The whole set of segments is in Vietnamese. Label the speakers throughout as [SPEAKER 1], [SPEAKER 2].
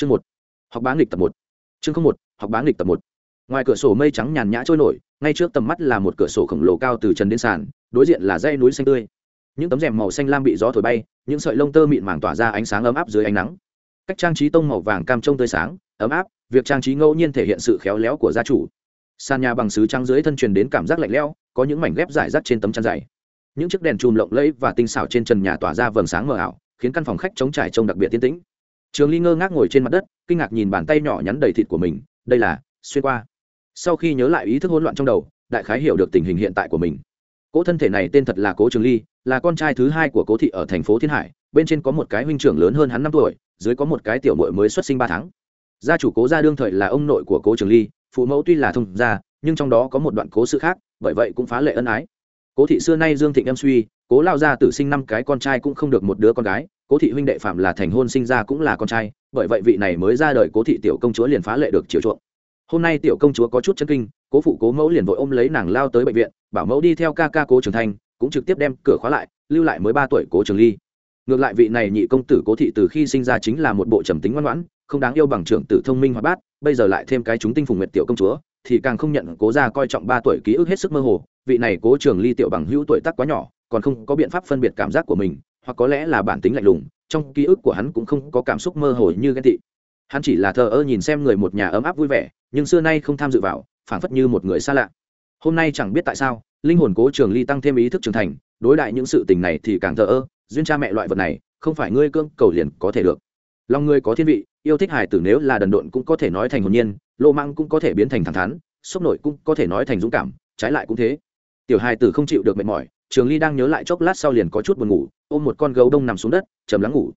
[SPEAKER 1] chương một, học bá nghịch tập một. Chương không một, học bá nghịch tập một. Ngoài cửa sổ mây trắng nhàn nhã trôi nổi, ngay trước tầm mắt là một cửa sổ khổng lồ cao từ trần đến sàn, đối diện là dãy núi xanh tươi. Những tấm rèm màu xanh lam bị gió thổi bay, những sợi lông tơ mịn màng tỏa ra ánh sáng ấm áp dưới ánh nắng. Cách trang trí tông màu vàng cam trông tươi sáng, ấm áp, việc trang trí ngẫu nhiên thể hiện sự khéo léo của gia chủ. Sàn nhà bằng sứ trắng dưới thân truyền đến cảm giác lạnh lẽo, có những mảnh ghép rải rác trên tấm chăn dày. Những chiếc đèn chùm lộng lẫy và tinh xảo trên trần nhà tỏa ra vầng sáng mờ ảo, khiến căn phòng khách trống trải trông đặc biệt tiên tĩnh trường ly ngơ ngác ngồi trên mặt đất, kinh ngạc nhìn bàn tay nhỏ nhắn đầy thịt của mình, đây là, xuyên qua. Sau khi nhớ lại ý thức hỗn loạn trong đầu, đại khái hiểu được tình hình hiện tại của mình. Cỗ thân thể này tên thật là cố trường ly, là con trai thứ hai của cố thị ở thành phố thiên hải, bên trên có một cái huynh trưởng lớn hơn hắn năm tuổi, dưới có một cái tiểu mội mới xuất sinh ba tháng. Gia chủ cố gia đương thời là ông nội của cố trường ly, phụ mẫu tuy là thông gia, nhưng trong đó có một đoạn cố sự khác, bởi vậy cũng phá lệ ân ái. Cố thị xưa nay dương thịnh em suy, cố lao gia tử sinh năm cái con trai cũng không được một đứa con gái cố thị huynh đệ phạm là thành hôn sinh ra cũng là con trai, bởi vậy vị này mới ra đời cố thị tiểu công chúa liền phá lệ được chiều chuộng. Hôm nay tiểu công chúa có chút chân kinh, cố phụ cố mẫu liền vội ôm lấy nàng lao tới bệnh viện, bảo mẫu đi theo ca ca cố trường thanh cũng trực tiếp đem cửa khóa lại, lưu lại mới ba tuổi cố trường ly. Ngược lại vị này nhị công tử cố thị từ khi sinh ra chính là một bộ trầm tính ngoan ngoãn, không đáng yêu bằng trưởng tử thông minh hoạt bát, bây giờ lại thêm cái chúng tinh phùng nguyệt tiểu công chúa, thì càng không nhận cố ra coi trọng ba tuổi ký ức hết sức mơ hồ, vị này cố trường ly tiểu bằng hữu tuổi tác quá nhỏ, còn không có biện pháp phân biệt cảm giác của mình hoặc có lẽ là bản tính lạnh lùng, trong ký ức của hắn cũng không có cảm xúc mơ hồ như ghen tị. Hắn chỉ là thờ ơ nhìn xem người một nhà ấm áp vui vẻ, nhưng xưa nay không tham dự vào, phảng phất như một người xa lạ. Hôm nay chẳng biết tại sao, linh hồn cố trường ly tăng thêm ý thức trưởng thành, đối đại những sự tình này thì càng thờ ơ, duyên cha mẹ loại vật này, không phải ngươi cương cầu liền có thể được. Lòng ngươi có thiên vị, yêu thích hài tử nếu là đần độn cũng có thể nói thành hồn nhiên lộ mang cũng có thể biến thành thẳng thắn, sốc nổi cũng có thể nói thành dũng cảm, trái lại cũng thế. Tiểu hài tử không chịu được mệt mỏi trường ly đang nhớ lại chốc lát sau liền có chút buồn ngủ, ôm một con gấu đông nằm xuống đất chầm lắng ngủ.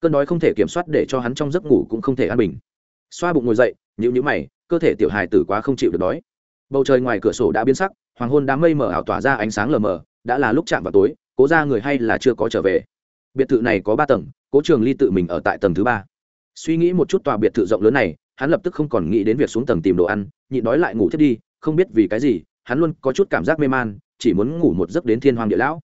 [SPEAKER 1] Cơn đói không thể kiểm soát để cho hắn trong giấc ngủ cũng không thể an bình. Xoa bụng ngồi dậy nhữ nhữ mày, cơ thể tiểu hài tử quá không chịu được đói. Bầu trời ngoài cửa sổ đã biến sắc, hoàng hôn đám mây mờ ảo tỏa ra ánh sáng lờ mờ, đã là lúc chạm vào tối, cố ra người hay là chưa có trở về. Biệt thự này có ba tầng, cố trường ly tự mình ở tại tầng thứ ba. Suy nghĩ một chút tòa biệt thự rộng lớn này, hắn lập tức không còn nghĩ đến việc xuống tầng tìm đồ ăn, nhịn đói lại ngủ thiết đi, không biết vì cái gì, hắn luôn có chút cảm giác mê man chỉ muốn ngủ một giấc đến thiên hoàng địa lão.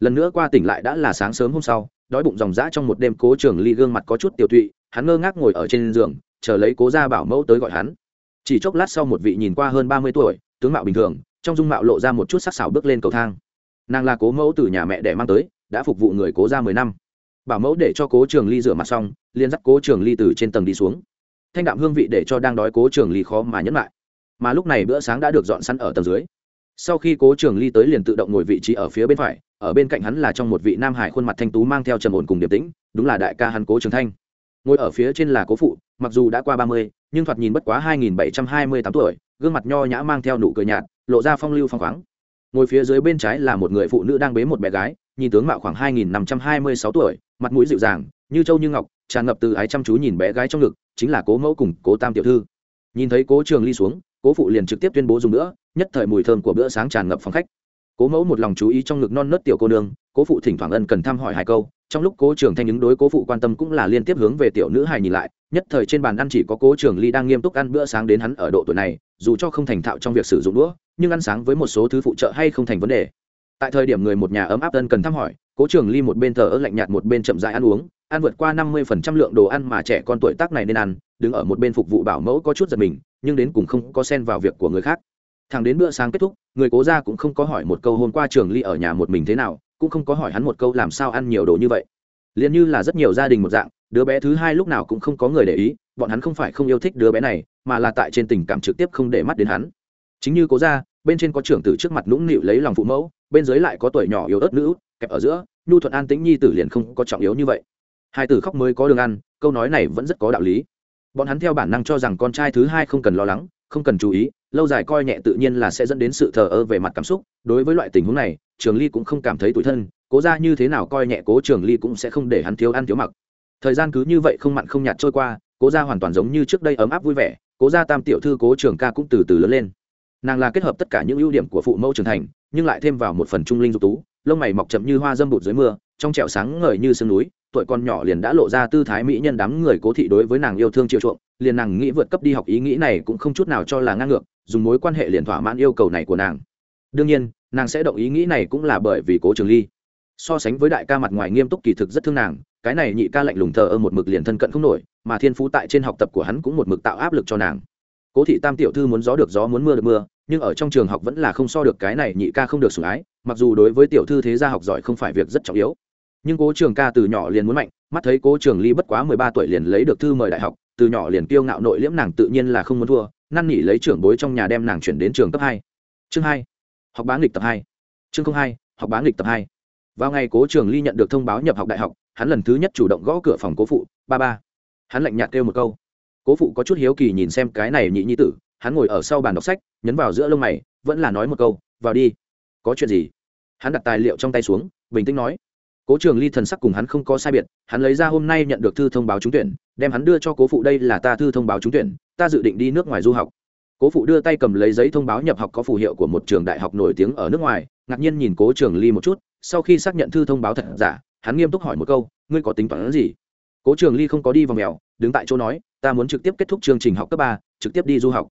[SPEAKER 1] Lần nữa qua tỉnh lại đã là sáng sớm hôm sau, đói bụng dòng dã trong một đêm cố trường ly gương mặt có chút tiểu tụy, hắn ngơ ngác ngồi ở trên giường, chờ lấy cố gia bảo mẫu tới gọi hắn. Chỉ chốc lát sau một vị nhìn qua hơn ba mươi tuổi, tướng mạo bình thường, trong dung mạo lộ ra một chút sắc sảo bước lên cầu thang. Nàng là cố mẫu từ nhà mẹ đẻ mang tới, đã phục vụ người cố gia mười năm. Bảo mẫu để cho cố trường ly rửa mặt xong, liền dắt cố trường ly từ trên tầng đi xuống. Thanh đạm hương vị để cho đang đói cố trường ly khó mà nhẫn lại. Mà lúc này bữa sáng đã được dọn sẵn ở tầng dưới sau khi cố trường ly tới liền tự động ngồi vị trí ở phía bên phải, ở bên cạnh hắn là trong một vị nam hải khuôn mặt thanh tú mang theo trầm ổn cùng điềm tĩnh, đúng là đại ca hắn cố trường thanh. Ngồi ở phía trên là cố phụ, mặc dù đã qua ba mươi, nhưng thoạt nhìn bất quá hai nghìn bảy trăm hai mươi tám tuổi, gương mặt nho nhã mang theo nụ cười nhạt, lộ ra phong lưu phong khoáng. Ngồi phía dưới bên trái là một người phụ nữ đang bế một bé gái, nhìn tướng mạo khoảng hai nghìn năm trăm hai mươi sáu tuổi, mặt mũi dịu dàng, như châu như ngọc, tràn ngập từ ái chăm chú nhìn bé gái trong ngực, chính là cố mẫu cùng cố tam tiểu thư. Nhìn thấy cố trường ly xuống cố phụ liền trực tiếp tuyên bố dùng nữa, nhất thời mùi thơm của bữa sáng tràn ngập phòng khách. Cố mẫu một lòng chú ý trong ngực non nớt tiểu cô nương, cố phụ thỉnh thoảng ân cần thăm hỏi hai câu, trong lúc cố trường thanh ứng đối cố phụ quan tâm cũng là liên tiếp hướng về tiểu nữ hài nhìn lại, nhất thời trên bàn ăn chỉ có cố trường ly đang nghiêm túc ăn bữa sáng đến hắn ở độ tuổi này, dù cho không thành thạo trong việc sử dụng đũa, nhưng ăn sáng với một số thứ phụ trợ hay không thành vấn đề. Tại thời điểm người một nhà ấm áp ân cần thăm hỏi, cố trường ly một bên thờ ơ lạnh nhạt một bên chậm dại ăn uống, ăn vượt qua năm mươi phần trăm lượng đồ ăn mà trẻ con tuổi tác này nên ăn, đứng ở một bên phục vụ bảo mẫu có chút giật mình nhưng đến cùng không có xen vào việc của người khác. Thằng đến bữa sáng kết thúc, người cố ra cũng không có hỏi một câu hôm qua trường ly ở nhà một mình thế nào, cũng không có hỏi hắn một câu làm sao ăn nhiều đồ như vậy. Liền như là rất nhiều gia đình một dạng, đứa bé thứ hai lúc nào cũng không có người để ý, bọn hắn không phải không yêu thích đứa bé này, mà là tại trên tình cảm trực tiếp không để mắt đến hắn. Chính như cố ra bên trên có trưởng tử trước mặt nũng nịu lấy lòng phụ mẫu, bên dưới lại có tuổi nhỏ yếu ớt nữ kẹp ở giữa, nhu thuận an tĩnh nhi tử liền không có trọng yếu như vậy. Hai tử khóc mới có đường ăn, câu nói này vẫn rất có đạo lý bọn hắn theo bản năng cho rằng con trai thứ hai không cần lo lắng, không cần chú ý, lâu dài coi nhẹ tự nhiên là sẽ dẫn đến sự thờ ơ về mặt cảm xúc. Đối với loại tình huống này, trường ly cũng không cảm thấy tủi thân, cố ra như thế nào coi nhẹ cố trường ly cũng sẽ không để hắn thiếu ăn thiếu mặc. Thời gian cứ như vậy không mặn không nhạt trôi qua, cố ra hoàn toàn giống như trước đây ấm áp vui vẻ, cố ra tam tiểu thư cố trường ca cũng từ từ lớn lên. Nàng là kết hợp tất cả những ưu điểm của phụ mẫu trưởng thành, nhưng lại thêm vào một phần trung linh dục tú, lông mày mọc chậm như hoa dâm bụt dưới mưa, trong trẻo sáng ngời như sương núi tuổi con nhỏ liền đã lộ ra tư thái mỹ nhân đám người cố thị đối với nàng yêu thương chiều chuộng, liền nàng nghĩ vượt cấp đi học ý nghĩ này cũng không chút nào cho là ngang ngược, dùng mối quan hệ liền thỏa mãn yêu cầu này của nàng. Đương nhiên, nàng sẽ động ý nghĩ này cũng là bởi vì cố trường ly. So sánh với đại ca mặt ngoài nghiêm túc kỳ thực rất thương nàng, cái này nhị ca lạnh lùng thờ ơ một mực liền thân cận không nổi, mà thiên phú tại trên học tập của hắn cũng một mực tạo áp lực cho nàng. Cố thị tam tiểu thư muốn gió được gió muốn mưa được mưa, nhưng ở trong trường học vẫn là không so được cái này nhị ca không được sủng ái, mặc dù đối với tiểu thư thế gia học giỏi không phải việc rất trọng yếu nhưng cố trường ca từ nhỏ liền muốn mạnh, mắt thấy cố trường ly bất quá mười ba tuổi liền lấy được thư mời đại học, từ nhỏ liền kiêu ngạo nội liễm nàng tự nhiên là không muốn thua, năn nỉ lấy trưởng bối trong nhà đem nàng chuyển đến trường cấp hai. Chương hai, học bá nghịch tập hai. Chương hai, học bá nghịch tập hai. Vào ngày cố trường ly nhận được thông báo nhập học đại học, hắn lần thứ nhất chủ động gõ cửa phòng cố phụ, ba ba. Hắn lạnh nhạt kêu một câu. Cố phụ có chút hiếu kỳ nhìn xem cái này nhị nhi tử, hắn ngồi ở sau bàn đọc sách, nhấn vào giữa lông mày, vẫn là nói một câu, vào đi. Có chuyện gì? Hắn đặt tài liệu trong tay xuống, bình tĩnh nói cố trường ly thần sắc cùng hắn không có sai biệt, hắn lấy ra hôm nay nhận được thư thông báo trúng tuyển, đem hắn đưa cho cố phụ đây là ta thư thông báo trúng tuyển, ta dự định đi nước ngoài du học. Cố phụ đưa tay cầm lấy giấy thông báo nhập học có phù hiệu của một trường đại học nổi tiếng ở nước ngoài, ngạc nhiên nhìn cố trường ly một chút, sau khi xác nhận thư thông báo thật giả, hắn nghiêm túc hỏi một câu, ngươi có tính toán gì? Cố trường ly không có đi vào mèo, đứng tại chỗ nói, ta muốn trực tiếp kết thúc chương trình học cấp ba, trực tiếp đi du học.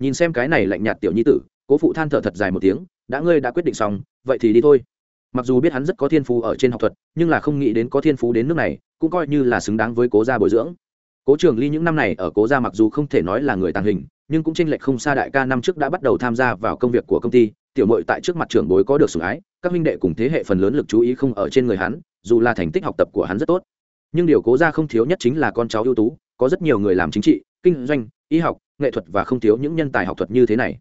[SPEAKER 1] Nhìn xem cái này lạnh nhạt tiểu nhi tử, cố phụ than thở thật dài một tiếng, đã ngươi đã quyết định xong, vậy thì đi thôi mặc dù biết hắn rất có thiên phú ở trên học thuật, nhưng là không nghĩ đến có thiên phú đến nước này, cũng coi như là xứng đáng với cố gia bồi dưỡng. Cố trường ly những năm này ở cố gia mặc dù không thể nói là người tàng hình, nhưng cũng tranh lệch không xa đại ca năm trước đã bắt đầu tham gia vào công việc của công ty, tiểu mội tại trước mặt trưởng bối có được sủng ái, các huynh đệ cùng thế hệ phần lớn lực chú ý không ở trên người hắn, dù là thành tích học tập của hắn rất tốt. Nhưng điều cố gia không thiếu nhất chính là con cháu ưu tú, có rất nhiều người làm chính trị, kinh doanh, y học, nghệ thuật và không thiếu những nhân tài học thuật như thế này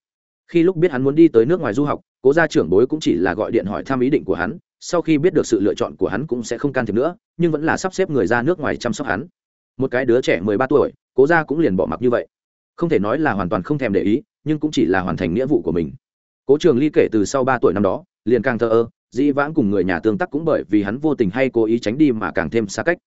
[SPEAKER 1] khi lúc biết hắn muốn đi tới nước ngoài du học, cố gia trưởng bối cũng chỉ là gọi điện hỏi thăm ý định của hắn, sau khi biết được sự lựa chọn của hắn cũng sẽ không can thiệp nữa, nhưng vẫn là sắp xếp người ra nước ngoài chăm sóc hắn. Một cái đứa trẻ mười ba tuổi, cố gia cũng liền bỏ mặc như vậy. Không thể nói là hoàn toàn không thèm để ý, nhưng cũng chỉ là hoàn thành nghĩa vụ của mình. Cố trường ly kể từ sau ba tuổi năm đó, liền càng thờ ơ, dĩ vãng cùng người nhà tương tác cũng bởi vì hắn vô tình hay cố ý tránh đi mà càng thêm xa cách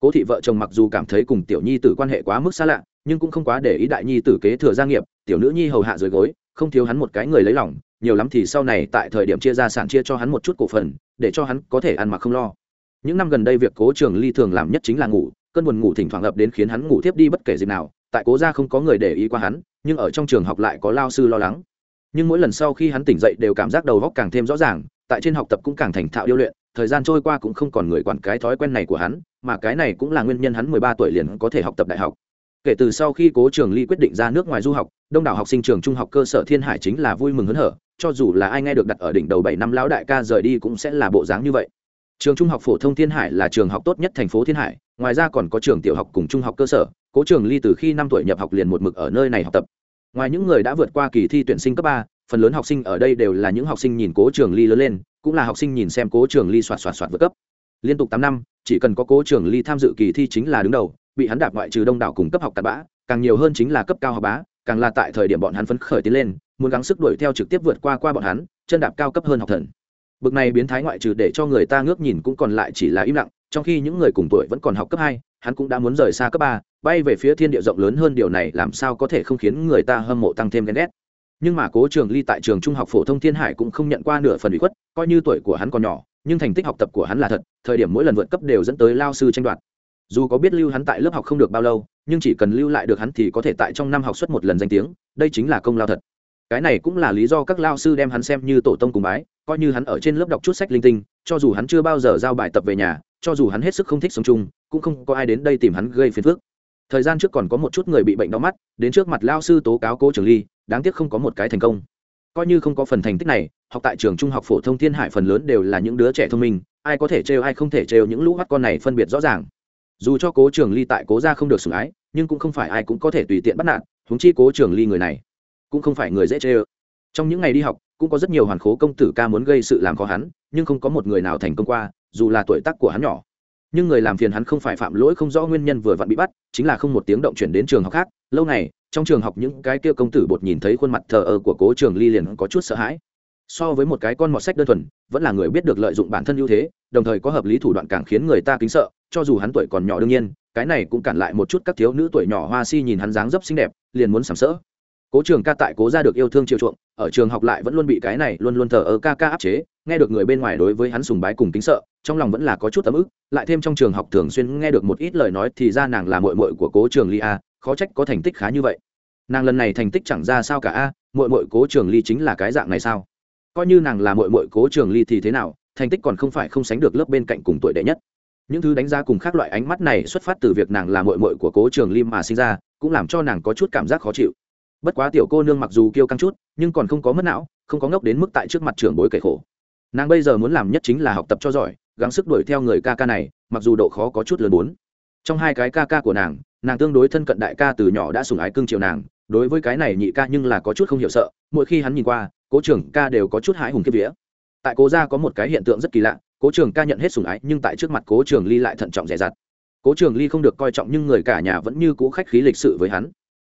[SPEAKER 1] cố thị vợ chồng mặc dù cảm thấy cùng tiểu nhi tử quan hệ quá mức xa lạ, nhưng cũng không quá để ý đại nhi tử kế thừa gia nghiệp, tiểu nữ nhi hầu hạ dưới gối, không thiếu hắn một cái người lấy lòng, nhiều lắm thì sau này tại thời điểm chia gia sản chia cho hắn một chút cổ phần, để cho hắn có thể ăn mặc không lo. Những năm gần đây việc cố trường ly thường làm nhất chính là ngủ, cơn buồn ngủ thỉnh thoảng ập đến khiến hắn ngủ tiếp đi bất kể dịp nào, tại cố gia không có người để ý qua hắn, nhưng ở trong trường học lại có lao sư lo lắng. Nhưng mỗi lần sau khi hắn tỉnh dậy đều cảm giác đầu góc càng thêm rõ ràng, tại trên học tập cũng càng thành thạo điêu luyện, thời gian trôi qua cũng không còn người quản cái thói quen này của hắn mà cái này cũng là nguyên nhân hắn mười ba tuổi liền có thể học tập đại học. Kể từ sau khi cố trường ly quyết định ra nước ngoài du học, đông đảo học sinh trường trung học cơ sở thiên hải chính là vui mừng hớn hở, cho dù là ai nghe được đặt ở đỉnh đầu bảy năm lão đại ca rời đi cũng sẽ là bộ dáng như vậy. Trường trung học phổ thông thiên hải là trường học tốt nhất thành phố thiên hải, ngoài ra còn có trường tiểu học cùng trung học cơ sở, cố trường ly từ khi năm tuổi nhập học liền một mực ở nơi này học tập. Ngoài những người đã vượt qua kỳ thi tuyển sinh cấp ba, phần lớn học sinh ở đây đều là những học sinh nhìn cố trường ly lớn lên, cũng là học sinh nhìn xem cố trường ly xoạt xoạt xoạt vượt cấp. Liên tục tám năm chỉ cần có cố trường ly tham dự kỳ thi chính là đứng đầu, bị hắn đạp ngoại trừ đông đảo cùng cấp học tạt bã, càng nhiều hơn chính là cấp cao học bá, càng là tại thời điểm bọn hắn phấn khởi tiến lên, muốn gắng sức đuổi theo trực tiếp vượt qua qua bọn hắn, chân đạp cao cấp hơn học thần. Bực này biến thái ngoại trừ để cho người ta ngước nhìn cũng còn lại chỉ là im lặng, trong khi những người cùng tuổi vẫn còn học cấp hai, hắn cũng đã muốn rời xa cấp ba, bay về phía thiên địa rộng lớn hơn điều này làm sao có thể không khiến người ta hâm mộ tăng thêm ghen ghét nhưng mà cố trường ly tại trường trung học phổ thông thiên hải cũng không nhận qua nửa phần bị khuất, coi như tuổi của hắn còn nhỏ, nhưng thành tích học tập của hắn là thật, thời điểm mỗi lần vượt cấp đều dẫn tới lao sư tranh đoạt. Dù có biết lưu hắn tại lớp học không được bao lâu, nhưng chỉ cần lưu lại được hắn thì có thể tại trong năm học xuất một lần danh tiếng, đây chính là công lao thật. Cái này cũng là lý do các lao sư đem hắn xem như tổ tông cùng bái, coi như hắn ở trên lớp đọc chút sách linh tinh, cho dù hắn chưa bao giờ giao bài tập về nhà, cho dù hắn hết sức không thích sống chung, cũng không có ai đến đây tìm hắn gây phiền phức. Thời gian trước còn có một chút người bị bệnh đau mắt, đến trước mặt lao sư tố cáo cố trường ly đáng tiếc không có một cái thành công. Coi như không có phần thành tích này, học tại trường trung học phổ thông thiên hải phần lớn đều là những đứa trẻ thông minh, ai có thể trêu, ai không thể trêu những lũ hoắt con này phân biệt rõ ràng. Dù cho cố trường ly tại cố ra không được sủng ái, nhưng cũng không phải ai cũng có thể tùy tiện bắt nạt húng chi cố trường ly người này cũng không phải người dễ chê ơ trong những ngày đi học, cũng có rất nhiều hoàn khố công tử ca muốn gây sự làm khó hắn, nhưng không có một người nào thành công qua, dù là tuổi tác của hắn nhỏ nhưng người làm phiền hắn không phải phạm lỗi không rõ nguyên nhân vừa vặn bị bắt, chính là không một tiếng động chuyển đến trường học khác. Lâu này trong trường học những cái kia công tử bột nhìn thấy khuôn mặt thờ ơ của cố trường ly liền có chút sợ hãi. So với một cái con mọt sách đơn thuần, vẫn là người biết được lợi dụng bản thân ưu thế, đồng thời có hợp lý thủ đoạn càng khiến người ta kính sợ, cho dù hắn tuổi còn nhỏ đương nhiên, cái này cũng cản lại một chút các thiếu nữ tuổi nhỏ hoa si nhìn hắn dáng dấp xinh đẹp, liền muốn sàm sỡ. Cố trường ca tại cố ra được yêu thương chiều chuộng, ở trường học lại vẫn luôn bị cái này luôn luôn thờ ơ ca ca áp chế nghe được người bên ngoài đối với hắn sùng bái cùng kính sợ, trong lòng vẫn là có chút ấm ức, lại thêm trong trường học thường xuyên nghe được một ít lời nói thì ra nàng là mội mội của cố trường ly a, khó trách có thành tích khá như vậy. Nàng lần này thành tích chẳng ra sao cả a mội mội cố trường ly chính là cái dạng này sao? Coi như nàng là mội mội cố trường ly thì thế nào, thành tích còn không phải không sánh được lớp bên cạnh cùng tuổi đệ nhất. Những thứ đánh giá cùng khác loại ánh mắt này xuất phát từ việc nàng là mội mội của cố trường ly mà sinh ra, cũng làm cho nàng có chút cảm giác khó chịu. Bất quá tiểu cô nương mặc dù kêu căng chút, nhưng còn không có mất não, không có ngốc đến mức tại trước mặt trưởng bối kể khổ nàng bây giờ muốn làm nhất chính là học tập cho giỏi, gắng sức đuổi theo người ca ca này, mặc dù độ khó có chút lớn bốn. Trong hai cái ca ca của nàng nàng tương đối thân cận đại ca từ nhỏ đã sủng ái cưng chiều nàng, đối với cái này nhị ca nhưng là có chút không hiểu sợ, mỗi khi hắn nhìn qua, cố trưởng ca đều có chút hãi hùng kiếp vía. Tại cố gia có một cái hiện tượng rất kỳ lạ, cố trường ca nhận hết sủng ái nhưng tại trước mặt cố trường ly lại thận trọng rẻ rặt cố trường ly không được coi trọng nhưng người cả nhà vẫn như cũ khách khí lịch sự với hắn.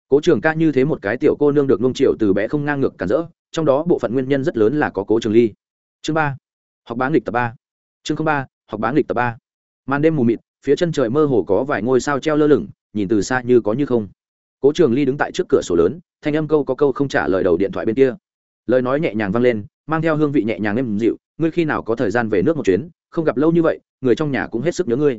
[SPEAKER 1] Cố trường ca như thế một cái tiểu cô nương được nung triệu từ bé không ngang ngược cản rỡ, trong đó bộ phận nguyên nhân rất lớn là có cố trường ly chương ba, học bán lịch tập ba. Chương ba, học bán lịch tập ba. Màn đêm mù mịt, phía chân trời mơ hồ có vài ngôi sao treo lơ lửng, nhìn từ xa như có như không. Cố trường ly đứng tại trước cửa sổ lớn, thanh âm câu có câu không trả lời đầu điện thoại bên kia. Lời nói nhẹ nhàng vang lên, mang theo hương vị nhẹ nhàng êm dịu, ngươi khi nào có thời gian về nước một chuyến, không gặp lâu như vậy, người trong nhà cũng hết sức nhớ ngươi.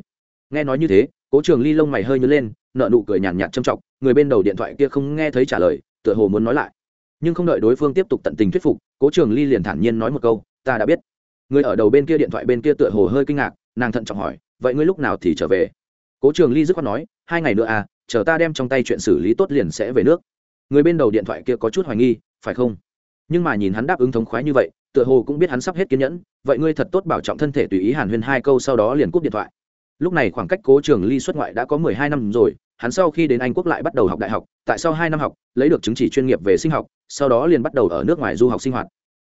[SPEAKER 1] Nghe nói như thế, cố trường ly lông mày hơi nhớ lên nợ nụ cười nhàn nhạt châm trọng, người bên đầu điện thoại kia không nghe thấy trả lời, tựa hồ muốn nói lại. Nhưng không đợi đối phương tiếp tục tận tình thuyết phục, cố trường ly liền thản nhiên nói một câu ta đã biết. Người ở đầu bên kia điện thoại bên kia tựa hồ hơi kinh ngạc, nàng thận trọng hỏi, vậy ngươi lúc nào thì trở về? Cố trường ly dứt khoát nói, hai ngày nữa à chờ ta đem trong tay chuyện xử lý tốt liền sẽ về nước. Người bên đầu điện thoại kia có chút hoài nghi, phải không? Nhưng mà nhìn hắn đáp ứng thống khoái như vậy, tựa hồ cũng biết hắn sắp hết kiên nhẫn, vậy ngươi thật tốt bảo trọng thân thể tùy ý hàn huyên hai câu sau đó liền cúp điện thoại. Lúc này khoảng cách cố trường ly xuất ngoại đã có mười hai năm rồi, hắn sau khi đến anh quốc lại bắt đầu học đại học, tại sau hai năm học, lấy được chứng chỉ chuyên nghiệp về sinh học, sau đó liền bắt đầu ở nước ngoài du học sinh hoạt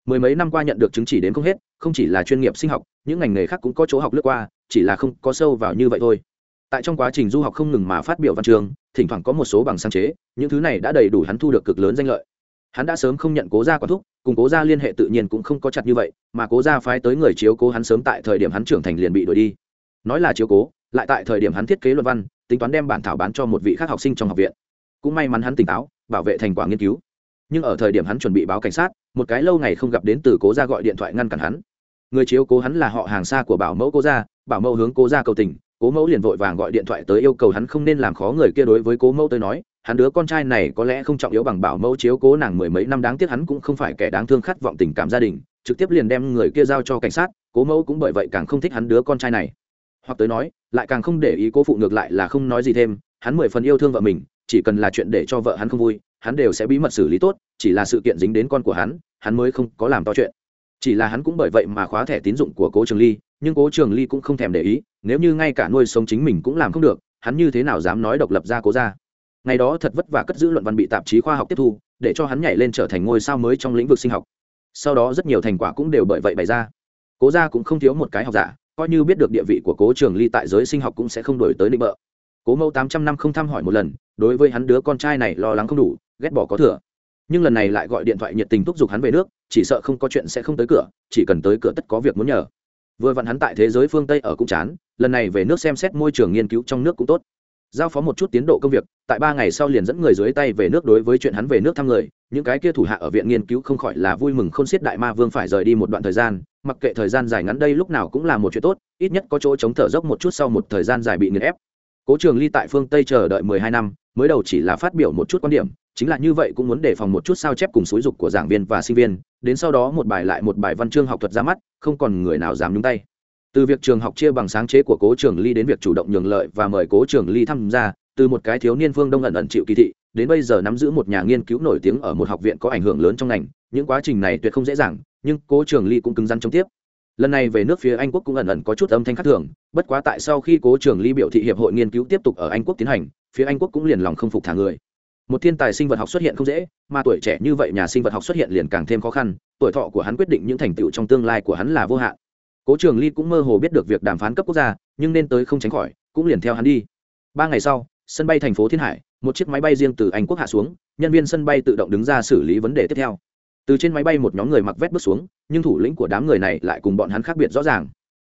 [SPEAKER 1] mười mấy năm qua nhận được chứng chỉ đến không hết, không chỉ là chuyên nghiệp sinh học, những ngành nghề khác cũng có chỗ học lướt qua, chỉ là không có sâu vào như vậy thôi. Tại trong quá trình du học không ngừng mà phát biểu văn trường, thỉnh thoảng có một số bằng sáng chế, những thứ này đã đầy đủ hắn thu được cực lớn danh lợi. Hắn đã sớm không nhận cố gia quản thúc, cùng cố gia liên hệ tự nhiên cũng không có chặt như vậy, mà cố gia phái tới người chiếu cố hắn sớm tại thời điểm hắn trưởng thành liền bị đuổi đi. Nói là chiếu cố, lại tại thời điểm hắn thiết kế luận văn, tính toán đem bản thảo bán cho một vị khác học sinh trong học viện. Cũng may mắn hắn tỉnh táo, bảo vệ thành quả nghiên cứu nhưng ở thời điểm hắn chuẩn bị báo cảnh sát, một cái lâu ngày không gặp đến từ cố gia gọi điện thoại ngăn cản hắn. Người chiếu cố hắn là họ hàng xa của bảo mẫu cố gia, bảo mẫu hướng cố gia cầu tình, cố mẫu liền vội vàng gọi điện thoại tới yêu cầu hắn không nên làm khó người kia đối với cố mẫu tới nói, hắn đứa con trai này có lẽ không trọng yếu bằng bảo mẫu chiếu cố nàng mười mấy năm đáng tiếc hắn cũng không phải kẻ đáng thương khát vọng tình cảm gia đình, trực tiếp liền đem người kia giao cho cảnh sát, cố mẫu cũng bởi vậy càng không thích hắn đứa con trai này. Hoặc tới nói, lại càng không để ý cố phụ ngược lại là không nói gì thêm, hắn mười phần yêu thương vợ mình, chỉ cần là chuyện để cho vợ hắn không vui hắn đều sẽ bí mật xử lý tốt, chỉ là sự kiện dính đến con của hắn hắn mới không có làm to chuyện. Chỉ là hắn cũng bởi vậy mà khóa thẻ tín dụng của cố trường ly, nhưng cố trường ly cũng không thèm để ý, nếu như ngay cả nuôi sống chính mình cũng làm không được, hắn như thế nào dám nói độc lập ra cố ra ngày đó thật vất vả cất giữ luận văn bị tạp chí khoa học tiếp thu, để cho hắn nhảy lên trở thành ngôi sao mới trong lĩnh vực sinh học. Sau đó rất nhiều thành quả cũng đều bởi vậy bày ra. Cố gia cũng không thiếu một cái học giả, coi như biết được địa vị của cố trường ly tại giới sinh học cũng sẽ không đổi tới định bợ. Cố mẫu tám trăm năm không thăm hỏi một lần, đối với hắn đứa con trai này lo lắng không đủ ghét bỏ có thừa. Nhưng lần này lại gọi điện thoại nhiệt tình thúc giục hắn về nước, chỉ sợ không có chuyện sẽ không tới cửa, chỉ cần tới cửa tất có việc muốn nhờ. Vừa vặn hắn tại thế giới phương tây ở cũng chán, lần này về nước xem xét môi trường nghiên cứu trong nước cũng tốt. Giao phó một chút tiến độ công việc, tại ba ngày sau liền dẫn người dưới tay về nước đối với chuyện hắn về nước thăm người, những cái kia thủ hạ ở viện nghiên cứu không khỏi là vui mừng không xiết đại ma vương phải rời đi một đoạn thời gian, mặc kệ thời gian dài ngắn đây lúc nào cũng là một chuyện tốt, ít nhất có chỗ chống thở dốc một chút sau một thời gian dài bị nghiền ép. Cố trường ly tại phương tây chờ đợi mười hai năm, mới đầu chỉ là phát biểu một chút quan điểm chính là như vậy cũng muốn đề phòng một chút sao chép cùng xúi dục của giảng viên và sinh viên, đến sau đó một bài lại một bài văn chương học thuật ra mắt, không còn người nào dám nhúng tay. Từ việc trường học chia bằng sáng chế của cố trường ly đến việc chủ động nhường lợi và mời cố trường ly tham gia, từ một cái thiếu niên phương đông ẩn ẩn chịu kỳ thị, đến bây giờ nắm giữ một nhà nghiên cứu nổi tiếng ở một học viện có ảnh hưởng lớn trong ngành, những quá trình này tuyệt không dễ dàng, nhưng cố trường ly cũng cứng rắn chống tiếp. Lần này về nước phía anh quốc cũng ẩn ẩn có chút âm thanh khác thường, bất quá tại sau khi cố trường ly biểu thị hiệp hội nghiên cứu tiếp tục ở anh quốc tiến hành, phía anh quốc cũng liền lòng không phục thả người một thiên tài sinh vật học xuất hiện không dễ, mà tuổi trẻ như vậy nhà sinh vật học xuất hiện liền càng thêm khó khăn, tuổi thọ của hắn quyết định những thành tựu trong tương lai của hắn là vô hạn. Cố trường ly cũng mơ hồ biết được việc đàm phán cấp quốc gia, nhưng nên tới không tránh khỏi, cũng liền theo hắn đi. Ba ngày sau, sân bay thành phố thiên hải, một chiếc máy bay riêng từ anh quốc hạ xuống, nhân viên sân bay tự động đứng ra xử lý vấn đề tiếp theo. Từ trên máy bay một nhóm người mặc vét bước xuống, nhưng thủ lĩnh của đám người này lại cùng bọn hắn khác biệt rõ ràng.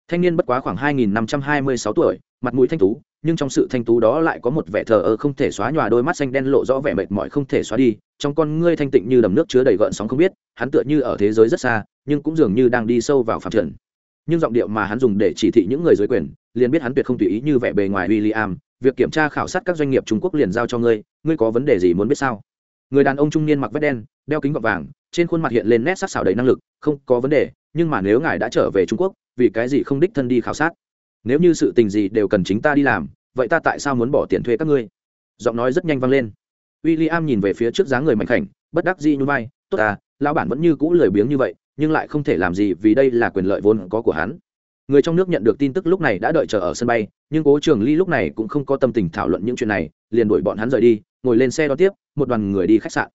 [SPEAKER 1] Thanh niên bất quá khoảng 2.526 tuổi, mặt mũi thanh tú nhưng trong sự thanh tú đó lại có một vẻ thờ ơ không thể xóa nhòa đôi mắt xanh đen lộ rõ vẻ mệt mỏi không thể xóa đi trong con ngươi thanh tịnh như đầm nước chứa đầy gợn sóng không biết hắn tựa như ở thế giới rất xa nhưng cũng dường như đang đi sâu vào phạm trần nhưng giọng điệu mà hắn dùng để chỉ thị những người dưới quyền liền biết hắn tuyệt không tùy ý như vẻ bề ngoài William, việc kiểm tra khảo sát các doanh nghiệp Trung Quốc liền giao cho ngươi, ngươi có vấn đề gì muốn biết sao? Người đàn ông trung niên mặc vest đen, đeo kính gọng vàng, trên khuôn mặt hiện lên nét sắc sảo đầy năng lực, không có vấn đề, nhưng mà nếu ngài đã trở về Trung Quốc, vì cái gì không đích thân đi khảo sát? Nếu như sự tình gì đều cần chính ta đi làm, vậy ta tại sao muốn bỏ tiền thuê các ngươi? Giọng nói rất nhanh vang lên. W i l l i am nhìn về phía trước dáng người mạnh khảnh, bất đắc dĩ như vai, tốt ta, lão bản vẫn như cũ lười biếng như vậy, nhưng lại không thể làm gì vì đây là quyền lợi vốn có của hắn. Người trong nước nhận được tin tức lúc này đã đợi chờ ở sân bay, nhưng cố trường ly lúc này cũng không có tâm tình thảo luận những chuyện này, liền đuổi bọn hắn rời đi, ngồi lên xe đón tiếp, một đoàn người đi khách sạn.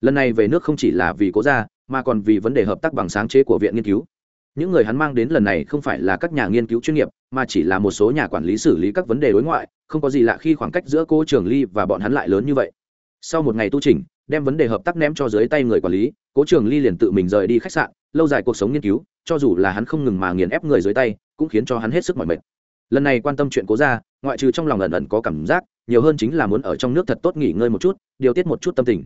[SPEAKER 1] Lần này về nước không chỉ là vì cố gia, mà còn vì vấn đề hợp tác bằng sáng chế của viện nghiên cứu những người hắn mang đến lần này không phải là các nhà nghiên cứu chuyên nghiệp, mà chỉ là một số nhà quản lý xử lý các vấn đề đối ngoại, không có gì lạ khi khoảng cách giữa cô trường ly và bọn hắn lại lớn như vậy. Sau một ngày tu trình đem vấn đề hợp tác ném cho dưới tay người quản lý cố trường ly liền tự mình rời đi khách sạn, lâu dài cuộc sống nghiên cứu, cho dù là hắn không ngừng mà nghiền ép người dưới tay, cũng khiến cho hắn hết sức mỏi mệt. Lần này quan tâm chuyện cố ra, ngoại trừ trong lòng ẩn ẩn có cảm giác, nhiều hơn chính là muốn ở trong nước thật tốt nghỉ ngơi một chút, điều tiết một chút tâm tình.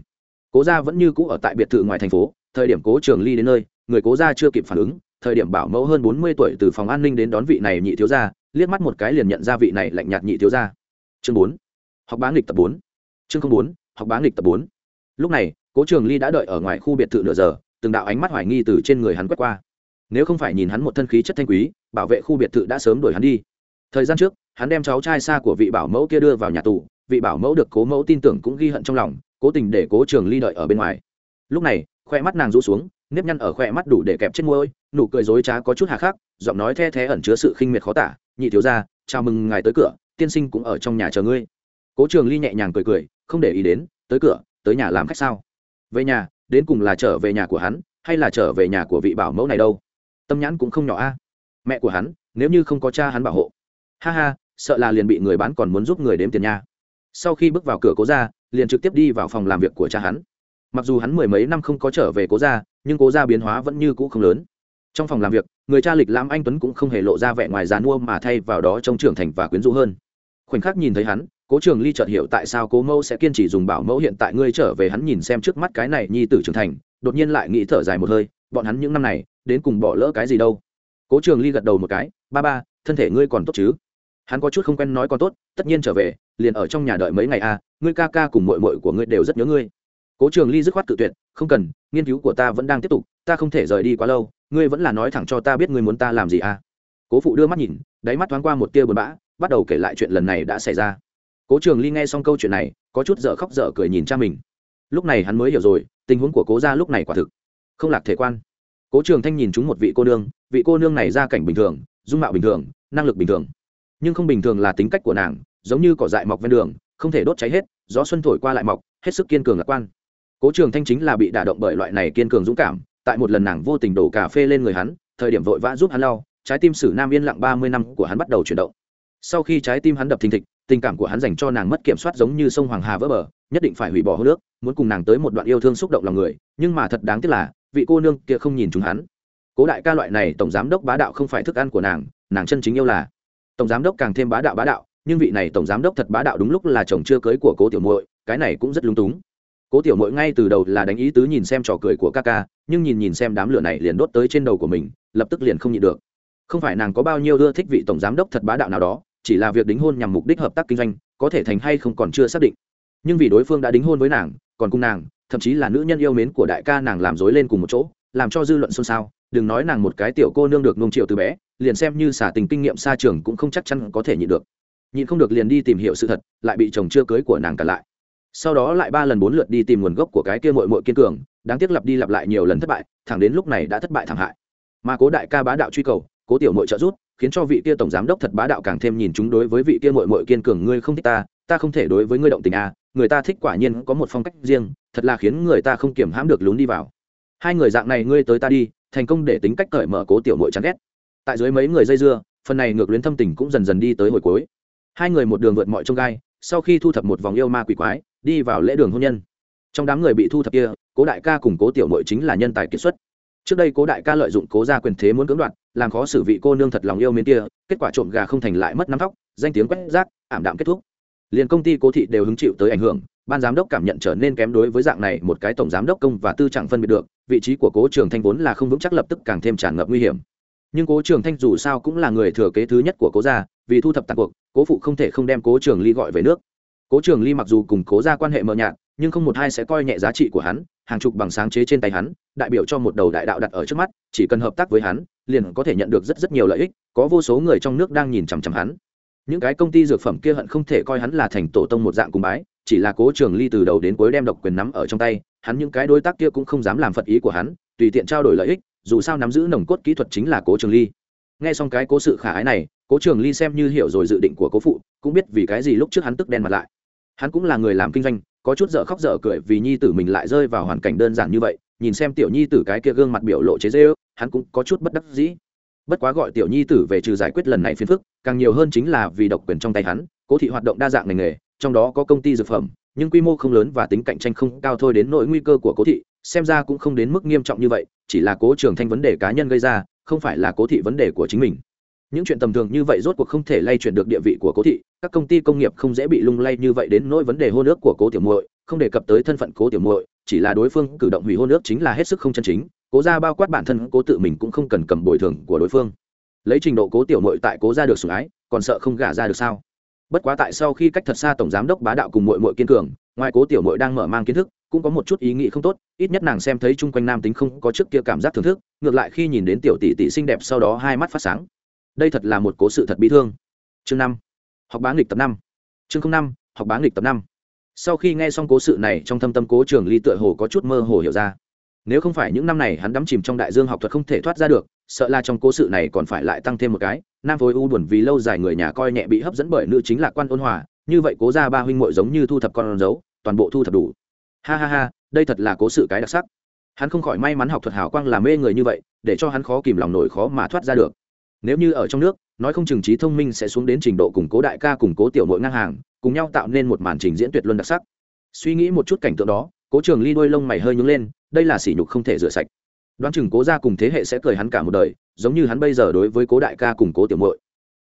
[SPEAKER 1] Cố gia vẫn như cũ ở tại biệt thự ngoài thành phố, thời điểm cố trường ly đến nơi, người cố gia chưa kịp phản ứng thời điểm bảo mẫu hơn bốn mươi tuổi từ phòng an ninh đến đón vị này nhị thiếu gia, liếc mắt một cái liền nhận ra vị này lạnh nhạt nhị thiếu gia. Chương bốn, học bá nghịch tập bốn. Chương bốn, học bá nghịch tập bốn. Lúc này, cố trường ly đã đợi ở ngoài khu biệt thự nửa giờ, từng đạo ánh mắt hoài nghi từ trên người hắn quét qua. Nếu không phải nhìn hắn một thân khí chất thanh quý, bảo vệ khu biệt thự đã sớm đuổi hắn đi. Thời gian trước, hắn đem cháu trai xa của vị bảo mẫu kia đưa vào nhà tù, vị bảo mẫu được cố mẫu tin tưởng cũng ghi hận trong lòng, cố tình để cố trường ly đợi ở bên ngoài. Lúc này, khoe mắt nàng rũ xuống nếp nhăn ở khỏe mắt đủ để kẹp chết môi, nụ cười dối trá có chút hà khắc, giọng nói the thé ẩn chứa sự khinh miệt khó tả. Nhị thiếu ra chào mừng ngài tới cửa, tiên sinh cũng ở trong nhà chờ ngươi. Cố trường ly nhẹ nhàng cười cười, không để ý đến, tới cửa, tới nhà làm khách sao? Về nhà, đến cùng là trở về nhà của hắn, hay là trở về nhà của vị bảo mẫu này đâu? Tâm nhãn cũng không nhỏ a. Mẹ của hắn, nếu như không có cha hắn bảo hộ. Ha ha, sợ là liền bị người bán còn muốn giúp người đếm tiền nha. Sau khi bước vào cửa cố ra, liền trực tiếp đi vào phòng làm việc của cha hắn mặc dù hắn mười mấy năm không có trở về cố gia nhưng cố gia biến hóa vẫn như cũ không lớn. Trong phòng làm việc người cha lịch lãm anh tuấn cũng không hề lộ ra vẻ ngoài dàn mua mà thay vào đó trông trưởng thành và quyến rũ hơn. Khoảnh khắc nhìn thấy hắn cố trường ly chợt hiểu tại sao cố mẫu sẽ kiên trì dùng bảo mẫu hiện tại ngươi trở về hắn nhìn xem trước mắt cái này nhi tử trưởng thành đột nhiên lại nghĩ thở dài một hơi bọn hắn những năm này đến cùng bỏ lỡ cái gì đâu. Cố trường ly gật đầu một cái ba ba thân thể ngươi còn tốt chứ? Hắn có chút không quen nói còn tốt tất nhiên trở về liền ở trong nhà đợi mấy ngày a à, ngươi ca ca cùng mội mội của ngươi đều rất nhớ ngươi cố trường ly dứt khoát cự tuyệt, không cần, nghiên cứu của ta vẫn đang tiếp tục, ta không thể rời đi quá lâu, ngươi vẫn là nói thẳng cho ta biết ngươi muốn ta làm gì à? Cố phụ đưa mắt nhìn, đáy mắt thoáng qua một tia buồn bã, bắt đầu kể lại chuyện lần này đã xảy ra. Cố trường ly nghe xong câu chuyện này, có chút dở khóc dở cười nhìn cha mình. Lúc này hắn mới hiểu rồi, tình huống của cố gia lúc này quả thực không lạc thể quan. Cố trường thanh nhìn chúng một vị cô nương, vị cô nương này ra cảnh bình thường, dung mạo bình thường, năng lực bình thường. Nhưng không bình thường là tính cách của nàng, giống như cỏ dại mọc ven đường, không thể đốt cháy hết, gió xuân thổi qua lại mọc, hết sức kiên cường lạc quan cố trường thanh chính là bị đả động bởi loại này kiên cường dũng cảm, tại một lần nàng vô tình đổ cà phê lên người hắn, thời điểm vội vã giúp hắn lau, trái tim sử nam yên lặng ba mươi năm của hắn bắt đầu chuyển động. Sau khi trái tim hắn đập thình thịch, tình cảm của hắn dành cho nàng mất kiểm soát giống như sông hoàng hà vỡ bờ, nhất định phải hủy bỏ hô nước, muốn cùng nàng tới một đoạn yêu thương xúc động lòng người, nhưng mà thật đáng tiếc là, vị cô nương kia không nhìn chúng hắn. Cố đại ca loại này tổng giám đốc bá đạo không phải thức ăn của nàng nàng chân chính yêu là. Tổng giám đốc càng thêm bá đạo bá đạo, nhưng vị này tổng giám đốc thật bá đạo đúng lúc là chồng chưa cưới của cố tiểu muội, cái này cũng rất lúng túng cố tiểu mội ngay từ đầu là đánh ý tứ nhìn xem trò cười của ca ca, nhưng nhìn nhìn xem đám lửa này liền đốt tới trên đầu của mình, lập tức liền không nhịn được. Không phải nàng có bao nhiêu ưa thích vị tổng giám đốc thật bá đạo nào đó, chỉ là việc đính hôn nhằm mục đích hợp tác kinh doanh, có thể thành hay không còn chưa xác định. Nhưng vì đối phương đã đính hôn với nàng, còn cùng nàng, thậm chí là nữ nhân yêu mến của đại ca nàng làm dối lên cùng một chỗ, làm cho dư luận xôn xao. Đừng nói nàng một cái tiểu cô nương được nung triệu từ bé, liền xem như xả tình kinh nghiệm xa trường cũng không chắc chắn có thể nhịn được. Nhịn không được liền đi tìm hiểu sự thật, lại bị chồng chưa cưới của nàng cả lại sau đó lại ba lần bốn lượt đi tìm nguồn gốc của cái kia mội mội kiên cường, đáng tiếc lặp đi lặp lại nhiều lần thất bại, thẳng đến lúc này đã thất bại thảm hại. Mà cố đại ca bá đạo truy cầu, cố tiểu mội trợ rút khiến cho vị kia tổng giám đốc thật bá đạo càng thêm nhìn chúng đối với vị kia mội mội kiên cường, ngươi không thích ta ta không thể đối với ngươi động tình a à. người ta thích quả nhiên có một phong cách riêng, thật là khiến người ta không kiểm hãm được lún đi vào. Hai người dạng này ngươi tới ta đi, thành công để tính cách cởi mở cố tiểu mội chán ghét. Tại dưới mấy người dây dưa, phần này ngược luyến thâm tình cũng dần dần đi tới hồi cuối. Hai người một đường vượt mọi trông gai, sau khi thu thập một vòng yêu ma quỷ quái đi vào lễ đường hôn nhân. Trong đám người bị thu thập kia, cố đại ca cùng cố tiểu mội chính là nhân tài kiệt xuất. Trước đây cố đại ca lợi dụng cố gia quyền thế muốn cưỡng đoạt, làm khó xử vị cô nương thật lòng yêu mến kia, kết quả trộm gà không thành lại mất nắm tóc, danh tiếng quét rác, ảm đạm kết thúc. Liền công ty cố thị đều hứng chịu tới ảnh hưởng, ban giám đốc cảm nhận trở nên kém đối với dạng này, một cái tổng giám đốc công và tư chẳng phân biệt được, vị trí của cố trường thanh vốn là không vững chắc lập tức càng thêm tràn ngập nguy hiểm. Nhưng cố trường thanh dù sao cũng là người thừa kế thứ nhất của cố gia, vì thu thập tàn cuộc, cố phụ không thể không đem cố trường ly gọi về nước cố trường ly mặc dù cùng cố ra quan hệ mờ nhạt, nhưng không một hai sẽ coi nhẹ giá trị của hắn, hàng chục bằng sáng chế trên tay hắn, đại biểu cho một đầu đại đạo đặt ở trước mắt, chỉ cần hợp tác với hắn, liền có thể nhận được rất rất nhiều lợi ích, có vô số người trong nước đang nhìn chằm chằm hắn. Những cái công ty dược phẩm kia hận không thể coi hắn là thành tổ tông một dạng cùng bái, chỉ là cố trường ly từ đầu đến cuối đem độc quyền nắm ở trong tay, hắn những cái đối tác kia cũng không dám làm phật ý của hắn, tùy tiện trao đổi lợi ích, dù sao nắm giữ nồng cốt kỹ thuật chính là cố trường ly. Nghe xong cái cố sự khả ái này, cố trường ly xem như hiểu rồi dự định của cố phụ, cũng biết vì cái gì lúc trước hắn tức đen mặt lại hắn cũng là người làm kinh doanh, có chút dở khóc dở cười vì nhi tử mình lại rơi vào hoàn cảnh đơn giản như vậy, nhìn xem tiểu nhi tử cái kia gương mặt biểu lộ chế dê ước hắn cũng có chút bất đắc dĩ. Bất quá gọi tiểu nhi tử về trừ giải quyết lần này phiền phức, càng nhiều hơn chính là vì độc quyền trong tay hắn, cố thị hoạt động đa dạng ngành nghề, trong đó có công ty dược phẩm, nhưng quy mô không lớn và tính cạnh tranh không cao thôi đến nỗi nguy cơ của cố thị, xem ra cũng không đến mức nghiêm trọng như vậy, chỉ là cố trường thanh vấn đề cá nhân gây ra, không phải là cố thị vấn đề của chính mình những chuyện tầm thường như vậy rốt cuộc không thể lay chuyển được địa vị của cố thị, các công ty công nghiệp không dễ bị lung lay như vậy đến nỗi vấn đề hôn ước của cố tiểu muội, không đề cập tới thân phận cố tiểu muội, chỉ là đối phương cử động hủy hôn ước chính là hết sức không chân chính, cố ra bao quát bản thân cố tự mình cũng không cần cầm bồi thường của đối phương. Lấy trình độ cố tiểu muội tại cố ra được sủng ái, còn sợ không gả ra được sao? Bất quá tại sau khi cách thật xa tổng giám đốc bá đạo cùng muội muội kiên cường, ngoài cố tiểu muội đang mở mang kiến thức, cũng có một chút ý nghĩ không tốt, ít nhất nàng xem thấy chung quanh nam tính không có trước kia cảm giác thưởng thức, ngược lại khi nhìn đến tiểu tỷ tỷ xinh đẹp sau đó hai mắt phát sáng đây thật là một cố sự thật bi thương. Chương năm, học bá nghịch tập năm. Chương năm, học bá nghịch tập năm. Sau khi nghe xong cố sự này, trong thâm tâm cố trường ly tựa hồ có chút mơ hồ hiểu ra. Nếu không phải những năm này hắn đắm chìm trong đại dương học thuật không thể thoát ra được, sợ là trong cố sự này còn phải lại tăng thêm một cái, nam phối u buồn vì lâu dài người nhà coi nhẹ bị hấp dẫn bởi nữ chính là quan ôn hòa, như vậy cố ra ba huynh muội giống như thu thập con dấu, toàn bộ thu thập đủ. Ha ha ha, đây thật là cố sự cái đặc sắc. Hắn không khỏi may mắn học thuật hảo quang làm mê người như vậy, để cho hắn khó kìm lòng nổi khó mà thoát ra được nếu như ở trong nước, nói không chừng trí thông minh sẽ xuống đến trình độ củng cố đại ca củng cố tiểu nội ngang hàng, cùng nhau tạo nên một màn trình diễn tuyệt luân đặc sắc. Suy nghĩ một chút cảnh tượng đó, cố trường ly đôi lông mày hơi nhướng lên, đây là sỉ nhục không thể rửa sạch. Đoán chừng cố ra cùng thế hệ sẽ cười hắn cả một đời, giống như hắn bây giờ đối với cố đại ca cùng cố tiểu mội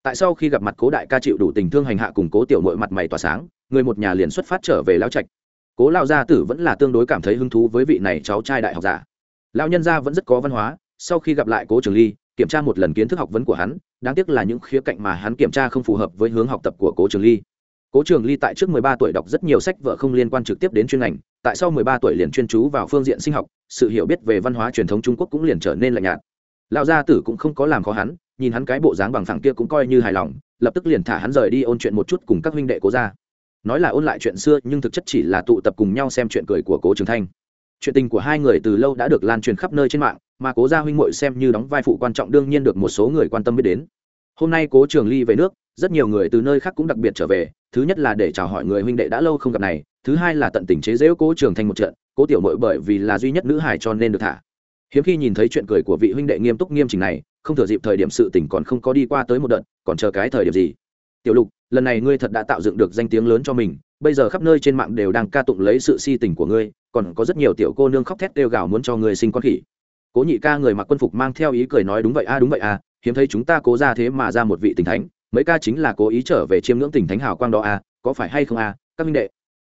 [SPEAKER 1] tại sau khi gặp mặt cố đại ca chịu đủ tình thương hành hạ cùng cố tiểu mội mặt mày tỏa sáng, người một nhà liền xuất phát trở về lao trạch. Cố lao gia tử vẫn là tương đối cảm thấy hứng thú với vị này cháu trai đại học giả. Lao nhân gia vẫn rất có văn hóa, sau khi gặp lại cố trường ly kiểm tra một lần kiến thức học vấn của hắn, đáng tiếc là những khía cạnh mà hắn kiểm tra không phù hợp với hướng học tập của cố trường ly. Cố trường ly tại trước 13 tuổi đọc rất nhiều sách vở không liên quan trực tiếp đến chuyên ngành, tại sau 13 tuổi liền chuyên chú vào phương diện sinh học, sự hiểu biết về văn hóa truyền thống trung quốc cũng liền trở nên lạnh nhạt. Lão gia tử cũng không có làm khó hắn, nhìn hắn cái bộ dáng bằng phẳng kia cũng coi như hài lòng, lập tức liền thả hắn rời đi ôn chuyện một chút cùng các huynh đệ cố gia. Nói là ôn lại chuyện xưa, nhưng thực chất chỉ là tụ tập cùng nhau xem chuyện cười của cố trường thanh. Chuyện tình của hai người từ lâu đã được lan truyền khắp nơi trên mạng mà cố gia huynh muội xem như đóng vai phụ quan trọng đương nhiên được một số người quan tâm biết đến. Hôm nay cố trường ly về nước, rất nhiều người từ nơi khác cũng đặc biệt trở về, thứ nhất là để chào hỏi người huynh đệ đã lâu không gặp này, thứ hai là tận tình chế giễu cố trường thanh một trận, cố tiểu mội bởi vì là duy nhất nữ hải cho nên được thả. Hiếm khi nhìn thấy chuyện cười của vị huynh đệ nghiêm túc nghiêm trình này, không thừa dịp thời điểm sự tình còn không có đi qua tới một đợt, còn chờ cái thời điểm gì? Tiểu lục, lần này ngươi thật đã tạo dựng được danh tiếng lớn cho mình, bây giờ khắp nơi trên mạng đều đang ca tụng lấy sự si tình của ngươi, còn có rất nhiều tiểu cô nương khóc thét kêu gào muốn cho ngươi sinh con khỉ cố nhị ca người mặc quân phục mang theo ý cười nói đúng vậy a, đúng vậy a, hiếm thấy chúng ta cố ra thế mà ra một vị tình thánh, mấy ca chính là cố ý trở về chiêm ngưỡng tình thánh hào quang đó a, có phải hay không a, các minh đệ?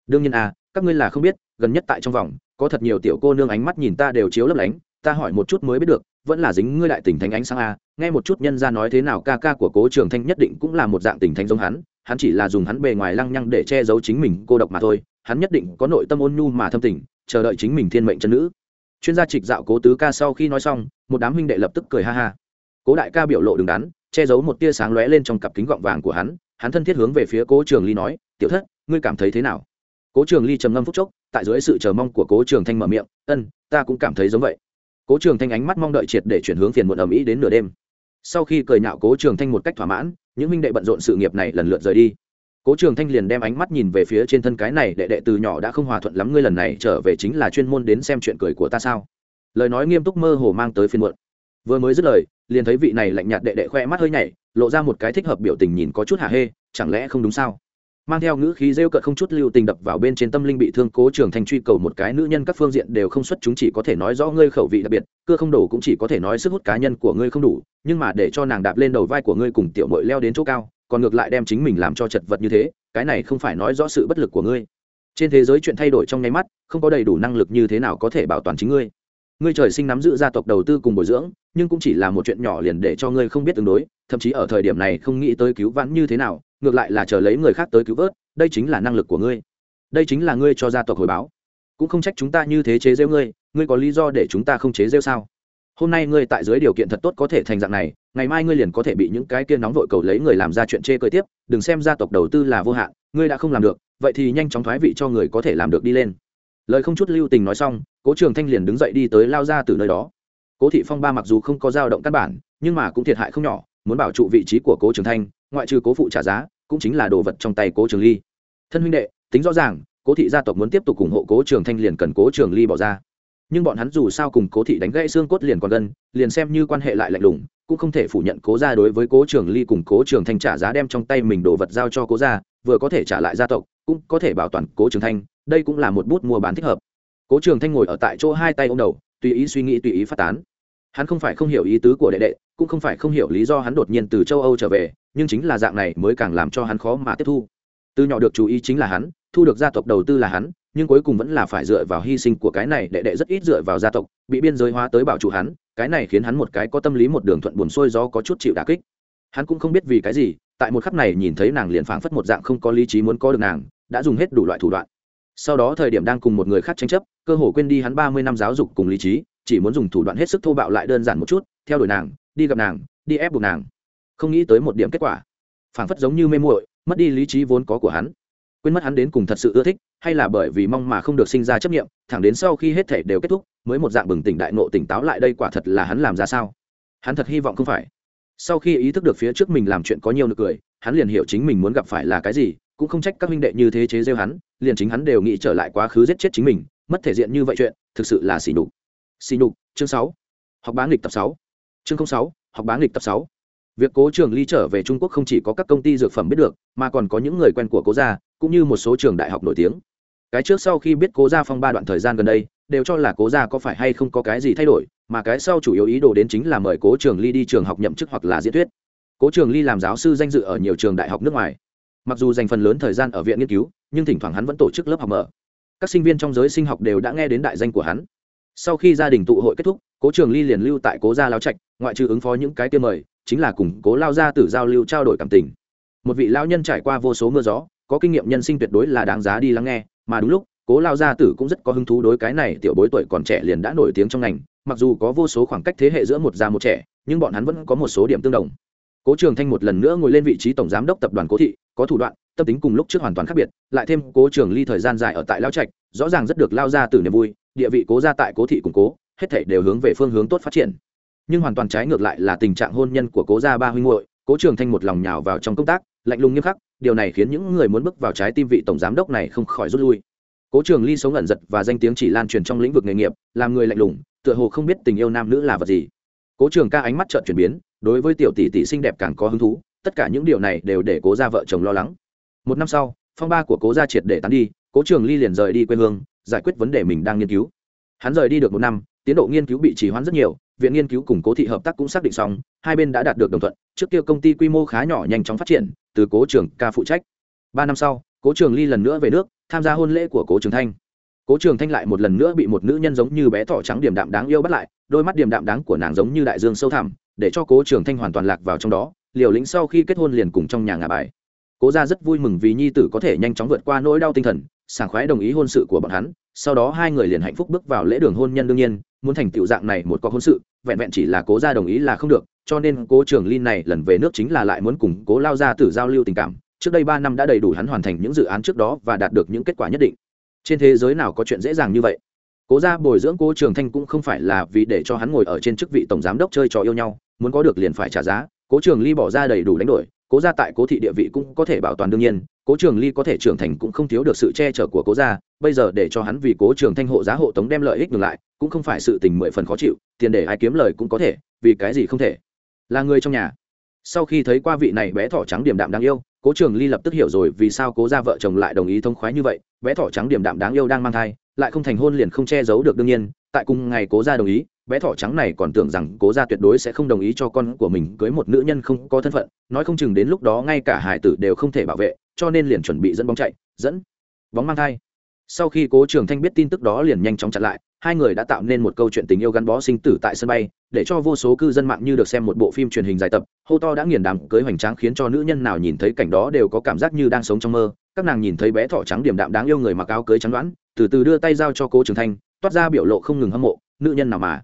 [SPEAKER 1] Đương nhiên a, các ngươi là không biết, gần nhất tại trong vòng, có thật nhiều tiểu cô nương ánh mắt nhìn ta đều chiếu lấp lánh, ta hỏi một chút mới biết được, vẫn là dính ngươi lại tình thánh ánh sáng a, nghe một chút nhân ra nói thế nào, ca ca của cố trường thanh nhất định cũng là một dạng tình thánh giống hắn hắn chỉ là dùng hắn bề ngoài lăng nhăng để che giấu chính mình, cô độc mà thôi, hắn nhất định có nội tâm ôn nhu mà thâm tình, chờ đợi chính mình thiên mệnh chân nữ chuyên gia trịch dạo cố tứ ca sau khi nói xong, một đám huynh đệ lập tức cười ha ha. Cố đại ca biểu lộ đứng đắn, che giấu một tia sáng lóe lên trong cặp kính gọng vàng của hắn hắn thân thiết hướng về phía cố trường ly nói, tiểu thất, ngươi cảm thấy thế nào? Cố trường ly trầm ngâm phúc chốc, tại dưới sự chờ mong của cố trường thanh mở miệng, ân, ta cũng cảm thấy giống vậy. Cố trường thanh ánh mắt mong đợi triệt để chuyển hướng phiền muộn ầm ĩ đến nửa đêm. Sau khi cười nhạo cố trường thanh một cách thỏa mãn, những huynh đệ bận rộn sự nghiệp này lần lượt rời đi cố trường thanh liền đem ánh mắt nhìn về phía trên thân cái này, đệ đệ từ nhỏ đã không hòa thuận lắm, ngươi lần này trở về chính là chuyên môn đến xem chuyện cười của ta sao? Lời nói nghiêm túc mơ hồ mang tới phiên muộn. Vừa mới dứt lời, liền thấy vị này lạnh nhạt đệ đệ khoe mắt hơi nhảy, lộ ra một cái thích hợp biểu tình nhìn có chút hạ hê, chẳng lẽ không đúng sao? Mang theo ngữ khí rêu cợt không chút lưu tình đập vào bên trên tâm linh bị thương, cố trường thanh truy cầu một cái, nữ nhân các phương diện đều không xuất chúng chỉ có thể nói rõ ngươi khẩu vị đặc biệt, cưa không đủ cũng chỉ có thể nói sức hút cá nhân của ngươi không đủ, nhưng mà để cho nàng đạp lên đầu vai của ngươi cùng tiểu mội leo đến chỗ cao còn ngược lại đem chính mình làm cho chật vật như thế, cái này không phải nói rõ sự bất lực của ngươi. Trên thế giới chuyện thay đổi trong nháy mắt, không có đầy đủ năng lực như thế nào có thể bảo toàn chính ngươi. Ngươi trời sinh nắm giữ gia tộc đầu tư cùng bồi dưỡng, nhưng cũng chỉ là một chuyện nhỏ liền để cho ngươi không biết tương đối, thậm chí ở thời điểm này không nghĩ tới cứu vãn như thế nào, ngược lại là chờ lấy người khác tới cứu vớt, đây chính là năng lực của ngươi. Đây chính là ngươi cho gia tộc hồi báo. Cũng không trách chúng ta như thế chế rêu ngươi ngươi có lý do để chúng ta không chế rêu sao? Hôm nay ngươi tại dưới điều kiện thật tốt có thể thành dạng này, ngày mai ngươi liền có thể bị những cái kia nóng vội cầu lấy người làm ra chuyện chê cười tiếp, đừng xem gia tộc đầu tư là vô hạn, ngươi đã không làm được, vậy thì nhanh chóng thoái vị cho người có thể làm được đi lên. Lời không chút lưu tình nói xong, cố trường thanh liền đứng dậy đi tới lao ra từ nơi đó. Cố thị phong ba mặc dù không có dao động căn bản, nhưng mà cũng thiệt hại không nhỏ, muốn bảo trụ vị trí của cố trường thanh, ngoại trừ cố phụ trả giá, cũng chính là đồ vật trong tay cố trường ly. Thân huynh đệ, tính rõ ràng, cố thị gia tộc muốn tiếp tục ủng hộ cố trường thanh liền cần cố trường ly bỏ ra nhưng bọn hắn dù sao cùng cố thị đánh gãy xương cốt liền còn gần, liền xem như quan hệ lại lạnh lùng, cũng không thể phủ nhận cố ra đối với cố trường ly cùng cố trường thanh trả giá đem trong tay mình đồ vật giao cho cố ra vừa có thể trả lại gia tộc, cũng có thể bảo toàn cố trường thanh, đây cũng là một bút mua bán thích hợp. cố trường thanh ngồi ở tại chỗ hai tay ô m đầu, tùy ý suy nghĩ tùy ý phát tán. hắn không phải không hiểu ý tứ của đệ đệ, cũng không phải không hiểu lý do hắn đột nhiên từ châu âu trở về, nhưng chính là dạng này mới càng làm cho hắn khó mà tiếp thu. từ nhỏ được chú ý chính là hắn, thu được gia tộc đầu tư là hắn nhưng cuối cùng vẫn là phải dựa vào hy sinh của cái này đệ đệ rất ít dựa vào gia tộc, bị biên giới hóa tới bảo chủ hắn, cái này khiến hắn một cái có tâm lý một đường thuận buồn xuôi gió có chút chịu đà kích. Hắn cũng không biết vì cái gì, tại một khắc này nhìn thấy nàng liền phảng phất một dạng không có lý trí muốn có được nàng, đã dùng hết đủ loại thủ đoạn. Sau đó thời điểm đang cùng một người khác tranh chấp, cơ hồ quên đi hắn ba mươi năm giáo dục cùng lý trí, chỉ muốn dùng thủ đoạn hết sức thô bạo lại đơn giản một chút, theo đuổi nàng, đi gặp nàng, đi ép buộc nàng. Không nghĩ tới một điểm kết quả. Phảng phất giống như mê muội, mất đi lý trí vốn có của hắn quên mất hắn đến cùng thật sự ưa thích, hay là bởi vì mong mà không được sinh ra chấp nghiệm thẳng đến sau khi hết thể đều kết thúc, mới một dạng bừng tỉnh đại nộ tỉnh táo lại đây quả thật là hắn làm ra sao. Hắn thật hy vọng không phải. Sau khi ý thức được phía trước mình làm chuyện có nhiều nực cười, hắn liền hiểu chính mình muốn gặp phải là cái gì, cũng không trách các huynh đệ như thế chế rêu hắn, liền chính hắn đều nghĩ trở lại quá khứ giết chết chính mình, mất thể diện như vậy chuyện, thực sự là xỉ nhục. Xỉ nhục, chương sáu. Học bán lịch tập sáu. Chương sáu, học bán lịch tập sáu. Việc cố trường ly trở về trung quốc không chỉ có các công ty dược phẩm biết được, mà còn có những người quen của cố gia cũng như một số trường đại học nổi tiếng. Cái trước sau khi biết cố gia phong ba đoạn thời gian gần đây, đều cho là cố gia có phải hay không có cái gì thay đổi, mà cái sau chủ yếu ý đồ đến chính là mời cố trường ly đi trường học nhậm chức hoặc là diễn thuyết. Cố trường ly làm giáo sư danh dự ở nhiều trường đại học nước ngoài. Mặc dù dành phần lớn thời gian ở viện nghiên cứu, nhưng thỉnh thoảng hắn vẫn tổ chức lớp học mở. Các sinh viên trong giới sinh học đều đã nghe đến đại danh của hắn. Sau khi gia đình tụ hội kết thúc, cố trường ly liền lưu tại cố gia lao trạch, ngoại trừ ứng phó những cái tiêu mời, chính là cùng cố lao gia tử giao lưu trao đổi cảm tình. Một vị lao nhân trải qua vô số mưa gió có kinh nghiệm nhân sinh tuyệt đối là đáng giá đi lắng nghe, mà đúng lúc, cố lao gia tử cũng rất có hứng thú đối cái này tiểu bối tuổi còn trẻ liền đã nổi tiếng trong ngành, mặc dù có vô số khoảng cách thế hệ giữa một già một trẻ, nhưng bọn hắn vẫn có một số điểm tương đồng. Cố trường thanh một lần nữa ngồi lên vị trí tổng giám đốc tập đoàn cố thị, có thủ đoạn, tâm tính cùng lúc trước hoàn toàn khác biệt, lại thêm cố trường ly thời gian dài ở tại lao trạch, rõ ràng rất được lao ra từ niềm vui, địa vị cố ra tại cố thị củng cố, hết thảy đều hướng về phương hướng tốt phát triển. Nhưng hoàn toàn trái ngược lại là tình trạng hôn nhân của cố gia ba huynh hội cố trường thanh một lòng nhào vào trong công tác, lạnh lùng nghiêm khắc điều này khiến những người muốn bước vào trái tim vị tổng giám đốc này không khỏi rút lui. Cố trường ly sống ẩn giật và danh tiếng chỉ lan truyền trong lĩnh vực nghề nghiệp, làm người lạnh lùng, tựa hồ không biết tình yêu nam nữ là vật gì. Cố trường ca ánh mắt trợn chuyển biến, đối với tiểu tỷ tỷ xinh đẹp càng có hứng thú, tất cả những điều này đều để cố gia vợ chồng lo lắng. Một năm sau, phong ba của cố gia triệt để tán đi, cố trường ly liền rời đi quê hương, giải quyết vấn đề mình đang nghiên cứu. Hắn rời đi được một năm, tiến độ nghiên cứu bị trì hoãn rất nhiều, viện nghiên cứu cùng cố thị hợp tác cũng xác định xong, hai bên đã đạt được đồng thuận, trước kia công ty quy mô khá nhỏ nhanh chóng phát triển từ cố trường ca phụ trách. Ba năm sau, cố trường ly lần nữa về nước, tham gia hôn lễ của cố trường thanh. Cố trường thanh lại một lần nữa bị một nữ nhân giống như bé thỏ trắng điểm đạm đáng yêu bắt lại, đôi mắt điểm đạm đáng của nàng giống như đại dương sâu thẳm, để cho cố trường thanh hoàn toàn lạc vào trong đó, liều lĩnh sau khi kết hôn liền cùng trong nhà ngà bài. Cố ra rất vui mừng vì nhi tử có thể nhanh chóng vượt qua nỗi đau tinh thần, sảng khoái đồng ý hôn sự của bọn hắn, sau đó hai người liền hạnh phúc bước vào lễ đường hôn nhân đương nhiên muốn thành tựu dạng này một có hôn sự, vẹn vẹn chỉ là cố ra đồng ý là không được, cho nên cố trường linh này lần về nước chính là lại muốn cùng cố lao ra tử giao lưu tình cảm. Trước đây ba năm đã đầy đủ hắn hoàn thành những dự án trước đó và đạt được những kết quả nhất định. Trên thế giới nào có chuyện dễ dàng như vậy? Cố ra bồi dưỡng cố trường thanh cũng không phải là vì để cho hắn ngồi ở trên chức vị tổng giám đốc chơi trò yêu nhau, muốn có được liền phải trả giá. Cố trường ly bỏ ra đầy đủ đánh đổi, cố gia tại cố thị địa vị cũng có thể bảo toàn đương nhiên cố trường ly có thể trưởng thành cũng không thiếu được sự che chở của cố gia, bây giờ để cho hắn vì cố trường thanh hộ giá hộ tống đem lợi ích ngược lại, cũng không phải sự tình mười phần khó chịu, tiền để ai kiếm lời cũng có thể, vì cái gì không thể? Là người trong nhà. Sau khi thấy qua vị này bé thỏ trắng điểm đạm đáng yêu, cố trường ly lập tức hiểu rồi vì sao cố gia vợ chồng lại đồng ý thông khoái như vậy, bé thỏ trắng điểm đạm đáng yêu đang mang thai, lại không thành hôn liền không che giấu được đương nhiên, tại cùng ngày cố gia đồng ý, bé thỏ trắng này còn tưởng rằng cố gia tuyệt đối sẽ không đồng ý cho con của mình cưới một nữ nhân không có thân phận, nói không chừng đến lúc đó ngay cả hải tử đều không thể bảo vệ cho nên liền chuẩn bị dẫn bóng chạy, dẫn bóng mang thai. Sau khi cố trường thanh biết tin tức đó liền nhanh chóng chặn lại, hai người đã tạo nên một câu chuyện tình yêu gắn bó sinh tử tại sân bay, để cho vô số cư dân mạng như được xem một bộ phim truyền hình dài tập, hô to đã nghiền đàm cưới hoành tráng khiến cho nữ nhân nào nhìn thấy cảnh đó đều có cảm giác như đang sống trong mơ. Các nàng nhìn thấy bé thỏ trắng điểm đạm đáng yêu người mặc áo cưới trắng đoán, từ từ đưa tay giao cho cố trường thanh, toát ra biểu lộ không ngừng hâm mộ, nữ nhân nào mà?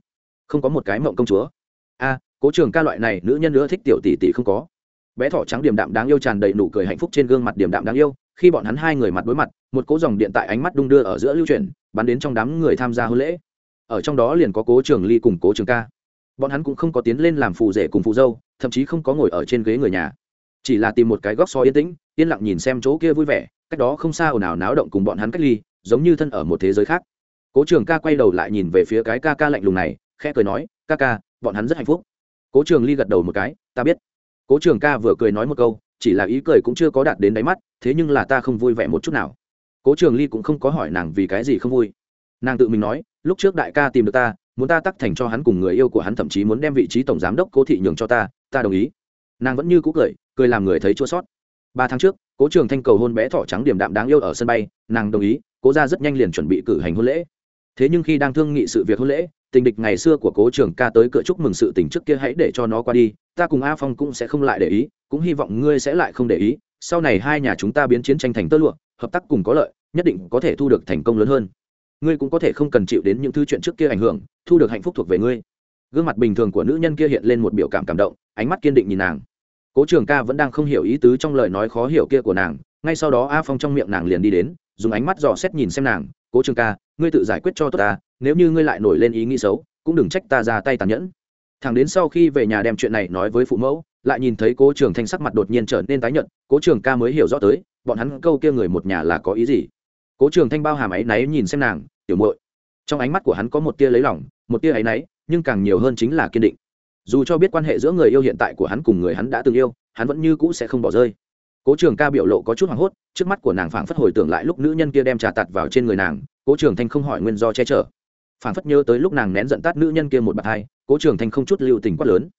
[SPEAKER 1] Không có một cái mộng công chúa. A, cố trường ca loại này nữ nhân nữa thích tiểu tỷ tỷ không có bé thỏ trắng điểm đạm đáng yêu tràn đầy nụ cười hạnh phúc trên gương mặt điểm đạm đáng yêu, khi bọn hắn hai người mặt đối mặt, một cỗ dòng điện tại ánh mắt đung đưa ở giữa lưu chuyển, bắn đến trong đám người tham gia hôn lễ. Ở trong đó liền có cố trường ly cùng cố trường ca. Bọn hắn cũng không có tiến lên làm phù rể cùng phù dâu, thậm chí không có ngồi ở trên ghế người nhà. Chỉ là tìm một cái góc so yên tĩnh, yên lặng nhìn xem chỗ kia vui vẻ, cách đó không xa ồn ào náo động cùng bọn hắn cách ly, giống như thân ở một thế giới khác. Cố trường ca quay đầu lại nhìn về phía cái ca ca lạnh lùng này, khẽ cười nói, ca ca, bọn hắn rất hạnh phúc. Cố trường ly gật đầu một cái, ta biết cố trường ca vừa cười nói một câu, chỉ là ý cười cũng chưa có đạt đến đáy mắt, thế nhưng là ta không vui vẻ một chút nào. Cố trường ly cũng không có hỏi nàng vì cái gì không vui. Nàng tự mình nói, lúc trước đại ca tìm được ta, muốn ta tắc thành cho hắn cùng người yêu của hắn, thậm chí muốn đem vị trí tổng giám đốc cố thị nhường cho ta ta đồng ý. Nàng vẫn như cũ cười cười làm người thấy chua sót. Ba tháng trước, cố trường thanh cầu hôn bé thỏ trắng điểm đạm đáng yêu ở sân bay, nàng đồng ý, cố ra rất nhanh liền chuẩn bị cử hành hôn lễ. Thế nhưng khi đang thương nghị sự việc hôn lễ, tình địch ngày xưa của cố trường ca tới cửa chúc mừng sự tình trước kia hãy để cho nó qua đi ta cùng a phong cũng sẽ không lại để ý, cũng hy vọng ngươi sẽ lại không để ý. Sau này hai nhà chúng ta biến chiến tranh thành tơ lụa, hợp tác cùng có lợi, nhất định có thể thu được thành công lớn hơn. Ngươi cũng có thể không cần chịu đến những thứ chuyện trước kia ảnh hưởng, thu được hạnh phúc thuộc về ngươi. Gương mặt bình thường của nữ nhân kia hiện lên một biểu cảm cảm động, ánh mắt kiên định nhìn nàng. Cố trường ca vẫn đang không hiểu ý tứ trong lời nói khó hiểu kia của nàng, ngay sau đó a phong trong miệng nàng liền đi đến, dùng ánh mắt dò xét nhìn xem nàng. Cố trường ca, ngươi tự giải quyết cho tốt ta, nếu như ngươi lại nổi lên ý nghĩ xấu, cũng đừng trách ta ra tay tàn nhẫn thằng đến sau khi về nhà đem chuyện này nói với phụ mẫu, lại nhìn thấy cố trường thanh sắc mặt đột nhiên trở nên tái nhợt, cố trường ca mới hiểu rõ tới, bọn hắn câu kia người một nhà là có ý gì. Cố trường thanh bao hàm áy náy nhìn xem nàng, tiểu muội. Trong ánh mắt của hắn có một tia lấy lòng, một tia áy náy, nhưng càng nhiều hơn chính là kiên định. Dù cho biết quan hệ giữa người yêu hiện tại của hắn cùng người hắn đã từng yêu, hắn vẫn như cũ sẽ không bỏ rơi. Cố trường ca biểu lộ có chút hoảng hốt, trước mắt của nàng phảng phất hồi tưởng lại lúc nữ nhân kia đem trà tạt vào trên người nàng, cố trường thanh không hỏi nguyên do che chở phảng phất nhớ tới lúc nàng nén giận tát nữ nhân kia một bạt hai, cố trường thanh không chút lưu tình quát lớn.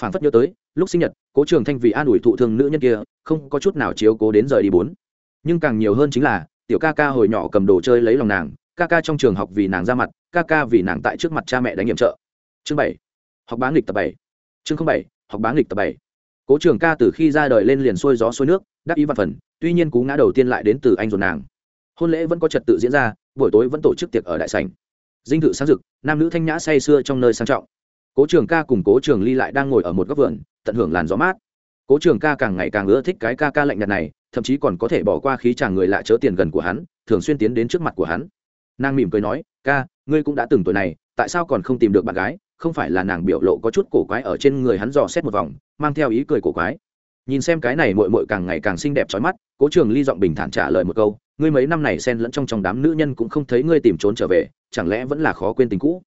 [SPEAKER 1] Phảng phất nhớ tới, lúc sinh nhật, cố trường thanh vì an ủi thụ thương nữ nhân kia, không có chút nào chiếu cố đến rời đi bốn. Nhưng càng nhiều hơn chính là, tiểu ca ca hồi nhỏ cầm đồ chơi lấy lòng nàng, ca ca trong trường học vì nàng ra mặt, ca ca vì nàng tại trước mặt cha mẹ đánh nhiệm trợ. Chương bảy, học bán lịch tập bảy. Chương bảy, học bán lịch tập bảy. Cố trường ca từ khi ra đời lên liền xuôi gió xuôi nước, đắc ý văn phần, tuy nhiên cú ngã đầu tiên lại đến từ anh ruột nàng. Hôn lễ vẫn có trật tự diễn ra, buổi tối vẫn tổ chức tiệc ở đại sảnh dinh thự sáng dực nam nữ thanh nhã say sưa trong nơi sang trọng. Cố trường ca cùng cố trường ly lại đang ngồi ở một góc vườn, tận hưởng làn gió mát. Cố trường ca càng ngày càng ưa thích cái ca ca lạnh nhạt này, thậm chí còn có thể bỏ qua khí chàng người lạ chớ tiền gần của hắn, thường xuyên tiến đến trước mặt của hắn. Nàng mỉm cười nói, ca, ngươi cũng đã từng tuổi này, tại sao còn không tìm được bạn gái? Không phải là nàng biểu lộ có chút cổ quái ở trên người hắn dò xét một vòng, mang theo ý cười cổ quái. Nhìn xem cái này mội mội càng ngày càng xinh đẹp trói mắt, cố trường ly giọng bình thản trả lời một câu ngươi mấy năm này xen lẫn trong trong đám nữ nhân cũng không thấy ngươi tìm trốn trở về, chẳng lẽ vẫn là khó quên tình cũ?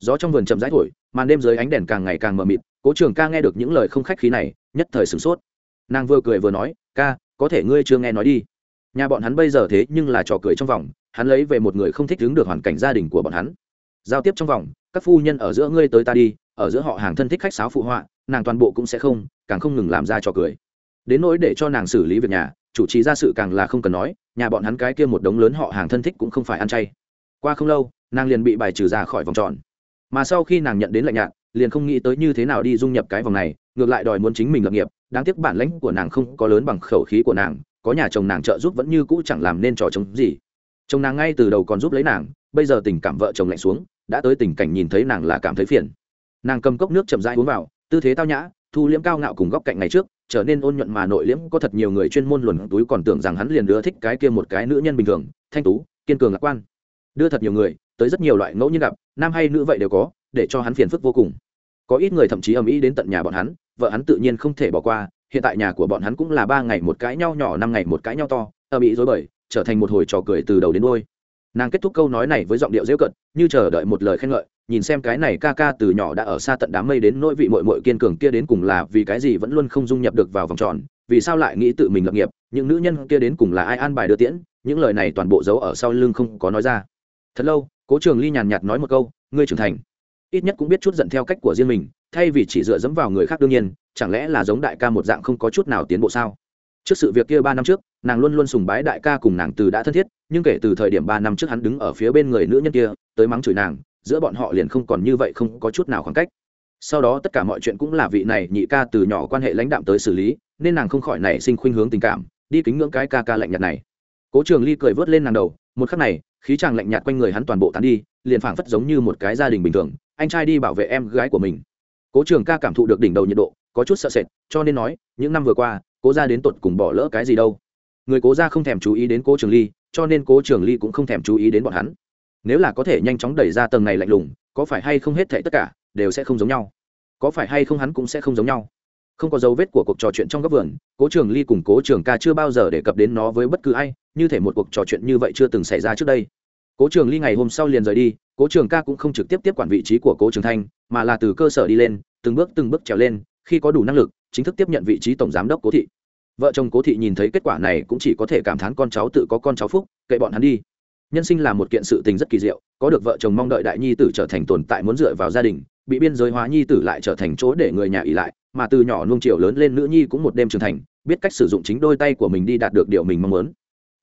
[SPEAKER 1] Gió trong vườn chậm rãi thổi, màn đêm dưới ánh đèn càng ngày càng mờ mịt, cố trường ca nghe được những lời không khách khí này, nhất thời sửng sốt. Nàng vừa cười vừa nói, ca, có thể ngươi chưa nghe nói đi. Nhà bọn hắn bây giờ thế nhưng là trò cười trong vòng, hắn lấy về một người không thích đứng được hoàn cảnh gia đình của bọn hắn. Giao tiếp trong vòng, các phu nhân ở giữa ngươi tới ta đi, ở giữa họ hàng thân thích khách sáo phụ họa, nàng toàn bộ cũng sẽ không, càng không ngừng làm ra trò cười. Đến nỗi để cho nàng xử lý việc nhà, chủ trì ra sự càng là không cần nói nhà bọn hắn cái kia một đống lớn họ hàng thân thích cũng không phải ăn chay. Qua không lâu, nàng liền bị bài trừ ra khỏi vòng tròn. Mà sau khi nàng nhận đến lạnh nhạt, liền không nghĩ tới như thế nào đi dung nhập cái vòng này, ngược lại đòi muốn chính mình lập nghiệp. Đáng tiếc bản lãnh của nàng không có lớn bằng khẩu khí của nàng, có nhà chồng nàng trợ giúp vẫn như cũ chẳng làm nên trò chống gì. Chồng nàng ngay từ đầu còn giúp lấy nàng, bây giờ tình cảm vợ chồng lạnh xuống, đã tới tình cảnh nhìn thấy nàng là cảm thấy phiền. Nàng cầm cốc nước chậm rãi uống vào, tư thế tao nhã, thu liễm cao ngạo cùng góc cạnh ngày trước trở nên ôn nhuận mà nội liễm, có thật nhiều người chuyên môn luồn túi còn tưởng rằng hắn liền đưa thích cái kia một cái nữ nhân bình thường, thanh tú, kiên cường lạc quan. Đưa thật nhiều người, tới rất nhiều loại ngẫu nhiên gặp, nam hay nữ vậy đều có, để cho hắn phiền phức vô cùng. Có ít người thậm chí ầm ĩ đến tận nhà bọn hắn, vợ hắn tự nhiên không thể bỏ qua, hiện tại nhà của bọn hắn cũng là ba ngày một cái nhau nhỏ, năm ngày một cái nhau to, ầm ĩ dối bời, trở thành một hồi trò cười từ đầu đến đôi nàng kết thúc câu nói này với giọng điệu dễ cận như chờ đợi một lời khen ngợi, nhìn xem cái này ca ca từ nhỏ đã ở xa tận đám mây đến nỗi vị mội mội kiên cường kia đến cùng là vì cái gì vẫn luôn không dung nhập được vào vòng tròn, vì sao lại nghĩ tự mình lập nghiệp, những nữ nhân kia đến cùng là ai an bài đưa tiễn, những lời này toàn bộ giấu ở sau lưng không có nói ra. Thật lâu, cố trường ly nhàn nhạt nói một câu, ngươi trưởng thành, ít nhất cũng biết chút giận theo cách của riêng mình, thay vì chỉ dựa dẫm vào người khác đương nhiên, chẳng lẽ là giống đại ca một dạng không có chút nào tiến bộ sao? Trước sự việc kia ba năm trước nàng luôn luôn sùng bái đại ca cùng nàng từ đã thân thiết, nhưng kể từ thời điểm ba năm trước hắn đứng ở phía bên người nữ nhân kia, tới mắng chửi nàng, giữa bọn họ liền không còn như vậy không có chút nào khoảng cách. Sau đó tất cả mọi chuyện cũng là vị này nhị ca từ nhỏ quan hệ lãnh đạm tới xử lý, nên nàng không khỏi nảy sinh khuynh hướng tình cảm, đi kính ngưỡng cái ca ca lạnh nhạt này. Cố trường ly cười vớt lên nàng đầu, một khắc này, khí chàng lạnh nhạt quanh người hắn toàn bộ tán đi, liền phảng phất giống như một cái gia đình bình thường, anh trai đi bảo vệ em gái của mình. Cố trường ca cảm thụ được đỉnh đầu nhiệt độ, có chút sợ sệt, cho nên nói, những năm vừa qua, cố ra đến tột cùng bỏ lỡ cái gì đâu người cố ra không thèm chú ý đến cố trường ly, cho nên cố trường ly cũng không thèm chú ý đến bọn hắn. Nếu là có thể nhanh chóng đẩy ra tầng này lạnh lùng, có phải hay không hết thệ tất cả đều sẽ không giống nhau? Có phải hay không hắn cũng sẽ không giống nhau? Không có dấu vết của cuộc trò chuyện trong góc vườn, cố trường ly cùng cố trường ca chưa bao giờ đề cập đến nó với bất cứ ai, như thể một cuộc trò chuyện như vậy chưa từng xảy ra trước đây. Cố trường ly ngày hôm sau liền rời đi, cố trường ca cũng không trực tiếp tiếp quản vị trí của cố trường thanh, mà là từ cơ sở đi lên, từng bước từng bước trèo lên, khi có đủ năng lực, chính thức tiếp nhận vị trí tổng giám đốc cố thị vợ chồng cố thị nhìn thấy kết quả này cũng chỉ có thể cảm thán con cháu tự có con cháu phúc, kệ bọn hắn đi. Nhân sinh là một kiện sự tình rất kỳ diệu, có được vợ chồng mong đợi đại nhi tử trở thành tồn tại muốn dựa vào gia đình, bị biên giới hóa nhi tử lại trở thành chỗ để người nhà ỉ lại, mà từ nhỏ nuông chiều lớn lên nữ nhi cũng một đêm trưởng thành, biết cách sử dụng chính đôi tay của mình đi đạt được điều mình mong muốn.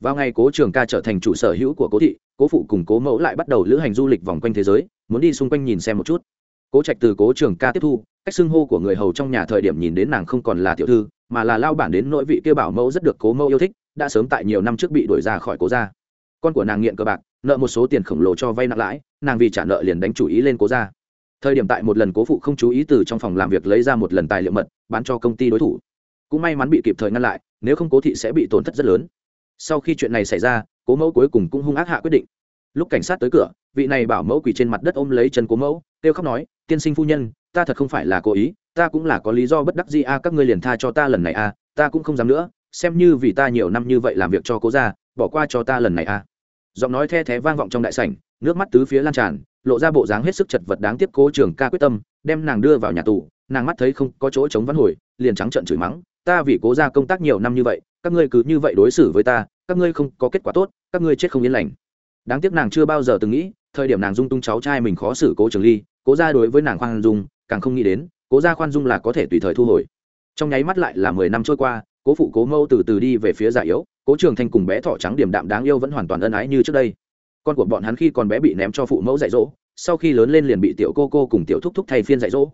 [SPEAKER 1] Vào ngày cố trường ca trở thành chủ sở hữu của cố thị, cố phụ cùng cố mẫu lại bắt đầu lữ hành du lịch vòng quanh thế giới, muốn đi xung quanh nhìn xem một chút. Cố trạch từ cố trường ca tiếp thu, cách xưng hô của người hầu trong nhà thời điểm nhìn đến nàng không còn là tiểu thư mà là lao bản đến nội vị kia bảo mẫu rất được cố mẫu yêu thích, đã sớm tại nhiều năm trước bị đuổi ra khỏi cố gia. Con của nàng nghiện cờ bạc, nợ một số tiền khổng lồ cho vay nặng lãi, nàng vì trả nợ liền đánh chủ ý lên cố gia. Thời điểm tại một lần cố phụ không chú ý từ trong phòng làm việc lấy ra một lần tài liệu mật, bán cho công ty đối thủ. Cũng may mắn bị kịp thời ngăn lại, nếu không cố thị sẽ bị tổn thất rất lớn. Sau khi chuyện này xảy ra, cố mẫu cuối cùng cũng hung ác hạ quyết định. Lúc cảnh sát tới cửa, vị này bảo mẫu quỳ trên mặt đất ôm lấy chân cố mẫu, kêu khóc nói, tiên sinh phu nhân, ta thật không phải là cố ý ta cũng là có lý do bất đắc gì a, các ngươi liền tha cho ta lần này, a, ta cũng không dám nữa, xem như vì ta nhiều năm như vậy làm việc cho cố ra bỏ qua cho ta lần này, a. Giọng nói the thé vang vọng trong đại sảnh, nước mắt tứ phía lan tràn, lộ ra bộ dáng hết sức chật vật đáng tiếc cố trường ca quyết tâm, đem nàng đưa vào nhà tù, nàng mắt thấy không có chỗ chống văn hồi, liền trắng trợn chửi mắng, ta vì cố ra công tác nhiều năm như vậy, các ngươi cứ như vậy đối xử với ta, các ngươi không có kết quả tốt, các ngươi chết không yên lành. Đáng tiếc nàng chưa bao giờ từng nghĩ, thời điểm nàng dung tung cháu trai mình khó xử cố trường ly, cố ra đối với nàng khoan dung, càng không nghĩ đến cố gia khoan dung là có thể tùy thời thu hồi. Trong nháy mắt lại là mười năm trôi qua, cố phụ cố mâu từ từ đi về phía già yếu, cố trường thanh cùng bé thỏ trắng điểm đạm đáng yêu vẫn hoàn toàn ân ái như trước đây. Con của bọn hắn khi còn bé bị ném cho phụ mẫu dạy dỗ, sau khi lớn lên liền bị tiểu cô cô cùng tiểu thúc thúc thay phiên dạy dỗ.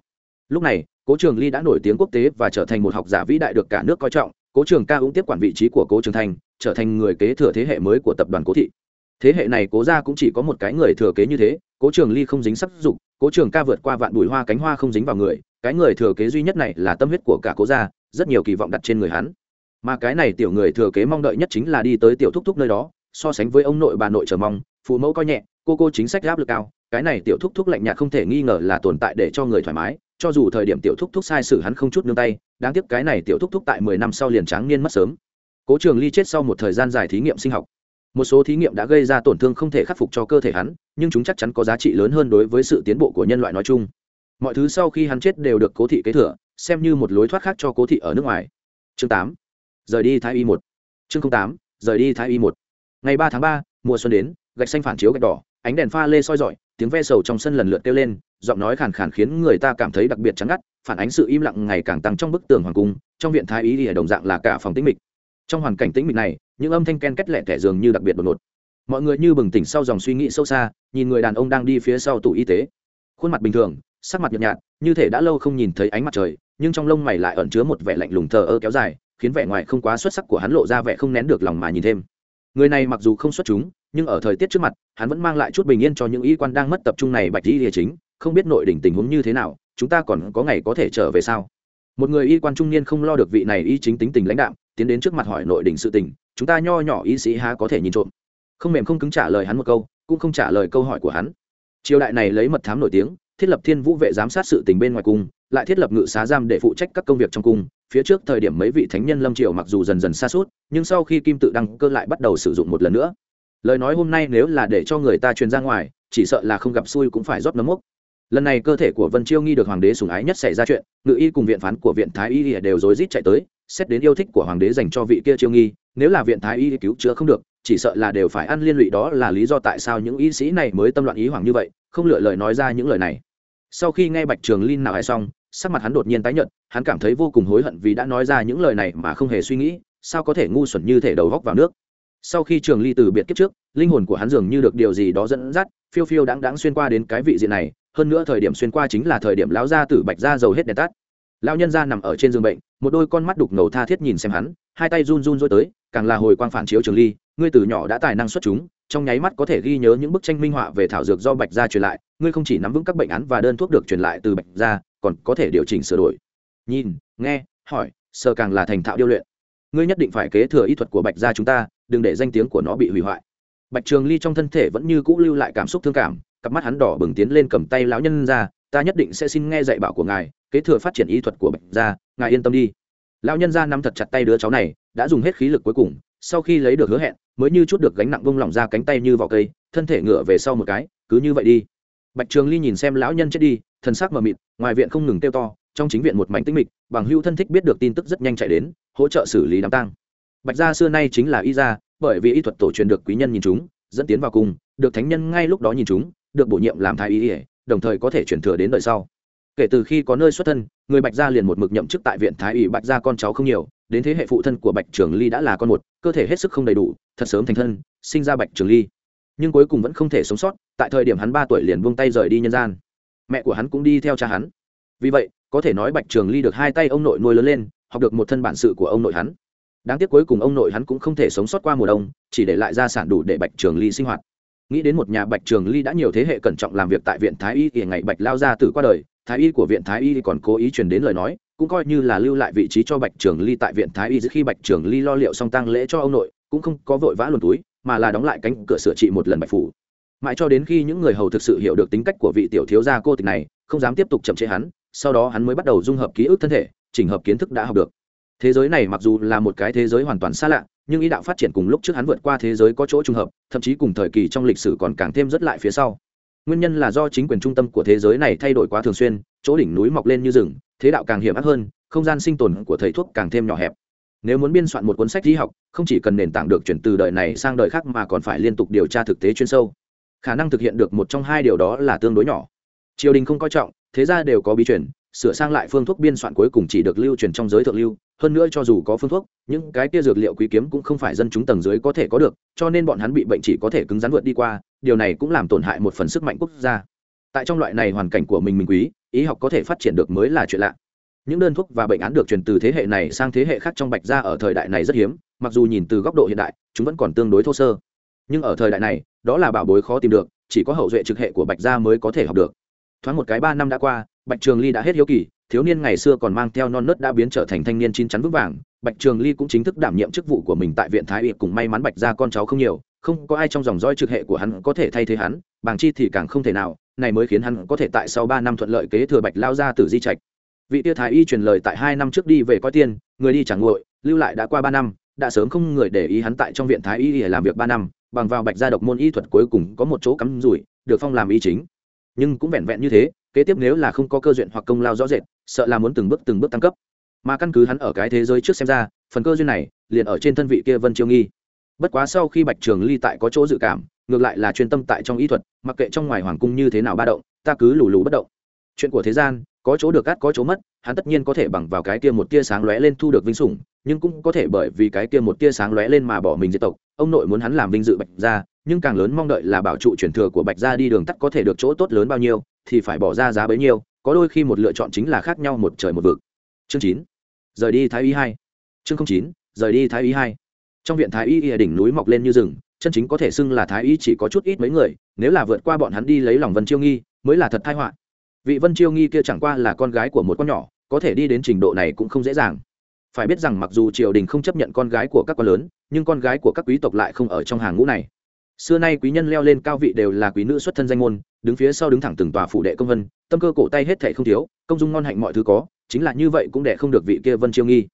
[SPEAKER 1] Lúc này, cố trường ly đã nổi tiếng quốc tế và trở thành một học giả vĩ đại được cả nước coi trọng, cố trường ca cũng tiếp quản vị trí của cố trường thanh, trở thành người kế thừa thế hệ mới của tập đoàn cố thị. Thế hệ này cố ra cũng chỉ có một cái người thừa kế như thế, cố trường ly không dính sắc dục, cố trường ca vượt qua vạn bùi hoa cánh hoa không dính vào người cái người thừa kế duy nhất này là tâm huyết của cả cố gia, rất nhiều kỳ vọng đặt trên người hắn. Mà cái này tiểu người thừa kế mong đợi nhất chính là đi tới tiểu thúc thúc nơi đó, so sánh với ông nội bà nội chờ mong, phụ mẫu coi nhẹ, cô cô chính sách áp lực cao, cái này tiểu thúc thúc lạnh nhạt không thể nghi ngờ là tồn tại để cho người thoải mái, cho dù thời điểm tiểu thúc thúc sai sự hắn không chút nương tay, đáng tiếc cái này tiểu thúc thúc tại mười năm sau liền tráng niên mất sớm. Cố trường ly chết sau một thời gian dài thí nghiệm sinh học. Một số thí nghiệm đã gây ra tổn thương không thể khắc phục cho cơ thể hắn, nhưng chúng chắc chắn có giá trị lớn hơn đối với sự tiến bộ của nhân loại nói chung mọi thứ sau khi hắn chết đều được cố thị kế thừa, xem như một lối thoát khác cho cố thị ở nước ngoài. Chương tám, rời đi thái y một. Chương tám, rời đi thái y một. Ngày ba tháng ba, mùa xuân đến, gạch xanh phản chiếu gạch đỏ, ánh đèn pha lê soi rọi, tiếng ve sầu trong sân lần lượt kêu lên, giọng nói khàn khàn khiến người ta cảm thấy đặc biệt trắng ngắt, phản ánh sự im lặng ngày càng tăng trong bức tường hoàng cung, trong viện thái y ở đồng dạng là cả phòng tĩnh mịch. Trong hoàn cảnh tĩnh mịch này, những âm thanh ken kết lẹ tẻ dường như đặc biệt đột ngột. Mọi người như bừng tỉnh sau dòng suy nghĩ sâu xa, nhìn người đàn ông đang đi phía sau tủ y tế. Khuôn mặt bình thường sắc mặt nhợt nhạt, như thể đã lâu không nhìn thấy ánh mặt trời, nhưng trong lông mày lại ẩn chứa một vẻ lạnh lùng thờ ơ kéo dài, khiến vẻ ngoài không quá xuất sắc của hắn lộ ra vẻ không nén được lòng mà nhìn thêm. Người này mặc dù không xuất chúng, nhưng ở thời tiết trước mặt, hắn vẫn mang lại chút bình yên cho những y quan đang mất tập trung này bạch y địa chính, không biết nội đỉnh tình huống như thế nào, chúng ta còn có ngày có thể trở về sao? Một người y quan trung niên không lo được vị này y chính tính tình lãnh đạm, tiến đến trước mặt hỏi nội đỉnh sự tình, chúng ta nho nhỏ y sĩ há có thể nhìn trộm? Không mềm không cứng trả lời hắn một câu, cũng không trả lời câu hỏi của hắn. Triều đại này lấy mật thám nổi tiếng thiết lập thiên vũ vệ giám sát sự tình bên ngoài cung, lại thiết lập ngự xá giam để phụ trách các công việc trong cung. Phía trước thời điểm mấy vị thánh nhân lâm triều mặc dù dần dần xa suốt nhưng sau khi kim tự đăng cơ lại bắt đầu sử dụng một lần nữa. Lời nói hôm nay nếu là để cho người ta truyền ra ngoài, chỉ sợ là không gặp xui cũng phải rót nấm mốc. Lần này cơ thể của vân chiêu nghi được hoàng đế sùng ái nhất xảy ra chuyện, ngự y cùng viện phán của viện thái y đều rối rít chạy tới, xét đến yêu thích của hoàng đế dành cho vị kia chiêu nghi, nếu là viện thái y cứu chữa không được, chỉ sợ là đều phải ăn liên lụy đó là lý do tại sao những y sĩ này mới tâm loạn ý hoàng như vậy, không lựa lời nói ra những lời này sau khi nghe bạch trường linh nào hay xong, sắc mặt hắn đột nhiên tái nhợt, hắn cảm thấy vô cùng hối hận vì đã nói ra những lời này mà không hề suy nghĩ, sao có thể ngu xuẩn như thể đầu góc vào nước. Sau khi trường ly từ biệt kiếp trước, linh hồn của hắn dường như được điều gì đó dẫn dắt, phiêu phiêu đáng đáng xuyên qua đến cái vị diện này, hơn nữa thời điểm xuyên qua chính là thời điểm lão gia tử bạch ra dầu hết đèn tắt. Lão nhân gia nằm ở trên giường bệnh, một đôi con mắt đục ngầu tha thiết nhìn xem hắn, hai tay run run rối tới, càng là hồi quang phản chiếu trường ly, ngươi từ nhỏ đã tài năng xuất chúng trong nháy mắt có thể ghi nhớ những bức tranh minh họa về thảo dược do bạch gia truyền lại, ngươi không chỉ nắm vững các bệnh án và đơn thuốc được truyền lại từ bạch gia, còn có thể điều chỉnh sửa đổi. Nhìn, nghe, hỏi sơ càng là thành thạo điêu luyện. Ngươi nhất định phải kế thừa y thuật của bạch gia chúng ta, đừng để danh tiếng của nó bị hủy hoại. Bạch trường ly trong thân thể vẫn như cũ lưu lại cảm xúc thương cảm, cặp mắt hắn đỏ bừng tiến lên cầm tay lão nhân ra, ta nhất định sẽ xin nghe dạy bảo của ngài, kế thừa phát triển y thuật của bạch gia, ngài yên tâm đi. Lão nhân ra nắm thật chặt tay đứa cháu này, đã dùng hết khí lực cuối cùng sau khi lấy được hứa hẹn, mới như chút được gánh nặng vung lỏng ra cánh tay như vào cây, thân thể ngựa về sau một cái, cứ như vậy đi. Bạch trường ly nhìn xem lão nhân chết đi thân xác mờ mịt, ngoài viện không ngừng kêu to, trong chính viện một mảnh tĩnh mịch, bằng hữu thân thích biết được tin tức rất nhanh chạy đến, hỗ trợ xử lý đám tang. Bạch gia xưa nay chính là y gia, bởi vì y thuật tổ truyền được quý nhân nhìn chúng, dẫn tiến vào cùng, được thánh nhân ngay lúc đó nhìn chúng, được bổ nhiệm làm thái y đồng thời có thể chuyển thừa đến đời sau. Kể từ khi có nơi xuất thân, người bạch gia liền một mực nhậm chức tại viện thái y, bạch gia con cháu không nhiều đến thế hệ phụ thân của bạch trường ly đã là con một, cơ thể hết sức không đầy đủ, thật sớm thành thân, sinh ra bạch trường ly. Nhưng cuối cùng vẫn không thể sống sót, tại thời điểm hắn ba tuổi liền buông tay rời đi nhân gian. Mẹ của hắn cũng đi theo cha hắn. Vì vậy, có thể nói bạch trường ly được hai tay ông nội nuôi lớn lên, học được một thân bản sự của ông nội hắn. Đáng tiếc cuối cùng ông nội hắn cũng không thể sống sót qua mùa đông, chỉ để lại gia sản đủ để bạch trường ly sinh hoạt. Nghĩ đến một nhà bạch trường ly đã nhiều thế hệ cẩn trọng làm việc tại viện thái y thì ngày bạch lao ra từ qua đời, thái y của viện thái y còn cố ý truyền đến lời nói cũng coi như là lưu lại vị trí cho bạch trường ly tại viện thái y khi bạch trường ly lo liệu xong tăng lễ cho ông nội, cũng không có vội vã luồn túi, mà là đóng lại cánh cửa sửa trị một lần bạch phủ. Mãi cho đến khi những người hầu thực sự hiểu được tính cách của vị tiểu thiếu gia cô tịch này, không dám tiếp tục chậm chế hắn, sau đó hắn mới bắt đầu dung hợp ký ức thân thể, chỉnh hợp kiến thức đã học được. Thế giới này mặc dù là một cái thế giới hoàn toàn xa lạ, nhưng ý đạo phát triển cùng lúc trước hắn vượt qua thế giới có chỗ trùng hợp, thậm chí cùng thời kỳ trong lịch sử còn càng thêm rất lại phía sau. Nguyên nhân là do chính quyền trung tâm của thế giới này thay đổi quá thường xuyên, chỗ đỉnh núi mọc lên như rừng thế đạo càng hiểm ác hơn, không gian sinh tồn của thầy thuốc càng thêm nhỏ hẹp. Nếu muốn biên soạn một cuốn sách y học, không chỉ cần nền tảng được chuyển từ đời này sang đời khác mà còn phải liên tục điều tra thực tế chuyên sâu. Khả năng thực hiện được một trong hai điều đó là tương đối nhỏ. Triều đình không coi trọng, thế ra đều có bí truyền, sửa sang lại phương thuốc biên soạn cuối cùng chỉ được lưu truyền trong giới thượng lưu. Hơn nữa cho dù có phương thuốc, những cái kia dược liệu quý kiếm cũng không phải dân chúng tầng dưới có thể có được, cho nên bọn hắn bị bệnh chỉ có thể cứng rắn vượt đi qua, điều này cũng làm tổn hại một phần sức mạnh quốc gia. Tại trong loại này hoàn cảnh của mình mình quý ý học có thể phát triển được mới là chuyện lạ. Những đơn thuốc và bệnh án được truyền từ thế hệ này sang thế hệ khác trong bạch gia ở thời đại này rất hiếm, mặc dù nhìn từ góc độ hiện đại, chúng vẫn còn tương đối thô sơ. Nhưng ở thời đại này, đó là bảo bối khó tìm được, chỉ có hậu duệ trực hệ của bạch gia mới có thể học được. Thoáng một cái ba năm đã qua, bạch trường ly đã hết hiếu kỳ, thiếu niên ngày xưa còn mang theo non nớt đã biến trở thành thanh niên chín chắn vững vàng. Bạch trường ly cũng chính thức đảm nhiệm chức vụ của mình tại viện thái y, cùng may mắn bạch gia con cháu không nhiều, không có ai trong dòng dõi trực hệ của hắn có thể thay thế hắn, bàng chi thì càng không thể nào này mới khiến hắn có thể tại sau ba năm thuận lợi kế thừa bạch lao ra từ di trạch. Vị tia thái y truyền lời tại hai năm trước đi về coi tiên, người đi chẳng nguội, lưu lại đã qua ba năm, đã sớm không người để ý hắn tại trong viện thái y để làm việc ba năm, bằng vào bạch gia độc môn y thuật cuối cùng có một chỗ cắm rủi, được phong làm y chính. Nhưng cũng vẹn vẹn như thế, kế tiếp nếu là không có cơ duyên hoặc công lao rõ rệt, sợ là muốn từng bước từng bước tăng cấp. Mà căn cứ hắn ở cái thế giới trước xem ra, phần cơ duyên này liền ở trên thân vị kia vân chiêu nghi bất quá sau khi bạch trường ly tại có chỗ dự cảm, ngược lại là chuyên tâm tại trong y thuật, mặc kệ trong ngoài hoàng cung như thế nào ba động, ta cứ lù lù bất động. Chuyện của thế gian, có chỗ được cắt có chỗ mất, hắn tất nhiên có thể bằng vào cái kia một tia sáng lóe lên thu được vinh sủng, nhưng cũng có thể bởi vì cái kia một tia sáng lóe lên mà bỏ mình diệt tộc. Ông nội muốn hắn làm vinh dự bạch gia, nhưng càng lớn mong đợi là bảo trụ truyền thừa của bạch gia đi đường tắt có thể được chỗ tốt lớn bao nhiêu, thì phải bỏ ra giá bấy nhiêu, có đôi khi một lựa chọn chính là khác nhau một trời một vực. Chương chín. Rời đi thái y hai. Chương chín. Rời đi thái y hai trong viện thái y y đỉnh núi mọc lên như rừng, chân chính có thể xưng là thái y chỉ có chút ít mấy người, nếu là vượt qua bọn hắn đi lấy lòng vân chiêu nghi, mới là thật thai họa. Vị vân chiêu nghi kia chẳng qua là con gái của một con nhỏ, có thể đi đến trình độ này cũng không dễ dàng. Phải biết rằng mặc dù triều đình không chấp nhận con gái của các con lớn, nhưng con gái của các quý tộc lại không ở trong hàng ngũ này. Xưa nay quý nhân leo lên cao vị đều là quý nữ xuất thân danh môn, đứng phía sau đứng thẳng từng tòa phụ đệ công vân, tâm cơ cổ tay hết thệ không thiếu, công dung ngon hạnh mọi thứ có, chính là như vậy cũng để không được vị kia vân chiêu nghi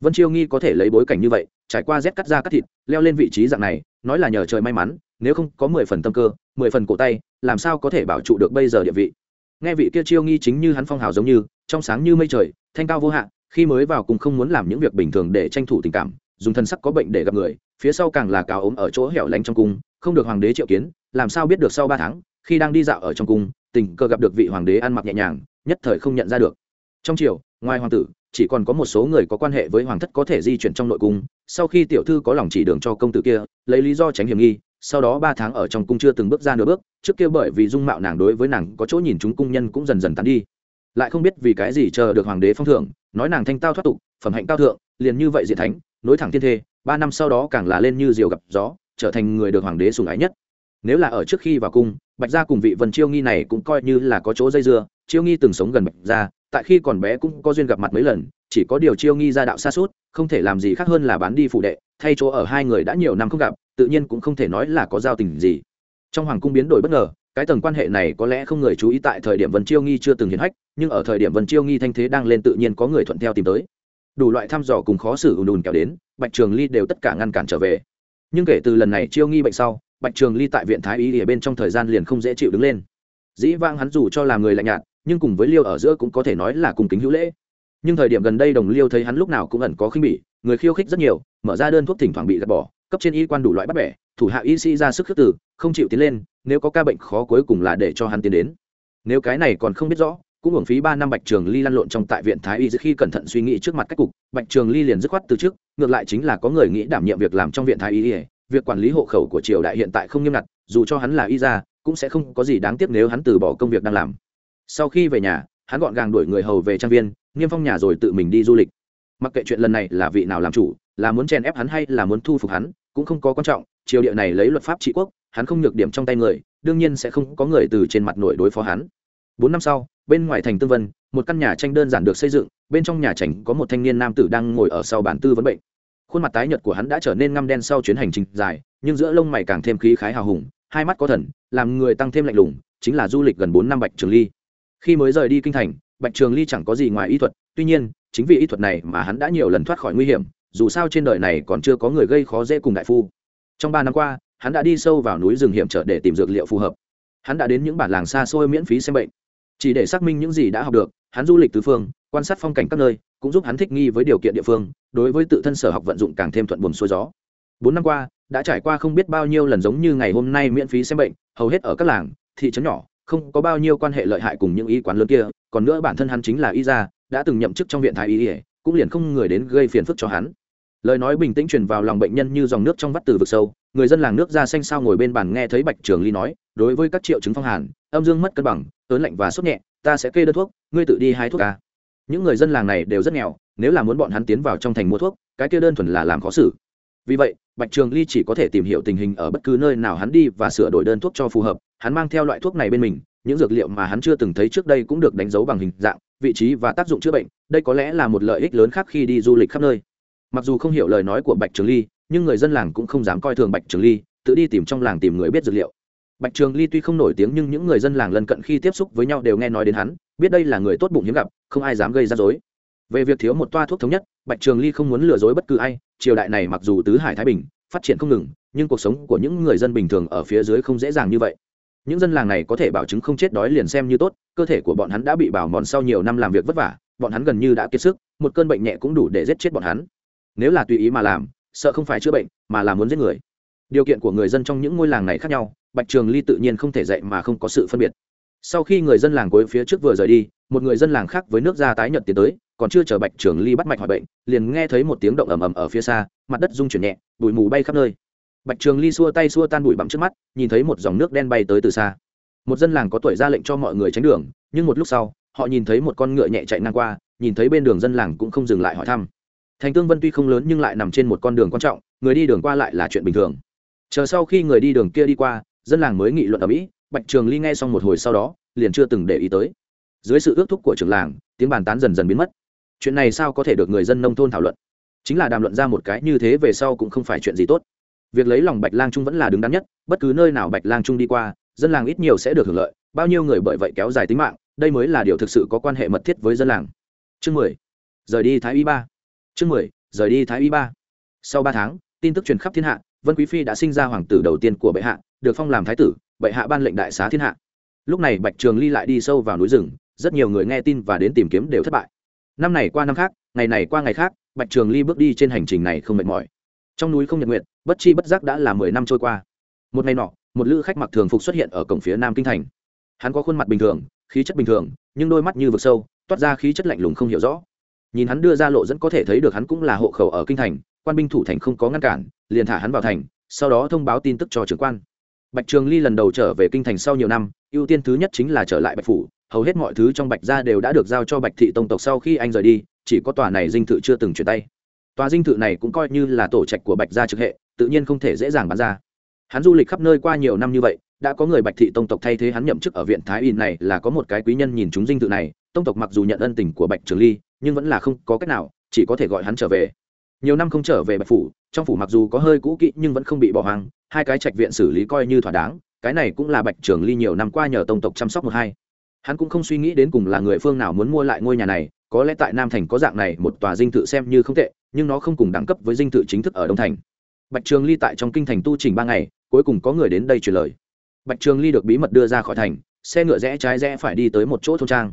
[SPEAKER 1] vân chiêu nghi có thể lấy bối cảnh như vậy, trải qua rét cắt da cắt thịt, leo lên vị trí dạng này, nói là nhờ trời may mắn, nếu không có mười phần tâm cơ, mười phần cổ tay, làm sao có thể bảo trụ được bây giờ địa vị? Nghe vị kia chiêu nghi chính như hắn phong hào giống như, trong sáng như mây trời, thanh cao vô hạn, khi mới vào cùng không muốn làm những việc bình thường để tranh thủ tình cảm, dùng thân sắc có bệnh để gặp người, phía sau càng là cáo ốm ở chỗ hẻo lánh trong cung, không được hoàng đế triệu kiến, làm sao biết được sau ba tháng, khi đang đi dạo ở trong cung, tình cờ gặp được vị hoàng đế ăn mặc nhẹ nhàng, nhất thời không nhận ra được. Trong triều, ngoài hoàng tử chỉ còn có một số người có quan hệ với hoàng thất có thể di chuyển trong nội cung, sau khi tiểu thư có lòng chỉ đường cho công tử kia, lấy lý do tránh hiểm nghi, sau đó ba tháng ở trong cung chưa từng bước ra nửa bước, trước kia bởi vì dung mạo nàng đối với nàng có chỗ nhìn chúng cung nhân cũng dần dần tán đi. Lại không biết vì cái gì chờ được hoàng đế phong thưởng, nói nàng thanh tao thoát tục, phẩm hạnh cao thượng, liền như vậy diện thánh, nối thẳng thiên thê, ba năm sau đó càng là lên như diều gặp gió, trở thành người được hoàng đế sủng ái nhất. Nếu là ở trước khi vào cung, bạch gia cùng vị vân chiêu nghi này cũng coi như là có chỗ dây dưa, chiêu nghi từng sống gần bạch gia tại khi còn bé cũng có duyên gặp mặt mấy lần, chỉ có điều chiêu nghi ra đạo xa suốt, không thể làm gì khác hơn là bán đi phụ đệ, thay chỗ ở hai người đã nhiều năm không gặp, tự nhiên cũng không thể nói là có giao tình gì. Trong hoàng cung biến đổi bất ngờ, cái tầng quan hệ này có lẽ không người chú ý tại thời điểm vân chiêu nghi chưa từng hiến hách, nhưng ở thời điểm vân chiêu nghi thanh thế đang lên tự nhiên có người thuận theo tìm tới. Đủ loại thăm dò cùng khó xử ùn ùn kéo đến, bạch trường ly đều tất cả ngăn cản trở về. Nhưng kể từ lần này chiêu nghi bệnh sau, bạch trường ly tại viện thái y ở bên trong thời gian liền không dễ chịu đứng lên. Dĩ vang hắn dù cho là người lạnh nhạt nhưng cùng với liêu ở giữa cũng có thể nói là cùng kính hữu lễ. Nhưng thời điểm gần đây đồng liêu thấy hắn lúc nào cũng ẩn có khinh bỉ, người khiêu khích rất nhiều, mở ra đơn thuốc thỉnh thoảng bị gạt bỏ, cấp trên y quan đủ loại bắt bẻ, thủ hạ y sĩ ra sức khước từ, không chịu tiến lên, nếu có ca bệnh khó cuối cùng là để cho hắn tiến đến. Nếu cái này còn không biết rõ, cũng hưởng phí ba năm bạch trường ly lăn lộn trong tại viện thái y khi cẩn thận suy nghĩ trước mặt cách cục, bạch trường ly liền dứt khoát từ trước ngược lại chính là có người nghĩ đảm nhiệm việc làm trong viện thái y, việc quản lý hộ khẩu của triều đại hiện tại không nghiêm ngặt, dù cho hắn là y gia, cũng sẽ không có gì đáng tiếc nếu hắn từ bỏ công việc đang làm sau khi về nhà, hắn gọn gàng đuổi người hầu về trang viên, niêm phong nhà rồi tự mình đi du lịch. Mặc kệ chuyện lần này là vị nào làm chủ, là muốn chèn ép hắn hay là muốn thu phục hắn, cũng không có quan trọng, triều địa này lấy luật pháp trị quốc, hắn không nhược điểm trong tay người, đương nhiên sẽ không có người từ trên mặt nổi đối phó hắn. Bốn năm sau, bên ngoài thành tương vân, một căn nhà tranh đơn giản được xây dựng, bên trong nhà tranh có một thanh niên nam tử đang ngồi ở sau bản tư vấn bệnh. Khuôn mặt tái nhợt của hắn đã trở nên ngăm đen sau chuyến hành trình dài, nhưng giữa lông mày càng thêm khí khái hào hùng, hai mắt có thần, làm người tăng thêm lạnh lùng, chính là du lịch gần bốn năm bạch trường ly khi mới rời đi kinh thành, bạch trường ly chẳng có gì ngoài y thuật, tuy nhiên, chính vì y thuật này mà hắn đã nhiều lần thoát khỏi nguy hiểm, dù sao trên đời này còn chưa có người gây khó dễ cùng đại phu. Trong ba năm qua, hắn đã đi sâu vào núi rừng hiểm trở để tìm dược liệu phù hợp. Hắn đã đến những bản làng xa xôi miễn phí xem bệnh. Chỉ để xác minh những gì đã học được, hắn du lịch tứ phương, quan sát phong cảnh các nơi, cũng giúp hắn thích nghi với điều kiện địa phương, đối với tự thân sở học vận dụng càng thêm thuận buồm xuôi gió. Bốn năm qua, đã trải qua không biết bao nhiêu lần giống như ngày hôm nay miễn phí xem bệnh, hầu hết ở các làng, thị trấn nhỏ không có bao nhiêu quan hệ lợi hại cùng những y quán lớn kia, còn nữa bản thân hắn chính là y gia, đã từng nhậm chức trong viện thái y ỉa cũng liền không người đến gây phiền phức cho hắn. Lời nói bình tĩnh truyền vào lòng bệnh nhân như dòng nước trong vắt từ vực sâu, người dân làng nước ra xanh sao ngồi bên bàn nghe thấy bạch trường ly nói, đối với các triệu chứng phong hàn, âm dương mất cân bằng ớn lạnh và sốt nhẹ, ta sẽ kê đơn thuốc, ngươi tự đi hái thuốc ca. Những người dân làng này đều rất nghèo, nếu là muốn bọn hắn tiến vào trong thành mua thuốc, cái kia đơn thuần là làm khó xử. Vì vậy bạch trường ly chỉ có thể tìm hiểu tình hình ở bất cứ nơi nào hắn đi và sửa đổi đơn thuốc cho phù hợp. Hắn mang theo loại thuốc này bên mình, những dược liệu mà hắn chưa từng thấy trước đây cũng được đánh dấu bằng hình dạng, vị trí và tác dụng chữa bệnh. Đây có lẽ là một lợi ích lớn khác khi đi du lịch khắp nơi. Mặc dù không hiểu lời nói của bạch trường ly, nhưng người dân làng cũng không dám coi thường bạch trường ly, tự đi tìm trong làng tìm người biết dược liệu. Bạch trường ly tuy không nổi tiếng nhưng những người dân làng lân cận khi tiếp xúc với nhau đều nghe nói đến hắn, biết đây là người tốt bụng hiếm gặp, không ai dám gây ra dối về việc thiếu một toa thuốc thống nhất, bạch trường ly không muốn lừa dối bất cứ ai, triều đại này mặc dù tứ hải thái bình, phát triển không ngừng, nhưng cuộc sống của những người dân bình thường ở phía dưới không dễ dàng như vậy. Những dân làng này có thể bảo chứng không chết đói liền xem như tốt, cơ thể của bọn hắn đã bị bảo mòn sau nhiều năm làm việc vất vả, bọn hắn gần như đã kiệt sức, một cơn bệnh nhẹ cũng đủ để giết chết bọn hắn. Nếu là tùy ý mà làm, sợ không phải chữa bệnh, mà là muốn giết người. Điều kiện của người dân trong những ngôi làng này khác nhau, bạch trường ly tự nhiên không thể dạy mà không có sự phân biệt. Sau khi người dân làng cuối phía trước vừa rời đi, một người dân làng khác với nước da tái nhợt tiến tới còn chưa chờ bạch trường ly bắt mạch hỏi bệnh, liền nghe thấy một tiếng động ầm ầm ở phía xa, mặt đất rung chuyển nhẹ, bụi mù bay khắp nơi. Bạch trường ly xua tay xua tan bụi bặm trước mắt, nhìn thấy một dòng nước đen bay tới từ xa. Một dân làng có tuổi ra lệnh cho mọi người tránh đường, nhưng một lúc sau, họ nhìn thấy một con ngựa nhẹ chạy ngang qua, nhìn thấy bên đường dân làng cũng không dừng lại hỏi thăm. Thành tương vân tuy không lớn nhưng lại nằm trên một con đường quan trọng, người đi đường qua lại là chuyện bình thường. Chờ sau khi người đi đường kia đi qua, dân làng mới nghị luận ở mỹ, bạch trường ly nghe xong một hồi sau đó, liền chưa từng để ý tới. Dưới sự ước thúc của trưởng làng, tiếng bàn tán dần dần biến mất chuyện này sao có thể được người dân nông thôn thảo luận? Chính là đàm luận ra một cái như thế về sau cũng không phải chuyện gì tốt. Việc lấy lòng bạch lang trung vẫn là đứng đắn nhất, bất cứ nơi nào bạch lang trung đi qua, dân làng ít nhiều sẽ được hưởng lợi, bao nhiêu người bởi vậy kéo dài tính mạng, đây mới là điều thực sự có quan hệ mật thiết với dân làng. Chương mười, rời đi thái y ba. Chương mười, rời đi thái y ba. Sau ba tháng, tin tức truyền khắp thiên hạ, vân quý phi đã sinh ra hoàng tử đầu tiên của bệ hạ, được phong làm thái tử, bệ hạ ban lệnh đại xá thiên hạ. Lúc này bạch trường ly lại đi sâu vào núi rừng, rất nhiều người nghe tin và đến tìm kiếm đều thất bại năm này qua năm khác, ngày này qua ngày khác, bạch trường ly bước đi trên hành trình này không mệt mỏi. Trong núi không nhật nguyện bất chi bất giác đã là mười năm trôi qua. Một ngày nọ, một lữ khách mặc thường phục xuất hiện ở cổng phía nam kinh thành. Hắn có khuôn mặt bình thường, khí chất bình thường, nhưng đôi mắt như vực sâu, toát ra khí chất lạnh lùng không hiểu rõ. Nhìn hắn đưa ra lộ dẫn có thể thấy được hắn cũng là hộ khẩu ở kinh thành, quan binh thủ thành không có ngăn cản, liền thả hắn vào thành, sau đó thông báo tin tức cho trưởng quan. Bạch trường ly lần đầu trở về kinh thành sau nhiều năm, ưu tiên thứ nhất chính là trở lại bạch phủ hầu hết mọi thứ trong bạch gia đều đã được giao cho bạch thị tông tộc sau khi anh rời đi, chỉ có tòa này dinh thự chưa từng chuyển tay. Tòa dinh thự này cũng coi như là tổ trạch của bạch gia trực hệ, tự nhiên không thể dễ dàng bán ra. Hắn du lịch khắp nơi qua nhiều năm như vậy, đã có người bạch thị tông tộc thay thế hắn nhậm chức ở viện thái y này là có một cái quý nhân nhìn chúng dinh thự này, tông tộc mặc dù nhận ân tình của bạch trường ly, nhưng vẫn là không có cách nào, chỉ có thể gọi hắn trở về. Nhiều năm không trở về bạch phủ, trong phủ mặc dù có hơi cũ kỹ nhưng vẫn không bị bỏ hoang, hai cái trạch viện xử lý coi như thỏa đáng, cái này cũng là bạch trường ly nhiều năm qua nhờ tông tộc chăm sóc một hai hắn cũng không suy nghĩ đến cùng là người phương nào muốn mua lại ngôi nhà này, có lẽ tại nam thành có dạng này một tòa dinh thự xem như không tệ, nhưng nó không cùng đẳng cấp với dinh thự chính thức ở đông thành. Bạch trường ly tại trong kinh thành tu trình ba ngày, cuối cùng có người đến đây truyền lời. Bạch trường ly được bí mật đưa ra khỏi thành, xe ngựa rẽ trái rẽ phải đi tới một chỗ thôn trang.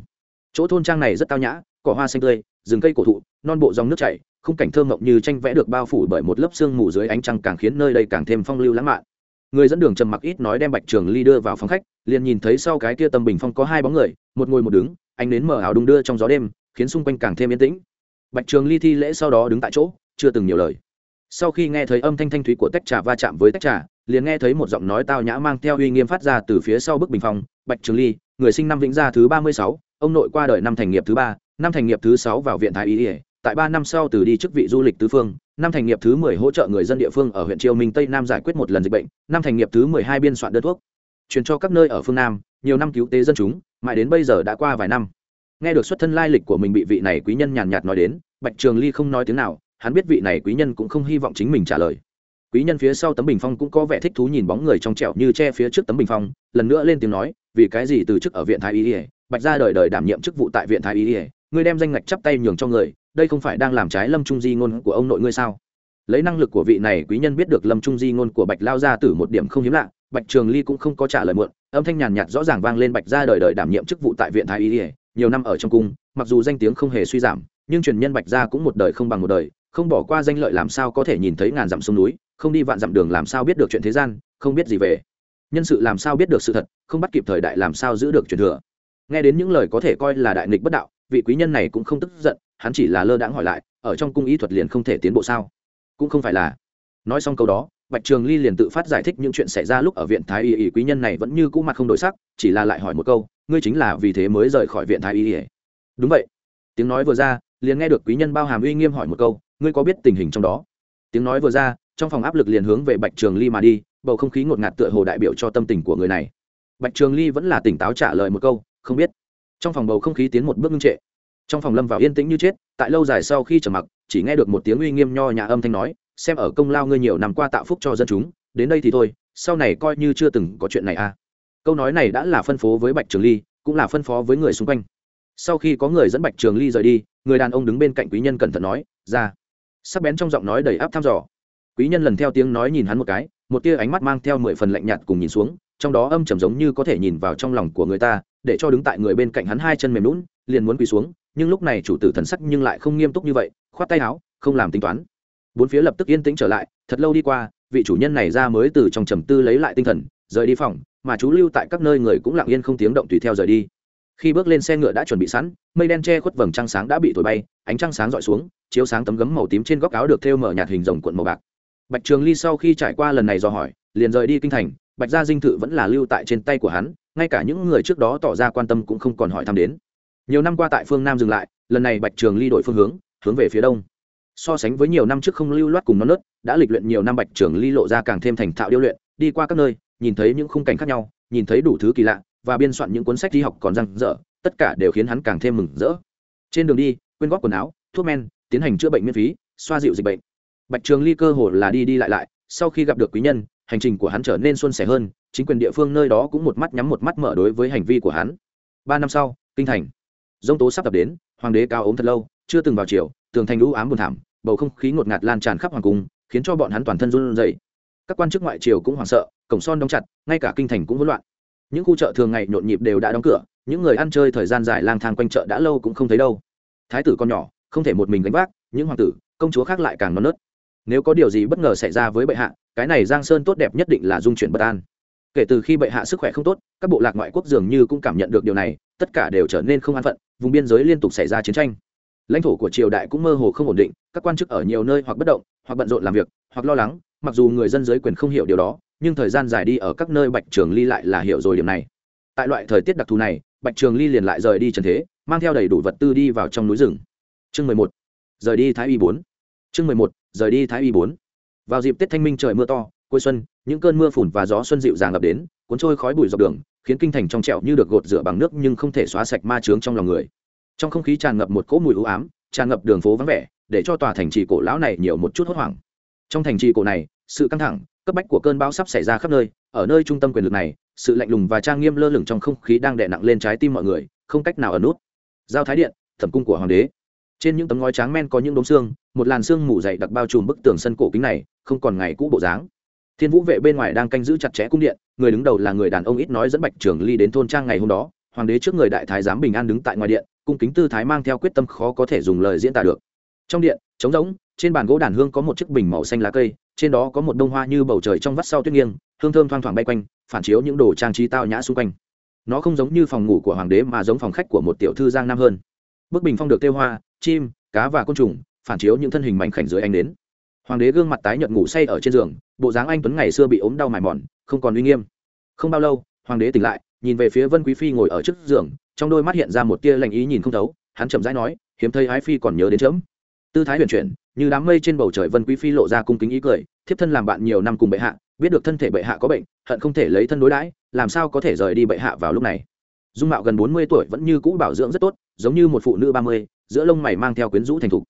[SPEAKER 1] Chỗ thôn trang này rất tao nhã, cỏ hoa xanh tươi, rừng cây cổ thụ, non bộ dòng nước chảy, khung cảnh thơ mộng như tranh vẽ được bao phủ bởi một lớp sương mù dưới ánh trăng càng khiến nơi đây càng thêm phong lưu lãng mạn người dẫn đường trầm mặc ít nói đem bạch trường ly đưa vào phòng khách, liền nhìn thấy sau cái kia tâm bình phong có hai bóng người, một ngồi một đứng anh đến mở ảo đung đưa trong gió đêm, khiến xung quanh càng thêm yên tĩnh. Bạch trường ly thi lễ sau đó đứng tại chỗ, chưa từng nhiều lời. Sau khi nghe thấy âm thanh thanh thúy của tách trà va chạm với tách trà, liền nghe thấy một giọng nói tao nhã mang theo uy nghiêm phát ra từ phía sau bức bình phong, bạch trường ly, người sinh năm vĩnh gia thứ ba mươi sáu, ông nội qua đời năm thành nghiệp thứ ba, năm thành nghiệp thứ sáu vào viện thái y ỉa tại ba năm sau từ đi chức vị du lịch tứ phương, năm thành nghiệp thứ mười hỗ trợ người dân địa phương ở huyện triều minh, tây nam giải quyết một lần dịch bệnh, năm thành nghiệp thứ mười hai biên soạn đơn thuốc. Truyền cho các nơi ở phương nam, nhiều năm cứu tế dân chúng, mãi đến bây giờ đã qua vài năm. Nghe được xuất thân lai lịch của mình bị vị này quý nhân nhàn nhạt nói đến, bạch trường ly không nói tiếng nào, hắn biết vị này quý nhân cũng không hy vọng chính mình trả lời. Quý nhân phía sau tấm bình phong cũng có vẻ thích thú nhìn bóng người trong trẻo như che phía trước tấm bình phong, lần nữa lên tiếng nói, vì cái gì từ chức ở viện thái y ỉa bạch ra đời đời đảm nhiệm chức vụ tại viện thái y ỉa ngươi đem danh ngạch chắp tay nhường cho người đây không phải đang làm trái lâm trung di ngôn của ông nội ngươi sao? Lấy năng lực của vị này, quý nhân biết được lâm trung di ngôn của bạch lao gia tử một điểm không hiếm lạ, bạch trường ly cũng không có trả lời muộn, âm thanh nhàn nhạt rõ ràng vang lên bạch ra đời đời đảm nhiệm chức vụ tại viện thái y ỉa nhiều năm ở trong cung, mặc dù danh tiếng không hề suy giảm, nhưng truyền nhân bạch gia cũng một đời không bằng một đời, không bỏ qua danh lợi làm sao có thể nhìn thấy ngàn dặm sông núi, không đi vạn dặm đường làm sao biết được chuyện thế gian, không biết gì về. Nhân sự làm sao biết được sự thật, không bắt kịp thời đại làm sao giữ được truyền thừa. Nghe đến những lời có thể coi là đại nghịch bất đạo, vị quý nhân này cũng không tức giận hắn chỉ là lơ đãng hỏi lại, ở trong cung y thuật liền không thể tiến bộ sao? Cũng không phải là. Nói xong câu đó, bạch trường ly liền tự phát giải thích những chuyện xảy ra lúc ở viện thái y y, quý nhân này vẫn như cũ mặt không đổi sắc, chỉ là lại hỏi một câu, ngươi chính là vì thế mới rời khỏi viện thái y y? Đúng vậy. Tiếng nói vừa ra, liền nghe được quý nhân bao hàm uy nghiêm hỏi một câu, ngươi có biết tình hình trong đó? Tiếng nói vừa ra, trong phòng áp lực liền hướng về bạch trường ly mà đi, bầu không khí ngột ngạt tựa hồ đại biểu cho tâm tình của người này. Bạch trường ly vẫn là tỉnh táo trả lời một câu, không biết. Trong phòng bầu không khí tiến một bước ngưng trệ trong phòng lâm vào yên tĩnh như chết, tại lâu dài sau khi trở mặc, chỉ nghe được một tiếng uy nghiêm nho nhà âm thanh nói, xem ở công lao ngươi nhiều năm qua tạo phúc cho dân chúng, đến đây thì thôi, sau này coi như chưa từng có chuyện này à. Câu nói này đã là phân phố với bạch trường ly, cũng là phân phó với người xung quanh. Sau khi có người dẫn bạch trường ly rời đi, người đàn ông đứng bên cạnh quý nhân cẩn thận nói, ra. Sắc bén trong giọng nói đầy áp thăm dò. Quý nhân lần theo tiếng nói nhìn hắn một cái, một tia ánh mắt mang theo mười phần lạnh nhạt cùng nhìn xuống, trong đó âm trầm giống như có thể nhìn vào trong lòng của người ta, để cho đứng tại người bên cạnh hắn hai chân mềm lún liền muốn quỳ xuống, nhưng lúc này chủ tử thần sắc nhưng lại không nghiêm túc như vậy, khoát tay áo, không làm tính toán. Bốn phía lập tức yên tĩnh trở lại, thật lâu đi qua, vị chủ nhân này ra mới từ trong trầm tư lấy lại tinh thần, rời đi phòng, mà chú lưu tại các nơi người cũng lặng yên không tiếng động tùy theo rời đi. Khi bước lên xe ngựa đã chuẩn bị sẵn, mây đen che khuất vầng trăng sáng đã bị thổi bay, ánh trăng sáng rọi xuống, chiếu sáng tấm gấm màu tím trên góc áo được thêu mở nhạt hình rồng cuộn màu bạc. Bạch trường ly sau khi trải qua lần này do hỏi, liền rời đi kinh thành, bạch gia dinh thự vẫn là lưu tại trên tay của hắn, ngay cả những người trước đó tỏ ra quan tâm cũng không còn hỏi thăm đến nhiều năm qua tại phương nam dừng lại, lần này bạch trường ly đổi phương hướng hướng về phía đông. So sánh với nhiều năm trước không lưu loát cùng non nớt, đã lịch luyện nhiều năm bạch trường ly lộ ra càng thêm thành thạo điêu luyện, đi qua các nơi, nhìn thấy những khung cảnh khác nhau, nhìn thấy đủ thứ kỳ lạ, và biên soạn những cuốn sách đi học còn răng rỡ, tất cả đều khiến hắn càng thêm mừng rỡ. Trên đường đi, quyên góp quần áo, thuốc men, tiến hành chữa bệnh miễn phí, xoa dịu dịch bệnh. Bạch trường ly cơ hồ là đi đi lại lại, sau khi gặp được quý nhân, hành trình của hắn trở nên xuân sẻ hơn, chính quyền địa phương nơi đó cũng một mắt nhắm một mắt mở đối với hành vi của hắn. Ba năm sau, kinh thành dông tố sắp tập đến, hoàng đế cao ốm thật lâu, chưa từng vào chiều tường thành lũ ám buồn thảm, bầu không khí ngột ngạt lan tràn khắp hoàng cung, khiến cho bọn hắn toàn thân run rẩy. Các quan chức ngoại triều cũng hoảng sợ, cổng son đóng chặt, ngay cả kinh thành cũng hỗn loạn. Những khu chợ thường ngày nhộn nhịp đều đã đóng cửa, những người ăn chơi thời gian dài lang thang quanh chợ đã lâu cũng không thấy đâu. Thái tử con nhỏ, không thể một mình gánh vác, những hoàng tử, công chúa khác lại càng non nớt. Nếu có điều gì bất ngờ xảy ra với bệ hạ, cái này giang sơn tốt đẹp nhất định là dung chuyển bất an. Kể từ khi bệ hạ sức khỏe không tốt, các bộ lạc ngoại quốc dường như cũng cảm nhận được điều này tất cả đều trở nên không an phận, vùng biên giới liên tục xảy ra chiến tranh. Lãnh thổ của triều đại cũng mơ hồ không ổn định, các quan chức ở nhiều nơi hoặc bất động, hoặc bận rộn làm việc, hoặc lo lắng, mặc dù người dân dưới quyền không hiểu điều đó, nhưng thời gian dài đi ở các nơi bạch trường ly lại là hiểu rồi điểm này. Tại loại thời tiết đặc thù này, bạch trường ly liền lại rời đi trần thế, mang theo đầy đủ vật tư đi vào trong núi rừng. Chương mười một, rời đi thái y bốn. Chương mười một, rời đi thái y bốn. Vào dịp tết thanh minh trời mưa to, cuối xuân, những cơn mưa phùn và gió xuân dịu dàng ập đến, cuốn trôi khói bụi dọc đường khiến kinh thành trong trẹo như được gột rửa bằng nước nhưng không thể xóa sạch ma trướng trong lòng người. Trong không khí tràn ngập một cỗ mùi u ám, tràn ngập đường phố vắng vẻ, để cho tòa thành trì cổ lão này nhiều một chút hốt hoảng. Trong thành trì cổ này, sự căng thẳng, cấp bách của cơn bão sắp xảy ra khắp nơi, ở nơi trung tâm quyền lực này, sự lạnh lùng và trang nghiêm lơ lửng trong không khí đang đè nặng lên trái tim mọi người, không cách nào ở nút. Giao thái điện, thẩm cung của hoàng đế. Trên những tấm ngói tráng men có những đống xương, một làn xương mù dày đặc bao trùm bức tường sân cổ kính này, không còn ngày cũ bộ dáng thiên vũ vệ bên ngoài đang canh giữ chặt chẽ cung điện, người đứng đầu là người đàn ông ít nói dẫn bạch trường ly đến thôn trang ngày hôm đó, hoàng đế trước người đại thái giám bình an đứng tại ngoài điện, cung kính tư thái mang theo quyết tâm khó có thể dùng lời diễn tả được. Trong điện, trống rỗng, trên bàn gỗ đàn hương có một chiếc bình màu xanh lá cây, trên đó có một bông hoa như bầu trời trong vắt sau tuyết nghiêng, hương thơm thoang thoảng bay quanh, phản chiếu những đồ trang trí tao nhã xung quanh. Nó không giống như phòng ngủ của hoàng đế mà giống phòng khách của một tiểu thư giang nam hơn. Bức bình phong được tiêu hoa, chim, cá và côn trùng, phản chiếu những thân hình mảnh khảnh dưới anh đến hoàng đế gương mặt tái nhợt ngủ say ở trên giường, bộ dáng anh tuấn ngày xưa bị ốm đau mài mòn, không còn uy nghiêm. Không bao lâu, hoàng đế tỉnh lại, nhìn về phía vân quý phi ngồi ở trước giường, trong đôi mắt hiện ra một tia lạnh ý nhìn không thấu, hắn chậm rãi nói, hiếm thấy ái phi còn nhớ đến chớm. Tư thái huyền chuyển, như đám mây trên bầu trời vân quý phi lộ ra cung kính ý cười, thiếp thân làm bạn nhiều năm cùng bệ hạ, biết được thân thể bệ hạ có bệnh, hận không thể lấy thân đối đãi, làm sao có thể rời đi bệ hạ vào lúc này? Dung mạo gần bốn mươi tuổi vẫn như cũ bảo dưỡng rất tốt, giống như một phụ nữ ba mươi, giữa lông mày mang theo quyến rũ thành thục.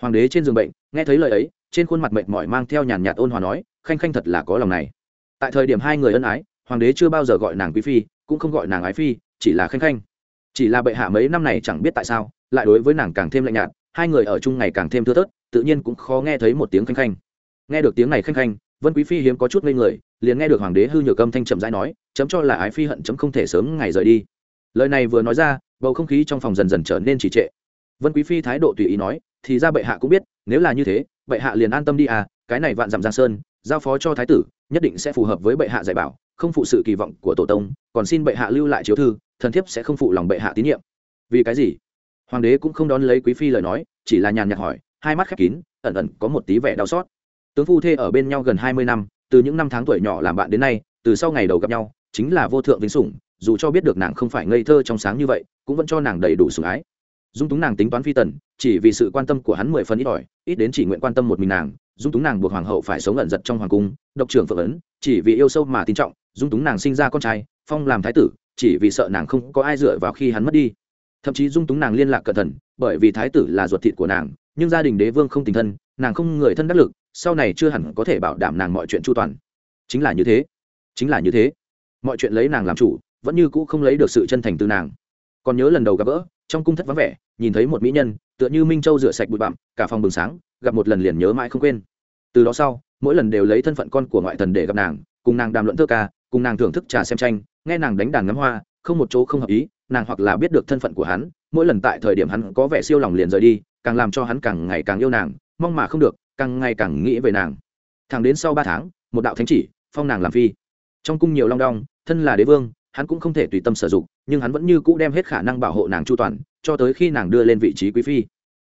[SPEAKER 1] Hoàng đế trên giường bệnh, nghe thấy lời ấy trên khuôn mặt mệt mỏi mang theo nhàn nhạt ôn hòa nói, khanh khanh thật là có lòng này. Tại thời điểm hai người ân ái, hoàng đế chưa bao giờ gọi nàng quý phi, cũng không gọi nàng ái phi, chỉ là khanh khanh. Chỉ là bệ hạ mấy năm này chẳng biết tại sao, lại đối với nàng càng thêm lạnh nhạt, hai người ở chung ngày càng thêm thưa thớt, tự nhiên cũng khó nghe thấy một tiếng khanh khanh. Nghe được tiếng này khanh khanh, vân quý phi hiếm có chút ngây người, liền nghe được hoàng đế hư nhược âm thanh chậm rãi nói, chấm cho là ái phi hận chấm không thể sớm ngày rời đi. Lời này vừa nói ra, bầu không khí trong phòng dần dần trở nên trì trệ. Vân quý phi thái độ tùy ý nói thì ra bệ hạ cũng biết, nếu là như thế, bệ hạ liền an tâm đi à cái này vạn dặm giang sơn, giao phó cho thái tử, nhất định sẽ phù hợp với bệ hạ dạy bảo, không phụ sự kỳ vọng của tổ tông, còn xin bệ hạ lưu lại chiếu thư, thần thiếp sẽ không phụ lòng bệ hạ tín nhiệm. Vì cái gì? Hoàng đế cũng không đón lấy quý phi lời nói, chỉ là nhàn nhạt hỏi, hai mắt khép kín, ẩn ẩn có một tí vẻ đau xót. Tướng phu thê ở bên nhau gần hai mươi năm, từ những năm tháng tuổi nhỏ làm bạn đến nay, từ sau ngày đầu gặp nhau, chính là vô thượng vinh sủng, dù cho biết được nàng không phải ngây thơ trong sáng như vậy, cũng vẫn cho nàng đầy đủ sủng ái dung túng nàng tính toán phi tần, chỉ vì sự quan tâm của hắn mười phần ít ỏi, ít đến chỉ nguyện quan tâm một mình nàng, dung túng nàng buộc hoàng hậu phải sống ẩn giật trong hoàng cung, độc trưởng phượng ấn, chỉ vì yêu sâu mà tin trọng, dung túng nàng sinh ra con trai, phong làm thái tử, chỉ vì sợ nàng không có ai dựa vào khi hắn mất đi. Thậm chí dung túng nàng liên lạc cẩn thận, bởi vì thái tử là ruột thịt của nàng, nhưng gia đình đế vương không tình thân, nàng không người thân đắc lực, sau này chưa hẳn có thể bảo đảm nàng mọi chuyện chu toàn. Chính là như thế. Chính là như thế. Mọi chuyện lấy nàng làm chủ, vẫn như cũ không lấy được sự chân thành từ nàng. Còn nhớ lần đầu gặp gỡ trong cung thất vắng vẻ, nhìn thấy một mỹ nhân, tựa như minh châu rửa sạch bụi bặm, cả phòng bừng sáng, gặp một lần liền nhớ mãi không quên. Từ đó sau, mỗi lần đều lấy thân phận con của ngoại thần để gặp nàng, cùng nàng đàm luận thơ ca, cùng nàng thưởng thức trà xem tranh, nghe nàng đánh đàn ngắm hoa, không một chỗ không hợp ý, nàng hoặc là biết được thân phận của hắn, mỗi lần tại thời điểm hắn có vẻ siêu lòng liền rời đi, càng làm cho hắn càng ngày càng yêu nàng, mong mà không được, càng ngày càng nghĩ về nàng. Thẳng đến sau ba tháng, một đạo thánh chỉ, phong nàng làm phi. Trong cung nhiều long đong, thân là đế vương hắn cũng không thể tùy tâm sử dụng, nhưng hắn vẫn như cũ đem hết khả năng bảo hộ nàng chu toàn, cho tới khi nàng đưa lên vị trí quý phi.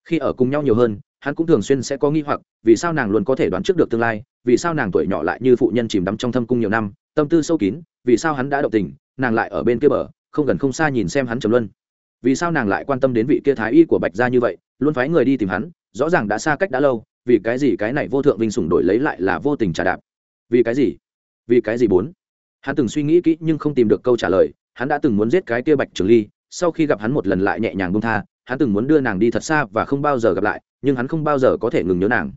[SPEAKER 1] Khi ở cùng nhau nhiều hơn, hắn cũng thường xuyên sẽ có nghi hoặc, vì sao nàng luôn có thể đoán trước được tương lai, vì sao nàng tuổi nhỏ lại như phụ nhân chìm đắm trong thâm cung nhiều năm, tâm tư sâu kín, vì sao hắn đã động tình, nàng lại ở bên kia bờ, không gần không xa nhìn xem hắn trầm luân. Vì sao nàng lại quan tâm đến vị kia thái y của bạch gia như vậy, luôn phái người đi tìm hắn, rõ ràng đã xa cách đã lâu, vì cái gì cái này vô thượng vinh sủng đổi lấy lại là vô tình trả đạp? Vì cái gì? Vì cái gì bốn? Hắn từng suy nghĩ kỹ nhưng không tìm được câu trả lời, hắn đã từng muốn giết cái kia bạch trường ly, sau khi gặp hắn một lần lại nhẹ nhàng bông tha, hắn từng muốn đưa nàng đi thật xa và không bao giờ gặp lại, nhưng hắn không bao giờ có thể ngừng nhớ nàng.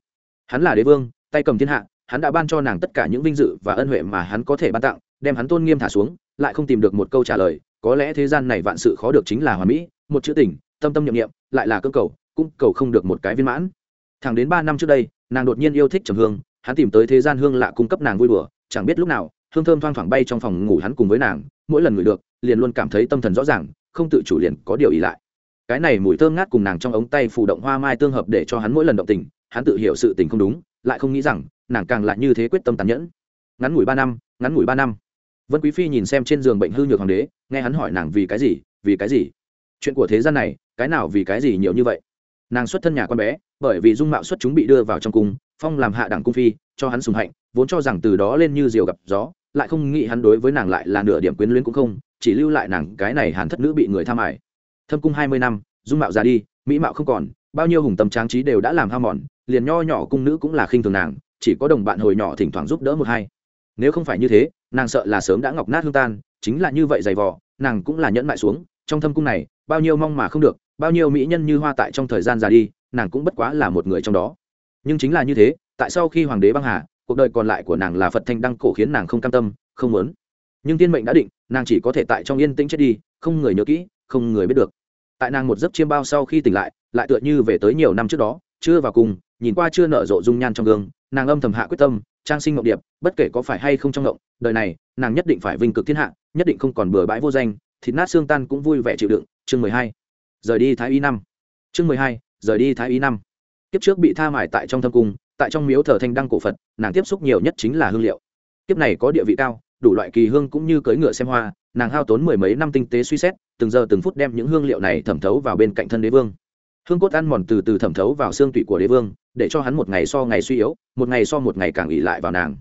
[SPEAKER 1] Hắn là đế vương, tay cầm thiên hạ, hắn đã ban cho nàng tất cả những vinh dự và ân huệ mà hắn có thể ban tặng, đem hắn tôn nghiêm thả xuống, lại không tìm được một câu trả lời. Có lẽ thế gian này vạn sự khó được chính là hòa mỹ, một chữ tình, tâm tâm nhiệm nghiệm lại là cơ cầu, cũng cầu không được một cái viên mãn. Thẳng đến ba năm trước đây, nàng đột nhiên yêu thích trầm hương, hắn tìm tới thế gian hương lạ cung cấp nàng vui đùa, chẳng biết lúc nào hương thơm thoang thoảng bay trong phòng ngủ hắn cùng với nàng, mỗi lần ngửi được, liền luôn cảm thấy tâm thần rõ ràng, không tự chủ liền có điều ý lại. Cái này mùi thơm ngát cùng nàng trong ống tay phụ động hoa mai tương hợp để cho hắn mỗi lần động tình, hắn tự hiểu sự tình không đúng, lại không nghĩ rằng, nàng càng lại như thế quyết tâm tàn nhẫn. Ngắn ngủi ba năm, ngắn ngủi ba năm. Vân quý phi nhìn xem trên giường bệnh hư nhược hoàng đế, nghe hắn hỏi nàng vì cái gì, vì cái gì? Chuyện của thế gian này, cái nào vì cái gì nhiều như vậy? Nàng xuất thân nhà con bé, bởi vì dung mạo xuất chúng bị đưa vào trong cung, phong làm hạ đẳng cung phi, cho hắn sùng hạnh, vốn cho rằng từ đó lên như diều gặp gió lại không nghĩ hắn đối với nàng lại là nửa điểm quyến luyến cũng không, chỉ lưu lại nàng cái này hàn thất nữ bị người tham ải. Thâm cung hai mươi năm, dung mạo ra đi, mỹ mạo không còn, bao nhiêu hùng tâm trang trí đều đã làm hao mòn, liền nho nhỏ cung nữ cũng là khinh thường nàng, chỉ có đồng bạn hồi nhỏ thỉnh thoảng giúp đỡ một hai. Nếu không phải như thế, nàng sợ là sớm đã ngọc nát hương tan, chính là như vậy dày vò, nàng cũng là nhẫn mại xuống, trong thâm cung này, bao nhiêu mong mà không được, bao nhiêu mỹ nhân như hoa tại trong thời gian già đi, nàng cũng bất quá là một người trong đó. Nhưng chính là như thế, tại sau khi hoàng đế băng hà cuộc đời còn lại của nàng là phật thanh đăng cổ khiến nàng không cam tâm, không muốn. Nhưng tiên mệnh đã định, nàng chỉ có thể tại trong yên tĩnh chết đi, không người nhớ kỹ, không người biết được. Tại nàng một giấc chiêm bao sau khi tỉnh lại lại tựa như về tới nhiều năm trước đó, chưa vào cùng, nhìn qua chưa nở rộ dung nhan trong gương, nàng âm thầm hạ quyết tâm, trang sinh ngọc điệp, bất kể có phải hay không trong ngộng đời này, nàng nhất định phải vinh cực thiên hạ, nhất định không còn bừa bãi vô danh, thịt nát xương tan cũng vui vẻ chịu đựng. Chương mười hai. Rời đi thái y năm. Chương mười hai, rời đi thái y năm. Kiếp trước bị tha mải tại trong thâm cung tại trong miếu thờ thanh đăng cổ phật, nàng tiếp xúc nhiều nhất chính là hương liệu. Kiếp này có địa vị cao, đủ loại kỳ hương cũng như cưỡi ngựa xem hoa, nàng hao tốn mười mấy năm tinh tế suy xét, từng giờ từng phút đem những hương liệu này thẩm thấu vào bên cạnh thân đế vương. Hương cốt ăn mòn từ từ thẩm thấu vào xương tủy của đế vương, để cho hắn một ngày so ngày suy yếu, một ngày so một ngày càng ỉ lại vào nàng.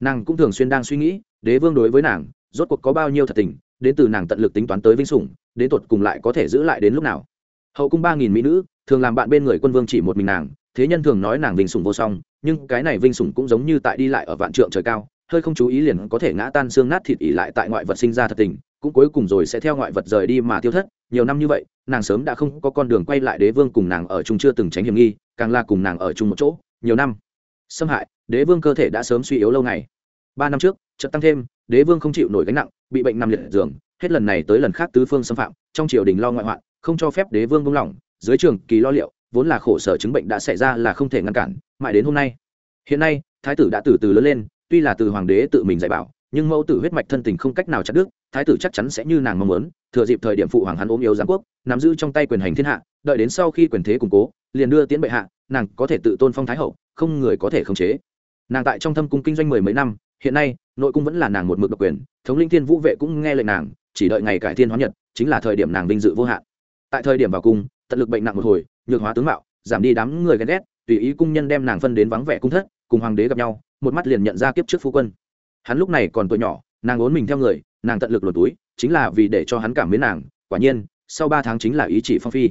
[SPEAKER 1] Nàng cũng thường xuyên đang suy nghĩ, đế vương đối với nàng, rốt cuộc có bao nhiêu thật tình, đến từ nàng tận lực tính toán tới vinh sủng, đến tột cùng lại có thể giữ lại đến lúc nào. Hậu cung ba nghìn mỹ nữ, thường làm bạn bên người quân vương chỉ một mình nàng thế nhân thường nói nàng vinh sủng vô song, nhưng cái này vinh sủng cũng giống như tại đi lại ở vạn trượng trời cao, hơi không chú ý liền có thể ngã tan xương nát thịt ỉ lại tại ngoại vật sinh ra thật tình, cũng cuối cùng rồi sẽ theo ngoại vật rời đi mà tiêu thất. Nhiều năm như vậy, nàng sớm đã không có con đường quay lại đế vương cùng nàng ở chung chưa từng tránh hiểm nghi, càng là cùng nàng ở chung một chỗ, nhiều năm. Xâm hại, đế vương cơ thể đã sớm suy yếu lâu ngày. Ba năm trước, chợt tăng thêm, đế vương không chịu nổi gánh nặng, bị bệnh nằm liệt giường, hết lần này tới lần khác tứ phương xâm phạm, trong triều đình lo ngoại hoạn, không cho phép đế vương buông lỏng, dưới trường kỳ lo liệu vốn là khổ sở chứng bệnh đã xảy ra là không thể ngăn cản, mãi đến hôm nay. Hiện nay, thái tử đã từ từ lớn lên, tuy là từ hoàng đế tự mình dạy bảo, nhưng mẫu tử huyết mạch thân tình không cách nào chặt đứt, thái tử chắc chắn sẽ như nàng mong muốn, thừa dịp thời điểm phụ hoàng hắn ốm yếu giáng quốc, nắm giữ trong tay quyền hành thiên hạ, đợi đến sau khi quyền thế củng cố, liền đưa tiến bệ hạ, nàng có thể tự tôn phong thái hậu, không người có thể khống chế. Nàng tại trong thâm cung kinh doanh mười mấy năm, hiện nay, nội cung vẫn là nàng một mực độc quyền, thống linh thiên vũ vệ cũng nghe lệnh nàng, chỉ đợi ngày cải thiên hóa nhật, chính là thời điểm nàng vinh dự vô hạn. Tại thời điểm vào cung, tận lực bệnh nặng một hồi nhược hóa tướng mạo, giảm đi đám người ghen ghét, tùy ý cung nhân đem nàng phân đến vắng vẻ cung thất, cùng hoàng đế gặp nhau, một mắt liền nhận ra kiếp trước phu quân. Hắn lúc này còn tuổi nhỏ, nàng ốn mình theo người, nàng tận lực lột túi, chính là vì để cho hắn cảm mến nàng, quả nhiên, sau ba tháng chính là ý chỉ phong phi.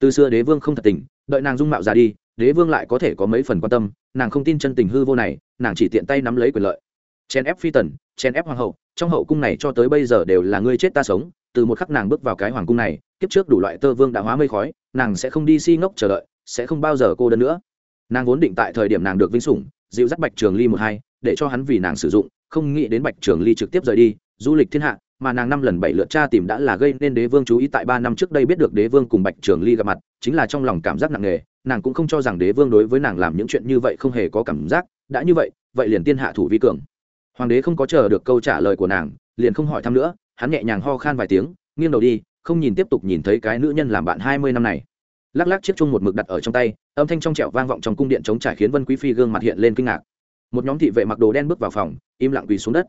[SPEAKER 1] Từ xưa đế vương không thật tình, đợi nàng dung mạo ra đi, đế vương lại có thể có mấy phần quan tâm, nàng không tin chân tình hư vô này, nàng chỉ tiện tay nắm lấy quyền lợi. Chen ép phi tần chen ép hoàng hậu, trong hậu cung này cho tới bây giờ đều là ngươi chết ta sống từ một khắc nàng bước vào cái hoàng cung này, kiếp trước đủ loại tơ vương đã hóa mây khói, nàng sẽ không đi si ngốc chờ đợi, sẽ không bao giờ cô đơn nữa. Nàng vốn định tại thời điểm nàng được vinh sủng, dịu dắt bạch trường ly một hai, để cho hắn vì nàng sử dụng, không nghĩ đến bạch trường ly trực tiếp rời đi, du lịch thiên hạ, mà nàng năm lần bảy lượt tra tìm đã là gây nên đế vương chú ý tại ba năm trước đây biết được đế vương cùng bạch trường ly gặp mặt, chính là trong lòng cảm giác nặng nề, nàng cũng không cho rằng đế vương đối với nàng làm những chuyện như vậy không hề có cảm giác, đã như vậy vậy liền tiên hạ thủ vi cường. Hoàng đế không có chờ được câu trả lời của nàng, liền không hỏi thăm nữa hắn nhẹ nhàng ho khan vài tiếng, nghiêng đầu đi, không nhìn tiếp tục nhìn thấy cái nữ nhân làm bạn hai mươi năm này. Lắc lắc chiếc chung một mực đặt ở trong tay, âm thanh trong trẻo vang vọng trong cung điện chống trải khiến vân quý phi gương mặt hiện lên kinh ngạc. Một nhóm thị vệ mặc đồ đen bước vào phòng, im lặng quỳ xuống đất.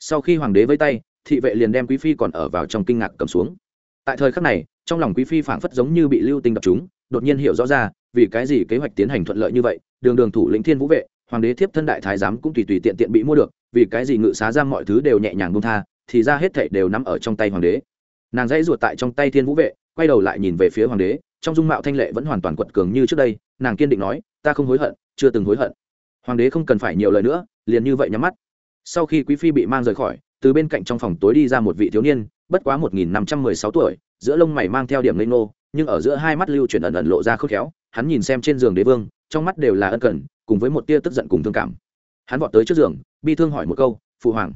[SPEAKER 1] Sau khi hoàng đế vây tay, thị vệ liền đem quý phi còn ở vào trong kinh ngạc cầm xuống. Tại thời khắc này, trong lòng quý phi phảng phất giống như bị lưu tinh đập chúng đột nhiên hiểu rõ ra, vì cái gì kế hoạch tiến hành thuận lợi như vậy, đường đường thủ lĩnh thiên vũ vệ, hoàng đế thiếp thân đại thái giám cũng tùy tùy tiện tiện bị mua được, vì cái gì ngự xá giam mọi thứ đều nhẹ nhàng buông tha thì ra hết thảy đều nắm ở trong tay hoàng đế. Nàng dãy ruột tại trong tay thiên vũ vệ, quay đầu lại nhìn về phía hoàng đế, trong dung mạo thanh lệ vẫn hoàn toàn quật cường như trước đây, nàng kiên định nói, ta không hối hận, chưa từng hối hận. Hoàng đế không cần phải nhiều lời nữa, liền như vậy nhắm mắt. Sau khi quý phi bị mang rời khỏi, từ bên cạnh trong phòng tối đi ra một vị thiếu niên, bất quá một nghìn năm trăm mười sáu tuổi, giữa lông mày mang theo điểm lây nô nhưng ở giữa hai mắt lưu chuyển ẩn ẩn lộ ra khớp khéo, hắn nhìn xem trên giường đế vương, trong mắt đều là ân cần, cùng với một tia tức giận cùng thương cảm. Hắn vọt tới trước giường, bi thương hỏi một câu, phụ hoàng,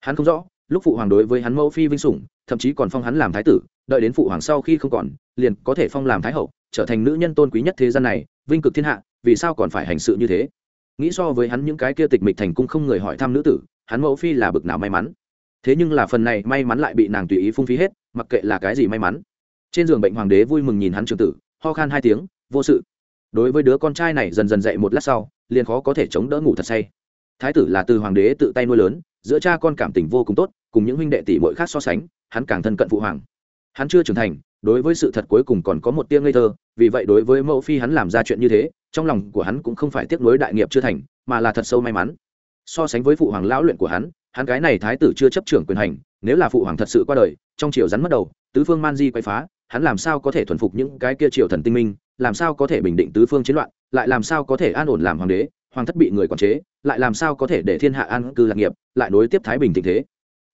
[SPEAKER 1] hắn không rõ lúc phụ hoàng đối với hắn mẫu phi vinh sủng, thậm chí còn phong hắn làm thái tử, đợi đến phụ hoàng sau khi không còn, liền có thể phong làm thái hậu, trở thành nữ nhân tôn quý nhất thế gian này, vinh cực thiên hạ, vì sao còn phải hành sự như thế? Nghĩ so với hắn những cái kia tịch mịch thành cung không người hỏi thăm nữ tử, hắn mẫu phi là bực nào may mắn. Thế nhưng là phần này may mắn lại bị nàng tùy ý phung phí hết, mặc kệ là cái gì may mắn. Trên giường bệnh hoàng đế vui mừng nhìn hắn trường tử, ho khan hai tiếng, vô sự. Đối với đứa con trai này dần dần dậy một lát sau, liền khó có thể chống đỡ ngủ thật say. Thái tử là từ hoàng đế tự tay nuôi lớn, giữa cha con cảm tình vô cùng tốt cùng những huynh đệ tỷ muội khác so sánh, hắn càng thân cận phụ hoàng. Hắn chưa trưởng thành, đối với sự thật cuối cùng còn có một tia ngây thơ, vì vậy đối với mẫu phi hắn làm ra chuyện như thế, trong lòng của hắn cũng không phải tiếc nuối đại nghiệp chưa thành, mà là thật sâu may mắn. So sánh với phụ hoàng lão luyện của hắn hắn cái này thái tử chưa chấp trưởng quyền hành, nếu là phụ hoàng thật sự qua đời, trong triều rắn mất đầu, tứ phương man di quay phá, hắn làm sao có thể thuần phục những cái kia triều thần tinh minh, làm sao có thể bình định tứ phương chiến loạn, lại làm sao có thể an ổn làm hoàng đế, hoàng thất bị người quản chế, lại làm sao có thể để thiên hạ an cư lạc nghiệp, lại nối tiếp thái bình tình thế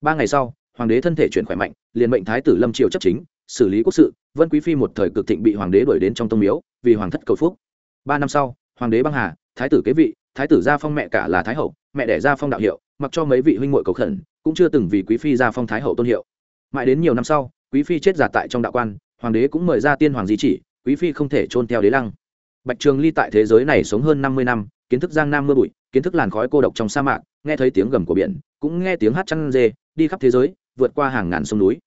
[SPEAKER 1] ba ngày sau, hoàng đế thân thể chuyển khỏe mạnh, liền mệnh thái tử lâm triều chấp chính, xử lý quốc sự, vân quý phi một thời cực thịnh bị hoàng đế đuổi đến trong tông miếu, vì hoàng thất cầu phúc. Ba năm sau, hoàng đế băng hà, thái tử kế vị, thái tử gia phong mẹ cả là thái hậu, mẹ đẻ gia phong đạo hiệu, mặc cho mấy vị huynh muội cầu khẩn, cũng chưa từng vì quý phi gia phong thái hậu tôn hiệu. Mãi đến nhiều năm sau, quý phi chết giả tại trong đạo quan, hoàng đế cũng mời ra tiên hoàng di chỉ, quý phi không thể trôn theo đế lăng. Bạch trường ly tại thế giới này sống hơn năm mươi năm, kiến thức giang nam mưa bụi, kiến thức làn khói cô độc trong sa mạc, nghe thấy tiếng gầm của biển, cũng nghe tiếng hát chăn dê đi khắp thế giới, vượt qua hàng ngàn sông núi.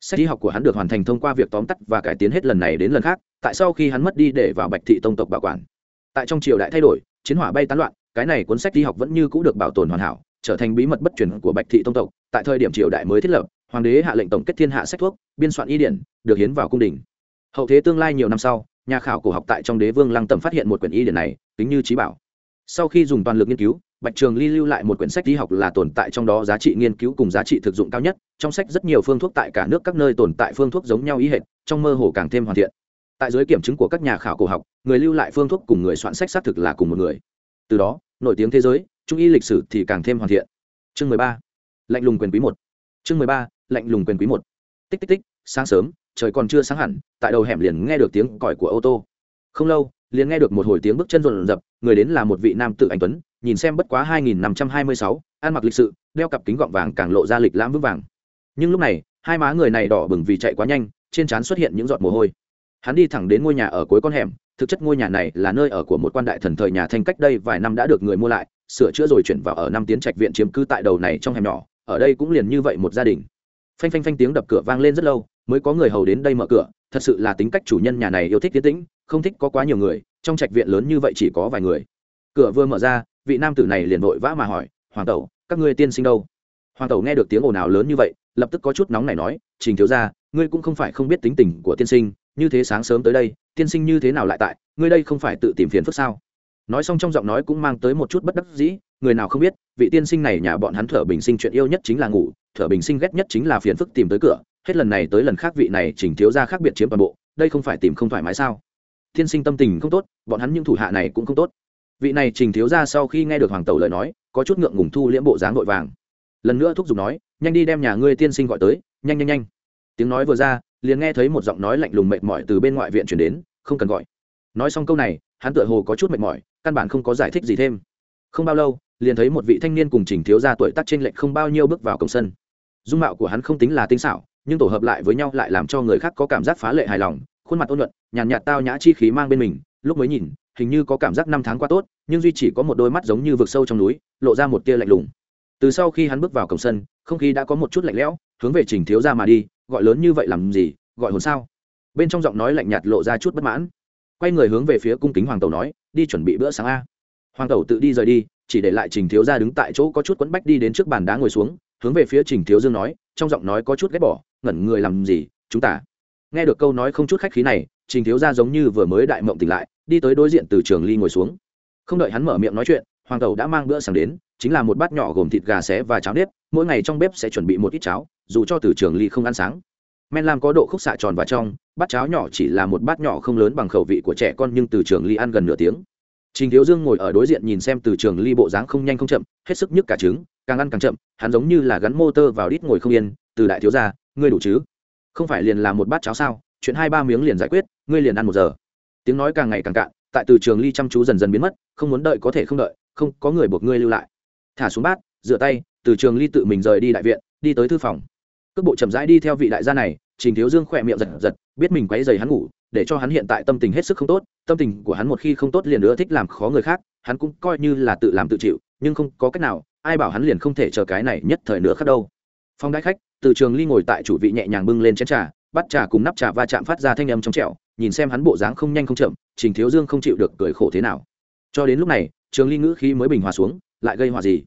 [SPEAKER 1] Sách y học của hắn được hoàn thành thông qua việc tóm tắt và cải tiến hết lần này đến lần khác, tại sau khi hắn mất đi để vào bạch thị tông tộc bảo quản. Tại trong triều đại thay đổi, chiến hỏa bay tán loạn, cái này cuốn sách y học vẫn như cũ được bảo tồn hoàn hảo, trở thành bí mật bất truyền của bạch thị tông tộc. Tại thời điểm triều đại mới thiết lập, hoàng đế hạ lệnh tổng kết thiên hạ sách thuốc, biên soạn y điển, được hiến vào cung đình. Hậu thế tương lai nhiều năm sau, nhà khảo cổ học tại trong đế vương lăng tầm phát hiện một quyển y điển này tính như trí bảo. Sau khi dùng toàn lực nghiên cứu bạch trường ly lưu lại một quyển sách y học là tồn tại trong đó giá trị nghiên cứu cùng giá trị thực dụng cao nhất, trong sách rất nhiều phương thuốc tại cả nước các nơi tồn tại phương thuốc giống nhau ý hệt, trong mơ hồ càng thêm hoàn thiện. Tại dưới kiểm chứng của các nhà khảo cổ học, người lưu lại phương thuốc cùng người soạn sách xác thực là cùng một người. Từ đó, nổi tiếng thế giới, trung y lịch sử thì càng thêm hoàn thiện. Chương mười ba, lạnh lùng quyền quý một. Chương mười ba, lạnh lùng quyền quý một. Tích tích tích, sáng sớm, trời còn chưa sáng hẳn, tại đầu hẻm liền nghe được tiếng còi của ô tô. Không lâu, liền nghe được một hồi tiếng bước chân rộn rập, người đến là một vị nam tử anh tuấn nhìn xem bất quá hai nghìn năm trăm hai mươi sáu, ăn mặc lịch sự, đeo cặp kính gọng vàng càng lộ ra lịch lãm vững vàng. Nhưng lúc này, hai má người này đỏ bừng vì chạy quá nhanh, trên trán xuất hiện những giọt mồ hôi. Hắn đi thẳng đến ngôi nhà ở cuối con hẻm, thực chất ngôi nhà này là nơi ở của một quan đại thần thời nhà thanh cách đây vài năm đã được người mua lại, sửa chữa rồi chuyển vào ở năm tiến trạch viện chiếm cư tại đầu này trong hẻm nhỏ, ở đây cũng liền như vậy một gia đình. Phanh phanh phanh tiếng đập cửa vang lên rất lâu, mới có người hầu đến đây mở cửa, thật sự là tính cách chủ nhân nhà này yêu thích tiến tĩnh, không thích có quá nhiều người, trong trạch viện lớn như vậy chỉ có vài người. Cửa vừa mở ra vị nam tử này liền vội vã mà hỏi, hoàng tẩu, các ngươi tiên sinh đâu? Hoàng tẩu nghe được tiếng ồn ào lớn như vậy, lập tức có chút nóng này nói, trình thiếu ra ngươi cũng không phải không biết tính tình của tiên sinh, như thế sáng sớm tới đây, tiên sinh như thế nào lại tại, ngươi đây không phải tự tìm phiền phức sao? Nói xong trong giọng nói cũng mang tới một chút bất đắc dĩ, người nào không biết, vị tiên sinh này nhà bọn hắn thở bình sinh chuyện yêu nhất chính là ngủ, thở bình sinh ghét nhất chính là phiền phức tìm tới cửa, hết lần này tới lần khác vị này chỉnh thiếu ra khác biệt chiếm toàn bộ, đây không phải tìm không thoải mái sao? Tiên sinh tâm tình không tốt, bọn hắn những thủ hạ này cũng không tốt vị này trình thiếu ra sau khi nghe được hoàng tẩu lời nói có chút ngượng ngùng thu liễm bộ dáng vội vàng. Lần nữa thúc giục nói nhanh đi đem nhà ngươi tiên sinh gọi tới nhanh nhanh nhanh. Tiếng nói vừa ra liền nghe thấy một giọng nói lạnh lùng mệt mỏi từ bên ngoại viện chuyển đến không cần gọi. Nói xong câu này hắn tựa hồ có chút mệt mỏi căn bản không có giải thích gì thêm. Không bao lâu liền thấy một vị thanh niên cùng trình thiếu ra tuổi tác trên lệch không bao nhiêu bước vào cổng sân. Dung mạo của hắn không tính là tinh xảo nhưng tổ hợp lại với nhau lại làm cho người khác có cảm giác phá lệ hài lòng khuôn mặt ôn nhuận nhàn nhạt, nhạt tao nhã chi khí mang bên mình lúc mới nhìn hình như có cảm giác năm tháng qua tốt, nhưng duy chỉ có một đôi mắt giống như vực sâu trong núi, lộ ra một tia lạnh lùng. Từ sau khi hắn bước vào cổng sân, không khí đã có một chút lạnh lẽo, hướng về trình thiếu ra mà đi, gọi lớn như vậy làm gì, gọi hồn sao? Bên trong giọng nói lạnh nhạt lộ ra chút bất mãn. Quay người hướng về phía cung kính hoàng tẩu nói, đi chuẩn bị bữa sáng a. Hoàng tẩu tự đi rời đi, chỉ để lại trình thiếu ra đứng tại chỗ có chút quấn bách đi đến trước bàn đá ngồi xuống, hướng về phía trình thiếu dương nói, trong giọng nói có chút ghét bỏ, ngẩn người làm gì, chúng ta? Nghe được câu nói không chút khách khí này trình thiếu ra giống như vừa mới đại mộng tỉnh lại, đi tới đối diện từ trường ly ngồi xuống. Không đợi hắn mở miệng nói chuyện, hoàng tẩu đã mang bữa sáng đến, chính là một bát nhỏ gồm thịt gà xé và cháo nếp, mỗi ngày trong bếp sẽ chuẩn bị một ít cháo, dù cho từ trường ly không ăn sáng. Men lam có độ khúc xạ tròn và trong, bát cháo nhỏ chỉ là một bát nhỏ không lớn bằng khẩu vị của trẻ con nhưng từ trường ly ăn gần nửa tiếng. Trình thiếu dương ngồi ở đối diện nhìn xem từ trường ly bộ dáng không nhanh không chậm, hết sức nhức cả trứng, càng ăn càng chậm, hắn giống như là gắn motor vào đít ngồi không yên, từ đại thiếu gia, ngươi đủ chứ? Không phải liền là một bát cháo sao? Chuyện hai ba miếng liền giải quyết, ngươi liền ăn một giờ. Tiếng nói càng ngày càng cạn, tại từ trường ly chăm chú dần dần biến mất, không muốn đợi có thể không đợi, không, có người buộc ngươi lưu lại. Thả xuống bát, rửa tay, từ trường ly tự mình rời đi đại viện, đi tới thư phòng. Cước bộ chậm rãi đi theo vị đại gia này, trình thiếu dương khỏe miệng giật giật, biết mình quấy dày hắn ngủ, để cho hắn hiện tại tâm tình hết sức không tốt, tâm tình của hắn một khi không tốt liền nữa thích làm khó người khác, hắn cũng coi như là tự làm tự chịu, nhưng không có cách nào, ai bảo hắn liền không thể chờ cái này nhất thời nữa khác đâu. Phong đại khách, từ trường ly ngồi tại chủ vị nhẹ nhàng bưng lên chén trà bắt trà cùng nắp trà va chạm phát ra thanh âm trong trẻo, nhìn xem hắn bộ dáng không nhanh không chậm, trình thiếu dương không chịu được cười khổ thế nào. Cho đến lúc này, trường ly ngữ khí mới bình hòa xuống, lại gây hòa gì?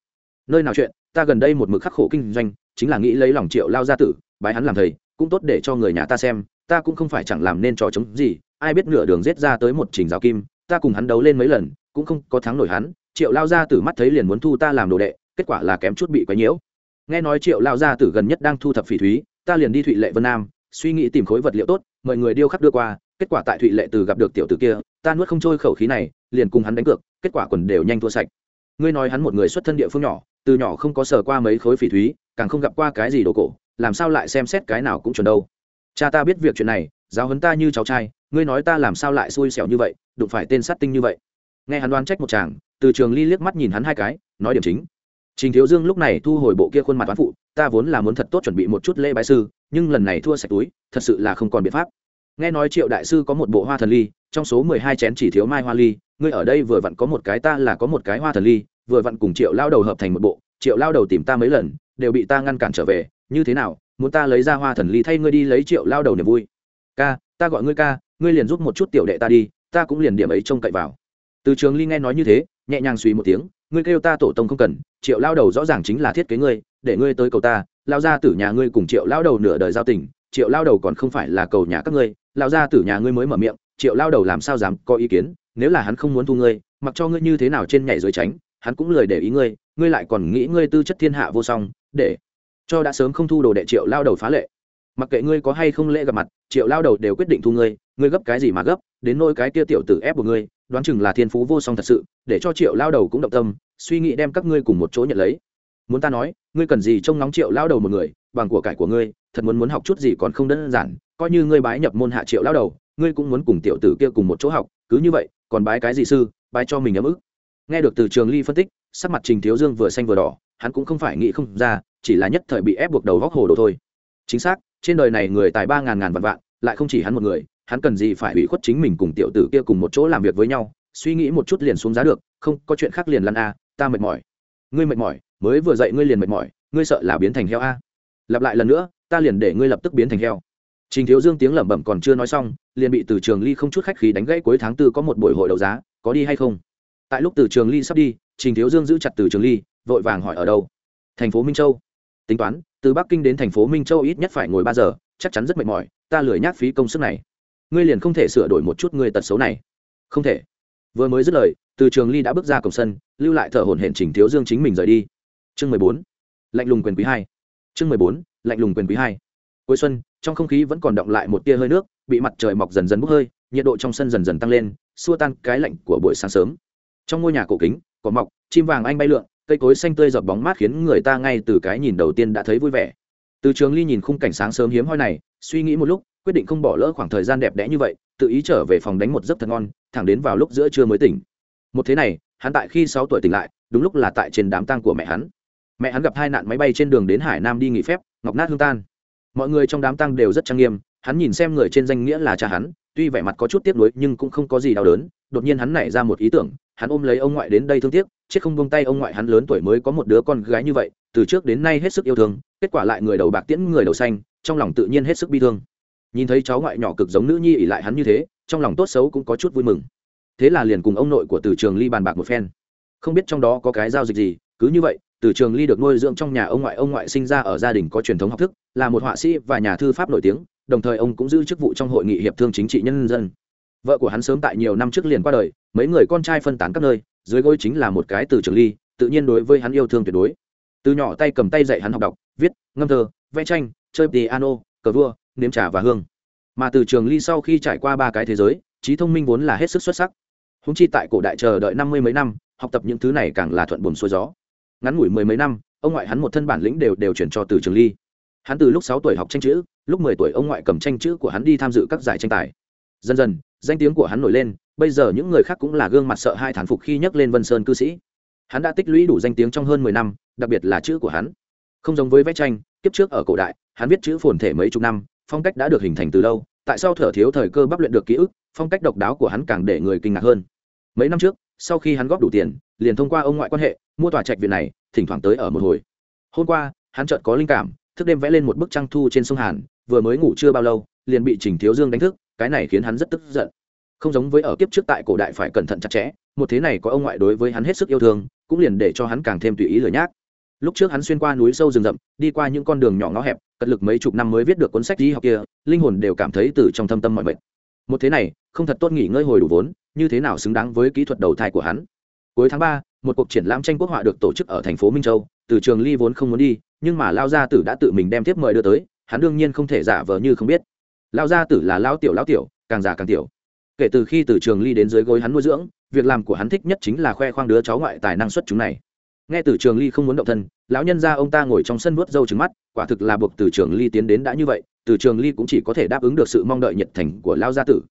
[SPEAKER 1] Nơi nào chuyện, ta gần đây một mực khắc khổ kinh doanh, chính là nghĩ lấy lòng triệu lao gia tử, bái hắn làm thầy, cũng tốt để cho người nhà ta xem, ta cũng không phải chẳng làm nên trò chống gì, ai biết nửa đường giết ra tới một trình giáo kim, ta cùng hắn đấu lên mấy lần, cũng không có thắng nổi hắn, triệu lao gia tử mắt thấy liền muốn thu ta làm đồ đệ, kết quả là kém chút bị quấy nhiễu. Nghe nói triệu lao gia tử gần nhất đang thu thập phỉ thúy, ta liền đi thụy lệ vân nam suy nghĩ tìm khối vật liệu tốt, mời người điêu khắc đưa qua, kết quả tại thụy lệ từ gặp được tiểu tử kia, ta nuốt không trôi khẩu khí này, liền cùng hắn đánh cược, kết quả quần đều nhanh thua sạch. Ngươi nói hắn một người xuất thân địa phương nhỏ, từ nhỏ không có sờ qua mấy khối phỉ thúy, càng không gặp qua cái gì đồ cổ, làm sao lại xem xét cái nào cũng chuẩn đâu. Cha ta biết việc chuyện này, giáo huấn ta như cháu trai, ngươi nói ta làm sao lại xui xẻo như vậy, đụng phải tên sát tinh như vậy. Nghe hắn đoán trách một chàng, từ trường ly liếc mắt nhìn hắn hai cái, nói điểm chính. Trình thiếu dương lúc này thu hồi bộ kia khuôn mặt toán phụ ta vốn là muốn thật tốt chuẩn bị một chút lễ bái sư, nhưng lần này thua sạch túi, thật sự là không còn biện pháp. Nghe nói triệu đại sư có một bộ hoa thần ly, trong số mười hai chén chỉ thiếu mai hoa ly, ngươi ở đây vừa vặn có một cái ta là có một cái hoa thần ly, vừa vặn cùng triệu lao đầu hợp thành một bộ, triệu lao đầu tìm ta mấy lần, đều bị ta ngăn cản trở về, như thế nào, muốn ta lấy ra hoa thần ly thay ngươi đi lấy triệu lao đầu niềm vui. Ca, ta gọi ngươi ca, ngươi liền giúp một chút tiểu đệ ta đi, ta cũng liền điểm ấy trông cậy vào. Từ trường ly nghe nói như thế, nhẹ nhàng suy một tiếng, ngươi kêu ta tổ tông không cần, triệu lao đầu rõ ràng chính là thiết kế ngươi để ngươi tới cầu ta lao ra tử nhà ngươi cùng triệu lao đầu nửa đời giao tình, triệu lao đầu còn không phải là cầu nhà các ngươi lao ra tử nhà ngươi mới mở miệng, triệu lao đầu làm sao dám có ý kiến, nếu là hắn không muốn thu ngươi, mặc cho ngươi như thế nào trên nhảy dưới tránh, hắn cũng lời để ý ngươi ngươi lại còn nghĩ ngươi tư chất thiên hạ vô song, để cho đã sớm không thu đồ đệ triệu lao đầu phá lệ. Mặc kệ ngươi có hay không lễ gặp mặt, triệu lao đầu đều quyết định thu ngươi ngươi gấp cái gì mà gấp, đến nôi cái kia tiểu tử ép của ngươi, đoán chừng là thiên phú vô song thật sự, để cho triệu lao đầu cũng động tâm, suy nghĩ đem các ngươi cùng một chỗ nhận lấy muốn ta nói, ngươi cần gì trông nóng triệu lao đầu một người, bằng của cải của ngươi, thật muốn muốn học chút gì còn không đơn giản, coi như ngươi bái nhập môn hạ triệu lao đầu, ngươi cũng muốn cùng tiểu tử kia cùng một chỗ học, cứ như vậy, còn bái cái gì sư, bái cho mình ấm ức. Nghe được từ trường ly phân tích, sắc mặt trình thiếu dương vừa xanh vừa đỏ, hắn cũng không phải nghĩ không ra, chỉ là nhất thời bị ép buộc đầu góc hồ đồ thôi. Chính xác, trên đời này người tài ba ngàn ngàn vạn vạn, lại không chỉ hắn một người, hắn cần gì phải ủy khuất chính mình cùng tiểu tử kia cùng một chỗ làm việc với nhau, suy nghĩ một chút liền xuống giá được, không, có chuyện khác liền lăn a, ta mệt mỏi. Ngươi mệt mỏi? Mới vừa dậy ngươi liền mệt mỏi, ngươi sợ là biến thành heo a. Lặp lại lần nữa, ta liền để ngươi lập tức biến thành heo. Trình thiếu dương tiếng lẩm bẩm còn chưa nói xong, liền bị từ trường ly không chút khách khí đánh gãy cuối tháng tư có một buổi hội đấu giá, có đi hay không? Tại lúc từ trường ly sắp đi, trình thiếu dương giữ chặt từ trường ly, vội vàng hỏi ở đâu? Thành phố minh châu. Tính toán, từ bắc kinh đến thành phố minh châu ít nhất phải ngồi ba giờ, chắc chắn rất mệt mỏi, ta lười nhác phí công sức này. Ngươi liền không thể sửa đổi một chút ngươi tật xấu này. Không thể. Vừa mới dứt lời, từ trường ly đã bước ra cổng sân, lưu lại thở hổn hển trình thiếu dương chính mình rời đi chương mười bốn. Lạnh lùng quyền quý hai. Chương mười bốn, lạnh lùng quyền quý hai. Cuối xuân, trong không khí vẫn còn động lại một tia hơi nước, bị mặt trời mọc dần dần bốc hơi, nhiệt độ trong sân dần dần tăng lên, xua tan cái lạnh của buổi sáng sớm. Trong ngôi nhà cổ kính, cỏ mọc, chim vàng anh bay lượn, cây cối xanh tươi giọt bóng mát khiến người ta ngay từ cái nhìn đầu tiên đã thấy vui vẻ. Từ trường ly nhìn khung cảnh sáng sớm hiếm hoi này, suy nghĩ một lúc, quyết định không bỏ lỡ khoảng thời gian đẹp đẽ như vậy, tự ý trở về phòng đánh một giấc thật ngon, thẳng đến vào lúc giữa trưa mới tỉnh. Một thế này, hắn tại khi sáu tuổi tỉnh lại, đúng lúc là tại trên đám tang của mẹ hắn mẹ hắn gặp hai nạn máy bay trên đường đến hải nam đi nghỉ phép, ngọc nát hương tan. Mọi người trong đám tang đều rất trang nghiêm, hắn nhìn xem người trên danh nghĩa là cha hắn, tuy vẻ mặt có chút tiếc nuối nhưng cũng không có gì đau đớn, đột nhiên hắn nảy ra một ý tưởng, hắn ôm lấy ông ngoại đến đây thương tiếc, chết không buông tay ông ngoại hắn lớn tuổi mới có một đứa con gái như vậy, từ trước đến nay hết sức yêu thương, kết quả lại người đầu bạc tiễn người đầu xanh, trong lòng tự nhiên hết sức bi thương. Nhìn thấy cháu ngoại nhỏ cực giống nữ nhi ỉ lại hắn như thế, trong lòng tốt xấu cũng có chút vui mừng. Thế là liền cùng ông nội của từ trường ly bàn bạc một phen. Không biết trong đó có cái giao dịch gì, cứ như vậy từ trường ly được nuôi dưỡng trong nhà ông ngoại ông ngoại sinh ra ở gia đình có truyền thống học thức, là một họa sĩ và nhà thư pháp nổi tiếng, đồng thời ông cũng giữ chức vụ trong hội nghị hiệp thương chính trị nhân dân. Vợ của hắn sớm tại nhiều năm trước liền qua đời, mấy người con trai phân tán các nơi, dưới gối chính là một cái từ trường ly, tự nhiên đối với hắn yêu thương tuyệt đối. Từ nhỏ tay cầm tay dạy hắn học đọc, viết, ngâm thơ, vẽ tranh, chơi piano, cờ vua, nếm trà và hương. Mà từ trường ly sau khi trải qua ba cái thế giới, trí thông minh vốn là hết sức xuất sắc. Húng chi tại cổ đại chờ đợi năm mươi mấy năm, học tập những thứ này càng là thuận buồm xuôi gió ngắn ngủi mười mấy năm, ông ngoại hắn một thân bản lĩnh đều đều chuyển cho từ trường ly. Hắn từ lúc sáu tuổi học tranh chữ, lúc mười tuổi ông ngoại cầm tranh chữ của hắn đi tham dự các giải tranh tài. Dần dần, danh tiếng của hắn nổi lên, bây giờ những người khác cũng là gương mặt sợ hai thán phục khi nhắc lên vân sơn cư sĩ. Hắn đã tích lũy đủ danh tiếng trong hơn mười năm, đặc biệt là chữ của hắn. Không giống với vẽ tranh, kiếp trước ở cổ đại, hắn viết chữ phồn thể mấy chục năm, phong cách đã được hình thành từ lâu, tại sao thở thiếu thời cơ bắp luyện được ký ức, phong cách độc đáo của hắn càng để người kinh ngạc hơn. Mấy năm trước, sau khi hắn góp đủ tiền liền thông qua ông ngoại quan hệ, mua tòa trạch viện này, thỉnh thoảng tới ở một hồi. Hôm qua, hắn chợt có linh cảm, thức đêm vẽ lên một bức trăng thu trên sông hàn, vừa mới ngủ chưa bao lâu, liền bị trình thiếu dương đánh thức, cái này khiến hắn rất tức giận. Không giống với ở kiếp trước tại cổ đại phải cẩn thận chặt chẽ, một thế này có ông ngoại đối với hắn hết sức yêu thương, cũng liền để cho hắn càng thêm tùy ý lừa nhác. Lúc trước hắn xuyên qua núi sâu rừng rậm, đi qua những con đường nhỏ ngõ hẹp, cật lực mấy chục năm mới viết được cuốn sách đi học kia, linh hồn đều cảm thấy từ trong thâm tâm mọi mệt. Một thế này, không thật tốt nghỉ ngơi hồi đủ vốn, như thế nào xứng đáng với kỹ thuật đầu thai của hắn? Cuối tháng ba, một cuộc triển lãm tranh quốc họa được tổ chức ở thành phố minh châu, từ trường ly vốn không muốn đi, nhưng mà lao gia tử đã tự mình đem tiếp mời đưa tới, hắn đương nhiên không thể giả vờ như không biết. Lao gia tử là lao tiểu lao tiểu, càng già càng tiểu. Kể từ khi từ trường ly đến dưới gối hắn nuôi dưỡng, việc làm của hắn thích nhất chính là khoe khoang đứa cháu ngoại tài năng xuất chúng này. Nghe từ trường ly không muốn động thân, lão nhân ra ông ta ngồi trong sân vuốt râu trứng mắt, quả thực là buộc từ trường ly tiến đến đã như vậy, từ trường ly cũng chỉ có thể đáp ứng được sự mong đợi nhiệt thành của lao gia tử.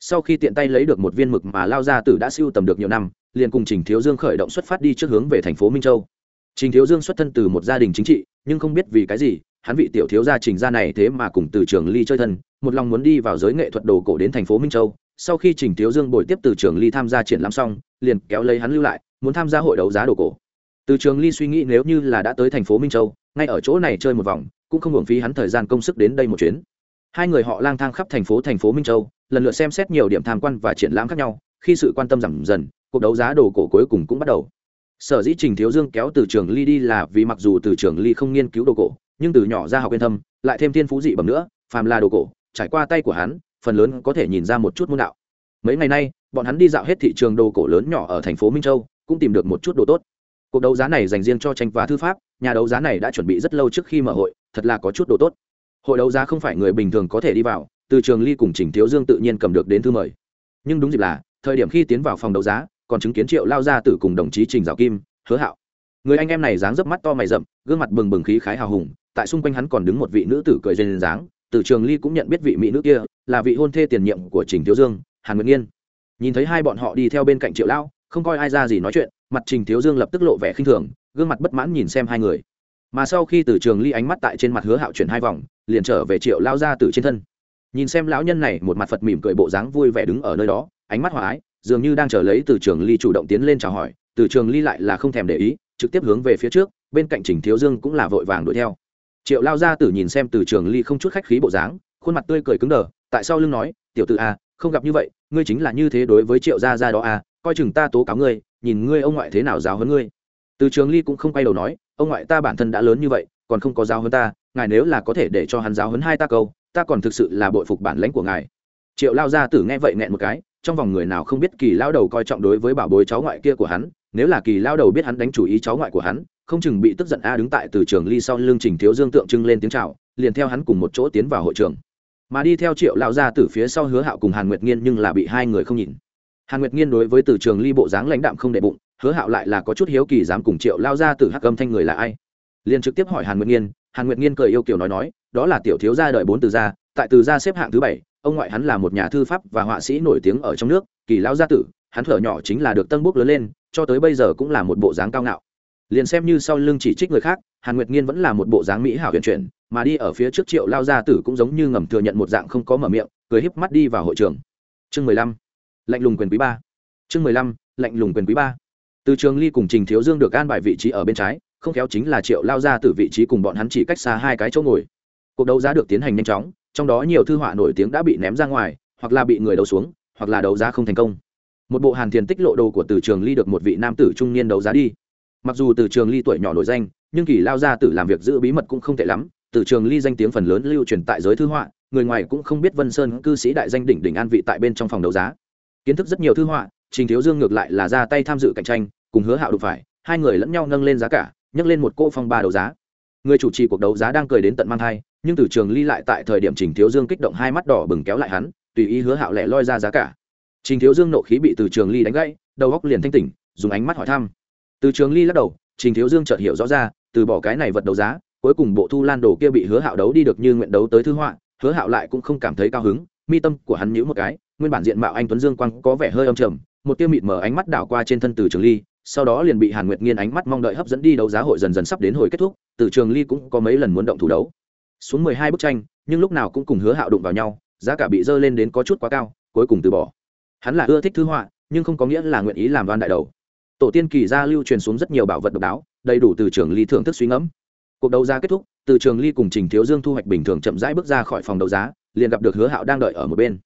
[SPEAKER 1] Sau khi tiện tay lấy được một viên mực mà lao gia tử đã siêu tầm được nhiều năm liền cùng trình thiếu dương khởi động xuất phát đi trước hướng về thành phố minh châu. Trình thiếu dương xuất thân từ một gia đình chính trị, nhưng không biết vì cái gì, hắn vị tiểu thiếu gia trình gia này thế mà cùng từ trường ly chơi thân, một lòng muốn đi vào giới nghệ thuật đồ cổ đến thành phố minh châu. Sau khi trình thiếu dương bồi tiếp từ trường ly tham gia triển lãm xong, liền kéo lấy hắn lưu lại, muốn tham gia hội đấu giá đồ cổ. Từ trường ly suy nghĩ nếu như là đã tới thành phố minh châu, ngay ở chỗ này chơi một vòng, cũng không hưởng phí hắn thời gian công sức đến đây một chuyến. Hai người họ lang thang khắp thành phố thành phố minh châu, lần lượt xem xét nhiều điểm tham quan và triển lãm khác nhau, khi sự quan tâm giảm dần cuộc đấu giá đồ cổ cuối cùng cũng bắt đầu. Sở dĩ trình thiếu dương kéo từ trường ly đi là vì mặc dù từ trường ly không nghiên cứu đồ cổ, nhưng từ nhỏ ra học yên thâm, lại thêm thiên phú dị bẩm nữa, phàm là đồ cổ, trải qua tay của hắn, phần lớn có thể nhìn ra một chút môn đạo. Mấy ngày nay, bọn hắn đi dạo hết thị trường đồ cổ lớn nhỏ ở thành phố minh châu, cũng tìm được một chút đồ tốt. Cuộc đấu giá này dành riêng cho tranh và thư pháp, nhà đấu giá này đã chuẩn bị rất lâu trước khi mở hội, thật là có chút đồ tốt. Hội đấu giá không phải người bình thường có thể đi vào, từ trường ly cùng trình thiếu dương tự nhiên cầm được đến thư mời. Nhưng đúng dịp là, thời điểm khi tiến vào phòng đấu giá còn chứng kiến triệu lao ra tử cùng đồng chí trình giáo kim, hứa hạo. Người anh em này dáng dấp mắt to mày rậm, gương mặt bừng bừng khí khái hào hùng, tại xung quanh hắn còn đứng một vị nữ tử cười dên dáng từ trường ly cũng nhận biết vị mỹ nữ kia, là vị hôn thê tiền nhiệm của trình thiếu dương, hàn nguyệt nghiên. Nhìn thấy hai bọn họ đi theo bên cạnh triệu lao, không coi ai ra gì nói chuyện, mặt trình thiếu dương lập tức lộ vẻ khinh thường, gương mặt bất mãn nhìn xem hai người. Mà sau khi từ trường ly ánh mắt tại trên mặt hứa hạo chuyển hai vòng, liền trở về triệu lao ra từ trên thân. Nhìn xem lão nhân này một mặt phật mỉm cười bộ dáng vui vẻ đứng ở nơi đó, ánh mắt hòa ái dường như đang chờ lấy từ trường ly chủ động tiến lên chào hỏi, từ trường ly lại là không thèm để ý, trực tiếp hướng về phía trước, bên cạnh trình thiếu dương cũng là vội vàng đuổi theo. Triệu lao ra tử nhìn xem từ trường ly không chút khách khí bộ dáng, khuôn mặt tươi cười cứng đờ, tại sao lưng nói, tiểu t ử a à, không gặp như vậy, ngươi chính là như thế đối với triệu gia gia đó a coi chừng ta tố cáo ngươi, nhìn ngươi ông ngoại thế nào giáo hơn ngươi. Từ trường ly cũng không quay đầu nói, ông ngoại ta bản thân đã lớn như vậy, còn không có giáo hơn ta, ngài nếu là có thể để cho hắn giáo hơn hai ta câu, ta còn thực sự là bội phục bản lãnh của ngài. Triệu lao gia tử nghe vậy nghẹn một cái trong vòng người nào không biết kỳ lao đầu coi trọng đối với bảo bối cháu ngoại kia của hắn, nếu là kỳ lao đầu biết hắn đánh chủ ý cháu ngoại của hắn, không chừng bị tức giận a đứng tại từ trường ly sau lưng trình thiếu dương tượng trưng lên tiếng chào, liền theo hắn cùng một chỗ tiến vào hội trường. Mà đi theo triệu lao ra từ phía sau hứa hạo cùng hàn nguyệt nghiên nhưng là bị hai người không nhìn. Hàn nguyệt nghiên đối với từ trường ly bộ dáng lãnh đạm không đệ bụng, hứa hạo lại là có chút hiếu kỳ dám cùng triệu lao ra từ hắc âm thanh người là ai. Liền trực tiếp hỏi hàn nguyệt nghiên, hàn nguyệt nghiên cười yêu kiểu nói nói, đó là tiểu thiếu gia đợi bốn từ gia, tại từ gia xếp hạng thứ bảy ông ngoại hắn là một nhà thư pháp và họa sĩ nổi tiếng ở trong nước, kỳ lao gia tử, hắn thở nhỏ chính là được tân bốc lớn lên, cho tới bây giờ cũng là một bộ dáng cao ngạo. Liền xem như sau lưng chỉ trích người khác, hàn nguyệt nghiên vẫn là một bộ dáng mỹ hảo huyền chuyển, mà đi ở phía trước triệu lao gia tử cũng giống như ngầm thừa nhận một dạng không có mở miệng, cười híp mắt đi vào hội trường. Chương mười lăm, lạnh lùng quyền quý ba. Chương mười lăm, lạnh lùng quyền quý ba. Từ trường ly cùng trình thiếu dương được an bài vị trí ở bên trái, không khéo chính là triệu lao gia tử vị trí cùng bọn hắn chỉ cách xa hai cái chỗ ngồi. Cuộc đấu giá được tiến hành nhanh chóng trong đó nhiều thư họa nổi tiếng đã bị ném ra ngoài, hoặc là bị người đấu xuống, hoặc là đấu giá không thành công. Một bộ hàn thiền tích lộ đồ của từ trường ly được một vị nam tử trung niên đấu giá đi. Mặc dù từ trường ly tuổi nhỏ nổi danh, nhưng kỳ lao gia tử làm việc giữ bí mật cũng không tệ lắm. Từ trường ly danh tiếng phần lớn lưu truyền tại giới thư họa, người ngoài cũng không biết vân sơn cư sĩ đại danh đỉnh đỉnh an vị tại bên trong phòng đấu giá. Kiến thức rất nhiều thư họa, trình thiếu dương ngược lại là ra tay tham dự cạnh tranh, cùng hứa hạo đụng phải, hai người lẫn nhau nâng lên giá cả, nhấc lên một cỗ phong ba đấu giá người chủ trì cuộc đấu giá đang cười đến tận mang thai, nhưng từ trường ly lại tại thời điểm trình thiếu dương kích động hai mắt đỏ bừng kéo lại hắn, tùy ý hứa hạo lẻ loi ra giá cả. Trình thiếu dương nộ khí bị từ trường ly đánh gãy, đầu góc liền thanh tỉnh, dùng ánh mắt hỏi thăm. Từ trường ly lắc đầu, trình thiếu dương chợt hiểu rõ ra, từ bỏ cái này vật đấu giá, cuối cùng bộ thu lan đồ kia bị hứa hạo đấu đi được như nguyện đấu tới thư họa, hứa hạo lại cũng không cảm thấy cao hứng, mi tâm của hắn nhíu một cái, nguyên bản diện mạo anh tuấn dương quang có vẻ hơi âm trầm, một tia mịt mở ánh mắt đảo qua trên thân từ trường ly sau đó liền bị hàn nguyệt nghiên ánh mắt mong đợi hấp dẫn đi đấu giá hội dần dần sắp đến hồi kết thúc, từ trường ly cũng có mấy lần muốn động thủ đấu. Xuống mười hai bức tranh, nhưng lúc nào cũng cùng hứa hạo đụng vào nhau, giá cả bị dơ lên đến có chút quá cao, cuối cùng từ bỏ. Hắn là ưa thích thư họa, nhưng không có nghĩa là nguyện ý làm đoan đại đầu. Tổ tiên kỳ gia lưu truyền xuống rất nhiều bảo vật độc đáo, đầy đủ từ trường ly thưởng thức suy ngẫm. Cuộc đấu giá kết thúc, từ trường ly cùng trình thiếu dương thu hoạch bình thường chậm rãi bước ra khỏi phòng đấu giá, liền gặp được hứa hạo đang đợi ở một bên.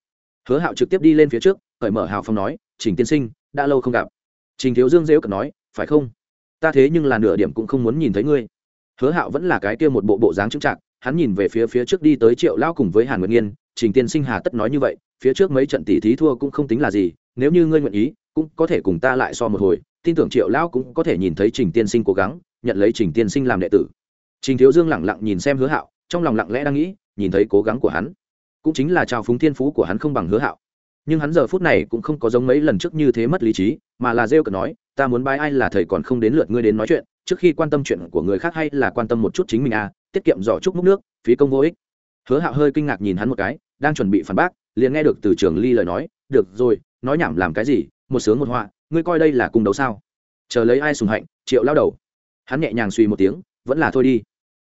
[SPEAKER 1] Hứa hạo trực tiếp đi lên phía trước, cởi mở hào phong nói, trình tiên sinh, đã lâu không gặp trình thiếu dương dễu cận nói, phải không? Ta thế nhưng là nửa điểm cũng không muốn nhìn thấy ngươi. Hứa hạo vẫn là cái kia một bộ bộ dáng trưng trạng hắn nhìn về phía phía trước đi tới triệu lao cùng với hàn Nguyên nghiên, trình tiên sinh hà tất nói như vậy, phía trước mấy trận tỷ thí thua cũng không tính là gì, nếu như ngươi nguyện ý, cũng có thể cùng ta lại so một hồi, tin tưởng triệu lão cũng có thể nhìn thấy trình tiên sinh cố gắng, nhận lấy trình tiên sinh làm đệ tử. Trình thiếu dương lẳng lặng nhìn xem hứa hạo, trong lòng lặng lẽ đang nghĩ, nhìn thấy cố gắng của hắn, cũng chính là trào phúng thiên phú của hắn không bằng hứa hạo nhưng hắn giờ phút này cũng không có giống mấy lần trước như thế mất lý trí, mà là rêu cờ nói, ta muốn bái ai là thầy còn không đến lượt ngươi đến nói chuyện, trước khi quan tâm chuyện của người khác hay là quan tâm một chút chính mình à tiết kiệm giỏ chút múc nước, phí công vô ích. Hứa hạo hơi kinh ngạc nhìn hắn một cái, đang chuẩn bị phản bác, liền nghe được từ trường ly lời nói, được rồi, nói nhảm làm cái gì, một sướng một họa, ngươi coi đây là cung đấu sao? Chờ lấy ai sùng hạnh, triệu lao đầu. Hắn nhẹ nhàng suy một tiếng, vẫn là thôi đi.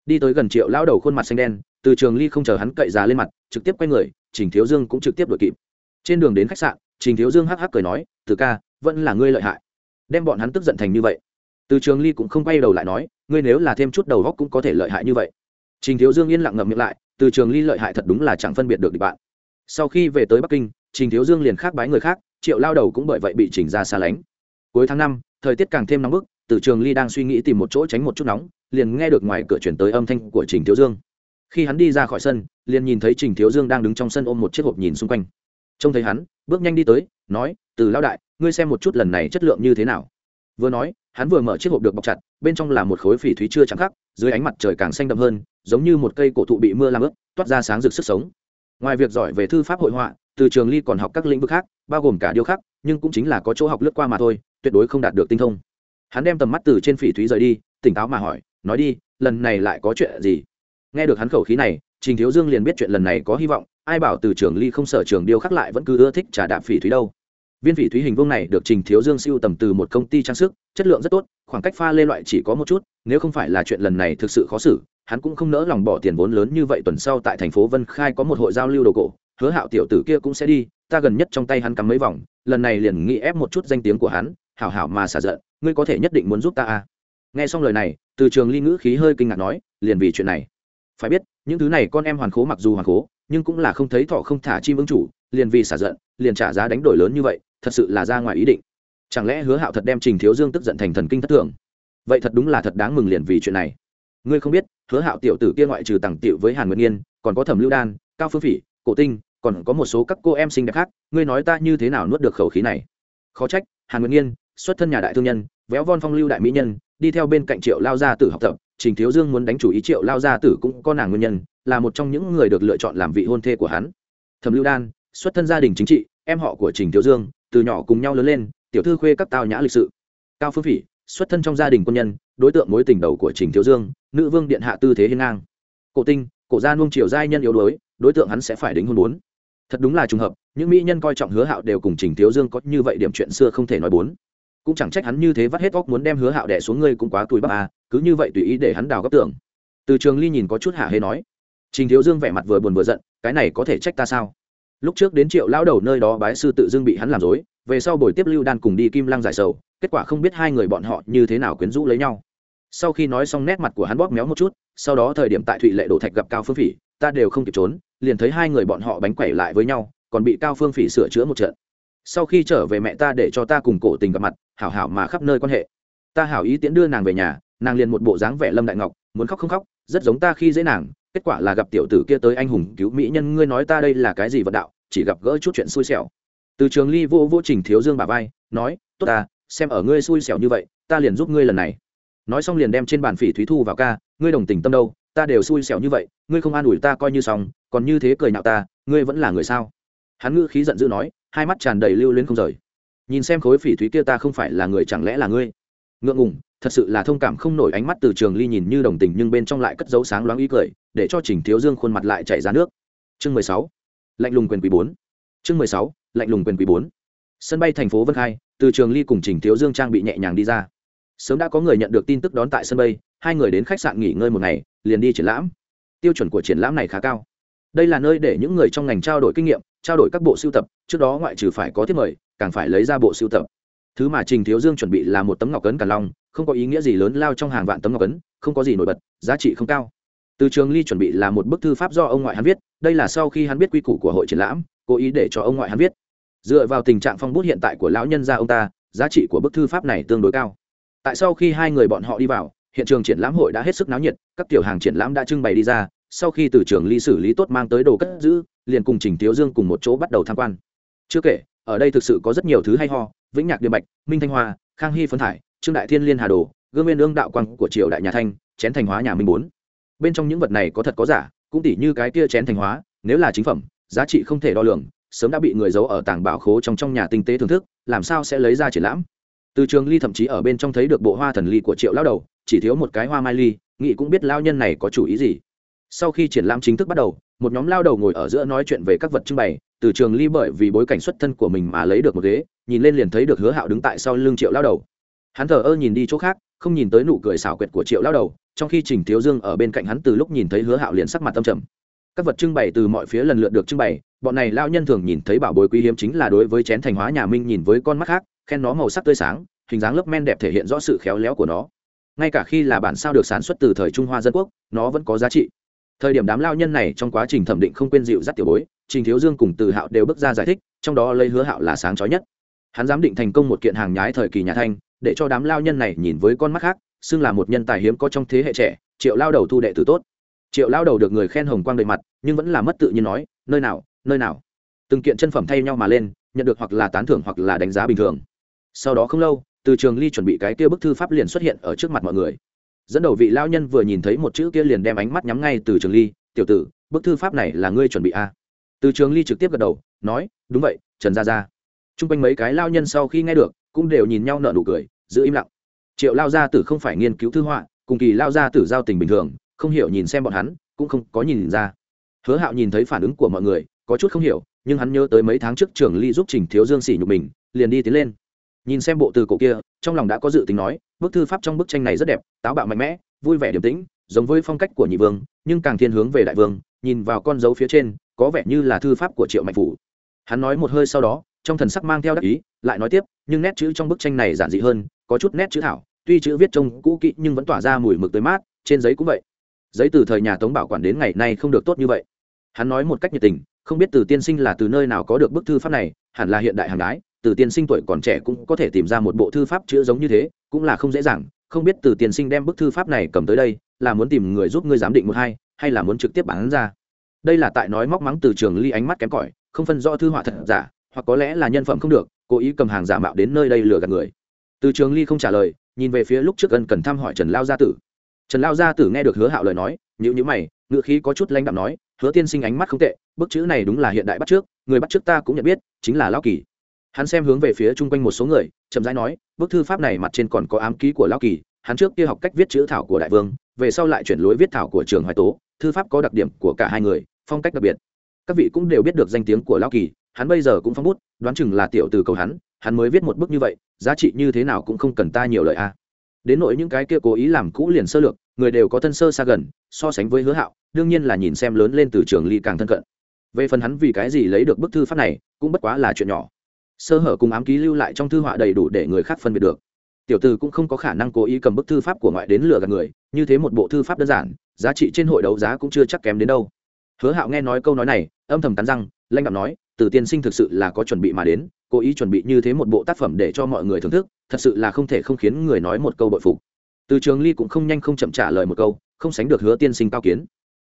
[SPEAKER 1] Đi tới gần triệu lao đầu khuôn mặt xanh đen, từ trường ly không chờ hắn cậy giá lên mặt, trực tiếp quay người chỉnh thiếu dương cũng trực tiếp đuổi kịp trên đường đến khách sạn, trình thiếu dương hắc hắc cười nói, từ ca, vẫn là ngươi lợi hại. Đem bọn hắn tức giận thành như vậy. Từ trường ly cũng không quay đầu lại nói, ngươi nếu là thêm chút đầu góc cũng có thể lợi hại như vậy. Trình thiếu dương yên lặng ngậm miệng lại, từ trường ly lợi hại thật đúng là chẳng phân biệt được địch bạn. Sau khi về tới bắc kinh, trình thiếu dương liền khác bái người khác, triệu lao đầu cũng bởi vậy bị chỉnh ra xa lánh. Cuối tháng năm, thời tiết càng thêm nóng bức, từ trường ly đang suy nghĩ tìm một chỗ tránh một chút nóng, liền nghe được ngoài cửa chuyển tới âm thanh của trình thiếu dương. Khi hắn đi ra khỏi sân, liền nhìn thấy trình thiếu dương đang đứng trong sân ôm một chiếc hộp nhìn xung quanh trông thấy hắn, bước nhanh đi tới, nói, từ lao đại, ngươi xem một chút lần này chất lượng như thế nào. Vừa nói, hắn vừa mở chiếc hộp được bọc chặt, bên trong là một khối phỉ thúy chưa trắng khắc, dưới ánh mặt trời càng xanh đậm hơn, giống như một cây cổ thụ bị mưa làm ướt, toát ra sáng rực sức sống. Ngoài việc giỏi về thư pháp hội họa, từ trường ly còn học các lĩnh vực khác, bao gồm cả điêu khắc, nhưng cũng chính là có chỗ học lướt qua mà thôi, tuyệt đối không đạt được tinh thông. Hắn đem tầm mắt từ trên phỉ thúy rời đi, tỉnh táo mà hỏi, nói đi, lần này lại có chuyện gì? Nghe được hắn khẩu khí này, trình thiếu dương liền biết chuyện lần này có hy vọng ai bảo từ trường ly không sở trường điêu khắc lại vẫn cứ ưa thích trả đạp phỉ thúy đâu. Viên phỉ thúy hình vuông này được trình thiếu dương siêu tầm từ một công ty trang sức, chất lượng rất tốt, khoảng cách pha lê loại chỉ có một chút, nếu không phải là chuyện lần này thực sự khó xử, hắn cũng không nỡ lòng bỏ tiền vốn lớn như vậy tuần sau tại thành phố vân khai có một hội giao lưu đồ cổ, hứa hạo tiểu tử kia cũng sẽ đi, ta gần nhất trong tay hắn cắm mấy vòng, lần này liền nghĩ ép một chút danh tiếng của hắn, hảo hảo mà xả giận, ngươi có thể nhất định muốn giúp ta à? Nghe xong lời này, từ trường ly ngữ khí hơi kinh ngạc nói, liền vì chuyện này. Phải biết, những thứ này con em hoàn khố mặc dù hoàn khố nhưng cũng là không thấy thọ không thả chim ứng chủ, liền vì xả giận, liền trả giá đánh đổi lớn như vậy, thật sự là ra ngoài ý định. Chẳng lẽ hứa hạo thật đem trình thiếu dương tức giận thành thần kinh thất thường? Vậy thật đúng là thật đáng mừng liền vì chuyện này. Ngươi không biết, hứa hạo tiểu tử kia ngoại trừ tặng Tiểu với hàn nguyệt nghiên, còn có thẩm lưu đan, cao phương phỉ, cổ tinh, còn có một số các cô em xinh đẹp khác, ngươi nói ta như thế nào nuốt được khẩu khí này? Khó trách, hàn nguyệt nghiên, xuất thân nhà đại thương nhân, véo von phong lưu đại mỹ nhân, đi theo bên cạnh triệu lao gia tử học tập, trình thiếu dương muốn đánh chủ ý triệu lao gia tử cũng có nàng nguyên nhân là một trong những người được lựa chọn làm vị hôn thê của hắn. Thẩm lưu đan, xuất thân gia đình chính trị, em họ của trình Tiểu dương, từ nhỏ cùng nhau lớn lên, tiểu thư khuê các tao nhã lịch sự. Cao phương phỉ, xuất thân trong gia đình quân nhân, đối tượng mối tình đầu của trình thiếu dương, nữ vương điện hạ tư thế hiên ngang. Cổ tinh, cổ gia nuông triều giai nhân yếu đuối, đối tượng hắn sẽ phải đính hôn bốn. Thật đúng là trùng hợp, những mỹ nhân coi trọng hứa hạo đều cùng trình thiếu dương có như vậy điểm chuyện xưa không thể nói bốn. Cũng chẳng trách hắn như thế vắt hết óc muốn đem hứa hạo đẻ xuống ngươi cũng quá tuổi bắp à cứ như vậy tùy ý để hắn đào góc tưởng. Từ trường ly nhìn có chút hạ hê nói trình thiếu dương vẻ mặt vừa buồn vừa giận, cái này có thể trách ta sao? Lúc trước đến triệu lão đầu nơi đó bái sư tự dưng bị hắn làm dối, về sau buổi tiếp lưu đan cùng đi kim lăng giải sầu, kết quả không biết hai người bọn họ như thế nào quyến rũ lấy nhau. Sau khi nói xong nét mặt của hắn bóp méo một chút, sau đó thời điểm tại thụy lệ đổ thạch gặp cao phương phỉ, ta đều không kịp trốn, liền thấy hai người bọn họ bánh quẩy lại với nhau, còn bị cao phương phỉ sửa chữa một trận. Sau khi trở về mẹ ta để cho ta cùng cổ tình gặp mặt, hảo hảo mà khắp nơi quan hệ. Ta hảo ý tiễn đưa nàng về nhà, nàng liền một bộ dáng vẻ lâm đại ngọc, muốn khóc không khóc, rất giống ta khi dễ nàng kết quả là gặp tiểu tử kia tới anh hùng cứu mỹ nhân, ngươi nói ta đây là cái gì vận đạo, chỉ gặp gỡ chút chuyện xui xẻo. Từ trường ly vô vô trình thiếu dương bà vai, nói, tốt ta, xem ở ngươi xui xẻo như vậy, ta liền giúp ngươi lần này. Nói xong liền đem trên bàn phỉ thúy thu vào ca, ngươi đồng tình tâm đâu, ta đều xui xẻo như vậy, ngươi không an ủi ta coi như xong, còn như thế cười nhạo ta, ngươi vẫn là người sao? Hắn ngữ khí giận dữ nói, hai mắt tràn đầy lưu luyến không rời. Nhìn xem khối phỉ thúy kia ta không phải là người chẳng lẽ là ngươi? Ngượng ngùng, thật sự là thông cảm không nổi ánh mắt từ trường ly nhìn như đồng tình nhưng bên trong lại cất dấu sáng loáng ý cười để cho trình thiếu dương khuôn mặt lại chảy ra nước. Chương mười sáu, lạnh lùng quyền quý bốn. Chương mười sáu, lạnh lùng quyền quý bốn. Sân bay thành phố vân khai, từ trường ly cùng trình thiếu dương trang bị nhẹ nhàng đi ra. Sớm đã có người nhận được tin tức đón tại sân bay, hai người đến khách sạn nghỉ ngơi một ngày, liền đi triển lãm. Tiêu chuẩn của triển lãm này khá cao. Đây là nơi để những người trong ngành trao đổi kinh nghiệm, trao đổi các bộ sưu tập, trước đó ngoại trừ phải có thiết mời, càng phải lấy ra bộ sưu tập. Thứ mà trình thiếu dương chuẩn bị là một tấm ngọc cấn càn long, không có ý nghĩa gì lớn lao trong hàng vạn tấm ngọc cấn không có gì nổi bật, giá trị không cao từ trường ly chuẩn bị là một bức thư pháp do ông ngoại hắn viết, đây là sau khi hắn biết quy củ của hội triển lãm, cố ý để cho ông ngoại hắn viết. Dựa vào tình trạng phong bút hiện tại của lão nhân gia ông ta, giá trị của bức thư pháp này tương đối cao. Tại sau khi hai người bọn họ đi vào, hiện trường triển lãm hội đã hết sức náo nhiệt, các tiểu hàng triển lãm đã trưng bày đi ra, sau khi từ trường ly xử lý tốt mang tới đồ cất giữ, liền cùng trình thiếu dương cùng một chỗ bắt đầu tham quan. Chưa kể, ở đây thực sự có rất nhiều thứ hay ho, vĩnh nhạc điềm bạch, minh thanh hoa, khang hy phấn thải, trương đại thiên liên hà đồ, gương nguyên ương đạo quang của triều đại nhà thanh, chén thành hóa nhà minh bốn bên trong những vật này có thật có giả, cũng tỉ như cái kia chén thành hóa, nếu là chính phẩm, giá trị không thể đo lường, sớm đã bị người giấu ở tàng bảo khố trong trong nhà tinh tế thưởng thức, làm sao sẽ lấy ra triển lãm? Từ trường ly thậm chí ở bên trong thấy được bộ hoa thần ly của triệu lao đầu, chỉ thiếu một cái hoa mai ly nghị cũng biết lao nhân này có chủ ý gì. Sau khi triển lãm chính thức bắt đầu, một nhóm lao đầu ngồi ở giữa nói chuyện về các vật trưng bày, từ trường ly bởi vì bối cảnh xuất thân của mình mà lấy được một ghế, nhìn lên liền thấy được hứa hạo đứng tại sau lưng triệu lao đầu. Hắn thờ ơ nhìn đi chỗ khác, không nhìn tới nụ cười xảo quyệt của triệu lao đầu trong khi trình thiếu dương ở bên cạnh hắn từ lúc nhìn thấy hứa hạo liền sắc mặt tâm trầm. Các vật trưng bày từ mọi phía lần lượt được trưng bày, bọn này lao nhân thường nhìn thấy bảo bối quý hiếm chính là đối với chén thành hóa nhà minh nhìn với con mắt khác, khen nó màu sắc tươi sáng, hình dáng lớp men đẹp thể hiện rõ sự khéo léo của nó. Ngay cả khi là bản sao được sản xuất từ thời trung hoa dân quốc, nó vẫn có giá trị. Thời điểm đám lao nhân này trong quá trình thẩm định không quên dịu dắt tiểu bối, trình thiếu dương cùng từ hạo đều bước ra giải thích, trong đó lấy hứa hạo là sáng chói nhất. Hắn giám định thành công một kiện hàng nhái thời kỳ nhà thanh, để cho đám lao nhân này nhìn với con mắt khác xưng là một nhân tài hiếm có trong thế hệ trẻ, triệu lao đầu thu đệ tử tốt. Triệu lao đầu được người khen hồng quang đầy mặt, nhưng vẫn là mất tự nhiên nói, nơi nào nơi nào? Từng kiện chân phẩm thay nhau mà lên, nhận được hoặc là tán thưởng hoặc là đánh giá bình thường. Sau đó không lâu, từ trường ly chuẩn bị cái kia bức thư pháp liền xuất hiện ở trước mặt mọi người. Dẫn đầu vị lao nhân vừa nhìn thấy một chữ kia liền đem ánh mắt nhắm ngay từ trường ly, tiểu tử, bức thư pháp này là ngươi chuẩn bị a à? từ trường ly trực tiếp gật đầu, nói, đúng vậy, trần gia gia. T r u n g quanh mấy cái lao nhân sau khi nghe được, cũng đều nhìn nhau nợ nụ cười, giữ im lặng triệu lao gia tử không phải nghiên cứu thư họa, cùng kỳ lao gia tử giao tình bình thường, không hiểu nhìn xem bọn hắn, cũng không có nhìn ra. Hứa hạo nhìn thấy phản ứng của mọi người, có chút không hiểu, nhưng hắn nhớ tới mấy tháng trước trường ly giúp trình thiếu dương sỉ nhục mình, liền đi tiến lên. Nhìn xem bộ từ cổ kia, trong lòng đã có dự tính nói, bức thư pháp trong bức tranh này rất đẹp, táo bạo mạnh mẽ, vui vẻ điềm tĩnh, giống với phong cách của nhị vương, nhưng càng thiên hướng về đại vương, nhìn vào con dấu phía trên, có vẻ như là thư pháp của triệu mạnh phủ. Hắn nói một hơi sau đó, trong thần sắc mang theo đắc ý, lại nói tiếp, nhưng nét chữ trong bức tranh này giản dị hơn, có chút nét chữ thảo tuy chữ viết trông cũ kỹ nhưng vẫn tỏa ra mùi mực tới mát, trên giấy cũng vậy. Giấy từ thời nhà tống bảo quản đến ngày nay không được tốt như vậy. Hắn nói một cách nhiệt tình, không biết từ tiên sinh là từ nơi nào có được bức thư pháp này, hẳn là hiện đại hàng đái từ tiên sinh tuổi còn trẻ cũng có thể tìm ra một bộ thư pháp chữ giống như thế, cũng là không dễ dàng. Không biết từ tiên sinh đem bức thư pháp này cầm tới đây, là muốn tìm người giúp ngươi giám định một hai, hay là muốn trực tiếp bán ra? Đây là tại nói móc mắng từ trường ly ánh mắt kém cỏi, không phân rõ thư họa thật giả, hoặc có lẽ là nhân phẩm không được, cố ý cầm hàng giả mạo đến nơi đây lừa gạt người. Từ trường ly không trả lời nhìn về phía lúc trước ân cần thăm hỏi trần lao gia tử. Trần lao gia tử nghe được hứa hạo lời nói nhữ nhữ mày ngự khí có chút lãnh đạm nói, hứa tiên sinh ánh mắt không tệ, bức chữ này đúng là hiện đại bắt trước, người bắt trước ta cũng nhận biết, chính là lao kỳ. Hắn xem hướng về phía chung quanh một số người, chậm rãi nói, bức thư pháp này mặt trên còn có ám ký của lao kỳ, hắn trước kia học cách viết chữ thảo của đại vương, về sau lại chuyển lối viết thảo của trường hoài tố, thư pháp có đặc điểm của cả hai người, phong cách đặc biệt. Các vị cũng đều biết được danh tiếng của lao kỳ, hắn bây giờ cũng phong bút, đoán chừng là tiểu từ cầu hắn hắn mới viết một bức như vậy, giá trị như thế nào cũng không cần ta nhiều lời a đến nỗi những cái kia cố ý làm cũ liền sơ lược, người đều có thân sơ xa gần, so sánh với hứa hạo, đương nhiên là nhìn xem lớn lên từ trường ly càng thân cận. Về phần hắn vì cái gì lấy được bức thư pháp này, cũng bất quá là chuyện nhỏ. Sơ hở cùng ám ký lưu lại trong thư họa đầy đủ để người khác phân biệt được. Tiểu từ cũng không có khả năng cố ý cầm bức thư pháp của ngoại đến lừa gạt người, như thế một bộ thư pháp đơn giản, giá trị trên hội đấu giá cũng chưa chắc kém đến đâu. Hứa hạo nghe nói câu nói này, âm thầm cắn răng, lanh đạm nói từ tiên sinh thực sự là có chuẩn bị mà đến, cố ý chuẩn bị như thế một bộ tác phẩm để cho mọi người thưởng thức, thật sự là không thể không khiến người nói một câu bội phục. Từ trường ly cũng không nhanh không chậm trả lời một câu, không sánh được hứa tiên sinh cao kiến.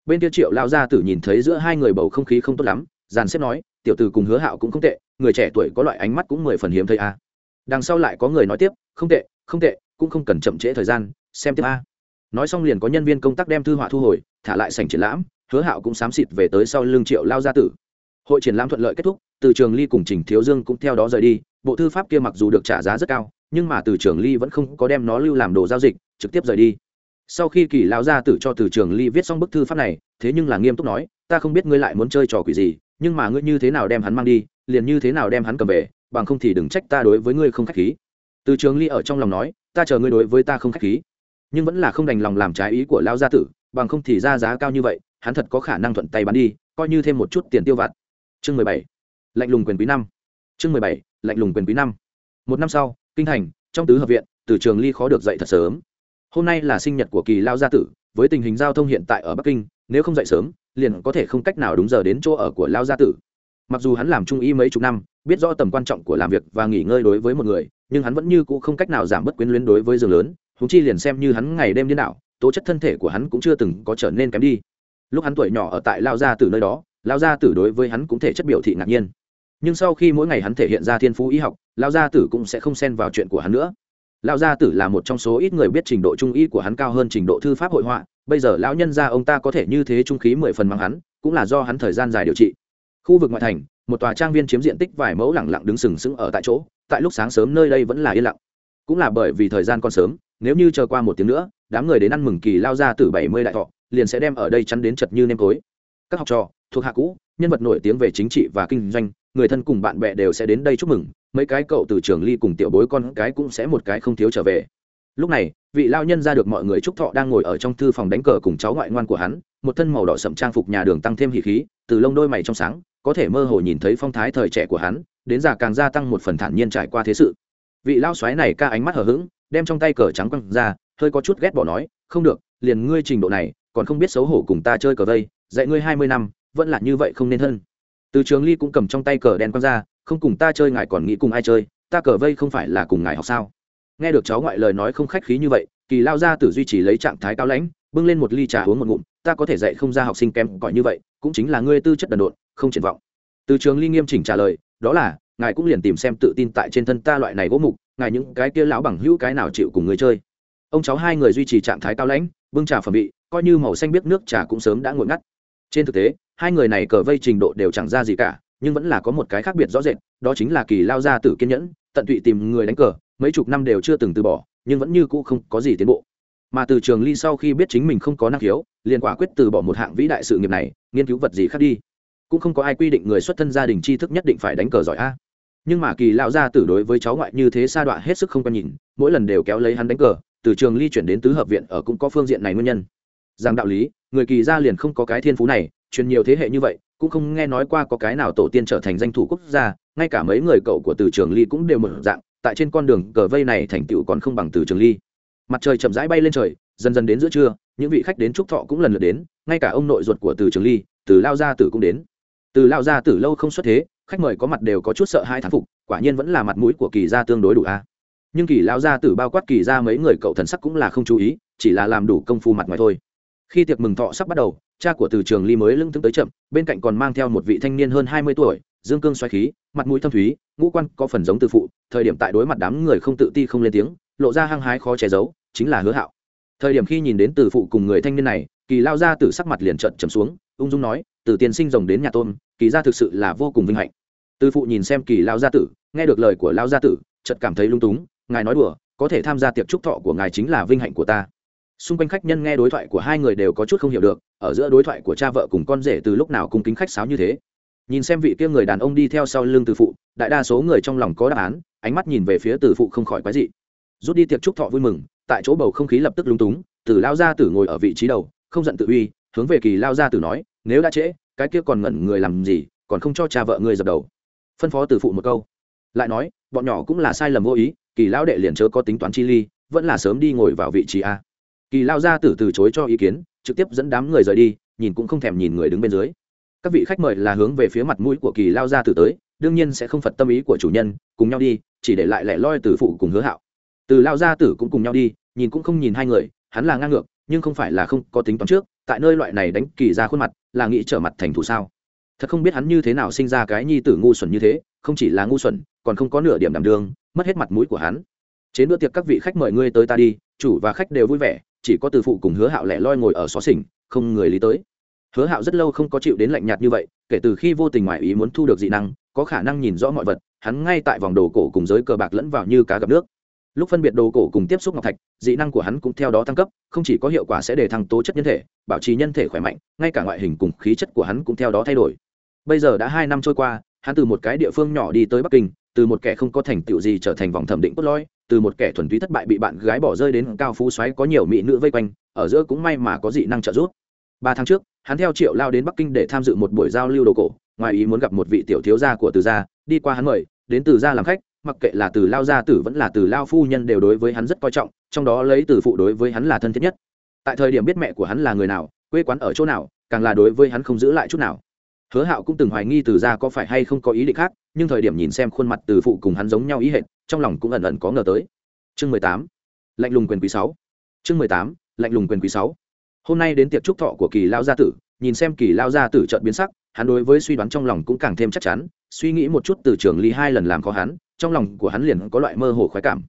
[SPEAKER 1] Bên kia triệu lao gia tử nhìn thấy giữa hai người bầu không khí không tốt lắm, dàn xếp nói, tiểu từ cùng hứa hạo cũng không tệ, người trẻ tuổi có loại ánh mắt cũng mười phần hiếm thấy a. Đằng sau lại có người nói tiếp, không tệ không tệ, cũng không cần chậm trễ thời gian, xem tiếp a. Nói xong liền có nhân viên công tác đem thư họa thu hồi, thả lại sảnh triển lãm, hứa hạo cũng xám xịt về tới sau lưng triệu lao gia tử hội triển lãm thuận lợi kết thúc, từ trường ly cùng trình thiếu dương cũng theo đó rời đi. Bộ thư pháp kia mặc dù được trả giá rất cao, nhưng mà từ trường ly vẫn không có đem nó lưu làm đồ giao dịch, trực tiếp rời đi. Sau khi kỳ lão gia tử cho từ trường ly viết xong bức thư pháp này, thế nhưng là nghiêm túc nói, ta không biết ngươi lại muốn chơi trò quỷ gì, nhưng mà ngươi như thế nào đem hắn mang đi, liền như thế nào đem hắn cầm về, bằng không thì đừng trách ta đối với ngươi không khách khí. Từ trường ly ở trong lòng nói, ta chờ ngươi đối với ta không khách khí. Nhưng vẫn là không đành lòng làm trái ý của lão gia tử, bằng không thì ra giá cao như vậy, hắn thật có khả năng thuận tay bán đi, coi như thêm một chút tiền tiêu vặt chương mười bảy, lạnh lùng quyền quý năm. Chương mười bảy, lạnh lùng quyền quý năm. Một năm sau, kinh thành, trong tứ hợp viện, từ trường ly khó được dậy thật sớm. Hôm nay là sinh nhật của kỳ lao gia tử, với tình hình giao thông hiện tại ở bắc kinh, nếu không dậy sớm, liền có thể không cách nào đúng giờ đến chỗ ở của lao gia tử. Mặc dù hắn làm trung y mấy chục năm, biết rõ tầm quan trọng của làm việc và nghỉ ngơi đối với một người, nhưng hắn vẫn như cũ không cách nào giảm bớt quyến luyến đối với giường lớn húng chi liền xem như hắn ngày đêm điên đảo, tố chất thân thể của hắn cũng chưa từng có trở nên kém đi. Lúc hắn tuổi nhỏ ở tại lao gia tử nơi đó lao gia tử đối với hắn cũng thể chất biểu thị ngạc nhiên. Nhưng sau khi mỗi ngày hắn thể hiện ra thiên phú y học lao gia tử cũng sẽ không xen vào chuyện của hắn nữa. Lao gia tử là một trong số ít người biết trình độ trung y của hắn cao hơn trình độ thư pháp hội họa, bây giờ lão nhân gia ông ta có thể như thế trung khí mười phần mắng hắn, cũng là do hắn thời gian dài điều trị. Khu vực ngoại thành, một tòa trang viên chiếm diện tích vài mẫu lẳng lặng đứng sừng sững ở tại chỗ, tại lúc sáng sớm nơi đây vẫn là yên lặng. Cũng là bởi vì thời gian còn sớm, nếu như chờ qua một tiếng nữa, đám người đến ăn mừng kỳ lao ra từ bảy mươi đại thọ, liền sẽ đem ở đây chắn đến chật như nêm tối các học trò thuộc hạ cũ, nhân vật nổi tiếng về chính trị và kinh doanh, người thân cùng bạn bè đều sẽ đến đây chúc mừng, mấy cái cậu từ trường ly cùng tiểu bối con cái cũng sẽ một cái không thiếu trở về. Lúc này, vị lao nhân ra được mọi người chúc thọ đang ngồi ở trong thư phòng đánh cờ cùng cháu ngoại ngoan của hắn, một thân màu đỏ sậm trang phục nhà đường tăng thêm hỉ khí, từ lông đôi mày trong sáng, có thể mơ hồ nhìn thấy phong thái thời trẻ của hắn, đến già càng gia tăng một phần thản nhiên trải qua thế sự. Vị lao xoáy này ca ánh mắt hở h ữ g đem trong tay cờ trắng quăng ra, hơi có chút ghét bỏ nói, không được, liền ngươi trình độ này, còn không biết xấu hổ cùng ta chơi cờ vây, dạy ngươi hai mươi năm vẫn là như vậy không nên hơn. Từ trường ly cũng cầm trong tay cờ đen quăng ra, không cùng ta chơi ngài còn nghĩ cùng ai chơi, ta cờ vây không phải là cùng ngài học sao? Nghe được cháu ngoại lời nói không khách khí như vậy, kỳ lao ra tử duy trì lấy trạng thái cao lãnh, bưng lên một ly trà uống một ngụm, ta có thể dạy không ra học sinh kém cỏi như vậy, cũng chính là ngươi tư chất đần độn, không triển vọng. Từ trường ly nghiêm chỉnh trả lời, đó là, ngài cũng liền tìm xem tự tin tại trên thân ta loại này gỗ mục, ngài những cái kia lão bằng hữu cái nào chịu cùng người chơi. Ông cháu hai người duy trì trạng thái cao lãnh, bưng trà phẩm vị, coi như màu xanh biết nước trà cũng sớm đã ngội ngắt trên thực tế, hai người này cờ vây trình độ đều chẳng ra gì cả, nhưng vẫn là có một cái khác biệt rõ rệt, đó chính là kỳ lao gia tử kiên nhẫn, tận tụy tìm người đánh cờ, mấy chục năm đều chưa từng từ bỏ, nhưng vẫn như cũ không có gì tiến bộ. Mà từ trường ly sau khi biết chính mình không có năng khiếu, liền quả quyết từ bỏ một hạng vĩ đại sự nghiệp này, nghiên cứu vật gì khác đi. Cũng không có ai quy định người xuất thân gia đình tri thức nhất định phải đánh cờ giỏi a. Nhưng mà kỳ lão gia tử đối với cháu ngoại như thế sa đọa hết sức không quan nhìn, mỗi lần đều kéo lấy hắn đánh cờ, từ trường ly chuyển đến tứ hợp viện ở cũng có phương diện này nguyên nhân rằng đạo lý, người kỳ gia liền không có cái thiên phú này, truyền nhiều thế hệ như vậy, cũng không nghe nói qua có cái nào tổ tiên trở thành danh thủ quốc gia, ngay cả mấy người cậu của từ trường ly cũng đều mở dạng, tại trên con đường cờ vây này thành tựu còn không bằng từ trường ly. Mặt trời chậm rãi bay lên trời, dần dần đến giữa trưa, những vị khách đến trúc thọ cũng lần lượt đến, ngay cả ông nội ruột của từ trường ly, từ lao gia tử cũng đến. Từ lao gia tử lâu không xuất thế, khách mời có mặt đều có chút sợ hai thán phục, quả nhiên vẫn là mặt mũi của kỳ gia tương đối đủ a. Nhưng kỳ lao gia tử bao quát kỳ gia mấy người cậu thần sắc cũng là không chú ý, chỉ là làm đủ công phu mặt ngoài thôi khi tiệc mừng thọ sắp bắt đầu, cha của từ trường ly mới lưng thức tới chậm, bên cạnh còn mang theo một vị thanh niên hơn hai mươi tuổi, dương cương xoay khí, mặt mũi thâm thúy, ngũ quan có phần giống từ phụ, thời điểm tại đối mặt đám người không tự ti không lên tiếng, lộ ra hăng hái khó che giấu, chính là hứa hạo. Thời điểm khi nhìn đến từ phụ cùng người thanh niên này, kỳ lao ra từ sắc mặt liền trận trầm xuống, ung dung nói, từ tiên sinh rồng đến nhà tôn kỳ ra thực sự là vô cùng vinh hạnh. Từ phụ nhìn xem kỳ lao gia tử, nghe được lời của lao gia tử, chợt cảm thấy lung túng, ngài nói đùa, có thể tham gia tiệc trúc thọ của ngài chính là vinh hạnh của ta xung quanh khách nhân nghe đối thoại của hai người đều có chút không hiểu được, ở giữa đối thoại của cha vợ cùng con rể từ lúc nào cùng kính khách sáo như thế. Nhìn xem vị kia người đàn ông đi theo sau lưng từ phụ, đại đa số người trong lòng có đáp án, ánh mắt nhìn về phía từ phụ không khỏi quái dị. Rút đi tiệc chúc thọ vui mừng, tại chỗ bầu không khí lập tức lúng túng, từ lao gia tử ngồi ở vị trí đầu, không giận tự uy, hướng về kỳ lao gia tử nói, nếu đã trễ, cái kia còn ngẩn người làm gì, còn không cho cha vợ người dập đầu. Phân phó từ phụ một câu. Lại nói, bọn nhỏ cũng là sai lầm vô ý, kỳ lão đệ liền chớ có tính toán chi ly, vẫn là sớm đi ngồi vào vị trí a kỳ lao gia tử từ chối cho ý kiến, trực tiếp dẫn đám người rời đi, nhìn cũng không thèm nhìn người đứng bên dưới. Các vị khách mời là hướng về phía mặt mũi của kỳ lao gia tử tới, đương nhiên sẽ không phật tâm ý của chủ nhân, cùng nhau đi, chỉ để lại lẻ loi từ phụ cùng hứa hạo. Từ lao gia tử cũng cùng nhau đi, nhìn cũng không nhìn hai người, hắn là ngang ngược, nhưng không phải là không có tính toán trước, tại nơi loại này đánh kỳ ra khuôn mặt, là nghĩ trở mặt thành thủ sao? Thật không biết hắn như thế nào sinh ra cái nhi tử ngu xuẩn như thế, không chỉ là ngu xuẩn, còn không có nửa điểm đảm đường mất hết mặt mũi của hắn. Trên bữa tiệc các vị khách mời ngươi tới ta đi, chủ và khách đều vui vẻ chỉ có từ phụ cùng hứa hạo lẻ loi ngồi ở xó xỉnh, không người lý tới. Hứa hạo rất lâu không có chịu đến lạnh nhạt như vậy, kể từ khi vô tình ngoại ý muốn thu được dị năng, có khả năng nhìn rõ mọi vật, hắn ngay tại vòng đồ cổ cùng giới cờ bạc lẫn vào như cá gặp nước. Lúc phân biệt đồ cổ cùng tiếp xúc ngọc thạch, dị năng của hắn cũng theo đó tăng cấp, không chỉ có hiệu quả sẽ để thăng tố chất nhân thể, bảo trì nhân thể khỏe mạnh, ngay cả ngoại hình cùng khí chất của hắn cũng theo đó thay đổi. Bây giờ đã hai năm trôi qua, hắn từ một cái địa phương nhỏ đi tới bắc kinh từ một kẻ không có thành tựu gì trở thành vòng thẩm định cốt lõi, từ một kẻ thuần túy thất bại bị bạn gái bỏ rơi đến cao phú xoáy có nhiều mỹ nữ vây quanh, ở giữa cũng may mà có dị năng trợ giúp. Ba tháng trước, hắn theo triệu lao đến bắc kinh để tham dự một buổi giao lưu đồ cổ, ngoài ý muốn gặp một vị tiểu thiếu gia của từ gia, đi qua hắn mời, đến từ gia làm khách, mặc kệ là từ lao gia tử vẫn là từ lao phu nhân đều đối với hắn rất coi trọng, trong đó lấy từ phụ đối với hắn là thân thiết nhất. Tại thời điểm biết mẹ của hắn là người nào, quê quán ở chỗ nào, càng là đối với hắn không giữ lại chút nào. Hứa hạo cũng từng hoài nghi từ gia có phải hay không có ý định khác nhưng thời điểm nhìn xem khuôn mặt từ phụ cùng hắn giống nhau ý hệt, trong lòng cũng ẩn ẩn có ngờ tới. Chương mười tám, lạnh lùng quyền quý sáu. Chương mười tám, lạnh lùng quyền quý sáu. Hôm nay đến tiệc trúc thọ của kỳ lao gia tử, nhìn xem kỳ lao gia tử trợn biến sắc, hắn đối với suy đoán trong lòng cũng càng thêm chắc chắn, suy nghĩ một chút từ trường ly hai lần làm khó hắn, trong lòng của hắn liền có loại mơ hồ khoái cảm.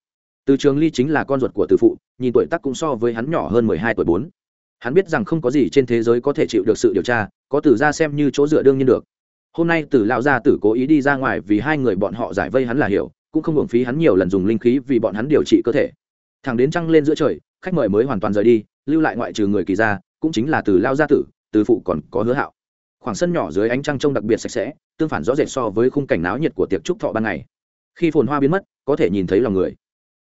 [SPEAKER 1] Từ trường ly chính là con ruột của từ phụ, nhìn tuổi tác cũng so với hắn nhỏ hơn mười hai tuổi bốn. Hắn biết rằng không có gì trên thế giới có thể chịu được sự điều tra, có từ ra xem như chỗ dựa đương nhiên được hôm nay từ Lão gia tử cố ý đi ra ngoài vì hai người bọn họ giải vây hắn là hiểu, cũng không hưởng phí hắn nhiều lần dùng linh khí vì bọn hắn điều trị cơ thể. Thằng đến trăng lên giữa trời, khách mời mới hoàn toàn rời đi, lưu lại ngoại trừ người kỳ gia, cũng chính là từ lao gia tử, từ phụ còn có hứa hạo. Khoảng sân nhỏ dưới ánh trăng trông đặc biệt sạch sẽ, tương phản rõ rệt so với khung cảnh náo nhiệt của tiệc trúc thọ ban ngày. Khi phồn hoa biến mất, có thể nhìn thấy lòng người.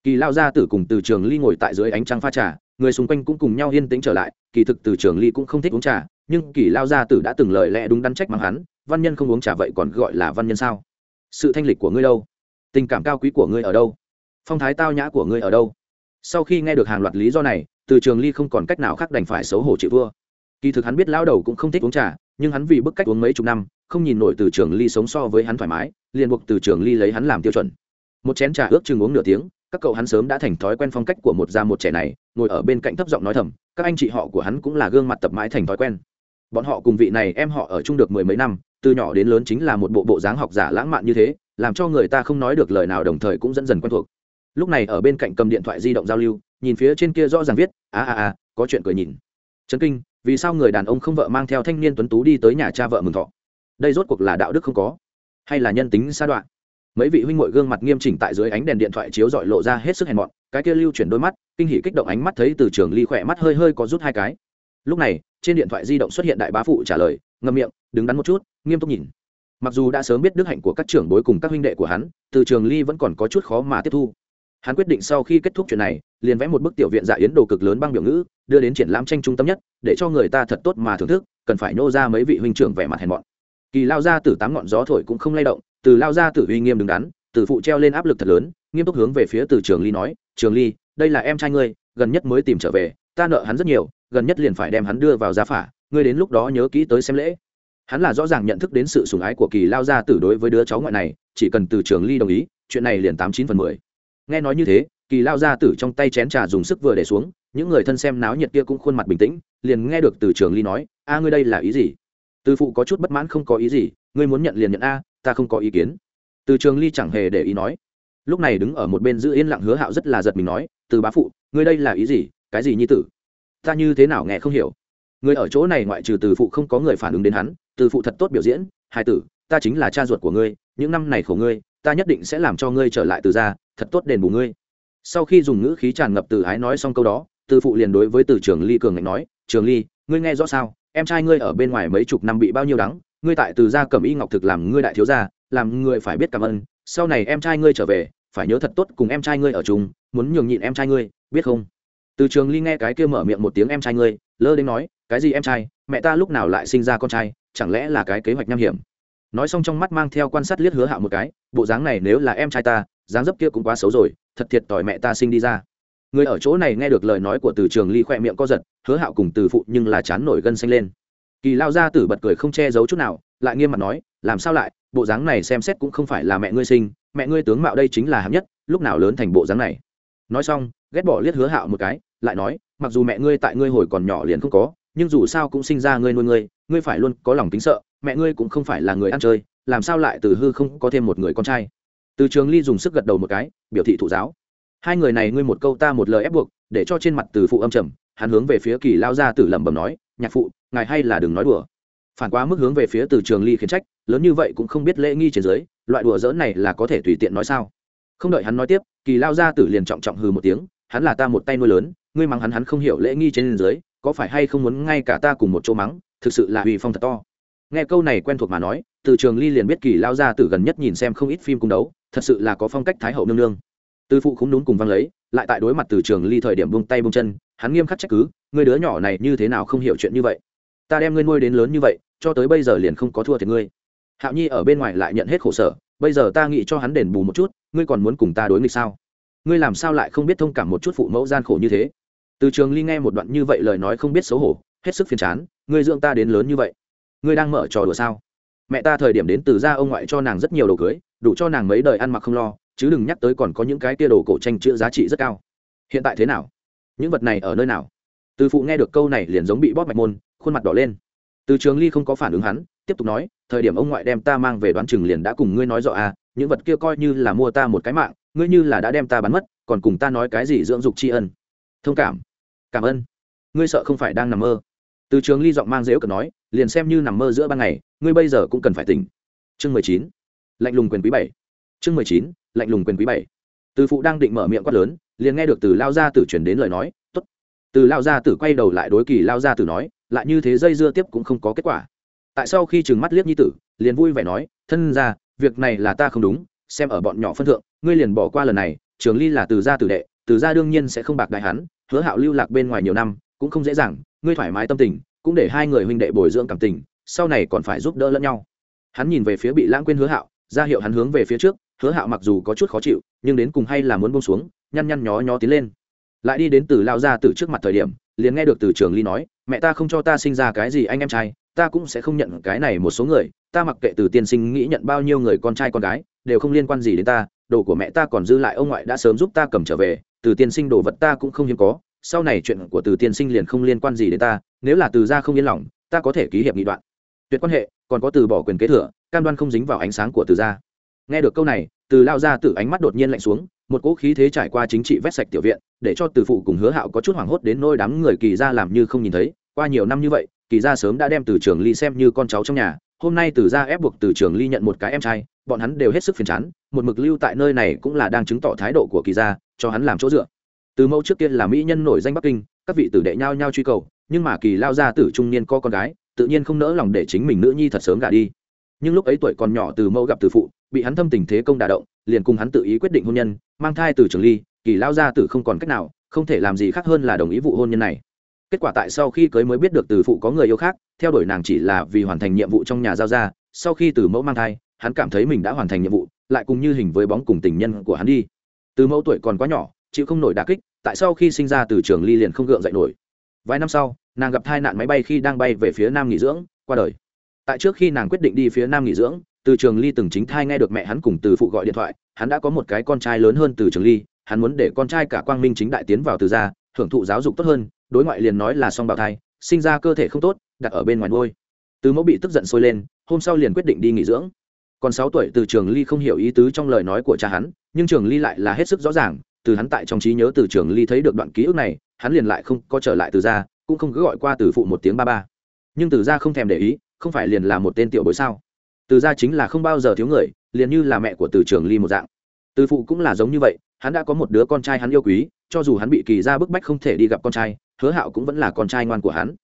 [SPEAKER 1] Kỳ lao gia tử cùng từ trường ly ngồi tại dưới ánh trăng pha trà, người xung quanh cũng cùng nhau yên tĩnh trở lại, kỳ thực từ trường ly cũng không thích uống trà, nhưng kỳ lao gia tử đã từng lời lẽ đúng đắn trách mắng hắn văn nhân không uống trà vậy còn gọi là văn nhân sao? Sự thanh lịch của ngươi đâu? Tình cảm cao quý của ngươi ở đâu? Phong thái tao nhã của ngươi ở đâu? Sau khi nghe được hàng loạt lý do này, từ trường ly không còn cách nào khác đành phải xấu hổ chịu vua. Kỳ thực hắn biết lao đầu cũng không thích uống trà, nhưng hắn vì bức cách uống mấy chục năm, không nhìn nổi từ trường ly sống so với hắn thoải mái, liền buộc từ trường ly lấy hắn làm tiêu chuẩn. Một chén trà ước chừng uống nửa tiếng, các cậu hắn sớm đã thành thói quen phong cách của một già một trẻ này, ngồi ở bên cạnh thấp giọng nói thầm, các anh chị họ của hắn cũng là gương mặt tập mãi thành thói quen. Bọn họ cùng vị này em họ ở chung được mười mấy năm từ nhỏ đến lớn chính là một bộ bộ dáng học giả lãng mạn như thế, làm cho người ta không nói được lời nào đồng thời cũng dẫn dần quen thuộc. Lúc này ở bên cạnh cầm điện thoại di động giao lưu, nhìn phía trên kia rõ ràng viết, a a a, có chuyện cười nhìn. Trấn kinh, vì sao người đàn ông không vợ mang theo thanh niên tuấn tú đi tới nhà cha vợ mừng thọ? Đây rốt cuộc là đạo đức không có, hay là nhân tính xa đoạn? Mấy vị huynh ngội gương mặt nghiêm chỉnh tại dưới ánh đèn điện thoại chiếu dọi lộ ra hết sức hèn mọn, cái kia lưu chuyển đôi mắt, kinh hỉ kích động ánh mắt thấy từ trường ly khỏe mắt hơi hơi có rút hai cái. Lúc này, trên điện thoại di động xuất hiện đại bá phụ trả lời, ngậm miệng đứng đắn một chút, nghiêm túc nhìn. Mặc dù đã sớm biết đức hạnh của các trưởng bối cùng các huynh đệ của hắn, từ trường ly vẫn còn có chút khó mà tiếp thu. Hắn quyết định sau khi kết thúc chuyện này, liền vẽ một bức tiểu viện dạ yến đồ cực lớn băng biểu ngữ, đưa đến triển lãm tranh trung tâm nhất, để cho người ta thật tốt mà thưởng thức, cần phải nô ra mấy vị huynh trưởng vẻ mặt hèn mọn. Kỳ lao ra từ tám ngọn gió thổi cũng không lay động, từ lao ra từ uy nghiêm đứng đắn, từ phụ treo lên áp lực thật lớn, nghiêm túc hướng về phía từ trường ly nói, trường ly, đây là em trai ngươi, gần nhất mới tìm trở về, ta nợ hắn rất nhiều, gần nhất liền phải đem hắn đưa vào gia phả, ngươi đến lúc đó nhớ kỹ tới xem lễ hắn là rõ ràng nhận thức đến sự sủng ái của kỳ lao gia tử đối với đứa cháu ngoại này, chỉ cần từ trường ly đồng ý, chuyện này liền tám chín phần mười. Nghe nói như thế, kỳ lao gia tử trong tay chén trà dùng sức vừa để xuống, những người thân xem náo nhiệt kia cũng khuôn mặt bình tĩnh, liền nghe được từ trường ly nói, a, ngươi đây là ý gì? Từ phụ có chút bất mãn không có ý gì, ngươi muốn nhận liền nhận a, ta không có ý kiến. Từ trường ly chẳng hề để ý nói. Lúc này đứng ở một bên giữ yên lặng hứa hạo rất là giật mình nói, từ bá phụ, ngươi đây là ý gì? Cái gì nhi tử? Ta như thế nào nghe không hiểu? Người ở chỗ này ngoại trừ từ phụ không có người phản ứng đến hắn từ phụ thật tốt biểu diễn hai tử, ta chính là cha ruột của ngươi, những năm này khổ ngươi, ta nhất định sẽ làm cho ngươi trở lại từ gia, thật tốt đền bù ngươi. Sau khi dùng ngữ khí tràn ngập từ ái nói xong câu đó, từ phụ liền đối với từ trường ly cường ngạnh nói, trường ly, ngươi nghe rõ sao? Em trai ngươi ở bên ngoài mấy chục năm bị bao nhiêu đắng, ngươi tại từ gia cẩm y ngọc thực làm ngươi đại thiếu gia, làm ngươi phải biết cảm ơn. Sau này em trai ngươi trở về, phải nhớ thật tốt cùng em trai ngươi ở chung, muốn nhường nhịn em trai ngươi, biết không? Từ trường ly nghe cái kia mở miệng một tiếng em trai ngươi, lơ đến nói, cái gì em trai? Mẹ ta lúc nào lại sinh ra con trai? Chẳng lẽ là cái kế hoạch nham hiểm? Nói xong trong mắt mang theo quan sát liếc hứa hạo một cái, bộ dáng này nếu là em trai ta, dáng dấp kia cũng quá xấu rồi, thật thiệt tỏi mẹ ta sinh đi ra. Người ở chỗ này nghe được lời nói của từ trường ly khoe miệng co giật, hứa hạo cùng từ phụ nhưng là chán nổi gân xanh lên. Kỳ lao ra tử bật cười không che giấu chút nào, lại nghiêm mặt nói, làm sao lại, bộ dáng này xem xét cũng không phải là mẹ ngươi sinh, mẹ ngươi tướng mạo đây chính là hạng nhất, lúc nào lớn thành bộ dáng này? Nói xong, ghét bỏ liếc hứa hạo một cái, lại nói, mặc dù mẹ ngươi tại ngươi hồi còn nhỏ liền không có, nhưng dù sao cũng sinh ra ngươi nuôi ngươi ngươi phải luôn có lòng kính sợ, mẹ ngươi cũng không phải là người ăn chơi, làm sao lại từ hư không có thêm một người con trai? Từ trường ly dùng sức gật đầu một cái, biểu thị thụ giáo. Hai người này ngươi một câu ta một lời ép buộc, để cho trên mặt từ phụ âm trầm, hắn hướng về phía kỳ lao ra tử lẩm bẩm nói, nhạc phụ, ngài hay là đừng nói đùa. Phản quá mức hướng về phía từ trường ly khiến trách, lớn như vậy cũng không biết lễ nghi trên dưới, loại đùa dỡn này là có thể tùy tiện nói sao? Không đợi hắn nói tiếp, kỳ lao ra tử liền trọng trọng hừ một tiếng, hắn là ta một tay nuôi lớn, ngươi mắng hắn hắn không hiểu lễ nghi trên dưới, có phải hay không muốn ngay cả ta cùng một chỗ mắng thực sự là uy phong thật to. Nghe câu này quen thuộc mà nói, từ trường ly liền biết kỳ lao ra từ gần nhất nhìn xem không ít phim cung đấu, thật sự là có phong cách thái hậu nương nương. Từ phụ cũng đúng cùng văng lấy, lại tại đối mặt từ trường ly thời điểm buông tay buông chân, hắn nghiêm khắc trách cứ người đứa nhỏ này như thế nào không hiểu chuyện như vậy? Ta đem ngươi nuôi đến lớn như vậy, cho tới bây giờ liền không có thua thiệt ngươi. Hạo nhi ở bên ngoài lại nhận hết khổ sở, bây giờ ta nghĩ cho hắn đền bù một chút, ngươi còn muốn cùng ta đối nghịch sao? Ngươi làm sao lại không biết thông cảm một chút phụ mẫu gian khổ như thế? Từ trường ly nghe một đoạn như vậy lời nói không biết xấu hổ hết sức phiền chán, ngươi dưỡng ta đến lớn như vậy, ngươi đang mở trò đùa sao? Mẹ ta thời điểm đến từ ra ông ngoại cho nàng rất nhiều đồ cưới, đủ cho nàng mấy đời ăn mặc không lo, chứ đừng nhắc tới còn có những cái tia đồ cổ tranh chữ giá trị rất cao. Hiện tại thế nào? Những vật này ở nơi nào? Từ phụ nghe được câu này liền giống bị bóp mạch môn, khuôn mặt đỏ lên. Từ trường ly không có phản ứng hắn, tiếp tục nói, thời điểm ông ngoại đem ta mang về đoán chừng liền đã cùng ngươi nói rõ à những vật kia coi như là mua ta một cái mạng, ngươi như là đã đem ta bắn mất, còn cùng ta nói cái gì dưỡng dục tri ân. Thông cảm. Cảm ơn. Ngươi sợ không phải đang nằm mơ từ trường ly giọng mang dễu cần nói, liền xem như nằm mơ giữa ban ngày, ngươi bây giờ cũng cần phải tỉnh. Chương mười chín, lạnh lùng quyền quý bảy. Chương mười chín, lạnh lùng quyền quý bảy. Từ phụ đang định mở miệng quát lớn, liền nghe được từ lao gia tử chuyển đến lời nói t ố t từ lao gia tử quay đầu lại đối kỳ lao gia tử nói, lại như thế dây dưa tiếp cũng không có kết quả. Tại sau khi trừng mắt liếc nhi tử, liền vui vẻ nói, thân ra việc này là ta không đúng, xem ở bọn nhỏ phân thượng, ngươi liền bỏ qua lần này, trường ly là từ gia tử đệ, từ gia đương nhiên sẽ không bạc đại hắn, hứa hạo lưu lạc bên ngoài nhiều năm, cũng không dễ dàng ngươi thoải mái tâm tình, cũng để hai người huynh đệ bồi dưỡng cảm tình, sau này còn phải giúp đỡ lẫn nhau. Hắn nhìn về phía bị lãng quên hứa hạo, ra hiệu hắn hướng về phía trước, hứa hạo mặc dù có chút khó chịu, nhưng đến cùng hay là muốn bông xuống, nhăn nhăn nhó nhó tiến lên. Lại đi đến từ lao ra từ trước mặt thời điểm, liền nghe được từ trường ly nói, mẹ ta không cho ta sinh ra cái gì anh em trai, ta cũng sẽ không nhận cái này một số người, ta mặc kệ từ tiên sinh nghĩ nhận bao nhiêu người con trai con gái, đều không liên quan gì đến ta, đồ của mẹ ta còn dư lại, ông ngoại đã sớm giúp ta cầm trở về, từ tiên sinh đồ vật ta cũng không hiếm có sau này chuyện của từ tiên sinh liền không liên quan gì đến ta, nếu là từ gia không yên lòng, ta có thể ký hiệp nghị đoạn. Tuyệt quan hệ, còn có từ bỏ quyền kế thừa, cam đoan không dính vào ánh sáng của từ gia. Nghe được câu này, từ lao ra từ ánh mắt đột nhiên lạnh xuống, một cỗ khí thế trải qua chính trị vét sạch tiểu viện, để cho từ phụ cùng hứa hạo có chút hoảng hốt đến nôi đám người kỳ ra làm như không nhìn thấy. Qua nhiều năm như vậy, kỳ ra sớm đã đem từ trường ly xem như con cháu trong nhà. Hôm nay từ ra ép buộc từ trường ly nhận một cái em trai, bọn hắn đều hết sức phiền chán, một mực lưu tại nơi này cũng là đang chứng tỏ thái độ của kỳ gia, cho hắn làm chỗ dựa từ mẫu trước kia là mỹ nhân nổi danh bắc kinh, các vị tử đệ nhau nhau truy cầu, nhưng mà kỳ lao ra tử trung niên có con gái, tự nhiên không nỡ lòng để chính mình nữ nhi thật sớm gả đi. Nhưng lúc ấy tuổi còn nhỏ từ mẫu gặp từ phụ, bị hắn thâm tình thế công đả động, liền cùng hắn tự ý quyết định hôn nhân, mang thai từ trường ly, kỳ lao ra tử không còn cách nào, không thể làm gì khác hơn là đồng ý vụ hôn nhân này. Kết quả tại sau khi cưới mới biết được từ phụ có người yêu khác, theo đuổi nàng chỉ là vì hoàn thành nhiệm vụ trong nhà giao ra, sau khi từ mẫu mang thai, hắn cảm thấy mình đã hoàn thành nhiệm vụ, lại cùng như hình với bóng cùng tình nhân của hắn đi. Từ mẫu tuổi còn quá nhỏ chịu không nổi đà kích, tại sau khi sinh ra từ trường ly liền không gượng dậy nổi. Vài năm sau, nàng gặp tai nạn máy bay khi đang bay về phía nam nghỉ dưỡng, qua đời. Tại trước khi nàng quyết định đi phía nam nghỉ dưỡng, từ trường ly từng chính thai nghe được mẹ hắn cùng từ phụ gọi điện thoại, hắn đã có một cái con trai lớn hơn từ trường ly, hắn muốn để con trai cả quang minh chính đại tiến vào từ gia, hưởng thụ giáo dục tốt hơn, đối ngoại liền nói là song bào thai, sinh ra cơ thể không tốt, đặt ở bên ngoài nuôi. Từ mẫu bị tức giận sôi lên, hôm sau liền quyết định đi nghỉ dưỡng. Còn sáu tuổi, từ trường ly không hiểu ý tứ trong lời nói của cha hắn, nhưng trường ly lại là hết sức rõ ràng từ hắn tại trong trí nhớ từ trường ly thấy được đoạn ký ức này, hắn liền lại không có trở lại từ gia, cũng không cứ gọi qua từ phụ một tiếng ba ba. Nhưng từ gia không thèm để ý, không phải liền là một tên tiểu bối sao? Từ gia chính là không bao giờ thiếu người, liền như là mẹ của từ trường ly một dạng. Từ phụ cũng là giống như vậy, hắn đã có một đứa con trai hắn yêu quý, cho dù hắn bị kỳ ra bức bách không thể đi gặp con trai, hứa hạo cũng vẫn là con trai ngoan của hắn.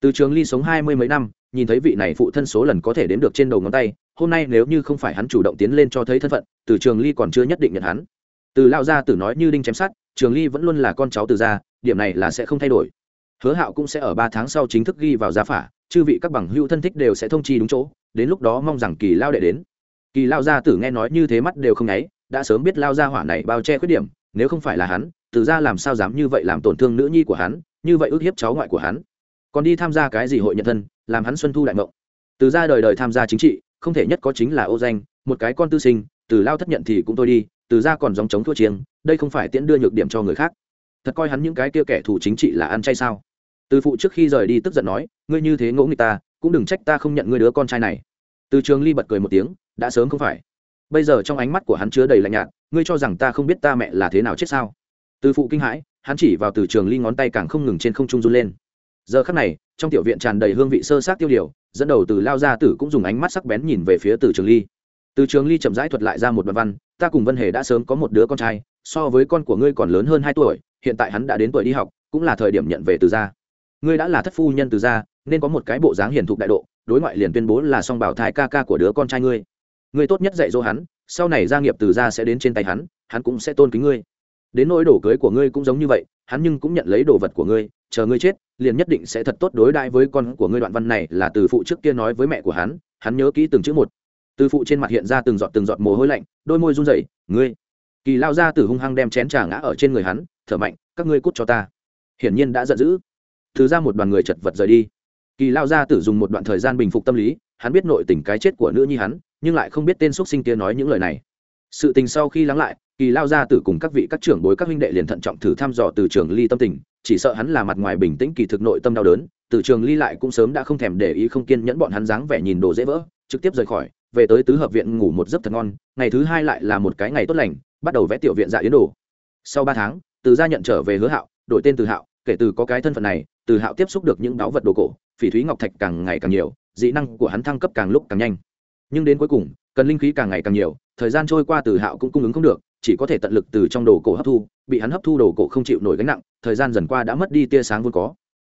[SPEAKER 1] Từ trường ly sống hai mươi mấy năm, nhìn thấy vị này phụ thân số lần có thể đến được trên đầu ngón tay, hôm nay nếu như không phải hắn chủ động tiến lên cho thấy thân phận, từ trường ly còn chưa nhất định nhận hắn từ lao gia tử nói như đinh chém sát trường ly vẫn luôn là con cháu từ gia, điểm này là sẽ không thay đổi. Hứa hạo cũng sẽ ở ba tháng sau chính thức ghi vào gia phả, chư vị các bằng hữu thân thích đều sẽ thông chi đúng chỗ, đến lúc đó mong rằng kỳ lao đệ đến. Kỳ lao gia tử nghe nói như thế mắt đều không nháy, đã sớm biết lao gia hỏa này bao che khuyết điểm, nếu không phải là hắn, từ ra làm sao dám như vậy làm tổn thương nữ nhi của hắn, như vậy ước hiếp cháu ngoại của hắn. Còn đi tham gia cái gì hội nhận thân, làm hắn xuân thu đại mộng. Từ ra đời đời tham gia chính trị, không thể nhất có chính là ô danh, một cái con tư sinh, từ lao thất nhận thì cũng thôi đi từ ra còn dòng chống thua chiêng, đây không phải tiễn đưa nhược điểm cho người khác. Thật coi hắn những cái kia kẻ thù chính trị là ăn chay sao? Từ phụ trước khi rời đi tức giận nói, ngươi như thế ngỗ nghịch ta, cũng đừng trách ta không nhận ngươi đứa con trai này. Từ trường ly bật cười một tiếng, đã sớm không phải. Bây giờ trong ánh mắt của hắn chứa đầy lạnh nhạt, ngươi cho rằng ta không biết ta mẹ là thế nào chết sao? Từ phụ kinh hãi, hắn chỉ vào từ trường ly ngón tay càng không ngừng trên không trung run lên. Giờ khắc này, trong tiểu viện tràn đầy hương vị sơ sát tiêu điều, dẫn đầu từ lao ra tử cũng dùng ánh mắt sắc bén nhìn về phía từ trường ly từ trường ly chậm rãi thuật lại ra một đoạn văn, ta cùng vân hề đã sớm có một đứa con trai, so với con của ngươi còn lớn hơn hai tuổi, hiện tại hắn đã đến tuổi đi học, cũng là thời điểm nhận về từ gia. Ngươi đã là thất phu nhân từ gia, nên có một cái bộ dáng hiền thục đại độ, đối ngoại liền tuyên bố là song bảo thai ca ca của đứa con trai ngươi. Ngươi tốt nhất dạy dỗ hắn, sau này gia nghiệp từ gia sẽ đến trên tay hắn hắn cũng sẽ tôn kính ngươi. Đến nỗi đổ cưới của ngươi cũng giống như vậy, hắn nhưng cũng nhận lấy đồ vật của ngươi, chờ ngươi chết, liền nhất định sẽ thật tốt đối đãi với con của ngươi. Đoạn văn này là từ phụ trước kia nói với mẹ của hắn hắn nhớ kỹ từng chữ một từ phụ trên mặt hiện ra từng giọt từng giọt mồ hôi lạnh, đôi môi run rẩy, ngươi. Kỳ lao ra từ hung hăng đem chén trà ngã ở trên người hắn, thở mạnh, các ngươi cút cho ta. Hiển nhiên đã giận dữ. Thứ ra một đoàn người chật vật rời đi. Kỳ lao ra tử dùng một đoạn thời gian bình phục tâm lý, hắn biết nội tình cái chết của nữ nhi hắn, nhưng lại không biết tên x sinh kia nói những lời này. Sự tình sau khi lắng lại, kỳ lao ra tử cùng các vị các trưởng bối các huynh đệ liền thận trọng thử thăm dò từ trường ly tâm tình, chỉ sợ hắn là mặt ngoài bình tĩnh kỳ thực nội tâm đau đớn, từ trường ly lại cũng sớm đã không thèm để ý không kiên nhẫn bọn hắn dáng vẻ nhìn đồ dễ vỡ, trực tiếp rời khỏi về tới tứ hợp viện ngủ một giấc thật ngon, ngày thứ hai lại là một cái ngày tốt lành, bắt đầu vẽ tiểu viện dạ yến đồ. Sau ba tháng, từ gia nhận trở về hứa hạo, đổi tên từ hạo, kể từ có cái thân phận này, từ hạo tiếp xúc được những báu vật đồ cổ, phỉ thúy ngọc thạch càng ngày càng nhiều, dị năng của hắn thăng cấp càng lúc càng nhanh. Nhưng đến cuối cùng, cần linh khí càng ngày càng nhiều, thời gian trôi qua từ hạo cũng cung ứng không được, chỉ có thể tận lực từ trong đồ cổ hấp thu, bị hắn hấp thu đồ cổ không chịu nổi gánh nặng, thời gian dần qua đã mất đi tia sáng vốn có.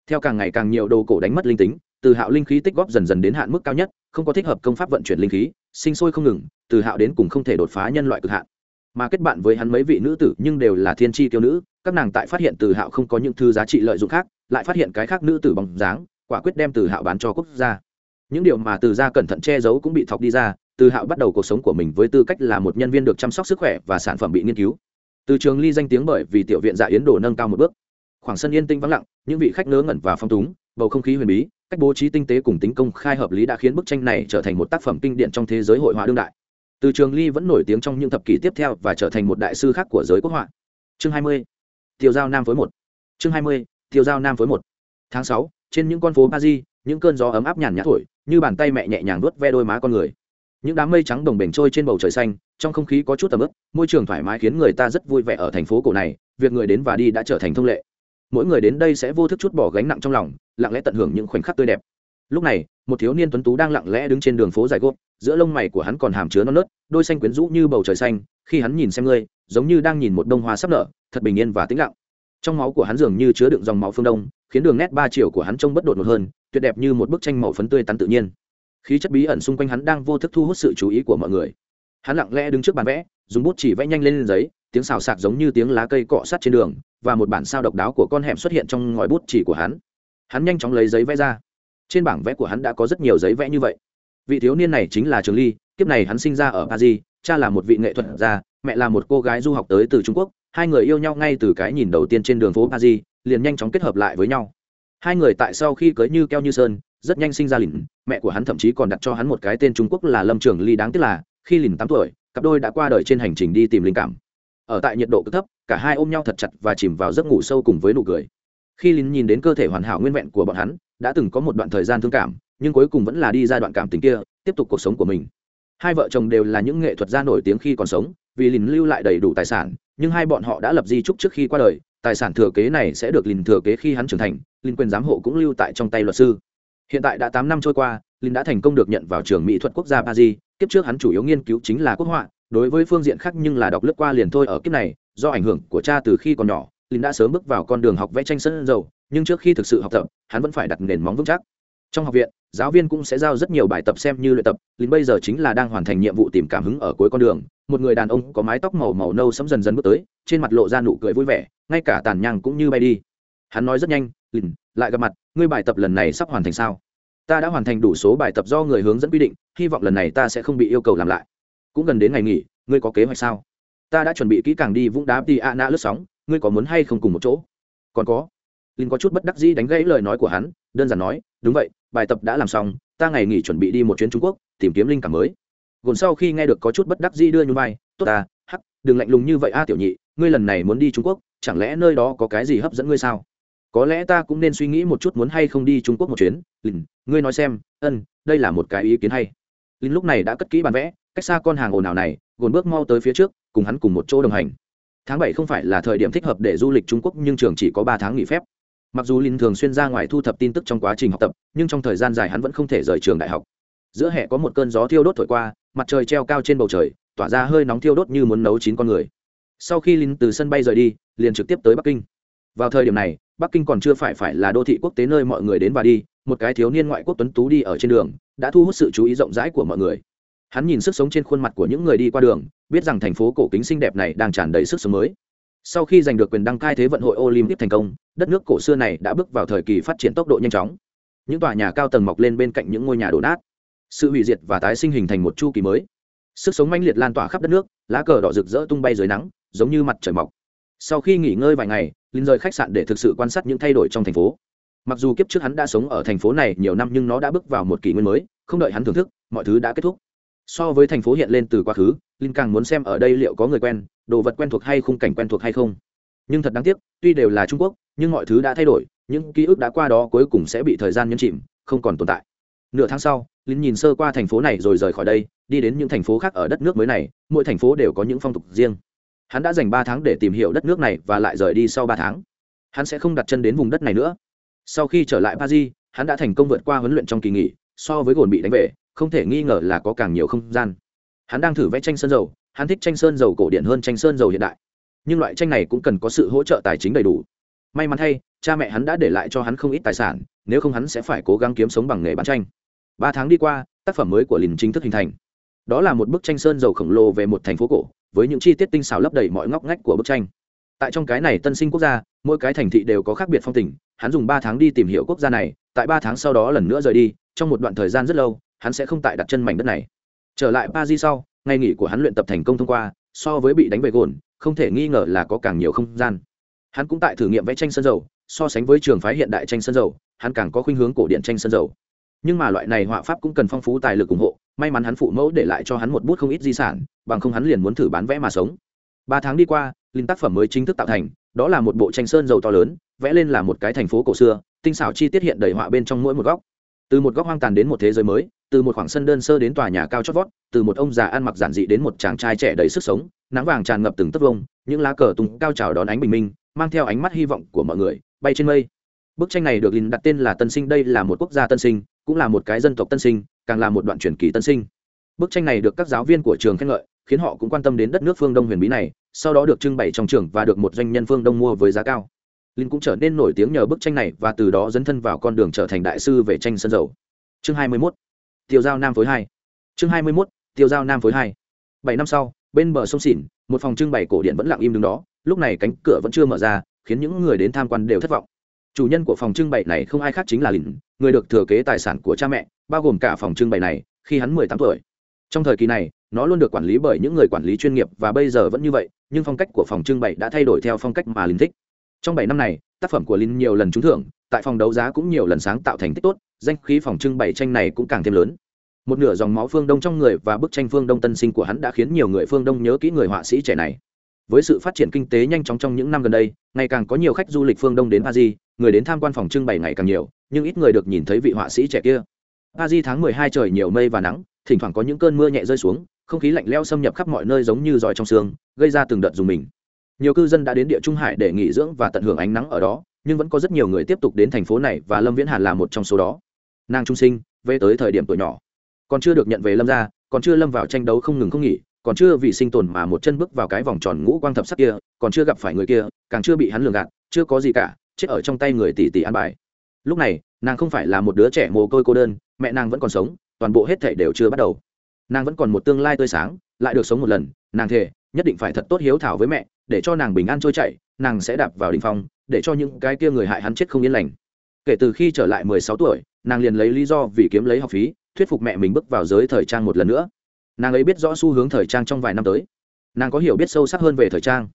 [SPEAKER 1] Theo càng ngày càng nhiều đồ cổ đánh mất linh tính từ hạo linh khí tích góp dần dần đến hạn mức cao nhất, không có thích hợp công pháp vận chuyển linh khí, sinh sôi không ngừng, từ hạo đến cùng không thể đột phá nhân loại cực hạn. Mà kết bạn với hắn mấy vị nữ tử nhưng đều là thiên tri tiêu nữ, các nàng tại phát hiện từ hạo không có những thứ giá trị lợi dụng khác, lại phát hiện cái khác nữ tử bằng dáng, quả quyết đem từ hạo bán cho quốc gia. Những điều mà từ gia cẩn thận che giấu cũng bị thọc đi ra, từ hạo bắt đầu cuộc sống của mình với tư cách là một nhân viên được chăm sóc sức khỏe và sản phẩm bị nghiên cứu. Từ trường ly danh tiếng bởi vì tiểu viện dạ yến đồ nâng cao một bước. Khoảng sân yên tinh vắng lặng, những vị khách ngớ ngẩn và phong túng bầu không khí huyền bí, cách bố trí tinh tế cùng tính công khai hợp lý đã khiến bức tranh này trở thành một tác phẩm kinh điển trong thế giới hội họa đương đại từ trường ly vẫn nổi tiếng trong những thập kỷ tiếp theo và trở thành một đại sư khác của giới quốc họa chương 20. tiêu giao nam phối một chương 20. tiêu giao nam phối một tháng sáu, trên những con phố paris, những cơn gió ấm áp nhàn nhã thổi, như bàn tay mẹ nhẹ nhàng nuốt ve đôi má con người những đám mây trắng đồng bềnh trôi trên bầu trời xanh, trong không khí có chút tầm ướp môi trường thoải mái khiến người ta rất vui vẻ ở thành phố cổ này, việc người đến và đi đã trở thành thông lệ mỗi người đến đây sẽ vô thức chút bỏ gánh nặng trong lòng, lặng lẽ tận hưởng những khoảnh khắc tươi đẹp. Lúc này, một thiếu niên tuấn tú đang lặng lẽ đứng trên đường phố dài gốc giữa lông mày của hắn còn hàm chứa non nớt, đôi xanh quyến rũ như bầu trời xanh, khi hắn nhìn xem ngươi, giống như đang nhìn một đông hoa sắp nở, thật bình yên và tĩnh lặng. Trong máu của hắn dường như chứa đựng dòng máu phương đông, khiến đường nét ba chiều của hắn trông bất đột một hơn, tuyệt đẹp như một bức tranh màu phấn tươi tắn tự nhiên. Khí chất bí ẩn xung quanh hắn đang vô thức thu hút sự chú ý của mọi người. Hắn lặng lẽ đứng trước bàn vẽ, dùng bút chỉ vẽ nhanh lên giấy tiếng xào sạc giống như tiếng lá cây cọ sát trên đường, và một bản sao độc đáo của con hẻm xuất hiện trong ngòi bút chỉ của hắn. Hắn nhanh chóng lấy giấy vẽ ra. Trên bảng vẽ của hắn đã có rất nhiều giấy vẽ như vậy. Vị thiếu niên này chính là trường ly, kiếp này hắn sinh ra ở paris, cha là một vị nghệ thuật gia, mẹ là một cô gái du học tới từ trung quốc. Hai người yêu nhau ngay từ cái nhìn đầu tiên trên đường phố paris, liền nhanh chóng kết hợp lại với nhau. Hai người tại sau khi cưới như keo như sơn, rất nhanh sinh ra lìn mẹ của hắn thậm chí còn đặt cho hắn một cái tên trung quốc là lâm trường ly đáng tiếc là, khi lìn tám tuổi, cặp đôi đã qua đời trên hành trình đi tìm linh cảm ở tại nhiệt độ cực thấp, cả hai ôm nhau thật chặt và chìm vào giấc ngủ sâu cùng với nụ cười. Khi lìn nhìn đến cơ thể hoàn hảo nguyên vẹn của bọn hắn, đã từng có một đoạn thời gian thương cảm, nhưng cuối cùng vẫn là đi ra đoạn cảm tình kia, tiếp tục cuộc sống của mình. Hai vợ chồng đều là những nghệ thuật gia nổi tiếng khi còn sống, vì lìn lưu lại đầy đủ tài sản, nhưng hai bọn họ đã lập di trúc trước khi qua đời, tài sản thừa kế này sẽ được lìn thừa kế khi hắn trưởng thành lìn quyền giám hộ cũng lưu tại trong tay luật sư. Hiện tại đã tám năm trôi qua lìn đã thành công được nhận vào trường mỹ thuật quốc gia paris, kiếp trước hắn chủ yếu nghiên cứu chính là quốc họa đối với phương diện khác nhưng là đọc lướt qua liền thôi ở kiếp này, do ảnh hưởng của cha từ khi còn nhỏ, lin đã sớm bước vào con đường học vẽ tranh sân dầu, nhưng trước khi thực sự học tập, hắn vẫn phải đặt nền móng vững chắc. Trong học viện, giáo viên cũng sẽ giao rất nhiều bài tập xem như luyện tập, lin bây giờ chính là đang hoàn thành nhiệm vụ tìm cảm hứng ở cuối con đường. Một người đàn ông có mái tóc màu màu nâu sẫm dần dần bước tới, trên mặt lộ ra nụ cười vui vẻ, ngay cả tàn nhang cũng như bay đi. Hắn nói rất nhanh, lin, lại gặp mặt, ngươi bài tập lần này sắp hoàn thành sao? Ta đã hoàn thành đủ số bài tập do người hướng dẫn quy định, hy vọng lần này ta sẽ không bị yêu cầu làm lại cũng gần đến ngày nghỉ, ngươi có kế hoạch sao? Ta đã chuẩn bị kỹ càng đi vũng đá đi a na lướt sóng, ngươi có muốn hay không cùng một chỗ? Còn có. Linh có chút bất đắc dĩ đánh gãy lời nói của hắn, đơn giản nói, đúng vậy, bài tập đã làm xong, ta ngày nghỉ chuẩn bị đi một chuyến trung quốc, tìm kiếm linh cảm mới. Gồn sau khi nghe được có chút bất đắc dĩ đưa nhún vai, tốt ta, hắc, đừng lạnh lùng như vậy a, tiểu nhị, ngươi lần này muốn đi trung quốc, chẳng lẽ nơi đó có cái gì hấp dẫn ngươi sao? Có lẽ ta cũng nên suy nghĩ một chút muốn hay không đi trung quốc một chuyến. Linh, ngươi nói xem, ân, đây là một cái ý kiến hay. Linh lúc này đã cất kỹ bản vẽ cách xa con hàng ồn ào này, gồn bước mau tới phía trước, cùng hắn cùng một chỗ đồng hành. Tháng bảy không phải là thời điểm thích hợp để du lịch trung quốc, nhưng trường chỉ có ba tháng nghỉ phép. Mặc dù linh thường xuyên ra ngoài thu thập tin tức trong quá trình học tập, nhưng trong thời gian dài hắn vẫn không thể rời trường đại học. Giữa hè có một cơn gió thiêu đốt thổi qua, mặt trời treo cao trên bầu trời, tỏa ra hơi nóng thiêu đốt như muốn nấu chín con người. Sau khi linh từ sân bay rời đi, liền trực tiếp tới bắc kinh. Vào thời điểm này, bắc kinh còn chưa phải phải là đô thị quốc tế nơi mọi người đến và đi, một cái thiếu niên ngoại quốc tuấn tú đi ở trên đường, đã thu hút sự chú ý rộng rãi của mọi người hắn nhìn sức sống trên khuôn mặt của những người đi qua đường, biết rằng thành phố cổ kính xinh đẹp này đang tràn đầy sức sống mới. Sau khi giành được quyền đăng cai thế vận hội olympic thành công, đất nước cổ xưa này đã bước vào thời kỳ phát triển tốc độ nhanh chóng. Những tòa nhà cao tầng mọc lên bên cạnh những ngôi nhà đổ nát. Sự hủy diệt và tái sinh hình thành một chu kỳ mới. Sức sống mãnh liệt lan tỏa khắp đất nước, lá cờ đỏ rực rỡ tung bay dưới nắng, giống như mặt trời mọc. Sau khi nghỉ ngơi vài ngày, linh rời khách sạn để thực sự quan sát những thay đổi trong thành phố. Mặc dù kiếp trước hắn đã sống ở thành phố này nhiều năm nhưng nó đã bước vào một kỷ nguyên mới, không đợi hắn thưởng thức, mọi thứ đã kết thúc so với thành phố hiện lên từ quá khứ, linh càng muốn xem ở đây liệu có người quen, đồ vật quen thuộc hay khung cảnh quen thuộc hay không. Nhưng thật đáng tiếc, tuy đều là trung quốc, nhưng mọi thứ đã thay đổi, những ký ức đã qua đó cuối cùng sẽ bị thời gian nhấn chìm, không còn tồn tại. Nửa tháng sau, linh nhìn sơ qua thành phố này rồi rời khỏi đây, đi đến những thành phố khác ở đất nước mới này, mỗi thành phố đều có những phong tục riêng. Hắn đã dành ba tháng để tìm hiểu đất nước này và lại rời đi sau ba tháng. Hắn sẽ không đặt chân đến vùng đất này nữa. Sau khi trở lại paris, hắn đã thành công vượt qua huấn luyện trong kỳ nghỉ, so với gồn bị đánh về không thể nghi ngờ là có càng nhiều không gian. Hắn đang thử vẽ tranh sơn dầu, hắn thích tranh sơn dầu cổ điển hơn tranh sơn dầu hiện đại. Nhưng loại tranh này cũng cần có sự hỗ trợ tài chính đầy đủ. May mắn thay, cha mẹ hắn đã để lại cho hắn không ít tài sản, nếu không hắn sẽ phải cố gắng kiếm sống bằng nghề bán tranh. Ba tháng đi qua, tác phẩm mới của lìn chính thức hình thành. Đó là một bức tranh sơn dầu khổng lồ về một thành phố cổ, với những chi tiết tinh xảo lấp đầy mọi ngóc ngách của bức tranh. Tại trong cái này tân sinh quốc gia, mỗi cái thành thị đều có khác biệt phong tình, hắn dùng ba tháng đi tìm hiểu quốc gia này, tại ba tháng sau đó lần nữa rời đi, trong một đoạn thời gian rất lâu hắn sẽ không tại đặt chân mảnh đất này. Trở lại paris sau, ngày nghỉ của hắn luyện tập thành công thông qua, so với bị đánh về gồn, không thể nghi ngờ là có càng nhiều không gian. Hắn cũng tại thử nghiệm vẽ tranh sân dầu, so sánh với trường phái hiện đại tranh sân dầu, hắn càng có khuynh hướng cổ điện tranh sân dầu. Nhưng mà loại này họa pháp cũng cần phong phú tài lực ủng hộ, may mắn hắn phụ mẫu để lại cho hắn một bút không ít di sản, bằng không hắn liền muốn thử bán vẽ mà sống. Ba tháng đi qua, linh tác phẩm mới chính thức tạo thành, đó là một bộ tranh sơn dầu to lớn, vẽ lên là một cái thành phố cổ xưa, tinh xảo chi tiết hiện đầy họa bên trong mỗi một góc từ một góc hoang tàn đến một thế giới mới, từ một khoảng sân đơn sơ đến tòa nhà cao chót vót, từ một ông già ăn mặc giản dị đến một chàng trai trẻ đầy sức sống, nắng vàng tràn ngập từng tấc vông, những lá cờ tung cao trào đón ánh bình minh, mang theo ánh mắt hy vọng của mọi người, bay trên mây. Bức tranh này được lìn đặt tên là tân sinh, đây là một quốc gia tân sinh, cũng là một cái dân tộc tân sinh, càng là một đoạn truyền kỳ tân sinh. Bức tranh này được các giáo viên của trường khen ngợi, khiến họ cũng quan tâm đến đất nước phương đông huyền bí này, sau đó được trưng bày trong trường và được một doanh nhân phương đông mua với giá cao linh cũng trở nên nổi tiếng nhờ bức tranh này và từ đó dấn thân vào con đường trở thành đại sư về tranh sân dầu. Chương 21. tiêu giao nam phối hai. Chương 21. tiêu giao nam phối hai. Bảy năm sau, bên bờ sông xỉn một phòng trưng bày cổ điện vẫn lặng im đứng đó. Lúc này cánh cửa vẫn chưa mở ra, khiến những người đến tham quan đều thất vọng. Chủ nhân của phòng trưng bày này không ai khác chính là lìn người được thừa kế tài sản của cha mẹ, bao gồm cả phòng trưng bày này, khi hắn mười tám tuổi. Trong thời kỳ này, nó luôn được quản lý bởi những người quản lý chuyên nghiệp và bây giờ vẫn như vậy, nhưng phong cách của phòng trưng bày đã thay đổi theo phong cách mà linh thích trong bảy năm này, tác phẩm của linh nhiều lần trúng thưởng, tại phòng đấu giá cũng nhiều lần sáng tạo thành tích tốt, danh khí phòng trưng bày tranh này cũng càng thêm lớn. Một nửa dòng máu phương đông trong người và bức tranh phương đông tân sinh của hắn đã khiến nhiều người phương đông nhớ kỹ người họa sĩ trẻ này. Với sự phát triển kinh tế nhanh chóng trong những năm gần đây, ngày càng có nhiều khách du lịch phương đông đến paris, người đến tham quan phòng trưng bày ngày càng nhiều, nhưng ít người được nhìn thấy vị họa sĩ trẻ kia. Paris tháng mười hai trời nhiều mây và nắng, thỉnh thoảng có những cơn mưa nhẹ rơi xuống, không khí lạnh leo xâm nhập khắp mọi nơi giống như giỏi trong xương gây ra từng đợt dùng mình nhiều cư dân đã đến địa trung hải để nghỉ dưỡng và tận hưởng ánh nắng ở đó, nhưng vẫn có rất nhiều người tiếp tục đến thành phố này và lâm viễn hàn là một trong số đó. Nàng trung sinh, về tới thời điểm tuổi nhỏ. Còn chưa được nhận về lâm gia, còn chưa lâm vào tranh đấu không ngừng không nghỉ, còn chưa vì sinh tồn mà một chân bước vào cái vòng tròn ngũ quang thập sắc kia, còn chưa gặp phải người kia, càng chưa bị hắn lường gạt, chưa có gì cả, chết ở trong tay người tỷ tỷ an bài. Lúc này, nàng không phải là một đứa trẻ mồ côi cô đơn, mẹ nàng vẫn còn sống, toàn bộ hết thể đều chưa bắt đầu. Nàng vẫn còn một tương lai tươi sáng, lại được sống một lần, nàng thề, nhất định phải thật tốt hiếu thảo với mẹ để cho nàng bình an trôi chảy, nàng sẽ đạp vào đỉnh phong, để cho những cái kia người hại hắn chết không yên lành. Kể từ khi trở lại mười sáu tuổi, nàng liền lấy lý do vì kiếm lấy học phí, thuyết phục mẹ mình bước vào giới thời trang một lần nữa. Nàng ấy biết rõ xu hướng thời trang trong vài năm tới. Nàng có hiểu biết sâu sắc hơn về thời trang.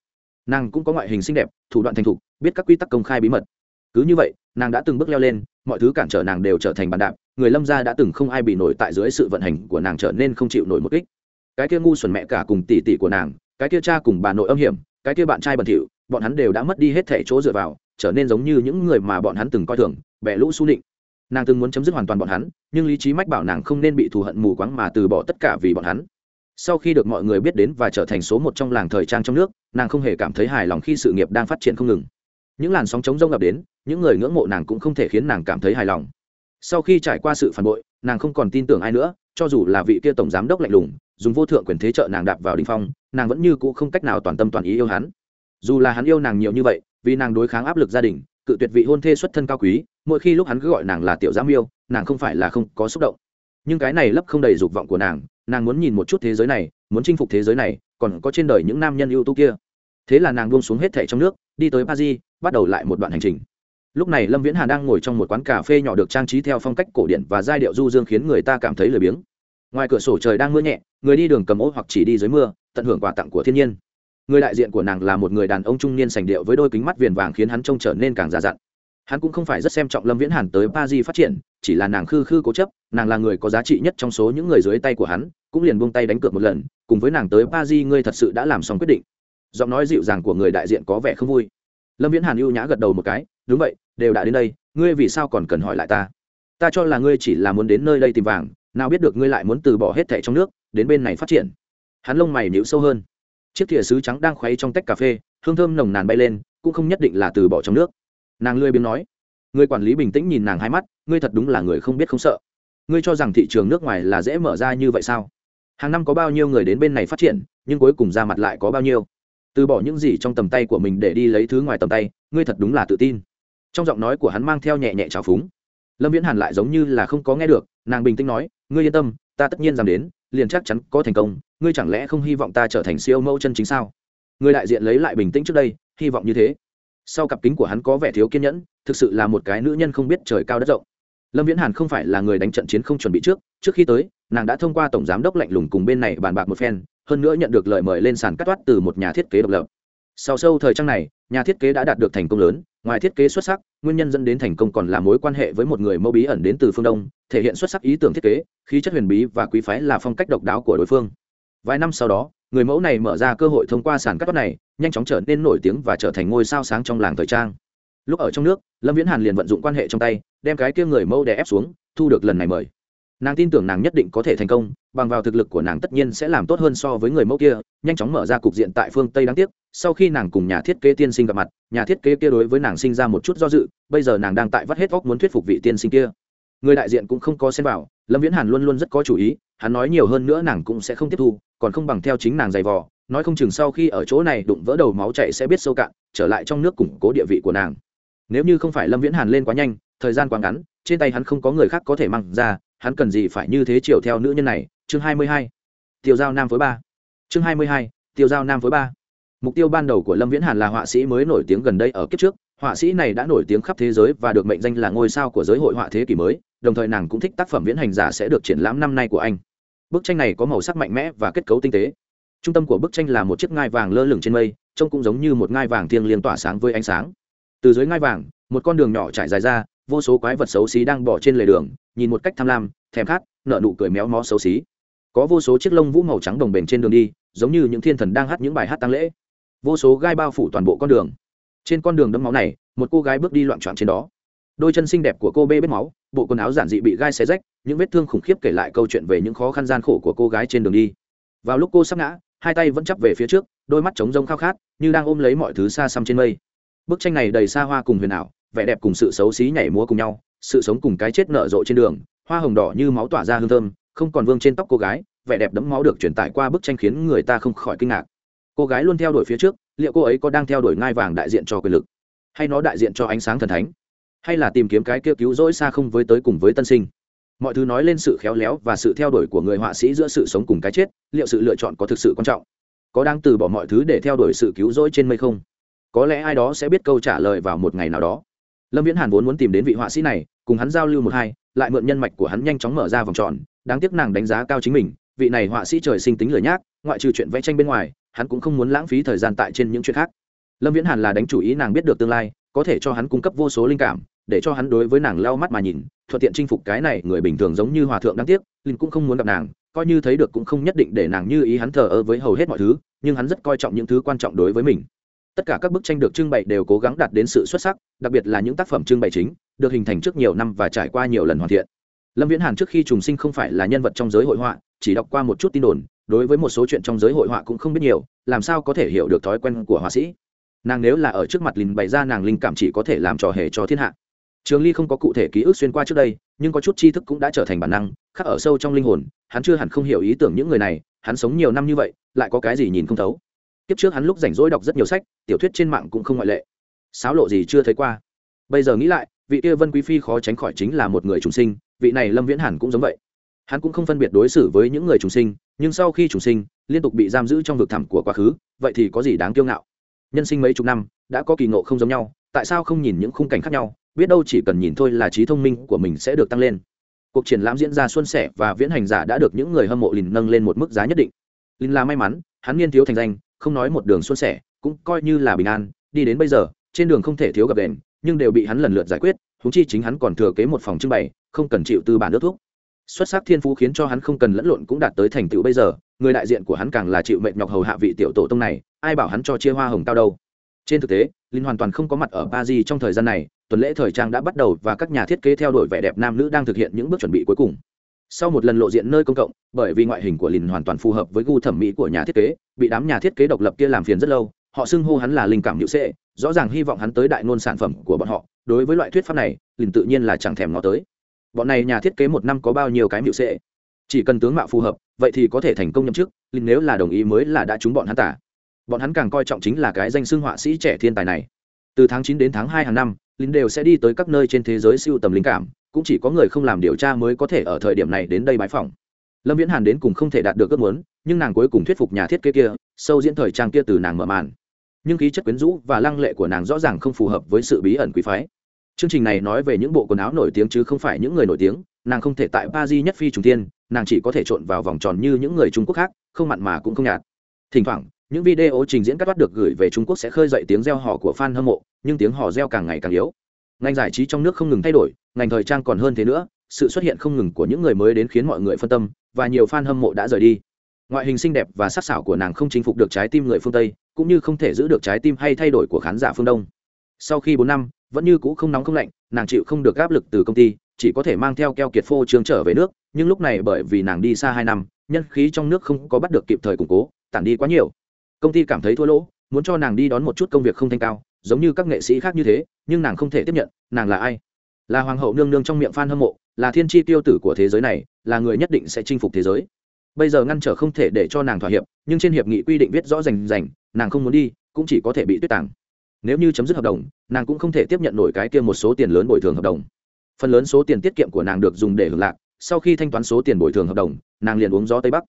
[SPEAKER 1] Nàng cũng có ngoại hình xinh đẹp, thủ đoạn thành thục, biết các quy tắc công khai bí mật. Cứ như vậy, nàng đã từng bước leo lên, mọi thứ cản trở nàng đều trở thành bàn đạp, người lâm gia đã từng không ai bị nổi tại dưới sự vận hành của nàng trở nên không chịu nổi một kích. Cái kia ngu xuẩn mẹ cả cùng tỷ tỷ của nàng, cái kia cha cùng bà nội âm hiểm cái kia bạn trai bẩn thỉu, bọn hắn đều đã mất đi hết thể chỗ dựa vào, trở nên giống như những người mà bọn hắn từng coi thường bẻ lũ su định nàng từng muốn chấm dứt hoàn toàn bọn hắn, nhưng lý trí mách bảo nàng không nên bị thù hận mù quáng mà từ bỏ tất cả vì bọn hắn. Sau khi được mọi người biết đến và trở thành số một trong làng thời trang trong nước, nàng không hề cảm thấy hài lòng khi sự nghiệp đang phát triển không ngừng. Những làn sóng chống rông ập đến, những người ngưỡng mộ nàng cũng không thể khiến nàng cảm thấy hài lòng. Sau khi trải qua sự phản bội, nàng không còn tin tưởng ai nữa, cho dù là vị kia tổng giám đốc lạnh lùng, dùng vô thượng quyền thế trợ nàng đạp vào đình phong nàng vẫn như cũ không cách nào toàn tâm toàn ý yêu hắn. Dù là hắn yêu nàng nhiều như vậy, vì nàng đối kháng áp lực gia đình, cự tuyệt vị hôn thê xuất thân cao quý, mỗi khi lúc hắn cứ gọi nàng là tiểu giám yêu, nàng không phải là không có xúc động. Nhưng cái này lấp không đầy dục vọng của nàng nàng muốn nhìn một chút thế giới này, muốn chinh phục thế giới này, còn có trên đời những nam nhân ưu tú kia. Thế là nàng buông xuống hết thẻ trong nước, đi tới paris, bắt đầu lại một đoạn hành trình. Lúc này lâm viễn hà đang ngồi trong một quán cà phê nhỏ được trang trí theo phong cách cổ điển và giai điệu du dương khiến người ta cảm thấy lười biếng ngoài cửa sổ trời đang mưa nhẹ, người đi đường cầm ô hoặc chỉ đi dưới mưa, tận hưởng quà tặng của thiên nhiên. Người đại diện của nàng là một người đàn ông trung niên sành điệu với đôi kính mắt viền vàng khiến hắn trông trở nên càng già dặn. Hắn cũng không phải rất xem trọng lâm viễn hàn tới pa di phát triển, chỉ là nàng khư khư cố chấp, nàng là người có giá trị nhất trong số những người dưới tay của hắn, cũng liền buông tay đánh cược một lần, cùng với nàng tới pa di ngươi thật sự đã làm xong quyết định. Giọng nói dịu dàng của người đại diện có vẻ không vui. Lâm viễn hàn ưu nhã gật đầu một cái, đúng vậy, đều đã đến đây, ngươi vì sao còn cần hỏi lại ta? Ta cho là ngươi chỉ là muốn đến nơi đây tìm vàng nào biết được ngươi lại muốn từ bỏ hết thẻ trong nước, đến bên này phát triển. Hắn lông mày nhịu sâu hơn. Chiếc thìa sứ trắng đang khuấy trong tách cà phê, hương thơm nồng nàn bay lên, cũng không nhất định là từ bỏ trong nước. Nàng lười biếng nói. Người quản lý bình tĩnh nhìn nàng hai mắt, ngươi thật đúng là người không biết không sợ. Ngươi cho rằng thị trường nước ngoài là dễ mở ra như vậy sao? Hàng năm có bao nhiêu người đến bên này phát triển, nhưng cuối cùng ra mặt lại có bao nhiêu? Từ bỏ những gì trong tầm tay của mình để đi lấy thứ ngoài tầm tay, ngươi thật đúng là tự tin. Trong giọng nói của hắn mang theo nhẹ nhẹ trào phúng. Lâm viễn hàn lại giống như là không có nghe được, nàng bình tĩnh nói ngươi yên tâm, ta tất nhiên dám đến, liền chắc chắn có thành công, ngươi chẳng lẽ không hy vọng ta trở thành siêu mẫu chân chính sao? Người đại diện lấy lại bình tĩnh trước đây, hy vọng như thế. Sau cặp kính của hắn có vẻ thiếu kiên nhẫn, thực sự là một cái nữ nhân không biết trời cao đất rộng. Lâm viễn hàn không phải là người đánh trận chiến không chuẩn bị trước trước khi tới, nàng đã thông qua tổng giám đốc lạnh lùng cùng bên này bàn bạc một phen, hơn nữa nhận được lời mời lên sàn cắt toát từ một nhà thiết kế độc lập sau sâu thời trang này, nhà thiết kế đã đạt được thành công lớn, ngoài thiết kế xuất sắc, nguyên nhân dẫn đến thành công còn là mối quan hệ với một người mẫu bí ẩn đến từ phương đông, thể hiện xuất sắc ý tưởng thiết kế, khí chất huyền bí và quý phái là phong cách độc đáo của đối phương. Vài năm sau đó, người mẫu này mở ra cơ hội thông qua sàn cắt tóc này, nhanh chóng trở nên nổi tiếng và trở thành ngôi sao sáng trong làng thời trang. Lúc ở trong nước, lâm viễn hàn liền vận dụng quan hệ trong tay, đem cái kia người mẫu đè ép xuống, thu được lần này mời. Nàng tin tưởng nàng nhất định có thể thành công, bằng vào thực lực của nàng tất nhiên sẽ làm tốt hơn so với người mẫu kia, nhanh chóng mở ra cục diện tại phương tây đáng tiếc sau khi nàng cùng nhà thiết kế tiên sinh gặp mặt, nhà thiết kế kia đối với nàng sinh ra một chút do dự, bây giờ nàng đang tại vắt hết óc muốn thuyết phục vị tiên sinh kia. Người đại diện cũng không có xem vào, lâm viễn hàn luôn luôn rất có chủ ý, hắn nói nhiều hơn nữa nàng cũng sẽ không tiếp thu, còn không bằng theo chính nàng giày vò, nói không chừng sau khi ở chỗ này đụng vỡ đầu máu chạy sẽ biết sâu cạn, trở lại trong nước củng cố địa vị của nàng. Nếu như không phải lâm viễn hàn lên quá nhanh, thời gian quá ngắn, trên tay hắn không có người khác có thể mang ra, hắn cần gì phải như thế chiều theo nữ nhân này? Chương hai mươi hai tiêu giao nam với ba. Chương hai mươi hai tiêu giao nam với ba mục tiêu ban đầu của lâm viễn hàn là họa sĩ mới nổi tiếng gần đây ở kiếp trước. Họa sĩ này đã nổi tiếng khắp thế giới và được mệnh danh là ngôi sao của giới hội họa thế kỷ mới, đồng thời nàng cũng thích tác phẩm viễn hành giả sẽ được triển lãm năm nay của anh. Bức tranh này có màu sắc mạnh mẽ và kết cấu tinh tế. Trung tâm của bức tranh là một chiếc ngai vàng lơ lửng trên mây, trông cũng giống như một ngai vàng thiêng liêng tỏa sáng với ánh sáng. Từ dưới ngai vàng, một con đường nhỏ trải dài ra, vô số quái vật xấu xí đang bỏ trên lề đường, nhìn một cách tham lam, thèm khát nợ nụ cười méo mó xấu xí. Có vô số chiếc lông vũ màu trắng đồng bền trên đường đi, giống như những thiên thần đang hát những bài hát tăng lễ vô số gai bao phủ toàn bộ con đường. Trên con đường đẫm máu này, một cô gái bước đi loạn trọn trên đó. Đôi chân xinh đẹp của cô bê bết máu, bộ quần áo giản dị bị gai xé rách, những vết thương khủng khiếp kể lại câu chuyện về những khó khăn gian khổ của cô gái trên đường đi. Vào lúc cô sắp ngã, hai tay vẫn chắp về phía trước, đôi mắt trống rông khao khát, như đang ôm lấy mọi thứ xa xăm trên mây. Bức tranh này đầy xa hoa cùng huyền ảo, vẻ đẹp cùng sự xấu xí nhảy múa cùng nhau, sự sống cùng cái chết nở rộ trên đường, hoa hồng đỏ như máu tỏa ra hương thơm, không còn vương trên tóc cô gái, vẻ đẹp đẫm máu được truyền tải qua bức tranh khiến người ta không khỏi kinh ngạc cô gái luôn theo đuổi phía trước, liệu cô ấy có đang theo đuổi ngai vàng đại diện cho quyền lực? Hay nó đại diện cho ánh sáng thần thánh? Hay là tìm kiếm cái kia cứu rỗi xa không với tới cùng với tân sinh? Mọi thứ nói lên sự khéo léo và sự theo đuổi của người họa sĩ giữa sự sống cùng cái chết, liệu sự lựa chọn có thực sự quan trọng? Có đang từ bỏ mọi thứ để theo đuổi sự cứu rỗi trên mây không? Có lẽ ai đó sẽ biết câu trả lời vào một ngày nào đó. Lâm viễn hàn vốn muốn tìm đến vị họa sĩ này, cùng hắn giao lưu một hai, lại mượn nhân mạch của hắn nhanh chóng mở ra vòng tròn, đáng tiếc nàng đánh giá cao chính mình, vị này họa sĩ trời sinh tính lười nhác, ngoại trừ chuyện vẽ tranh bên ngoài hắn cũng không muốn lãng phí thời gian tại trên những chuyện khác. Lâm viễn hàn là đánh chủ ý nàng biết được tương lai, có thể cho hắn cung cấp vô số linh cảm, để cho hắn đối với nàng lau mắt mà nhìn, thuận tiện chinh phục cái này người bình thường giống như hòa thượng đáng tiếc, linh cũng không muốn gặp nàng, coi như thấy được cũng không nhất định để nàng như ý hắn thờ ơ với hầu hết mọi thứ, nhưng hắn rất coi trọng những thứ quan trọng đối với mình. Tất cả các bức tranh được trưng bày đều cố gắng đạt đến sự xuất sắc, đặc biệt là những tác phẩm trưng bày chính, được hình thành trước nhiều năm và trải qua nhiều lần hoàn thiện. Lâm viễn hàn trước khi trùng sinh không phải là nhân vật trong giới hội họa, chỉ đọc qua một chút tin đồn đối với một số chuyện trong giới hội họa cũng không biết nhiều, làm sao có thể hiểu được thói quen của họa sĩ? Nàng nếu là ở trước mặt lìn bày ra nàng linh cảm chỉ có thể làm trò hề cho thiên hạ. Trường ly không có cụ thể ký ức xuyên qua trước đây, nhưng có chút tri thức cũng đã trở thành bản năng, khắc ở sâu trong linh hồn, hắn chưa hẳn không hiểu ý tưởng những người này, hắn sống nhiều năm như vậy, lại có cái gì nhìn không thấu. Kiếp trước hắn lúc rảnh rỗi đọc rất nhiều sách, tiểu thuyết trên mạng cũng không ngoại lệ. Sáo lộ gì chưa thấy qua. Bây giờ nghĩ lại, vị kia vân quý phi khó tránh khỏi chính là một người trùng sinh, vị này lâm viễn hàn cũng giống vậy. Hắn cũng không phân biệt đối xử với những người trùng sinh nhưng sau khi trùng sinh, liên tục bị giam giữ trong vực thẳm của quá khứ, vậy thì có gì đáng kiêu ngạo? Nhân sinh mấy chục năm, đã có kỳ ngộ không giống nhau, tại sao không nhìn những khung cảnh khác nhau, biết đâu chỉ cần nhìn thôi là trí thông minh của mình sẽ được tăng lên. Cuộc triển lãm diễn ra xuân sẻ và viễn hành giả đã được những người hâm mộ lìn nâng lên một mức giá nhất định. Lìn là may mắn, hắn niên thiếu thành danh, không nói một đường xuân sẻ, cũng coi như là bình an, đi đến bây giờ, trên đường không thể thiếu gặp đèn nhưng đều bị hắn lần lượt giải quyết thúng chi chính hắn còn thừa kế một phòng trưng bày, không cần chịu tư bản nước thuốc xuất sắc thiên phú khiến cho hắn không cần lẫn lộn cũng đạt tới thành tựu bây giờ, người đại diện của hắn càng là chịu mệnh nhọc hầu hạ vị tiểu tổ tông này, ai bảo hắn cho chia hoa hồng cao đâu. Trên thực tế, linh hoàn toàn không có mặt ở ba di trong thời gian này, tuần lễ thời trang đã bắt đầu và các nhà thiết kế theo đuổi vẻ đẹp nam nữ đang thực hiện những bước chuẩn bị cuối cùng. Sau một lần lộ diện nơi công cộng, bởi vì ngoại hình của linh hoàn toàn phù hợp với gu thẩm mỹ của nhà thiết kế, bị đám nhà thiết kế độc lập kia làm phiền rất lâu, họ xưng hô hắn là linh cảm hữu sệ, rõ ràng hy vọng hắn tới đại ngôn sản phẩm của bọn họ. Đối với loại thuyết pháp này, linh tự nhiên là chẳng thèm ngó tới bọn này nhà thiết kế một năm có bao nhiêu cái mịu sệ? Chỉ cần tướng mạo phù hợp, vậy thì có thể thành công nhậm chức, linh nếu là đồng ý mới là đã trúng bọn hắn tả. Bọn hắn càng coi trọng chính là cái danh xưng họa sĩ trẻ thiên tài này. Từ tháng chín đến tháng hai hàng năm, linh đều sẽ đi tới các nơi trên thế giới siêu tầm linh cảm, cũng chỉ có người không làm điều tra mới có thể ở thời điểm này đến đây bái phỏng. Lâm viễn hàn đến cùng không thể đạt được ước muốn, nhưng nàng cuối cùng thuyết phục nhà thiết kế kia, sâu diễn thời trang kia từ nàng mở màn. Nhưng khí chất quyến rũ và lăng lệ của nàng rõ ràng không phù hợp với sự bí ẩn quý phái chương trình này nói về những bộ quần áo nổi tiếng chứ không phải những người nổi tiếng, nàng không thể tại ba di nhất phi Trung tiên nàng chỉ có thể trộn vào vòng tròn như những người trung quốc khác, không mặn mà cũng không nhạt. Thỉnh thoảng, những video trình diễn cắt bắt được gửi về trung quốc sẽ khơi dậy tiếng reo hò của fan hâm mộ, nhưng tiếng hò reo càng ngày càng yếu. Ngành giải trí trong nước không ngừng thay đổi, ngành thời trang còn hơn thế nữa, sự xuất hiện không ngừng của những người mới đến khiến mọi người phân tâm, và nhiều fan hâm mộ đã rời đi. Ngoại hình xinh đẹp và sắc sảo của nàng không chinh phục được trái tim người phương tây, cũng như không thể giữ được trái tim hay thay đổi của khán giả phương đông sau khi bốn năm, vẫn như cũ không nóng không lạnh, nàng chịu không được áp lực từ công ty, chỉ có thể mang theo keo kiệt phô trương trở về nước, nhưng lúc này bởi vì nàng đi xa hai năm, nhân khí trong nước không có bắt được kịp thời củng cố, tản đi quá nhiều. Công ty cảm thấy thua lỗ, muốn cho nàng đi đón một chút công việc không thanh cao, giống như các nghệ sĩ khác như thế, nhưng nàng không thể tiếp nhận, nàng là ai? Là hoàng hậu nương nương trong miệng f hâm mộ, là thiên tri tiêu tử của thế giới này, là người nhất định sẽ chinh phục thế giới. Bây giờ ngăn trở không thể để cho nàng thỏa hiệp, nhưng trên hiệp nghị quy định viết rõ rành rành, nàng không muốn đi, cũng chỉ có thể bị tuyết tàng nếu như chấm dứt hợp đồng, nàng cũng không thể tiếp nhận nổi cái kia một số tiền lớn bồi thường hợp đồng. Phần lớn số tiền tiết kiệm của nàng được dùng để hưởng lạc, sau khi thanh toán số tiền bồi thường hợp đồng, nàng liền uống gió tây bắc.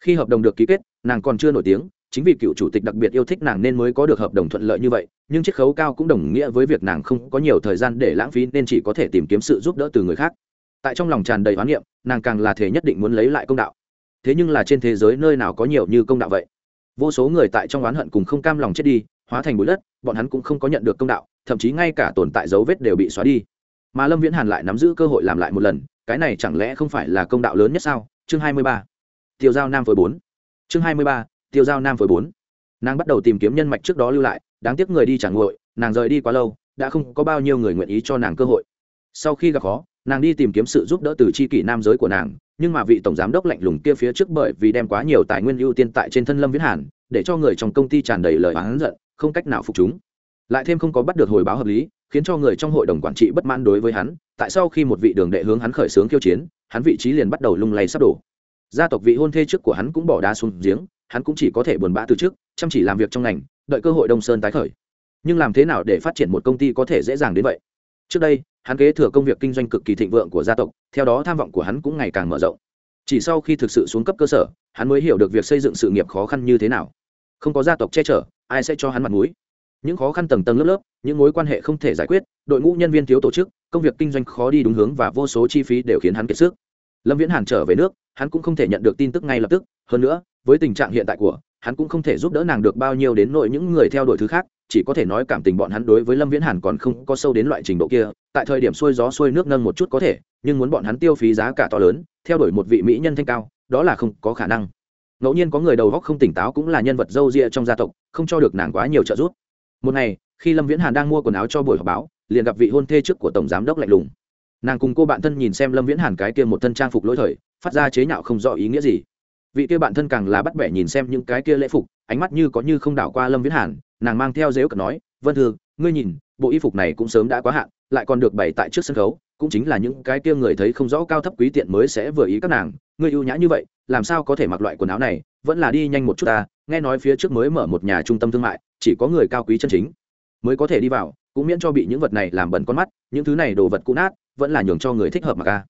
[SPEAKER 1] Khi hợp đồng được ký kết, nàng còn chưa nổi tiếng, chính vì cựu chủ tịch đặc biệt yêu thích nàng nên mới có được hợp đồng thuận lợi như vậy, nhưng chiết khấu cao cũng đồng nghĩa với việc nàng không có nhiều thời gian để lãng phí nên chỉ có thể tìm kiếm sự giúp đỡ từ người khác. Tại trong lòng tràn đầy hoán niệm, nàng càng là thể nhất định muốn lấy lại công đạo. Thế nhưng là trên thế giới nơi nào có nhiều như công đạo vậy? Vô số người tại trong oán hận cùng không cam lòng chết đi hóa thành bụi đất, bọn hắn cũng không có nhận được công đạo, thậm chí ngay cả tồn tại dấu vết đều bị xóa đi. Mà lâm viễn hàn lại nắm giữ cơ hội làm lại một lần, cái này chẳng lẽ không phải là công đạo lớn nhất sao? Chương hai mươi ba. Tiêu giao nam với bốn. Chương hai mươi ba, tiêu giao nam với bốn. Nàng bắt đầu tìm kiếm nhân mạch trước đó lưu lại, đáng tiếc người đi chẳng nguội, nàng rời đi quá lâu, đã không có bao nhiêu người nguyện ý cho nàng cơ hội. Sau khi gặp khó, nàng đi tìm kiếm sự giúp đỡ từ c h i kỷ nam giới của nàng, nhưng mà vị tổng giám đốc lạnh lùng kia phía trước bởi vì đem quá nhiều tài nguyên ưu tiên tại trên thân lâm viễn hàn, để cho người trong công ty tràn đầy lời oán giận không cách nào phục chúng. Lại thêm không có bắt được hồi báo hợp lý, khiến cho người trong hội đồng quản trị bất mãn đối với hắn, tại sau khi một vị đường đệ hướng hắn khởi xướng khiêu chiến, hắn vị trí liền bắt đầu lung lay sắp đổ. Gia tộc vị hôn thê trước của hắn cũng bỏ đá xuống giếng, hắn cũng chỉ có thể buồn bã từ trước, chăm chỉ làm việc trong ngành, đợi cơ hội đông sơn tái khởi. Nhưng làm thế nào để phát triển một công ty có thể dễ dàng đến vậy? Trước đây, hắn kế thừa công việc kinh doanh cực kỳ thịnh vượng của gia tộc, theo đó tham vọng của hắn cũng ngày càng mở rộng. Chỉ sau khi thực sự xuống cấp cơ sở, hắn mới hiểu được việc xây dựng sự nghiệp khó khăn như thế nào không có gia tộc che chở, ai sẽ cho hắn mặt mũi? Những khó khăn tầng tầng lớp lớp, những mối quan hệ không thể giải quyết, đội ngũ nhân viên thiếu tổ chức, công việc kinh doanh khó đi đúng hướng và vô số chi phí đều khiến hắn kiệt sức. Lâm viễn hàn trở về nước, hắn cũng không thể nhận được tin tức ngay lập tức. Hơn nữa, với tình trạng hiện tại của, hắn cũng không thể giúp đỡ nàng được bao nhiêu đến nội những người theo đuổi thứ khác, chỉ có thể nói cảm tình bọn hắn đối với lâm viễn hàn còn không có sâu đến loại trình độ kia. Tại thời điểm xuôi gió xuôi nước nâng một chút có thể, nhưng muốn bọn hắn tiêu phí giá cả to lớn, theo đuổi một vị mỹ nhân thanh cao, đó là không có khả năng ngẫu nhiên có người đầu góc không tỉnh táo cũng là nhân vật dâu ria trong gia tộc, không cho được nàng quá nhiều trợ giúp. Một ngày, khi lâm viễn hàn đang mua quần áo cho buổi họp báo, liền gặp vị hôn thê trước của tổng giám đốc lạnh lùng. Nàng cùng cô bạn thân nhìn xem lâm viễn hàn cái kia một thân trang phục lỗi thời, phát ra chế nhạo không rõ ý nghĩa gì. Vị kia bạn thân càng là bắt bẻ nhìn xem những cái kia lễ phục, ánh mắt như có như không đảo qua lâm viễn hàn, nàng mang theo dếu cật nói, vân thư, ngươi nhìn, bộ y phục này cũng sớm đã quá hạn, lại còn được bày tại trước sân khấu cũng chính là những cái kia người thấy không rõ cao thấp quý tiện mới sẽ vừa ý các nàng, ngươi ưu nhã như vậy, làm sao có thể mặc loại quần áo này, vẫn là đi nhanh một chút ta, nghe nói phía trước mới mở một nhà trung tâm thương mại, chỉ có người cao quý chân chính mới có thể đi vào, cũng miễn cho bị những vật này làm bẩn con mắt, những thứ này đồ vật cũ nát, vẫn là nhường cho người thích hợp mà ca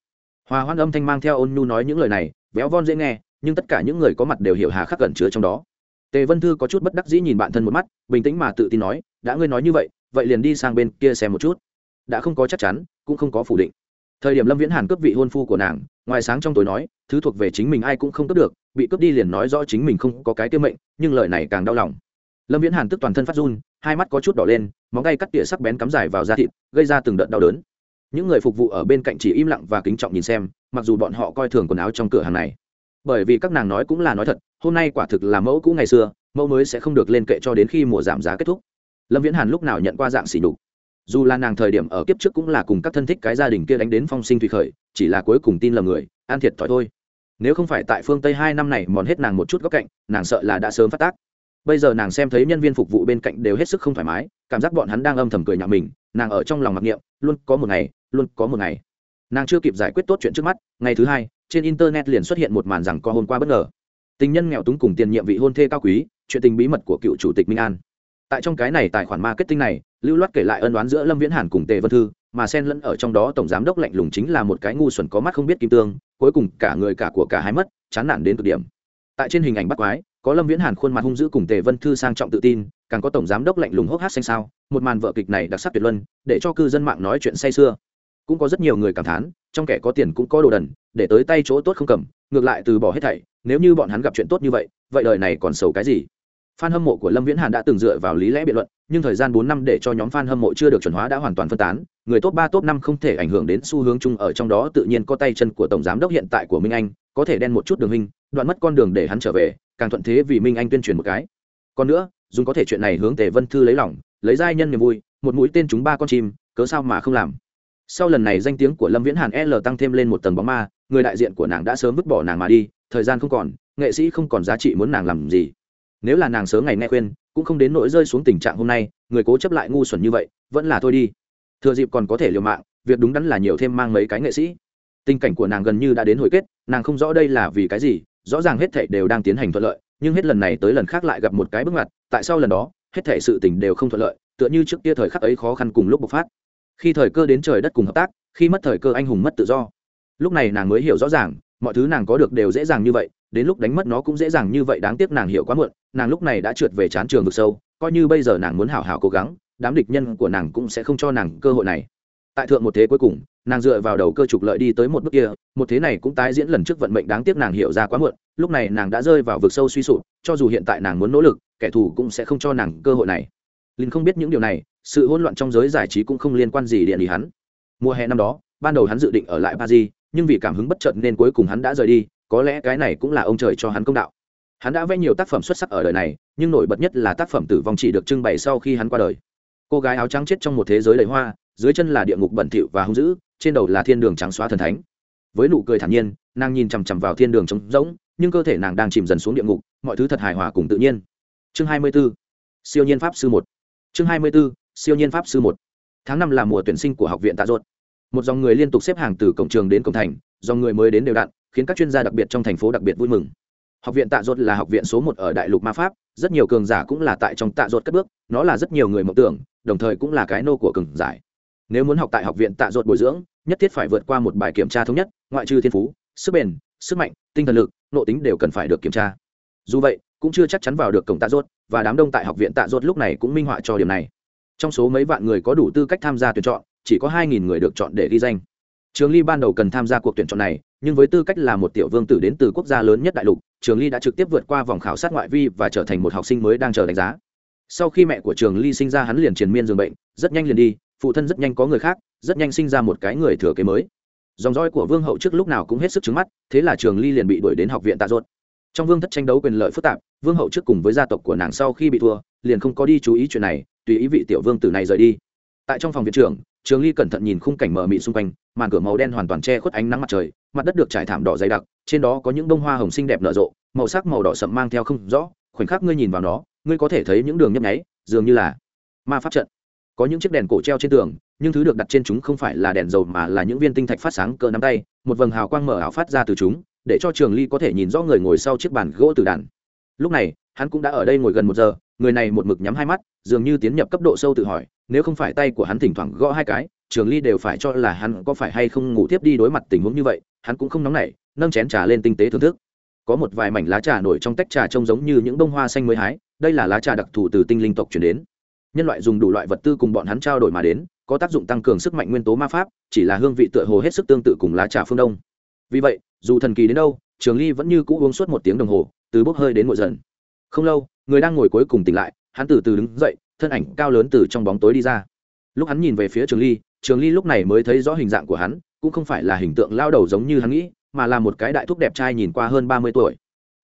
[SPEAKER 1] hòa hoan âm thanh mang theo ôn nhu nói những lời này véo von dễ nghe, nhưng tất cả những người có mặt đều hiểu hà khắc gần chứa trong đó. Tề vân thư có chút bất đắc dĩ nhìn bạn thân một mắt, bình tĩnh mà tự tin nói, đã ngươi nói như vậy vậy liền đi sang bên kia xem một chút đã không có chắc chắn, cũng không có phủ định. Thời điểm lâm viễn hàn cướp vị hôn phu của nàng, ngoài sáng trong tối nói, thứ thuộc về chính mình ai cũng không cướp được, bị cướp đi liền nói rõ chính mình không có cái tiêu mệnh, nhưng lời này càng đau lòng. Lâm viễn hàn tức toàn thân phát run, hai mắt có chút đỏ lên, móng tay cắt tỉa sắc bén cắm dài vào da thịt, gây ra từng đợt đau đớn. Những người phục vụ ở bên cạnh chỉ im lặng và kính trọng nhìn xem, mặc dù bọn họ coi thường quần áo trong cửa hàng này. Bởi vì các nàng nói cũng là nói thật, hôm nay quả thực là mẫu cũ ngày xưa, mẫu mới sẽ không được lên kệ cho đến khi mùa giảm giá kết thúc. Lâm viễn hàn lúc nào nhận qua dạng xỉ đục dù là nàng thời điểm ở kiếp trước cũng là cùng các thân thích cái gia đình kia đánh đến phong sinh thủy khởi, chỉ là cuối cùng tin lầm người, an thiệt thòi thôi. Nếu không phải tại phương tây hai năm này mòn hết nàng một chút góc cạnh, nàng sợ là đã sớm phát tác. Bây giờ nàng xem thấy nhân viên phục vụ bên cạnh đều hết sức không thoải mái, cảm giác bọn hắn đang âm thầm cười nhạo mình, nàng ở trong lòng mặc niệm, luôn, có một ngày, luôn, có một ngày. Nàng chưa kịp giải quyết tốt chuyện trước mắt, ngày thứ hai, trên internet liền xuất hiện một màn rằng có hôm qua bất ngờ. Tình nhân nghèo túng cùng tiền nhiệm vị hôn thê cao quý, chuyện tình bí mật của cựu chủ tịch minh an tại trong cái này tài khoản marketing này, lưu loát kể lại ân đoán giữa lâm viễn hàn cùng tề vân thư, mà xen lẫn ở trong đó tổng giám đốc lạnh lùng chính là một cái ngu xuẩn có mắt không biết kim tương, cuối cùng cả người cả của cả hai mất, chán nản đến cực điểm. Tại trên hình ảnh bắt quái, có lâm viễn hàn khuôn mặt hung dữ cùng tề vân thư sang trọng tự tin, càng có tổng giám đốc lạnh lùng hốc hát xanh sao một màn vợ kịch này đặc sắc tuyệt luân, để cho cư dân mạng nói chuyện say sưa. Cũng có rất nhiều người cảm thán, trong kẻ có tiền cũng có đồ đần, để tới tay chỗ tốt không cầm, ngược lại từ bỏ hết thảy, nếu như bọn hắn gặp chuyện tốt như vậy vậy đời này còn sầu cái gì? Fan hâm mộ của lâm viễn hàn đã từng dựa vào lý lẽ biện luận, nhưng thời gian bốn năm để cho nhóm fan hâm mộ chưa được chuẩn hóa đã hoàn toàn phân tán. Người top ba, top năm không thể ảnh hưởng đến xu hướng chung ở trong đó, tự nhiên có tay chân của tổng giám đốc hiện tại của minh anh, có thể đen một chút đường hình, đoạn mất con đường để hắn trở về, càng thuận thế vì minh anh tuyên truyền một cái. Còn nữa dùng có thể chuyện này hướng tề vân thư lấy lòng, lấy giai nhân niềm vui, một mũi tên chúng ba con chim, cớ sao mà không làm? Sau lần này danh tiếng của lâm viễn hàn l tăng thêm lên một tầng bóng ma, người đại diện của nàng đã sớm vứt bỏ nàng mà đi, thời gian không còn, nghệ sĩ không còn giá trị muốn nàng làm gì nếu là nàng sớm ngày nghe khuyên, cũng không đến nỗi rơi xuống tình trạng hôm nay, người cố chấp lại ngu xuẩn như vậy, vẫn là thôi đi. Thừa dịp còn có thể liều mạng, việc đúng đắn là nhiều thêm mang mấy cái nghệ sĩ. Tình cảnh của nàng gần như đã đến hồi kết, nàng không rõ đây là vì cái gì, rõ ràng hết thảy đều đang tiến hành thuận lợi, nhưng hết lần này tới lần khác lại gặp một cái bước ngoặt, tại sao lần đó, hết thảy sự tình đều không thuận lợi, tựa như trước kia thời khắc ấy khó khăn cùng lúc bộc phát. Khi thời cơ đến trời đất cùng hợp tác, khi mất thời cơ anh hùng mất tự do. Lúc này nàng mới hiểu rõ ràng, mọi thứ nàng có được đều dễ dàng như vậy đến lúc đánh mất nó cũng dễ dàng như vậy đáng tiếc nàng hiểu quá muộn, nàng lúc này đã trượt về chán trường vực sâu, coi như bây giờ nàng muốn hảo hảo cố gắng, đám địch nhân của nàng cũng sẽ không cho nàng cơ hội này. Tại thượng một thế cuối cùng, nàng dựa vào đầu cơ trục lợi đi tới một bước kia, một thế này cũng tái diễn lần trước vận mệnh đáng tiếc nàng hiểu ra quá muộn, lúc này nàng đã rơi vào vực sâu suy sụp, cho dù hiện tại nàng muốn nỗ lực, kẻ thù cũng sẽ không cho nàng cơ hội này. Linh không biết những điều này, sự hỗn loạn trong giới giải trí cũng không liên quan gì điện lý hắn. Mùa hè năm đó, ban đầu hắn dự định ở lại paris, nhưng vì cảm hứng bất chợt nên cuối cùng hắn đã rời đi có lẽ cái này cũng là ông trời cho hắn công đạo. Hắn đã vẽ nhiều tác phẩm xuất sắc ở đời này, nhưng nổi bật nhất là tác phẩm tử vong chỉ được trưng bày sau khi hắn qua đời. Cô gái áo trắng chết trong một thế giới đầy hoa, dưới chân là địa ngục bẩn thỉu và hung dữ, trên đầu là thiên đường trắng xóa thần thánh. Với nụ cười thản nhiên, nàng nhìn chằm chằm vào thiên đường trống rỗng, nhưng cơ thể nàng đang chìm dần xuống địa ngục, mọi thứ thật hài hòa cùng tự nhiên. Chương 24. siêu nhiên pháp sư một. Chương 24. siêu nhiên pháp sư một. Tháng năm là mùa tuyển sinh của học viện tạ ruột. Một dòng người liên tục xếp hàng từ cổng trường đến cổng thành, dòng người mới đến đều đặn khiến các chuyên gia đặc biệt trong thành phố đặc biệt vui mừng. Học viện tạ ruột là học viện số một ở đại lục ma pháp, rất nhiều cường giả cũng là tại trong tạ ruột cất bước, nó là rất nhiều người mộng tưởng, đồng thời cũng là cái nô của cường giải nếu muốn học tại học viện tạ ruột bồi dưỡng, nhất thiết phải vượt qua một bài kiểm tra thống nhất, ngoại trừ thiên phú, sức bền, sức mạnh, tinh thần lực, nội tính đều cần phải được kiểm tra. Dù vậy, cũng chưa chắc chắn vào được cổng tạ ruột, và đám đông tại học viện tạ ruột lúc này cũng minh họa cho điểm này. Trong số mấy vạn người có đủ tư cách tham gia tuyển chọn, chỉ có hai nghìn người được chọn để ghi danh. Trường ly ban đầu cần tham gia cuộc tuyển chọn này nhưng với tư cách là một tiểu vương tử đến từ quốc gia lớn nhất đại lục, trường ly đã trực tiếp vượt qua vòng khảo sát ngoại vi và trở thành một học sinh mới đang chờ đánh giá. Sau khi mẹ của trường ly sinh ra hắn liền triền miên dường bệnh, rất nhanh liền đi, phụ thân rất nhanh có người khác, rất nhanh sinh ra một cái người thừa kế mới. Dòng dõi của vương hậu trước lúc nào cũng hết sức trứng mắt, thế là trường ly liền bị đuổi đến học viện tạ ruột. Trong vương thất tranh đấu quyền lợi phức tạp, vương hậu trước cùng với gia tộc của nàng sau khi bị thua, liền không có đi chú ý chuyện này, tùy ý vị tiểu vương tử này rời đi. Tại trong phòng viện trưởng trường ly cẩn thận nhìn khung cảnh mờ mị xung quanh, màn cửa màu đen hoàn toàn che khuất ánh nắng mặt trời, mặt đất được trải thảm đỏ dày đặc, trên đó có những bông hoa hồng xinh đẹp nở rộ, màu sắc màu đỏ sậm mang theo không rõ, khoảnh khắc ngươi nhìn vào nó, ngươi có thể thấy những đường nhấp nháy, dường như là ma pháp trận. Có những chiếc đèn cổ treo trên tường, nhưng thứ được đặt trên chúng không phải là đèn dầu mà là những viên tinh thạch phát sáng cỡ nắm tay, một vầng hào quang mở ảo phát ra từ chúng, để cho trường ly có thể nhìn rõ người ngồi sau chiếc bàn gỗ từ đàn. Lúc này, hắn cũng đã ở đây ngồi gần một giờ người này một mực nhắm hai mắt, dường như tiến nhập cấp độ sâu tự hỏi, nếu không phải tay của hắn thỉnh thoảng gõ hai cái, trường ly đều phải cho là hắn có phải hay không ngủ tiếp đi đối mặt tình huống như vậy, hắn cũng không nóng nảy, nâng chén trà lên tinh tế thưởng thức. Có một vài mảnh lá trà nổi trong tách trà trông giống như những bông hoa xanh mới hái, đây là lá trà đặc thù từ tinh linh tộc chuyển đến. Nhân loại dùng đủ loại vật tư cùng bọn hắn trao đổi mà đến, có tác dụng tăng cường sức mạnh nguyên tố ma pháp, chỉ là hương vị tựa hồ hết sức tương tự cùng lá trà phương đông. Vì vậy, dù thần kỳ đến đâu, trường ly vẫn như cũ uống suốt một tiếng đồng hồ, từ bốc hơi đến ngồi dần. Không lâu người đang ngồi cuối cùng tỉnh lại, hắn từ từ đứng dậy, thân ảnh cao lớn từ trong bóng tối đi ra. Lúc hắn nhìn về phía trường ly trường ly lúc này mới thấy rõ hình dạng của hắn, cũng không phải là hình tượng lao đầu giống như hắn nghĩ, mà là một cái đại thúc đẹp trai nhìn qua hơn ba mươi tuổi.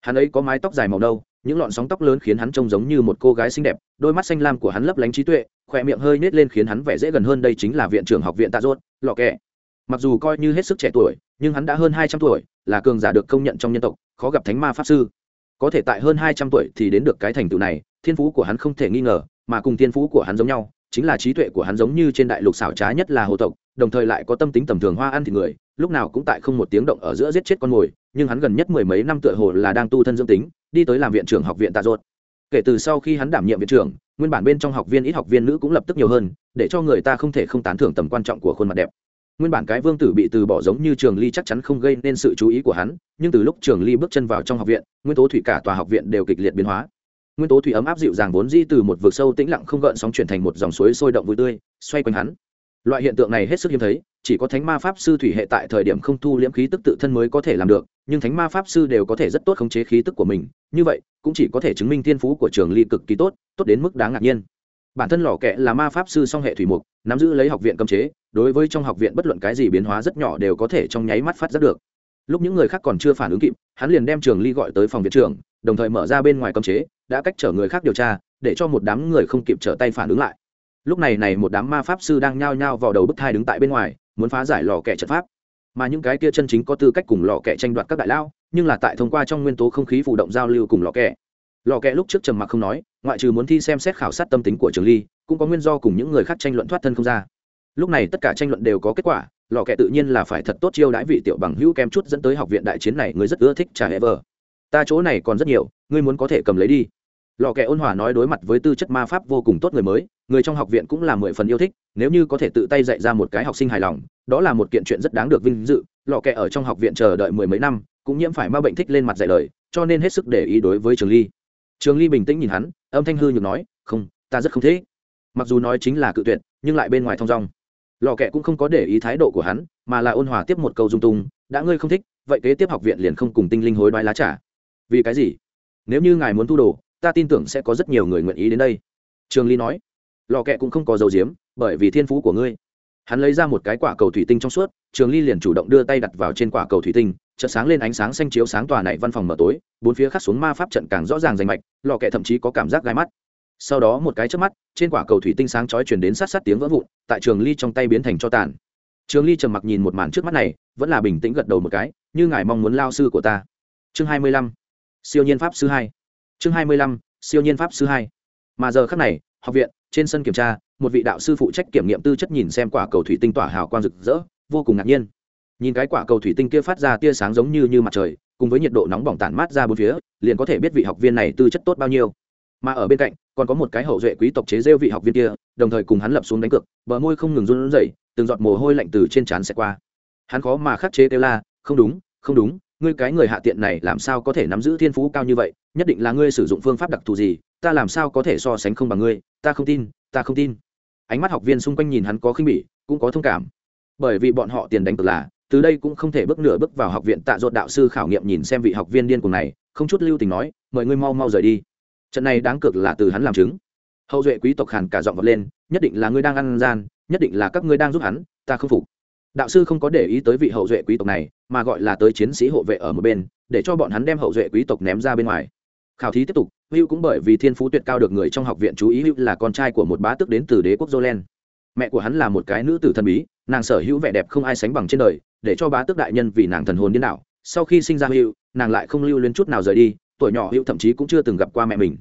[SPEAKER 1] Hắn ấy có mái tóc dài màu nâu, những lọn sóng tóc lớn khiến hắn trông giống như một cô gái xinh đẹp, đôi mắt xanh lam của hắn lấp lánh trí tuệ, khỏe miệng hơi nết lên khiến hắn vẻ dễ gần hơn đây chính là viện trưởng học viện tạ rốt lọ kẹ. Mặc dù coi như hết sức trẻ tuổi, nhưng hắn đã hơn hai trăm tuổi, là cường giả được công nhận trong nhân tộc, khó gặp thánh ma pháp sư có thể tại hơn hai trăm tuổi thì đến được cái thành tựu này, thiên phú của hắn không thể nghi ngờ, mà cùng thiên phú của hắn giống nhau, chính là trí tuệ của hắn giống như trên đại lục xảo trá nhất là hồ tộc, đồng thời lại có tâm tính tầm thường hoa ăn thịt người, lúc nào cũng tại không một tiếng động ở giữa giết chết con mồi, nhưng hắn gần nhất mười mấy năm tựa hồ là đang tu thân dương tính, đi tới làm viện trưởng học viện tạ ruột. Kể từ sau khi hắn đảm nhiệm viện trưởng, nguyên bản bên trong học viên ít học viên nữ cũng lập tức nhiều hơn, để cho người ta không thể không tán thưởng tầm quan trọng của khuôn mặt đẹp nguyên bản cái vương tử bị từ bỏ giống như trường ly chắc chắn không gây nên sự chú ý của hắn, nhưng từ lúc trường ly bước chân vào trong học viện, nguyên tố thủy cả tòa học viện đều kịch liệt biến hóa. Nguyên tố thủy ấm áp dịu dàng vốn di từ một vực sâu tĩnh lặng không gợn sóng chuyển thành một dòng suối sôi động vui tươi, xoay quanh hắn. Loại hiện tượng này hết sức hiếm thấy, chỉ có thánh ma pháp sư thủy hệ tại thời điểm không thu liễm khí tức tự thân mới có thể làm được, nhưng thánh ma pháp sư đều có thể rất tốt khống chế khí tức của mình, như vậy, cũng chỉ có thể chứng minh thiên phú của trường ly cực kỳ tốt tốt đến mức đáng ngạc nhiên bản thân lò kẹ là ma pháp sư song hệ thủy mục, nắm giữ lấy học viện cấm chế, đối với trong học viện bất luận cái gì biến hóa rất nhỏ đều có thể trong nháy mắt phát giác được. Lúc những người khác còn chưa phản ứng kịp, hắn liền đem trường ly gọi tới phòng viện trưởng, đồng thời mở ra bên ngoài cấm chế, đã cách chở người khác điều tra, để cho một đám người không kịp trở tay phản ứng lại. Lúc này này một đám ma pháp sư đang nhao nhao vào đầu bức thai đứng tại bên ngoài, muốn phá giải lò kẹ trận pháp. Mà những cái kia chân chính có tư cách cùng lò kẹ tranh đoạt các đại lao nhưng là tại thông qua trong nguyên tố không khí phụ động giao lưu cùng lò kẹ. Lò kẹ lúc trước trầm mặc không nói ngoại trừ muốn thi xem xét khảo sát tâm tính của trường ly, cũng có nguyên do cùng những người khác tranh luận thoát thân không ra. Lúc này tất cả tranh luận đều có kết quả, lò kẹ tự nhiên là phải thật tốt chiêu đãi vị tiểu bằng hữu kem chút dẫn tới học viện đại chiến này, người rất ưa thích trả ever ta chỗ này còn rất nhiều, ngươi muốn có thể cầm lấy đi. Lò kẹ ôn hòa nói đối mặt với tư chất ma pháp vô cùng tốt người mới, người trong học viện cũng là mười phần yêu thích, nếu như có thể tự tay dạy ra một cái học sinh hài lòng, đó là một kiện chuyện rất đáng được vinh dự. Lò kẹ ở trong học viện chờ đợi mười mấy năm, cũng nhiễm phải ma bệnh thích lên mặt dạy lời, cho nên hết sức để ý đối với trường ly trường ly bình tĩnh nhìn hắn, âm thanh hư nhược nói, không, ta rất không thế mặc dù nói chính là cự tuyệt, nhưng lại bên ngoài thong dong. Lò kẹ cũng không có để ý thái độ của hắn, mà là ôn hòa tiếp một câu dung tung, đã ngươi không thích, vậy kế tiếp học viện liền không cùng tinh linh hối đoái lá trả vì cái gì? Nếu như ngài muốn thu đồ, ta tin tưởng sẽ có rất nhiều người nguyện ý đến đây. Trường ly nói. Lò kẹ cũng không có dầu diếm, bởi vì thiên phú của ngươi hắn lấy ra một cái quả cầu thủy tinh trong suốt, trường ly liền chủ động đưa tay đặt vào trên quả cầu thủy tinh, chợt sáng lên ánh sáng xanh chiếu sáng tòa này văn phòng mở tối, bốn phía khắc xuống ma pháp trận càng rõ ràng rành mạch, lò kẹ thậm chí có cảm giác gai mắt. Sau đó một cái chớp mắt, trên quả cầu thủy tinh sáng chói chuyển đến sát sát tiếng vỡ vụn, tại trường ly trong tay biến thành cho tàn. Trường ly trầm mặc nhìn một màn trước mắt này, vẫn là bình tĩnh gật đầu một cái, như ngài mong muốn lao sư của ta. Chương hai mươi lăm. Siêu nhiên pháp sư hai. Chương hai mươi lăm, siêu nhiên pháp sư hai. Mà giờ khắc này, học viện, trên sân kiểm tra một vị đạo sư phụ trách kiểm nghiệm tư chất nhìn xem quả cầu thủy tinh tỏa hào quang rực rỡ, vô cùng ngạc nhiên. Nhìn cái quả cầu thủy tinh kia phát ra tia sáng giống như như mặt trời, cùng với nhiệt độ nóng bỏng tản mát ra bốn phía, liền có thể biết vị học viên này tư chất tốt bao nhiêu. Mà ở bên cạnh, còn có một cái hậu duệ quý tộc chế rêu vị học viên kia, đồng thời cùng hắn lập xuống đánh cược, bờ môi không ngừng run rẩy, từng giọt mồ hôi lạnh từ trên trán sẽ qua. Hắn khó mà khắc chế kêu la, không đúng không đúng, ngươi cái người hạ tiện này làm sao có thể nắm giữ thiên phú cao như vậy, nhất định là ngươi sử dụng phương pháp đặc thù gì, ta làm sao có thể so sánh không bằng ngươi, ta không tin, ta không tin ánh mắt học viên xung quanh nhìn hắn có khinh bỉ, cũng có thông cảm. Bởi vì bọn họ tiền đánh cực là, từ đây cũng không thể bước nửa bước vào học viện tạ dột đạo sư khảo nghiệm nhìn xem vị học viên điên cùng này, không chút lưu tình nói, mời ngươi mau mau rời đi. Trận này đáng cược là từ hắn làm chứng. Hậu duệ quý tộc hàn cả giọng vật lên, nhất định là ngươi đang ăn gian, nhất định là các ngươi đang giúp hắn, ta không phục. Đạo sư không có để ý tới vị hậu duệ quý tộc này, mà gọi là tới chiến sĩ hộ vệ ở một bên, để cho bọn hắn đem hậu duệ quý tộc ném ra bên ngoài. Khảo thí tiếp tục hữu cũng bởi vì thiên phú tuyệt cao được người trong học viện chú ý hữu là con trai của một bá tước đến từ đế quốc jolen. Mẹ của hắn là một cái nữ tử thần bí, nàng sở hữu vẻ đẹp không ai sánh bằng trên đời, để cho bá tước đại nhân vì nàng thần hồn điên đảo. Sau khi sinh ra hữu nàng lại không lưu luyến chút nào rời đi, tuổi nhỏ hữu thậm chí cũng chưa từng gặp qua mẹ mình.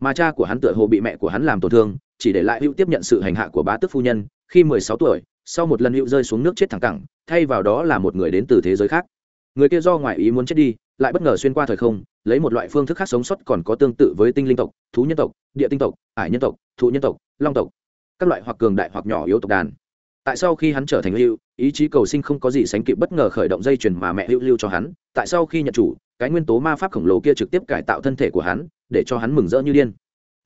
[SPEAKER 1] Mà cha của hắn tựa hồ bị mẹ của hắn làm tổn thương, chỉ để lại hữu tiếp nhận sự hành hạ của bá tước phu nhân. Khi mười sáu tuổi, sau một lần hữu rơi xuống nước chết thẳng cẳng, thay vào đó là một người đến từ thế giới khác. Người kia do ngoại ý muốn chết đi, lại bất ngờ xuyên qua thời không lấy một loại phương thức khác sống sót còn có tương tự với tinh linh tộc, thú nhân tộc, địa tinh tộc, ải nhân tộc, thụ nhân tộc, long tộc, các loại hoặc cường đại hoặc nhỏ yếu tộc đàn. Tại sau khi hắn trở thành hữu ý chí cầu sinh không có gì sánh kịp bất ngờ khởi động dây chuyền mà mẹ hữu lưu cho hắn, tại sau khi nhận chủ, cái nguyên tố ma pháp khổng lồ kia trực tiếp cải tạo thân thể của hắn, để cho hắn mừng rỡ như điên.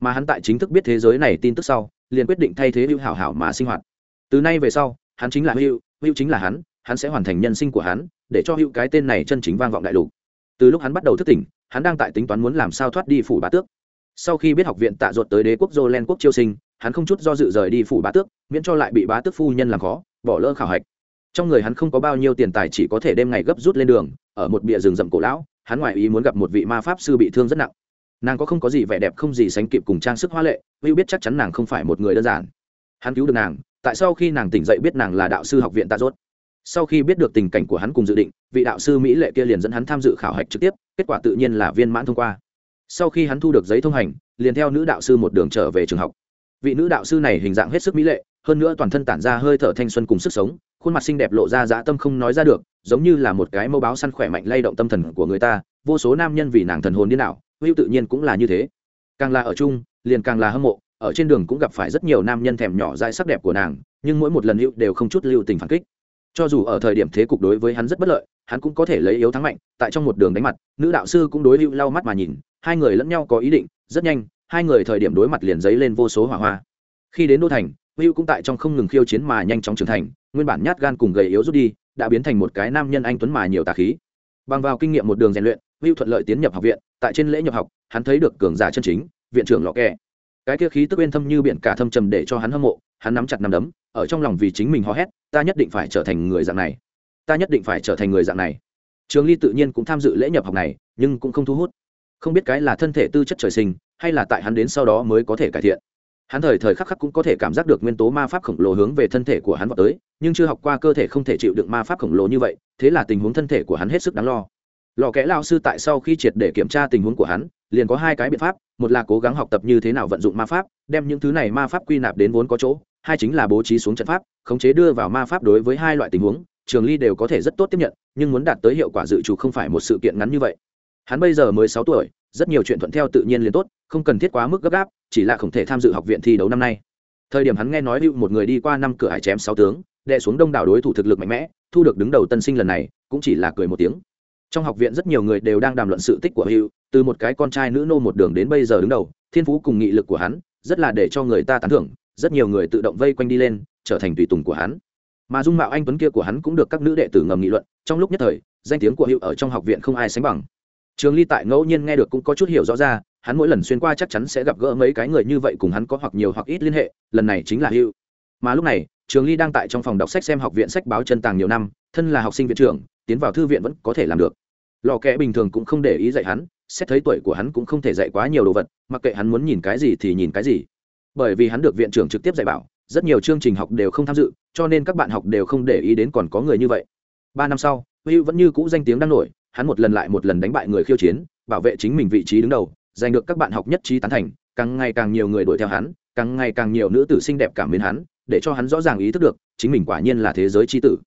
[SPEAKER 1] Mà hắn tại chính thức biết thế giới này tin tức sau, liền quyết định thay thế hữu hảo hảo mà sinh hoạt. Từ nay về sau, hắn chính là hữu hữu chính là hắn hắn sẽ hoàn thành nhân sinh của hắn, để cho hữu cái tên này chân chính vang vọng đại lục từ lúc hắn bắt đầu thức tỉnh, hắn đang tại tính toán muốn làm sao thoát đi phủ bá tước. Sau khi biết học viện tạ ruột tới đế quốc dô len quốc chiêu sinh, hắn không chút do dự rời đi phủ bá tước, miễn cho lại bị bá tước phu nhân làm khó, bỏ lỡ khảo hạch. Trong người hắn không có bao nhiêu tiền tài chỉ có thể đem ngày gấp rút lên đường, ở một bìa rừng rậm cổ lão, hắn ngoại ý muốn gặp một vị ma pháp sư bị thương rất nặng. Nàng có không có gì vẻ đẹp không gì sánh kịp cùng trang sức hoa lệ hữu biết chắc chắn nàng không phải một người đơn giản. Hắn cứu được nàng, tại sau khi nàng tỉnh dậy biết nàng là đạo sư học viện tạ rốt sau khi biết được tình cảnh của hắn cùng dự định, vị đạo sư mỹ lệ kia liền dẫn hắn tham dự khảo hạch trực tiếp, kết quả tự nhiên là viên mãn thông qua. Sau khi hắn thu được giấy thông hành, liền theo nữ đạo sư một đường trở về trường học. Vị nữ đạo sư này hình dạng hết sức mỹ lệ, hơn nữa toàn thân tản ra hơi thở thanh xuân cùng sức sống, khuôn mặt xinh đẹp lộ ra dã tâm không nói ra được, giống như là một cái mẫu báo săn khỏe mạnh lay động tâm thần của người ta, vô số nam nhân vì nàng thần hồn điên đảo, hữu tự nhiên cũng là như thế. Càng là ở chung, liền càng là hâm mộ, ở trên đường cũng gặp phải rất nhiều nam nhân thèm nhỏ dại sắc đẹp của nàng, nhưng mỗi một lần hữu đều không chút lưu tình phản kích cho dù ở thời điểm thế cục đối với hắn rất bất lợi, hắn cũng có thể lấy yếu thắng mạnh, tại trong một đường đánh mặt, nữ đạo sư cũng đối hữu lau mắt mà nhìn, hai người lẫn nhau có ý định, rất nhanh, hai người thời điểm đối mặt liền giấy lên vô số hỏa hoa. Khi đến đô thành hữu cũng tại trong không ngừng khiêu chiến mà nhanh chóng trưởng thành, nguyên bản nhát gan cùng gầy yếu rút đi, đã biến thành một cái nam nhân anh tuấn mà nhiều tà khí. Bằng vào kinh nghiệm một đường rèn luyện hữu thuận lợi tiến nhập học viện, tại trên lễ nhập học, hắn thấy được cường giả chân chính, viện trưởng lọ kẹ. Cái kia khí tức bên thâm như biển cả thâm trầm để cho hắn hâm mộ hắn nắm chặt nắm đấm, ở trong lòng vì chính mình hò hét, ta nhất định phải trở thành người dạng này. Ta nhất định phải trở thành người dạng này. Trường ly tự nhiên cũng tham dự lễ nhập học này, nhưng cũng không thu hút. Không biết cái là thân thể tư chất trời sinh, hay là tại hắn đến sau đó mới có thể cải thiện. Hắn thời thời khắc khắc cũng có thể cảm giác được nguyên tố ma pháp khổng lồ hướng về thân thể của hắn vào tới, nhưng chưa học qua cơ thể không thể chịu đựng ma pháp khổng lồ như vậy, thế là tình huống thân thể của hắn hết sức đáng lo. Lò kẽ lao sư tại sau khi triệt để kiểm tra tình huống của hắn, liền có hai cái biện pháp, một là cố gắng học tập như thế nào vận dụng ma pháp, đem những thứ này ma pháp quy nạp đến vốn có chỗ hai chính là bố trí xuống trận pháp, khống chế đưa vào ma pháp đối với hai loại tình huống, trường ly đều có thể rất tốt tiếp nhận, nhưng muốn đạt tới hiệu quả dự trù không phải một sự kiện ngắn như vậy. Hắn bây giờ mới sáu tuổi, rất nhiều chuyện thuận theo tự nhiên liền tốt, không cần thiết quá mức gấp gáp, chỉ là không thể tham dự học viện thi đấu năm nay. Thời điểm hắn nghe nói hữu một người đi qua năm cửa hải chém sáu tướng đệ xuống đông đảo đối thủ thực lực mạnh mẽ, thu được đứng đầu tân sinh lần này, cũng chỉ là cười một tiếng. Trong học viện rất nhiều người đều đang đàm luận sự tích của hữu, từ một cái con trai nữ nô một đường đến bây giờ đứng đầu, thiên phú cùng nghị lực của hắn, rất là để cho người ta tán thưởng rất nhiều người tự động vây quanh đi lên, trở thành tùy tùng của hắn. Mà dung mạo anh tuấn kia của hắn cũng được các nữ đệ tử ngầm nghị luận, trong lúc nhất thời, danh tiếng của hữu ở trong học viện không ai sánh bằng. Trường ly tại ngẫu nhiên nghe được cũng có chút hiểu rõ ra, hắn mỗi lần xuyên qua chắc chắn sẽ gặp gỡ mấy cái người như vậy cùng hắn có hoặc nhiều hoặc ít liên hệ, lần này chính là hữu. Mà lúc này, trường ly đang tại trong phòng đọc sách xem học viện sách báo chân tàng nhiều năm, thân là học sinh viện trưởng, tiến vào thư viện vẫn có thể làm được. Lò kẽ bình thường cũng không để ý dạy hắn, xét thấy tuổi của hắn cũng không thể dạy quá nhiều đồ vật, mặc kệ hắn muốn nhìn cái gì thì nhìn cái gì bởi vì hắn được viện trưởng trực tiếp dạy bảo, rất nhiều chương trình học đều không tham dự, cho nên các bạn học đều không để ý đến còn có người như vậy ba năm sau hữu vẫn như cũ danh tiếng đang nổi, hắn một lần lại một lần đánh bại người khiêu chiến, bảo vệ chính mình vị trí đứng đầu, giành được các bạn học nhất trí tán thành, càng ngày càng nhiều người đuổi theo hắn, càng ngày càng nhiều nữ tử xinh đẹp cảm mến hắn, để cho hắn rõ ràng ý thức được, chính mình quả nhiên là thế giới tri tử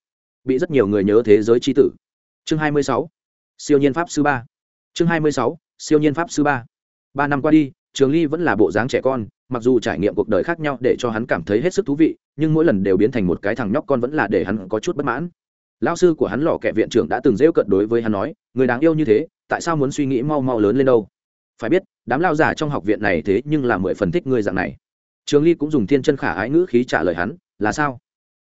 [SPEAKER 1] bị rất nhiều người nhớ thế giới tri tử chương 26. siêu nhiên pháp sư ba chương 26. siêu nhiên pháp sư ba ba năm qua đi, trường ly vẫn là bộ dáng trẻ con mặc dù trải nghiệm cuộc đời khác nhau để cho hắn cảm thấy hết sức thú vị, nhưng mỗi lần đều biến thành một cái thằng nhóc con vẫn là để hắn có chút bất mãn. Lao sư của hắn lò kẹ viện trưởng đã từng rêu cận đối với hắn nói, người đáng yêu như thế, tại sao muốn suy nghĩ mau mau lớn lên đâu? Phải biết, đám lao giả trong học viện này thế nhưng là mười phần thích ngươi dạng này. Trường ly cũng dùng thiên chân khả ái ngữ khí trả lời hắn, là sao?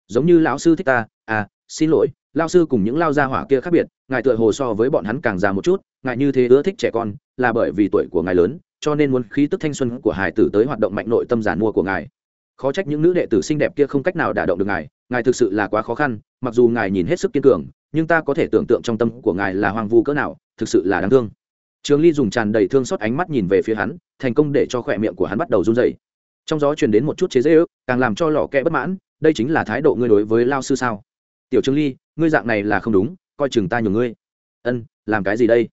[SPEAKER 1] Giống như lão sư thích ta à xin lỗi lao sư cùng những lao gia hỏa kia khác biệt, ngài tựa hồ so với bọn hắn càng già một chút, ngài như thế ưa thích trẻ con, là bởi vì tuổi của ngài lớn cho nên muốn khí tức thanh xuân của hải tử tới hoạt động mạnh nội tâm giản mua của ngài. Khó trách những nữ đệ tử xinh đẹp kia không cách nào đả động được ngài ngài thực sự là quá khó khăn, mặc dù ngài nhìn hết sức kiên cường, nhưng ta có thể tưởng tượng trong tâm của ngài là hoang vu cỡ nào, thực sự là đáng thương. Trường ly dùng tràn đầy thương xót ánh mắt nhìn về phía hắn, thành công để cho khỏe miệng của hắn bắt đầu run dày trong gió truyền đến một chút chế dễ ước, càng làm cho lò kẽ bất mãn, đây chính là thái độ ngươi đối với lao sư sao? Tiểu trương ly, ngươi dạng này là không đúng, coi chừng ta nhường ngươi. Ân, làm cái gì đây?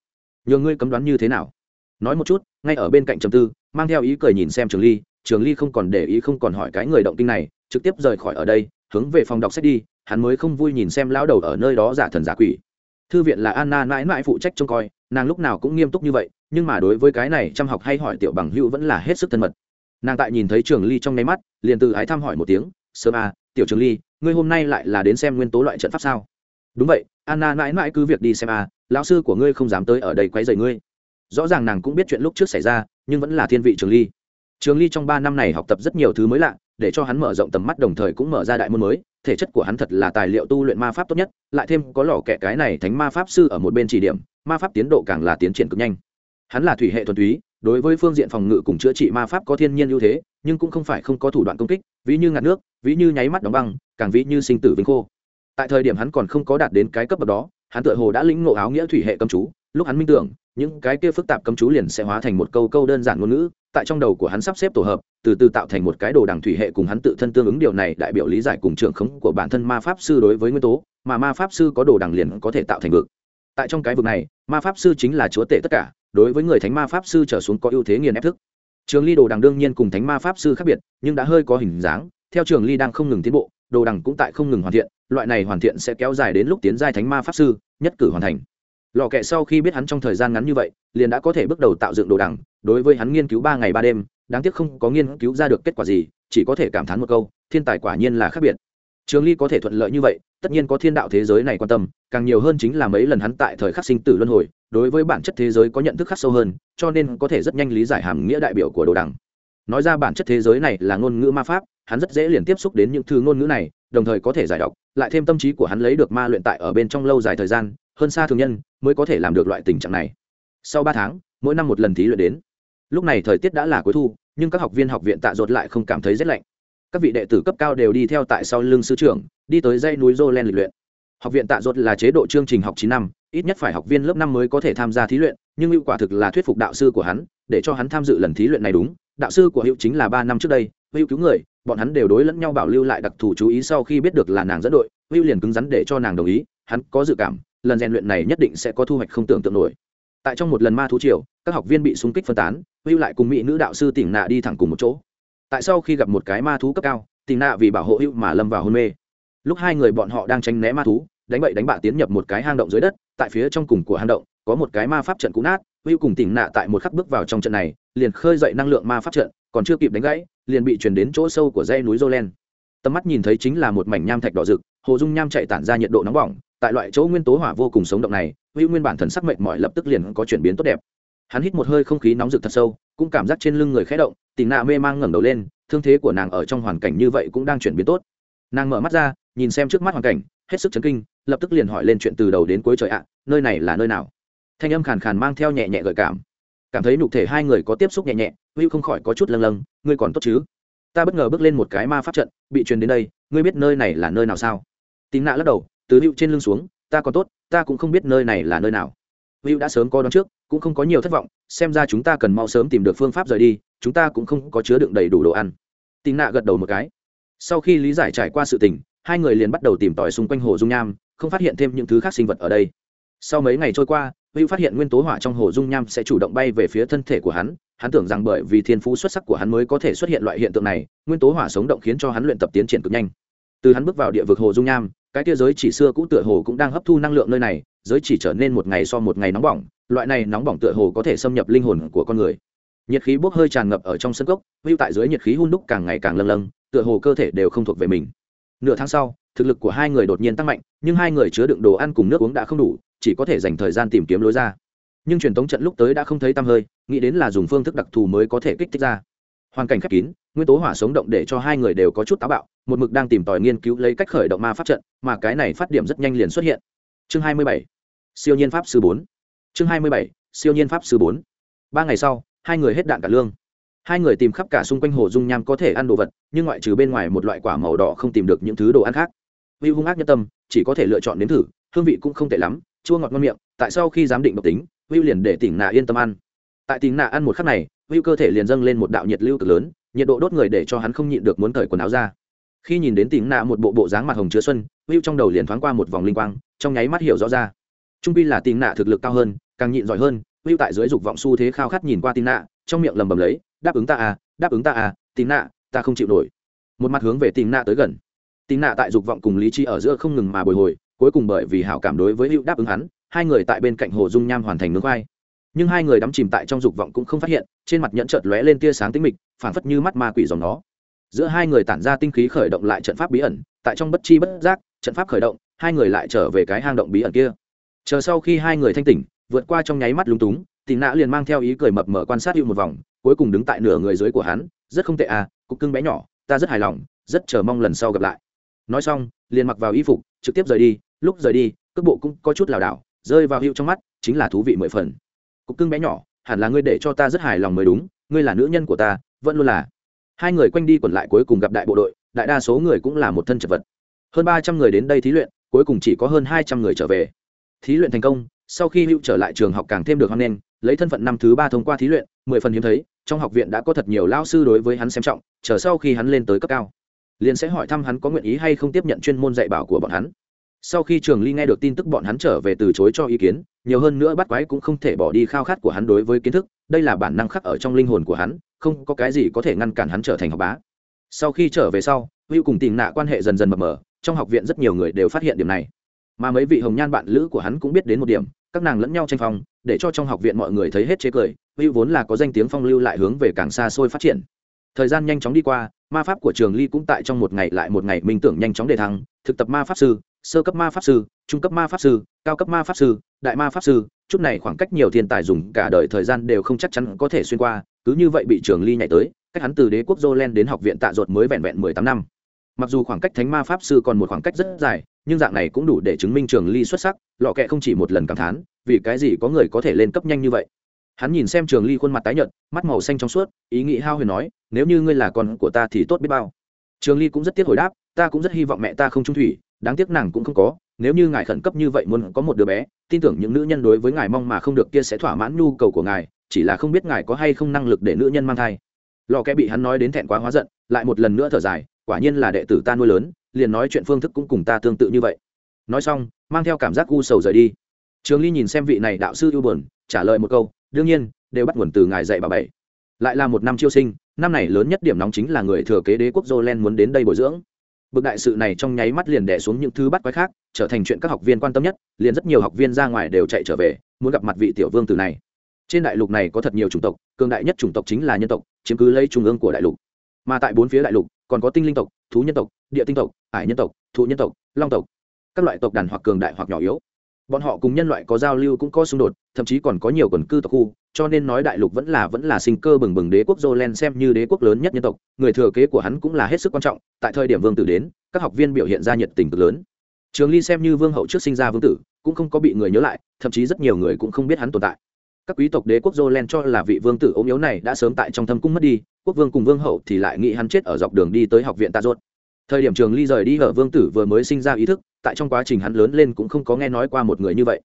[SPEAKER 1] Nhường ngươi cấm đoán như thế nào? Nói một chút, ngay ở bên cạnh trầm tư, mang theo ý cười nhìn xem trường ly trường ly không còn để ý, không còn hỏi cái người động kinh này, trực tiếp rời khỏi ở đây, hướng về phòng đọc sách đi, hắn mới không vui nhìn xem lão đầu ở nơi đó giả thần giả quỷ. Thư viện là anna mãi mãi phụ trách trông coi, nàng lúc nào cũng nghiêm túc như vậy, nhưng mà đối với cái này chăm học hay hỏi tiểu bằng hữu vẫn là hết sức thân mật. Nàng tại nhìn thấy trường ly trong nháy mắt, liền từ ái thăm hỏi một tiếng, sớm à tiểu trường ly, ngươi hôm nay lại là đến xem nguyên tố loại trận pháp sao? Đúng vậy, anna mãi mãi cứ việc đi xem à lão sư của ngươi không dám tới ở đây quấy rầy ngươi rõ ràng nàng cũng biết chuyện lúc trước xảy ra, nhưng vẫn là thiên vị trường ly. Trường ly trong ba năm này học tập rất nhiều thứ mới lạ, để cho hắn mở rộng tầm mắt đồng thời cũng mở ra đại môn mới. Thể chất của hắn thật là tài liệu tu luyện ma pháp tốt nhất, lại thêm có lò kẹ cái này thánh ma pháp sư ở một bên chỉ điểm, ma pháp tiến độ càng là tiến triển cực nhanh. Hắn là thủy hệ thuần túy, đối với phương diện phòng ngự cùng chữa trị ma pháp có thiên nhiên ưu thế, nhưng cũng không phải không có thủ đoạn công kích, ví như ngạt nước, ví như nháy mắt đóng băng, càng ví như sinh tử vinh khô. Tại thời điểm hắn còn không có đạt đến cái cấp bậc đó, hắn tựa hồ đã lĩnh ngộ áo nghĩa thủy hệ cấm chú lúc hắn minh tưởng, những cái kia phức tạp cấm chú liền sẽ hóa thành một câu câu đơn giản ngôn ngữ, tại trong đầu của hắn sắp xếp tổ hợp, từ từ tạo thành một cái đồ đằng thủy hệ cùng hắn tự thân tương ứng điều này đại biểu lý giải cùng trưởng khống của bản thân ma pháp sư đối với nguyên tố, mà ma pháp sư có đồ đằng liền có thể tạo thành vực. Tại trong cái vực này, ma pháp sư chính là chúa tể tất cả, đối với người thánh ma pháp sư trở xuống có ưu thế nghiền ép thức. Trường ly đồ đằng đương nhiên cùng thánh ma pháp sư khác biệt, nhưng đã hơi có hình dáng, theo trường ly đang không ngừng tiến bộ, đồ đằng cũng tại không ngừng hoàn thiện, loại này hoàn thiện sẽ kéo dài đến lúc tiến giai thánh ma pháp sư, nhất cử hoàn thành lò kệ sau khi biết hắn trong thời gian ngắn như vậy, liền đã có thể bước đầu tạo dựng đồ đằng, đối với hắn nghiên cứu ba ngày ba đêm, đáng tiếc không có nghiên cứu ra được kết quả gì, chỉ có thể cảm thán một câu, thiên tài quả nhiên là khác biệt. Trường ly có thể thuận lợi như vậy, tất nhiên có thiên đạo thế giới này quan tâm, càng nhiều hơn chính là mấy lần hắn tại thời khắc sinh tử luân hồi, đối với bản chất thế giới có nhận thức khắc sâu hơn, cho nên có thể rất nhanh lý giải hàm nghĩa đại biểu của đồ đằng. Nói ra bản chất thế giới này là ngôn ngữ ma pháp, hắn rất dễ liền tiếp xúc đến những thứ ngôn ngữ này, đồng thời có thể giải đọc lại thêm tâm trí của hắn lấy được ma luyện tại ở bên trong lâu dài thời gian hơn xa thường nhân mới có thể làm được loại tình trạng này. Sau ba tháng, mỗi năm một lần thí luyện đến. Lúc này thời tiết đã là cuối thu, nhưng các học viên học viện tạ dột lại không cảm thấy rét lạnh. Các vị đệ tử cấp cao đều đi theo tại sau lưng sư trưởng, đi tới dãy núi Jolen lịch luyện. Học viện tạ dột là chế độ chương trình học chín năm, ít nhất phải học viên lớp năm mới có thể tham gia thí luyện, nhưng hiệu quả thực là thuyết phục đạo sư của hắn, để cho hắn tham dự lần thí luyện này đúng. Đạo sư của hiệu chính là ba năm trước đây hữu cứu người, bọn hắn đều đối lẫn nhau bảo lưu lại đặc thù chú ý sau khi biết được là nàng dẫn đội hữu liền cứng rắn để cho nàng đồng ý, hắn có dự cảm lần rèn luyện này nhất định sẽ có thu hoạch không tưởng tượng nổi. Tại trong một lần ma thú triều các học viên bị xung kích phân tán hữu lại cùng mỹ nữ đạo sư tỉnh nạ đi thẳng cùng một chỗ. Tại sau khi gặp một cái ma thú cấp cao tỉnh nạ vì bảo hộ hữu mà lâm vào hôn mê. Lúc hai người bọn họ đang tranh né ma thú đánh bậy đánh bạ tiến nhập một cái hang động dưới đất tại phía trong cùng của hang động có một cái ma pháp trận cũ nát hữu cùng tỉnh nạ tại một khắc bước vào trong trận này liền khơi dậy năng lượng ma pháp trận còn chưa kịp đánh gãy liền bị chuyển đến chỗ sâu của dây núi Jolen. Tầm mắt nhìn thấy chính là một mảnh nham thạch đỏ rực, hồ dung nham chạy tản ra nhiệt độ nóng bỏng, tại loại chỗ nguyên tố hỏa vô cùng sống động này, Hữu Nguyên bản thần sắc mệnh mọi lập tức liền có chuyển biến tốt đẹp. Hắn hít một hơi không khí nóng rực thật sâu, cũng cảm giác trên lưng người khẽ động, Tình Nạ mê mang ngẩng đầu lên, thương thế của nàng ở trong hoàn cảnh như vậy cũng đang chuyển biến tốt. Nàng mở mắt ra, nhìn xem trước mắt hoàn cảnh, hết sức chấn kinh, lập tức liền hỏi lên chuyện từ đầu đến cuối trời ạ, nơi này là nơi nào? Thanh âm khàn khàn mang theo nhẹ nhẹ gợi cảm. Cảm thấy nhục thể hai người có tiếp xúc nhẹ nhẹ, Hữu không khỏi có chút lâng lâng, ngươi còn tốt chứ? ta bất ngờ bước lên một cái ma pháp trận bị truyền đến đây ngươi biết nơi này là nơi nào sao tín nạ lắc đầu từ hữu trên lưng xuống, ta còn tốt, ta cũng không biết nơi này là nơi nào. Hữu đã sớm có đón trước, cũng không có nhiều thất vọng, xem ra chúng ta cần mau sớm tìm được phương pháp rời đi, chúng ta cũng không có chứa đựng đầy đủ đồ ăn. Tín nạ gật đầu một cái. Sau khi lý giải trải qua sự tình, hai người liền bắt đầu tìm tòi xung quanh hồ dung nham, không phát hiện thêm những thứ khác sinh vật ở đây. Sau mấy ngày trôi qua, hữu phát hiện nguyên tố hỏa trong hồ dung nham sẽ chủ động bay về phía thân thể của hắn. Hắn tưởng rằng bởi vì thiên phú xuất sắc của hắn mới có thể xuất hiện loại hiện tượng này, nguyên tố hỏa sống động khiến cho hắn luyện tập tiến triển cực nhanh. Từ hắn bước vào địa vực hồ dung nham cái kia giới chỉ xưa cũ tựa hồ cũng đang hấp thu năng lượng nơi này, giới chỉ trở nên một ngày so một ngày nóng bỏng, loại này nóng bỏng tựa hồ có thể xâm nhập linh hồn của con người. Nhiệt khí bốc hơi tràn ngập ở trong sân cốc hưu tại dưới nhiệt khí hun đúc càng ngày càng lâng lâng, tựa hồ cơ thể đều không thuộc về mình. Nửa tháng sau, thực lực của hai người đột nhiên tăng mạnh, nhưng hai người chứa đựng đồ ăn cùng nước uống đã không đủ, chỉ có thể dành thời gian tìm kiếm lối ra. Nhưng truyền thống trận lúc tới đã không thấy tăm hơi, nghĩ đến là dùng phương thức đặc thù mới có thể kích thích ra. Hoàn cảnh khép kín nguyên tố hỏa sống động để cho hai người đều có chút táo bạo một mực đang tìm tòi nghiên cứu lấy cách khởi động ma pháp trận mà cái này phát điểm rất nhanh liền xuất hiện chương 27. siêu nhiên pháp sư 4. chương 27. siêu nhiên pháp sư 4. ba ngày sau hai người hết đạn cả lương hai người tìm khắp cả xung quanh hồ dung nham có thể ăn đồ vật nhưng ngoại trừ bên ngoài một loại quả màu đỏ không tìm được những thứ đồ ăn khác vì hung ác nhất tâm chỉ có thể lựa chọn đến thử hương vị cũng không tệ lắm chua ngọt ngon miệng tại sau khi giám định độc tính Will liền để tỉnh nạ yên tâm ăn. Tại tỉnh nạ ăn một khắc này, Will cơ thể liền dâng lên một đạo nhiệt lưu cực lớn, nhiệt độ đốt người để cho hắn không nhịn được muốn cởi quần áo ra. Khi nhìn đến tỉnh nạ một bộ bộ dáng mặt hồng chứa xuân, Will trong đầu liền thoáng qua một vòng linh quang, trong nháy mắt hiểu rõ ra. Trung pi là tỉnh nạ thực lực cao hơn, càng nhịn giỏi hơn, Will tại dưới dục vọng xu thế khao khát nhìn qua tỉnh nạ, trong miệng lầm bầm lấy, đáp ứng ta à, đáp ứng ta à, tỉnh nạ, ta không chịu nổi. Một mặt hướng về tỉnh nạ tới gần. Tỉnh nạ tại dục vọng cùng lý trí ở giữa không ngừng mà bồi hồi, cuối cùng bởi vì hảo cảm đối với Will đáp ứng hắn, hai người tại bên cạnh hồ dung nham hoàn thành nướng khoai nhưng hai người đắm chìm tại trong dục vọng cũng không phát hiện, trên mặt nhẫn chợt lóe lên tia sáng tính mịch, phảng phất như mắt ma quỷ dòng nó. Giữa hai người tản ra tinh khí khởi động lại trận pháp bí ẩn, tại trong bất chi bất giác, trận pháp khởi động, hai người lại trở về cái hang động bí ẩn kia. Chờ sau khi hai người thanh tỉnh, vượt qua trong nháy mắt lúng túng tì nã liền mang theo ý cười mập mở quan sát hữu một vòng, cuối cùng đứng tại nửa người dưới của hắn, rất không tệ à cục cưng bé nhỏ, ta rất hài lòng, rất chờ mong lần sau gặp lại. Nói xong, liền mặc vào y phục, trực tiếp rời đi, lúc rời đi, cước bộ cũng có chút lảo đảo, rơi vào hữu trong mắt, chính là thú vị mười phần cục cưng bé nhỏ, hẳn là ngươi để cho ta rất hài lòng mới đúng, ngươi là nữ nhân của ta, vẫn luôn là. Hai người quanh đi quẩn lại cuối cùng gặp đại bộ đội, đại đa số người cũng là một thân chật vật. Hơn ba trăm người đến đây thí luyện, cuối cùng chỉ có hơn hai trăm người trở về. Thí luyện thành công, sau khi hữu trở lại trường học càng thêm được hoan nghênh, lấy thân phận năm thứ ba thông qua thí luyện, mười phần hiếm thấy, trong học viện đã có thật nhiều lao sư đối với hắn xem trọng, chờ sau khi hắn lên tới cấp cao, liền sẽ hỏi thăm hắn có nguyện ý hay không tiếp nhận chuyên môn dạy bảo của bọn hắn. Sau khi trường ly nghe được tin tức bọn hắn trở về từ chối cho ý kiến nhiều hơn nữa bắt quái cũng không thể bỏ đi khao khát của hắn đối với kiến thức, đây là bản năng khắc ở trong linh hồn của hắn, không có cái gì có thể ngăn cản hắn trở thành học bá. Sau khi trở về sau hữu cùng tìm nạ quan hệ dần dần mập mờ, trong học viện rất nhiều người đều phát hiện điểm này. Mà mấy vị hồng nhan bạn lữ của hắn cũng biết đến một điểm, các nàng lẫn nhau tranh phong, để cho trong học viện mọi người thấy hết chế cười hữu vốn là có danh tiếng phong lưu lại hướng về càng xa xôi phát triển. Thời gian nhanh chóng đi qua, ma pháp của trường ly cũng tại trong một ngày lại một ngày minh tưởng nhanh chóng đề thăng, thực tập ma pháp sư sơ cấp ma pháp sư, trung cấp ma pháp sư, cao cấp ma pháp sư, đại ma pháp sư, chút này khoảng cách nhiều thiên tài dùng cả đời thời gian đều không chắc chắn có thể xuyên qua, cứ như vậy bị trường ly nhảy tới, cách hắn từ đế quốc jolen đến học viện tạ ruột mới vẹn vẹn mười tám năm. Mặc dù khoảng cách thánh ma pháp sư còn một khoảng cách rất dài, nhưng dạng này cũng đủ để chứng minh trường ly xuất sắc, lọ kệ không chỉ một lần cảm thán, vì cái gì có người có thể lên cấp nhanh như vậy. Hắn nhìn xem trường ly khuôn mặt tái nhợt, mắt màu xanh trong suốt, ý nghĩ hao huyền nói, nếu như ngươi là con của ta thì tốt biết bao. Trường ly cũng rất tiếc hồi đáp ta cũng rất hy vọng mẹ ta không trung thủy, đáng tiếc nàng cũng không có, nếu như ngài khẩn cấp như vậy muốn có một đứa bé, tin tưởng những nữ nhân đối với ngài mong mà không được kia sẽ thỏa mãn nhu cầu của ngài, chỉ là không biết ngài có hay không năng lực để nữ nhân mang thai. Lò kẽ bị hắn nói đến thẹn quá hóa giận, lại một lần nữa thở dài, quả nhiên là đệ tử ta nuôi lớn, liền nói chuyện phương thức cũng cùng ta tương tự như vậy. Nói xong, mang theo cảm giác u sầu rời đi. Trường ly nhìn xem vị này đạo sư ưu buồn, trả lời một câu, đương nhiên, đều bắt nguồn từ ngài dạy bà bảy. Lại là một năm chiêu sinh, năm này lớn nhất điểm nóng chính là người thừa kế đế quốc jolen muốn đến đây bồi dưỡng bực đại sự này trong nháy mắt liền đè xuống những thứ bắt quái khác, trở thành chuyện các học viên quan tâm nhất, liền rất nhiều học viên ra ngoài đều chạy trở về, muốn gặp mặt vị tiểu vương tử này. Trên đại lục này có thật nhiều chủng tộc, cường đại nhất chủng tộc chính là nhân tộc, chiếm cứ lấy trung ương của đại lục. Mà tại bốn phía đại lục, còn có tinh linh tộc, thú nhân tộc, địa tinh tộc, ải nhân tộc, thụ nhân tộc, long tộc. Các loại tộc đàn hoặc cường đại hoặc nhỏ yếu. Bọn họ cùng nhân loại có giao lưu cũng có xung đột, thậm chí còn có nhiều quần cư tộc khu cho nên nói đại lục vẫn là vẫn là sinh cơ bừng bừng đế quốc Jolen xem như đế quốc lớn nhất nhân tộc, người thừa kế của hắn cũng là hết sức quan trọng, tại thời điểm vương tử đến, các học viên biểu hiện ra nhiệt tình cực lớn. Trường Ly xem như vương hậu trước sinh ra vương tử, cũng không có bị người nhớ lại, thậm chí rất nhiều người cũng không biết hắn tồn tại. Các quý tộc đế quốc Jolen cho là vị vương tử ốm yếu này đã sớm tại trong thâm cung mất đi, quốc vương cùng vương hậu thì lại nghĩ hắn chết ở dọc đường đi tới học viện ta Ruột. Thời điểm Trường Ly rời đi ở vương tử vừa mới sinh ra ý thức, tại trong quá trình hắn lớn lên cũng không có nghe nói qua một người như vậy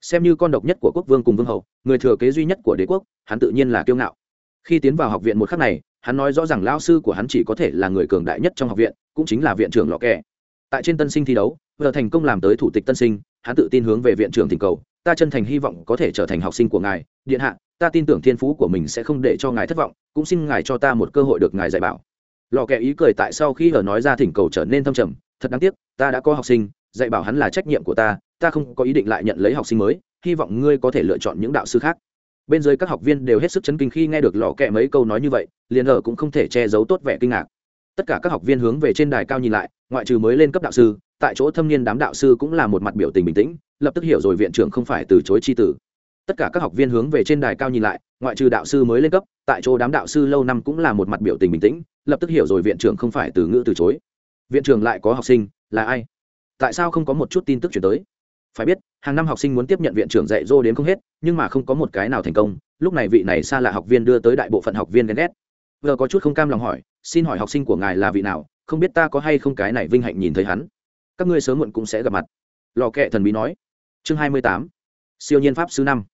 [SPEAKER 1] xem như con độc nhất của quốc vương cùng vương hậu người thừa kế duy nhất của đế quốc, hắn tự nhiên là kiêu ngạo. Khi tiến vào học viện một khắc này, hắn nói rõ rằng lao sư của hắn chỉ có thể là người cường đại nhất trong học viện, cũng chính là viện trưởng lò kè. Tại trên tân sinh thi đấu, vừa thành công làm tới thủ tịch tân sinh, hắn tự tin hướng về viện trưởng tình cầu, ta chân thành hy vọng có thể trở thành học sinh của ngài, điện hạ, ta tin tưởng thiên phú của mình sẽ không để cho ngài thất vọng, cũng xin ngài cho ta một cơ hội được ngài dạy bảo. Lò kẹ ý cười tại sau khi hờ nói ra thỉnh cầu trở nên thâm trầm, thật đáng tiếc, ta đã có học sinh, dạy bảo hắn là trách nhiệm của ta ta không có ý định lại nhận lấy học sinh mới, hy vọng ngươi có thể lựa chọn những đạo sư khác. Bên dưới các học viên đều hết sức chấn kinh khi nghe được lò kẹ mấy câu nói như vậy, liền ở cũng không thể che giấu tốt vẻ kinh ngạc. Tất cả các học viên hướng về trên đài cao nhìn lại, ngoại trừ mới lên cấp đạo sư, tại chỗ thâm niên đám đạo sư cũng là một mặt biểu tình bình tĩnh, lập tức hiểu rồi viện trưởng không phải từ chối chi tử. Tất cả các học viên hướng về trên đài cao nhìn lại, ngoại trừ đạo sư mới lên cấp, tại chỗ đám đạo sư lâu năm cũng là một mặt biểu tình bình tĩnh, lập tức hiểu rồi viện trưởng không phải từ ngữ từ chối. Viện trưởng lại có học sinh, là ai? Tại sao không có một chút tin tức chuyển tới? Phải biết, hàng năm học sinh muốn tiếp nhận viện trưởng dạy dô đến không hết, nhưng mà không có một cái nào thành công. Lúc này vị này xa lạ học viên đưa tới đại bộ phận học viên ghen ghét. Vừa có chút không cam lòng hỏi, xin hỏi học sinh của ngài là vị nào? Không biết ta có hay không cái này vinh hạnh nhìn thấy hắn? Các ngươi sớm muộn cũng sẽ gặp mặt. Lò kệ thần bí nói. Chương hai mươi tám. Siêu nhiên pháp sư năm.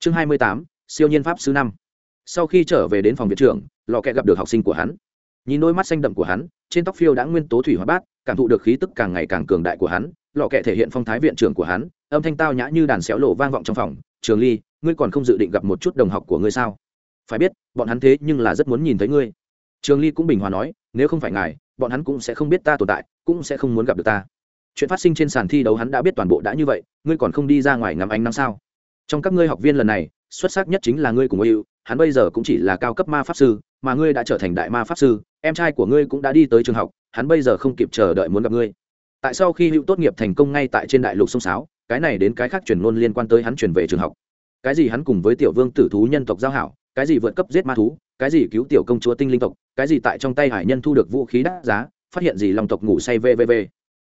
[SPEAKER 1] Chương hai mươi tám. Siêu nhiên pháp sư năm. Sau khi trở về đến phòng viện trưởng, lò kệ gặp được học sinh của hắn. Nhìn đôi mắt xanh đậm của hắn, trên tóc phiêu đã nguyên tố thủy hóa bát, cảm thụ được khí tức càng ngày càng cường đại của hắn lọ kệ thể hiện phong thái viện trưởng của hắn, âm thanh tao nhã như đàn xéo lộ vang vọng trong phòng. Trường ly, ngươi còn không dự định gặp một chút đồng học của ngươi sao? Phải biết, bọn hắn thế nhưng là rất muốn nhìn thấy ngươi. Trường ly cũng bình hòa nói, nếu không phải ngài, bọn hắn cũng sẽ không biết ta tồn tại, cũng sẽ không muốn gặp được ta. Chuyện phát sinh trên sàn thi đấu hắn đã biết toàn bộ đã như vậy, ngươi còn không đi ra ngoài ngắm ánh nắng sao? Trong các ngươi học viên lần này, xuất sắc nhất chính là ngươi cùng yêu hắn bây giờ cũng chỉ là cao cấp ma pháp sư, mà ngươi đã trở thành đại ma pháp sư, em trai của ngươi cũng đã đi tới trường học, hắn bây giờ không kịp chờ đợi muốn gặp ngươi tại sau khi hữu tốt nghiệp thành công ngay tại trên đại lục sông sáo, cái này đến cái khác chuyển ngôn liên quan tới hắn chuyển về trường học. Cái gì hắn cùng với tiểu vương tử thú nhân tộc giao hảo, cái gì vượt cấp giết ma thú, cái gì cứu tiểu công chúa tinh linh tộc, cái gì tại trong tay hải nhân thu được vũ khí đắt giá, phát hiện gì lòng tộc ngủ say vvv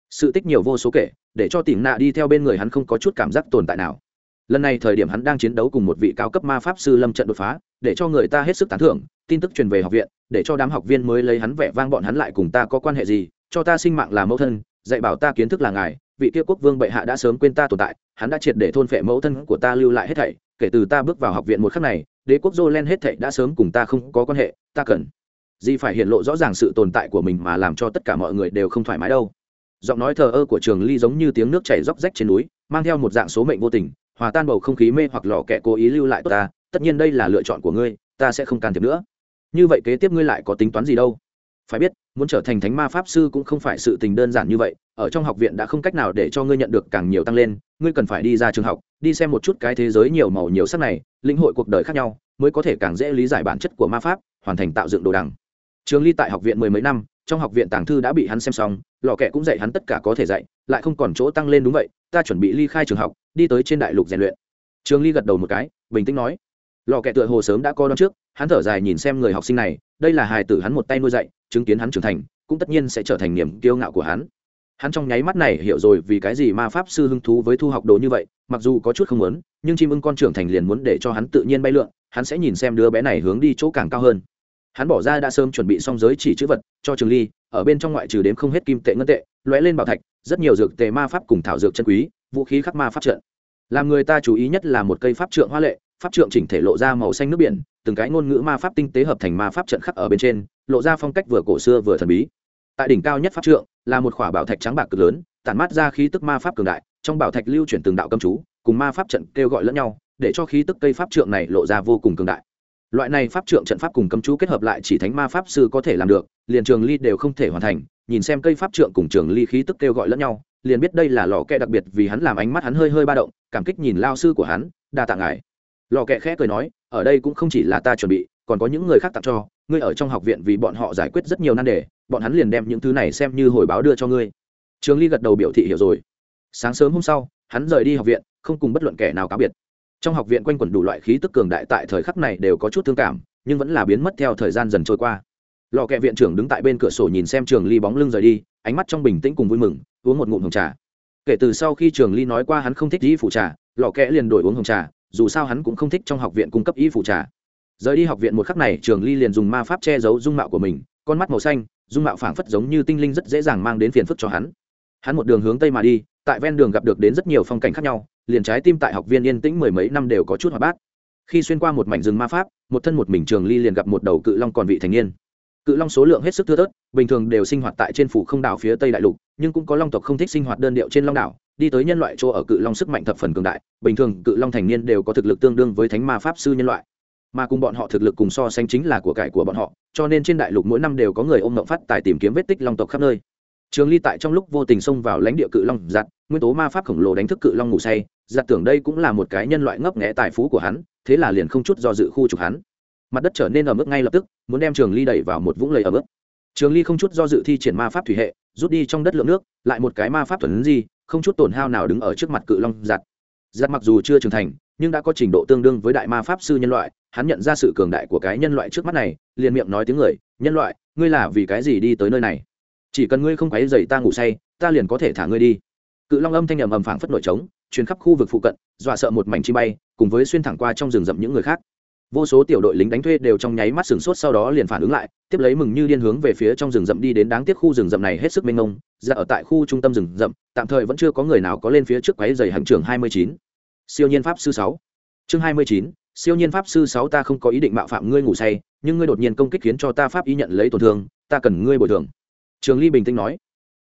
[SPEAKER 1] sự tích nhiều vô số kể, để cho tỉnh nạ đi theo bên người hắn không có chút cảm giác tồn tại nào. Lần này thời điểm hắn đang chiến đấu cùng một vị cao cấp ma pháp sư lâm trận đột phá, để cho người ta hết sức tán thưởng, tin tức truyền về học viện, để cho đám học viên mới lấy hắn vẻ vang bọn hắn lại cùng ta có quan hệ gì, cho ta sinh mạng là mẫu thân dạy bảo ta kiến thức là ngài, vị kia quốc vương bệ hạ đã sớm quên ta tồn tại, hắn đã triệt để thôn phệ mẫu thân của ta lưu lại hết thảy, kể từ ta bước vào học viện một khắc này, đế quốc Jolen hết thảy đã sớm cùng ta không có quan hệ, ta cần gì phải hiện lộ rõ ràng sự tồn tại của mình mà làm cho tất cả mọi người đều không thoải mái đâu. Giọng nói thờ ơ của trường ly giống như tiếng nước chảy róc rách trên núi, mang theo một dạng số mệnh vô tình, hòa tan bầu không khí mê hoặc lò kẻ cố ý lưu lại tốt ta, tất nhiên đây là lựa chọn của ngươi, ta sẽ không can thiệp nữa. Như vậy kế tiếp ngươi lại có tính toán gì đâu? Phải biết muốn trở thành thánh ma pháp sư cũng không phải sự tình đơn giản như vậy, ở trong học viện đã không cách nào để cho ngươi nhận được càng nhiều tăng lên, ngươi cần phải đi ra trường học, đi xem một chút cái thế giới nhiều màu nhiều sắc này, lĩnh hội cuộc đời khác nhau, mới có thể càng dễ lý giải bản chất của ma pháp, hoàn thành tạo dựng đồ đằng. Trường ly tại học viện mười mấy năm, trong học viện tàng thư đã bị hắn xem xong, lò kẹ cũng dạy hắn tất cả có thể dạy, lại không còn chỗ tăng lên đúng vậy, ta chuẩn bị ly khai trường học, đi tới trên đại lục rèn luyện. Trường ly gật đầu một cái, bình tĩnh nói lò kẹ tựa hồ sớm đã coi đón trước, hắn thở dài nhìn xem người học sinh này, đây là hài tử hắn một tay nuôi dạy, chứng kiến hắn trưởng thành, cũng tất nhiên sẽ trở thành niềm kiêu ngạo của hắn. Hắn trong nháy mắt này hiểu rồi vì cái gì ma pháp sư hứng thú với thu học đồ như vậy, mặc dù có chút không muốn, nhưng chim ưng con trưởng thành liền muốn để cho hắn tự nhiên bay lượn, hắn sẽ nhìn xem đứa bé này hướng đi chỗ càng cao hơn. Hắn bỏ ra đã sớm chuẩn bị xong giới chỉ chữ vật, cho trường ly, ở bên trong ngoại trừ đếm không hết kim tệ ngân tệ, lóe lên bảo thạch, rất nhiều dược tệ ma pháp cùng thảo dược chân quý, vũ khí khắc ma pháp trận. Làm người ta chú ý nhất là một cây pháp trượng hoa lệ pháp trượng chỉnh thể lộ ra màu xanh nước biển, từng cái ngôn ngữ ma pháp tinh tế hợp thành ma pháp trận khắc ở bên trên, lộ ra phong cách vừa cổ xưa vừa thần bí. Tại đỉnh cao nhất pháp trượng, là một khỏa bảo thạch trắng bạc cực lớn, tản mát ra khí tức ma pháp cường đại, trong bảo thạch lưu chuyển từng đạo cầm chú, cùng ma pháp trận kêu gọi lẫn nhau, để cho khí tức cây pháp trượng này lộ ra vô cùng cường đại. Loại này pháp trượng trận pháp cùng cấm chú kết hợp lại chỉ thánh ma pháp sư có thể làm được, liền trường ly đều không thể hoàn thành, nhìn xem cây pháp trượng cùng trường ly khí tức kêu gọi lẫn nhau, liền biết đây là lò kẹ đặc biệt vì hắn làm ánh mắt hắn hơi hơi ba động, cảm kích nhìn lao sư của hắn, đa tạ ngài lò kẹ khẽ cười nói, ở đây cũng không chỉ là ta chuẩn bị, còn có những người khác tặng cho. Ngươi ở trong học viện vì bọn họ giải quyết rất nhiều nan đề, bọn hắn liền đem những thứ này xem như hồi báo đưa cho ngươi. Trường ly gật đầu biểu thị hiểu rồi. Sáng sớm hôm sau, hắn rời đi học viện, không cùng bất luận kẻ nào cáo biệt. Trong học viện quanh quẩn đủ loại khí tức cường đại tại thời khắc này đều có chút thương cảm, nhưng vẫn là biến mất theo thời gian dần trôi qua. Lò kẹ viện trưởng đứng tại bên cửa sổ nhìn xem trường ly bóng lưng rời đi, ánh mắt trong bình tĩnh cùng vui mừng, uống một ngụm hồng trà. Kể từ sau khi trường ly nói qua hắn không thích đi phụ trà, lò kẹ liền đổi uống hồng trà dù sao hắn cũng không thích trong học viện cung cấp y phụ trà. Rời đi học viện một khắc này, trường ly liền dùng ma pháp che giấu dung mạo của mình, con mắt màu xanh, dung mạo phảng phất giống như tinh linh rất dễ dàng mang đến phiền phức cho hắn. Hắn một đường hướng tây mà đi, tại ven đường gặp được đến rất nhiều phong cảnh khác nhau, liền trái tim tại học viên yên tĩnh mười mấy năm đều có chút hoạt bát. Khi xuyên qua một mảnh rừng ma pháp, một thân một mình trường ly liền gặp một đầu cự long còn vị thành niên. Cự long số lượng hết sức thưa thớt, bình thường đều sinh hoạt tại trên phủ không đảo phía tây đại lục, nhưng cũng có long tộc không thích sinh hoạt đơn điệu trên long đảo đi tới nhân loại chỗ ở cự long sức mạnh thập phần cường đại, bình thường cự long thành niên đều có thực lực tương đương với thánh ma pháp sư nhân loại. Mà cùng bọn họ thực lực cùng so sánh chính là của cải của bọn họ, cho nên trên đại lục mỗi năm đều có người ôm mộng phát tài tìm kiếm vết tích long tộc khắp nơi. Trường ly tại trong lúc vô tình xông vào lãnh địa cự long giặt, nguyên tố ma pháp khổng lồ đánh thức cự long ngủ say, giặt tưởng đây cũng là một cái nhân loại ngấp nghẽ tài phú của hắn, thế là liền không chút do dự khu trục hắn. Mặt đất trở nên ở mức ngay lập tức, muốn đem trường ly đẩy vào một vũng lầy ở mức trường ly không chút do dự thi triển ma pháp thủy hệ, rút đi trong đất lượng nước, lại một cái ma pháp thuần gì không chút tổn hao nào đứng ở trước mặt cự long giặt giặt mặc dù chưa trưởng thành, nhưng đã có trình độ tương đương với đại ma pháp sư nhân loại, hắn nhận ra sự cường đại của cái nhân loại trước mắt này, liền miệng nói tiếng người, nhân loại, ngươi là vì cái gì đi tới nơi này? Chỉ cần ngươi không quấy dậy ta ngủ say, ta liền có thể thả ngươi đi. Cự long âm thanh ầm ầm phảng phất nội trống, truyền khắp khu vực phụ cận, dọa sợ một mảnh chi bay, cùng với xuyên thẳng qua trong rừng rậm những người khác vô số tiểu đội lính đánh thuê đều trong nháy mắt sừng sốt sau đó liền phản ứng lại, tiếp lấy mừng như điên hướng về phía trong rừng rậm đi đến đáng tiếc khu rừng rậm này hết sức mênh mông ra ở tại khu trung tâm rừng rậm, tạm thời vẫn chưa có người nào có lên phía trước quấy dày hành trường hai mươi chín. Siêu nhiên pháp sư sáu. Chương hai mươi chín, siêu nhiên pháp sư sáu ta không có ý định mạo phạm ngươi ngủ say, nhưng ngươi đột nhiên công kích khiến cho ta pháp ý nhận lấy tổn thương, ta cần ngươi bồi thường. Trường ly bình tĩnh nói.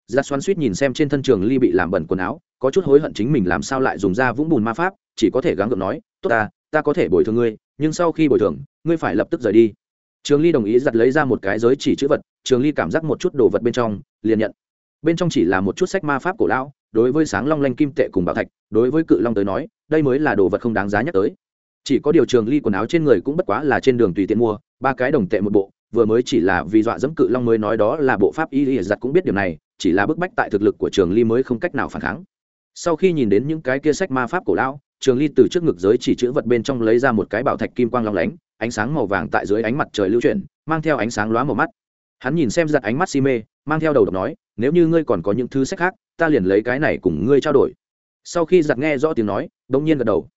[SPEAKER 1] Ra xoắn suýt nhìn xem trên thân trường ly bị làm bẩn quần áo, có chút hối hận chính mình làm sao lại dùng ra vũng bùn ma pháp, chỉ có thể gắng gượng nói, tốt ta ta có thể bồi thường ngươi nhưng sau khi bồi thường, ngươi phải lập tức rời đi. Trường ly đồng ý giặt lấy ra một cái giới chỉ chữ vật, trường ly cảm giác một chút đồ vật bên trong, liền nhận. Bên trong chỉ là một chút sách ma pháp cổ lão, đối với sáng long lanh kim tệ cùng bảo thạch, đối với cự long tới nói, đây mới là đồ vật không đáng giá nhắc tới. Chỉ có điều trường ly quần áo trên người cũng bất quá là trên đường tùy tiện mua, ba cái đồng tệ một bộ, vừa mới chỉ là vì dọa dẫm cự long mới nói đó là bộ pháp y y giặt cũng biết điều này, chỉ là bức bách tại thực lực của trường ly mới không cách nào phản kháng. Sau khi nhìn đến những cái kia sách ma pháp cổ lão trường ly từ trước ngực giới chỉ chữ vật bên trong lấy ra một cái bảo thạch kim quang long lánh, ánh sáng màu vàng tại dưới ánh mặt trời lưu chuyển, mang theo ánh sáng lóa màu mắt. Hắn nhìn xem giặt ánh mắt si mê, mang theo đầu độc nói, nếu như ngươi còn có những thứ sách khác, ta liền lấy cái này cùng ngươi trao đổi. Sau khi giặt nghe rõ tiếng nói đ ỗ n g nhiên gật đầu.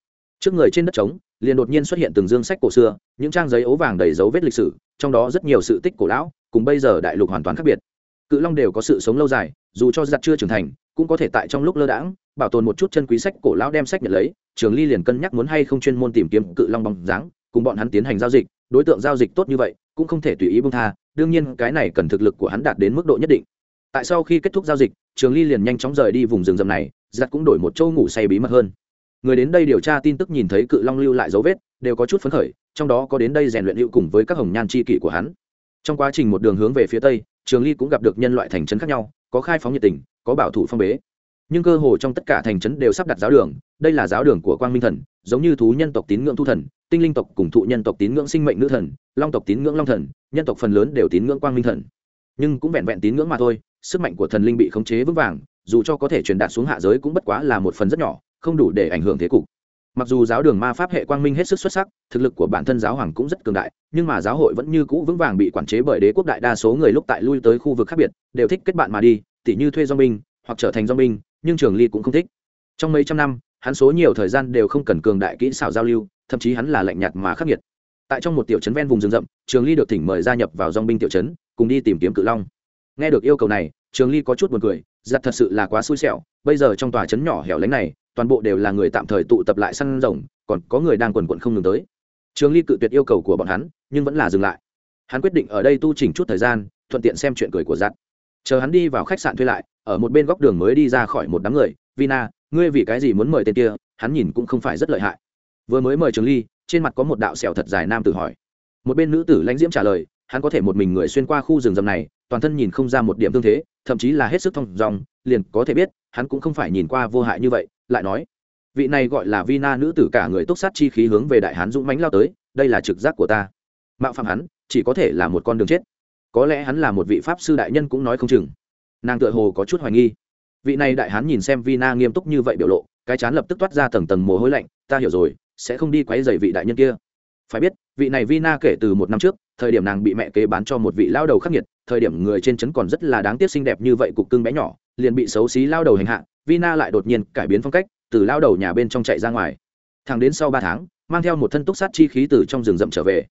[SPEAKER 1] Trước người trên đất trống, liền đột nhiên xuất hiện từng dương sách cổ xưa, những trang giấy ố vàng đầy dấu vết lịch sử, trong đó rất nhiều sự tích cổ lão, cùng bây giờ đại lục hoàn toàn khác biệt. Cự long đều có sự sống lâu dài, dù cho giặt chưa trưởng thành, cũng có thể tại trong lúc lơ đãng bảo tồn một chút chân quý sách cổ lão đem sách nhận lấy, trường ly liền cân nhắc muốn hay không chuyên môn tìm kiếm cự long bóng dáng, cùng bọn hắn tiến hành giao dịch, đối tượng giao dịch tốt như vậy, cũng không thể tùy ý bông tha, đương nhiên cái này cần thực lực của hắn đạt đến mức độ nhất định. Tại sau khi kết thúc giao dịch, trường ly liền nhanh chóng rời đi vùng rừng rậm này giặc cũng đổi một chỗ ngủ say bí mật hơn. Người đến đây điều tra tin tức nhìn thấy cự long lưu lại dấu vết, đều có chút phấn khởi, trong đó có đến đây rèn luyện hữu cùng với các hồng nhan chi kỷ của hắn. Trong quá trình một đường hướng về phía tây, trường ly cũng gặp được nhân loại thành trấn khác nhau, có khai phóng nhiệt tình, có bảo thủ phong bế nhưng cơ hồ trong tất cả thành trấn đều sắp đặt giáo đường, đây là giáo đường của quang minh thần, giống như thú nhân tộc tín ngưỡng thu thần, tinh linh tộc cùng thụ nhân tộc tín ngưỡng sinh mệnh nữ thần, long tộc tín ngưỡng long thần, nhân tộc phần lớn đều tín ngưỡng quang minh thần. Nhưng cũng vẹn vẹn tín ngưỡng mà thôi, sức mạnh của thần linh bị khống chế vững vàng, dù cho có thể truyền đạt xuống hạ giới cũng bất quá là một phần rất nhỏ, không đủ để ảnh hưởng thế cục. Mặc dù giáo đường ma pháp hệ quang minh hết sức xuất sắc, thực lực của bản thân giáo hoàng cũng rất cường đại, nhưng mà giáo hội vẫn như cũ vững vàng bị quản chế bởi đế quốc đại đa số người lúc tại lui tới khu vực khác biệt, đều thích kết bạn mà đi, tỉ như thuê do binh hoặc trở thành do binh nhưng trường ly cũng không thích. Trong mấy trăm năm, hắn số nhiều thời gian đều không cần cường đại kỹ xảo giao lưu, thậm chí hắn là lạnh nhạt mà khắc nghiệt. Tại trong một tiểu trấn ven vùng rừng rậm, trường ly được thỉnh mời gia nhập vào dong binh tiểu trấn, cùng đi tìm kiếm cự long. Nghe được yêu cầu này, trường ly có chút buồn cười giặt thật sự là quá xui xẻo, bây giờ trong tòa trấn nhỏ hẻo lánh này, toàn bộ đều là người tạm thời tụ tập lại săn rồng, còn có người đang quần quận không ngừng tới. Trường ly cự tuyệt yêu cầu của bọn hắn, nhưng vẫn là dừng lại. Hắn quyết định ở đây tu chỉnh chút thời gian, thuận tiện xem chuyện cười của giặt chờ hắn đi vào khách sạn thuê lại, ở một bên góc đường mới đi ra khỏi một đám người, vina, ngươi vì cái gì muốn mời tên kia? Hắn nhìn cũng không phải rất lợi hại. Vừa mới mời trường ly, trên mặt có một đạo sẹo thật dài nam tử hỏi. Một bên nữ tử lãnh diễm trả lời, hắn có thể một mình người xuyên qua khu rừng rầm này, toàn thân nhìn không ra một điểm tương thế, thậm chí là hết sức thông dòng liền có thể biết, hắn cũng không phải nhìn qua vô hại như vậy. Lại nói, vị này gọi là vina nữ tử cả người túc sát chi khí hướng về đại hán dũng mãnh lao tới, đây là trực giác của ta. Mạo phạm hắn, chỉ có thể là một con đường chết có lẽ hắn là một vị pháp sư đại nhân cũng nói không chừng. Nàng tựa hồ có chút hoài nghi. Vị này đại hán nhìn xem vina nghiêm túc như vậy biểu lộ, cái chán lập tức toát ra tầng tầng mồ hôi lạnh, ta hiểu rồi, sẽ không đi quấy dày vị đại nhân kia. Phải biết, vị này vina kể từ một năm trước, thời điểm nàng bị mẹ kế bán cho một vị lao đầu khắc nghiệt, thời điểm người trên trấn còn rất là đáng tiếc xinh đẹp như vậy cục cưng bé nhỏ, liền bị xấu xí lao đầu hành hạ, vina lại đột nhiên cải biến phong cách, từ lao đầu nhà bên trong chạy ra ngoài. Thẳng đến sau ba tháng, mang theo một thân túc sát chi khí từ trong rừng rậm trở về.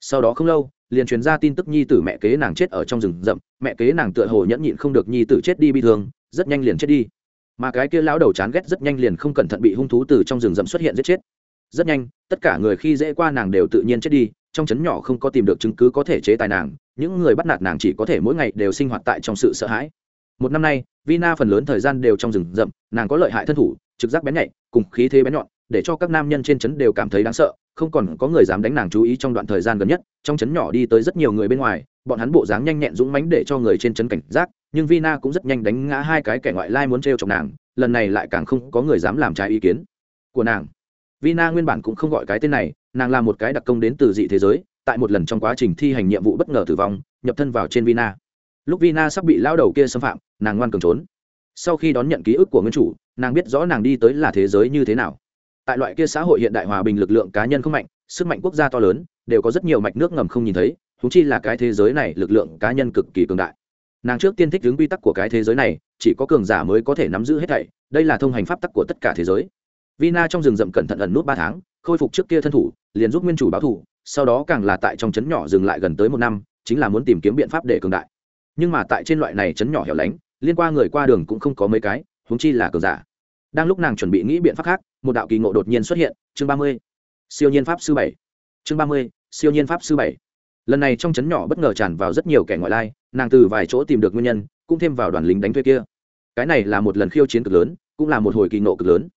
[SPEAKER 1] Sau đó không lâu liền truyền ra tin tức nhi tử mẹ kế nàng chết ở trong rừng rậm, mẹ kế nàng tựa hồ nhẫn nhịn không được nhi tử chết đi bi thương, rất nhanh liền chết đi. Mà cái kia lão đầu chán ghét rất nhanh liền không cẩn thận bị hung thú từ trong rừng rậm xuất hiện giết chết. Rất nhanh, tất cả người khi dễ qua nàng đều tự nhiên chết đi, trong trấn nhỏ không có tìm được chứng cứ có thể chế tài nàng, những người bắt nạt nàng chỉ có thể mỗi ngày đều sinh hoạt tại trong sự sợ hãi. Một năm nay, vina phần lớn thời gian đều trong rừng rậm, nàng có lợi hại thân thủ, trực giác bén nhạy, cùng khí thế bén nhọn để cho các nam nhân trên trấn đều cảm thấy đáng sợ, không còn có người dám đánh nàng chú ý trong đoạn thời gian gần nhất, trong trấn nhỏ đi tới rất nhiều người bên ngoài, bọn hắn bộ dáng nhanh nhẹn dũng mãnh để cho người trên trấn cảnh giác, nhưng vina cũng rất nhanh đánh ngã hai cái kẻ ngoại lai muốn t r chọc nàng, lần này lại càng không có người dám làm trái ý kiến của nàng. Vina nguyên bản cũng không gọi cái tên này, nàng là một cái đặc công đến từ dị thế giới, tại một lần trong quá trình thi hành nhiệm vụ bất ngờ tử vong, nhập thân vào trên vina. Lúc vina sắp bị lao đầu kia xâm phạm, nàng ngoan cường trốn. Sau khi đón nhận ký ức của nguyên chủ, nàng biết rõ nàng đi tới là thế giới như thế nào tại loại kia xã hội hiện đại hòa bình lực lượng cá nhân không mạnh, sức mạnh quốc gia to lớn, đều có rất nhiều mạch nước ngầm không nhìn thấy thúng chi là cái thế giới này lực lượng cá nhân cực kỳ cường đại. Nàng trước tiên thích đứng quy tắc của cái thế giới này, chỉ có cường giả mới có thể nắm giữ hết thảy, đây là thông hành pháp tắc của tất cả thế giới. Vina trong rừng rậm cẩn thận ẩn nút ba tháng, khôi phục trước kia thân thủ, liền giúp nguyên chủ báo thủ sau đó càng là tại trong trấn nhỏ dừng lại gần tới một năm, chính là muốn tìm kiếm biện pháp để cường đại. Nhưng mà tại trên loại này trấn nhỏ hẻo lánh, liên qua người qua đường cũng không có mấy cái húng chi là cường giả. Đang lúc nàng chuẩn bị nghĩ biện pháp khác một đạo kỳ ngộ đột nhiên xuất hiện, chương ba mươi, siêu nhiên pháp sư bảy. Chương ba mươi, siêu nhiên pháp sư bảy. Lần này trong trấn nhỏ bất ngờ tràn vào rất nhiều kẻ ngoại lai, nàng từ vài chỗ tìm được nguyên nhân, cũng thêm vào đoàn lính đánh thuê kia. Cái này là một lần khiêu chiến cực lớn, cũng là một hồi kỳ ngộ cực lớn.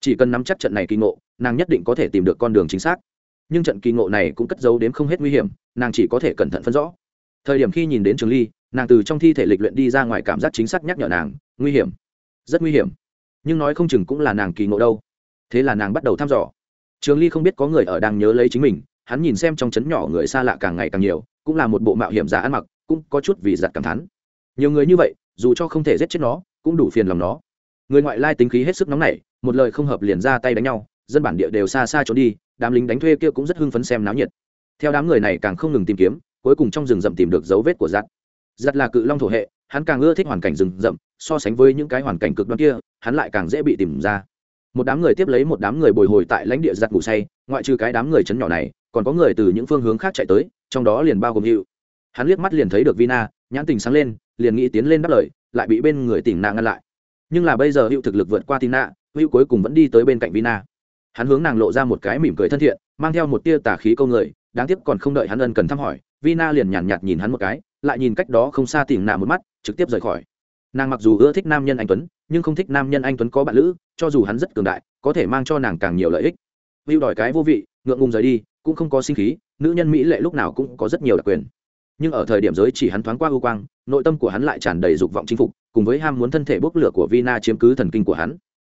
[SPEAKER 1] Chỉ cần nắm chắc trận này kỳ ngộ, nàng nhất định có thể tìm được con đường chính xác. Nhưng trận kỳ ngộ này cũng cất giấu đến không hết nguy hiểm, nàng chỉ có thể cẩn thận phân rõ. Thời điểm khi nhìn đến trường ly, nàng từ trong thi thể lịch luyện đi ra ngoài cảm giác chính xác nhắc nhở nàng, nguy hiểm, rất nguy hiểm. Nhưng nói không chừng cũng là nàng kỳ ngộ đâu thế là nàng bắt đầu thăm dò. Trường ly không biết có người ở đang nhớ lấy chính mình, hắn nhìn xem trong trấn nhỏ người xa lạ càng ngày càng nhiều, cũng là một bộ mạo hiểm giả ăn mặc, cũng có chút vì giặt cảm thán. Nhiều người như vậy, dù cho không thể giết chết nó, cũng đủ phiền lòng nó. Người ngoại lai tính khí hết sức nóng nảy, một lời không hợp liền ra tay đánh nhau, dân bản địa đều xa xa trốn đi, đám lính đánh thuê kia cũng rất hưng phấn xem náo nhiệt. Theo đám người này càng không ngừng tìm kiếm, cuối cùng trong rừng rậm tìm được dấu vết của giặt giặt là cự long thổ hệ, hắn càng ưa thích hoàn cảnh rừng rậm, so sánh với những cái hoàn cảnh cực đoan kia, hắn lại càng dễ bị tìm ra một đám người tiếp lấy một đám người bồi hồi tại lãnh địa giặt ngủ say ngoại trừ cái đám người chấn nhỏ này còn có người từ những phương hướng khác chạy tới trong đó liền bao gồm hữu. hắn liếc mắt liền thấy được vina nhãn tình sáng lên liền nghĩ tiến lên đáp lời lại bị bên người tỉnh nạ ngăn lại. Nhưng là bây giờ hữu thực lực vượt qua tin nạ hữu cuối cùng vẫn đi tới bên cạnh vina. Hắn hướng nàng lộ ra một cái mỉm cười thân thiện mang theo một tia tà khí câu người đáng tiếc còn không đợi hắn ân cần thăm hỏi vina liền nhàn nhạt, nhạt nhìn hắn một cái lại nhìn cách đó không xa tỉnh nạ một mắt trực tiếp rời khỏi. Nàng mặc dù ưa thích nam nhân anh tuấn nhưng không thích nam nhân anh tuấn có bạn lữ, cho dù hắn rất cường đại, có thể mang cho nàng càng nhiều lợi ích. Hữu đòi cái vô vị, ngượng ngùng rời đi, cũng không có sinh khí, nữ nhân mỹ lệ lúc nào cũng có rất nhiều đặc quyền. Nhưng ở thời điểm giới chỉ hắn thoáng qua ưu quang, nội tâm của hắn lại tràn đầy dục vọng chinh phục, cùng với ham muốn thân thể bốc lửa của vina chiếm cứ thần kinh của hắn.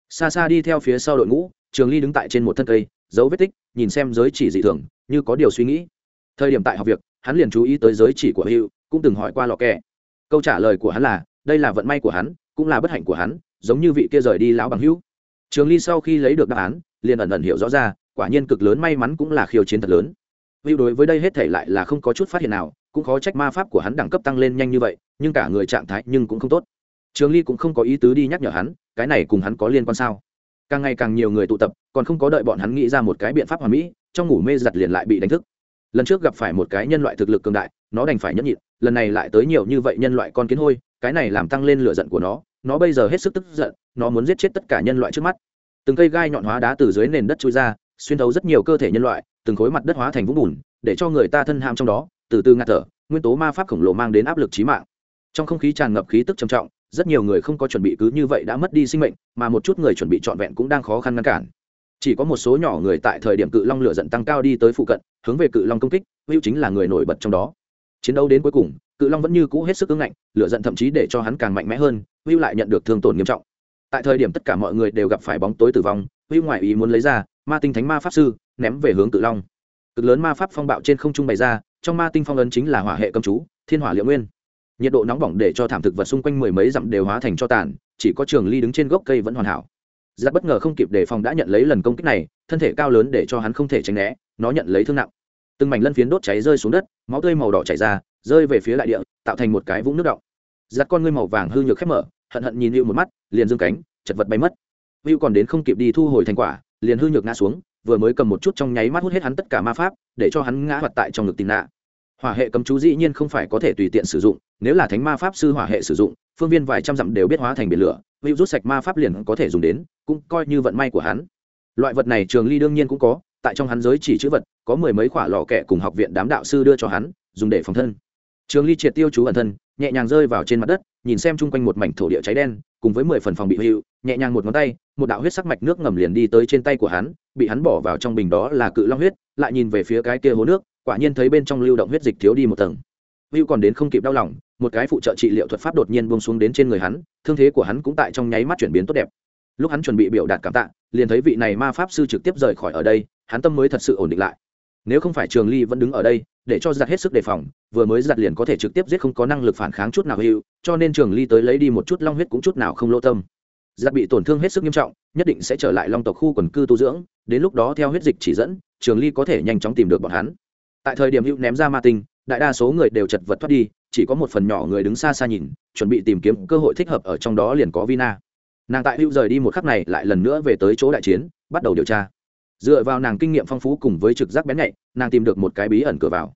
[SPEAKER 1] Xa xa đi theo phía sau đội ngũ, trường ly đứng tại trên một thân cây dấu vết tích, nhìn xem giới chỉ dị thường, như có điều suy nghĩ. Thời điểm tại học việc, hắn liền chú ý tới giới chỉ của hữu cũng từng hỏi qua lò kẹ. Câu trả lời của hắn là, đây là vận may của hắn cũng là bất hạnh của hắn, giống như vị kia rời đi lão bằng hữu. Trường ly sau khi lấy được đáp án, liền ẩn ẩn hiểu rõ ra, quả nhiên cực lớn may mắn cũng là khiêu chiến thật lớn. Vì đối với đây hết thể lại là không có chút phát hiện nào, cũng khó trách ma pháp của hắn đẳng cấp tăng lên nhanh như vậy, nhưng cả người trạng thái nhưng cũng không tốt. Trường ly cũng không có ý tứ đi nhắc nhở hắn, cái này cùng hắn có liên quan sao? Càng ngày càng nhiều người tụ tập, còn không có đợi bọn hắn nghĩ ra một cái biện pháp hoàn mỹ, trong ngủ mê giặt liền lại bị đánh thức. Lần trước gặp phải một cái nhân loại thực lực cường đại, nó đành phải nhẫn nhịn, lần này lại tới nhiều như vậy nhân loại con kiến hôi cái này làm tăng lên lửa giận của nó nó bây giờ hết sức tức giận, nó muốn giết chết tất cả nhân loại trước mắt. Từng cây gai nhọn hóa đá từ dưới nền đất trôi ra, xuyên thấu rất nhiều cơ thể nhân loại, từng khối mặt đất hóa thành vũng bùn, để cho người ta thân ham trong đó, từ từ ngạt thở, nguyên tố ma pháp khổng lồ mang đến áp lực trí mạng. Trong không khí tràn ngập khí tức trầm trọng, rất nhiều người không có chuẩn bị cứ như vậy đã mất đi sinh mệnh, mà một chút người chuẩn bị trọn vẹn cũng đang khó khăn ngăn cản. Chỉ có một số nhỏ người tại thời điểm cự long lửa giận tăng cao đi tới phụ cận, hướng về cự long công kích hữu chính là người nổi bật trong đó. Chiến đấu đến cuối cùng cự long vẫn như cũ hết sức ứng ngạnh, lửa giận thậm chí để cho hắn càng mạnh mẽ hơn, hưu lại nhận được thương tổn nghiêm trọng. Tại thời điểm tất cả mọi người đều gặp phải bóng tối tử vong, hưu ngoại ý muốn lấy ra, ma tinh thánh ma pháp sư, ném về hướng cự long. Cực lớn ma pháp phong bạo trên không trung bày ra, trong ma tinh phong ấn chính là hỏa hệ cầm chú, thiên hỏa liệu nguyên. Nhiệt độ nóng bỏng để cho thảm thực vật xung quanh mười mấy dặm đều hóa thành cho tàn, chỉ có trường ly đứng trên gốc cây vẫn hoàn hảo. Giặc bất ngờ không kịp đề phòng đã nhận lấy lần công kích này, thân thể cao lớn để cho hắn không thể tránh né, nó nhận lấy thương nặng từng mảnh lân phiến đốt cháy rơi xuống đất, máu tươi màu đỏ chảy ra, rơi về phía đại địa, tạo thành một cái vũng nước động. Giặt con ngươi màu vàng hư nhược khép mở, hận hận nhìn hữu một mắt, liền dương cánh, chật vật bay mất. Hữu còn đến không kịp đi thu hồi thành quả, liền hư nhược ngã xuống, vừa mới cầm một chút trong nháy mắt hút hết hắn tất cả ma pháp, để cho hắn ngã hoạt tại trong ngực tìm nạ hỏa hệ cấm chú dĩ nhiên không phải có thể tùy tiện sử dụng, nếu là thánh ma pháp sư hỏa hệ sử dụng, phương viên vài trăm dặm đều biết hóa thành biển lửa hữu rút sạch ma pháp liền có thể dùng đến, cũng coi như vận may của hắn. Loại vật này trường ly đương nhiên cũng có, tại trong hắn giới chỉ chữ vật có mười mấy quả lò kẹ cùng học viện đám đạo sư đưa cho hắn, dùng để phòng thân. Trường ly triệt tiêu chú ẩn thân, nhẹ nhàng rơi vào trên mặt đất, nhìn xem chung quanh một mảnh thổ địa cháy đen, cùng với mười phần phòng bị hữu, nhẹ nhàng một ngón tay, một đạo huyết sắc mạch nước ngầm liền đi tới trên tay của hắn, bị hắn bỏ vào trong bình đó là cự long huyết, lại nhìn về phía cái kia hố nước, quả nhiên thấy bên trong lưu động huyết dịch thiếu đi một tầng. Hữu còn đến không kịp đau lòng, một cái phụ trợ trị liệu thuật pháp đột nhiên buông xuống đến trên người hắn, thương thế của hắn cũng tại trong nháy mắt chuyển biến tốt đẹp. Lúc hắn chuẩn bị biểu đạt cảm tạ, liền thấy vị này ma pháp sư trực tiếp rời khỏi ở đây, hắn tâm mới thật sự ổn định lại nếu không phải trường ly vẫn đứng ở đây, để cho giặt hết sức đề phòng, vừa mới giặt liền có thể trực tiếp giết không có năng lực phản kháng chút nào hữu, cho nên trường ly tới lấy đi một chút long huyết cũng chút nào không lỗ tâm. Giặt bị tổn thương hết sức nghiêm trọng, nhất định sẽ trở lại long tộc khu quần cư tu dưỡng, đến lúc đó theo huyết dịch chỉ dẫn, trường ly có thể nhanh chóng tìm được bọn hắn. Tại thời điểm hữu ném ra ma tinh, đại đa số người đều chật vật thoát đi, chỉ có một phần nhỏ người đứng xa xa nhìn, chuẩn bị tìm kiếm cơ hội thích hợp ở trong đó liền có vina. Nàng tại hữu rời đi một khắc này lại lần nữa về tới chỗ đại chiến, bắt đầu điều tra dựa vào nàng kinh nghiệm phong phú cùng với trực giác bén nhạy, nàng tìm được một cái bí ẩn cửa vào.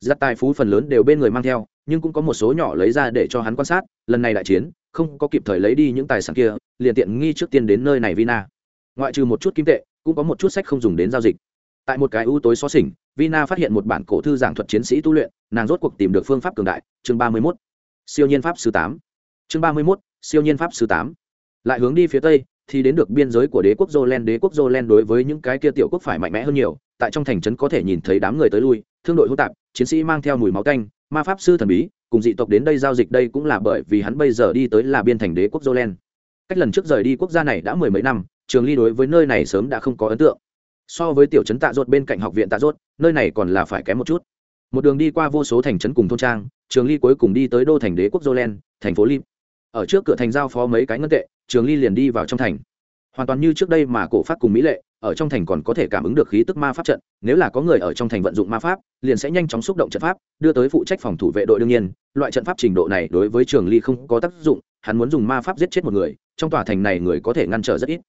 [SPEAKER 1] Giặc tài phú phần lớn đều bên người mang theo, nhưng cũng có một số nhỏ lấy ra để cho hắn quan sát, lần này đại chiến, không có kịp thời lấy đi những tài sản kia, liền tiện nghi trước tiên đến nơi này vina. Ngoại trừ một chút kim tệ, cũng có một chút sách không dùng đến giao dịch. Tại một cái ưu tối xó xỉnh, vina phát hiện một bản cổ thư giảng thuật chiến sĩ tu luyện, nàng rốt cuộc tìm được phương pháp cường đại, chương ba mươi mốt. Siêu nhiên pháp sư tám. Chương ba mươi mốt, siêu nhiên pháp sư tám. Lại hướng đi phía tây thì đến được biên giới của đế quốc Jolen, đế quốc Jolen đối với những cái kia tiểu quốc phải mạnh mẽ hơn nhiều, tại trong thành trấn có thể nhìn thấy đám người tới lui, thương đội hỗn tạp, chiến sĩ mang theo mùi máu tanh, ma pháp sư thần bí, cùng dị tộc đến đây giao dịch đây cũng là bởi vì hắn bây giờ đi tới là biên thành đế quốc Jolen. Cách lần trước rời đi quốc gia này đã mười mấy năm, Trường Ly đối với nơi này sớm đã không có ấn tượng. So với tiểu trấn Tạ Rốt bên cạnh học viện Tạ Rốt, nơi này còn là phải kém một chút. Một đường đi qua vô số thành trấn cùng thôn trang, Trường Ly cuối cùng đi tới đô thành đế quốc Jolen, thành phố Lim. Ở trước cửa thành giao phó mấy cái ngân tệ, Trường Ly liền đi vào trong thành. Hoàn toàn như trước đây mà cổ pháp cùng mỹ lệ, ở trong thành còn có thể cảm ứng được khí tức ma pháp trận, nếu là có người ở trong thành vận dụng ma pháp, liền sẽ nhanh chóng xúc động trận pháp, đưa tới phụ trách phòng thủ vệ đội đương nhiên. Loại trận pháp trình độ này đối với trường ly không có tác dụng, hắn muốn dùng ma pháp giết chết một người, trong tòa thành này người có thể ngăn trở rất ít.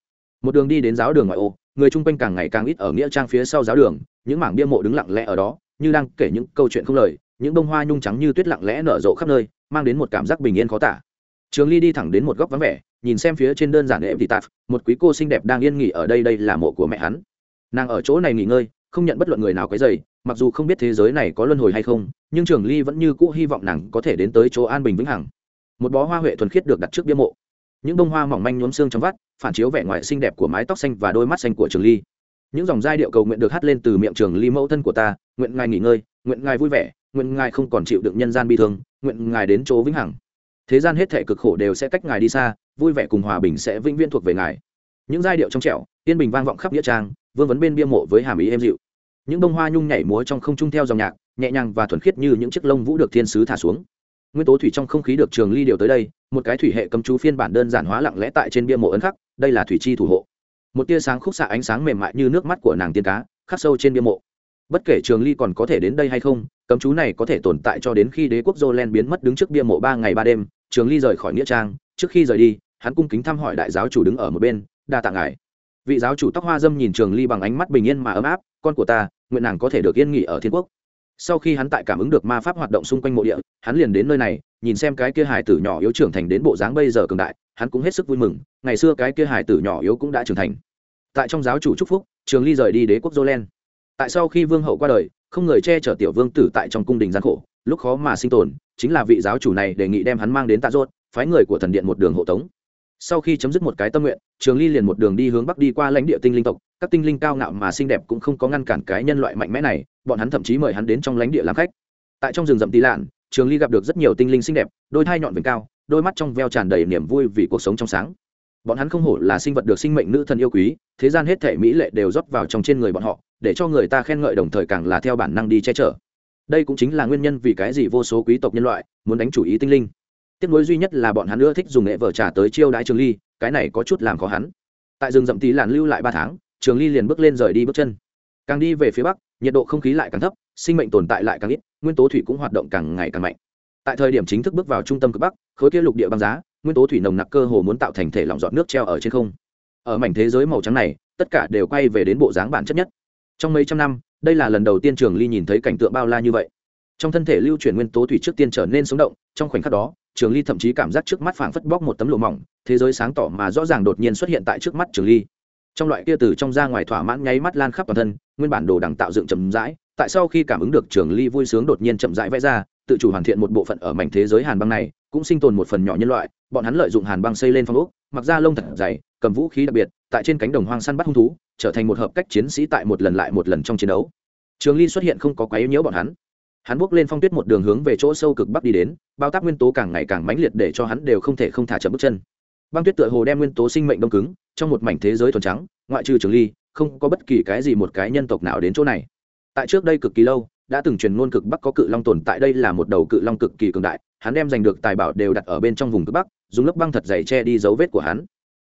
[SPEAKER 1] Một đường đi đến giáo đường ngoại ô, người chung quanh càng ngày càng ít ở nghĩa trang phía sau giáo đường, những mảng bia mộ đứng lặng lẽ ở đó, như đang kể những câu chuyện không lời, những bông hoa nhung trắng như tuyết lặng lẽ nở rộ khắp nơi, mang đến một cảm giác bình yên khó tả trường ly đi thẳng đến một góc vắng vẻ, nhìn xem phía trên đơn giản ệm thì tạp, một quý cô xinh đẹp đang yên nghỉ ở đây đây là mộ của mẹ hắn. Nàng ở chỗ này nghỉ ngơi, không nhận bất luận người nào cái dày mặc dù không biết thế giới này có luân hồi hay không, nhưng trường ly vẫn như cũ hy vọng nàng có thể đến tới chỗ an bình vĩnh hằng. Một bó hoa huệ thuần khiết được đặt trước bia mộ. Những bông hoa mỏng manh nhuốm xương trong vắt, phản chiếu vẻ ngoài xinh đẹp của mái tóc xanh và đôi mắt xanh của trường ly. Những dòng giai điệu cầu nguyện được hát lên từ miệng trường ly mẫu thân của ta, nguyện ngài nghỉ ngơi, nguyện ngài vui vẻ, nguyện ngài không còn chịu đựng nhân gian bi thương, nguyện ngài đến chỗ vĩnh hằng thế gian hết thể cực khổ đều sẽ cách ngài đi xa, vui vẻ cùng hòa bình sẽ vĩnh viễn thuộc về ngài. Những giai điệu trong trẻo, yên bình vang vọng khắp nghĩa trang, vương vấn bên bia mộ với hàm ý êm dịu. Những bông hoa nhung nhảy múa trong không trung theo dòng nhạc, nhẹ nhàng và thuần khiết như những chiếc lông vũ được thiên sứ thả xuống. Nguyên tố thủy trong không khí được trường ly điều tới đây, một cái thủy hệ cấm chú phiên bản đơn giản hóa lặng lẽ tại trên bia mộ ấn khắc, đây là thủy chi thủ hộ. Một tia sáng khúc xạ ánh sáng mềm mại như nước mắt của nàng tiên cá, khắc sâu trên bia mộ. Bất kể trường ly còn có thể đến đây hay không, cấm chú này có thể tồn tại cho đến khi đế quốc jolen biến mất đứng trước bia mộ ba ngày ba đêm trường ly rời khỏi nghĩa trang, trước khi rời đi, hắn cung kính thăm hỏi đại giáo chủ đứng ở một bên, đa tạ ngài. Vị giáo chủ tóc hoa dâm nhìn trường ly bằng ánh mắt bình yên mà ấm áp, con của ta, nguyện nàng có thể được yên nghỉ ở thiên quốc. Sau khi hắn tại cảm ứng được ma pháp hoạt động xung quanh mộ địa, hắn liền đến nơi này, nhìn xem cái kia hải tử nhỏ yếu trưởng thành đến bộ dáng bây giờ cường đại, hắn cũng hết sức vui mừng, ngày xưa cái kia hải tử nhỏ yếu cũng đã trưởng thành. Tại trong giáo chủ trúc phúc, trường ly rời đi đế quốc jolen. Tại sau khi vương hậu qua đời, không người che chở tiểu vương tử tại trong cung đình gian khổ lúc khó mà sinh tồn, chính là vị giáo chủ này đề nghị đem hắn mang đến tạ rốt, phái người của thần điện một đường hộ tống. Sau khi chấm dứt một cái tâm nguyện, trường ly liền một đường đi hướng bắc đi qua lãnh địa tinh linh tộc, các tinh linh cao ngạo mà xinh đẹp cũng không có ngăn cản cái nhân loại mạnh mẽ này, bọn hắn thậm chí mời hắn đến trong lãnh địa làm khách. Tại trong rừng rậm tì lạn, trường ly gặp được rất nhiều tinh linh xinh đẹp, đôi thai nhọn vành cao, đôi mắt trong veo tràn đầy niềm vui vì cuộc sống trong sáng. Bọn hắn không hổ là sinh vật được sinh mệnh nữ thần yêu quý, thế gian hết thể mỹ lệ đều rót vào trong trên người bọn họ, để cho người ta khen ngợi đồng thời càng là theo bản năng đi che chở đây cũng chính là nguyên nhân vì cái gì vô số quý tộc nhân loại muốn đánh chủ ý tinh linh. Tiếp nối duy nhất là bọn hắn ưa thích dùng nghệ vở trả tới chiêu đãi trường ly, cái này có chút làm khó hắn. Tại rừng rậm tí làn lưu lại ba tháng, trường ly liền bước lên rời đi bước chân. Càng đi về phía bắc, nhiệt độ không khí lại càng thấp, sinh mệnh tồn tại lại càng ít, nguyên tố thủy cũng hoạt động càng ngày càng mạnh. Tại thời điểm chính thức bước vào trung tâm cực bắc, khối kia lục địa băng giá, nguyên tố thủy nồng nặc cơ hồ muốn tạo thành thể lỏng giọt nước treo ở trên không. Ở mảnh thế giới màu trắng này, tất cả đều quay về đến bộ dáng bản chất nhất. Trong mấy trăm năm đây là lần đầu tiên trường ly nhìn thấy cảnh tượng bao la như vậy. Trong thân thể lưu chuyển nguyên tố thủy trước tiên trở nên sống động, trong khoảnh khắc đó, trường ly thậm chí cảm giác trước mắt phảng phất bóc một tấm lụa mỏng, thế giới sáng tỏ mà rõ ràng đột nhiên xuất hiện tại trước mắt trường ly. Trong loại kia từ trong ra ngoài thỏa mãn nháy mắt lan khắp toàn thân, nguyên bản đồ đằng tạo dựng chậm rãi, tại sau khi cảm ứng được trường ly vui sướng đột nhiên chậm rãi vẽ ra, tự chủ hoàn thiện một bộ phận ở mảnh thế giới hàn băng này, cũng sinh tồn một phần nhỏ nhân loại, bọn hắn lợi dụng hàn băng xây lên phong ốc, mặc ra lông thật dày, cầm vũ khí đặc biệt tại trên cánh đồng hoang săn bắt hung thú, trở thành một hợp cách chiến sĩ tại một lần lại một lần trong chiến đấu. Trường ly xuất hiện không có quấy nhiễu bọn hắn. Hắn bước lên phong tuyết một đường hướng về chỗ sâu cực bắc đi đến, bao tác nguyên tố càng ngày càng mãnh liệt để cho hắn đều không thể không thả chậm bước chân. Băng tuyết tựa hồ đem nguyên tố sinh mệnh đông cứng, trong một mảnh thế giới thuần trắng, ngoại trừ trường ly, không có bất kỳ cái gì một cái nhân tộc nào đến chỗ này. Tại trước đây cực kỳ lâu, đã từng truyền ngôn cực bắc có cự long tồn tại đây là một đầu cự long cực kỳ cường đại, hắn đem giành được tài bảo đều đặt ở bên trong vùng cực bắc, dùng lớp băng thật dày che đi dấu vết của hắn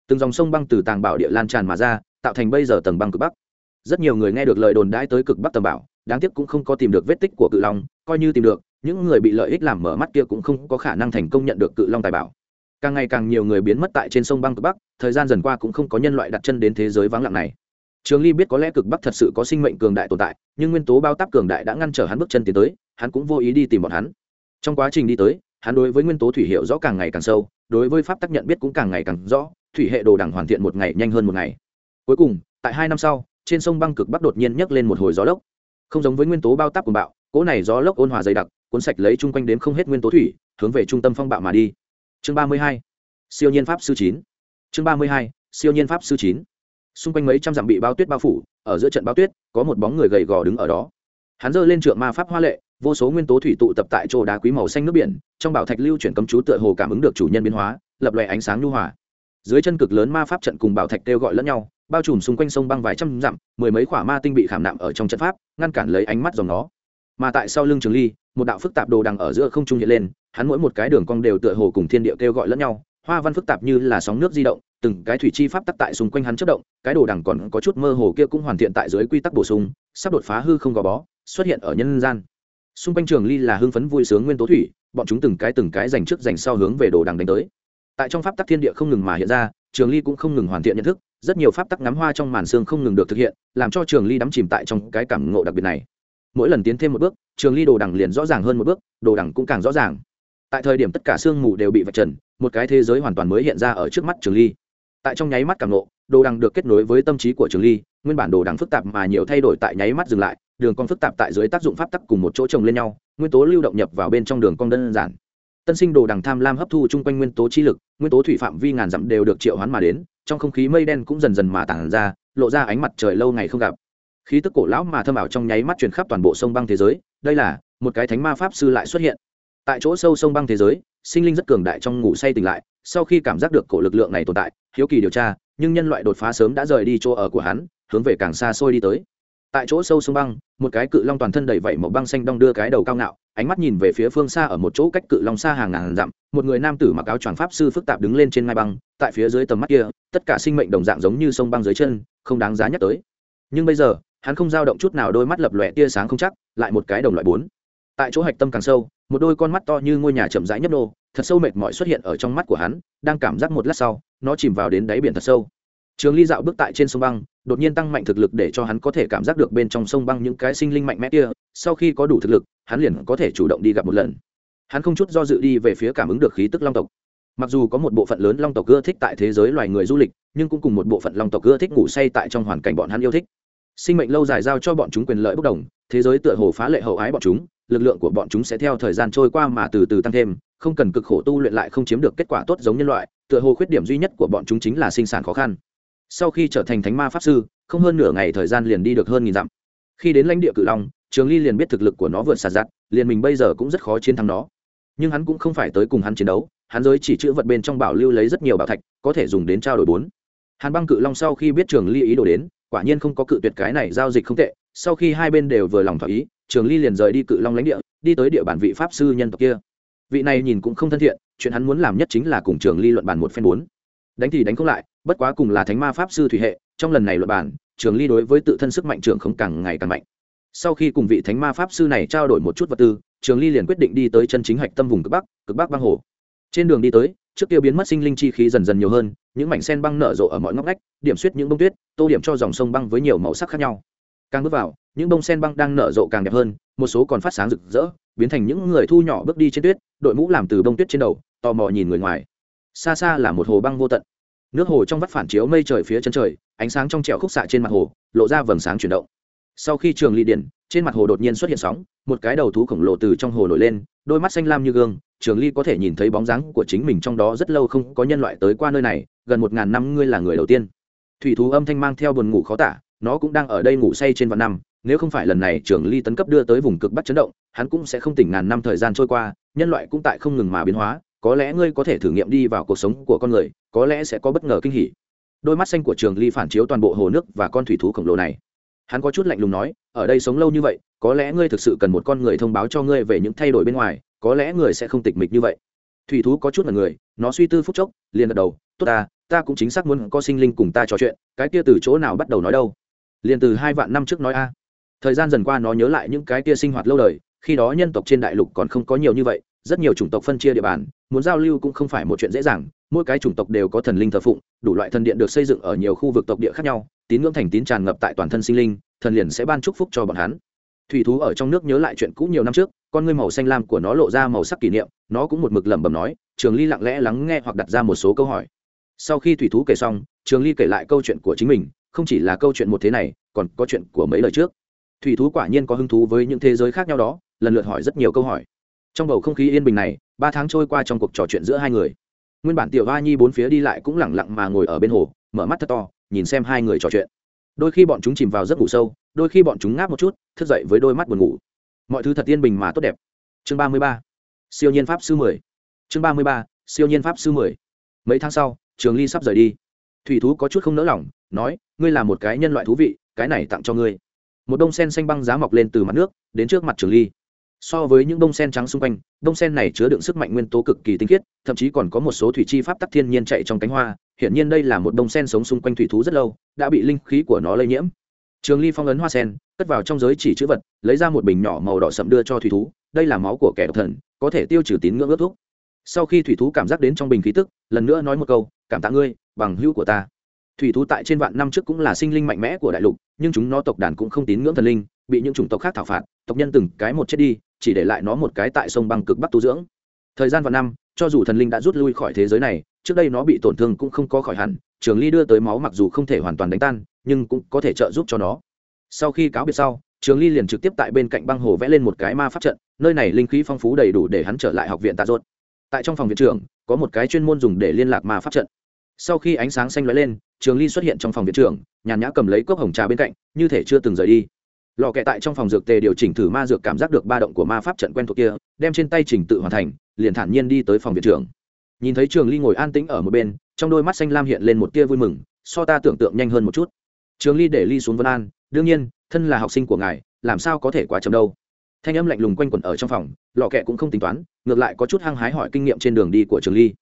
[SPEAKER 1] từng dòng sông băng từ tàng bảo địa lan tràn mà ra, tạo thành bây giờ tầng băng cực bắc. Rất nhiều người nghe được lời đồn đãi tới cực bắc tầm bảo, đáng tiếc cũng không có tìm được vết tích của cự long, coi như tìm được, những người bị lợi ích làm mở mắt kia cũng không có khả năng thành công nhận được cự long tài bảo. Càng ngày càng nhiều người biến mất tại trên sông băng cực bắc, thời gian dần qua cũng không có nhân loại đặt chân đến thế giới vắng lặng này. Trường ly biết có lẽ cực bắc thật sự có sinh mệnh cường đại tồn tại, nhưng nguyên tố bao táp cường đại đã ngăn trở hắn bước chân tiến tới, hắn cũng vô ý đi tìm bọn hắn. Trong quá trình đi tới, hắn đối với nguyên tố thủy hiệu rõ càng ngày càng sâu, đối với pháp tắc nhận biết cũng càng ngày càng rõ thủy hệ đồ đẳng hoàn thiện một ngày nhanh hơn một ngày. Cuối cùng, tại hai năm sau, trên sông băng cực bắc đột nhiên nhấc lên một hồi gió lốc. Không giống với nguyên tố bao táp của bạo, cỗ này gió lốc ôn hòa dày đặc, cuốn sạch lấy chung quanh đến không hết nguyên tố thủy, hướng về trung tâm phong bạo mà đi. Chương ba mươi hai, siêu nhiên pháp sư chín. Chương ba mươi hai, siêu nhiên pháp sư chín. Xung quanh mấy trăm dặm bị bao tuyết bao phủ, ở giữa trận bao tuyết, có một bóng người gầy gò đứng ở đó. Hắn giơ lên trượng ma pháp hoa lệ, vô số nguyên tố thủy tụ tập tại chỗ đá quý màu xanh nước biển, trong bảo thạch lưu chuyển cấm chú tựa hồ cảm ứng được chủ nhân biến hóa, lập loè ánh sáng nhu hòa dưới chân cực lớn ma pháp trận cùng bảo thạch kêu gọi lẫn nhau, bao trùm xung quanh sông băng vài trăm dặm, mười mấy khỏa ma tinh bị khảm nạm ở trong trận pháp, ngăn cản lấy ánh mắt dòng nó. Mà tại sau lưng trường ly, một đạo phức tạp đồ đằng ở giữa không trung hiện lên, hắn mỗi một cái đường cong đều tựa hồ cùng thiên địa kêu gọi lẫn nhau, hoa văn phức tạp như là sóng nước di động, từng cái thủy chi pháp tắc tại xung quanh hắn chất động, cái đồ đằng còn có chút mơ hồ kia cũng hoàn thiện tại dưới quy tắc bổ sung, sắp đột phá hư không gò bó, xuất hiện ở nhân gian. Xung quanh trường ly là hưng phấn vui sướng nguyên tố thủy, bọn chúng từng cái từng cái dành trước dành sau hướng về đồ đằng đánh tới tại trong pháp tắc thiên địa không ngừng mà hiện ra, trường ly cũng không ngừng hoàn thiện nhận thức, rất nhiều pháp tắc ngắm hoa trong màn xương không ngừng được thực hiện, làm cho trường ly đắm chìm tại trong cái cảm ngộ đặc biệt này. Mỗi lần tiến thêm một bước, trường ly đồ đằng liền rõ ràng hơn một bước, đồ đằng cũng càng rõ ràng. Tại thời điểm tất cả sương mù đều bị vạch trần, một cái thế giới hoàn toàn mới hiện ra ở trước mắt trường ly. Tại trong nháy mắt cảm nộ đồ đằng được kết nối với tâm trí của trường ly, nguyên bản đồ đằng phức tạp mà nhiều thay đổi tại nháy mắt dừng lại, đường cong phức tạp tại dưới tác dụng pháp tắc cùng một chỗ chồng lên nhau, nguyên tố lưu động nhập vào bên trong đường cong đơn giản tân sinh đồ đằng tham lam hấp thu chung quanh nguyên tố chi lực, nguyên tố thủy phạm vi ngàn dặm đều được triệu hoán mà đến, trong không khí mây đen cũng dần dần mà tản ra, lộ ra ánh mặt trời lâu ngày không gặp. Khí tức cổ lão mà thâm ảo trong nháy mắt truyền khắp toàn bộ sông băng thế giới, đây là một cái thánh ma pháp sư lại xuất hiện. Tại chỗ sâu sông băng thế giới, sinh linh rất cường đại trong ngủ say tỉnh lại, sau khi cảm giác được cổ lực lượng này tồn tại, hiếu kỳ điều tra, nhưng nhân loại đột phá sớm đã rời đi chỗ ở của hắn, hướng về càng xa xôi đi tới tại chỗ sâu sông băng, một cái cự long toàn thân đầy vẩy màu băng xanh đong đưa cái đầu cao ngạo, ánh mắt nhìn về phía phương xa ở một chỗ cách cự long xa hàng ngàn dặm, một người nam tử mặc áo choàng pháp sư phức tạp đứng lên trên ngai băng, tại phía dưới tầm mắt kia, tất cả sinh mệnh đồng dạng giống như sông băng dưới chân, không đáng giá nhắc tới. Nhưng bây giờ, hắn không dao động chút nào, đôi mắt lập lòe tia sáng không chắc, lại một cái đồng loại bốn. Tại chỗ hạch tâm càng sâu, một đôi con mắt to như ngôi nhà chậm rãi nhấp nô, thật sâu mệt mỏi xuất hiện ở trong mắt của hắn, đang cảm giác một lát sau, nó chìm vào đến đáy biển thật sâu trường ly dạo bước tại trên sông băng, đột nhiên tăng mạnh thực lực để cho hắn có thể cảm giác được bên trong sông băng những cái sinh linh mạnh mẽ kia, sau khi có đủ thực lực, hắn liền có thể chủ động đi gặp một lần. Hắn không chút do dự đi về phía cảm ứng được khí tức long tộc. Mặc dù có một bộ phận lớn long tộc ưa thích tại thế giới loài người du lịch, nhưng cũng cùng một bộ phận long tộc ưa thích ngủ say tại trong hoàn cảnh bọn hắn yêu thích. Sinh mệnh lâu dài giao cho bọn chúng quyền lợi bất đồng, thế giới tựa hồ phá lệ hậu ái bọn chúng, lực lượng của bọn chúng sẽ theo thời gian trôi qua mà từ từ tăng thêm, không cần cực khổ tu luyện lại không chiếm được kết quả tốt giống nhân loại, tựa hồ khuyết điểm duy nhất của bọn chúng chính là sinh sản khó khăn sau khi trở thành thánh ma pháp sư, không hơn nửa ngày thời gian liền đi được hơn nghìn dặm. Khi đến lãnh địa cự long, trường ly liền biết thực lực của nó vượt xa giặt liền mình bây giờ cũng rất khó chiến thắng nó. Nhưng hắn cũng không phải tới cùng hắn chiến đấu, hắn giới chỉ chữ vật bên trong bảo lưu lấy rất nhiều bảo thạch, có thể dùng đến trao đổi bốn. Hàn băng cự long sau khi biết trường ly ý đồ đến, quả nhiên không có cự tuyệt cái này giao dịch không tệ, sau khi hai bên đều vừa lòng thỏa ý, trường ly liền rời đi cự long lãnh địa, đi tới địa bản vị pháp sư nhân tộc kia. Vị này nhìn cũng không thân thiện, chuyện hắn muốn làm nhất chính là cùng trường ly luận bàn một phen bốn. Đánh thì đánh không lại bất quá cùng là thánh ma pháp sư thủy hệ, trong lần này luận bàn, trường ly đối với tự thân sức mạnh trường không càng ngày càng mạnh. Sau khi cùng vị thánh ma pháp sư này trao đổi một chút vật tư, trường ly liền quyết định đi tới chân chính hạch tâm vùng cực bắc cực bắc băng hồ. Trên đường đi tới, trước kia biến mất sinh linh chi khí dần dần nhiều hơn, những mảnh sen băng nở rộ ở mọi ngóc ngách, điểm suýt những bông tuyết, tô điểm cho dòng sông băng với nhiều màu sắc khác nhau. Càng bước vào, những bông sen băng đang nở rộ càng đẹp hơn, một số còn phát sáng rực rỡ, biến thành những người thu nhỏ bước đi trên tuyết, đội mũ làm từ bông tuyết trên đầu, tò mò nhìn người ngoài. Xa xa là một hồ băng vô tận nước hồ trong vắt phản chiếu mây trời phía chân trời, ánh sáng trong trẻo khúc xạ trên mặt hồ, lộ ra vầng sáng chuyển động. Sau khi trường ly điển trên mặt hồ đột nhiên xuất hiện sóng, một cái đầu thú khổng lồ từ trong hồ nổi lên, đôi mắt xanh lam như gương, trường ly có thể nhìn thấy bóng dáng của chính mình trong đó rất lâu không có nhân loại tới qua nơi này, gần một ngàn năm ngươi là người đầu tiên. Thủy thú âm thanh mang theo buồn ngủ khó tả, nó cũng đang ở đây ngủ say trên vạn năm, nếu không phải lần này trường ly tấn cấp đưa tới vùng cực bắc chấn động, hắn cũng sẽ không tỉnh ngàn năm thời gian trôi qua, nhân loại cũng tại không ngừng mà biến hóa có lẽ ngươi có thể thử nghiệm đi vào cuộc sống của con người, có lẽ sẽ có bất ngờ kinh hỉ. Đôi mắt xanh của trường ly phản chiếu toàn bộ hồ nước và con thủy thú khổng lồ này. Hắn có chút lạnh lùng nói, ở đây sống lâu như vậy, có lẽ ngươi thực sự cần một con người thông báo cho ngươi về những thay đổi bên ngoài, có lẽ người sẽ không tịch mịch như vậy. Thủy thú có chút là người, nó suy tư phút chốc, liền gật đầu, tốt ta ta cũng chính xác muốn có sinh linh cùng ta trò chuyện, cái kia từ chỗ nào bắt đầu nói đâu? Liền từ hai vạn năm trước nói a. Thời gian dần qua nó nhớ lại những cái kia sinh hoạt lâu đời, khi đó nhân tộc trên đại lục còn không có nhiều như vậy rất nhiều chủng tộc phân chia địa bàn, muốn giao lưu cũng không phải một chuyện dễ dàng, mỗi cái chủng tộc đều có thần linh thờ phụng, đủ loại thần điện được xây dựng ở nhiều khu vực tộc địa khác nhau, tín ngưỡng thành tín tràn ngập tại toàn thân sinh linh, thần liền sẽ ban chúc phúc cho bọn hắn. Thủy thú ở trong nước nhớ lại chuyện cũ nhiều năm trước, con ngươi màu xanh lam của nó lộ ra màu sắc kỷ niệm, nó cũng một mực lẩm bẩm nói, trường ly lặng lẽ lắng nghe hoặc đặt ra một số câu hỏi. Sau khi thủy thú kể xong, trường ly kể lại câu chuyện của chính mình, không chỉ là câu chuyện một thế này, còn có chuyện của mấy lời trước. Thủy thú quả nhiên có hứng thú với những thế giới khác nhau đó, lần lượt hỏi rất nhiều câu hỏi trong bầu không khí yên bình này, ba tháng trôi qua trong cuộc trò chuyện giữa hai người. Nguyên bản tiểu va nhi bốn phía đi lại cũng lẳng lặng mà ngồi ở bên hồ, mở mắt thật to, nhìn xem hai người trò chuyện. Đôi khi bọn chúng chìm vào giấc ngủ sâu, đôi khi bọn chúng ngáp một chút, thức dậy với đôi mắt buồn ngủ. Mọi thứ thật yên bình mà tốt đẹp. Chương ba mươi ba. Siêu nhiên pháp sư mười. Chương ba mươi ba, siêu nhiên pháp sư mười. Mấy tháng sau, trường ly sắp rời đi. Thủy thú có chút không nỡ lòng, nói, ngươi là một cái nhân loại thú vị, cái này tặng cho ngươi. Một đông sen xanh băng giá mọc lên từ mặt nước, đến trước mặt trường ly so với những bông sen trắng xung quanh, bông sen này chứa đựng sức mạnh nguyên tố cực kỳ tinh khiết, thậm chí còn có một số thủy chi pháp tắc thiên nhiên chạy trong cánh hoa. Hiển nhiên đây là một bông sen sống xung quanh thủy thú rất lâu, đã bị linh khí của nó lây nhiễm. Trường ly phong ấn hoa sen, cất vào trong giới chỉ chữ vật, lấy ra một bình nhỏ màu đỏ sậm đưa cho thủy thú. Đây là máu của kẻ độc thần, có thể tiêu trừ tín ngưỡng ước thuốc sau khi thủy thú cảm giác đến trong bình khí tức, lần nữa nói một câu, cảm tạ ngươi, bằng hữu của ta. Thủy thú tại trên vạn năm trước cũng là sinh linh mạnh mẽ của đại lục, nhưng chúng nó tộc đàn cũng không tín ngưỡng thần linh bị những chủng tộc khác thảo phạt, tộc nhân từng cái một chết đi, chỉ để lại nó một cái tại sông băng cực bắc tu dưỡng. Thời gian và năm, cho dù thần linh đã rút lui khỏi thế giới này, trước đây nó bị tổn thương cũng không có khỏi hẳn, trường ly đưa tới máu mặc dù không thể hoàn toàn đánh tan, nhưng cũng có thể trợ giúp cho nó. Sau khi cáo biệt sau, trường ly liền trực tiếp tại bên cạnh băng hồ vẽ lên một cái ma pháp trận, nơi này linh khí phong phú đầy đủ để hắn trở lại học viện tạ rốt tại trong phòng viện trưởng, có một cái chuyên môn dùng để liên lạc ma pháp trận. Sau khi ánh sáng xanh lóe lên, trường ly xuất hiện trong phòng viện trưởng, nhàn nhã cầm lấy cốc hồng trà bên cạnh, như thể chưa từng rời đi lò kẹ tại trong phòng dược tề điều chỉnh thử ma dược cảm giác được ba động của ma pháp trận quen thuộc kia, đem trên tay trình tự hoàn thành, liền thản nhiên đi tới phòng viện trưởng. Nhìn thấy trường ly ngồi an tĩnh ở một bên, trong đôi mắt xanh lam hiện lên một tia vui mừng, so ta tưởng tượng nhanh hơn một chút. Trường ly để ly xuống vân an, đương nhiên, thân là học sinh của ngài, làm sao có thể quá chậm đâu? Thanh âm lạnh lùng quanh quẩn ở trong phòng, lò kẹ cũng không tính toán, ngược lại có chút hăng hái hỏi kinh nghiệm trên đường đi của trường ly.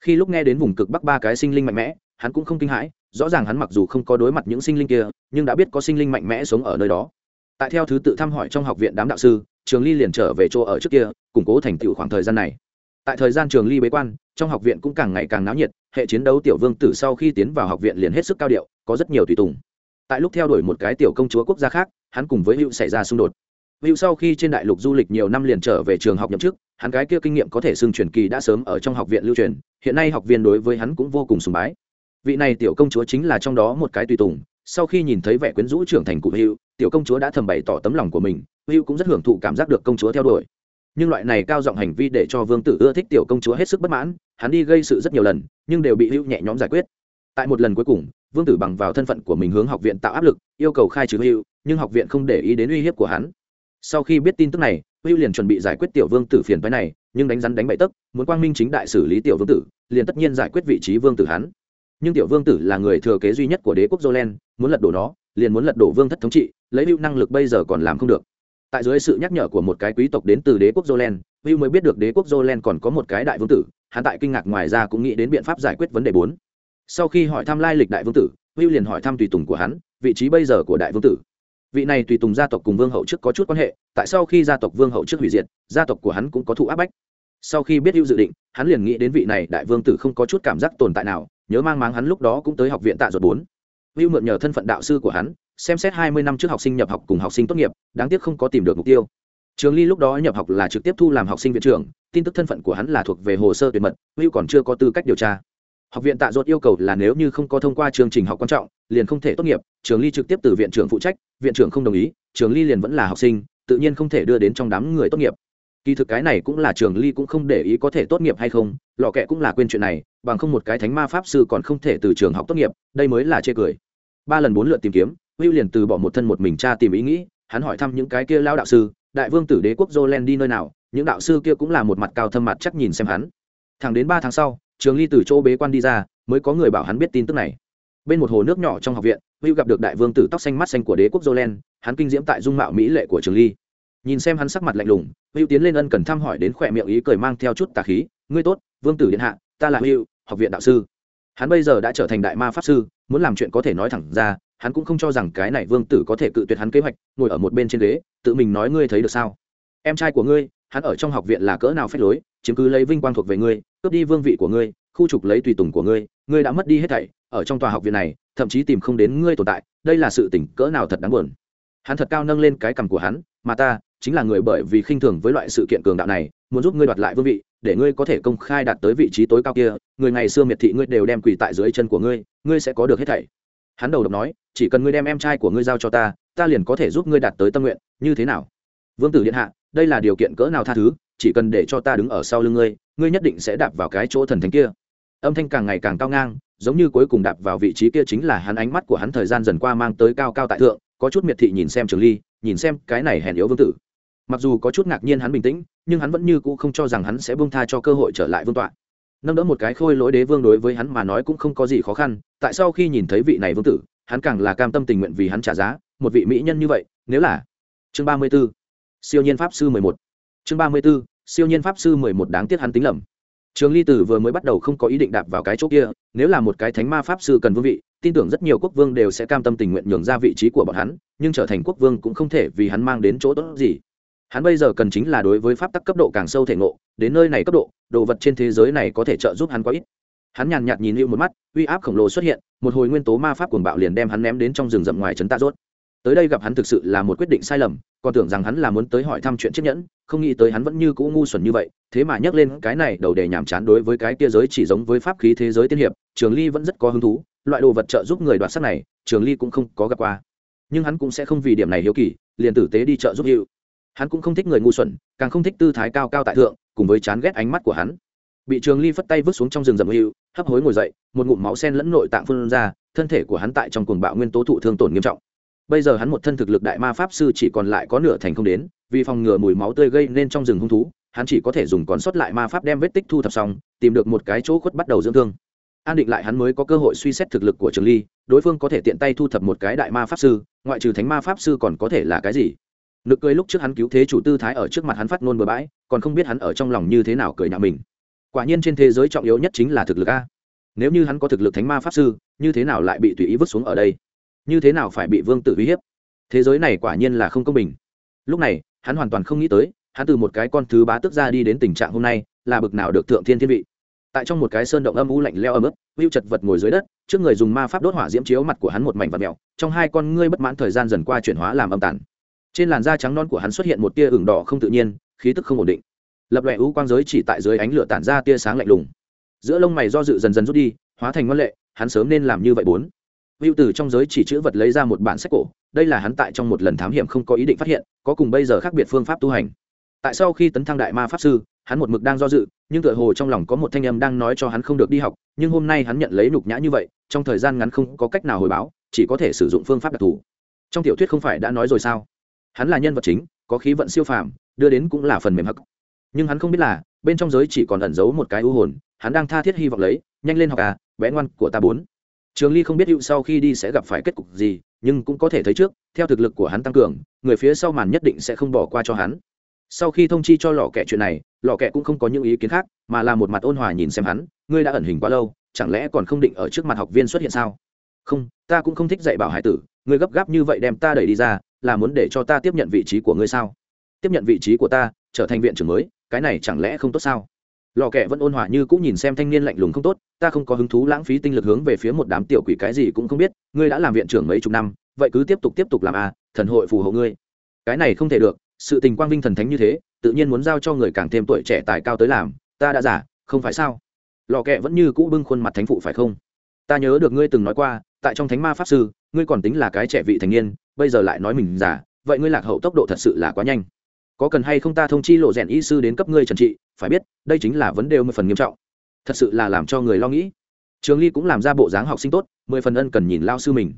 [SPEAKER 1] Khi lúc nghe đến vùng cực bắc ba cái sinh linh mạnh mẽ, hắn cũng không kinh hãi, rõ ràng hắn mặc dù không có đối mặt những sinh linh kia, nhưng đã biết có sinh linh mạnh mẽ sống ở nơi đó tại theo thứ tự thăm hỏi trong học viện đám đạo sư, trường ly liền trở về chỗ ở trước kia, củng cố thành tựu khoảng thời gian này. Tại thời gian trường ly bế quan, trong học viện cũng càng ngày càng náo nhiệt, hệ chiến đấu tiểu vương tử sau khi tiến vào học viện liền hết sức cao điệu, có rất nhiều tùy tùng. Tại lúc theo đuổi một cái tiểu công chúa quốc gia khác, hắn cùng với hữu xảy ra xung đột. Hữu sau khi trên đại lục du lịch nhiều năm liền trở về trường học nhậm chức, hắn cái kia kinh nghiệm có thể xưng truyền kỳ đã sớm ở trong học viện lưu truyền, hiện nay học viên đối với hắn cũng vô cùng sùng bái. Vị này tiểu công chúa chính là trong đó một cái tùy tùng sau khi nhìn thấy vẻ quyến rũ trưởng thành của hữu, tiểu công chúa đã thầm bày tỏ tấm lòng của mình, hữu cũng rất hưởng thụ cảm giác được công chúa theo đuổi. Nhưng loại này cao giọng hành vi để cho vương tử ưa thích tiểu công chúa hết sức bất mãn, hắn đi gây sự rất nhiều lần, nhưng đều bị hữu nhẹ nhõm giải quyết. Tại một lần cuối cùng, vương tử bằng vào thân phận của mình hướng học viện tạo áp lực, yêu cầu khai trừ hữu, nhưng học viện không để ý đến uy hiếp của hắn. Sau khi biết tin tức này, hữu liền chuẩn bị giải quyết tiểu vương tử phiền phái này, nhưng đánh rắn đánh bậy tấc, muốn quang minh chính đại xử lý tiểu vương tử, liền tất nhiên giải quyết vị trí vương tử hắn. Nhưng tiểu vương tử là người thừa kế duy nhất của đế quốc jolen muốn lật đổ nó, liền muốn lật đổ vương thất thống trị, lấy hữu năng lực bây giờ còn làm không được. Tại dưới sự nhắc nhở của một cái quý tộc đến từ đế quốc jolen hữu mới biết được đế quốc jolen còn có một cái đại vương tử, hắn tại kinh ngạc ngoài ra cũng nghĩ đến biện pháp giải quyết vấn đề bốn. Sau khi hỏi thăm lai lịch đại vương tử, hữu liền hỏi thăm tùy tùng của hắn, vị trí bây giờ của đại vương tử. Vị này tùy tùng gia tộc cùng vương hậu trước có chút quan hệ, tại sau khi gia tộc vương hậu trước hủy diệt, gia tộc của hắn cũng có thụ áp bách. Sau khi biết hữu dự định, hắn liền nghĩ đến vị này đại vương tử không có chút cảm giác tồn tại nào, nhớ mang máng hắn lúc đó cũng tới học viện tạ ruột bốn hữu mượn nhờ thân phận đạo sư của hắn, xem xét hai mươi năm trước học sinh nhập học cùng học sinh tốt nghiệp, đáng tiếc không có tìm được mục tiêu. Trường ly lúc đó nhập học là trực tiếp thu làm học sinh viện trưởng, tin tức thân phận của hắn là thuộc về hồ sơ tuyệt mật hữu còn chưa có tư cách điều tra. Học viện tạ dột yêu cầu là nếu như không có thông qua chương trình học quan trọng, liền không thể tốt nghiệp, trường ly trực tiếp từ viện trưởng phụ trách, viện trưởng không đồng ý, trường ly liền vẫn là học sinh, tự nhiên không thể đưa đến trong đám người tốt nghiệp kỳ thực cái này cũng là trường ly cũng không để ý có thể tốt nghiệp hay không, lọ kẹ cũng là quên chuyện này, bằng không một cái thánh ma pháp sư còn không thể từ trường học tốt nghiệp, đây mới là chê cười. Ba lần bốn lượt tìm kiếm hữu liền từ bỏ một thân một mình cha tìm ý nghĩ, hắn hỏi thăm những cái kia lao đạo sư, đại vương tử đế quốc jolen đi nơi nào, những đạo sư kia cũng là một mặt cao thâm mặt chắc nhìn xem hắn. Thẳng đến ba tháng sau, trường ly từ chỗ bế quan đi ra, mới có người bảo hắn biết tin tức này. Bên một hồ nước nhỏ trong học viện hữu gặp được đại vương tử tóc xanh mắt xanh của đế quốc jolen hắn kinh diễm tại dung mạo mỹ lệ của trường ly nhìn xem hắn sắc mặt lạnh lùng hữu tiến lên ân cần thăm hỏi đến khỏe miệng ý cười mang theo chút tà khí, ngươi tốt, vương tử điện hạ, ta là hữu học viện đạo sư. Hắn bây giờ đã trở thành đại ma pháp sư, muốn làm chuyện có thể nói thẳng ra, hắn cũng không cho rằng cái này vương tử có thể cự tuyệt hắn kế hoạch, ngồi ở một bên trên ghế, tự mình nói ngươi thấy được sao? Em trai của ngươi, hắn ở trong học viện là cỡ nào phép lối, chiếm cứ lấy vinh quang thuộc về ngươi, cướp đi vương vị của ngươi, khu trục lấy tùy tùng của ngươi ngươi đã mất đi hết thảy, ở trong tòa học viện này, thậm chí tìm không đến ngươi tồn tại, đây là sự tỉnh cỡ nào thật đáng buồn. Hắn thật cao nâng lên cái cằm của hắn, mà ta chính là người bởi vì khinh thường với loại sự kiện cường đạo này, muốn giúp ngươi đoạt lại vương vị, để ngươi có thể công khai đạt tới vị trí tối cao kia, người ngày xưa miệt thị ngươi đều đem quỳ tại dưới chân của ngươi ngươi sẽ có được hết thảy. Hắn đầu độc nói, chỉ cần ngươi đem em trai của ngươi giao cho ta ta liền có thể giúp ngươi đạt tới tâm nguyện, như thế nào? Vương tử điện hạ, đây là điều kiện cỡ nào tha thứ, chỉ cần để cho ta đứng ở sau lưng ngươi ngươi nhất định sẽ đạp vào cái chỗ thần thánh kia. Âm thanh càng ngày càng cao ngang, giống như cuối cùng đạp vào vị trí kia chính là hắn ánh mắt của hắn thời gian dần qua mang tới cao cao tại thượng, có chút miệt thị nhìn xem trường ly, nhìn xem cái này hèn yếu vương tử mặc dù có chút ngạc nhiên hắn bình tĩnh, nhưng hắn vẫn như cũ không cho rằng hắn sẽ buông tha cho cơ hội trở lại vương tọa. Nâng đỡ một cái khôi lỗi đế vương đối với hắn mà nói cũng không có gì khó khăn, tại sao khi nhìn thấy vị này vương tử, hắn càng là cam tâm tình nguyện vì hắn trả giá, một vị mỹ nhân như vậy, nếu là chương ba mươi b ố siêu nhiên pháp sư mười một. Chương ba mươi b ố siêu nhiên pháp sư mười một đáng tiếc hắn tính lầm. Trường ly tử vừa mới bắt đầu không có ý định đạp vào cái chỗ kia, nếu là một cái thánh ma pháp sư cần vương vị, tin tưởng rất nhiều quốc vương đều sẽ cam tâm tình nguyện nhường ra vị trí của bọn hắn, nhưng trở thành quốc vương cũng không thể vì hắn mang đến chỗ tốt gì hắn bây giờ cần chính là đối với pháp tắc cấp độ càng sâu thể ngộ, đến nơi này cấp độ, đồ vật trên thế giới này có thể trợ giúp hắn quá ít. Hắn nhàn nhạt nhìn lưu một mắt, uy áp khổng lồ xuất hiện, một hồi nguyên tố ma pháp cuồng bạo liền đem hắn ném đến trong rừng rậm ngoài trấn tạ rốt. Tới đây gặp hắn thực sự là một quyết định sai lầm, còn tưởng rằng hắn là muốn tới hỏi thăm chuyện chiếc nhẫn, không nghĩ tới hắn vẫn như cũ ngu xuẩn như vậy, thế mà nhắc lên cái này đầu để nhàm chán đối với cái kia giới chỉ giống với pháp khí thế giới tiên hiệp, trường ly vẫn rất có hứng thú, loại đồ vật trợ giúp người đoạt sắc này, trường ly cũng không có gặp qua. Nhưng hắn cũng sẽ không vì điểm này hiếu kỳ, liền tử tế đi chợ giúp hữu hắn cũng không thích người ngu xuẩn, càng không thích tư thái cao cao tại thượng, cùng với chán ghét ánh mắt của hắn. Bị trường ly phất tay vứt xuống trong rừng rậm hữu hấp hối ngồi dậy, một ngụm máu sen lẫn nội tạng phun ra, thân thể của hắn tại trong cuồng bạo nguyên tố thụ thương tổn nghiêm trọng. Bây giờ hắn một thân thực lực đại ma pháp sư chỉ còn lại có nửa thành không đến, vì phòng ngừa mùi máu tươi gây nên trong rừng hung thú, hắn chỉ có thể dùng còn sót lại ma pháp đem vết tích thu thập xong, tìm được một cái chỗ khuất bắt đầu dưỡng thương. An định lại hắn mới có cơ hội suy xét thực lực của trường ly, đối phương có thể tiện tay thu thập một cái đại ma pháp sư, ngoại trừ thánh ma pháp sư còn có thể là cái gì? Nực cười lúc trước hắn cứu thế chủ tư thái ở trước mặt hắn phát nôn bừa bãi, còn không biết hắn ở trong lòng như thế nào cười nhạo mình. Quả nhiên trên thế giới trọng yếu nhất chính là thực lực a. Nếu như hắn có thực lực thánh ma pháp sư, như thế nào lại bị tùy ý vứt xuống ở đây? Như thế nào phải bị vương tử uy hiếp? Thế giới này quả nhiên là không công bình. Lúc này, hắn hoàn toàn không nghĩ tới, hắn từ một cái con thứ bá tức ra đi đến tình trạng hôm nay, là bực nào được thượng thiên thiên vị. Tại trong một cái sơn động âm u lạnh leo ấm ức hữu chật vật ngồi dưới đất, trước người dùng ma pháp đốt hỏa diễm chiếu mặt của hắn một mảnh vật mèo, trong hai con ngươi bất mãn thời gian dần qua chuyển hóa làm âm tàn trên làn da trắng non của hắn xuất hiện một tia ửng đỏ không tự nhiên, khí tức không ổn định. Lập loại ưu quang giới chỉ tại dưới ánh lửa tản ra tia sáng lạnh lùng. Giữa lông mày do dự dần dần rút đi, hóa thành ngoan lệ, hắn sớm nên làm như vậy bốn. Hữu từ trong giới chỉ chữ vật lấy ra một bản sách cổ, đây là hắn tại trong một lần thám hiểm không có ý định phát hiện, có cùng bây giờ khác biệt phương pháp tu hành. Tại sau khi tấn thăng đại ma pháp sư, hắn một mực đang do dự, nhưng tựa hồ trong lòng có một thanh âm đang nói cho hắn không được đi học, nhưng hôm nay hắn nhận lấy nhục nhã như vậy, trong thời gian ngắn không có cách nào hồi báo, chỉ có thể sử dụng phương pháp đặc thù. Trong tiểu thuyết không phải đã nói rồi sao? Hắn là nhân vật chính, có khí vận siêu phàm, đưa đến cũng là phần mềm hắc. Nhưng hắn không biết là, bên trong giới chỉ còn ẩn giấu một cái ưu hồn, hắn đang tha thiết hy vọng lấy, nhanh lên học à bé ngoan của ta bốn. Trường ly không biết hữu sau khi đi sẽ gặp phải kết cục gì, nhưng cũng có thể thấy trước, theo thực lực của hắn tăng cường, người phía sau màn nhất định sẽ không bỏ qua cho hắn. Sau khi thông chi cho lò kẹ chuyện này, lò kẹ cũng không có những ý kiến khác, mà là một mặt ôn hòa nhìn xem hắn, ngươi đã ẩn hình quá lâu, chẳng lẽ còn không định ở trước mặt học viên xuất hiện sao? Không, ta cũng không thích dạy bảo hải tử, ngươi gấp gáp như vậy đem ta đẩy đi ra là muốn để cho ta tiếp nhận vị trí của ngươi sao? Tiếp nhận vị trí của ta, trở thành viện trưởng mới, cái này chẳng lẽ không tốt sao? Lò kẹ vẫn ôn hòa như cũng nhìn xem thanh niên lạnh lùng không tốt, ta không có hứng thú lãng phí tinh lực hướng về phía một đám tiểu quỷ cái gì cũng không biết, ngươi đã làm viện trưởng mấy chục năm, vậy cứ tiếp tục tiếp tục làm à thần hội phù hộ ngươi. Cái này không thể được, sự tình quang vinh thần thánh như thế, tự nhiên muốn giao cho người càng thêm tuổi trẻ tài cao tới làm, ta đã giả, không phải sao? Lò kẹ vẫn như cũ bưng khuôn mặt thánh phụ phải không? Ta nhớ được ngươi từng nói qua, tại trong thánh ma pháp sư ngươi còn tính là cái trẻ vị thành niên bây giờ lại nói mình già, vậy ngươi lạc hậu tốc độ thật sự là quá nhanh. Có cần hay không ta thông chi lộ rèn y sư đến cấp ngươi trần trị phải biết đây chính là vấn đề một phần nghiêm trọng. Thật sự là làm cho người lo nghĩ. Trường ly cũng làm ra bộ dáng học sinh tốt mười phần ân cần nhìn lao sư mình.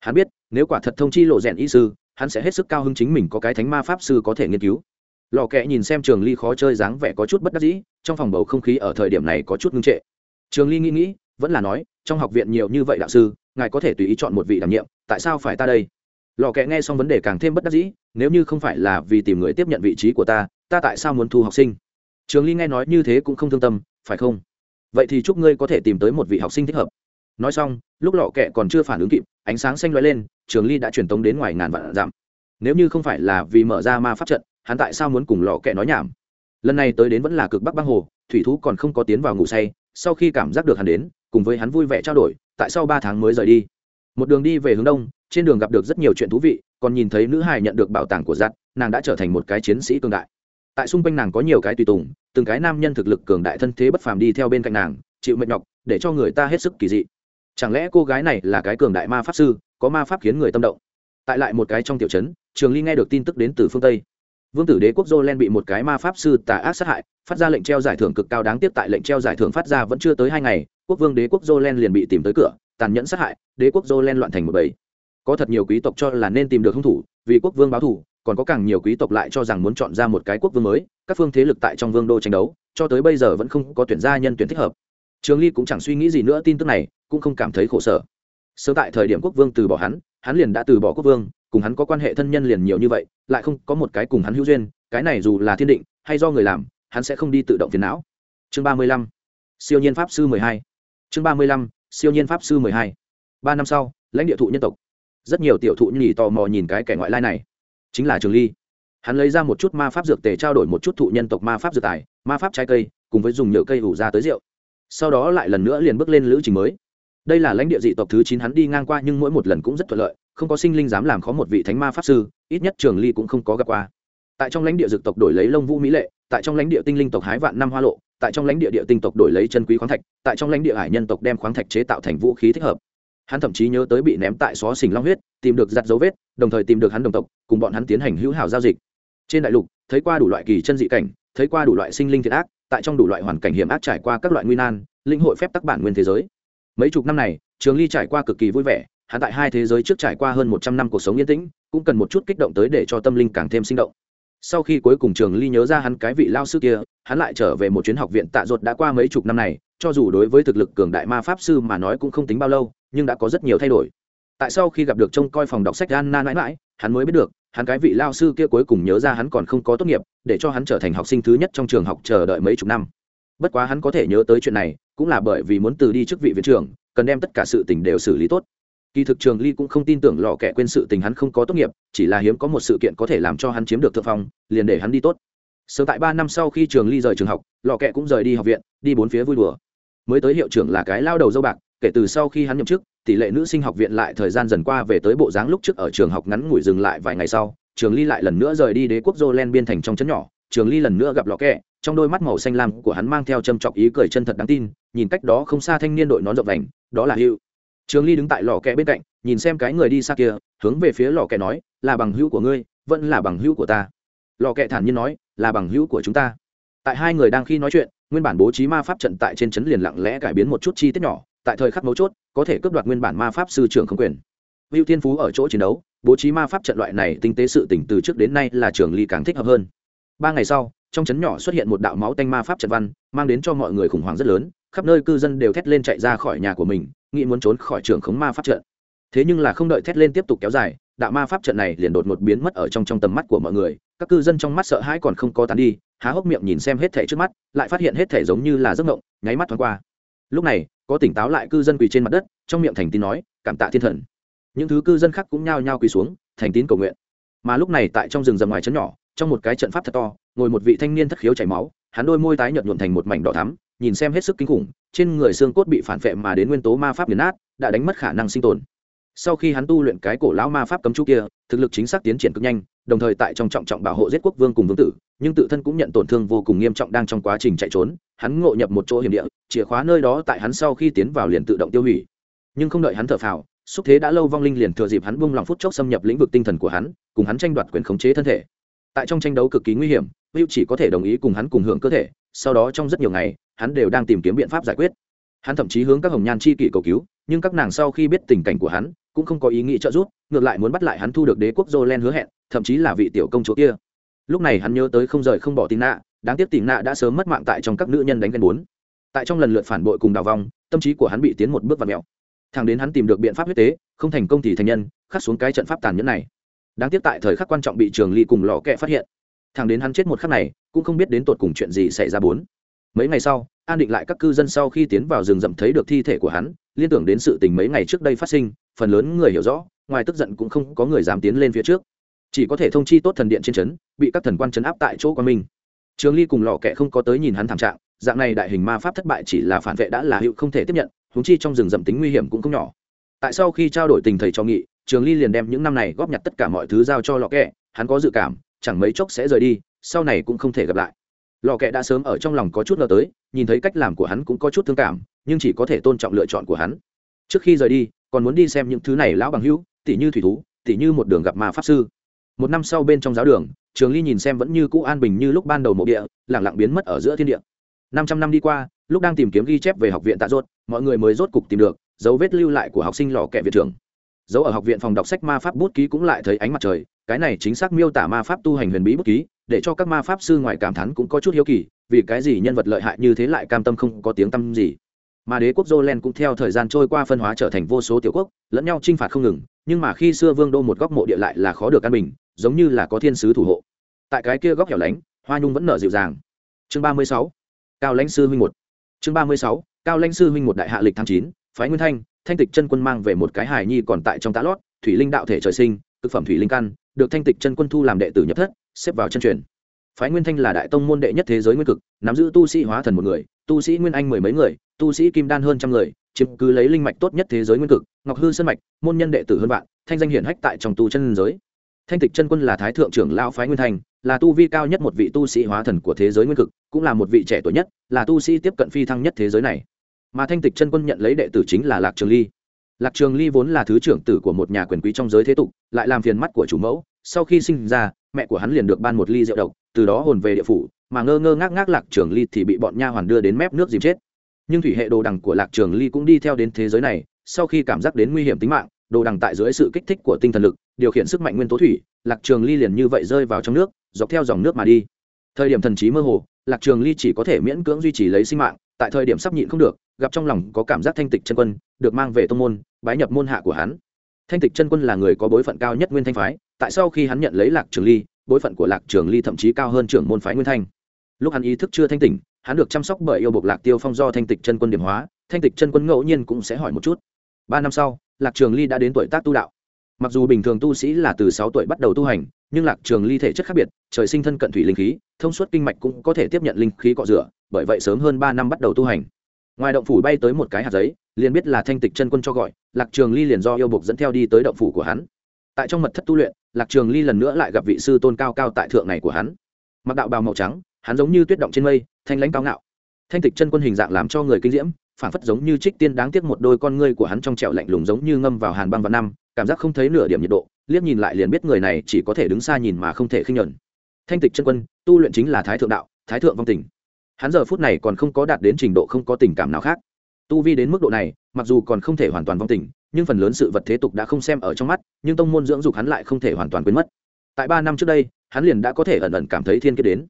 [SPEAKER 1] Hắn biết nếu quả thật thông chi lộ rèn y sư hắn sẽ hết sức cao hứng chính mình có cái thánh ma pháp sư có thể nghiên cứu. Lò kẹ nhìn xem trường ly khó chơi dáng vẻ có chút bất đắc dĩ trong phòng bầu không khí ở thời điểm này có chút ngưng trệ. Trường ly nghĩ nghĩ vẫn là nói, trong học viện nhiều như vậy đạo sư, ngài có thể tùy ý chọn một vị đảm nhiệm, tại sao phải ta đây? Lò kẽ nghe xong vấn đề càng thêm bất đắc dĩ, nếu như không phải là vì tìm người tiếp nhận vị trí của ta ta tại sao muốn thu học sinh? Trường ly nghe nói như thế cũng không thương tâm, phải không? Vậy thì chúc ngươi có thể tìm tới một vị học sinh thích hợp. Nói xong, lúc lọ kẹ còn chưa phản ứng kịp, ánh sáng xanh l lên, trường ly đã truyền tống đến ngoài ngàn vạn dặm. Nếu như không phải là vì mở ra ma pháp trận, hắn tại sao muốn cùng lọ kẹ nói nhảm? Lần này tới đến vẫn là cực bắc băng hồ, thủy thú còn không có tiến vào ngủ say, sau khi cảm giác được hắn đến cùng với hắn vui vẻ trao đổi, tại sau ba tháng mới rời đi. Một đường đi về hướng đông, trên đường gặp được rất nhiều chuyện thú vị, còn nhìn thấy nữ hải nhận được bảo tàng của giặt nàng đã trở thành một cái chiến sĩ cường đại. Tại xung quanh nàng có nhiều cái tùy tùng, từng cái nam nhân thực lực cường đại thân thế bất phàm đi theo bên cạnh nàng, chịu mệt nhọc, để cho người ta hết sức kỳ dị. Chẳng lẽ cô gái này là cái cường đại ma pháp sư, có ma pháp khiến người tâm động? Tại lại một cái trong tiểu trấn, trường ly nghe được tin tức đến từ phương tây. Vương tử đế quốc jolen bị một cái ma pháp sư tà ác sát hại, phát ra lệnh treo giải thưởng cực cao đáng tiếc tại lệnh treo giải thưởng phát ra vẫn chưa tới hai ngày quốc vương đế quốc jolen liền bị tìm tới cửa, tàn nhẫn sát hại, đế quốc jolen loạn thành một bầy. Có thật nhiều quý tộc cho là nên tìm được hung thủ, vì quốc vương báo thù, còn có càng nhiều quý tộc lại cho rằng muốn chọn ra một cái quốc vương mới, các phương thế lực tại trong vương đô tranh đấu, cho tới bây giờ vẫn không có tuyển gia nhân tuyển thích hợp. Trường ly cũng chẳng suy nghĩ gì nữa, tin tức này cũng không cảm thấy khổ sở. Sớm tại thời điểm quốc vương từ bỏ hắn hắn liền đã từ bỏ quốc vương, cùng hắn có quan hệ thân nhân liền nhiều như vậy, lại không có một cái cùng hắn hữu duyên, cái này dù là thiên định, hay do người làm, hắn sẽ không đi tự động phiền não. Chương ba mươi lăm, siêu nhiên pháp sư mười hai chương ba mươi lăm, siêu nhiên pháp sư mười hai. Ba năm sau, lãnh địa thụ nhân tộc. Rất nhiều tiểu thụ nhì tò mò nhìn cái kẻ ngoại lai này. Chính là trường ly. Hắn lấy ra một chút ma pháp dược tề trao đổi một chút thụ nhân tộc ma pháp dược tài, ma pháp trái cây, cùng với dùng nhựa cây ủ ra tới rượu. Sau đó lại lần nữa liền bước lên lữ trình mới. Đây là lãnh địa dị tộc thứ chín hắn đi ngang qua nhưng mỗi một lần cũng rất thuận lợi, không có sinh linh dám làm khó một vị thánh ma pháp sư, ít nhất trường ly cũng không có gặp qua. Tại trong lãnh địa dị tộc đổi lấy lông vũ mỹ lệ tại trong lãnh địa tinh linh tộc hái vạn năm hoa lộ, tại trong lãnh địa địa tinh tộc đổi lấy chân quý khoáng thạch, tại trong lãnh địa hải nhân tộc đem khoáng thạch chế tạo thành vũ khí thích hợp. Hắn thậm chí nhớ tới bị ném tại xó sình long huyết, tìm được giặt dấu vết, đồng thời tìm được hắn đồng tộc, cùng bọn hắn tiến hành hữu hảo giao dịch. Trên đại lục, thấy qua đủ loại kỳ chân dị cảnh, thấy qua đủ loại sinh linh thiệt ác, tại trong đủ loại hoàn cảnh hiểm ác trải qua các loại nguy nan, linh hội phép tắc bản nguyên thế giới. Mấy chục năm này, trường ly trải qua cực kỳ vui vẻ, hắn tại hai thế giới trước trải qua hơn một trăm năm cuộc sống yên tĩnh, cũng cần một chút kích động tới để cho tâm linh càng thêm sinh động sau khi cuối cùng trường ly nhớ ra hắn cái vị lao sư kia, hắn lại trở về một chuyến học viện tạ ruột đã qua mấy chục năm này, cho dù đối với thực lực cường đại ma pháp sư mà nói cũng không tính bao lâu, nhưng đã có rất nhiều thay đổi. Tại sau khi gặp được trông coi phòng đọc sách Anna mãi mãi, hắn mới biết được, hắn cái vị lao sư kia cuối cùng nhớ ra hắn còn không có tốt nghiệp, để cho hắn trở thành học sinh thứ nhất trong trường học chờ đợi mấy chục năm. Bất quá hắn có thể nhớ tới chuyện này, cũng là bởi vì muốn từ đi chức vị viện trưởng, cần đem tất cả sự tình đều xử lý tốt kỳ thực trường ly cũng không tin tưởng lò kẻ quên sự tình hắn không có tốt nghiệp, chỉ là hiếm có một sự kiện có thể làm cho hắn chiếm được thượng phong, liền để hắn đi tốt. Sớm tại ba năm sau khi trường ly rời trường học, lò kẹ cũng rời đi học viện, đi bốn phía vui đùa. Mới tới hiệu trưởng là cái lao đầu dâu bạc, kể từ sau khi hắn nhậm chức, tỷ lệ nữ sinh học viện lại thời gian dần qua về tới bộ dáng lúc trước ở trường học ngắn ngủi dừng lại vài ngày sau, trường ly lại lần nữa rời đi đế quốc jolen biên thành trong trấn nhỏ. Trường ly lần nữa gặp lò kẹ trong đôi mắt màu xanh lam của hắn mang theo châm chọc ý cười chân thật đáng tin, nhìn cách đó không xa thanh niên đội nón rộng vành, đó là hữu trường ly đứng tại lò kẹ bên cạnh, nhìn xem cái người đi xa kia, hướng về phía lò kẹ nói, là bằng hữu của ngươi, vẫn là bằng hữu của ta. Lò kẹ thản nhiên nói, là bằng hữu của chúng ta. Tại hai người đang khi nói chuyện, nguyên bản bố trí ma pháp trận tại trên trấn liền lặng lẽ cải biến một chút chi tiết nhỏ, tại thời khắc mấu chốt, có thể cướp đoạt nguyên bản ma pháp sư trưởng không quyền. Hữu thiên phú ở chỗ chiến đấu, bố trí ma pháp trận loại này tinh tế sự tỉnh từ trước đến nay là trường ly càng thích hợp hơn. Ba ngày sau, trong trấn nhỏ xuất hiện một đạo máu tanh ma pháp trận văn, mang đến cho mọi người khủng hoảng rất lớn, khắp nơi cư dân đều thét lên chạy ra khỏi nhà của mình nghĩ muốn trốn khỏi trường khống ma pháp trận. Thế nhưng là không đợi thét lên tiếp tục kéo dài, đạo ma pháp trận này liền đột ngột biến mất ở trong trong tầm mắt của mọi người. Các cư dân trong mắt sợ hãi còn không có tán đi, há hốc miệng nhìn xem hết thể trước mắt, lại phát hiện hết thể giống như là giấc mộng, nháy mắt thoáng qua. Lúc này, có tỉnh táo lại cư dân quỳ trên mặt đất, trong miệng thành tín nói, cảm tạ thiên thần. Những thứ cư dân khác cũng nhao nhao quỳ xuống, thành tín cầu nguyện. Mà lúc này tại trong rừng rầm ngoài chân nhỏ, trong một cái trận pháp thật to, ngồi một vị thanh niên thất khiếu chảy máu, hắn đôi môi tái nhợt nhuộn thành một mảnh đỏ thắm, nhìn xem hết sức kinh khủng trên người xương cốt bị phản phệ mà đến nguyên tố ma pháp nghiền nát, đã đánh mất khả năng sinh tồn. Sau khi hắn tu luyện cái cổ lão ma pháp cấm chú kia, thực lực chính xác tiến triển cực nhanh, đồng thời tại trong trọng trọng bảo hộ giết quốc vương cùng vương tử, nhưng tự thân cũng nhận tổn thương vô cùng nghiêm trọng đang trong quá trình chạy trốn, hắn ngộ nhập một chỗ hiểm địa, chìa khóa nơi đó tại hắn sau khi tiến vào liền tự động tiêu hủy. Nhưng không đợi hắn thở phào, xúc thế đã lâu vong linh liền thừa dịp hắn buông lòng phút chốc xâm nhập lĩnh vực tinh thần của hắn, cùng hắn tranh đoạt quyền khống chế thân thể. Tại trong tranh đấu cực kỳ nguy hiểm hữu chỉ có thể đồng ý cùng hắn cùng hưởng cơ thể, sau đó trong rất nhiều ngày hắn đều đang tìm kiếm biện pháp giải quyết. Hắn thậm chí hướng các hồng nhan chi kỷ cầu cứu, nhưng các nàng sau khi biết tình cảnh của hắn, cũng không có ý nghĩ trợ giúp, ngược lại muốn bắt lại hắn thu được đế quốc jolen hứa hẹn, thậm chí là vị tiểu công chúa kia. Lúc này hắn nhớ tới không rời không bỏ tì nạ, đáng tiếc tì nạ đã sớm mất mạng tại trong các nữ nhân đánh ghen bốn. Tại trong lần lượt phản bội cùng đào vong, tâm trí của hắn bị tiến một bước và mèo. Thằng đến hắn tìm được biện pháp huyết tế, không thành công thì thành nhân, khắc xuống cái trận pháp tàn nhẫn này. Đáng tiếc tại thời khắc quan trọng bị trường ly cùng lò kẹ phát hiện. Thằng đến hắn chết một khắc này, cũng không biết đến tột cùng chuyện gì xảy ra bốn mấy ngày sau, an định lại các cư dân sau khi tiến vào rừng rậm thấy được thi thể của hắn, liên tưởng đến sự tình mấy ngày trước đây phát sinh, phần lớn người hiểu rõ, ngoài tức giận cũng không có người dám tiến lên phía trước. Chỉ có thể thông chi tốt thần điện trên trấn, bị các thần quan trấn áp tại chỗ quan minh. Trường ly cùng lò kẹ không có tới nhìn hắn thảm trạng, dạng này đại hình ma pháp thất bại chỉ là phản vệ đã là hiệu không thể tiếp nhận húng chi trong rừng rậm tính nguy hiểm cũng không nhỏ. Tại sau khi trao đổi tình thầy cho nghị, trường ly liền đem những năm này góp nhặt tất cả mọi thứ giao cho lò kẹ hắn có dự cảm, chẳng mấy chốc sẽ rời đi, sau này cũng không thể gặp lại lò kẹ đã sớm ở trong lòng có chút ngờ tới, nhìn thấy cách làm của hắn cũng có chút thương cảm, nhưng chỉ có thể tôn trọng lựa chọn của hắn. Trước khi rời đi, còn muốn đi xem những thứ này lão bằng hữu, tỉ như thủy thú, tỉ như một đường gặp ma pháp sư. Một năm sau bên trong giáo đường, trường ly nhìn xem vẫn như cũ an bình như lúc ban đầu mộ địa, lẳng lặng biến mất ở giữa thiên địa. Năm trăm năm đi qua, lúc đang tìm kiếm ghi chép về học viện tạ rốt, mọi người mới rốt cục tìm được dấu vết lưu lại của học sinh lò kẹ viện trưởng dấu ở học viện phòng đọc sách ma pháp bút ký cũng lại thấy ánh mặt trời, cái này chính xác miêu tả ma pháp tu hành huyền bí bút ký, để cho các ma pháp sư ngoài cảm thán cũng có chút hiếu kỳ, vì cái gì nhân vật lợi hại như thế lại cam tâm không có tiếng tâm gì. Mà đế quốc Jolen cũng theo thời gian trôi qua phân hóa trở thành vô số tiểu quốc, lẫn nhau chinh phạt không ngừng, nhưng mà khi xưa vương đô một góc mộ địa lại là khó được an bình, giống như là có thiên sứ thủ hộ. Tại cái kia góc hẻo lánh, hoa nhung vẫn nở dịu dàng. Chương ba mươi sáu, cao lãnh sư huynh một. Chương ba mươi sáu, cao lãnh sư huynh một đại hạ lịch tháng chín, phái nguyên thanh thanh tịch chân quân mang về một cái hài nhi còn tại trong tá lót, thủy linh đạo thể trời sinh thực phẩm thủy linh căn, được thanh tịch chân quân thu làm đệ tử nhập thất, xếp vào chân truyền. Phái nguyên thanh là đại tông môn đệ nhất thế giới nguyên cực, nắm giữ tu sĩ hóa thần một người, tu sĩ nguyên anh mười mấy người, tu sĩ kim đan hơn trăm người, chiếm cứ lấy linh mạch tốt nhất thế giới nguyên cực, ngọc hư sân mạch, môn nhân đệ tử hơn vạn, thanh danh hiển hách tại trong tu chân giới. Thanh tịch chân quân là thái thượng trưởng lao phái nguyên thanh, là tu vi cao nhất một vị tu sĩ hóa thần của thế giới nguyên cực, cũng là một vị trẻ tuổi nhất, là tu sĩ tiếp cận phi thăng nhất thế giới này mà thanh tịch chân quân nhận lấy đệ tử chính là lạc trường ly. Lạc trường ly vốn là thứ trưởng tử của một nhà quyền quý trong giới thế tục, lại làm phiền mắt của chủ mẫu. Sau khi sinh ra, mẹ của hắn liền được ban một ly rượu độc, từ đó hồn về địa phủ, mà ngơ ngơ ngác ngác lạc trường ly thì bị bọn nha hoàn đưa đến mép nước dìm chết. Nhưng thủy hệ đồ đằng của lạc trường ly cũng đi theo đến thế giới này, sau khi cảm giác đến nguy hiểm tính mạng, đồ đằng tại dưới sự kích thích của tinh thần lực, điều khiển sức mạnh nguyên tố thủy, lạc trường ly liền như vậy rơi vào trong nước, dọc theo dòng nước mà đi. Thời điểm thần trí mơ hồ, lạc trường ly chỉ có thể miễn cưỡng duy trì lấy sinh mạng, tại thời điểm sắp nhịn không được gặp trong lòng có cảm giác thanh tịch chân quân, được mang về tông môn, bái nhập môn hạ của hắn. Thanh tịch chân quân là người có bối phận cao nhất nguyên thanh phái, tại sau khi hắn nhận lấy lạc trường ly, bối phận của lạc trường ly thậm chí cao hơn trưởng môn phái nguyên thanh. Lúc hắn ý thức chưa thanh tỉnh, hắn được chăm sóc bởi yêu bộc lạc tiêu phong do thanh tịch chân quân điểm hóa, thanh tịch chân quân ngẫu nhiên cũng sẽ hỏi một chút. Ba năm sau, lạc trường ly đã đến tuổi tác tu đạo. Mặc dù bình thường tu sĩ là từ sáu tuổi bắt đầu tu hành, nhưng lạc trường ly thể chất khác biệt, trời sinh thân cận thủy linh khí, thông suốt kinh mạch cũng có thể tiếp nhận linh khí cọ rửa, bởi vậy sớm hơn ba năm bắt đầu tu hành ngoài động phủ bay tới một cái hạt giấy, liền biết là thanh tịch chân quân cho gọi, lạc trường ly liền do yêu buộc dẫn theo đi tới động phủ của hắn. Tại trong mật thất tu luyện, lạc trường ly lần nữa lại gặp vị sư tôn cao cao tại thượng này của hắn. Mặc đạo bào màu trắng, hắn giống như tuyết động trên mây, thanh lãnh cao ngạo. Thanh tịch chân quân hình dạng làm cho người kinh diễm phản phất giống như trích tiên đáng tiếc một đôi con ngươi của hắn trong trẹo lạnh lùng giống như ngâm vào hàn băng vào năm, cảm giác không thấy nửa điểm nhiệt độ, liếc nhìn lại liền biết người này chỉ có thể đứng xa nhìn mà không thể khinh nhẫn. thanh tịch chân quân, tu luyện chính là thái thượng đạo, thái thượng vong tình hắn giờ phút này còn không có đạt đến trình độ không có tình cảm nào khác. Tu vi đến mức độ này, mặc dù còn không thể hoàn toàn vong tình, nhưng phần lớn sự vật thế tục đã không xem ở trong mắt, nhưng tông môn dưỡng dục hắn lại không thể hoàn toàn quên mất. Tại ba năm trước đây, hắn liền đã có thể ẩn ẩn cảm thấy thiên kiếp đến.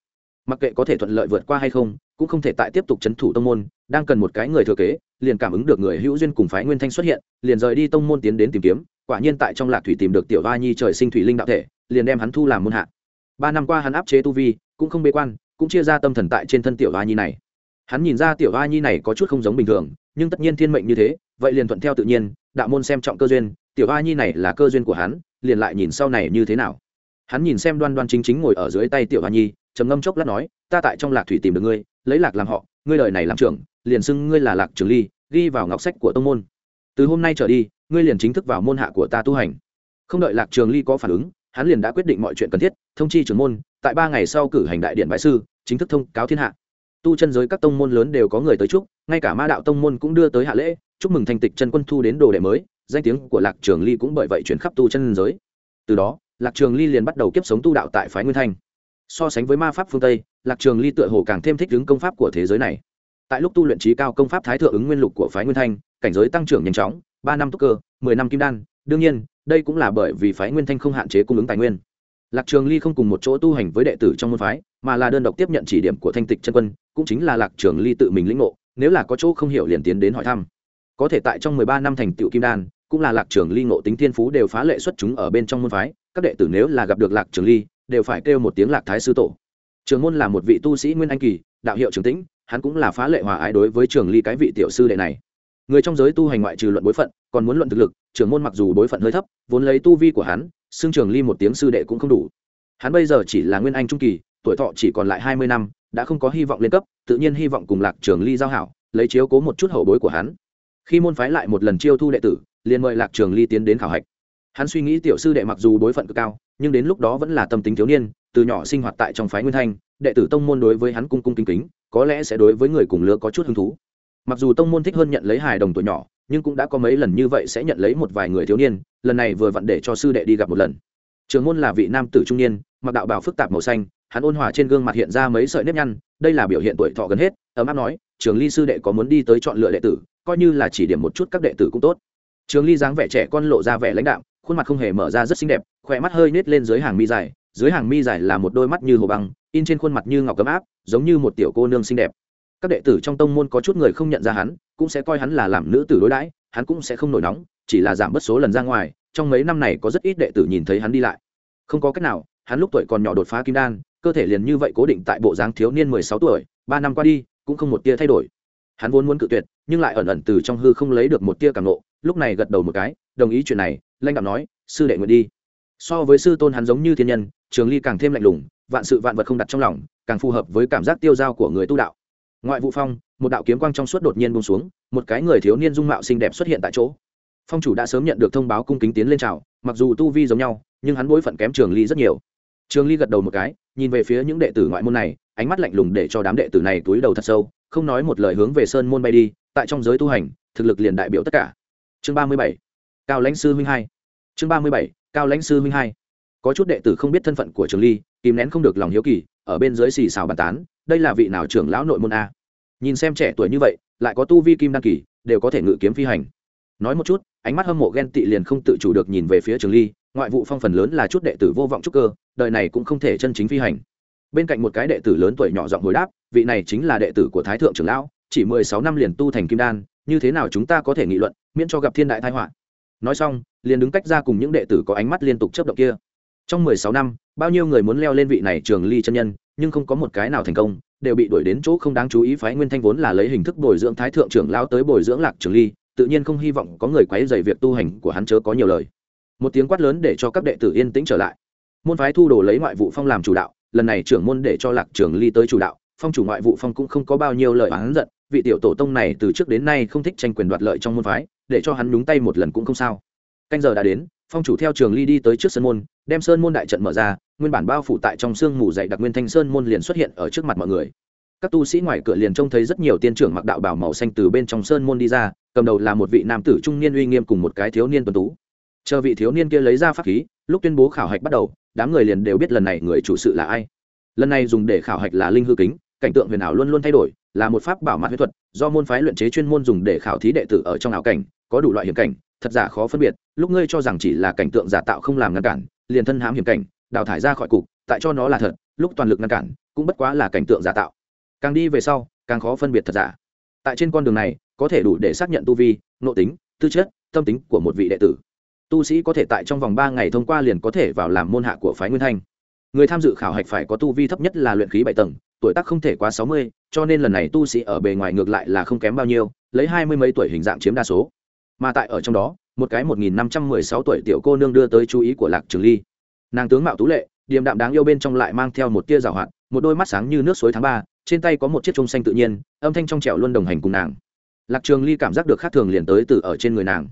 [SPEAKER 1] Mặc kệ có thể thuận lợi vượt qua hay không, cũng không thể tại tiếp tục c h ấ n thủ tông môn, đang cần một cái người thừa kế, liền cảm ứng được người hữu duyên cùng phái nguyên thanh xuất hiện, liền rời đi tông môn tiến đến tìm kiếm, quả nhiên tại trong lạc thủy tìm được tiểu va nhi trời sinh thủy linh đạo thể, liền đem hắn thu làm môn hạ. Ba năm qua hắn áp chế tu vi, cũng không bế quan cũng chia ra tâm thần tại trên thân tiểu hoa nhi này. Hắn nhìn ra tiểu hoa nhi này có chút không giống bình thường, nhưng tất nhiên thiên mệnh như thế, vậy liền thuận theo tự nhiên, đạo môn xem trọng cơ duyên, tiểu hoa nhi này là cơ duyên của hắn, liền lại nhìn sau này như thế nào. Hắn nhìn xem đoan đoan chính chính ngồi ở dưới tay tiểu hoa nhi, trầm ngâm chốc lát nói, ta tại trong lạc thủy tìm được ngươi, lấy lạc làm họ, ngươi đời này làm trưởng, liền xưng ngươi là lạc trường ly, ghi vào ngọc sách của tông môn. Từ hôm nay trở đi, ngươi liền chính thức vào môn hạ của ta tu hành. Không đợi lạc trường ly có phản ứng, hắn liền đã quyết định mọi chuyện cần thiết, thông chi trưởng môn tại ba ngày sau cử hành đại điện bãi sư, chính thức thông cáo thiên hạ. Tu chân giới các tông môn lớn đều có người tới chúc, ngay cả ma đạo tông môn cũng đưa tới hạ lễ, chúc mừng thành tịch chân quân thu đến đồ đệ mới, danh tiếng của lạc trường ly cũng bởi vậy chuyển khắp tu chân giới. Từ đó, lạc trường ly liền bắt đầu kiếp sống tu đạo tại phái nguyên thanh. So sánh với ma pháp phương tây, lạc trường ly tựa hồ càng thêm thích ứng công pháp của thế giới này. Tại lúc tu luyện trí cao công pháp thái thượng ứng nguyên lục của phái nguyên thanh, cảnh giới tăng trưởng nhanh chóng, ba năm túc cơ, mười năm kim đan. Đương nhiên, đây cũng là bởi vì phái nguyên thanh không hạn chế cung ứng tài nguyên lạc trường ly không cùng một chỗ tu hành với đệ tử trong môn phái, mà là đơn độc tiếp nhận chỉ điểm của thanh tịch chân quân, cũng chính là lạc trường ly tự mình lĩnh ngộ, nếu là có chỗ không hiểu liền tiến đến hỏi thăm. Có thể tại trong mười ba năm thành tựu kim đan, cũng là lạc trường ly ngộ tính thiên phú đều phá lệ xuất chúng ở bên trong môn phái, các đệ tử nếu là gặp được lạc trường ly, đều phải kêu một tiếng lạc thái sư tổ. Trường môn là một vị tu sĩ nguyên anh kỳ, đạo hiệu trường tĩnh, hắn cũng là phá lệ hòa ái đối với trường ly cái vị tiểu sư đệ này. Người trong giới tu hành ngoại trừ luận bối phận, còn muốn luận thực lực, trường môn mặc dù bối phận hơi thấp, vốn lấy tu vi của hắn xương trường ly một tiếng sư đệ cũng không đủ. Hắn bây giờ chỉ là nguyên anh trung kỳ, tuổi thọ chỉ còn lại hai mươi năm, đã không có hy vọng lên cấp, tự nhiên hy vọng cùng lạc trường ly giao hảo, lấy chiếu cố một chút hậu bối của hắn. Khi môn phái lại một lần chiêu thu đệ tử, liền mời lạc trường ly tiến đến khảo hạch. Hắn suy nghĩ tiểu sư đệ mặc dù bối phận cực cao, nhưng đến lúc đó vẫn là tâm tính thiếu niên, từ nhỏ sinh hoạt tại trong phái nguyên thanh, đệ tử tông môn đối với hắn cung cung kính kính, có lẽ sẽ đối với người cùng lứa có chút hứng thú. Mặc dù tông môn thích hơn nhận lấy hài đồng tuổi nhỏ nhưng cũng đã có mấy lần như vậy sẽ nhận lấy một vài người thiếu niên, lần này vừa vặn để cho sư đệ đi gặp một lần. Trường môn là vị nam tử trung niên, mặc đạo bào phức tạp màu xanh, hắn ôn hòa trên gương mặt hiện ra mấy sợi nếp nhăn, đây là biểu hiện tuổi thọ gần hết, ấm áp nói, trường ly sư đệ có muốn đi tới chọn lựa đệ tử, coi như là chỉ điểm một chút các đệ tử cũng tốt. Trường ly dáng vẻ trẻ con lộ ra vẻ lãnh đạo khuôn mặt không hề mở ra rất xinh đẹp, khỏe mắt hơi nết lên dưới hàng mi dài, dưới hàng mi dài là một đôi mắt như hồ băng, in trên khuôn mặt như ngọc cấm áp, giống như một tiểu cô nương xinh đẹp. Các đệ tử trong tông môn có chút người không nhận ra hắn cũng sẽ coi hắn là làm nữ tử đối đãi, hắn cũng sẽ không nổi nóng, chỉ là giảm bớt số lần ra ngoài, trong mấy năm này có rất ít đệ tử nhìn thấy hắn đi lại. Không có cách nào, hắn lúc tuổi còn nhỏ đột phá kim đan, cơ thể liền như vậy cố định tại bộ dáng thiếu niên mười sáu tuổi, ba năm qua đi, cũng không một tia thay đổi. Hắn vốn muốn cự tuyệt, nhưng lại ẩn ẩn từ trong hư không lấy được một tia cảm nộ lúc này gật đầu một cái, đồng ý chuyện này lanh đạo nói, sư đệ nguyện đi. So với sư tôn hắn giống như thiên nhân, trường ly càng thêm lạnh lùng, vạn sự vạn vật không đặt trong lòng, càng phù hợp với cảm giác tiêu dao của người tu đạo ngoại vụ phong, một đạo kiếm quang trong suốt đột nhiên bông xuống, một cái người thiếu niên dung mạo xinh đẹp xuất hiện tại chỗ. Phong chủ đã sớm nhận được thông báo cung kính tiến lên trào mặc dù tu vi giống nhau, nhưng hắn bối phận kém trường ly rất nhiều. Trường ly gật đầu một cái, nhìn về phía những đệ tử ngoại môn này, ánh mắt lạnh lùng để cho đám đệ tử này túi đầu thật sâu, không nói một lời hướng về sơn môn bay đi, tại trong giới tu hành, thực lực liền đại biểu tất cả. Chương ba mươi bảy, cao lãnh sư huynh hai. Chương ba mươi bảy, cao lãnh sư huynh hai. Có chút đệ tử không biết thân phận của trường ly, kìm nén không được lòng hiếu kỳ, ở bên dưới xì xào bàn tán đây là vị nào trưởng lão nội môn a? Nhìn xem trẻ tuổi như vậy, lại có tu vi kim đăng kỳ, đều có thể ngự kiếm phi hành. Nói một chút, ánh mắt hâm mộ ghen tị liền không tự chủ được nhìn về phía trường ly, ngoại vụ phong phần lớn là chút đệ tử vô vọng trúc cơ, đời này cũng không thể chân chính phi hành. Bên cạnh một cái đệ tử lớn tuổi nhỏ giọng hồi đáp, vị này chính là đệ tử của thái thượng trưởng lão, chỉ mười sáu năm liền tu thành kim đan, như thế nào chúng ta có thể nghị luận, miễn cho gặp thiên đại thái họa. Nói xong, liền đứng cách ra cùng những đệ tử có ánh mắt liên tục chấp động kia. Trong mười sáu năm, bao nhiêu người muốn leo lên vị này trường ly chân nhân nhưng không có một cái nào thành công, đều bị đuổi đến chỗ không đáng chú ý phái nguyên thanh vốn là lấy hình thức bồi dưỡng thái thượng trưởng lão tới bồi dưỡng lạc trường ly, tự nhiên không hy vọng có người quấy dày việc tu hành của hắn chớ có nhiều lời. Một tiếng quát lớn để cho các đệ tử yên tĩnh trở lại. Môn phái thu đồ lấy ngoại vụ phong làm chủ đạo, lần này trưởng môn để cho lạc trường ly tới chủ đạo, phong chủ ngoại vụ phong cũng không có bao nhiêu lời oán giận, vị tiểu tổ tông này từ trước đến nay không thích tranh quyền đoạt lợi trong môn phái, để cho hắn nhúng tay một lần cũng không sao. Canh giờ đã đến phong chủ theo trường ly đi tới trước sơn môn, đem sơn môn đại trận mở ra, nguyên bản bao phủ tại trong sương mù dày đặc nguyên thanh sơn môn liền xuất hiện ở trước mặt mọi người. Các tu sĩ ngoài cửa liền trông thấy rất nhiều tiên trưởng mặc đạo bảo màu xanh từ bên trong sơn môn đi ra, cầm đầu là một vị nam tử trung niên uy nghiêm cùng một cái thiếu niên tuần tú. Chờ vị thiếu niên kia lấy ra pháp khí, lúc tuyên bố khảo hạch bắt đầu, đám người liền đều biết lần này người chủ sự là ai. Lần này dùng để khảo hạch là linh hư kính, cảnh tượng huyền ảo luôn luôn thay đổi, là một pháp bảo mặt huyết thuật, do môn phái luyện chế chuyên môn dùng để khảo thí đệ tử ở trong ảo cảnh, có đủ loại hiểm cảnh thật giả khó phân biệt, lúc ngươi cho rằng chỉ là cảnh tượng giả tạo không làm ngăn cản, liền thân hám hiểm cảnh, đào thải ra khỏi cục, tại cho nó là thật, lúc toàn lực ngăn cản, cũng bất quá là cảnh tượng giả tạo. Càng đi về sau, càng khó phân biệt thật giả. Tại trên con đường này, có thể đủ để xác nhận tu vi, nội tính, tư chất, tâm tính của một vị đệ tử. Tu sĩ có thể tại trong vòng ba ngày thông qua liền có thể vào làm môn hạ của phái nguyên thanh. Người tham dự khảo hạch phải có tu vi thấp nhất là luyện khí bảy tầng, tuổi tác không thể quá sáu mươi, cho nên lần này tu sĩ ở bề ngoài ngược lại là không kém bao nhiêu, lấy hai mươi mấy tuổi hình dạng chiếm đa số mà tại ở trong đó, một cái một nghìn năm trăm mười sáu tuổi tiểu cô nương đưa tới chú ý của lạc trường ly. Nàng tướng mạo tú lệ, điềm đạm đáng yêu bên trong lại mang theo một tia rào hoạt, một đôi mắt sáng như nước suối tháng ba, trên tay có một chiếc trung xanh tự nhiên, âm thanh trong trẻo luôn đồng hành cùng nàng. Lạc trường ly cảm giác được khác thường liền tới từ ở trên người nàng.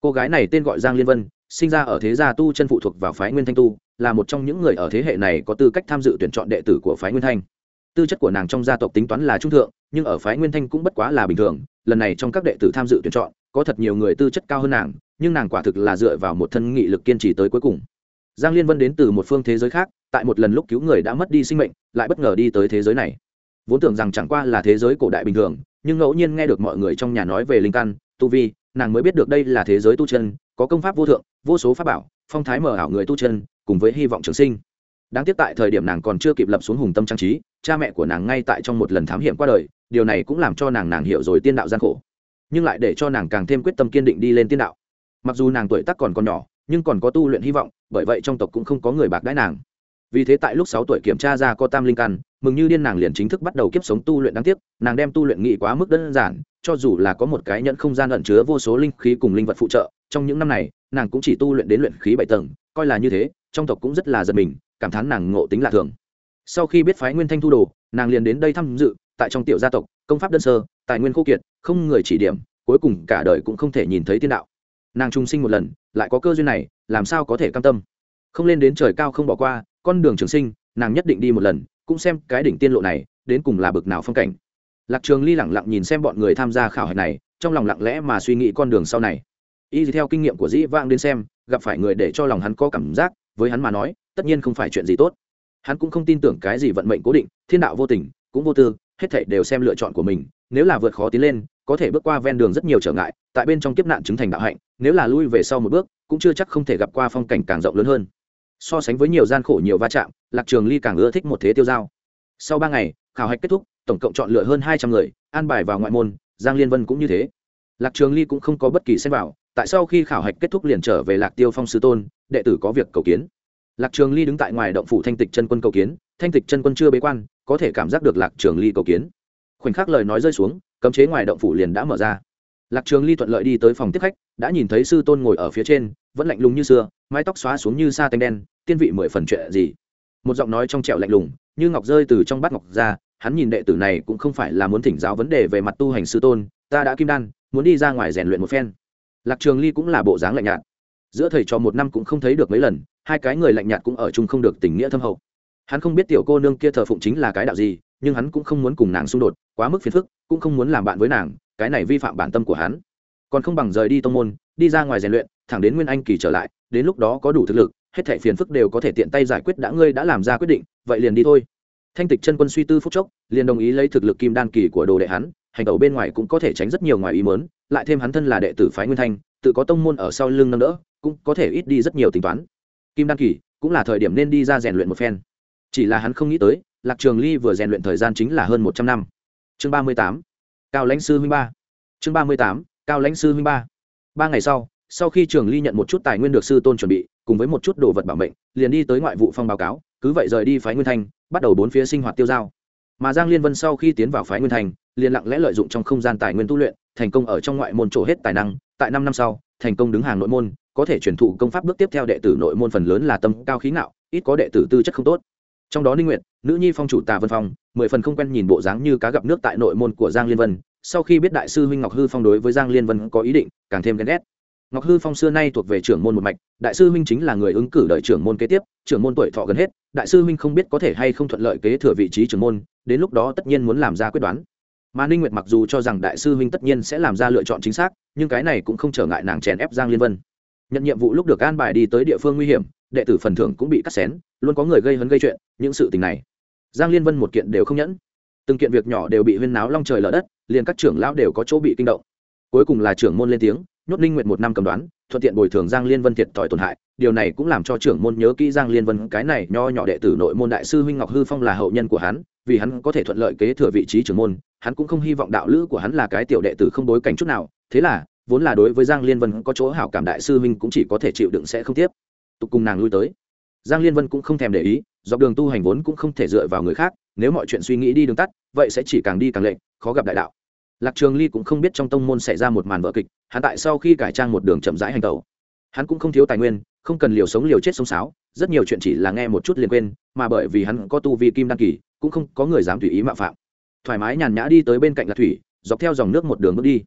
[SPEAKER 1] Cô gái này tên gọi giang liên vân, sinh ra ở thế gia tu chân phụ thuộc vào phái nguyên thanh tu, là một trong những người ở thế hệ này có tư cách tham dự tuyển chọn đệ tử của phái nguyên thanh. Tư chất của nàng trong gia tộc tính toán là trung thượng, nhưng ở phái nguyên thanh cũng bất quá là bình thường, lần này trong các đệ tử tham dự tuyển chọn có thật nhiều người tư chất cao hơn nàng, nhưng nàng quả thực là dựa vào một thân nghị lực kiên trì tới cuối cùng. Giang liên vân đến từ một phương thế giới khác, tại một lần lúc cứu người đã mất đi sinh mệnh, lại bất ngờ đi tới thế giới này. Vốn tưởng rằng chẳng qua là thế giới cổ đại bình thường, nhưng ngẫu nhiên nghe được mọi người trong nhà nói về linh căn, tu vi, nàng mới biết được đây là thế giới tu chân, có công pháp vô thượng, vô số pháp bảo, phong thái mở ảo người tu chân, cùng với hy vọng trường sinh. Đáng tiếc tại thời điểm nàng còn chưa kịp lập xuống hùng tâm trang trí, cha mẹ của nàng ngay tại trong một lần thám hiểm qua đời, điều này cũng làm cho nàng nàng hiểu rồi tiên đạo gian khổ nhưng lại để cho nàng càng thêm quyết tâm kiên định đi lên tiên đạo. Mặc dù nàng tuổi tác còn còn nhỏ, nhưng còn có tu luyện hy vọng, bởi vậy trong tộc cũng không có người bạc đãi nàng. Vì thế tại lúc sáu tuổi kiểm tra ra có tam linh căn, mừng như điên nàng liền chính thức bắt đầu kiếp sống tu luyện đáng tiếc, nàng đem tu luyện nghị quá mức đơn giản, cho dù là có một cái nhẫn không gian ẩn chứa vô số linh khí cùng linh vật phụ trợ, trong những năm này, nàng cũng chỉ tu luyện đến luyện khí bảy tầng, coi là như thế, trong tộc cũng rất là giật mình, cảm thán nàng ngộ tính lạ thường. Sau khi biết phái nguyên thanh thu đồ, nàng liền đến đây tham dự, tại trong tiểu gia tộc, công pháp đơn sơ, tài nguyên khô kiệt không người chỉ điểm, cuối cùng cả đời cũng không thể nhìn thấy tiên đạo. Nàng trung sinh một lần, lại có cơ duyên này, làm sao có thể cam tâm? Không lên đến trời cao không bỏ qua, con đường trường sinh, nàng nhất định đi một lần, cũng xem cái đỉnh tiên lộ này, đến cùng là bực nào phong cảnh. Lạc trường ly lẳng lặng nhìn xem bọn người tham gia khảo hạch này, trong lòng lặng lẽ mà suy nghĩ con đường sau này. Y theo kinh nghiệm của dĩ vang đến xem, gặp phải người để cho lòng hắn có cảm giác, với hắn mà nói, tất nhiên không phải chuyện gì tốt. Hắn cũng không tin tưởng cái gì vận mệnh cố định, thiên đạo vô tình, cũng vô tư, hết thảy đều xem lựa chọn của mình, nếu là vượt khó tiến lên có thể bước qua ven đường rất nhiều trở ngại, tại bên trong kiếp nạn chứng thành đạo hạnh, nếu là lui về sau một bước, cũng chưa chắc không thể gặp qua phong cảnh càng rộng lớn hơn. So sánh với nhiều gian khổ nhiều va chạm, lạc trường ly càng ưa thích một thế tiêu giao sau ba ngày, khảo hạch kết thúc, tổng cộng chọn lựa hơn hai trăm người, an bài vào ngoại môn, giang liên vân cũng như thế. Lạc trường ly cũng không có bất kỳ xem vào, tại sau khi khảo hạch kết thúc liền trở về lạc tiêu phong sư tôn, đệ tử có việc cầu kiến. Lạc trường ly đứng tại ngoài động phủ thanh tịch chân quân cầu kiến, thanh tịch chân quân chưa bế quan, có thể cảm giác được lạc trường ly cầu kiến. Khoảnh khắc lời nói rơi xuống cấm chế ngoài động phủ liền đã mở ra. Lạc trường ly thuận lợi đi tới phòng tiếp khách, đã nhìn thấy sư tôn ngồi ở phía trên, vẫn lạnh lùng như xưa, mái tóc xóa xuống như sa tanh đen, tiên vị mười phần chuyện gì. Một giọng nói trong trẻo lạnh lùng, như ngọc rơi từ trong bát ngọc ra, hắn nhìn đệ tử này cũng không phải là muốn thỉnh giáo vấn đề về mặt tu hành sư tôn, ta đã kim đan, muốn đi ra ngoài rèn luyện một phen. Lạc trường ly cũng là bộ dáng lạnh nhạt. Giữa thầy trò một năm cũng không thấy được mấy lần, hai cái người lạnh nhạt cũng ở chung không được tình nghĩa thâm hậu. Hắn không biết tiểu cô nương kia thờ phụng chính là cái đạo gì nhưng hắn cũng không muốn cùng nàng xung đột, quá mức phiền phức, cũng không muốn làm bạn với nàng, cái này vi phạm bản tâm của hắn. Còn không bằng rời đi tông môn, đi ra ngoài rèn luyện, thẳng đến nguyên anh kỳ trở lại, đến lúc đó có đủ thực lực, hết thảy phiền phức đều có thể tiện tay giải quyết đã ngươi đã làm ra quyết định, vậy liền đi thôi. Thanh tịch chân quân suy tư phúc chốc, liền đồng ý lấy thực lực kim đan kỳ của đồ đệ hắn, hành tẩu bên ngoài cũng có thể tránh rất nhiều ngoài ý mớn lại thêm hắn thân là đệ tử phái nguyên thanh, tự có tông môn ở sau lưng nâng đỡ, cũng có thể ít đi rất nhiều tính toán. Kim đan kỳ cũng là thời điểm nên đi ra rèn luyện một phen. Chỉ là hắn không nghĩ tới lạc trường ly vừa rèn luyện thời gian chính là hơn một trăm năm. Chương ba mươi tám, cao lãnh sư huynh ba. Chương ba mươi tám, cao lãnh sư huynh ba. Ba ngày sau sau khi trường ly nhận một chút tài nguyên được sư tôn chuẩn bị, cùng với một chút đồ vật bảo mệnh, liền đi tới ngoại vụ phong báo cáo, cứ vậy rời đi phái nguyên thanh bắt đầu bốn phía sinh hoạt tiêu dao. mà giang liên vân sau khi tiến vào phái nguyên thành, liền lặng lẽ lợi dụng trong không gian tài nguyên tu luyện, thành công ở trong ngoại môn trổ hết tài năng. Tại năm năm sau, thành công đứng hàng nội môn, có thể truyền thụ công pháp bước tiếp theo đệ tử nội môn phần lớn là tâm cao khí ngạo, ít có đệ tử tư chất không tốt trong đó ninh nguyện, nữ nhi phong chủ tà vân phong mười phần không quen nhìn bộ dáng như cá gặp nước tại nội môn của giang liên vân. Sau khi biết đại sư huynh ngọc hư phong đối với giang liên vân có ý định càng thêm ghen ghét. Ngọc hư phong xưa nay thuộc về trưởng môn một mạch đại sư huynh chính là người ứng cử đợi trưởng môn kế tiếp trưởng môn tuổi thọ gần hết đại sư huynh không biết có thể hay không thuận lợi kế thừa vị trí trưởng môn đến lúc đó tất nhiên muốn làm ra quyết đoán. Mà ninh nguyệt mặc dù cho rằng đại sư huynh tất nhiên sẽ làm ra lựa chọn chính xác nhưng cái này cũng không trở ngại nàng chèn ép giang liên vân nhận nhiệm vụ lúc được an bài đi tới địa phương nguy hiểm, đệ tử phần thưởng cũng bị cắt xén, luôn có người gây hấn gây chuyện, những sự tình này, giang liên vân một kiện đều không nhẫn. Từng kiện việc nhỏ đều bị huyên náo long trời lở đất, liền các trưởng lão đều có chỗ bị kinh động. Cuối cùng là trưởng môn lên tiếng, nhốt ninh nguyệt một năm cầm đoán, thuận tiện bồi thường giang liên vân thiệt thòi tổn hại. Điều này cũng làm cho trưởng môn nhớ kỹ giang liên vân, cái này nho nhỏ đệ tử nội môn đại sư huynh ngọc hư phong là hậu nhân của hắn, vì hắn có thể thuận lợi kế thừa vị trí trưởng môn, hắn cũng không hy vọng đạo lữ của hắn là cái tiểu đệ tử không đối cảnh chút nào. Thế là vốn là đối với giang liên vân có chỗ hảo cảm đại sư huynh cũng chỉ có thể chịu đựng sẽ không tiếp. Tục cùng nàng lui tới. Giang liên vân cũng không thèm để ý, dọc đường tu hành vốn cũng không thể dựa vào người khác, nếu mọi chuyện suy nghĩ đi đường tắt, vậy sẽ chỉ càng đi càng lệnh khó gặp đại đạo. Lạc trường ly cũng không biết trong tông môn xảy ra một màn vợ kịch, hắn tại sau khi cải trang một đường chậm rãi hành tẩu. Hắn cũng không thiếu tài nguyên, không cần liều sống liều chết sống sáo, rất nhiều chuyện chỉ là nghe một chút liền quên, mà bởi vì hắn có tu vi kim đăng kỳ, cũng không có người dám tùy ý mạo phạm. Thoải mái nhàn nhã đi tới bên cạnh lạc thủy, dọc theo dòng nước một đường bước đi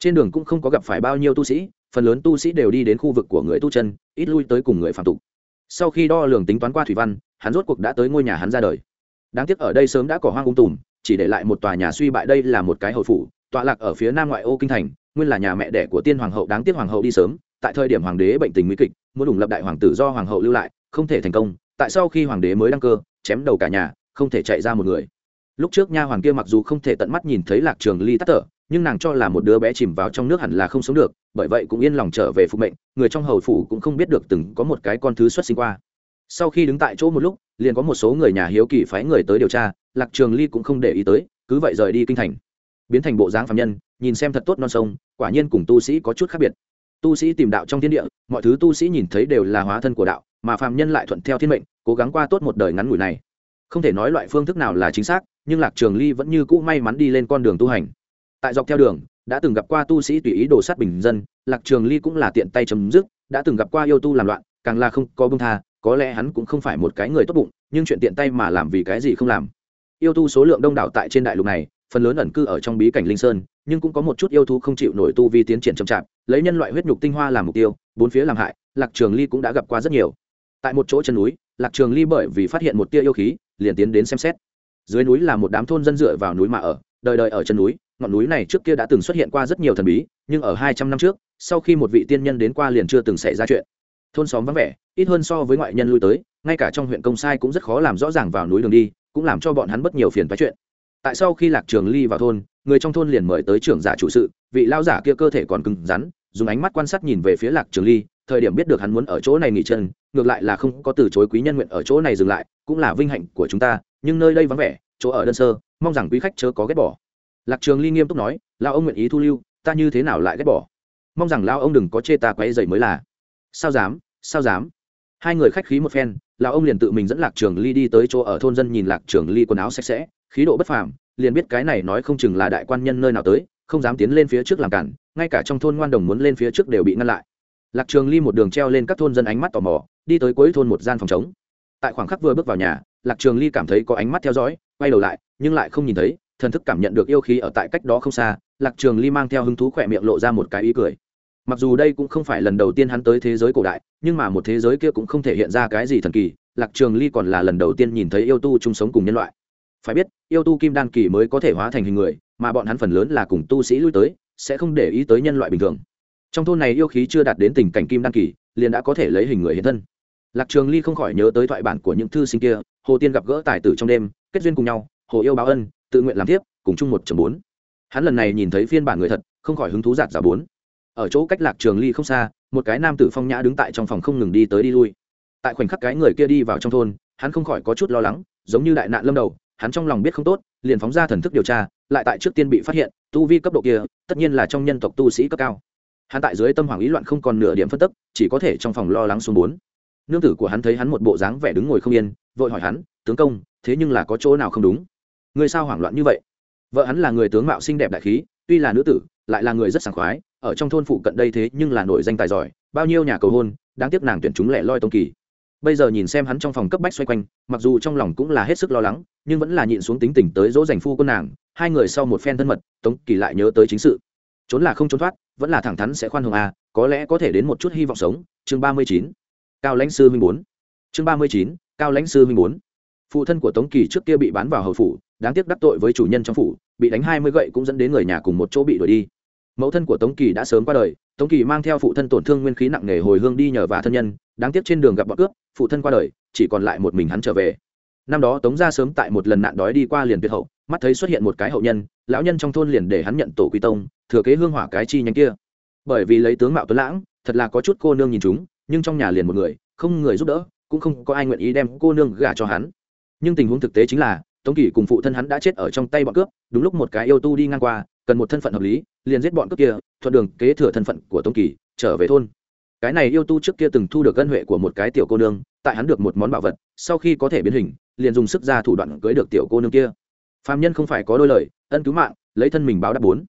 [SPEAKER 1] trên đường cũng không có gặp phải bao nhiêu tu sĩ, phần lớn tu sĩ đều đi đến khu vực của người tu chân, ít lui tới cùng người phạm tục. Sau khi đo lường tính toán qua thủy văn, hắn rốt cuộc đã tới ngôi nhà hắn ra đời. Đáng tiếc ở đây sớm đã có hoang ung tùm, chỉ để lại một tòa nhà suy bại đây là một cái hậu phủ, tọa lạc ở phía nam ngoại ô kinh thành, nguyên là nhà mẹ đẻ của tiên hoàng hậu đáng tiếc hoàng hậu đi sớm, tại thời điểm hoàng đế bệnh tình nguy kịch, muốn đủng lập đại hoàng tử do hoàng hậu lưu lại, không thể thành công, tại sau khi hoàng đế mới đăng cơ, chém đầu cả nhà, không thể chạy ra một người. Lúc trước nha hoàng kia mặc dù không thể tận mắt nhìn thấy lạc trường ly tắt thở nhưng nàng cho là một đứa bé chìm vào trong nước hẳn là không sống được, bởi vậy cũng yên lòng trở về phục mệnh, người trong hầu phủ cũng không biết được từng có một cái con thứ xuất sinh qua. Sau khi đứng tại chỗ một lúc, liền có một số người nhà hiếu kỳ phái người tới điều tra, lạc trường ly cũng không để ý tới, cứ vậy rời đi kinh thành. Biến thành bộ dáng phạm nhân, nhìn xem thật tốt non sông, quả nhiên cùng tu sĩ có chút khác biệt. Tu sĩ tìm đạo trong thiên địa, mọi thứ tu sĩ nhìn thấy đều là hóa thân của đạo, mà phạm nhân lại thuận theo thiên mệnh, cố gắng qua tốt một đời ngắn ngủi này. Không thể nói loại phương thức nào là chính xác, nhưng lạc trường ly vẫn như cũ may mắn đi lên con đường tu hành tại dọc theo đường, đã từng gặp qua tu sĩ tùy ý đồ sát bình dân, lạc trường ly cũng là tiện tay chấm dứt, đã từng gặp qua yêu tu làm loạn, càng là không có bông tha, có lẽ hắn cũng không phải một cái người tốt bụng, nhưng chuyện tiện tay mà làm vì cái gì không làm. Yêu tu số lượng đông đảo tại trên đại lục này, phần lớn ẩn cư ở trong bí cảnh linh sơn, nhưng cũng có một chút yêu thú không chịu nổi tu vi tiến triển chậm chạp, lấy nhân loại huyết nhục tinh hoa làm mục tiêu, bốn phía làm hại, lạc trường ly cũng đã gặp qua rất nhiều. Tại một chỗ chân núi, lạc trường ly bởi vì phát hiện một tia yêu khí, liền tiến đến xem xét. Dưới núi là một đám thôn dân dựa vào núi mà ở, đời đời ở chân núi ngọn núi này trước kia đã từng xuất hiện qua rất nhiều thần bí, nhưng ở hai trăm năm trước, sau khi một vị tiên nhân đến qua liền chưa từng xảy ra chuyện. Thôn xóm vắng vẻ, ít hơn so với ngoại nhân lui tới, ngay cả trong huyện công sai cũng rất khó làm rõ ràng vào núi đường đi, cũng làm cho bọn hắn bất nhiều phiền phái chuyện. Tại sau khi lạc trường ly vào thôn, người trong thôn liền mời tới trưởng giả chủ sự, vị lao giả kia cơ thể còn cứng rắn, dùng ánh mắt quan sát nhìn về phía lạc trường ly, thời điểm biết được hắn muốn ở chỗ này nghỉ chân, ngược lại là không có từ chối quý nhân nguyện ở chỗ này dừng lại, cũng là vinh hạnh của chúng ta, nhưng nơi đây vắng vẻ, chỗ ở đơn sơ, mong rằng quý khách chớ có ghét bỏ lạc trường ly nghiêm túc nói lao ông nguyện ý thu lưu, ta như thế nào lại ghét bỏ? Mong rằng lao ông đừng có chê ta quay dậy mới là. Sao dám sao dám? Hai người khách khí một phen, lão ông liền tự mình dẫn lạc trường ly đi tới chỗ ở thôn dân nhìn lạc trường ly quần áo sạch sẽ, khí độ bất phàm, liền biết cái này nói không chừng là đại quan nhân nơi nào tới, không dám tiến lên phía trước làm cản, ngay cả trong thôn ngoan đồng muốn lên phía trước đều bị ngăn lại. Lạc trường ly một đường treo lên các thôn dân ánh mắt tò mò, đi tới cuối thôn một gian phòng trống. Tại khoảng khắc vừa bước vào nhà, lạc trường ly cảm thấy có ánh mắt theo dõi, quay đầu lại, nhưng lại không nhìn thấy thần thức cảm nhận được yêu khí ở tại cách đó không xa, lạc trường ly mang theo hứng thú khỏe miệng lộ ra một cái ý cười. Mặc dù đây cũng không phải lần đầu tiên hắn tới thế giới cổ đại, nhưng mà một thế giới kia cũng không thể hiện ra cái gì thần kỳ, lạc trường ly còn là lần đầu tiên nhìn thấy yêu tu chung sống cùng nhân loại. Phải biết, yêu tu kim đan kỳ mới có thể hóa thành hình người, mà bọn hắn phần lớn là cùng tu sĩ lui tới, sẽ không để ý tới nhân loại bình thường. Trong thôn này yêu khí chưa đạt đến tình cảnh kim đan kỳ, liền đã có thể lấy hình người hiện thân. Lạc trường ly không khỏi nhớ tới thoại bản của những thư sinh kia, hồ tiên gặp gỡ tài tử trong đêm, kết duyên cùng nhau, hồ yêu báo ân tự nguyện làm tiếp, cùng chung một bốn. Hắn lần này nhìn thấy phiên bản người thật, không khỏi hứng thú giạt giả bốn. Ở chỗ cách lạc trường ly không xa, một cái nam tử phong nhã đứng tại trong phòng không ngừng đi tới đi lui. Tại khoảnh khắc cái người kia đi vào trong thôn, hắn không khỏi có chút lo lắng, giống như đại nạn lâm đầu, hắn trong lòng biết không tốt, liền phóng ra thần thức điều tra, lại tại trước tiên bị phát hiện, tu vi cấp độ kia, tất nhiên là trong nhân tộc tu sĩ cấp cao. Hắn tại dưới tâm hoàng ý loạn không còn nửa điểm phân tức, chỉ có thể trong phòng lo lắng xuống bốn. Nương tử của hắn thấy hắn một bộ dáng vẻ đứng ngồi không yên, vội hỏi hắn, tướng công, thế nhưng là có chỗ nào không đúng? Ngươi sao hoảng loạn như vậy? Vợ hắn là người tướng mạo xinh đẹp đại khí, tuy là nữ tử, lại là người rất sảng khoái, ở trong thôn phụ cận đây thế nhưng là nổi danh tài giỏi, bao nhiêu nhà cầu hôn, đáng tiếc nàng tuyển chúng lẻ loi tông kỳ. Bây giờ nhìn xem hắn trong phòng cấp bách xoay quanh, mặc dù trong lòng cũng là hết sức lo lắng, nhưng vẫn là nhịn xuống tính tình tới dỗ dành phu quân nàng, hai người sau một phen thân mật, tống kỳ lại nhớ tới chính sự. Trốn là không trốn thoát, vẫn là thẳng thắn sẽ khoan hồng à? có lẽ có thể đến một chút hy vọng sống. Chương ba mươi chín, cao lãnh sư minh bốn. Chương ba mươi chín, cao lãnh sư minh bốn. Phụ thân của tống kỳ trước kia bị bán vào hầu phủ đáng tiếc đắc tội với chủ nhân trong phủ, bị đánh hai mươi gậy cũng dẫn đến người nhà cùng một chỗ bị đuổi đi. Mẫu thân của tống kỳ đã sớm qua đời, tống kỳ mang theo phụ thân tổn thương nguyên khí nặng nề hồi hương đi nhờ và thân nhân, đáng tiếc trên đường gặp bọn cướp, phụ thân qua đời, chỉ còn lại một mình hắn trở về. Năm đó tống ra sớm tại một lần nạn đói đi qua liền tuyệt hậu, mắt thấy xuất hiện một cái hậu nhân, lão nhân trong thôn liền để hắn nhận tổ quy tông, thừa kế hương hỏa cái chi nhánh kia. Bởi vì lấy tướng mạo tuấn lãng, thật là có chút cô nương nhìn chúng, nhưng trong nhà liền một người, không người giúp đỡ, cũng không có ai nguyện ý đem cô nương gả cho hắn. Nhưng tình huống thực tế chính là tống kỳ cùng phụ thân hắn đã chết ở trong tay bọn cướp, đúng lúc một cái yêu tu đi ngang qua, cần một thân phận hợp lý, liền giết bọn cướp kia, thuận đường kế thừa thân phận của tống kỳ, trở về thôn. Cái này yêu tu trước kia từng thu được ân huệ của một cái tiểu cô nương, tại hắn được một món bảo vật, sau khi có thể biến hình, liền dùng sức ra thủ đoạn cưới được tiểu cô nương kia. Phạm nhân không phải có đôi lời, ân cứu mạng, lấy thân mình báo đáp bốn.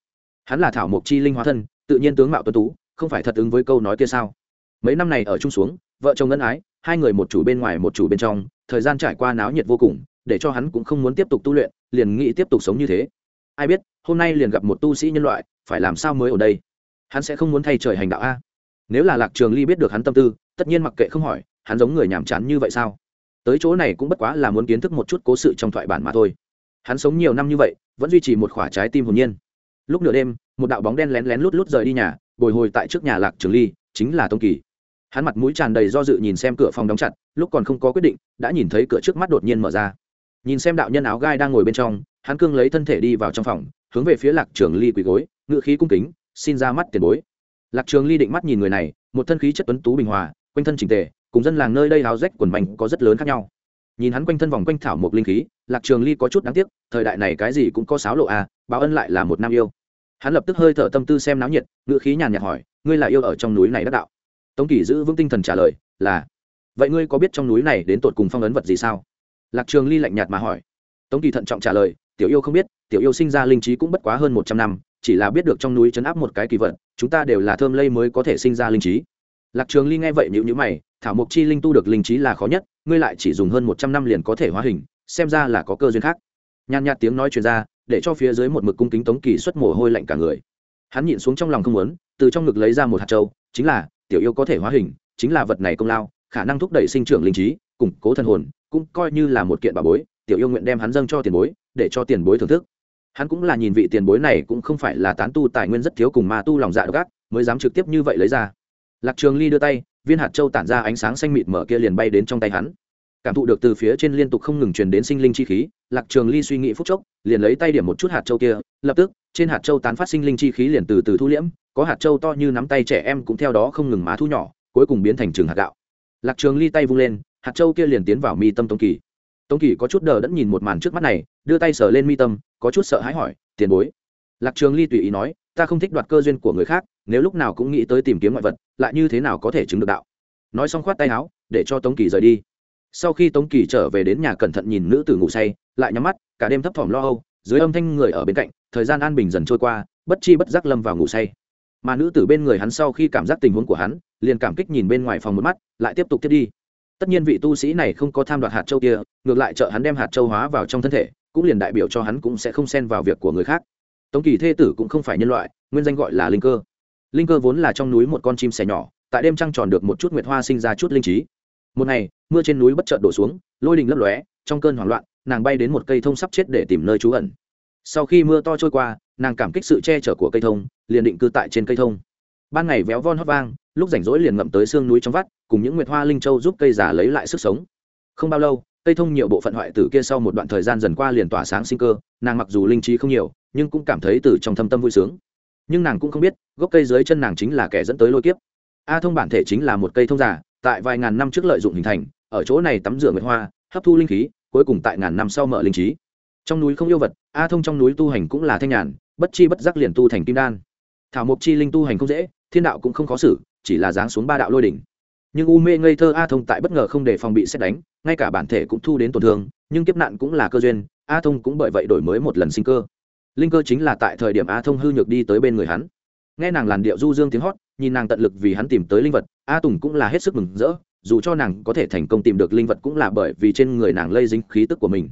[SPEAKER 1] Hắn là thảo mộc chi linh hóa thân, tự nhiên tướng mạo tuấn tú, không phải thật ứng với câu nói kia sao? Mấy năm này ở chung xuống, vợ chồng ân ái, hai người một chủ bên ngoài một chủ bên trong, thời gian trải qua náo nhiệt vô cùng để cho hắn cũng không muốn tiếp tục tu luyện, liền nghĩ tiếp tục sống như thế. Ai biết, hôm nay liền gặp một tu sĩ nhân loại, phải làm sao mới ở đây? Hắn sẽ không muốn thay trời hành đạo a? Nếu là lạc trường ly biết được hắn tâm tư, tất nhiên mặc kệ không hỏi, hắn giống người nhàm chán như vậy sao? Tới chỗ này cũng bất quá là muốn kiến thức một chút cố sự trong thoại bản mà thôi. Hắn sống nhiều năm như vậy, vẫn duy trì một khoả trái tim hồn nhiên. Lúc nửa đêm, một đạo bóng đen lén lén lút lút rời đi nhà, bồi hồi tại trước nhà lạc trường ly, chính là tông kỳ. Hắn mặt mũi tràn đầy do dự nhìn xem cửa phòng đóng chặt, lúc còn không có quyết định, đã nhìn thấy cửa trước mắt đột nhiên mở ra nhìn xem đạo nhân áo gai đang ngồi bên trong, hắn cương lấy thân thể đi vào trong phòng, hướng về phía lạc trường ly quỳ gối ngự khí cung kính, xin ra mắt tiền bối. Lạc trường ly định mắt nhìn người này, một thân khí chất tuấn tú bình hòa, quanh thân trình tề, cùng dân làng nơi đây háo rách quần mảnh có rất lớn khác nhau. Nhìn hắn quanh thân vòng quanh thảo một linh khí, lạc trường ly có chút đáng tiếc, thời đại này cái gì cũng có sáo lộ à báo ân lại là một nam yêu. Hắn lập tức hơi thở tâm tư xem náo nhiệt ngự khí nhàn nhạt hỏi, ngươi là yêu ở trong núi này đắc đạo? Tống kỳ giữ vững tinh thần trả lời, là. Vậy ngươi có biết trong núi này đến tột cùng phong ấn vật gì sao? Lạc trường ly lạnh nhạt mà hỏi. Tống kỳ thận trọng trả lời, tiểu yêu không biết, tiểu yêu sinh ra linh trí cũng bất quá hơn một trăm năm, chỉ là biết được trong núi chấn áp một cái kỳ vật, chúng ta đều là thơm lây mới có thể sinh ra linh trí. Lạc trường ly nghe vậy nhữ nhữ mày, thảo mộc chi linh tu được linh trí là khó nhất, ngươi lại chỉ dùng hơn một trăm năm liền có thể hóa hình, xem ra là có cơ duyên khác. Nhàn nhạt tiếng nói truyền ra, để cho phía dưới một mực cung kính tống kỳ xuất mồ hôi lạnh cả người. Hắn nhịn xuống trong lòng không muốn, từ trong ngực lấy ra một hạt trâu chính là, tiểu yêu có thể hóa hình, chính là vật này công lao, khả năng thúc đẩy sinh trưởng linh trí, củng cố thần hồn cũng coi như là một kiện bà bối, tiểu yêu nguyện đem hắn dâng cho tiền bối, để cho tiền bối thưởng thức. Hắn cũng là nhìn vị tiền bối này cũng không phải là tán tu tài nguyên rất thiếu cùng ma tu lòng dạ độc ác, mới dám trực tiếp như vậy lấy ra. Lạc trường ly đưa tay, viên hạt châu tản ra ánh sáng xanh mịt mở kia liền bay đến trong tay hắn. Cảm thụ được từ phía trên liên tục không ngừng truyền đến sinh linh chi khí, lạc trường ly suy nghĩ phút chốc, liền lấy tay điểm một chút hạt châu kia, lập tức, trên hạt châu tán phát sinh linh chi khí liền từ từ thu liễm, có hạt châu to như nắm tay trẻ em cũng theo đó không ngừng má thu nhỏ, cuối cùng biến thành trường hạt gạo. Lạc trường ly tay vung lên hạt châu kia liền tiến vào mi tâm tống kỳ. Tống kỳ có chút đờ đẫn nhìn một màn trước mắt này, đưa tay sờ lên mi tâm, có chút sợ hãi hỏi, tiền bối. Lạc trường ly tùy ý nói, ta không thích đoạt cơ duyên của người khác, nếu lúc nào cũng nghĩ tới tìm kiếm ngoại vật, lại như thế nào có thể chứng được đạo? Nói xong khoát tay áo, để cho tống kỳ rời đi. Sau khi tống kỳ trở về đến nhà cẩn thận nhìn nữ tử ngủ say, lại nhắm mắt, cả đêm thấp thỏm lo âu, dưới âm thanh người ở bên cạnh, thời gian an bình dần trôi qua, bất chi bất giác lâm vào ngủ say. Mà nữ tử bên người hắn sau khi cảm giác tình huống của hắn, liền cảm kích nhìn bên ngoài phòng một mắt, lại tiếp tục tiếp đi tất nhiên vị tu sĩ này không có tham đoạt hạt châu kia, ngược lại trợ hắn đem hạt châu hóa vào trong thân thể, cũng liền đại biểu cho hắn cũng sẽ không xen vào việc của người khác. Tống kỳ thê tử cũng không phải nhân loại, nguyên danh gọi là linh cơ. Linh cơ vốn là trong núi một con chim sẻ nhỏ, tại đêm trăng tròn được một chút nguyệt hoa sinh ra chút linh trí. Một ngày, mưa trên núi bất chợt đổ xuống, lôi đình lấp lóe, trong cơn hoảng loạn, nàng bay đến một cây thông sắp chết để tìm nơi trú ẩn. Sau khi mưa to trôi qua, nàng cảm kích sự che chở của cây thông, liền định cư tại trên cây thông. Ban ngày véo von hót vang, lúc rảnh rỗi liền ngậm tới xương núi trong vắt cùng những nguyệt hoa linh châu giúp cây giả lấy lại sức sống. Không bao lâu, cây thông nhiều bộ phận hoại tử kia sau một đoạn thời gian dần qua liền tỏa sáng sinh cơ, nàng mặc dù linh trí không nhiều, nhưng cũng cảm thấy từ trong thâm tâm vui sướng. Nhưng nàng cũng không biết, gốc cây dưới chân nàng chính là kẻ dẫn tới lôi kiếp. A thông bản thể chính là một cây thông giả tại vài ngàn năm trước lợi dụng hình thành, ở chỗ này tắm rửa nguyệt hoa, hấp thu linh khí, cuối cùng tại ngàn năm sau mở linh trí. Trong núi không yêu vật, a thông trong núi tu hành cũng là thanh nhàn, bất chi bất giác liền tu thành kim đan. Thảo mộc chi linh tu hành không dễ, thiên đạo cũng không khó xử, chỉ là giáng xuống ba đạo lôi đỉnh nhưng u mê ngây thơ a thông tại bất ngờ không để phòng bị xét đánh, ngay cả bản thể cũng thu đến tổn thương, nhưng kiếp nạn cũng là cơ duyên, a thông cũng bởi vậy đổi mới một lần sinh cơ. Linh cơ chính là tại thời điểm a thông hư nhược đi tới bên người hắn. Nghe nàng làn điệu du dương tiếng hót, nhìn nàng tận lực vì hắn tìm tới linh vật, a tùng cũng là hết sức mừng rỡ, dù cho nàng có thể thành công tìm được linh vật cũng là bởi vì trên người nàng lây dính khí tức của mình.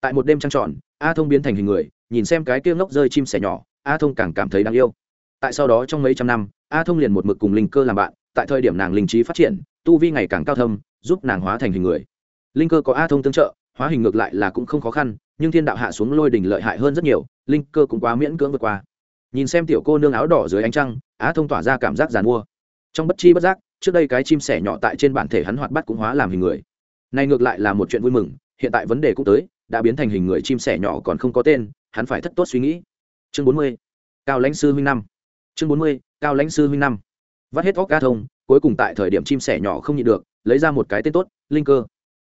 [SPEAKER 1] Tại một đêm trăng tròn, a thông biến thành hình người, nhìn xem cái kia ngốc rơi chim sẻ nhỏ, a thông càng cảm thấy đáng yêu tại sau đó trong mấy trăm năm, a thông liền một mực cùng linh cơ làm bạn, tại thời điểm nàng linh trí phát triển, tu vi ngày càng cao thâm, giúp nàng hóa thành hình người. Linh cơ có a thông tương trợ, hóa hình ngược lại là cũng không khó khăn, nhưng thiên đạo hạ xuống lôi đỉnh lợi hại hơn rất nhiều, linh cơ cũng quá miễn cưỡng vượt qua. Nhìn xem tiểu cô nương áo đỏ dưới ánh trăng á thông tỏa ra cảm giác giàn mua. Trong bất chi bất giác, trước đây cái chim sẻ nhỏ tại trên bản thể hắn hoạt bắt cũng hóa làm hình người. Này ngược lại là một chuyện vui mừng, hiện tại vấn đề cũng tới, đã biến thành hình người chim sẻ nhỏ còn không có tên, hắn phải thất tốt suy nghĩ. Chương bốn mươi, cao lãnh sư huynh năm chương bốn mươi, cao lãnh sư huynh năm. Vắt hết óc ca thông, cuối cùng tại thời điểm chim sẻ nhỏ không nhịn được, lấy ra một cái tên tốt, linh cơ.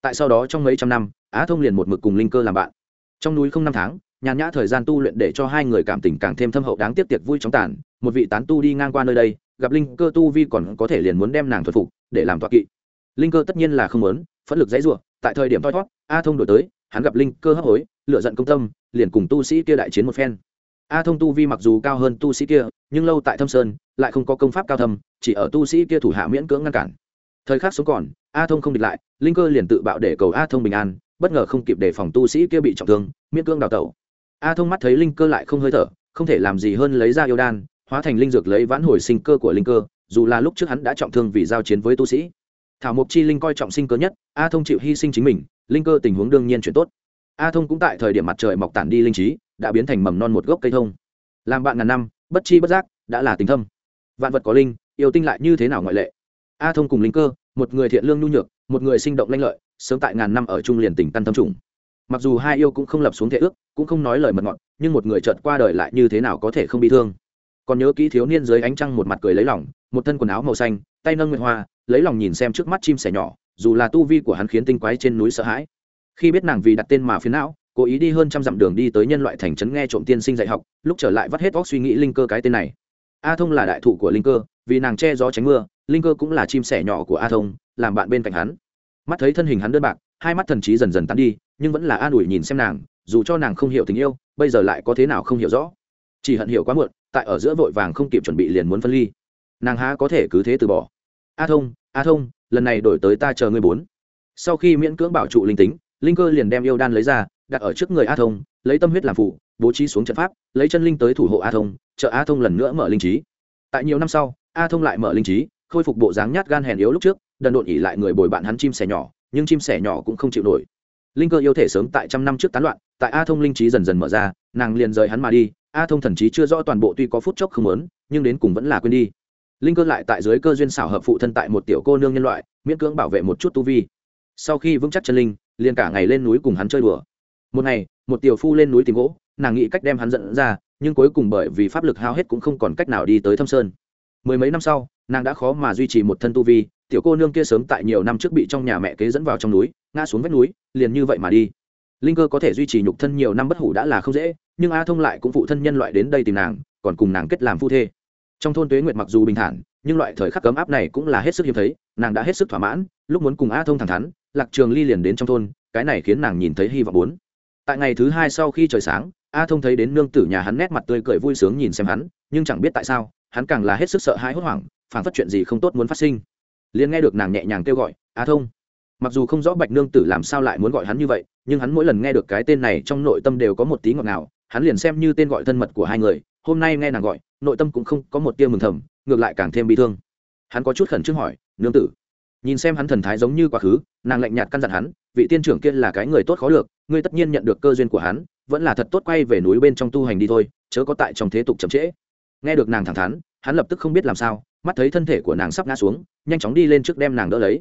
[SPEAKER 1] Tại sau đó trong mấy trăm năm, á thông liền một mực cùng linh cơ làm bạn. Trong núi không năm tháng, nhàn nhã thời gian tu luyện để cho hai người cảm tình càng thêm thâm hậu đáng tiếc tiệc vui chóng tàn, một vị tán tu đi ngang qua nơi đây, gặp linh cơ tu vi còn có thể liền muốn đem nàng thuật phục, để làm tọa kỵ. Linh cơ tất nhiên là không muốn, phẫn lực dãy ruộng tại thời điểm thoi thót a thông đổi tới, hắn gặp linh cơ hấp hối lựa giận công tâm, liền cùng tu sĩ kia đại chiến một phen a thông tu vi mặc dù cao hơn tu sĩ kia, nhưng lâu tại thâm sơn, lại không có công pháp cao thâm, chỉ ở tu sĩ kia thủ hạ miễn cưỡng ngăn cản. Thời khắc sống còn, a thông không địch lại, linh cơ liền tự bạo để cầu a thông bình an, bất ngờ không kịp đề phòng tu sĩ kia bị trọng thương, miễn cưỡng đào tẩu. A thông mắt thấy linh cơ lại không hơi thở, không thể làm gì hơn lấy ra yêu đan, hóa thành linh dược lấy vãn hồi sinh cơ của linh cơ, dù là lúc trước hắn đã trọng thương vì giao chiến với tu sĩ. Thảo mộc chi linh coi trọng sinh cơ nhất, a thông chịu hy sinh chính mình, linh cơ tình huống đương nhiên chuyện tốt. A thông cũng tại thời điểm mặt trời mọc tản đi linh trí đã biến thành mầm non một gốc cây thông. Làm bạn ngàn năm, bất chi bất giác, đã là tình thâm. Vạn vật có linh, yêu tinh lại như thế nào ngoại lệ? A thông cùng linh cơ, một người thiện lương nhu nhược, một người sinh động lanh lợi, sớm tại ngàn năm ở chung liền Tỉnh căn tâm trùng. Mặc dù hai yêu cũng không lập xuống thể ước, cũng không nói lời mật ngọt, nhưng một người chợt qua đời lại như thế nào có thể không bị thương? Còn nhớ kỹ thiếu niên dưới ánh trăng một mặt cười lấy lòng, một thân quần áo màu xanh, tay nâng nguyệt hoa, lấy lòng nhìn xem trước mắt chim sẻ nhỏ, dù là tu vi của hắn khiến tinh quái trên núi sợ hãi. Khi biết nàng vì đặt tên mà phiến não cố ý đi hơn trăm dặm đường đi tới nhân loại thành trấn nghe trộm tiên sinh dạy học, lúc trở lại vắt hết óc suy nghĩ linh cơ cái tên này. A thông là đại thụ của linh cơ, vì nàng che gió tránh mưa, linh cơ cũng là chim sẻ nhỏ của a thông, làm bạn bên cạnh hắn. Mắt thấy thân hình hắn đơn bạc, hai mắt thần trí dần dần tán đi, nhưng vẫn là an ủi nhìn xem nàng, dù cho nàng không hiểu tình yêu, bây giờ lại có thế nào không hiểu rõ. Chỉ hận hiểu quá muộn, tại ở giữa vội vàng không kịp chuẩn bị liền muốn phân ly. Nàng há có thể cứ thế từ bỏ. A thông a thông, lần này đổi tới ta chờ ngươi bốn. Sau khi miễn cưỡng bảo trụ linh tính, linh cơ liền đem yêu đan lấy ra đặt ở trước người a thông, lấy tâm huyết làm phụ, bố trí xuống trận pháp, lấy chân linh tới thủ hộ a thông Chợ a thông lần nữa mở linh trí. Tại nhiều năm sau, a thông lại mở linh trí, khôi phục bộ dáng nhát gan hèn yếu lúc trước, đần độn ỉ lại người bồi bạn hắn chim sẻ nhỏ, nhưng chim sẻ nhỏ cũng không chịu nổi. Linh cơ yêu thể sớm tại trăm năm trước tán loạn, tại a thông linh trí dần dần mở ra, nàng liền rời hắn mà đi, a thông thần trí chưa rõ toàn bộ tuy có phút chốc không lớn nhưng đến cùng vẫn là quên đi. Linh cơ lại tại dưới cơ duyên xảo hợp phụ thân tại một tiểu cô nương nhân loại, miễn cưỡng bảo vệ một chút tu vi. Sau khi vững chắc chân linh, liền cả ngày lên núi cùng hắn chơi đùa một ngày, một tiểu phu lên núi tìm gỗ, nàng nghĩ cách đem hắn dẫn ra, nhưng cuối cùng bởi vì pháp lực hao hết cũng không còn cách nào đi tới thâm sơn. Mười mấy năm sau, nàng đã khó mà duy trì một thân tu vi, tiểu cô nương kia sớm tại nhiều năm trước bị trong nhà mẹ kế dẫn vào trong núi, ngã xuống vách núi, liền như vậy mà đi. Linh cơ có thể duy trì nhục thân nhiều năm bất hủ đã là không dễ, nhưng a thông lại cũng phụ thân nhân loại đến đây tìm nàng, còn cùng nàng kết làm phu thê. Trong thôn tuế nguyệt mặc dù bình thản, nhưng loại thời khắc cấm áp này cũng là hết sức hiếm thấy, nàng đã hết sức thỏa mãn, lúc muốn cùng a thông thẳng thắn, lạc trường ly liền đến trong thôn, cái này khiến nàng nhìn thấy hy vọng bốn tại ngày thứ hai sau khi trời sáng, a thông thấy đến nương tử nhà hắn nét mặt tươi cười vui sướng nhìn xem hắn, nhưng chẳng biết tại sao, hắn càng là hết sức sợ hãi hốt hoảng phản phát chuyện gì không tốt muốn phát sinh. Liền nghe được nàng nhẹ nhàng kêu gọi, a thông. Mặc dù không rõ bạch nương tử làm sao lại muốn gọi hắn như vậy, nhưng hắn mỗi lần nghe được cái tên này trong nội tâm đều có một tí ngọt ngào, hắn liền xem như tên gọi thân mật của hai người, hôm nay nghe nàng gọi, nội tâm cũng không có một tia mừng thầm, ngược lại càng thêm bị thương. Hắn có chút khẩn trương hỏi, nương tử? Nhìn xem hắn thần thái giống như quá khứ, nàng lạnh nhạt căn dặn hắn, vị tiên trưởng kia là cái người tốt khó được ngươi tất nhiên nhận được cơ duyên của hắn, vẫn là thật tốt quay về núi bên trong tu hành đi thôi, chớ có tại trong thế tục chậm trễ. Nghe được nàng thẳng thắn, hắn lập tức không biết làm sao, mắt thấy thân thể của nàng sắp ngã xuống, nhanh chóng đi lên trước đem nàng đỡ lấy.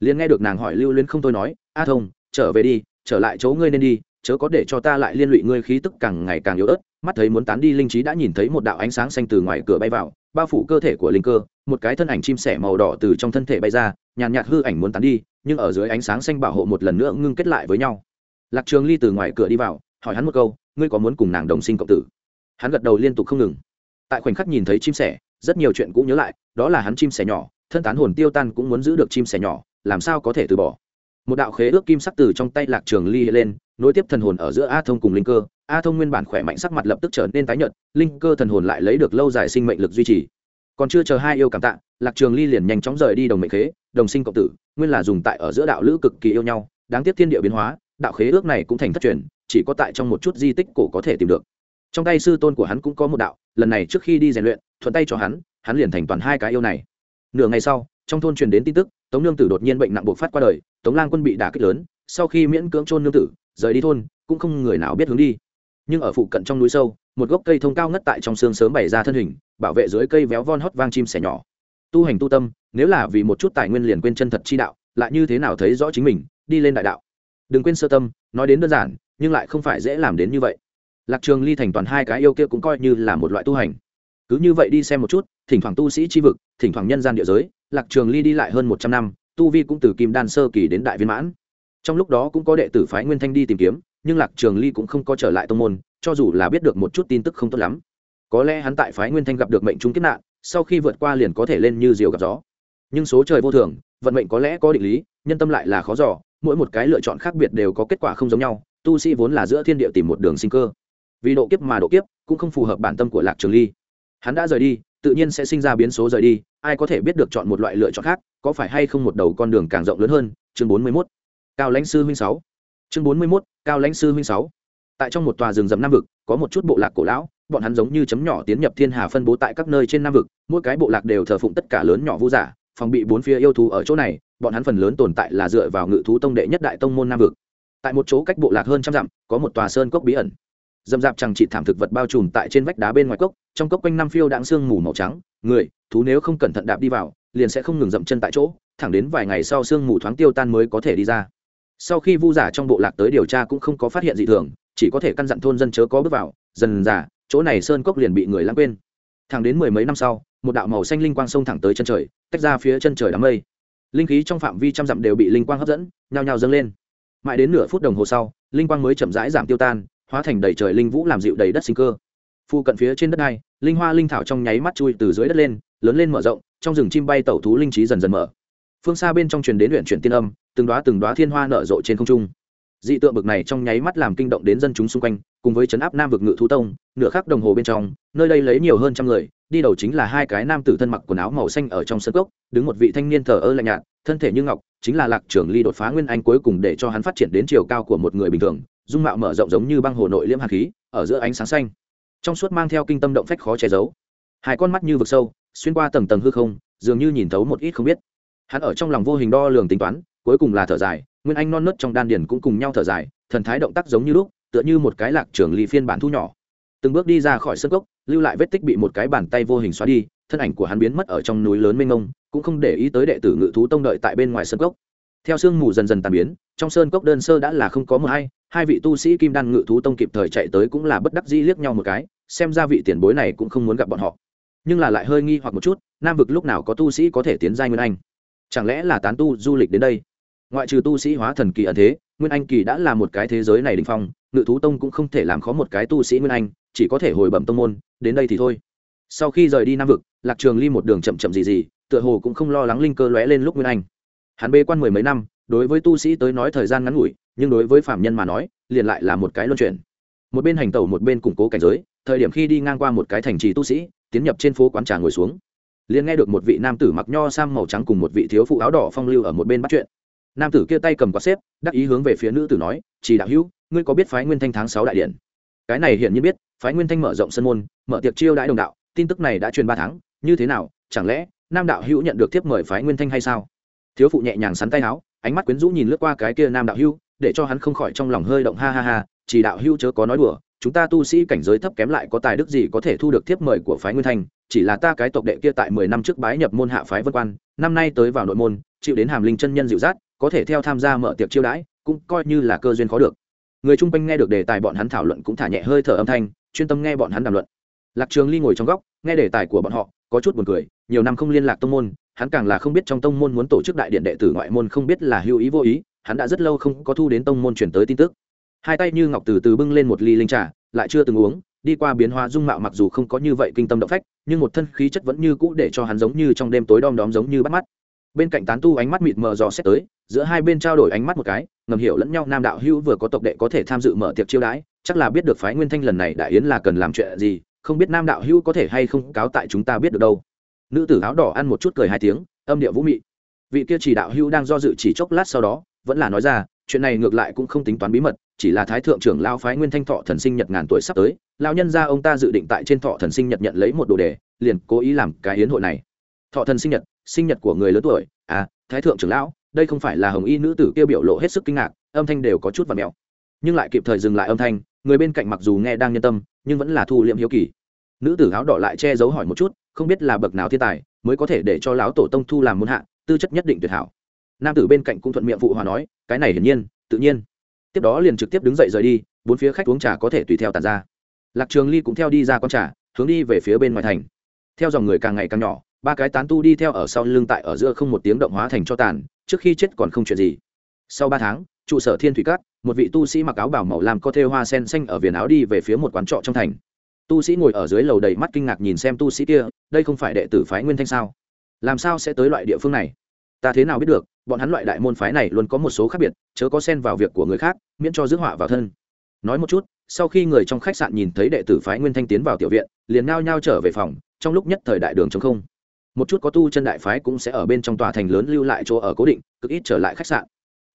[SPEAKER 1] Liền nghe được nàng hỏi lưu luyến không thôi nói, a thông, trở về đi, trở lại chỗ ngươi nên đi, chớ có để cho ta lại liên lụy ngươi khí tức càng ngày càng yếu ớt. Mắt thấy muốn tán đi linh trí đã nhìn thấy một đạo ánh sáng xanh từ ngoài cửa bay vào, bao phủ cơ thể của linh cơ, một cái thân ảnh chim sẻ màu đỏ từ trong thân thể bay ra, nhàn nhạt hư ảnh muốn tán đi, nhưng ở dưới ánh sáng xanh bảo hộ một lần nữa ngưng kết lại với nhau lạc trường ly từ ngoài cửa đi vào, hỏi hắn một câu, ngươi có muốn cùng nàng đồng sinh cộng tử? Hắn gật đầu liên tục không ngừng. Tại khoảnh khắc nhìn thấy chim sẻ, rất nhiều chuyện cũng nhớ lại, đó là hắn chim sẻ nhỏ, thân tán hồn tiêu tan cũng muốn giữ được chim sẻ nhỏ, làm sao có thể từ bỏ? Một đạo khế ước kim sắc từ trong tay lạc trường ly lên, nối tiếp thần hồn ở giữa a thông cùng linh cơ. A thông nguyên bản khỏe mạnh sắc mặt lập tức trở nên tái nhợt, linh cơ thần hồn lại lấy được lâu dài sinh mệnh lực duy trì. Còn chưa chờ hai yêu cảm tạ, lạc trường ly liền nhanh chóng rời đi đồng mệnh khế, đồng sinh cộng tử, nguyên là dùng tại ở giữa đạo lữ cực kỳ yêu nhau, đáng tiếc thiên địa biến hóa đạo khế ước này cũng thành thất truyền, chỉ có tại trong một chút di tích cổ có thể tìm được. Trong tay sư tôn của hắn cũng có một đạo, lần này trước khi đi rèn luyện, thuận tay cho hắn hắn liền thành toàn hai cái yêu này. Nửa ngày sau, trong thôn truyền đến tin tức, tống nương tử đột nhiên bệnh nặng buộc phát qua đời, tống lang quân bị đả kích lớn, sau khi miễn cưỡng trôn nương tử, rời đi thôn, cũng không người nào biết hướng đi. Nhưng ở phụ cận trong núi sâu, một gốc cây thông cao ngất tại trong xương sớm bày ra thân hình, bảo vệ dưới cây véo von hót vang chim sẻ nhỏ. Tu hành tu tâm, nếu là vì một chút tài nguyên liền quên chân thật chi đạo, lại như thế nào thấy rõ chính mình, đi lên đại đạo đừng quên sơ tâm, nói đến đơn giản, nhưng lại không phải dễ làm đến như vậy. Lạc trường ly thành toàn hai cái yêu kia cũng coi như là một loại tu hành. Cứ như vậy đi xem một chút, thỉnh thoảng tu sĩ chi vực, thỉnh thoảng nhân gian địa giới, lạc trường ly đi lại hơn một trăm năm, tu vi cũng từ kim đan sơ kỳ đến đại viên mãn. Trong lúc đó cũng có đệ tử phái nguyên thanh đi tìm kiếm, nhưng lạc trường ly cũng không có trở lại tông môn, cho dù là biết được một chút tin tức không tốt lắm. Có lẽ hắn tại phái nguyên thanh gặp được mệnh trung kiếp nạn, sau khi vượt qua liền có thể lên như diều gặp gió. Nhưng số trời vô thường, vận mệnh có lẽ có định lý, nhân tâm lại là khó giỏ mỗi một cái lựa chọn khác biệt đều có kết quả không giống nhau, tu sĩ vốn là giữa thiên địa tìm một đường sinh cơ. Vì độ kiếp mà độ kiếp, cũng không phù hợp bản tâm của lạc trường ly. Hắn đã rời đi, tự nhiên sẽ sinh ra biến số rời đi, ai có thể biết được chọn một loại lựa chọn khác, có phải hay không một đầu con đường càng rộng lớn hơn? Chương bốn mươi mốt. Cao lãnh sư huynh sáu. Chương bốn mươi mốt, cao lãnh sư huynh sáu. Tại trong một tòa rừng rậm nam vực, có một chút bộ lạc cổ lão, bọn hắn giống như chấm nhỏ tiến nhập thiên hà phân bố tại các nơi trên nam vực, mỗi cái bộ lạc đều thờ phụng tất cả lớn nhỏ vũ giả, phòng bị bốn phía yêu thú ở chỗ này bọn hắn phần lớn tồn tại là dựa vào ngự thú tông đệ nhất đại tông môn nam vực. Tại một chỗ cách bộ lạc hơn trăm dặm, có một tòa sơn cốc bí ẩn. Dầm dạp chẳng trị thảm thực vật bao trùm tại trên vách đá bên ngoài cốc, trong cốc quanh năm phiêu đạn sương mù màu trắng, người, thú nếu không cẩn thận đạp đi vào, liền sẽ không ngừng dậm chân tại chỗ, thẳng đến vài ngày sau sương mù thoáng tiêu tan mới có thể đi ra. Sau khi vu giả trong bộ lạc tới điều tra cũng không có phát hiện gì thường, chỉ có thể căn dặn thôn dân chớ có bước vào, dần giả chỗ này sơn cốc liền bị người lãng quên. Thẳng đến mười mấy năm sau, một đạo màu xanh linh quang sông thẳng tới chân trời, tách ra phía chân trời đám mây linh khí trong phạm vi trăm dặm đều bị linh quang hấp dẫn, nhao nhao dâng lên. Mãi đến nửa phút đồng hồ sau, linh quang mới chậm rãi giảm tiêu tan, hóa thành đầy trời linh vũ làm dịu đầy đất sinh cơ. Phu cận phía trên đất này, linh hoa linh thảo trong nháy mắt chui từ dưới đất lên, lớn lên mở rộng, trong rừng chim bay tẩu thú linh trí dần dần mở. Phương xa bên trong truyền đến huyện chuyển tiên âm, từng đoá từng đoá thiên hoa nở rộ trên không trung. Dị tượng bực này trong nháy mắt làm kinh động đến dân chúng xung quanh, cùng với chấn áp nam vực ngự thú tông, nửa khắc đồng hồ bên trong, nơi đây lấy nhiều hơn trăm người đi đầu chính là hai cái nam tử thân mặc quần áo màu xanh ở trong sân cốc, đứng một vị thanh niên thờ ơ lạnh nhạt, thân thể như ngọc, chính là lạc trưởng ly đột phá nguyên anh cuối cùng để cho hắn phát triển đến chiều cao của một người bình thường, dung mạo mở rộng giống như băng hồ nội liễm hạt khí, ở giữa ánh sáng xanh. Trong suốt mang theo kinh tâm động phách khó che giấu. Hai con mắt như vực sâu, xuyên qua tầng tầng hư không, dường như nhìn thấu một ít không biết. Hắn ở trong lòng vô hình đo lường tính toán, cuối cùng là thở dài, nguyên anh non nớt trong đan điền cũng cùng nhau thở dài, thần thái động tác giống như lúc, tựa như một cái lạc trưởng ly phiên bản thu nhỏ từng bước đi ra khỏi sân cốc, lưu lại vết tích bị một cái bàn tay vô hình xóa đi, thân ảnh của hắn biến mất ở trong núi lớn mênh mông, cũng không để ý tới đệ tử ngự thú tông đợi tại bên ngoài sân cốc. Theo sương mù dần dần tàn biến, trong sơn cốc đơn sơ đã là không có mờ hay, hai vị tu sĩ kim đan ngự thú tông kịp thời chạy tới cũng là bất đắc dĩ liếc nhau một cái, xem ra vị tiền bối này cũng không muốn gặp bọn họ. Nhưng là lại hơi nghi hoặc một chút, nam vực lúc nào có tu sĩ có thể tiến giai nguyên anh? Chẳng lẽ là tán tu du lịch đến đây? Ngoại trừ tu sĩ hóa thần kỳ ẩn thế, nguyên anh kỳ đã là một cái thế giới này đình phong, ngự thú tông cũng không thể làm khó một cái tu sĩ nguyên anh chỉ có thể hồi bẩm tông môn, đến đây thì thôi. Sau khi rời đi nam vực, lạc trường ly một đường chậm chậm gì gì, tựa hồ cũng không lo lắng linh cơ lóe lên lúc nguyên anh. Hắn bê quan mười mấy năm, đối với tu sĩ tới nói thời gian ngắn ngủi, nhưng đối với phạm nhân mà nói, liền lại là một cái luân chuyển. Một bên hành tẩu một bên củng cố cảnh giới, thời điểm khi đi ngang qua một cái thành trì tu sĩ, tiến nhập trên phố quán trà ngồi xuống. Liền nghe được một vị nam tử mặc nho sam màu trắng cùng một vị thiếu phụ áo đỏ phong lưu ở một bên bắt chuyện. Nam tử kia tay cầm quạt xếp, đắc ý hướng về phía nữ tử nói, chỉ đạo hữu, ngươi có biết phái nguyên thanh tháng sáu đại điện? Cái này hiện nhiên biết phái nguyên thanh mở rộng sân môn, mở tiệc chiêu đãi đồng đạo, tin tức này đã truyền ba tháng, như thế nào, chẳng lẽ, nam đạo hữu nhận được tiếp mời phái nguyên thanh hay sao? Thiếu phụ nhẹ nhàng sắn tay áo, ánh mắt quyến rũ nhìn lướt qua cái kia nam đạo hữu, để cho hắn không khỏi trong lòng hơi động, ha ha ha, chỉ đạo hữu chớ có nói đùa, chúng ta tu sĩ cảnh giới thấp kém lại có tài đức gì có thể thu được tiếp mời của phái nguyên thanh, chỉ là ta cái tộc đệ kia tại mười năm trước bái nhập môn hạ phái vân quan, năm nay tới vào nội môn, chịu đến hàm linh chân nhân dịu dắt, có thể theo tham gia mở tiệc chiêu đãi, cũng coi như là cơ duyên khó được người chung quanh nghe được đề tài bọn hắn thảo luận cũng thả nhẹ hơi thở âm thanh, chuyên tâm nghe bọn hắn đàm luận. Lạc trường ly ngồi trong góc, nghe đề tài của bọn họ, có chút buồn cười, nhiều năm không liên lạc tông môn, hắn càng là không biết trong tông môn muốn tổ chức đại điện đệ tử ngoại môn không biết là hữu ý vô ý, hắn đã rất lâu không có thu đến tông môn chuyển tới tin tức. Hai tay như ngọc từ từ bưng lên một ly linh trà, lại chưa từng uống, đi qua biến hóa dung mạo mặc dù không có như vậy kinh tâm động phách, nhưng một thân khí chất vẫn như cũ để cho hắn giống như trong đêm tối đom đóm giống như bắt mắt. Bên cạnh tán tu ánh mắt mịt mờ dò xét tới, giữa hai bên trao đổi ánh mắt một cái ngầm hiểu lẫn nhau, nam đạo hữu vừa có tộc đệ có thể tham dự mở tiệc chiêu đãi, chắc là biết được phái nguyên thanh lần này đại yến là cần làm chuyện gì, không biết nam đạo hữu có thể hay không cáo tại chúng ta biết được đâu. Nữ tử áo đỏ ăn một chút cười hai tiếng, âm điệu vũ mị. Vị kia chỉ đạo hữu đang do dự chỉ chốc lát sau đó, vẫn là nói ra, chuyện này ngược lại cũng không tính toán bí mật, chỉ là thái thượng trưởng lao phái nguyên thanh thọ thần sinh nhật ngàn tuổi sắp tới lao nhân ra ông ta dự định tại trên thọ thần sinh nhật nhận lấy một đồ đề, liền cố ý làm cái hiến hội này. Thọ thần sinh nhật sinh nhật của người lớn tuổi à thái thượng trưởng lão đây không phải là hồng y nữ tử kia biểu lộ hết sức kinh ngạc, âm thanh đều có chút và mèo nhưng lại kịp thời dừng lại âm thanh, người bên cạnh mặc dù nghe đang nhân tâm, nhưng vẫn là thu liệm hiếu kỳ. Nữ tử áo đỏ lại che giấu hỏi một chút, không biết là bậc nào thiên tài, mới có thể để cho lão tổ tông thu làm muôn hạ, tư chất nhất định tuyệt hảo. Nam tử bên cạnh cũng thuận miệng phụ hòa nói, cái này hiển nhiên, tự nhiên. Tiếp đó liền trực tiếp đứng dậy rời đi, bốn phía khách uống trà có thể tùy theo tàn ra. Lạc trường ly cũng theo đi ra con trà, hướng đi về phía bên ngoài thành. Theo dòng người càng ngày càng nhỏ, ba cái tán tu đi theo ở sau lưng tại ở giữa không một tiếng động hóa thành cho tàn trước khi chết còn không chuyện gì. Sau ba tháng, trụ sở thiên thủy cát một vị tu sĩ mặc áo bảo màu làm có thêu hoa sen xanh ở viền áo đi về phía một quán trọ trong thành. Tu sĩ ngồi ở dưới lầu đầy mắt kinh ngạc nhìn xem tu sĩ kia, đây không phải đệ tử phái nguyên thanh sao? Làm sao sẽ tới loại địa phương này? Ta thế nào biết được, bọn hắn loại đại môn phái này luôn có một số khác biệt, chớ có xen vào việc của người khác, miễn cho rước họa vào thân. Nói một chút, sau khi người trong khách sạn nhìn thấy đệ tử phái nguyên thanh tiến vào tiểu viện, liền nao nhao trở về phòng, trong lúc nhất thời đại đường chống không một chút có tu chân đại phái cũng sẽ ở bên trong tòa thành lớn lưu lại chỗ ở cố định, cực ít trở lại khách sạn.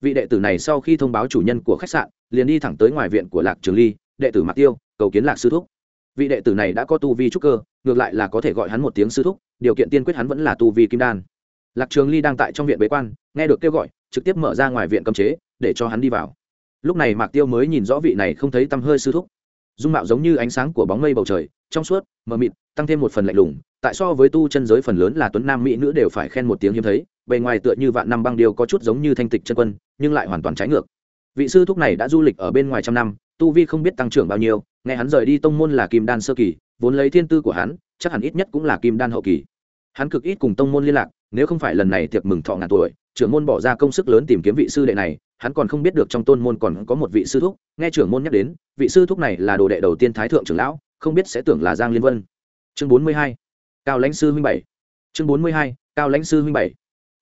[SPEAKER 1] Vị đệ tử này sau khi thông báo chủ nhân của khách sạn, liền đi thẳng tới ngoài viện của lạc trường ly, đệ tử mạc tiêu, cầu kiến lạc sư thúc. Vị đệ tử này đã có tu vi trúc cơ, ngược lại là có thể gọi hắn một tiếng sư thúc, điều kiện tiên quyết hắn vẫn là tu vi kim đan. Lạc trường ly đang tại trong viện bế quan, nghe được kêu gọi, trực tiếp mở ra ngoài viện cấm chế, để cho hắn đi vào. Lúc này mạc tiêu mới nhìn rõ vị này không thấy tăm hơi sư thúc. Dung mạo giống như ánh sáng của bóng mây bầu trời, trong suốt, mờ mịt, tăng thêm một phần lạnh lùng tại so với tu chân giới phần lớn là tuấn nam mỹ nữ đều phải khen một tiếng hiếm thấy, bề ngoài tựa như vạn năm băng điều có chút giống như thanh tịch chân quân, nhưng lại hoàn toàn trái ngược. Vị sư thúc này đã du lịch ở bên ngoài trăm năm, tu vi không biết tăng trưởng bao nhiêu, nghe hắn rời đi tông môn là kim đan sơ kỳ, vốn lấy thiên tư của hắn, chắc hẳn ít nhất cũng là kim đan hậu kỳ. Hắn cực ít cùng tông môn liên lạc, nếu không phải lần này tiệc mừng thọ ngàn tuổi, trưởng môn bỏ ra công sức lớn tìm kiếm vị sư đệ này, hắn còn không biết được trong tôn môn còn có một vị sư thúc. Nghe trưởng môn nhắc đến, vị sư thúc này là đồ đệ đầu tiên thái thượng trưởng lão, không biết sẽ tưởng là giang liên vân. Chương bốn mươi hai cao lãnh sư huynh bảy. Chương bốn mươi hai, cao lãnh sư huynh bảy.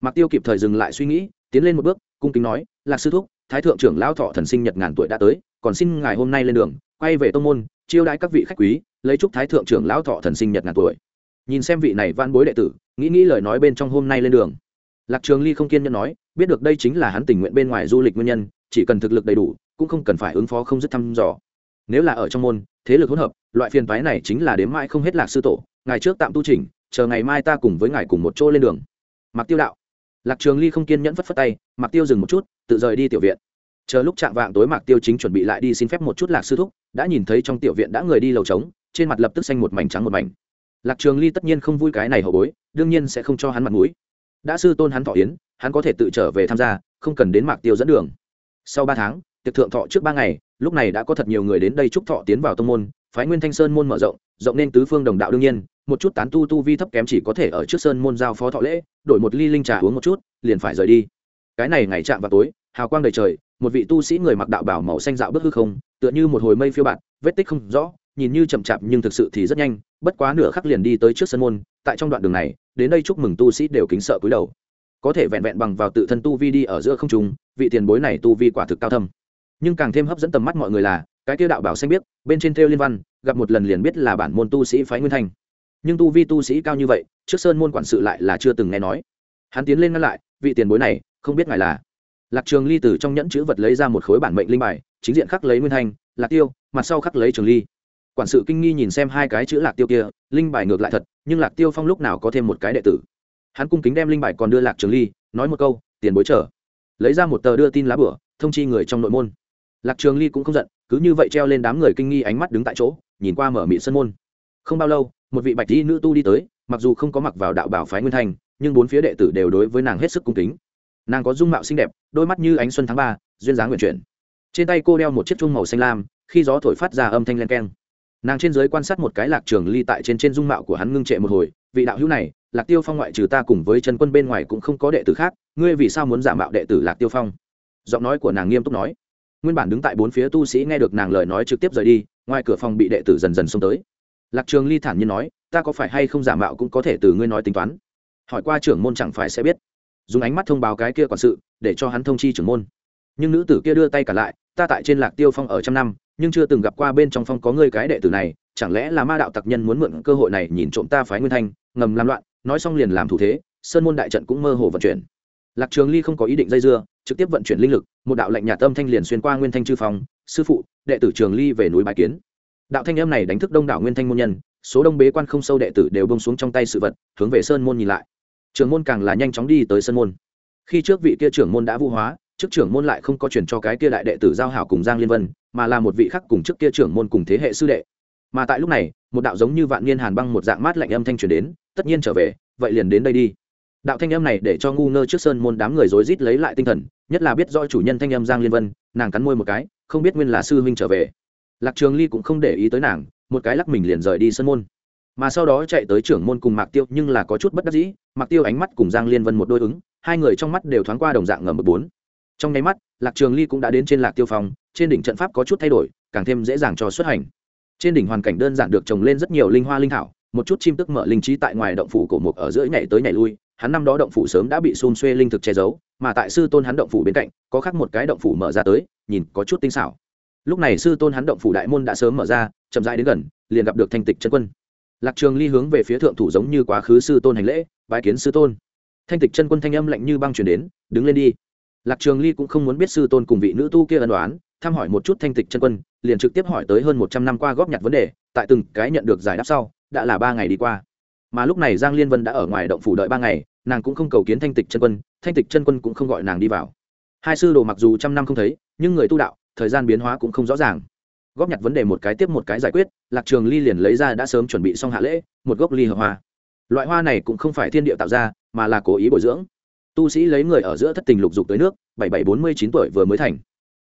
[SPEAKER 1] Mặc tiêu kịp thời dừng lại suy nghĩ, tiến lên một bước, cung kính nói, lạc sư thúc, thái thượng trưởng lão thọ thần sinh nhật ngàn tuổi đã tới, còn xin ngài hôm nay lên đường, quay về tông môn, chiêu đãi các vị khách quý, lấy chúc thái thượng trưởng lão thọ thần sinh nhật ngàn tuổi. Nhìn xem vị này van bối đệ tử, nghĩ nghĩ lời nói bên trong hôm nay lên đường. Lạc trường ly không kiên nhẫn nói, biết được đây chính là hắn tình nguyện bên ngoài du lịch nguyên nhân, chỉ cần thực lực đầy đủ, cũng không cần phải ứng phó không dứt thăm dò. Nếu là ở trong môn, thế lực hỗn hợp, loại phiền toái này chính là đếm mãi không hết lạc sư tổ ngày trước tạm tu trình chờ ngày mai ta cùng với ngài cùng một chỗ lên đường. Mặc tiêu đạo. Lạc trường ly không kiên nhẫn phất phất tay mặc tiêu dừng một chút, tự rời đi tiểu viện. Chờ lúc chạm vạng tối mạc tiêu chính chuẩn bị lại đi xin phép một chút lạc sư thúc, đã nhìn thấy trong tiểu viện đã người đi lầu trống, trên mặt lập tức xanh một mảnh trắng một mảnh. Lạc trường ly tất nhiên không vui cái này hậu bối, đương nhiên sẽ không cho hắn mặt mũi. Đã sư tôn hắn thọ yến, hắn có thể tự trở về tham gia, không cần đến mạc tiêu dẫn đường. Sau ba tháng, tiệc thượng thọ trước ba ngày, lúc này đã có thật nhiều người đến đây chúc thọ tiến vào tông môn, phái nguyên thanh sơn môn mở rộng rộng nên tứ phương đồng đạo đương nhiên, một chút tán tu tu vi thấp kém chỉ có thể ở trước sơn môn giao phó thọ lễ, đổi một ly linh trà uống một chút, liền phải rời đi. Cái này ngày chạm vào tối, hào quang đầy trời, một vị tu sĩ người mặc đạo bảo màu xanh dạo bước hư không, tựa như một hồi mây phiêu bạt, vết tích không rõ, nhìn như chậm chạp nhưng thực sự thì rất nhanh, bất quá nửa khắc liền đi tới trước sân môn, tại trong đoạn đường này, đến đây chúc mừng tu sĩ đều kính sợ cúi đầu. Có thể vẹn vẹn bằng vào tự thân tu vi đi ở giữa không trung, vị tiền bối này tu vi quả thực cao thâm. Nhưng càng thêm hấp dẫn tầm mắt mọi người là cái tiêu đạo bảo xanh biết bên trên theo liên văn, gặp một lần liền biết là bản môn tu sĩ phái nguyên thanh. Nhưng tu vi tu sĩ cao như vậy, trước sơn môn quản sự lại là chưa từng nghe nói. Hắn tiến lên ngăn lại, vị tiền bối này, không biết ngài là. Lạc trường ly từ trong nhẫn chữ vật lấy ra một khối bản mệnh linh bài, chính diện khắc lấy nguyên thanh, lạc tiêu, mặt sau khắc lấy trường ly. Quản sự kinh nghi nhìn xem hai cái chữ lạc tiêu kia, linh bài ngược lại thật, nhưng lạc tiêu phong lúc nào có thêm một cái đệ tử. Hắn cung kính đem linh bài còn đưa lạc trường ly, nói một câu, tiền bối trở lấy ra một tờ đưa tin lá bửa, thông chi người trong nội môn. Lạc trường ly cũng không giận cứ như vậy treo lên đám người kinh nghi ánh mắt đứng tại chỗ, nhìn qua mở mị sân môn. Không bao lâu, một vị bạch y nữ tu đi tới, mặc dù không có mặc vào đạo bảo phái nguyên thành, nhưng bốn phía đệ tử đều đối với nàng hết sức cung kính. Nàng có dung mạo xinh đẹp, đôi mắt như ánh xuân tháng ba, duyên dáng nguyện chuyển. Trên tay cô đeo một chiếc chuông màu xanh lam, khi gió thổi phát ra âm thanh len keng. Nàng trên giới quan sát một cái lạc trường ly tại trên trên dung mạo của hắn ngưng trệ một hồi, vị đạo hữu này, lạc tiêu phong ngoại trừ ta cùng với chân quân bên ngoài cũng không có đệ tử khác, ngươi vì sao muốn giả mạo đệ tử lạc tiêu phong? Giọng nói của nàng nghiêm túc nói nguyên bản đứng tại bốn phía tu sĩ nghe được nàng lời nói trực tiếp rời đi, ngoài cửa phòng bị đệ tử dần dần xông tới. Lạc trường ly thản nhiên nói, ta có phải hay không giả mạo cũng có thể từ ngươi nói tính toán? Hỏi qua trưởng môn chẳng phải sẽ biết. Dùng ánh mắt thông báo cái kia quản sự, để cho hắn thông chi trưởng môn. Nhưng nữ tử kia đưa tay cả lại, ta tại trên lạc tiêu phong ở trăm năm, nhưng chưa từng gặp qua bên trong phong có ngươi cái đệ tử này, chẳng lẽ là ma đạo tặc nhân muốn mượn cơ hội này nhìn trộm ta phái nguyên thanh, ngầm làm loạn, nói xong liền làm thủ thế, sơn môn đại trận cũng mơ hồ vận chuyển lạc trường ly không có ý định dây dưa, trực tiếp vận chuyển linh lực, một đạo lệnh nhà tâm thanh liền xuyên qua nguyên thanh chư phong, sư phụ, đệ tử trường ly về núi bài kiến. Đạo thanh âm này đánh thức đông đảo nguyên thanh môn nhân, số đông bế quan không sâu đệ tử đều bông xuống trong tay sự vật, hướng về sơn môn nhìn lại. Trường môn càng là nhanh chóng đi tới sơn môn. Khi trước vị kia trưởng môn đã vu hóa, trước trưởng môn lại không có chuyển cho cái kia đại đệ tử giao hảo cùng giang liên vân, mà là một vị khác cùng trước kia trưởng môn cùng thế hệ sư đệ. Mà tại lúc này, một đạo giống như vạn niên hàn băng một dạng mát lạnh âm thanh truyền đến, tất nhiên trở về, vậy liền đến đây đi đạo thanh âm này để cho ngu ngơ trước sơn môn đám người rối rít lấy lại tinh thần, nhất là biết do chủ nhân thanh âm giang liên vân, nàng cắn môi một cái, không biết nguyên là sư huynh trở về. Lạc trường ly cũng không để ý tới nàng, một cái lắc mình liền rời đi sân môn. Mà sau đó chạy tới trưởng môn cùng mạc tiêu, nhưng là có chút bất đắc dĩ, mạc tiêu ánh mắt cùng giang liên vân một đôi ứng, hai người trong mắt đều thoáng qua đồng dạng ngầm một bốn. Trong nháy mắt, lạc trường ly cũng đã đến trên lạc tiêu phòng, trên đỉnh trận pháp có chút thay đổi, càng thêm dễ dàng cho xuất hành. Trên đỉnh hoàn cảnh đơn giản được trồng lên rất nhiều linh hoa linh thảo, một chút chim tức mở linh trí tại ngoài động phủ cổ mục ở giữa nhảy tới nhảy lui hắn năm đó động phủ sớm đã bị xôn xuê linh thực che giấu, mà tại sư tôn hắn động phủ bên cạnh, có khác một cái động phủ mở ra tới, nhìn có chút tinh xảo. Lúc này sư tôn hắn động phủ đại môn đã sớm mở ra, chậm rãi đến gần, liền gặp được thanh tịch chân quân. Lạc trường ly hướng về phía thượng thủ giống như quá khứ sư tôn hành lễ, bái kiến sư tôn. Thanh tịch chân quân thanh âm lạnh như băng chuyển đến, đứng lên đi. Lạc trường ly cũng không muốn biết sư tôn cùng vị nữ tu kia ân đoán thăm hỏi một chút thanh tịch chân quân, liền trực tiếp hỏi tới hơn một trăm năm qua góp nhặt vấn đề, tại từng cái nhận được giải đáp sau, đã là ba ngày đi qua. Mà lúc này giang liên vân đã ở ngoài động phủ đợi ba ngày nàng cũng không cầu kiến thanh tịch chân quân, thanh tịch chân quân cũng không gọi nàng đi vào. Hai sư đồ mặc dù trăm năm không thấy, nhưng người tu đạo, thời gian biến hóa cũng không rõ ràng. Góp nhặt vấn đề một cái tiếp một cái giải quyết, lạc trường ly liền lấy ra đã sớm chuẩn bị xong hạ lễ, một gốc ly hợp hoa. Loại hoa này cũng không phải thiên địa tạo ra, mà là cố ý bồi dưỡng. Tu sĩ lấy người ở giữa thất tình lục dục tới nước, bảy bảy bốn mươi chín tuổi vừa mới thành.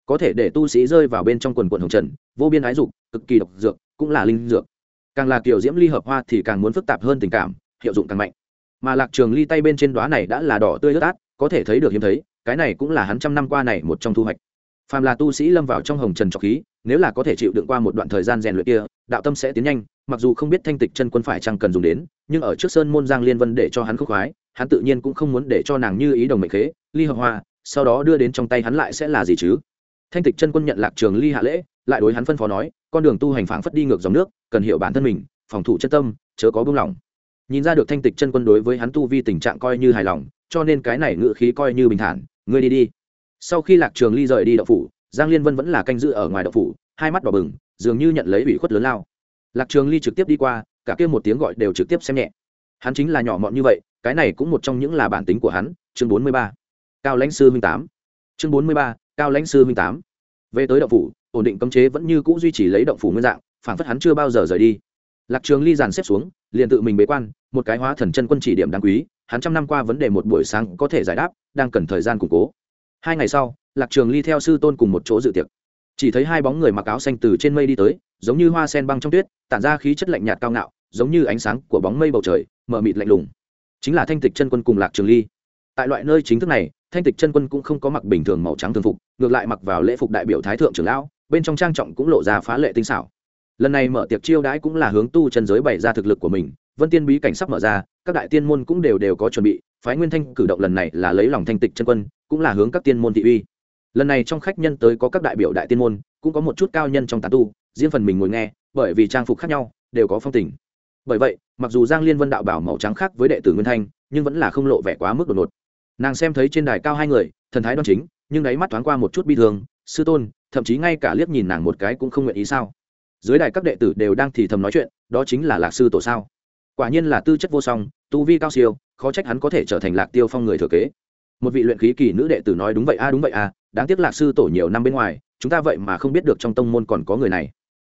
[SPEAKER 1] Có thể để tu sĩ rơi vào bên trong quần quần hồng trần, vô biên ái dục, cực kỳ độc dược, cũng là linh dược. Càng là kiểu diễm ly hợp hoa thì càng muốn phức tạp hơn tình cảm, hiệu dụng càng mạnh mà lạc trường ly tay bên trên đóa này đã là đỏ tươi ướt át, có thể thấy được hiếm thấy, cái này cũng là hắn trăm năm qua này một trong thu hoạch. Phàm là tu sĩ lâm vào trong hồng trần trọc khí, nếu là có thể chịu đựng qua một đoạn thời gian rèn luyện kia, đạo tâm sẽ tiến nhanh, mặc dù không biết thanh tịch chân quân phải chăng cần dùng đến, nhưng ở trước sơn môn giang liên vân để cho hắn khúc khoái, hắn tự nhiên cũng không muốn để cho nàng như ý đồng mệnh khế, ly hợp hoa, sau đó đưa đến trong tay hắn lại sẽ là gì chứ? Thanh tịch chân quân nhận lạc trường ly hạ lễ, lại đối hắn phân phó nói, con đường tu hành phảng phất đi ngược dòng nước, cần hiểu bản thân mình, phòng thủ chân tâm, chớ có buông lỏng nhìn ra được thanh tịch chân quân đối với hắn tu vi tình trạng coi như hài lòng, cho nên cái này ngự khí coi như bình thản, ngươi đi đi. Sau khi lạc trường ly rời đi đậu phủ, giang liên vân vẫn là canh giữ ở ngoài đậu phủ, hai mắt đỏ bừng, dường như nhận lấy ủy khuất lớn lao. Lạc trường ly trực tiếp đi qua, cả kia một tiếng gọi đều trực tiếp xem nhẹ. Hắn chính là nhỏ mọn như vậy, cái này cũng một trong những là bản tính của hắn. Chương bốn mươi ba, cao lãnh sư minh tám. Chương bốn mươi ba, cao lãnh sư minh tám. Về tới động phủ, ổn định cấm chế vẫn như cũ duy trì lấy động phủ nguyên dạng, phản phất hắn chưa bao giờ rời đi lạc trường ly dàn xếp xuống, liền tự mình bế quan, một cái hóa thần chân quân chỉ điểm đáng quý, hắn trăm năm qua vấn đề một buổi sáng có thể giải đáp, đang cần thời gian củng cố. Hai ngày sau, lạc trường ly theo sư tôn cùng một chỗ dự tiệc. Chỉ thấy hai bóng người mặc áo xanh từ trên mây đi tới, giống như hoa sen băng trong tuyết, tản ra khí chất lạnh nhạt cao ngạo, giống như ánh sáng của bóng mây bầu trời, mờ mịt lạnh lùng. Chính là thanh tịch chân quân cùng lạc trường ly. Tại loại nơi chính thức này, thanh tịch chân quân cũng không có mặc bình thường màu trắng thường phục, ngược lại mặc vào lễ phục đại biểu thái thượng trưởng lão, bên trong trang trọng cũng lộ ra phá lệ tinh xảo lần này mở tiệc chiêu đãi cũng là hướng tu chân giới bày ra thực lực của mình, vân tiên bí cảnh sắp mở ra, các đại tiên môn cũng đều đều có chuẩn bị, phái nguyên thanh cử động lần này là lấy lòng thanh tịch chân quân, cũng là hướng các tiên môn thị uy. Lần này trong khách nhân tới có các đại biểu đại tiên môn, cũng có một chút cao nhân trong tán tu, riêng phần mình ngồi nghe, bởi vì trang phục khác nhau, đều có phong tình. Bởi vậy, mặc dù giang liên vân đạo bảo màu trắng khác với đệ tử nguyên thanh, nhưng vẫn là không lộ vẻ quá mức đột ngột. Nàng xem thấy trên đài cao hai người, thần thái đoan chính, nhưng đáy mắt thoáng qua một chút bi thương, sư tôn, thậm chí ngay cả liếc nhìn nàng một cái cũng không nguyện ý sao? Dưới đài các đệ tử đều đang thì thầm nói chuyện, đó chính là lạc sư tổ sao? Quả nhiên là tư chất vô song, tu vi cao siêu, khó trách hắn có thể trở thành lạc tiêu phong người thừa kế. Một vị luyện khí kỳ nữ đệ tử nói đúng vậy a, đúng vậy a, đáng tiếc lạc sư tổ nhiều năm bên ngoài, chúng ta vậy mà không biết được trong tông môn còn có người này.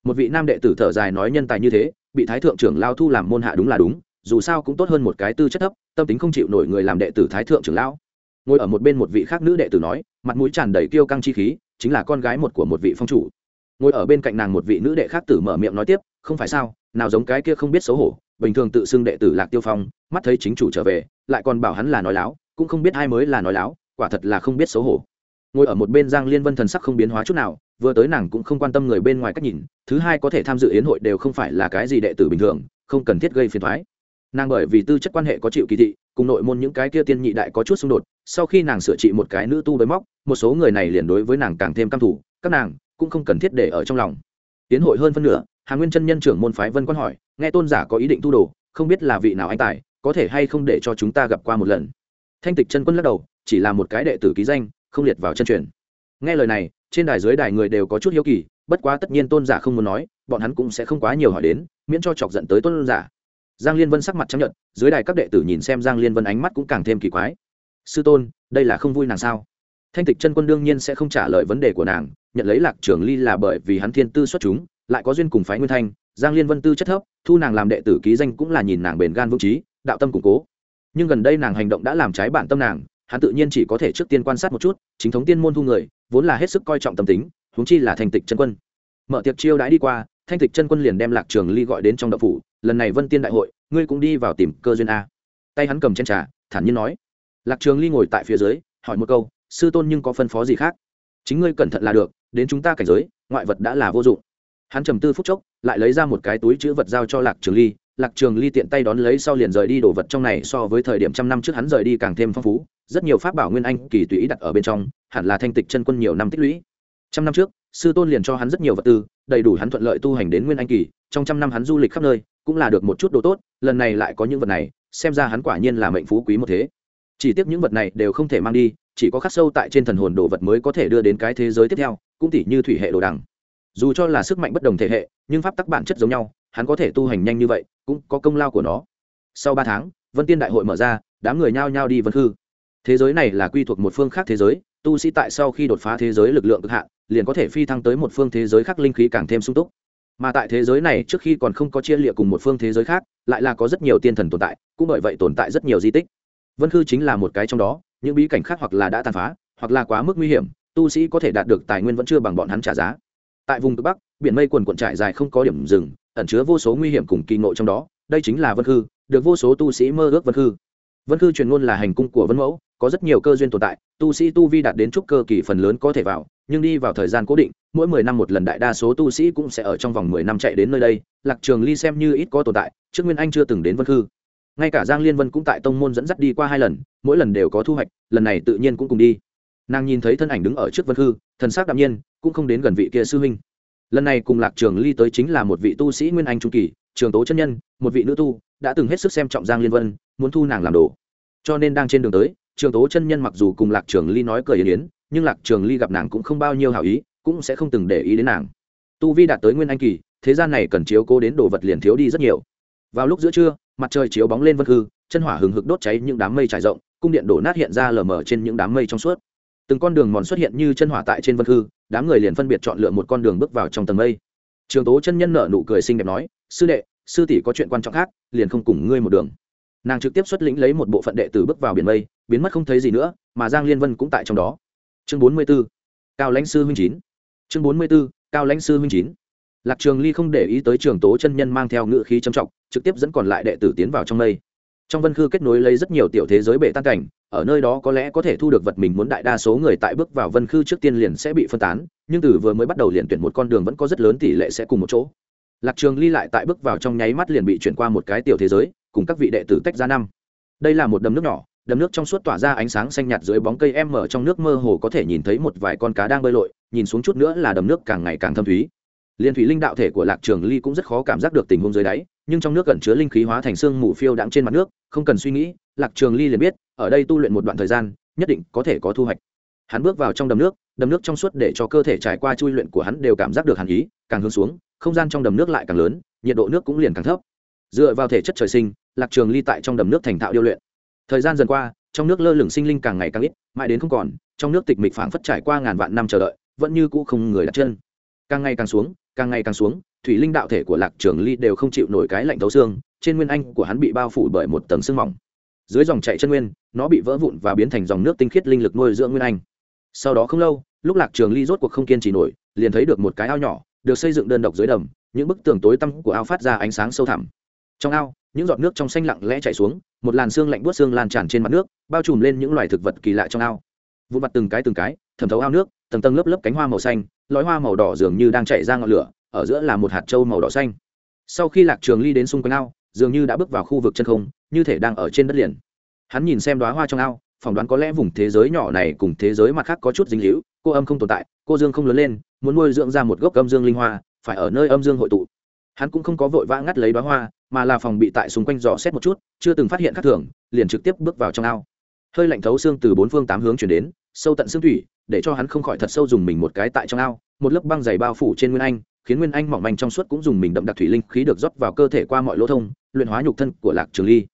[SPEAKER 1] Một vị nam đệ tử thở dài nói nhân tài như thế, bị thái thượng trưởng lao thu làm môn hạ đúng là đúng, dù sao cũng tốt hơn một cái tư chất thấp, tâm tính không chịu nổi người làm đệ tử thái thượng trưởng lão. Ngồi ở một bên một vị khác nữ đệ tử nói, mặt mũi tràn đầy kiêu căng chi khí, chính là con gái một của một vị phong chủ ngồi ở bên cạnh nàng một vị nữ đệ khác tử mở miệng nói tiếp, không phải sao, nào giống cái kia không biết xấu hổ, bình thường tự xưng đệ tử lạc tiêu phong, mắt thấy chính chủ trở về, lại còn bảo hắn là nói láo, cũng không biết ai mới là nói láo, quả thật là không biết xấu hổ. Ngồi ở một bên giang liên vân thần sắc không biến hóa chút nào, vừa tới nàng cũng không quan tâm người bên ngoài cách nhìn, thứ hai có thể tham dự yến hội đều không phải là cái gì đệ tử bình thường, không cần thiết gây phiền thoái nàng bởi vì tư chất quan hệ có chịu kỳ thị, cùng nội môn những cái kia tiên nhị đại có chút xung đột, sau khi nàng sửa trị một cái nữ tu bới móc, một số người này liền đối với nàng càng thêm căm thủ các nàng cũng không cần thiết để ở trong lòng. Tiến hội hơn phân nửa, hà nguyên chân nhân trưởng môn phái vân quan hỏi, nghe tôn giả có ý định tu đồ, không biết là vị nào anh tài, có thể hay không để cho chúng ta gặp qua một lần? Thanh tịch chân quân lắc đầu, chỉ là một cái đệ tử ký danh, không liệt vào chân truyền. Nghe lời này, trên đài dưới đài người đều có chút hiếu kỳ, bất quá tất nhiên tôn giả không muốn nói, bọn hắn cũng sẽ không quá nhiều hỏi đến, miễn cho chọc giận tới tôn giả. Giang liên vân sắc mặt chấp nhận dưới đài các đệ tử nhìn xem giang liên vân ánh mắt cũng càng thêm kỳ quái. Sư tôn, đây là không vui nàng sao? Thanh tịch chân quân đương nhiên sẽ không trả lời vấn đề của nàng, nhận lấy lạc trường ly là bởi vì hắn thiên tư xuất chúng, lại có duyên cùng phái nguyên thanh, giang liên vân tư chất thấp, thu nàng làm đệ tử ký danh cũng là nhìn nàng bền gan vững trí, đạo tâm củng cố. Nhưng gần đây nàng hành động đã làm trái bản tâm nàng, hắn tự nhiên chỉ có thể trước tiên quan sát một chút, chính thống tiên môn thu người, vốn là hết sức coi trọng tâm tính, huống chi là thanh tịch chân quân. Mở tiệc chiêu đãi đi qua, thanh tịch chân quân liền đem lạc trường ly gọi đến trong đậu phủ, lần này vân tiên đại hội, ngươi cũng đi vào tìm cơ duyên a. Tay hắn cầm trên trà, thản nhiên nói. Lạc trường ly ngồi tại phía dưới, hỏi một câu sư tôn nhưng có phân phó gì khác? Chính ngươi cẩn thận là được, đến chúng ta cảnh giới, ngoại vật đã là vô dụng. Hắn trầm tư phút chốc, lại lấy ra một cái túi chữ vật giao cho lạc trường ly. Lạc trường ly tiện tay đón lấy sau liền rời đi đồ vật trong này so với thời điểm trăm năm trước hắn rời đi càng thêm phong phú. Rất nhiều pháp bảo nguyên anh, kỳ tùy ý đặt ở bên trong, hẳn là thanh tịch chân quân nhiều năm tích lũy. Trăm năm trước, sư tôn liền cho hắn rất nhiều vật tư, đầy đủ hắn thuận lợi tu hành đến nguyên anh kỳ. Trong trăm năm hắn du lịch khắp nơi, cũng là được một chút đồ tốt, lần này lại có những vật này, xem ra hắn quả nhiên là mệnh phú quý một thế. Chỉ tiếc những vật này đều không thể mang đi chỉ có khắc sâu tại trên thần hồn đồ vật mới có thể đưa đến cái thế giới tiếp theo, cũng tỉ như thủy hệ đồ đằng. Dù cho là sức mạnh bất đồng thể hệ, nhưng pháp tắc bản chất giống nhau, hắn có thể tu hành nhanh như vậy, cũng có công lao của nó. Sau ba tháng, vân tiên đại hội mở ra, đám người nhao nhao đi vân khư. Thế giới này là quy thuộc một phương khác thế giới, tu sĩ tại sau khi đột phá thế giới lực lượng cực hạn, liền có thể phi thăng tới một phương thế giới khác linh khí càng thêm sung túc. Mà tại thế giới này trước khi còn không có chia lịa cùng một phương thế giới khác, lại là có rất nhiều tiên thần tồn tại, cũng bởi vậy tồn tại rất nhiều di tích. Vân khư chính là một cái trong đó những bí cảnh khác hoặc là đã tàn phá, hoặc là quá mức nguy hiểm, tu sĩ có thể đạt được tài nguyên vẫn chưa bằng bọn hắn trả giá. Tại vùng cực bắc, biển mây quần quận trải dài không có điểm dừng, ẩn chứa vô số nguy hiểm cùng kỳ ngộ trong đó, đây chính là vân khư, được vô số tu sĩ mơ ước vân khư. Vân khư truyền ngôn là hành cung của vân mẫu, có rất nhiều cơ duyên tồn tại, tu sĩ tu vi đạt đến trúc cơ kỳ phần lớn có thể vào, nhưng đi vào thời gian cố định, mỗi mười năm một lần đại đa số tu sĩ cũng sẽ ở trong vòng mười năm chạy đến nơi đây, lạc trường ly xem như ít có tồn tại, trước nguyên anh chưa từng đến vân khư ngay cả giang liên vân cũng tại tông môn dẫn dắt đi qua hai lần mỗi lần đều có thu hoạch lần này tự nhiên cũng cùng đi. Nàng nhìn thấy thân ảnh đứng ở trước vân Hư, thần sắc đạm nhiên cũng không đến gần vị kia sư huynh. Lần này cùng lạc trường ly tới chính là một vị tu sĩ nguyên anh trung kỳ trường tố chân nhân một vị nữ tu đã từng hết sức xem trọng giang liên vân muốn thu nàng làm đồ. Cho nên đang trên đường tới trường tố chân nhân mặc dù cùng lạc trường ly nói cười yến yến nhưng lạc trường ly gặp nàng cũng không bao nhiêu hảo ý cũng sẽ không từng để ý đến nàng. Tu vi đạt tới nguyên anh kỳ thế gian này cần chiếu cố đến đồ vật liền thiếu đi rất nhiều vào lúc giữa trưa, mặt trời chiếu bóng lên vân hư chân hỏa hừng hực đốt cháy những đám mây trải rộng, cung điện đổ nát hiện ra lờ mờ trên những đám mây trong suốt. Từng con đường mòn xuất hiện như chân hỏa tại trên vân hư đám người liền phân biệt chọn lựa một con đường bước vào trong tầng mây. Trường tố chân nhân nở nụ cười xinh đẹp nói, sư đệ, sư tỷ có chuyện quan trọng khác, liền không cùng ngươi một đường. Nàng trực tiếp xuất lĩnh lấy một bộ phận đệ tử bước vào biển mây, biến mất không thấy gì nữa, mà giang liên vân cũng tại trong đó. Chương bốn mươi b ố cao lãnh sư huynh chín. Chương bốn mươi b ố cao lãnh sư huynh chín. Lạc trường ly không để ý tới trường tố chân nhân mang theo ngự khí trầm trọng trực tiếp dẫn còn lại đệ tử tiến vào trong mây. Trong vân khư kết nối lấy rất nhiều tiểu thế giới bể tan cảnh, ở nơi đó có lẽ có thể thu được vật mình muốn đại đa số người tại bước vào vân khư trước tiên liền sẽ bị phân tán, nhưng từ vừa mới bắt đầu liền tuyển một con đường vẫn có rất lớn tỷ lệ sẽ cùng một chỗ. Lạc trường ly lại tại bước vào trong nháy mắt liền bị chuyển qua một cái tiểu thế giới, cùng các vị đệ tử tách ra năm. Đây là một đầm nước nhỏ, đầm nước trong suốt tỏa ra ánh sáng xanh nhạt dưới bóng cây em mở trong nước mơ hồ có thể nhìn thấy một vài con cá đang bơi lội, nhìn xuống chút nữa là đầm nước càng ngày càng thâm thúy liên thủy linh đạo thể của lạc trường ly cũng rất khó cảm giác được tình huống dưới đáy, nhưng trong nước gần chứa linh khí hóa thành xương mù phiêu đãng trên mặt nước, không cần suy nghĩ, lạc trường ly liền biết, ở đây tu luyện một đoạn thời gian, nhất định có thể có thu hoạch. Hắn bước vào trong đầm nước đầm nước trong suốt để cho cơ thể trải qua chui luyện của hắn đều cảm giác được hàn ý, càng hướng xuống, không gian trong đầm nước lại càng lớn, nhiệt độ nước cũng liền càng thấp. Dựa vào thể chất trời sinh, lạc trường ly tại trong đầm nước thành thạo điêu luyện. Thời gian dần qua, trong nước lơ lửng sinh linh càng ngày càng ít, mãi đến không còn, trong nước tịch mịch phảng phất trải qua ngàn vạn năm chờ đợi, vẫn như cũ không người đặt chân. Càng ngày càng xuống càng ngày càng xuống, thủy linh đạo thể của lạc trường ly đều không chịu nổi cái lạnh thấu xương, trên nguyên anh của hắn bị bao phủ bởi một tầng sương mỏng. Dưới dòng chạy chân nguyên, nó bị vỡ vụn và biến thành dòng nước tinh khiết linh lực nuôi dưỡng nguyên anh. Sau đó không lâu, lúc lạc trường ly rốt cuộc không kiên trì nổi, liền thấy được một cái ao nhỏ, được xây dựng đơn độc dưới đầm, những bức tường tối tăm của ao phát ra ánh sáng sâu thẳm. Trong ao, những giọt nước trong xanh lặng lẽ chảy xuống, một làn xương lạnh buốt xương lan tràn trên mặt nước, bao trùm lên những loài thực vật kỳ lạ trong ao. Vụn mặt từng cái từng cái thẩm thấu ao nước, tầng tầng lớp lớp cánh hoa màu xanh lõi hoa màu đỏ dường như đang chạy ra ngọn lửa, ở giữa là một hạt trâu màu đỏ xanh. Sau khi lạc trường ly đến xung quanh ao, dường như đã bước vào khu vực chân không, như thể đang ở trên đất liền. Hắn nhìn xem đoá hoa trong ao, phỏng đoán có lẽ vùng thế giới nhỏ này cùng thế giới mặt khác có chút dính hữu cô âm không tồn tại, cô dương không lớn lên, muốn nuôi dưỡng ra một gốc âm dương linh hoa, phải ở nơi âm dương hội tụ. Hắn cũng không có vội vã ngắt lấy đoá hoa, mà là phòng bị tại xung quanh dò xét một chút, chưa từng phát hiện khác thường, liền trực tiếp bước vào trong ao hơi lạnh thấu xương từ bốn phương tám hướng chuyển đến, sâu tận xương thủy, để cho hắn không khỏi thật sâu dùng mình một cái tại trong ao, một lớp băng dày bao phủ trên nguyên anh, khiến nguyên anh mỏng manh trong suốt cũng dùng mình đậm đặc thủy linh khí được rót vào cơ thể qua mọi lỗ thông, luyện hóa nhục thân của lạc trường ly.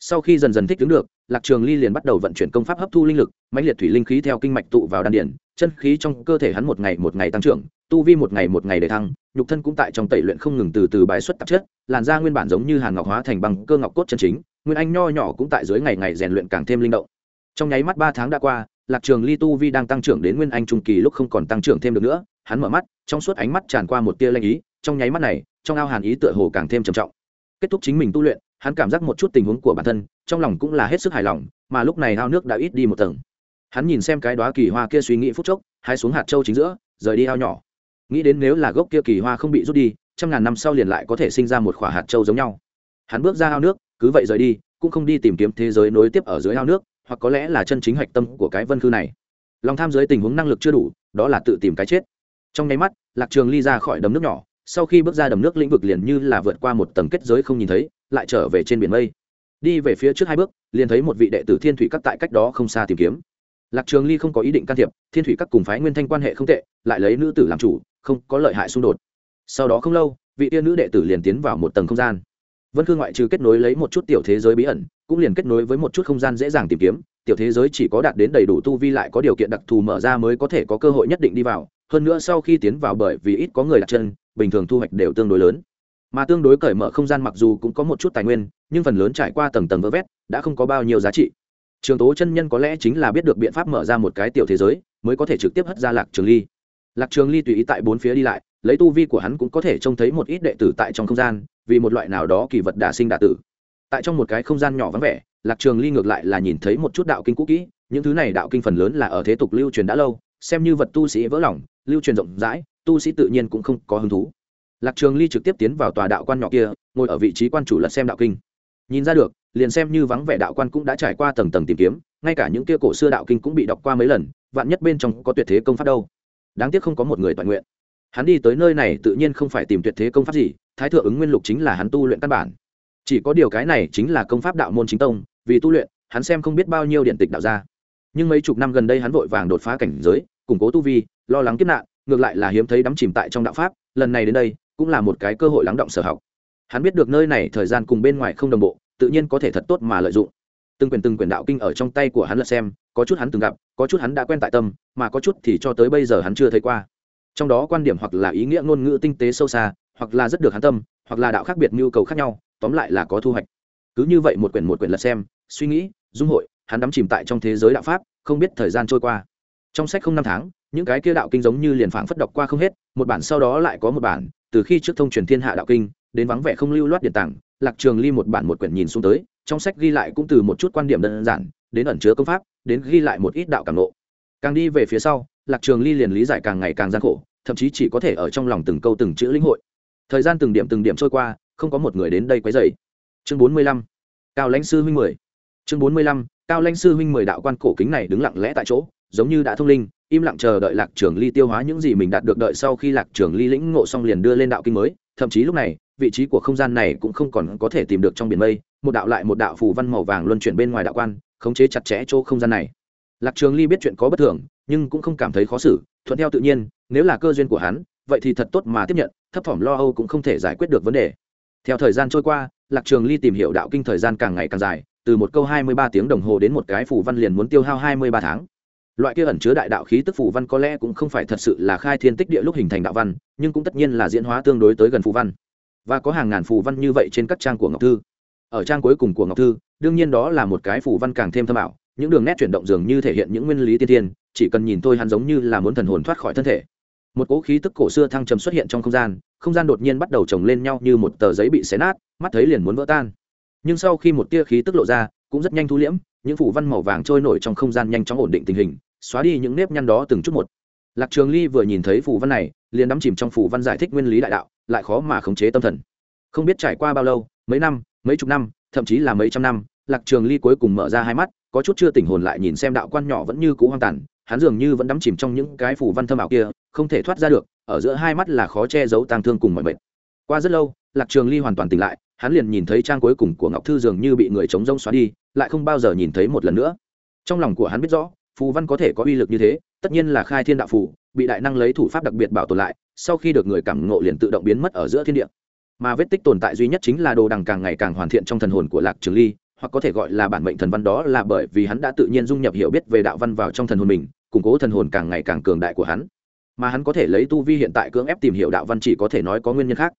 [SPEAKER 1] Sau khi dần dần thích ứng được, lạc trường ly liền bắt đầu vận chuyển công pháp hấp thu linh lực, mãnh liệt thủy linh khí theo kinh mạch tụ vào đan điển chân khí trong cơ thể hắn một ngày một ngày tăng trưởng, tu vi một ngày một ngày để thăng, nhục thân cũng tại trong tẩy luyện không ngừng từ từ bãi xuất tạp chất, làn da nguyên bản giống như hàn ngọc hóa thành bằng cơ ngọc cốt chân chính, nguyên anh nho nhỏ cũng tại dưới ngày ngày rèn luyện càng thêm linh động trong nháy mắt ba tháng đã qua, lạc trường ly tu vi đang tăng trưởng đến nguyên anh trung kỳ lúc không còn tăng trưởng thêm được nữa, hắn mở mắt, trong suốt ánh mắt tràn qua một tia lanh ý, trong nháy mắt này, trong ao hàn ý tựa hồ càng thêm trầm trọng. Kết thúc chính mình tu luyện, hắn cảm giác một chút tình huống của bản thân, trong lòng cũng là hết sức hài lòng, mà lúc này ao nước đã ít đi một tầng. Hắn nhìn xem cái đóa kỳ hoa kia suy nghĩ phút chốc, hai xuống hạt châu chính giữa, rời đi ao nhỏ. Nghĩ đến nếu là gốc kia kỳ hoa không bị rút đi, trăm ngàn năm sau liền lại có thể sinh ra một khỏa hạt châu giống nhau. Hắn bước ra ao nước, cứ vậy rời đi, cũng không đi tìm kiếm thế giới nối tiếp ở dưới ao nước hoặc có lẽ là chân chính hạch tâm của cái vân khư này. Lòng tham dưới tình huống năng lực chưa đủ, đó là tự tìm cái chết. Trong nháy mắt, lạc trường ly ra khỏi đầm nước nhỏ, sau khi bước ra đầm nước lĩnh vực liền như là vượt qua một tầng kết giới không nhìn thấy, lại trở về trên biển mây. Đi về phía trước hai bước, liền thấy một vị đệ tử thiên thủy các tại cách đó không xa tìm kiếm. Lạc trường ly không có ý định can thiệp, thiên thủy các cùng phái nguyên thanh quan hệ không tệ, lại lấy nữ tử làm chủ, không có lợi hại xung đột. Sau đó không lâu, vị tiên nữ đệ tử liền tiến vào một tầng không gian vân khương ngoại trừ kết nối lấy một chút tiểu thế giới bí ẩn, cũng liền kết nối với một chút không gian dễ dàng tìm kiếm. Tiểu thế giới chỉ có đạt đến đầy đủ tu vi lại có điều kiện đặc thù mở ra mới có thể có cơ hội nhất định đi vào. Hơn nữa sau khi tiến vào bởi vì ít có người đặt chân, bình thường thu hoạch đều tương đối lớn. Mà tương đối cởi mở không gian mặc dù cũng có một chút tài nguyên, nhưng phần lớn trải qua tầng tầng vỡ vét, đã không có bao nhiêu giá trị. Trường tố chân nhân có lẽ chính là biết được biện pháp mở ra một cái tiểu thế giới, mới có thể trực tiếp hất ra lạc trường ly. Lạc trường ly tùy ý tại bốn phía đi lại lấy tu vi của hắn cũng có thể trông thấy một ít đệ tử tại trong không gian, vì một loại nào đó kỳ vật đả sinh đả tử. Tại trong một cái không gian nhỏ vắng vẻ, lạc trường ly ngược lại là nhìn thấy một chút đạo kinh cũ kỹ, những thứ này đạo kinh phần lớn là ở thế tục lưu truyền đã lâu, xem như vật tu sĩ vỡ lòng, lưu truyền rộng rãi, tu sĩ tự nhiên cũng không có hứng thú. Lạc trường ly trực tiếp tiến vào tòa đạo quan nhỏ kia, ngồi ở vị trí quan chủ lật xem đạo kinh. Nhìn ra được, liền xem như vắng vẻ đạo quan cũng đã trải qua tầng tầng tìm kiếm, ngay cả những kia cổ xưa đạo kinh cũng bị đọc qua mấy lần, vạn nhất bên trong có tuyệt thế công pháp đâu. Đáng tiếc không có một người toàn nguyện hắn đi tới nơi này tự nhiên không phải tìm tuyệt thế công pháp gì, thái thượng ứng nguyên lục chính là hắn tu luyện căn bản. Chỉ có điều cái này chính là công pháp đạo môn chính tông, vì tu luyện, hắn xem không biết bao nhiêu điện tịch đạo ra nhưng mấy chục năm gần đây hắn vội vàng đột phá cảnh giới, củng cố tu vi, lo lắng kiếp nạn, ngược lại là hiếm thấy đắm chìm tại trong đạo pháp, lần này đến đây, cũng là một cái cơ hội lắng động sở học. Hắn biết được nơi này thời gian cùng bên ngoài không đồng bộ, tự nhiên có thể thật tốt mà lợi dụng. Từng quyền từng quyền đạo kinh ở trong tay của hắn lật xem, có chút hắn từng gặp, có chút hắn đã quen tại tâm, mà có chút thì cho tới bây giờ hắn chưa thấy qua trong đó quan điểm hoặc là ý nghĩa ngôn ngữ tinh tế sâu xa, hoặc là rất được hắn tâm, hoặc là đạo khác biệt nhu cầu khác nhau, tóm lại là có thu hoạch. Cứ như vậy một quyển một quyển lật xem, suy nghĩ, dung hội, hắn đắm chìm tại trong thế giới đạo pháp, không biết thời gian trôi qua. Trong sách không năm tháng, những cái kia đạo kinh giống như liền phảng phất đọc qua không hết, một bản sau đó lại có một bản, từ khi trước thông truyền thiên hạ đạo kinh, đến vắng vẻ không lưu loát điện tảng lạc trường ly một bản một quyển nhìn xuống tới, trong sách ghi lại cũng từ một chút quan điểm đơn giản, đến ẩn chứa công pháp, đến ghi lại một ít đạo cảm nộ càng đi về phía sau lạc trường ly liền lý giải càng ngày càng gian khổ, thậm chí chỉ có thể ở trong lòng từng câu từng chữ lĩnh hội. Thời gian từng điểm từng điểm trôi qua, không có một người đến đây quấy rầy. chương bốn mươi lăm, cao lãnh sư huynh mười chương bốn mươi lăm, cao lãnh sư huynh mười đạo quan cổ kính này đứng lặng lẽ tại chỗ, giống như đã thông linh, im lặng chờ đợi lạc trường ly tiêu hóa những gì mình đạt được đợi sau khi lạc trường ly lĩnh ngộ xong liền đưa lên đạo kinh mới, thậm chí lúc này, vị trí của không gian này cũng không còn có thể tìm được trong biển mây, một đạo lại một đạo phù văn màu vàng luân chuyển bên ngoài đạo quan, khống chế chặt chẽ chỗ không gian này lạc trường ly biết chuyện có bất thường, nhưng cũng không cảm thấy khó xử, thuận theo tự nhiên, nếu là cơ duyên của hắn, vậy thì thật tốt mà tiếp nhận, thấp thỏm lo âu cũng không thể giải quyết được vấn đề. Theo thời gian trôi qua, lạc trường ly tìm hiểu đạo kinh thời gian càng ngày càng dài, từ một câu hai mươi ba tiếng đồng hồ đến một cái phù văn liền muốn tiêu hao hai mươi ba tháng. Loại kia ẩn chứa đại đạo khí tức phù văn có lẽ cũng không phải thật sự là khai thiên tích địa lúc hình thành đạo văn, nhưng cũng tất nhiên là diễn hóa tương đối tới gần phù văn. Và có hàng ngàn phù văn như vậy trên các trang của ngọc thư. Ở trang cuối cùng của ngọc thư, đương nhiên đó là một cái phù văn càng thêm thâm ảo những đường nét chuyển động dường như thể hiện những nguyên lý tiên tiên chỉ cần nhìn thôi hắn giống như là muốn thần hồn thoát khỏi thân thể. Một cỗ khí tức cổ xưa thăng trầm xuất hiện trong không gian không gian đột nhiên bắt đầu chồng lên nhau như một tờ giấy bị xé nát, mắt thấy liền muốn vỡ tan. Nhưng sau khi một tia khí tức lộ ra, cũng rất nhanh thu liễm, những phủ văn màu vàng trôi nổi trong không gian nhanh chóng ổn định tình hình, xóa đi những nếp nhăn đó từng chút một. Lạc trường ly vừa nhìn thấy phủ văn này, liền đắm chìm trong phủ văn giải thích nguyên lý đại đạo, lại khó mà khống chế tâm thần. Không biết trải qua bao lâu, mấy năm, mấy chục năm, thậm chí là mấy trăm năm, lạc trường ly cuối cùng mở ra hai mắt có chút chưa tỉnh hồn lại nhìn xem đạo quan nhỏ vẫn như cũ hoang tàn, hắn dường như vẫn đắm chìm trong những cái phủ văn thâm ảo kia, không thể thoát ra được, ở giữa hai mắt là khó che giấu tang thương cùng mọi mệt. Qua rất lâu, lạc trường ly hoàn toàn tỉnh lại, hắn liền nhìn thấy trang cuối cùng của ngọc thư dường như bị người chống rông xóa đi, lại không bao giờ nhìn thấy một lần nữa. Trong lòng của hắn biết rõ, phù văn có thể có uy lực như thế, tất nhiên là khai thiên đạo phù, bị đại năng lấy thủ pháp đặc biệt bảo tồn lại, sau khi được người cảm ngộ liền tự động biến mất ở giữa thiên địa. Mà vết tích tồn tại duy nhất chính là đồ đằng càng ngày càng hoàn thiện trong thần hồn của lạc trường ly hoặc có thể gọi là bản mệnh thần văn đó là bởi vì hắn đã tự nhiên dung nhập hiểu biết về đạo văn vào trong thần hồn mình, củng cố thần hồn càng ngày càng cường đại của hắn. Mà hắn có thể lấy tu vi hiện tại cưỡng ép tìm hiểu đạo văn chỉ có thể nói có nguyên nhân khác.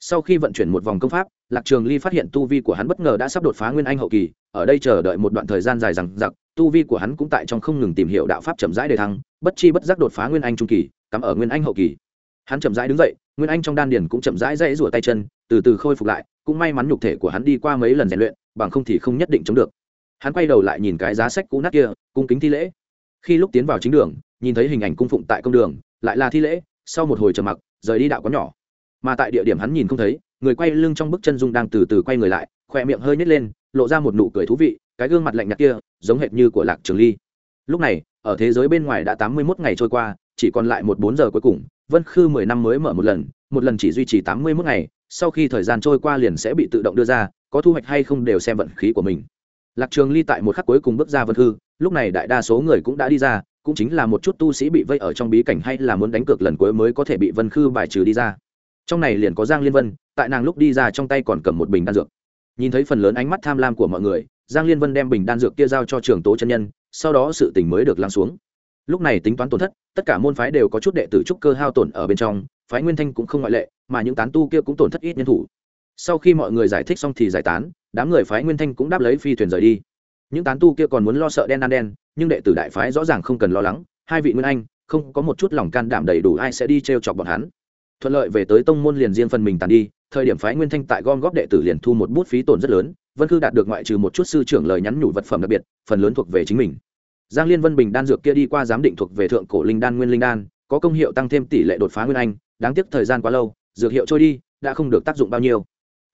[SPEAKER 1] Sau khi vận chuyển một vòng công pháp, lạc trường ly phát hiện tu vi của hắn bất ngờ đã sắp đột phá nguyên anh hậu kỳ, ở đây chờ đợi một đoạn thời gian dài rằng giặc tu vi của hắn cũng tại trong không ngừng tìm hiểu đạo pháp chậm rãi đề thăng, bất chi bất giác đột phá nguyên anh trung kỳ, cắm ở nguyên anh hậu kỳ. Hắn chậm rãi đứng dậy, nguyên anh trong đan điền cũng chậm rãi dãy rủa tay chân, từ từ khôi phục lại, cũng may mắn nhục thể của hắn đi qua mấy lần rèn luyện bằng không thì không nhất định chống được. Hắn quay đầu lại nhìn cái giá sách cũ nát kia, cung kính thi lễ. Khi lúc tiến vào chính đường, nhìn thấy hình ảnh cung phụng tại công đường, lại là thi lễ, sau một hồi trầm mặc, rời đi đạo có nhỏ. Mà tại địa điểm hắn nhìn không thấy, người quay lưng trong bức chân dung đang từ từ quay người lại, khỏe miệng hơi nhét lên, lộ ra một nụ cười thú vị, cái gương mặt lạnh nhạt kia, giống hệt như của lạc trường ly. Lúc này, ở thế giới bên ngoài đã tám mươi mốt ngày trôi qua, chỉ còn lại một bốn giờ cuối cùng, vân khư mười năm mới mở một lần một lần chỉ duy trì tám mươi mốt ngày, sau khi thời gian trôi qua liền sẽ bị tự động đưa ra có thu hoạch hay không đều xem vận khí của mình. Lạc trường ly tại một khắc cuối cùng bước ra vân hư, lúc này đại đa số người cũng đã đi ra cũng chính là một chút tu sĩ bị vây ở trong bí cảnh hay là muốn đánh cược lần cuối mới có thể bị vân khư bài trừ đi ra. Trong này liền có giang liên vân tại nàng lúc đi ra trong tay còn cầm một bình đan dược. Nhìn thấy phần lớn ánh mắt tham lam của mọi người giang liên vân đem bình đan dược kia giao cho trường tố chân nhân sau đó sự tình mới được lắng xuống. Lúc này tính toán tổn thất tất cả môn phái đều có chút đệ tử trúc cơ hao tổn ở bên trong phái nguyên thanh cũng không ngoại lệ mà những tán tu kia cũng tổn thất ít nhân thủ sau khi mọi người giải thích xong thì giải tán, đám người phái nguyên thanh cũng đáp lấy phi thuyền rời đi. Những tán tu kia còn muốn lo sợ đen ăn đen, nhưng đệ tử đại phái rõ ràng không cần lo lắng, hai vị nguyên anh, không có một chút lòng can đảm đầy đủ ai sẽ đi t r e o chọc bọn hắn. Thuận lợi về tới tông môn liền riêng phần mình tàn đi, thời điểm phái nguyên thanh tại gom góp đệ tử liền thu một bút phí tổn rất lớn vân cư đạt được ngoại trừ một chút sư trưởng lời nhắn nhủ vật phẩm đặc biệt, phần lớn thuộc về chính mình. Giang liên vân bình đan dược kia đi qua giám định thuộc về thượng cổ linh đan nguyên linh đan, có công hiệu tăng thêm tỷ lệ đột phá nguyên anh, đáng tiếc thời gian quá lâu, dược hiệu trôi đi, đã không được tác dụng bao nhiêu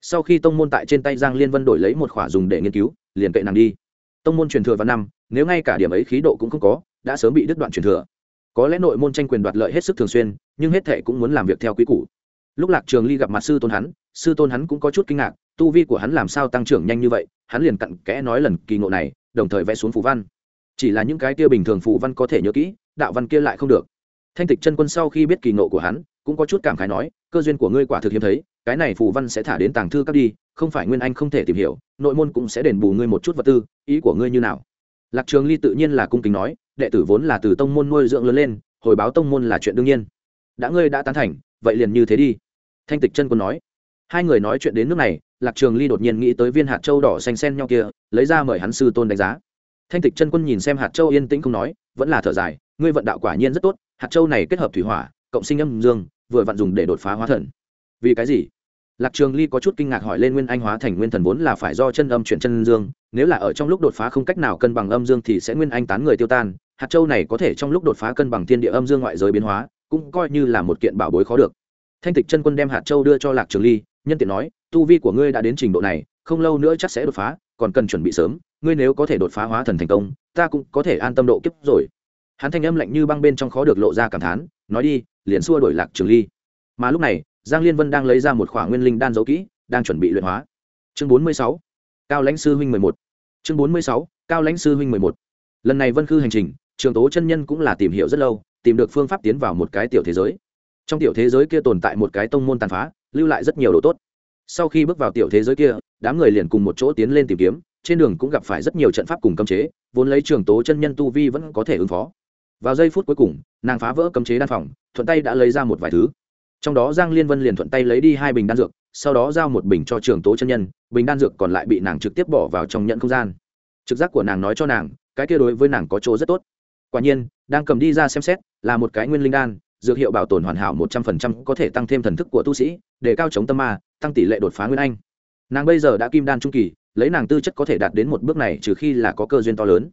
[SPEAKER 1] sau khi tông môn tại trên tay giang liên vân đổi lấy một khỏa dùng để nghiên cứu, liền kệ nàng đi. Tông môn truyền thừa vào năm, nếu ngay cả điểm ấy khí độ cũng không có, đã sớm bị đứt đoạn truyền thừa. Có lẽ nội môn tranh quyền đoạt lợi hết sức thường xuyên, nhưng hết thệ cũng muốn làm việc theo quý cũ lúc lạc trường ly gặp mặt sư tôn hắn, sư tôn hắn cũng có chút kinh ngạc, tu vi của hắn làm sao tăng trưởng nhanh như vậy, hắn liền cặn kẽ nói lần kỳ ngộ này, đồng thời vẽ xuống phù văn. Chỉ là những cái kia bình thường phù văn có thể nhớ kỹ, đạo văn kia lại không được. Thanh tịch chân quân sau khi biết kỳ ngộ của hắn, cũng có chút cảm khái nói, cơ duyên của ngươi quả thực hiếm thấy cái này phù văn sẽ thả đến tàng thư các đi, không phải nguyên anh không thể tìm hiểu, nội môn cũng sẽ đền bù ngươi một chút vật tư, ý của ngươi như nào? Lạc trường ly tự nhiên là cung kính nói, đệ tử vốn là từ tông môn nuôi dưỡng lớn lên, hồi báo tông môn là chuyện đương nhiên. Đã ngươi đã tán thành, vậy liền như thế đi. Thanh tịch chân quân nói. Hai người nói chuyện đến nước này, lạc trường ly đột nhiên nghĩ tới viên hạt châu đỏ xanh xen nhau kia, lấy ra mời hắn sư tôn đánh giá. Thanh tịch chân quân nhìn xem hạt châu yên tĩnh không nói, vẫn là thở dài, ngươi vận đạo quả nhiên rất tốt, hạt châu này kết hợp thủy hỏa, cộng sinh âm dương, vừa vặn dùng để đột phá hóa thần. Vì cái gì? Lạc trường ly có chút kinh ngạc hỏi lên nguyên anh hóa thành nguyên thần vốn là phải do chân âm chuyển chân dương, nếu là ở trong lúc đột phá không cách nào cân bằng âm dương thì sẽ nguyên anh tán người tiêu tan, hạt châu này có thể trong lúc đột phá cân bằng thiên địa âm dương ngoại giới biến hóa, cũng coi như là một kiện bảo bối khó được. Thanh tịch chân quân đem hạt châu đưa cho lạc trường ly, nhân tiện nói, tu vi của ngươi đã đến trình độ này, không lâu nữa chắc sẽ đột phá, còn cần chuẩn bị sớm, ngươi nếu có thể đột phá hóa thần thành công, ta cũng có thể an tâm độ kiếp rồi. Hắn thanh âm lạnh như băng bên trong khó được lộ ra cảm thán, nói đi, liền xua đổi lạc trường ly. Mà lúc này giang liên vân đang lấy ra một khoảng nguyên linh đan dấu kỹ, đang chuẩn bị luyện hóa. Chương bốn mươi sáu, cao lãnh sư huynh mười một. Chương bốn mươi sáu, cao lãnh sư huynh mười một. Lần này vân khư hành trình, trường tố chân nhân cũng là tìm hiểu rất lâu, tìm được phương pháp tiến vào một cái tiểu thế giới. Trong tiểu thế giới kia tồn tại một cái tông môn tàn phá, lưu lại rất nhiều đồ tốt. Sau khi bước vào tiểu thế giới kia, đám người liền cùng một chỗ tiến lên tìm kiếm, trên đường cũng gặp phải rất nhiều trận pháp cùng cấm chế, vốn lấy trường tố chân nhân tu vi vẫn có thể ứng phó. Vào giây phút cuối cùng, nàng phá vỡ cấm chế đan phòng, thuận tay đã lấy ra một vài thứ trong đó giang liên vân liền thuận tay lấy đi hai bình đan dược, sau đó giao một bình cho trường tố chân nhân, bình đan dược còn lại bị nàng trực tiếp bỏ vào trong nhận không gian. Trực giác của nàng nói cho nàng, cái kia đối với nàng có chỗ rất tốt. Quả nhiên, đang cầm đi ra xem xét, là một cái nguyên linh đan, dược hiệu bảo tồn hoàn hảo một trăm phần trăm, có thể tăng thêm thần thức của tu sĩ, để cao chống tâm ma, tăng tỷ lệ đột phá nguyên anh. Nàng bây giờ đã kim đan trung kỳ, lấy nàng tư chất có thể đạt đến một bước này, trừ khi là có cơ duyên to lớn.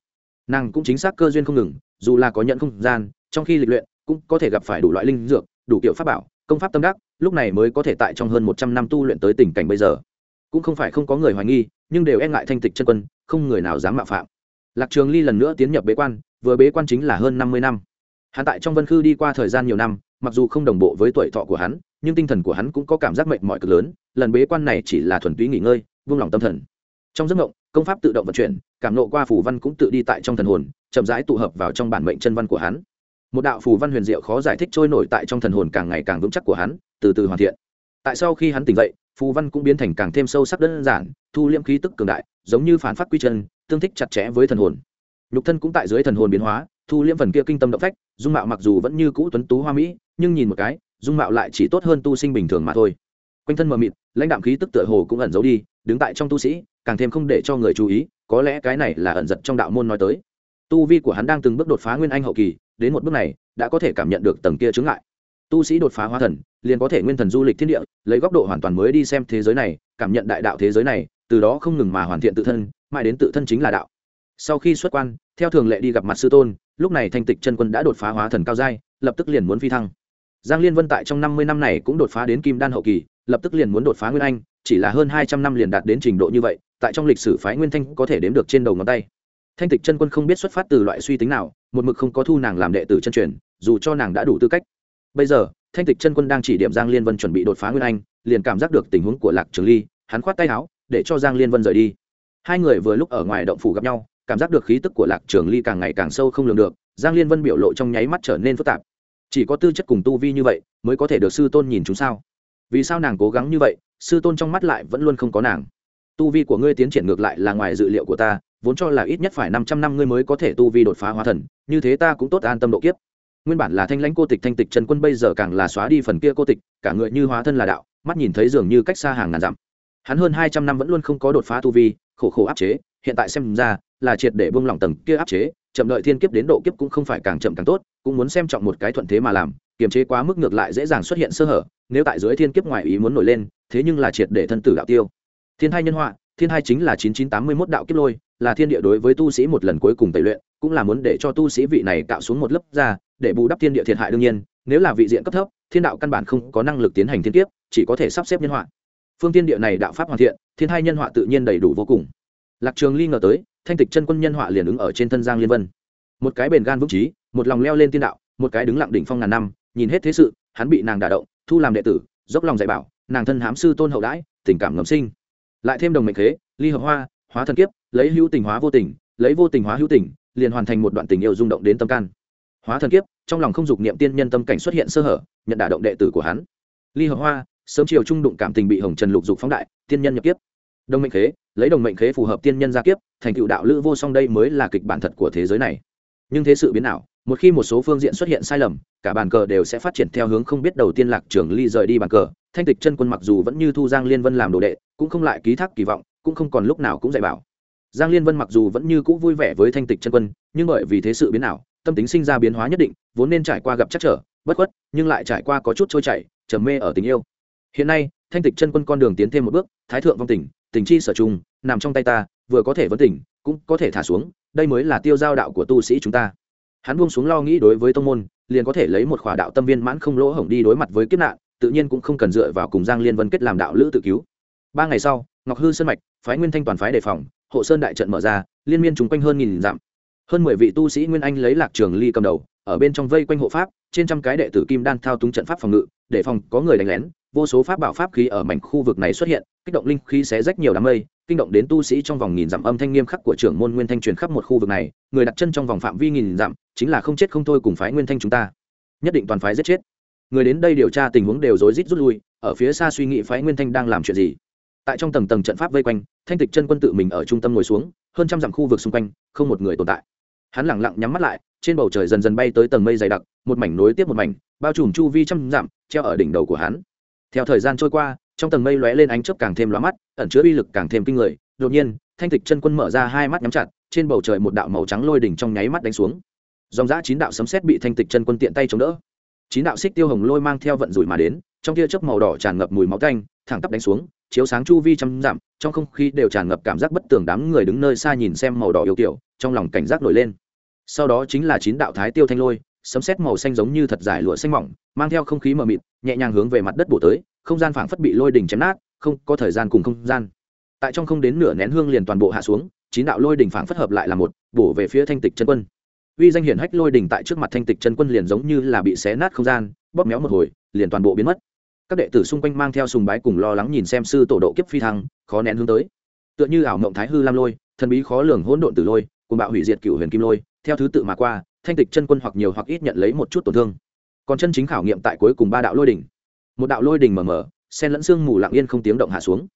[SPEAKER 1] Nàng cũng chính xác cơ duyên không ngừng, dù là có nhận không gian, trong khi lịch luyện, cũng có thể gặp phải đủ loại linh dược, đủ kiểu pháp bảo công pháp tâm đắc, lúc này mới có thể tại trong hơn một trăm năm tu luyện tới tình cảnh bây giờ. Cũng không phải không có người hoài nghi, nhưng đều e ngại thanh tịch chân quân, không người nào dám mạo phạm. Lạc trường ly lần nữa tiến nhập bế quan, vừa bế quan chính là hơn năm mươi năm. Hắn tại trong vân khư đi qua thời gian nhiều năm, mặc dù không đồng bộ với tuổi thọ của hắn, nhưng tinh thần của hắn cũng có cảm giác mệnh mọi cực lớn, lần bế quan này chỉ là thuần túy nghỉ ngơi, vung lòng tâm thần. Trong giấc ngộng công pháp tự động vận chuyển, cảm nộ qua phủ văn cũng tự đi tại trong thần hồn, chậm rãi tụ hợp vào trong bản mệnh chân văn của hắn một đạo phù văn huyền diệu khó giải thích trôi nổi tại trong thần hồn càng ngày càng vững chắc của hắn, từ từ hoàn thiện. Tại sau khi hắn tỉnh dậy, phù văn cũng biến thành càng thêm sâu sắc đơn giản, thu liêm khí tức cường đại, giống như phản phát quy chân, tương thích chặt chẽ với thần hồn. Nhục thân cũng tại dưới thần hồn biến hóa, thu liêm phần kia kinh tâm động phách, dung mạo mặc dù vẫn như cũ tuấn tú hoa mỹ, nhưng nhìn một cái, dung mạo lại chỉ tốt hơn tu sinh bình thường mà thôi. Quanh thân mờ mịt, lãnh đạm khí tức tựa hồ cũng ẩn giấu đi, đứng tại trong tu sĩ, càng thêm không để cho người chú ý, có lẽ cái này là ẩn giật trong đạo môn nói tới tu vi của hắn đang từng bước đột phá nguyên anh hậu kỳ, đến một bước này, đã có thể cảm nhận được tầng kia chứng lại tu sĩ đột phá hóa thần, liền có thể nguyên thần du lịch thiên địa, lấy góc độ hoàn toàn mới đi xem thế giới này, cảm nhận đại đạo thế giới này, từ đó không ngừng mà hoàn thiện tự thân, mãi đến tự thân chính là đạo. Sau khi xuất quan, theo thường lệ đi gặp mặt sư tôn, lúc này thanh tịch chân quân đã đột phá hóa thần cao giai, lập tức liền muốn phi thăng. Giang liên vân tại trong năm mươi năm này cũng đột phá đến kim đan hậu kỳ, lập tức liền muốn đột phá nguyên anh, chỉ là hơn hai trăm năm liền đạt đến trình độ như vậy, tại trong lịch sử phái nguyên thanh có thể đếm được trên đầu ngón tay thanh tịch chân quân không biết xuất phát từ loại suy tính nào, một mực không có thu nàng làm đệ tử chân truyền, dù cho nàng đã đủ tư cách. Bây giờ, thanh tịch chân quân đang chỉ điểm giang liên vân chuẩn bị đột phá nguyên anh, liền cảm giác được tình huống của lạc trường ly, hắn khoát tay áo, để cho giang liên vân rời đi. Hai người vừa lúc ở ngoài động phủ gặp nhau, cảm giác được khí tức của lạc trường ly càng ngày càng sâu không lường được, giang liên vân biểu lộ trong nháy mắt trở nên phức tạp. Chỉ có tư chất cùng tu vi như vậy, mới có thể được sư tôn nhìn chúng sao? Vì sao nàng cố gắng như vậy, sư tôn trong mắt lại vẫn luôn không có nàng? Tu vi của ngươi tiến triển ngược lại là ngoài dự liệu của ta vốn cho là ít nhất phải năm trăm năm ngươi mới có thể tu vi đột phá hóa thần, như thế ta cũng tốt an tâm độ kiếp. Nguyên bản là thanh lãnh cô tịch thanh tịch trần quân bây giờ càng là xóa đi phần kia cô tịch, cả người như hóa thân là đạo, mắt nhìn thấy dường như cách xa hàng ngàn dặm. Hắn hơn hai trăm năm vẫn luôn không có đột phá tu vi, khổ khổ áp chế, hiện tại xem ra là triệt để buông lỏng tầng kia áp chế, chậm đợi thiên kiếp đến độ kiếp cũng không phải càng chậm càng tốt, cũng muốn xem trọng một cái thuận thế mà làm, kiềm chế quá mức ngược lại dễ dàng xuất hiện sơ hở, nếu tại dưới thiên kiếp ngoài ý muốn nổi lên, thế nhưng là triệt để thân tử đạo tiêu. Thiên hai nhân họa, thiên hai chính là chín chín tám mươi mốt đạo kiếp lôi là thiên địa đối với tu sĩ một lần cuối cùng tẩy luyện, cũng là muốn để cho tu sĩ vị này tạo xuống một lớp ra, để bù đắp thiên địa thiệt hại đương nhiên, nếu là vị diện cấp thấp, thiên đạo căn bản không có năng lực tiến hành thiên kiếp, chỉ có thể sắp xếp nhân họa. Phương thiên địa này đạo pháp hoàn thiện, thiên hai nhân họa tự nhiên đầy đủ vô cùng. Lạc trường ly ngờ tới, thanh tịch chân quân nhân họa liền ứng ở trên thân giang liên vân. Một cái bền gan vững trí một lòng leo lên tiên đạo, một cái đứng lặng đỉnh phong ngàn năm, nhìn hết thế sự, hắn bị nàng đả động, thu làm đệ tử, dốc lòng dạy bảo, nàng thân hám sư tôn hậu đãi, tình cảm ngầm sinh. Lại thêm đồng mệnh khế, ly hợp hoa, hóa thần kiếp lấy hữu tình hóa vô tình, lấy vô tình hóa hữu tình, liền hoàn thành một đoạn tình yêu rung động đến tâm can. Hóa thần kiếp, trong lòng không dục niệm tiên nhân tâm cảnh xuất hiện sơ hở, nhận đả động đệ tử của hắn. Ly hợp hoa, sớm chiều trung đụng cảm tình bị hồng trần lục dục phóng đại, tiên nhân nhập kiếp. Đồng mệnh khế, lấy đồng mệnh khế phù hợp tiên nhân gia kiếp, thành cựu đạo lữ vô song đây mới là kịch bản thật của thế giới này. Nhưng thế sự biến ảo, một khi một số phương diện xuất hiện sai lầm, cả bàn cờ đều sẽ phát triển theo hướng không biết đầu tiên lạc trường ly rời đi bàn cờ. Thanh tịch chân quân mặc dù vẫn như thu giang liên vân làm đồ đệ, cũng không lại ký thác kỳ vọng, cũng không còn lúc nào cũng dạy bảo giang liên vân mặc dù vẫn như cũ vui vẻ với thanh tịch chân quân, nhưng bởi vì thế sự biến ảo, tâm tính sinh ra biến hóa nhất định, vốn nên trải qua gặp chắc trở, bất khuất, nhưng lại trải qua có chút trôi chảy, trầm mê ở tình yêu. Hiện nay, thanh tịch chân quân con đường tiến thêm một bước, thái thượng vong tình tình chi sở trung, nằm trong tay ta, vừa có thể vấn tỉnh, cũng có thể thả xuống, đây mới là tiêu giao đạo của tu sĩ chúng ta. Hắn buông xuống lo nghĩ đối với tông môn, liền có thể lấy một khỏa đạo tâm viên mãn không lỗ hổng đi đối mặt với kiếp nạn, tự nhiên cũng không cần dựa vào cùng giang liên vân kết làm đạo lữ tự cứu. Ba ngày sau, ngọc hư Sân mạch, phái nguyên thanh toàn phái đề phòng hộ sơn đại trận mở ra, liên miên chúng quanh hơn nghìn dặm. Hơn mười vị tu sĩ nguyên anh lấy lạc trường ly cầm đầu, ở bên trong vây quanh hộ pháp, trên trăm cái đệ tử kim đan thao túng trận pháp phòng ngự, để phòng có người đánh lén, vô số pháp bảo pháp khí ở mảnh khu vực này xuất hiện, kích động linh khí xé rách nhiều đám mây, kinh động đến tu sĩ trong vòng nghìn dặm âm thanh nghiêm khắc của trưởng môn nguyên thanh truyền khắp một khu vực này, người đặt chân trong vòng phạm vi nghìn dặm, chính là không chết không thôi cùng phái nguyên thanh chúng ta. Nhất định toàn phái giết chết. Người đến đây điều tra tình huống đều rối rít rút lui, ở phía xa suy nghĩ phái nguyên thanh đang làm chuyện gì tại trong tầng tầng trận pháp vây quanh, thanh tịch chân quân tự mình ở trung tâm ngồi xuống, hơn trăm dặm khu vực xung quanh, không một người tồn tại. Hắn lẳng lặng nhắm mắt lại, trên bầu trời dần dần bay tới tầng mây dày đặc, một mảnh nối tiếp một mảnh, bao trùm chu vi trăm dặm, treo ở đỉnh đầu của hắn. Theo thời gian trôi qua, trong tầng mây lóe lên ánh chớp càng thêm lóa mắt, ẩn chứa uy lực càng thêm kinh người. Đột nhiên, thanh tịch chân quân mở ra hai mắt nhắm chặt, trên bầu trời một đạo màu trắng lôi đỉnh trong nháy mắt đánh xuống. Dòng giã chín đạo sấm xét bị thanh tịch chân quân tiện tay chống đỡ. Chín đạo xích tiêu hồng lôi mang theo vận rủi mà đến, trong tia chớp màu đỏ tràn ngập mùi máu tanh, thẳng tắp đánh xuống chiếu sáng chu vi trăm dặm, trong không khí đều tràn ngập cảm giác bất tường đám người đứng nơi xa nhìn xem màu đỏ yêu kiểu, trong lòng cảnh giác nổi lên. Sau đó chính là chín đạo thái tiêu thanh lôi, sấm xét màu xanh giống như thật dài lụa xanh mỏng, mang theo không khí mờ mịt, nhẹ nhàng hướng về mặt đất bổ tới, không gian phảng phất bị lôi đỉnh chém nát, không có thời gian cùng không gian. Tại trong không đến nửa nén hương liền toàn bộ hạ xuống, chín đạo lôi đỉnh phảng phất hợp lại là một, bổ về phía thanh tịch chân quân. Uy danh hiển hách lôi đỉnh tại trước mặt thanh tịch chân quân liền giống như là bị xé nát không gian, bóp méo một hồi, liền toàn bộ biến mất các đệ tử xung quanh mang theo sùng bái cùng lo lắng nhìn xem sư tổ độ kiếp phi thăng, khó nén hướng tới. Tựa như ảo mộng thái hư lam lôi, thần bí khó lường hỗn độn tử lôi, cùng bạo hủy diệt cựu huyền kim lôi, theo thứ tự mà qua, thanh tịch chân quân hoặc nhiều hoặc ít nhận lấy một chút tổn thương. Còn chân chính khảo nghiệm tại cuối cùng ba đạo lôi đỉnh. Một đạo lôi đỉnh mờ mờ, sen lẫn xương mù lặng yên không tiếng động hạ xuống.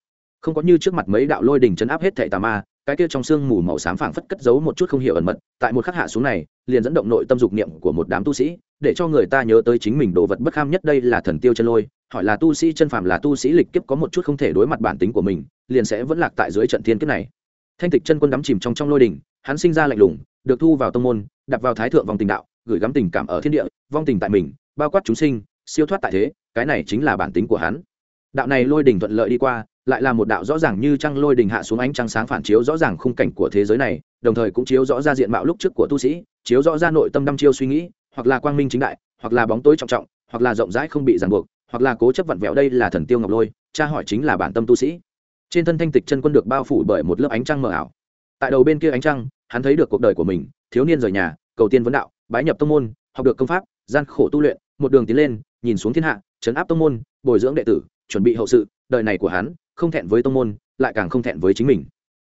[SPEAKER 1] Không có như trước mặt mấy đạo lôi đỉnh chấn áp hết thảy tà ma, cái kia trong xương mù màu xám phảng phất cất giấu một chút không hiểu ẩn mật, tại một khắc hạ xuống này, liền dẫn động nội tâm dục niệm của một đám tu sĩ để cho người ta nhớ tới chính mình đồ vật bất kham nhất đây là thần tiêu chân lôi, hỏi là tu sĩ chân phàm là tu sĩ lịch kiếp có một chút không thể đối mặt bản tính của mình, liền sẽ vẫn lạc tại dưới trận thiên kiếp này. Thanh tịch chân quân đắm chìm trong trong lôi đỉnh, hắn sinh ra lạnh lùng, được thu vào tông môn đặt vào thái thượng vòng tình đạo, gửi gắm tình cảm ở thiên địa, vong tình tại mình, bao quát chúng sinh, siêu thoát tại thế, cái này chính là bản tính của hắn. Đạo này lôi đỉnh thuận lợi đi qua, lại là một đạo rõ ràng như trăng lôi đỉnh hạ xuống ánh trăng sáng phản chiếu rõ ràng khung cảnh của thế giới này, đồng thời cũng chiếu rõ ra diện mạo lúc trước của tu sĩ, chiếu rõ ra nội tâm đăm chiêu suy nghĩ hoặc là quang minh chính đại, hoặc là bóng tối trọng trọng, hoặc là rộng rãi không bị ràng buộc, hoặc là cố chấp vặn vẹo đây là thần tiêu ngọc lôi, cha hỏi chính là bản tâm tu sĩ. Trên thân thanh tịch chân quân được bao phủ bởi một lớp ánh trăng mờ ảo. Tại đầu bên kia ánh trăng, hắn thấy được cuộc đời của mình, thiếu niên rời nhà, cầu tiên vấn đạo, bái nhập tông môn, học được công pháp, gian khổ tu luyện, một đường tiến lên, nhìn xuống thiên hạ chấn áp tông môn, bồi dưỡng đệ tử, chuẩn bị hậu sự, đời này của hắn, không thẹn với tông môn, lại càng không thẹn với chính mình.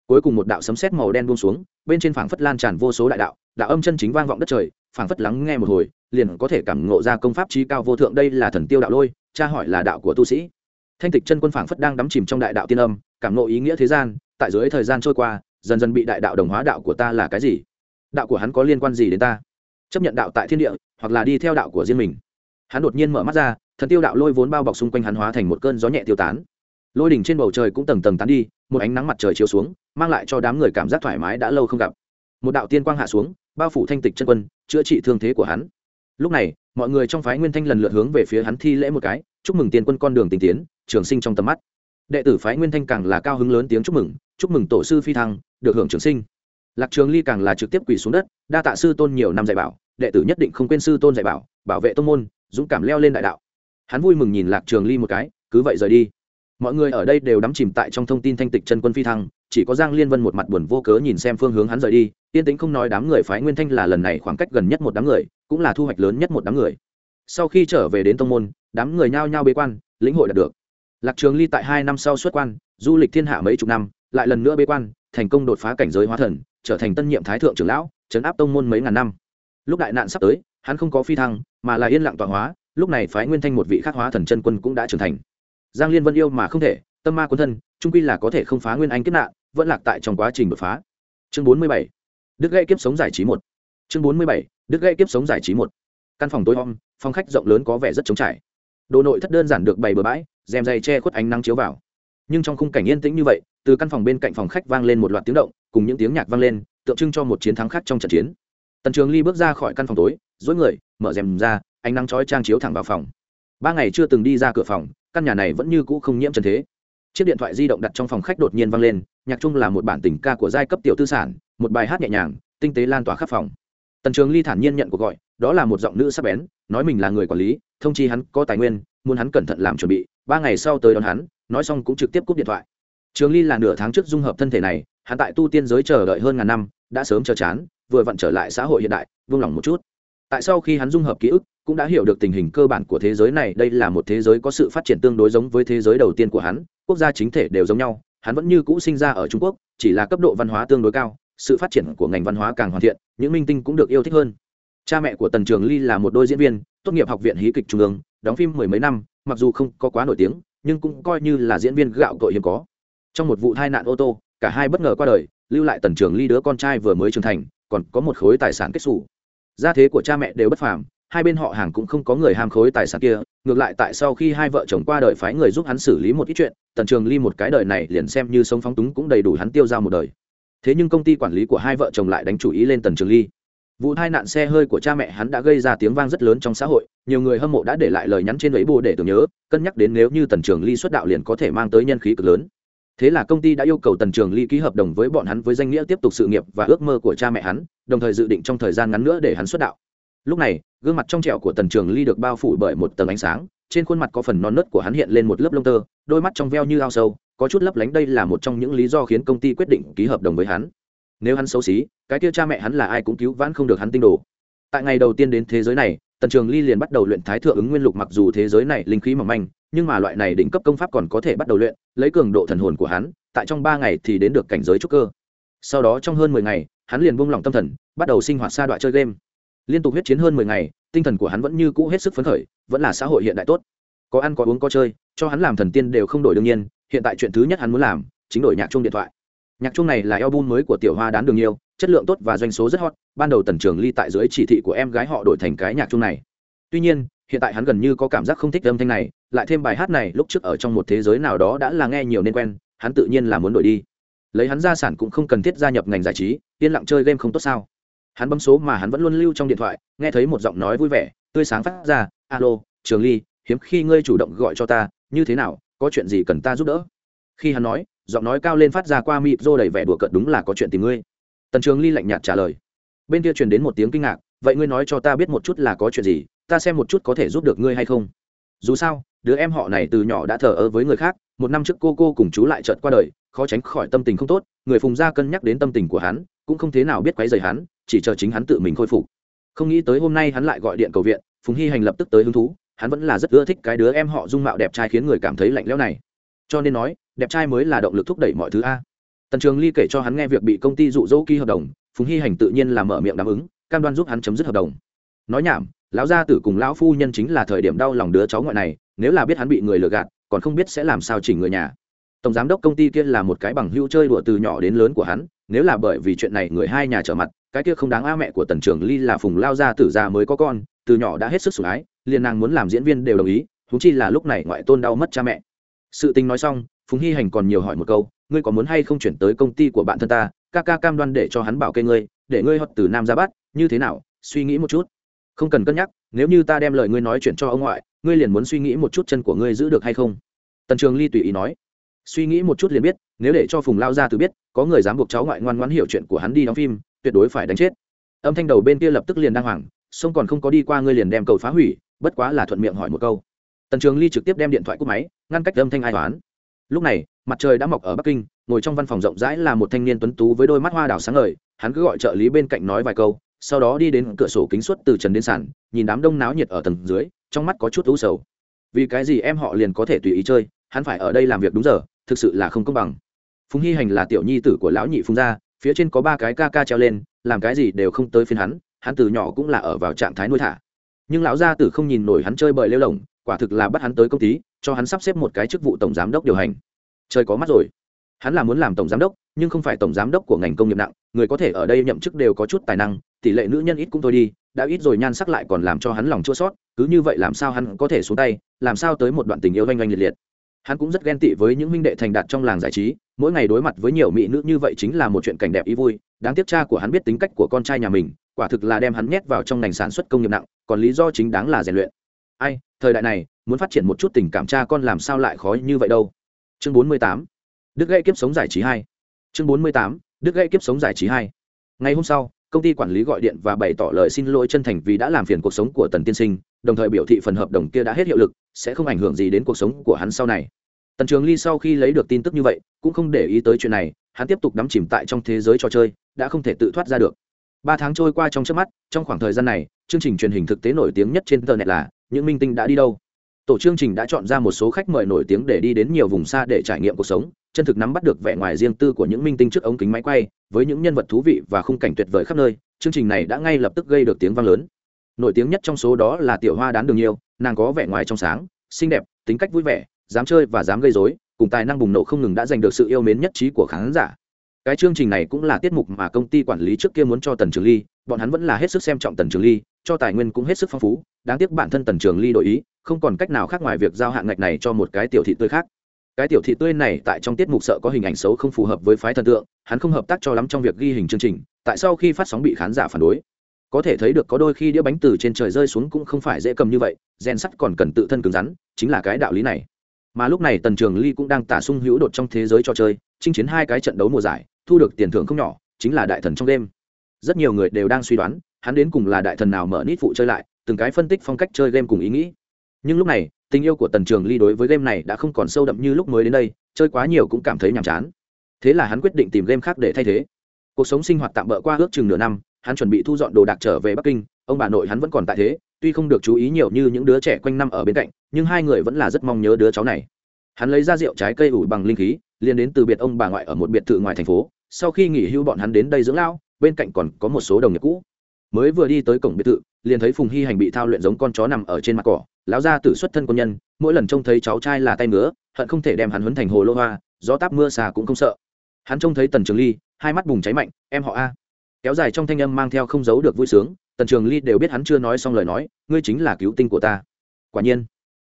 [SPEAKER 1] Cuối cùng một đạo sấm sét màu đen buông xuống, bên trên phảng phất lan tràn vô số đại đạo đạo âm chân chính vang vọng đất trời phảng phất lắng nghe một hồi, liền có thể cảm ngộ ra công pháp trí cao vô thượng đây là thần tiêu đạo lôi, cha hỏi là đạo của tu sĩ. Thanh tịch chân quân phảng phất đang đắm chìm trong đại đạo tiên âm, cảm ngộ ý nghĩa thế gian, tại dưới thời gian trôi qua, dần dần bị đại đạo đồng hóa đạo của ta là cái gì? Đạo của hắn có liên quan gì đến ta? Chấp nhận đạo tại thiên địa, hoặc là đi theo đạo của riêng mình? Hắn đột nhiên mở mắt ra, thần tiêu đạo lôi vốn bao bọc xung quanh hắn hóa thành một cơn gió nhẹ tiêu tán. Lôi đỉnh trên bầu trời cũng tầng tầng tán đi, một ánh nắng mặt trời chiếu xuống, mang lại cho đám người cảm giác thoải mái đã lâu không gặp. Một đạo tiên quang hạ xuống, bao phủ thanh tịch chân quân chữa trị thương thế của hắn. Lúc này, mọi người trong phái nguyên thanh lần lượt hướng về phía hắn thi lễ một cái, chúc mừng tiên quân con đường tình tiến, trường sinh trong tầm mắt. Đệ tử phái nguyên thanh càng là cao hứng lớn tiếng chúc mừng chúc mừng tổ sư phi thăng, được hưởng trường sinh. Lạc trường ly càng là trực tiếp quỳ xuống đất, đa tạ sư tôn nhiều năm dạy bảo, đệ tử nhất định không quên sư tôn dạy bảo bảo vệ tông môn, dũng cảm leo lên đại đạo. Hắn vui mừng nhìn lạc trường ly một cái, cứ vậy rời đi. Mọi người ở đây đều đắm chìm tại trong thông tin thanh tịch chân quân phi thăng, chỉ có giang liên vân một mặt buồn vô cớ nhìn xem phương hướng hắn rời đi yên tĩnh không nói đám người phái nguyên thanh là lần này khoảng cách gần nhất một đám người, cũng là thu hoạch lớn nhất một đám người. Sau khi trở về đến tông môn, đám người nhao nhao bế quan, lĩnh hội đạt được. Lạc trường ly tại hai năm sau xuất quan, du lịch thiên hạ mấy chục năm, lại lần nữa bế quan, thành công đột phá cảnh giới hóa thần, trở thành tân nhiệm thái thượng trưởng lão, chấn áp tông môn mấy ngàn năm. Lúc đại nạn sắp tới, hắn không có phi thăng, mà là yên lặng tọa hóa, lúc này phái nguyên thanh một vị khắc hóa thần chân quân cũng đã trưởng thành. Giang liên vân yêu mà không thể, tâm ma quân thân, trung quy là có thể không phá nguyên anh kết nạn, vẫn lạc tại trong quá trình đột phá. Chương bốn mươi bảy đức Gãy kiếp sống giải trí một. Chương bốn mươi bảy, đức Gãy kiếp sống giải trí một. Căn phòng tối om, phòng khách rộng lớn có vẻ rất trống trải. Đồ nội thất đơn giản được bày bừa bãi, rèm dày che khuất ánh nắng chiếu vào. Nhưng trong khung cảnh yên tĩnh như vậy, từ căn phòng bên cạnh phòng khách vang lên một loạt tiếng động, cùng những tiếng nhạc vang lên, tượng trưng cho một chiến thắng khác trong trận chiến. Tần trường ly bước ra khỏi căn phòng tối dối người, mở rèm ra, ánh nắng chói trang chiếu thẳng vào phòng. Ba ngày chưa từng đi ra cửa phòng, căn nhà này vẫn như cũ không nhiễm trần thế. Chiếc điện thoại di động đặt trong phòng khách đột nhiên vang lên, nhạc chung là một bản tình ca của giai cấp tiểu tư sản một bài hát nhẹ nhàng, tinh tế lan tỏa khắp phòng. Tần trường ly thản nhiên nhận cuộc gọi, đó là một giọng nữ sắc bén, nói mình là người quản lý, thông chi hắn, có tài nguyên, muốn hắn cẩn thận làm chuẩn bị, ba ngày sau tới đón hắn, nói xong cũng trực tiếp cúp điện thoại. Trường ly là nửa tháng trước dung hợp thân thể này, hắn tại tu tiên giới chờ đợi hơn ngàn năm, đã sớm chờ chán, vừa vặn trở lại xã hội hiện đại, vương lòng một chút. Tại sau khi hắn dung hợp ký ức, cũng đã hiểu được tình hình cơ bản của thế giới này, đây là một thế giới có sự phát triển tương đối giống với thế giới đầu tiên của hắn, quốc gia chính thể đều giống nhau, hắn vẫn như cũ sinh ra ở trung quốc, chỉ là cấp độ văn hóa tương đối cao sự phát triển của ngành văn hóa càng hoàn thiện, những minh tinh cũng được yêu thích hơn. Cha mẹ của tần trường ly là một đôi diễn viên, tốt nghiệp học viện hí kịch trung ương, đóng phim mười mấy năm, mặc dù không có quá nổi tiếng, nhưng cũng coi như là diễn viên gạo cội hiếm có. Trong một vụ tai nạn ô tô, cả hai bất ngờ qua đời, lưu lại tần trường ly đứa con trai vừa mới trưởng thành, còn có một khối tài sản kết xù. Gia thế của cha mẹ đều bất phàm, hai bên họ hàng cũng không có người ham khối tài sản kia, ngược lại tại sau khi hai vợ chồng qua đời phái người giúp hắn xử lý một ít chuyện, tần trường ly một cái đời này liền xem như sống phóng túng cũng đầy đủ hắn tiêu ra một đời thế nhưng công ty quản lý của hai vợ chồng lại đánh chủ ý lên tần trường ly. Vụ tai nạn xe hơi của cha mẹ hắn đã gây ra tiếng vang rất lớn trong xã hội, nhiều người hâm mộ đã để lại lời nhắn trên ấy bồ để tưởng nhớ, cân nhắc đến nếu như tần trường ly xuất đạo liền có thể mang tới nhân khí cực lớn. Thế là công ty đã yêu cầu tần trường ly ký hợp đồng với bọn hắn với danh nghĩa tiếp tục sự nghiệp và ước mơ của cha mẹ hắn, đồng thời dự định trong thời gian ngắn nữa để hắn xuất đạo. Lúc này, gương mặt trong trẻo của tần trường ly được bao phủ bởi một tầng ánh sáng, trên khuôn mặt có phần non nớt của hắn hiện lên một lớp lông tơ, đôi mắt trong veo như ao sâu có chút lấp lánh đây là một trong những lý do khiến công ty quyết định ký hợp đồng với hắn. Nếu hắn xấu xí, cái kia cha mẹ hắn là ai cũng cứu vãn không được hắn tinh đồ. Tại ngày đầu tiên đến thế giới này, tần trường ly liền bắt đầu luyện thái thượng ứng nguyên lục mặc dù thế giới này linh khí mỏng manh, nhưng mà loại này đỉnh cấp công pháp còn có thể bắt đầu luyện, lấy cường độ thần hồn của hắn, tại trong ba ngày thì đến được cảnh giới trúc cơ. Sau đó trong hơn mười ngày, hắn liền buông lỏng tâm thần, bắt đầu sinh hoạt sa đoạn chơi game. Liên tục huyết chiến hơn mười ngày, tinh thần của hắn vẫn như cũ hết sức phấn khởi, vẫn là xã hội hiện đại tốt. Có ăn có uống có chơi, cho hắn làm thần tiên đều không đổi đương nhiên hiện tại chuyện thứ nhất hắn muốn làm, chính đổi nhạc chung điện thoại. Nhạc chung này là album mới của tiểu hoa đán đường yêu, chất lượng tốt và doanh số rất hot, ban đầu tần trường ly tại dưới chỉ thị của em gái họ đổi thành cái nhạc chung này. Tuy nhiên, hiện tại hắn gần như có cảm giác không thích âm thanh này, lại thêm bài hát này lúc trước ở trong một thế giới nào đó đã là nghe nhiều nên quen, hắn tự nhiên là muốn đổi đi. Lấy hắn gia sản cũng không cần thiết gia nhập ngành giải trí, yên lặng chơi game không tốt sao. Hắn bấm số mà hắn vẫn luôn lưu trong điện thoại, nghe thấy một giọng nói vui vẻ, tươi sáng phát ra, alo, trường ly, hiếm khi ngươi chủ động gọi cho ta, như thế nào có chuyện gì cần ta giúp đỡ? Khi hắn nói, giọng nói cao lên phát ra qua mịt rô đầy vẻ đùa cợt, đúng là có chuyện tìm ngươi. Tần trường ly lạnh nhạt trả lời. Bên kia truyền đến một tiếng kinh ngạc, vậy ngươi nói cho ta biết một chút là có chuyện gì, ta xem một chút có thể giúp được ngươi hay không. Dù sao, đứa em họ này từ nhỏ đã thờ ơ với người khác, một năm trước cô cô cùng chú lại trợt qua đời, khó tránh khỏi tâm tình không tốt, người phùng gia cân nhắc đến tâm tình của hắn, cũng không thế nào biết quấy rầy hắn, chỉ chờ chính hắn tự mình khôi phục. Không nghĩ tới hôm nay hắn lại gọi điện cầu viện, phùng hy hành lập tức tới hứng thú hắn vẫn là rất ưa thích cái đứa em họ dung mạo đẹp trai khiến người cảm thấy lạnh lẽo này. Cho nên nói, đẹp trai mới là động lực thúc đẩy mọi thứ a. Tần trường ly kể cho hắn nghe việc bị công ty dụ dỗ ký hợp đồng, phùng hy hành tự nhiên là mở miệng đáp ứng, cam đoan giúp hắn chấm dứt hợp đồng. Nói nhảm, lão gia tử cùng lão phu nhân chính là thời điểm đau lòng đứa cháu ngoại này, nếu là biết hắn bị người lừa gạt, còn không biết sẽ làm sao chỉnh người nhà. Tổng giám đốc công ty kia là một cái bằng hữu chơi đùa từ nhỏ đến lớn của hắn, nếu là bởi vì chuyện này người hai nhà trở mặt, cái kia không đáng a mẹ của tần Trường ly là phùng lao gia tử già mới có con, từ nhỏ đã hết sức sủng ái liền nàng muốn làm diễn viên đều đồng ý thú chi là lúc này ngoại tôn đau mất cha mẹ. Sự tình nói xong, phùng hy hành còn nhiều hỏi một câu, ngươi có muốn hay không chuyển tới công ty của bạn thân ta? Ca ca cam đoan để cho hắn bảo kê ngươi, để ngươi hót từ nam ra bắt, như thế nào? Suy nghĩ một chút. Không cần cân nhắc, nếu như ta đem lời ngươi nói chuyển cho ông ngoại, ngươi liền muốn suy nghĩ một chút chân của ngươi giữ được hay không? Tần trường ly tùy ý nói. Suy nghĩ một chút liền biết, nếu để cho phùng lao ra từ biết, có người dám buộc cháu ngoại ngoan ngoãn hiểu chuyện của hắn đi đóng phim, tuyệt đối phải đánh chết. Âm thanh đầu bên kia lập tức liền đang hoảng sông còn không có đi qua ngươi liền đem cầu phá hủy bất quá là thuận miệng hỏi một câu. Tần trường ly trực tiếp đem điện thoại cúp máy, ngăn cách âm thanh ai toán. Lúc này, mặt trời đã mọc ở bắc kinh, ngồi trong văn phòng rộng rãi là một thanh niên tuấn tú với đôi mắt hoa đào sáng ngời, hắn cứ gọi trợ lý bên cạnh nói vài câu, sau đó đi đến cửa sổ kính suất từ trần đến sàn, nhìn đám đông náo nhiệt ở tầng dưới, trong mắt có chút u sầu. Vì cái gì em họ liền có thể tùy ý chơi, hắn phải ở đây làm việc đúng giờ, thực sự là không công bằng. Phùng hy hành là tiểu nhi tử của lão nhị phùng gia, phía trên có ba cái ca ca treo lên, làm cái gì đều không tới phiên hắn hắn từ nhỏ cũng là ở vào trạng thái nuôi thả nhưng lão gia tử không nhìn nổi hắn chơi bời lêu lỏng, quả thực là bắt hắn tới công ty, cho hắn sắp xếp một cái chức vụ tổng giám đốc điều hành. Trời có mắt rồi. Hắn là muốn làm tổng giám đốc, nhưng không phải tổng giám đốc của ngành công nghiệp nặng, người có thể ở đây nhậm chức đều có chút tài năng, tỷ lệ nữ nhân ít cũng thôi đi, đã ít rồi nhan sắc lại còn làm cho hắn lòng chua sót cứ như vậy làm sao hắn có thể xuống tay, làm sao tới một đoạn tình yêu oanh oanh liệt liệt hắn cũng rất ghen tị với những minh đệ thành đạt trong làng giải trí, mỗi ngày đối mặt với nhiều mỹ nữ như vậy chính là một chuyện cảnh đẹp ý vui. Đáng tiếc cha của hắn biết tính cách của con trai nhà mình, quả thực là đem hắn nhét vào trong ngành sản xuất công nghiệp nặng, còn lý do chính đáng là rèn luyện. Ai, thời đại này, muốn phát triển một chút tình cảm cha con làm sao lại khó như vậy đâu? Chương bốn mươi tám, đức gây kiếp sống giải trí hai. Chương bốn mươi tám, đức gây kiếp sống giải trí hai. Ngày hôm sau, công ty quản lý gọi điện và bày tỏ lời xin lỗi chân thành vì đã làm phiền cuộc sống của tần tiên sinh đồng thời biểu thị phần hợp đồng kia đã hết hiệu lực, sẽ không ảnh hưởng gì đến cuộc sống của hắn sau này. Tần trường ly sau khi lấy được tin tức như vậy, cũng không để ý tới chuyện này, hắn tiếp tục đắm chìm tại trong thế giới trò chơi, đã không thể tự thoát ra được. Ba tháng trôi qua trong trước mắt, trong khoảng thời gian này, chương trình truyền hình thực tế nổi tiếng nhất trên tờ net là những minh tinh đã đi đâu. Tổ chương trình đã chọn ra một số khách mời nổi tiếng để đi đến nhiều vùng xa để trải nghiệm cuộc sống, chân thực nắm bắt được vẻ ngoài riêng tư của những minh tinh trước ống kính máy quay, với những nhân vật thú vị và khung cảnh tuyệt vời khắp nơi, chương trình này đã ngay lập tức gây được tiếng vang lớn nổi tiếng nhất trong số đó là tiểu hoa đán đường nhiều nàng có vẻ ngoài trong sáng, xinh đẹp, tính cách vui vẻ, dám chơi và dám gây dối cùng tài năng bùng nổ không ngừng đã giành được sự yêu mến nhất trí của khán giả. Cái chương trình này cũng là tiết mục mà công ty quản lý trước kia muốn cho tần trường ly, bọn hắn vẫn là hết sức xem trọng tần trường ly, cho tài nguyên cũng hết sức phong phú, đáng tiếc bản thân tần trường ly đổi ý, không còn cách nào khác ngoài việc giao hạng ngạch này cho một cái tiểu thị tươi khác. Cái tiểu thị tươi này tại trong tiết mục sợ có hình ảnh xấu không phù hợp với phái thần tượng, hắn không hợp tác cho lắm trong việc ghi hình chương trình, tại sau khi phát sóng bị khán giả phản đối có thể thấy được có đôi khi đĩa bánh từ trên trời rơi xuống cũng không phải dễ cầm như vậy, rèn sắt còn cần tự thân cứng rắn, chính là cái đạo lý này. Mà lúc này tần trường ly cũng đang tả sung hữu đột trong thế giới trò chơi, chinh chiến hai cái trận đấu mùa giải, thu được tiền thưởng không nhỏ, chính là đại thần trong đêm. Rất nhiều người đều đang suy đoán, hắn đến cùng là đại thần nào mở nít phụ chơi lại, từng cái phân tích phong cách chơi game cùng ý nghĩ. Nhưng lúc này, tình yêu của tần trường ly đối với game này đã không còn sâu đậm như lúc mới đến đây, chơi quá nhiều cũng cảm thấy nhàm chán. Thế là hắn quyết định tìm game khác để thay thế. Cuộc sống sinh hoạt tạm bỡ qua ước chừng nửa năm hắn chuẩn bị thu dọn đồ đạc trở về bắc kinh, ông bà nội hắn vẫn còn tại thế, tuy không được chú ý nhiều như những đứa trẻ quanh năm ở bên cạnh, nhưng hai người vẫn là rất mong nhớ đứa cháu này. Hắn lấy ra rượu trái cây ủ bằng linh khí, liền đến từ biệt ông bà ngoại ở một biệt thự ngoài thành phố. Sau khi nghỉ hưu bọn hắn đến đây dưỡng lao bên cạnh còn có một số đồng nghiệp cũ. Mới vừa đi tới cổng biệt thự, liền thấy phùng hy hành bị thao luyện giống con chó nằm ở trên mặt cỏ. Lão gia tử xuất thân quân nhân, mỗi lần trông thấy cháu trai là tay ngứa, hận không thể đem hắn huấn thành hồ lô hoa, gió táp mưa xà cũng không sợ. Hắn trông thấy tần trường ly, hai mắt bùng cháy mạnh, em họ a kéo dài trong thanh âm mang theo không giấu được vui sướng, tần trường ly đều biết hắn chưa nói xong lời nói, ngươi chính là cứu tinh của ta. Quả nhiên,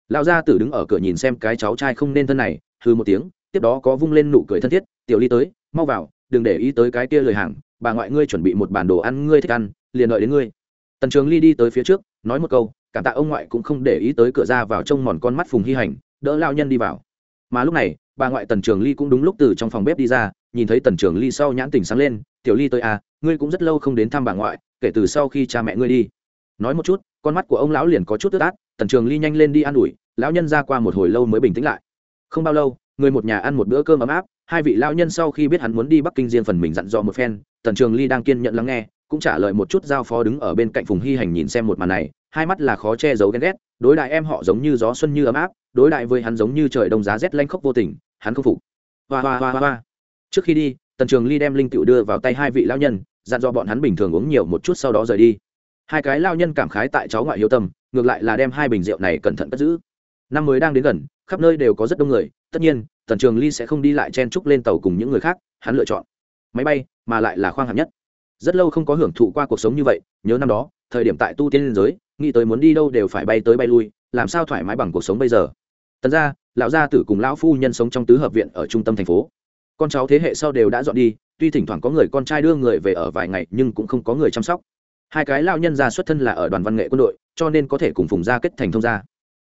[SPEAKER 1] lão gia tử đứng ở cửa nhìn xem cái cháu trai không nên thân này hư một tiếng, tiếp đó có vung lên nụ cười thân thiết, tiểu ly tới, mau vào, đừng để ý tới cái kia lời hàng, bà ngoại ngươi chuẩn bị một bản đồ ăn ngươi thích ăn, liền đợi đến ngươi. Tần trường ly đi tới phía trước, nói một câu, cảm tạ ông ngoại cũng không để ý tới cửa ra vào trông mòn con mắt phùng hy hành, đỡ lao nhân đi vào. Mà lúc này, bà ngoại tần trường ly cũng đúng lúc từ trong phòng bếp đi ra, nhìn thấy tần trường ly sau nhãn tình sáng lên tiểu ly tới à ngươi cũng rất lâu không đến thăm bà ngoại, kể từ sau khi cha mẹ ngươi đi. Nói một chút, con mắt của ông lão liền có chút tức át, tần trường ly nhanh lên đi an ủi, lão nhân ra qua một hồi lâu mới bình tĩnh lại. Không bao lâu, người một nhà ăn một bữa cơm ấm áp, hai vị lão nhân sau khi biết hắn muốn đi bắc kinh riêng phần mình dặn dò một phen, tần trường ly đang kiên nhận lắng nghe, cũng trả lời một chút giao phó đứng ở bên cạnh phùng hy hành nhìn xem một màn này, hai mắt là khó che giấu ghen ghét, đối đại em họ giống như gió xuân như ấm áp, đối đại với hắn giống như trời đông giá rét lanh khốc vô tình, hắn không phục. Hoa hoa hoa hoa. Trước khi đi tần trường ly đem linh tựu đưa vào tay hai vị lao nhân, dặn dò bọn hắn bình thường uống nhiều một chút sau đó rời đi. Hai cái lao nhân cảm khái tại cháu ngoại hiếu tâm, ngược lại là đem hai bình rượu này cẩn thận cất giữ. Năm mới đang đến gần, khắp nơi đều có rất đông người, tất nhiên, tần trường ly sẽ không đi lại chen trúc lên tàu cùng những người khác, hắn lựa chọn máy bay, mà lại là khoang hạng nhất. Rất lâu không có hưởng thụ qua cuộc sống như vậy, nhớ năm đó, thời điểm tại tu tiên liên giới, nghĩ tới muốn đi đâu đều phải bay tới bay lui, làm sao thoải mái bằng cuộc sống bây giờ. Tần ra lão gia tử cùng lão phu nhân sống trong tứ hợp viện ở trung tâm thành phố con cháu thế hệ sau đều đã dọn đi, tuy thỉnh thoảng có người con trai đưa người về ở vài ngày nhưng cũng không có người chăm sóc. Hai cái lao nhân ra xuất thân là ở đoàn văn nghệ quân đội, cho nên có thể cùng phùng gia kết thành thông gia.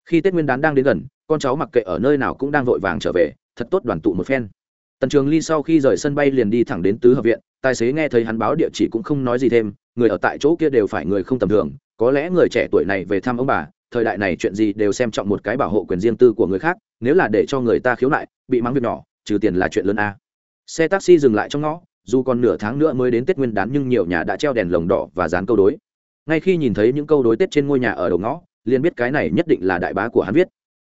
[SPEAKER 1] Khi tết nguyên đán đang đến gần, con cháu mặc kệ ở nơi nào cũng đang vội vàng trở về, thật tốt đoàn tụ một phen. Tần trường ly sau khi rời sân bay liền đi thẳng đến tứ hợp viện, tài xế nghe thấy hắn báo địa chỉ cũng không nói gì thêm, người ở tại chỗ kia đều phải người không tầm thường, có lẽ người trẻ tuổi này về thăm ông bà, thời đại này chuyện gì đều xem trọng một cái bảo hộ quyền riêng tư của người khác, nếu là để cho người ta khiếu nại, bị mắng việc nhỏ trừ tiền là chuyện lớn a. Xe taxi dừng lại trong ngõ, dù còn nửa tháng nữa mới đến tết nguyên đán nhưng nhiều nhà đã treo đèn lồng đỏ và dán câu đối. Ngay khi nhìn thấy những câu đối tết trên ngôi nhà ở đầu ngõ, liền biết cái này nhất định là đại bá của hắn viết.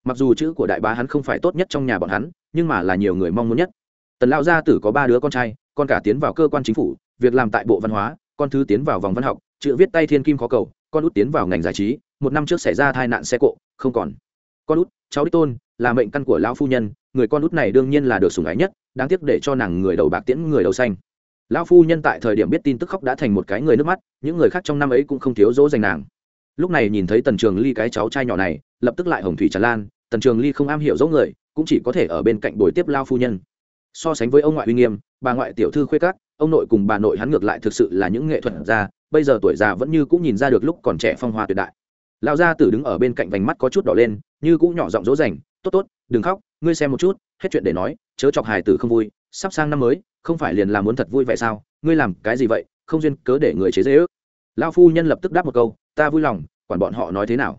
[SPEAKER 1] Mặc dù chữ của đại bá hắn không phải tốt nhất trong nhà bọn hắn, nhưng mà là nhiều người mong muốn nhất. Tần lao gia tử có ba đứa con trai, con cả tiến vào cơ quan chính phủ, việc làm tại bộ văn hóa, con thứ tiến vào vòng văn học, chữ viết tay thiên kim khó cầu, con út tiến vào ngành giải trí, một năm trước xảy ra tai nạn xe cộ, không còn. Con út, cháu đích tôn, là mệnh căn của lão phu nhân người con út này đương nhiên là được sủng ái nhất, đáng tiếc để cho nàng người đầu bạc tiễn người đầu xanh. Lão phu nhân tại thời điểm biết tin tức khóc đã thành một cái người nước mắt, những người khác trong năm ấy cũng không thiếu dỗ dành nàng. Lúc này nhìn thấy tần trường ly cái cháu trai nhỏ này, lập tức lại hồng thủy tràn lan, tần trường ly không am hiểu dỗ người, cũng chỉ có thể ở bên cạnh bồi tiếp lao phu nhân. So sánh với ông ngoại uy nghiêm, bà ngoại tiểu thư khuê các, ông nội cùng bà nội hắn ngược lại thực sự là những nghệ thuật gia, bây giờ tuổi già vẫn như cũng nhìn ra được lúc còn trẻ phong hoa tuyệt đại. Lão gia tử đứng ở bên cạnh vành mắt có chút đỏ lên, như cũng nhỏ giọng dỗ dành, tốt tốt, đừng khóc ngươi xem một chút, hết chuyện để nói, chớ chọc hài tử không vui, sắp sang năm mới, không phải liền là muốn thật vui vậy sao? Ngươi làm cái gì vậy? Không duyên cớ để người chế dễ ước. Lao phu nhân lập tức đáp một câu, ta vui lòng, quản bọn họ nói thế nào.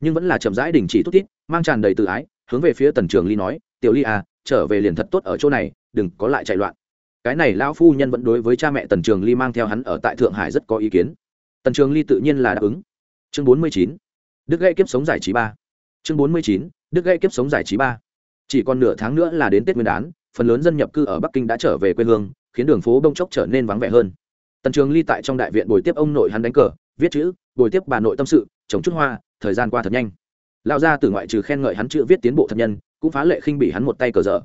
[SPEAKER 1] Nhưng vẫn là chậm rãi đình chỉ thút tít mang tràn đầy tự ái, hướng về phía tần trường ly nói, tiểu ly à trở về liền thật tốt ở chỗ này, đừng có lại chạy loạn. Cái này lão phu nhân vẫn đối với cha mẹ tần trường ly mang theo hắn ở tại thượng hải rất có ý kiến. Tần trường ly tự nhiên là đáp ứng. Chương bốn mươi chín, đức gây kiếp sống giải trí ba. Chương bốn mươi chín, đức gây kiếp sống giải trí ba chỉ còn nửa tháng nữa là đến tết nguyên đán, phần lớn dân nhập cư ở bắc kinh đã trở về quê hương, khiến đường phố đông chốc trở nên vắng vẻ hơn. Tần trường ly tại trong đại viện bồi tiếp ông nội hắn đánh cờ, viết chữ bồi tiếp bà nội tâm sự, trồng chút hoa, thời gian qua thật nhanh. Lão gia tử ngoại trừ khen ngợi hắn chữ viết tiến bộ thật nhân, cũng phá lệ khinh bỉ hắn một tay cờ dở.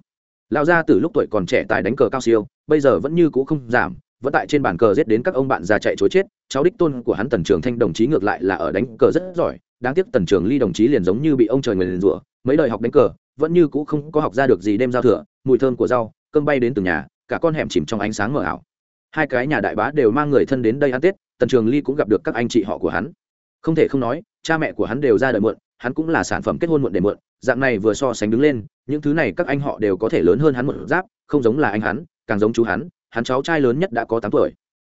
[SPEAKER 1] Lão gia tử lúc tuổi còn trẻ tài đánh cờ cao siêu, bây giờ vẫn như cũ không giảm, vẫn tại trên bàn cờ giết đến các ông bạn già chạy chối chết, cháu đích tôn của hắn tần trường thanh đồng chí ngược lại là ở đánh cờ rất giỏi, đáng tiếc tần trường ly đồng chí liền giống như bị ông trời người liền rủa, mấy đời học đánh cờ vẫn như cũ không có học ra được gì đêm giao thừa, mùi thơm của rau, cơm bay đến từng nhà, cả con hẻm chìm trong ánh sáng mờ ảo. Hai cái nhà đại bá đều mang người thân đến đây ăn tết, tần trường ly cũng gặp được các anh chị họ của hắn. Không thể không nói, cha mẹ của hắn đều ra đời muộn, hắn cũng là sản phẩm kết hôn muộn để muộn, dạng này vừa so sánh đứng lên, những thứ này các anh họ đều có thể lớn hơn hắn một giáp, không giống là anh hắn, càng giống chú hắn hắn cháu trai lớn nhất đã có tám tuổi.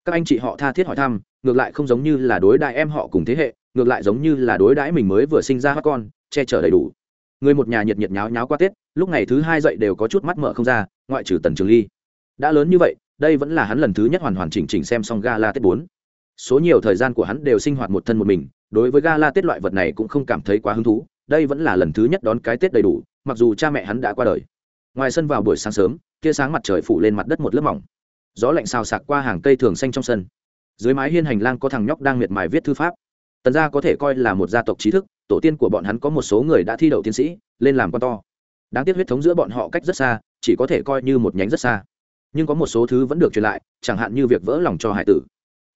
[SPEAKER 1] Các anh chị họ tha thiết hỏi thăm, ngược lại không giống như là đối đại em họ cùng thế hệ, ngược lại giống như là đối đãi mình mới vừa sinh ra các con, che chở đầy đủ người một nhà nhiệt nhiệt nháo nháo qua tết, lúc ngày thứ hai dậy đều có chút mắt mở không ra, ngoại trừ tần trường ly. Đã lớn như vậy, đây vẫn là hắn lần thứ nhất hoàn hoàn chỉnh chỉnh xem xong gala tết bốn. Số nhiều thời gian của hắn đều sinh hoạt một thân một mình, đối với gala tết loại vật này cũng không cảm thấy quá hứng thú, đây vẫn là lần thứ nhất đón cái tết đầy đủ, mặc dù cha mẹ hắn đã qua đời. Ngoài sân vào buổi sáng sớm, tia sáng mặt trời phủ lên mặt đất một lớp mỏng. Gió lạnh xào sạc qua hàng cây thường xanh trong sân. Dưới mái hiên hành lang có thằng nhóc đang miệt mài viết thư pháp. Tần gia có thể coi là một gia tộc trí thức tổ tiên của bọn hắn có một số người đã thi đậu tiến sĩ, lên làm quan to. Đáng tiếc huyết thống giữa bọn họ cách rất xa, chỉ có thể coi như một nhánh rất xa. Nhưng có một số thứ vẫn được truyền lại, chẳng hạn như việc vỡ lòng cho hải tử.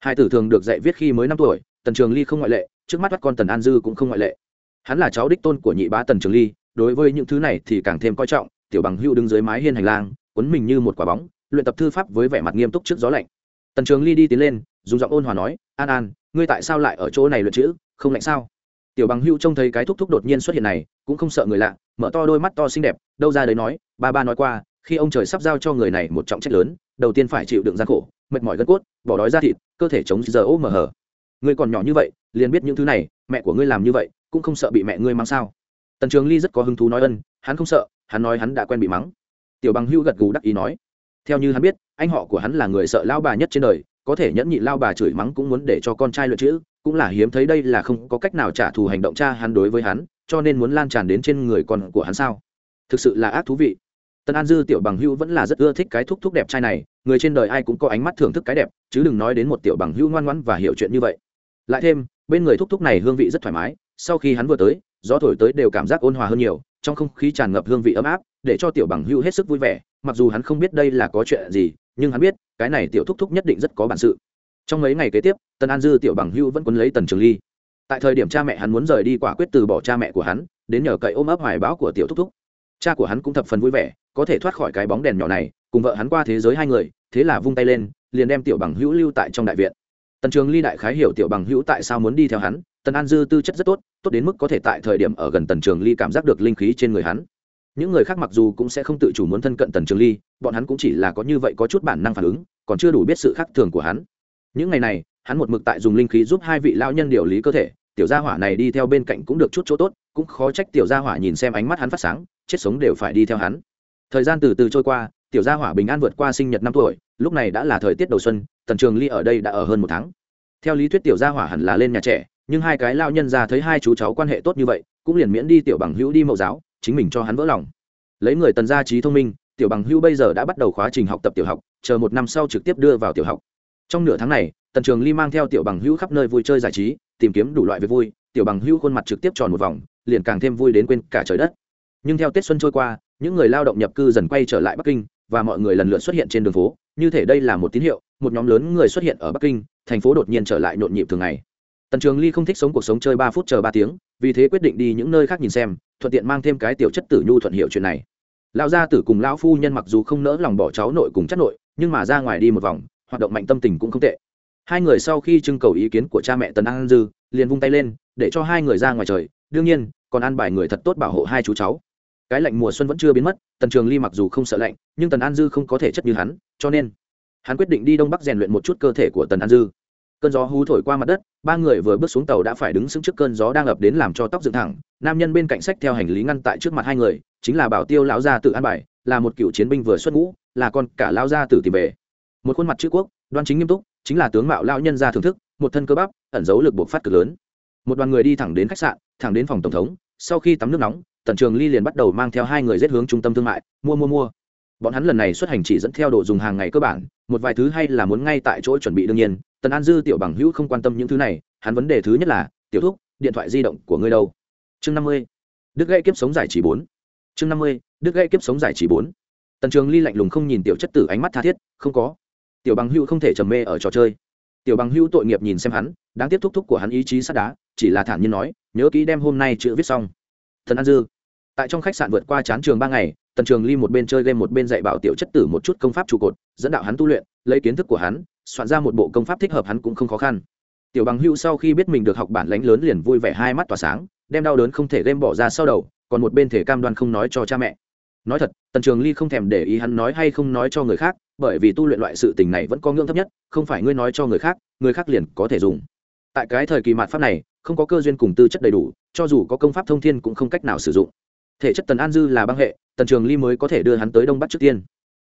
[SPEAKER 1] Hải tử thường được dạy viết khi mới năm tuổi, tần trường ly không ngoại lệ, trước mắt bắt con tần an dư cũng không ngoại lệ. Hắn là cháu đích tôn của nhị bá tần trường ly, đối với những thứ này thì càng thêm coi trọng, tiểu bằng hưu đứng dưới mái hiên hành lang, quấn mình như một quả bóng, luyện tập thư pháp với vẻ mặt nghiêm túc trước gió lạnh. Tần trường ly đi tiến lên, dùng giọng ôn hòa nói, an an, ngươi tại sao lại ở chỗ này luyện chữ, không lạnh sao? Tiểu bằng hưu trông thấy cái thúc thúc đột nhiên xuất hiện này, cũng không sợ người lạ, mở to đôi mắt to xinh đẹp, đâu ra đấy nói, ba ba nói qua, khi ông trời sắp giao cho người này một trọng trách lớn, đầu tiên phải chịu đựng gian khổ, mệt mỏi gân cốt, bỏ đói ra thịt, cơ thể chống giờ ôm mờ hở ngươi còn nhỏ như vậy, liền biết những thứ này, mẹ của ngươi làm như vậy, cũng không sợ bị mẹ ngươi mắng sao? Tần trường ly rất có hứng thú nói ân, hắn không sợ, hắn nói hắn đã quen bị mắng. Tiểu bằng hưu gật gù đắc ý nói, theo như hắn biết, anh họ của hắn là người sợ lao bà nhất trên đời, có thể nhẫn nhị lao bà chửi mắng cũng muốn để cho con trai luyện chữ cũng là hiếm thấy đây là không có cách nào trả thù hành động cha hắn đối với hắn, cho nên muốn lan tràn đến trên người con của hắn sao? Thực sự là ác thú vị. Tân an dư tiểu bằng hữu vẫn là rất ưa thích cái thúc thúc đẹp trai này, người trên đời ai cũng có ánh mắt thưởng thức cái đẹp, chứ đừng nói đến một tiểu bằng hữu ngoan ngoãn và hiểu chuyện như vậy. Lại thêm, bên người thúc thúc này hương vị rất thoải mái, sau khi hắn vừa tới, gió thổi tới đều cảm giác ôn hòa hơn nhiều, trong không khí tràn ngập hương vị ấm áp, để cho tiểu bằng hữu hết sức vui vẻ, mặc dù hắn không biết đây là có chuyện gì, nhưng hắn biết, cái này tiểu thúc thúc nhất định rất có bản sự trong mấy ngày kế tiếp tần an dư tiểu bằng hưu vẫn quấn lấy tần trường ly. Tại thời điểm cha mẹ hắn muốn rời đi quả quyết từ bỏ cha mẹ của hắn, đến nhờ cậy ôm ấp hoài báo của tiểu thúc thúc. Cha của hắn cũng thập phần vui vẻ, có thể thoát khỏi cái bóng đèn nhỏ này, cùng vợ hắn qua thế giới hai người, thế là vung tay lên, liền đem tiểu bằng hữu lưu tại trong đại viện. Tần trường ly đại khái hiểu tiểu bằng hữu tại sao muốn đi theo hắn tần an dư tư chất rất tốt tốt đến mức có thể tại thời điểm ở gần tần trường ly cảm giác được linh khí trên người hắn. Những người khác mặc dù cũng sẽ không tự chủ muốn thân cận tần trường ly, bọn hắn cũng chỉ là có như vậy có chút bản năng phản ứng, còn chưa đủ biết sự khác thường của hắn những ngày này, hắn một mực tại dùng linh khí giúp hai vị lao nhân điều lý cơ thể, tiểu gia hỏa này đi theo bên cạnh cũng được chút chỗ tốt, cũng khó trách tiểu gia hỏa nhìn xem ánh mắt hắn phát sáng, chết sống đều phải đi theo hắn. Thời gian từ từ trôi qua, tiểu gia hỏa bình an vượt qua sinh nhật năm tuổi, lúc này đã là thời tiết đầu xuân, tần trường ly ở đây đã ở hơn một tháng. Theo lý thuyết tiểu gia hỏa hẳn là lên nhà trẻ, nhưng hai cái lao nhân ra thấy hai chú cháu quan hệ tốt như vậy, cũng liền miễn đi tiểu bằng hữu đi mẫu giáo, chính mình cho hắn vỡ lòng. Lấy người tần gia trí thông minh, tiểu bằng hữu bây giờ đã bắt đầu khóa trình học tập tiểu học, chờ một năm sau trực tiếp đưa vào tiểu học trong nửa tháng này, tần trường ly mang theo tiểu bằng hữu khắp nơi vui chơi giải trí, tìm kiếm đủ loại việc vui, tiểu bằng hữu khuôn mặt trực tiếp tròn một vòng, liền càng thêm vui đến quên cả trời đất. Nhưng theo tết xuân trôi qua, những người lao động nhập cư dần quay trở lại bắc kinh, và mọi người lần lượt xuất hiện trên đường phố. Như thể đây là một tín hiệu, một nhóm lớn người xuất hiện ở bắc kinh, thành phố đột nhiên trở lại nhộn nhịp thường ngày. Tần trường ly không thích sống cuộc sống chơi ba phút chờ ba tiếng, vì thế quyết định đi những nơi khác nhìn xem, thuận tiện mang thêm cái tiểu chất tử nhu thuận hiệu chuyện này. Lão gia tử cùng lão phu nhân mặc dù không nỡ lòng bỏ cháu nội cùng chất nội, nhưng mà ra ngoài đi một vòng hoạt động mạnh tâm tình cũng không tệ. Hai người sau khi trưng cầu ý kiến của cha mẹ tần an dư, liền vung tay lên, để cho hai người ra ngoài trời. Đương nhiên, còn an bài người thật tốt bảo hộ hai chú cháu. Cái lạnh mùa xuân vẫn chưa biến mất, tần trường ly mặc dù không sợ lạnh, nhưng tần an dư không có thể chất như hắn, cho nên hắn quyết định đi đông bắc rèn luyện một chút cơ thể của tần an dư. Cơn gió hú thổi qua mặt đất, ba người vừa bước xuống tàu đã phải đứng sững trước cơn gió đang ập đến làm cho tóc dựng thẳng. Nam nhân bên cạnh sách theo hành lý ngăn tại trước mặt hai người, chính là bảo tiêu lão gia tự an bài, là một cựu chiến binh vừa xuất ngũ, là con cả lão gia tử tìm về một khuôn mặt chữ quốc, đoan chính nghiêm túc, chính là tướng mạo lão nhân gia thưởng thức, một thân cơ bắp, ẩn giấu lực buộc phát cực lớn. Một đoàn người đi thẳng đến khách sạn, thẳng đến phòng tổng thống, sau khi tắm nước nóng, tần trường ly liền bắt đầu mang theo hai người rét hướng trung tâm thương mại, mua mua mua. Bọn hắn lần này xuất hành chỉ dẫn theo đồ dùng hàng ngày cơ bản, một vài thứ hay là muốn ngay tại chỗ chuẩn bị đương nhiên, tần an dư tiểu bằng hữu không quan tâm những thứ này, hắn vấn đề thứ nhất là, tiểu thúc, điện thoại di động của ngươi đâu? Chương năm mươi, đức gây kiếp sống giải trí bốn. Chương năm mươi, đức gây kiếp sống giải trí bốn. Tần trường ly lạnh lùng không nhìn tiểu chất tử ánh mắt tha thiết, không có tiểu bằng Hưu không thể trầm mê ở trò chơi. Tiểu bằng Hưu tội nghiệp nhìn xem hắn, đáng tiếp thúc thúc của hắn ý chí sắt đá, chỉ là thản nhiên nói, nhớ kỹ đem hôm nay chữ viết xong. Thần an dư. Tại trong khách sạn vượt qua chán trường ba ngày, tần trường ly một bên chơi game một bên dạy bảo tiểu chất tử một chút công pháp trụ cột, dẫn đạo hắn tu luyện, lấy kiến thức của hắn, soạn ra một bộ công pháp thích hợp hắn cũng không khó khăn. Tiểu bằng hưu sau khi biết mình được học bản lánh lớn liền vui vẻ hai mắt tỏa sáng, đem đau đớn không thể game bỏ ra sau đầu, còn một bên thể cam đoan không nói cho cha mẹ. Nói thật, tần trường ly không thèm để ý hắn nói hay không nói cho người khác bởi vì tu luyện loại sự tình này vẫn có ngưỡng thấp nhất, không phải ngươi nói cho người khác người khác liền có thể dùng. Tại cái thời kỳ mạt pháp này, không có cơ duyên cùng tư chất đầy đủ, cho dù có công pháp thông thiên cũng không cách nào sử dụng. Thể chất tần an dư là băng hệ, tần trường ly mới có thể đưa hắn tới đông bắc trước tiên.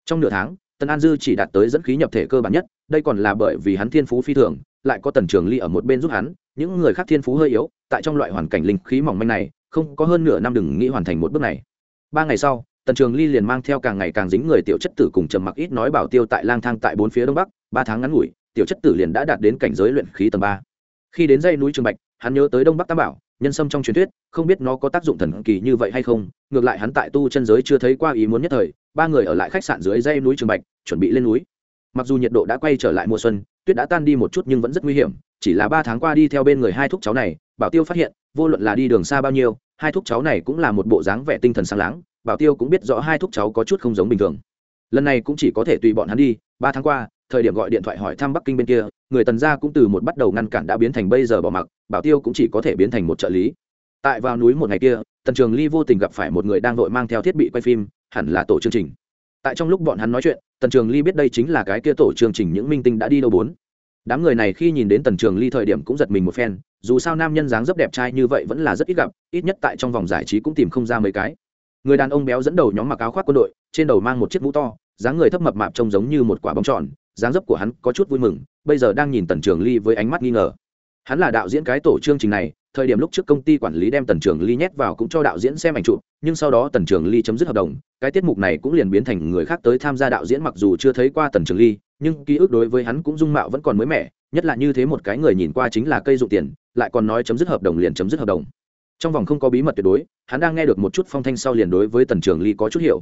[SPEAKER 1] Trong nửa tháng, tần an dư chỉ đạt tới dẫn khí nhập thể cơ bản nhất, đây còn là bởi vì hắn thiên phú phi thường, lại có tần trường ly ở một bên giúp hắn, những người khác thiên phú hơi yếu, tại trong loại hoàn cảnh linh khí mỏng manh này, không có hơn nửa năm đừng nghĩ hoàn thành một bước này. Ba ngày sau tần trường ly liền mang theo càng ngày càng dính người tiểu chất tử cùng trầm mặc ít nói bảo tiêu tại lang thang tại bốn phía đông bắc, ba tháng ngắn ngủi, tiểu chất tử liền đã đạt đến cảnh giới luyện khí tầng ba. Khi đến dây núi trường bạch, hắn nhớ tới đông bắc tam bảo, nhân sâm trong truyền thuyết, không biết nó có tác dụng thần kỳ như vậy hay không, ngược lại hắn tại tu chân giới chưa thấy qua ý muốn nhất thời, ba người ở lại khách sạn dưới dây núi trường bạch, chuẩn bị lên núi. Mặc dù nhiệt độ đã quay trở lại mùa xuân, tuyết đã tan đi một chút nhưng vẫn rất nguy hiểm, chỉ là ba tháng qua đi theo bên người hai thúc cháu này, bảo tiêu phát hiện, vô luận là đi đường xa bao nhiêu, hai thúc cháu này cũng là một bộ dáng vẻ tinh thần sáng láng bảo tiêu cũng biết rõ hai thúc cháu có chút không giống bình thường. Lần này cũng chỉ có thể tùy bọn hắn đi, ba tháng qua, thời điểm gọi điện thoại hỏi thăm bắc kinh bên kia, người tần gia cũng từ một bắt đầu ngăn cản đã biến thành bây giờ bỏ mặc, bảo tiêu cũng chỉ có thể biến thành một trợ lý. Tại vào núi một ngày kia, tần trường ly vô tình gặp phải một người đang vội mang theo thiết bị quay phim, hẳn là tổ chương trình. Tại trong lúc bọn hắn nói chuyện, tần trường ly biết đây chính là cái kia tổ chương trình những minh tinh đã đi đâu bốn. Đám người này khi nhìn đến tần trường ly thời điểm cũng giật mình một phen, dù sao nam nhân dáng dấp đẹp trai như vậy vẫn là rất ít gặp, ít nhất tại trong vòng giải trí cũng tìm không ra mấy cái người đàn ông béo dẫn đầu nhóm mặc áo khoác quân đội, trên đầu mang một chiếc mũ to, dáng người thấp mập mạp trông giống như một quả bóng tròn, dáng dấp của hắn có chút vui mừng, bây giờ đang nhìn tần trường ly với ánh mắt nghi ngờ. Hắn là đạo diễn cái tổ chương trình này, thời điểm lúc trước công ty quản lý đem tần trường ly nhét vào cũng cho đạo diễn xem ảnh chụp, nhưng sau đó tần trường ly chấm dứt hợp đồng, cái tiết mục này cũng liền biến thành người khác tới tham gia đạo diễn mặc dù chưa thấy qua tần trường ly, nhưng ký ức đối với hắn cũng dung mạo vẫn còn mới mẻ, nhất là như thế một cái người nhìn qua chính là cây dụng tiền, lại còn nói chấm dứt hợp đồng liền chấm dứt hợp đồng trong vòng không có bí mật tuyệt đối, hắn đang nghe được một chút phong thanh sau liền đối với tần trường ly có chút hiểu.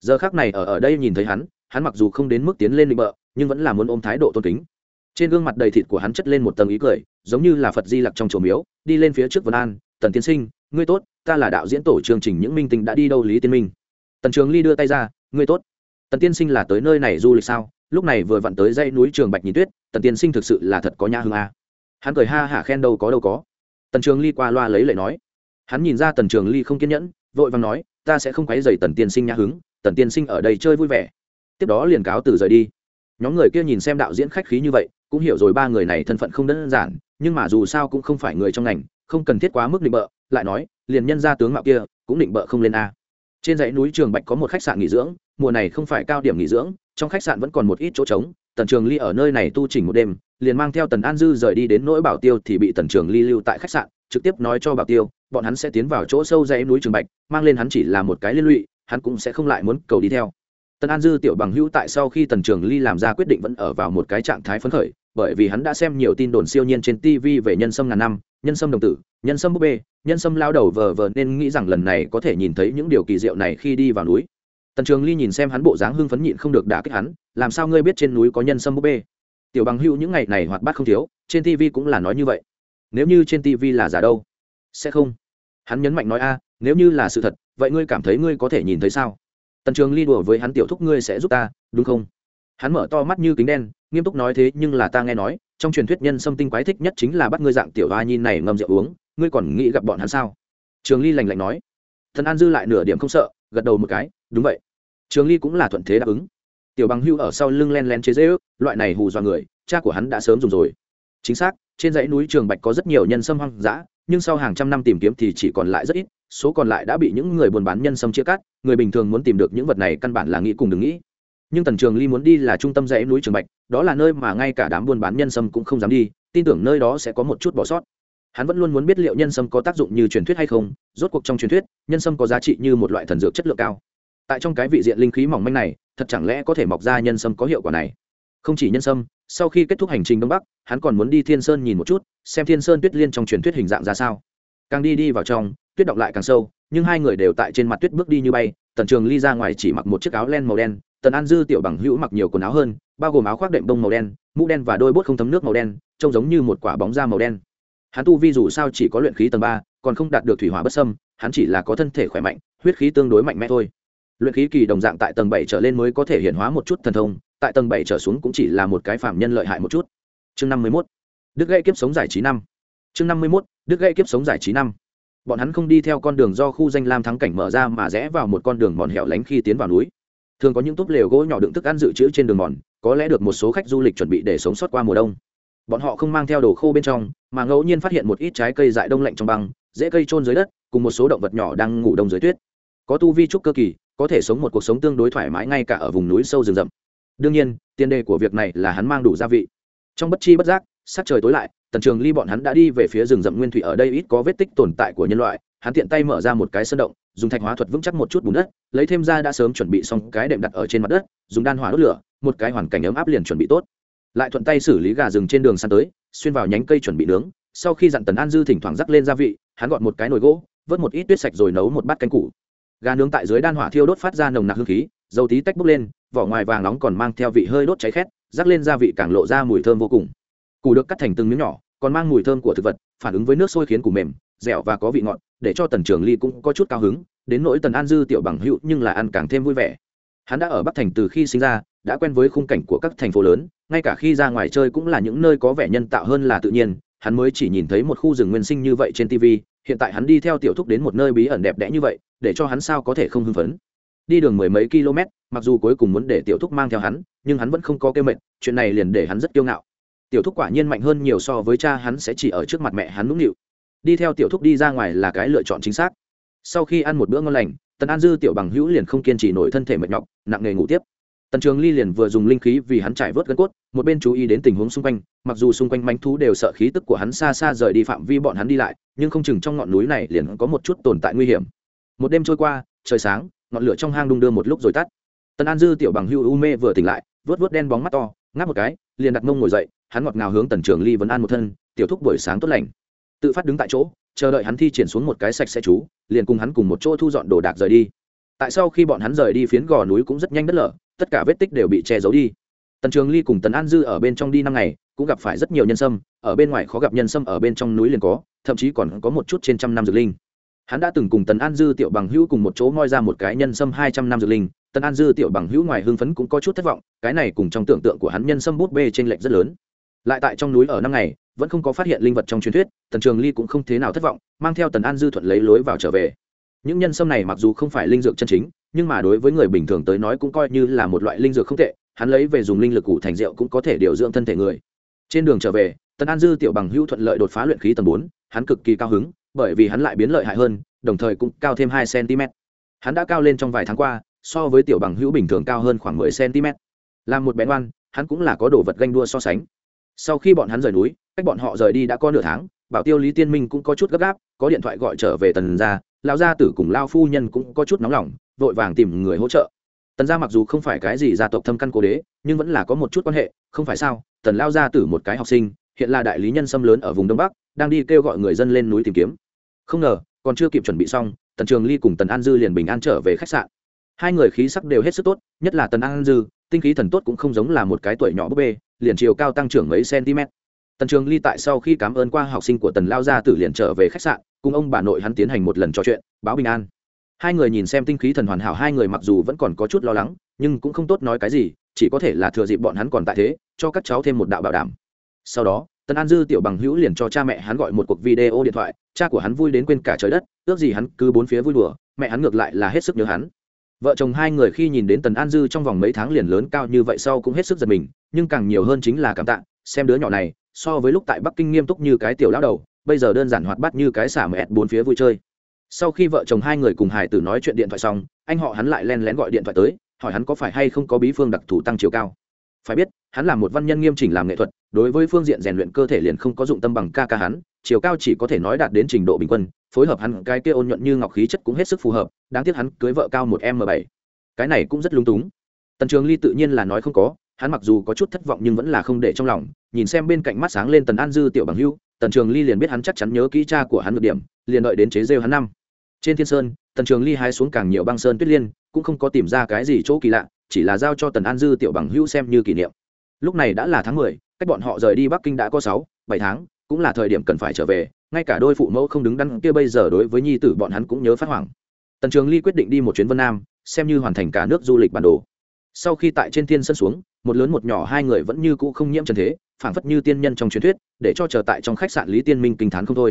[SPEAKER 1] Giờ khác này ở ở đây nhìn thấy hắn hắn mặc dù không đến mức tiến lên định bợ, nhưng vẫn là muốn ôm thái độ tôn kính. Trên gương mặt đầy thịt của hắn chất lên một tầng ý cười, giống như là phật di lặc trong chùa miếu, đi lên phía trước vân an, tần tiên sinh, ngươi tốt, ta là đạo diễn tổ chương trình những minh tinh đã đi đâu lý tiên minh. Tần trường ly đưa tay ra, ngươi tốt. Tần tiên sinh là tới nơi này du lịch sao? Lúc này vừa vặn tới dãy núi trường bạch nhìn tuyết, tần tiên sinh thực sự là thật có nha hương a. Hắn cười ha hả khen đâu có đâu có. Tần trường ly qua loa lấy lệ nói hắn nhìn ra tần trường ly không kiên nhẫn, vội vàng nói, ta sẽ không quấy dày tần tiên sinh nhã hứng, tần tiên sinh ở đây chơi vui vẻ. Tiếp đó liền cáo từ rời đi. Nhóm người kia nhìn xem đạo diễn khách khí như vậy, cũng hiểu rồi ba người này thân phận không đơn giản, nhưng mà dù sao cũng không phải người trong ngành, không cần thiết quá mức định bợ, lại nói, liền nhân ra tướng mạo kia, cũng định bợ không lên a. Trên dãy núi trường bạch có một khách sạn nghỉ dưỡng, mùa này không phải cao điểm nghỉ dưỡng, trong khách sạn vẫn còn một ít chỗ trống, tần trường ly ở nơi này tu chỉnh một đêm, liền mang theo tần an dư rời đi đến nỗi bảo tiêu thì bị tần trường ly lưu tại khách sạn trực tiếp nói cho bảo tiêu, bọn hắn sẽ tiến vào chỗ sâu dãy núi trường bạch, mang lên hắn chỉ là một cái liên lụy, hắn cũng sẽ không lại muốn cầu đi theo. Tần an dư tiểu bằng hữu tại sau khi tần trường ly làm ra quyết định vẫn ở vào một cái trạng thái phấn khởi, bởi vì hắn đã xem nhiều tin đồn siêu nhiên trên tv về nhân sâm ngàn năm, nhân sâm đồng tử, nhân sâm búp bê, nhân sâm lao đầu vờ vờ nên nghĩ rằng lần này có thể nhìn thấy những điều kỳ diệu này khi đi vào núi. Tần trường ly nhìn xem hắn bộ dáng hưng phấn nhịn không được đả kích hắn, làm sao ngươi biết trên núi có nhân sâm búp bê? Tiểu bằng hữu những ngày này hoạt bát không thiếu, trên tv cũng là nói như vậy nếu như trên tv là giả đâu, sẽ không. Hắn nhấn mạnh nói, a, nếu như là sự thật, vậy ngươi cảm thấy ngươi có thể nhìn thấy sao? Tần trường ly đùa với hắn tiểu thúc, ngươi sẽ giúp ta, đúng không? Hắn mở to mắt như kính đen, nghiêm túc nói, thế nhưng là ta nghe nói, trong truyền thuyết nhân sâm tinh quái thích nhất chính là bắt ngươi dạng tiểu hoa nhi này ngâm rượu uống, ngươi còn nghĩ gặp bọn hắn sao? Trường ly lành lạnh nói. Thần an dư lại nửa điểm không sợ, gật đầu một cái, đúng vậy. Trường ly cũng là thuận thế đáp ứng. Tiểu bằng hưu ở sau lưng len len chế dễ ước loại này hù dọa người, cha của hắn đã sớm dùng rồi. Chính xác trên dãy núi trường bạch có rất nhiều nhân sâm hoang dã, nhưng sau hàng trăm năm tìm kiếm thì chỉ còn lại rất ít, số còn lại đã bị những người buôn bán nhân sâm chia cắt, người bình thường muốn tìm được những vật này căn bản là nghĩ cùng đừng nghĩ. Nhưng tần trường ly muốn đi là trung tâm dãy núi trường bạch, đó là nơi mà ngay cả đám buôn bán nhân sâm cũng không dám đi, tin tưởng nơi đó sẽ có một chút bỏ sót. Hắn vẫn luôn muốn biết liệu nhân sâm có tác dụng như truyền thuyết hay không, rốt cuộc trong truyền thuyết, nhân sâm có giá trị như một loại thần dược chất lượng cao. Tại trong cái vị diện linh khí mỏng manh này, thật chẳng lẽ có thể mọc ra nhân sâm có hiệu quả này? Không chỉ nhân sâm, sau khi kết thúc hành trình đông bắc, hắn còn muốn đi thiên sơn nhìn một chút, xem thiên sơn tuyết liên trong truyền thuyết hình dạng ra sao. Càng đi đi vào trong, tuyết động lại càng sâu, nhưng hai người đều tại trên mặt tuyết bước đi như bay, tần trường ly ra ngoài chỉ mặc một chiếc áo len màu đen, tần an dư tiểu bằng hữu mặc nhiều quần áo hơn, bao gồm áo khoác đệm bông màu đen, mũ đen và đôi bốt không thấm nước màu đen, trông giống như một quả bóng da màu đen. Hắn tu vi dù sao chỉ có luyện khí tầng ba, còn không đạt được thủy hỏa bất sâm hắn chỉ là có thân thể khỏe mạnh, huyết khí tương đối mạnh mẽ thôi. Luyện khí kỳ đồng dạng tại tầng bảy trở lên mới có thể hiện hóa một chút thần thông tại tầng bảy trở xuống cũng chỉ là một cái phạm nhân lợi hại một chút. Chương năm mươi mốt, đức gây kiếp sống giải trí năm. Chương năm mươi mốt, đức gây kiếp sống giải trí năm. Bọn hắn không đi theo con đường do khu danh lam thắng cảnh mở ra mà rẽ vào một con đường mòn hẻo lánh khi tiến vào núi. Thường có những túp lều gỗ nhỏ đựng thức ăn dự trữ trên đường mòn, có lẽ được một số khách du lịch chuẩn bị để sống sót qua mùa đông. Bọn họ không mang theo đồ khô bên trong, mà ngẫu nhiên phát hiện một ít trái cây dại đông lạnh trong băng, dễ cây trôn dưới đất, cùng một số động vật nhỏ đang ngủ đông dưới tuyết. Có tu vi trúc cơ kỳ, có thể sống một cuộc sống tương đối thoải mái ngay cả ở vùng núi sâu rừng rậm đương nhiên, tiền đề của việc này là hắn mang đủ gia vị. Trong bất chi bất giác sát trời tối lại, tần trường ly bọn hắn đã đi về phía rừng rậm nguyên thủy ở đây ít có vết tích tồn tại của nhân loại. Hắn tiện tay mở ra một cái sơn động, dùng thạch hóa thuật vững chắc một chút bùn đất, lấy thêm ra đã sớm chuẩn bị xong cái đệm đặt ở trên mặt đất, dùng đan hỏa đốt lửa, một cái hoàn cảnh ấm áp liền chuẩn bị tốt. Lại thuận tay xử lý gà rừng trên đường săn tới, xuyên vào nhánh cây chuẩn bị nướng. Sau khi dặn tần an dư thỉnh thoảng rắc lên gia vị, hắn gọn một cái nồi gỗ, vớt một ít tuyết sạch rồi nấu một bát canh củ. Gà nướng tại dưới đan hỏa thiêu đốt phát ra nồng nặc hương khí dầu tí tách bốc lên, vỏ ngoài vàng nóng còn mang theo vị hơi đốt cháy khét, rắc lên gia vị càng lộ ra mùi thơm vô cùng. Củ được cắt thành từng miếng nhỏ, còn mang mùi thơm của thực vật, phản ứng với nước sôi khiến củ mềm, dẻo và có vị ngọt, để cho tần trường ly cũng có chút cao hứng, đến nỗi tần an dư tiểu bằng hữu nhưng là ăn càng thêm vui vẻ. Hắn đã ở bắc thành từ khi sinh ra, đã quen với khung cảnh của các thành phố lớn, ngay cả khi ra ngoài chơi cũng là những nơi có vẻ nhân tạo hơn là tự nhiên, hắn mới chỉ nhìn thấy một khu rừng nguyên sinh như vậy trên tv hiện tại hắn đi theo tiểu thúc đến một nơi bí ẩn đẹp đẽ như vậy, để cho hắn sao có thể không hưng phấn đi đường mười mấy km, mặc dù cuối cùng muốn để tiểu thúc mang theo hắn, nhưng hắn vẫn không có kêu mệnh chuyện này liền để hắn rất kiêu ngạo. Tiểu thúc quả nhiên mạnh hơn nhiều so với cha hắn sẽ chỉ ở trước mặt mẹ hắn nũng nịu. Đi theo tiểu thúc đi ra ngoài là cái lựa chọn chính xác. Sau khi ăn một bữa ngon lành, tần an dư tiểu bằng hữu liền không kiên trì nổi thân thể mệt nhọc, nặng nề ngủ tiếp. Tần trường ly liền vừa dùng linh khí vì hắn trải vớt gân cốt, một bên chú ý đến tình huống xung quanh, mặc dù xung quanh manh thú đều sợ khí tức của hắn xa xa rời đi phạm vi bọn hắn đi lại, nhưng không chừng trong ngọn núi này liền có một chút tồn tại nguy hiểm. Một đêm trôi qua, trời sáng ngọn lửa trong hang đung đưa một lúc rồi tắt. Tần an dư tiểu bằng hưu u mê vừa tỉnh lại vớt vớt đen bóng mắt to, ngáp một cái, liền đặt mông ngồi dậy, hắn ngọt ngào hướng tần trường ly vấn an một thân, tiểu thúc buổi sáng tốt lành. Tự phát đứng tại chỗ, chờ đợi hắn thi triển xuống một cái sạch sẽ chú, liền cùng hắn cùng một chỗ thu dọn đồ đạc rời đi. Tại sau khi bọn hắn rời đi phiến gò núi cũng rất nhanh đất lở, tất cả vết tích đều bị che giấu đi. Tần trường ly cùng tần an dư ở bên trong đi năm ngày, cũng gặp phải rất nhiều nhân sâm, ở bên ngoài khó gặp nhân sâm ở bên trong núi liền có, thậm chí còn có một chút trên trăm năm dược linh hắn đã từng cùng tần an dư tiểu bằng hữu cùng một chỗ moi ra một cái nhân sâm hai trăm năm dược linh. Tần an dư tiểu bằng hữu ngoài hưng phấn cũng có chút thất vọng, cái này cùng trong tưởng tượng của hắn nhân sâm bút bê t r ê n lệch rất lớn. Lại tại trong núi ở năm ngày, vẫn không có phát hiện linh vật trong truyền thuyết, tần trường ly cũng không thế nào thất vọng, mang theo tần an dư thuận lấy lối vào trở về. Những nhân sâm này mặc dù không phải linh dược chân chính, nhưng mà đối với người bình thường tới nói cũng coi như là một loại linh dược không tệ, hắn lấy về dùng linh lực cụ thành rượu cũng có thể điều dưỡng thân thể người. Trên đường trở về, tần an dư tiểu bằng hữu thuận lợi đột phá luyện khí tầng bốn, hắn cực kỳ cao hứng bởi vì hắn lại biến lợi hại hơn, đồng thời cũng cao thêm hai cm. Hắn đã cao lên trong vài tháng qua, so với tiểu bằng hữu bình thường cao hơn khoảng mười cm. Làm một bén oan hắn cũng là có đồ vật ganh đua so sánh. Sau khi bọn hắn rời núi, cách bọn họ rời đi đã có nửa tháng, bảo tiêu lý tiên minh cũng có chút gấp gáp, có điện thoại gọi trở về tần gia, lão gia tử cùng lao phu nhân cũng có chút nóng lòng, vội vàng tìm người hỗ trợ. Tần gia mặc dù không phải cái gì gia tộc thâm căn cố đế, nhưng vẫn là có một chút quan hệ, không phải sao? Tần lao gia tử một cái học sinh, hiện là đại lý nhân xâm lớn ở vùng đông bắc, đang đi kêu gọi người dân lên núi tìm kiếm không ngờ, còn chưa kịp chuẩn bị xong, tần trường ly cùng tần an dư liền bình an trở về khách sạn. Hai người khí sắc đều hết sức tốt, nhất là tần an dư, tinh khí thần tốt cũng không giống là một cái tuổi nhỏ búp bê, liền chiều cao tăng trưởng mấy cm. Tần trường ly tại sau khi cảm ơn qua học sinh của tần lao gia tử liền trở về khách sạn, cùng ông bà nội hắn tiến hành một lần trò chuyện, báo bình an. Hai người nhìn xem tinh khí thần hoàn hảo, hai người mặc dù vẫn còn có chút lo lắng, nhưng cũng không tốt nói cái gì, chỉ có thể là thừa dịp bọn hắn còn tại thế, cho các cháu thêm một đạo bảo đảm. Sau đó tần an dư tiểu bằng hữu liền cho cha mẹ hắn gọi một cuộc video điện thoại, cha của hắn vui đến quên cả trời đất, ước gì hắn cứ bốn phía vui đùa, mẹ hắn ngược lại là hết sức nhớ hắn. Vợ chồng hai người khi nhìn đến tần an dư trong vòng mấy tháng liền lớn cao như vậy sau cũng hết sức giật mình, nhưng càng nhiều hơn chính là cảm tạ, xem đứa nhỏ này, so với lúc tại bắc kinh nghiêm túc như cái tiểu lão đầu, bây giờ đơn giản hoạt bát như cái xả mẹ bốn phía vui chơi. Sau khi vợ chồng hai người cùng hải tử nói chuyện điện thoại xong, anh họ hắn lại len lén gọi điện thoại tới, hỏi hắn có phải hay không có bí phương đặc thù tăng chiều cao phải biết, hắn là một văn nhân nghiêm chỉnh làm nghệ thuật, đối với phương diện rèn luyện cơ thể liền không có dụng tâm bằng ca ca hắn, chiều cao chỉ có thể nói đạt đến trình độ bình quân, phối hợp hắn cái kia ôn nhuận như ngọc khí chất cũng hết sức phù hợp, đáng tiếc hắn cưới vợ cao một m bảy. Cái này cũng rất lung túng. Tần trường ly tự nhiên là nói không có, hắn mặc dù có chút thất vọng nhưng vẫn là không để trong lòng, nhìn xem bên cạnh mắt sáng lên tần an dư tiểu bằng hưu tần trường ly liền biết hắn chắc chắn nhớ kỹ cha của hắn được điểm, liền đợi đến chế rêu hắn năm. Trên thiên sơn, tần trường ly hái xuống càng nhiều băng sơn tuyết liên, cũng không có tìm ra cái gì chỗ kỳ lạ chỉ là giao cho tần an dư tiểu bằng hưu xem như kỷ niệm. Lúc này đã là tháng mười, cách bọn họ rời đi bắc kinh đã có sáu, bảy tháng, cũng là thời điểm cần phải trở về, ngay cả đôi phụ mẫu không đứng đắn kia bây giờ đối với nhi tử bọn hắn cũng nhớ phát hoảng. Tần trường ly quyết định đi một chuyến vân nam, xem như hoàn thành cả nước du lịch bản đồ. Sau khi tại trên thiên sân xuống, một lớn một nhỏ hai người vẫn như cũ không nhiễm trần thế, phảng phất như tiên nhân trong truyền thuyết, để cho chờ tại trong khách sạn lý tiên minh kinh t h á n không thôi.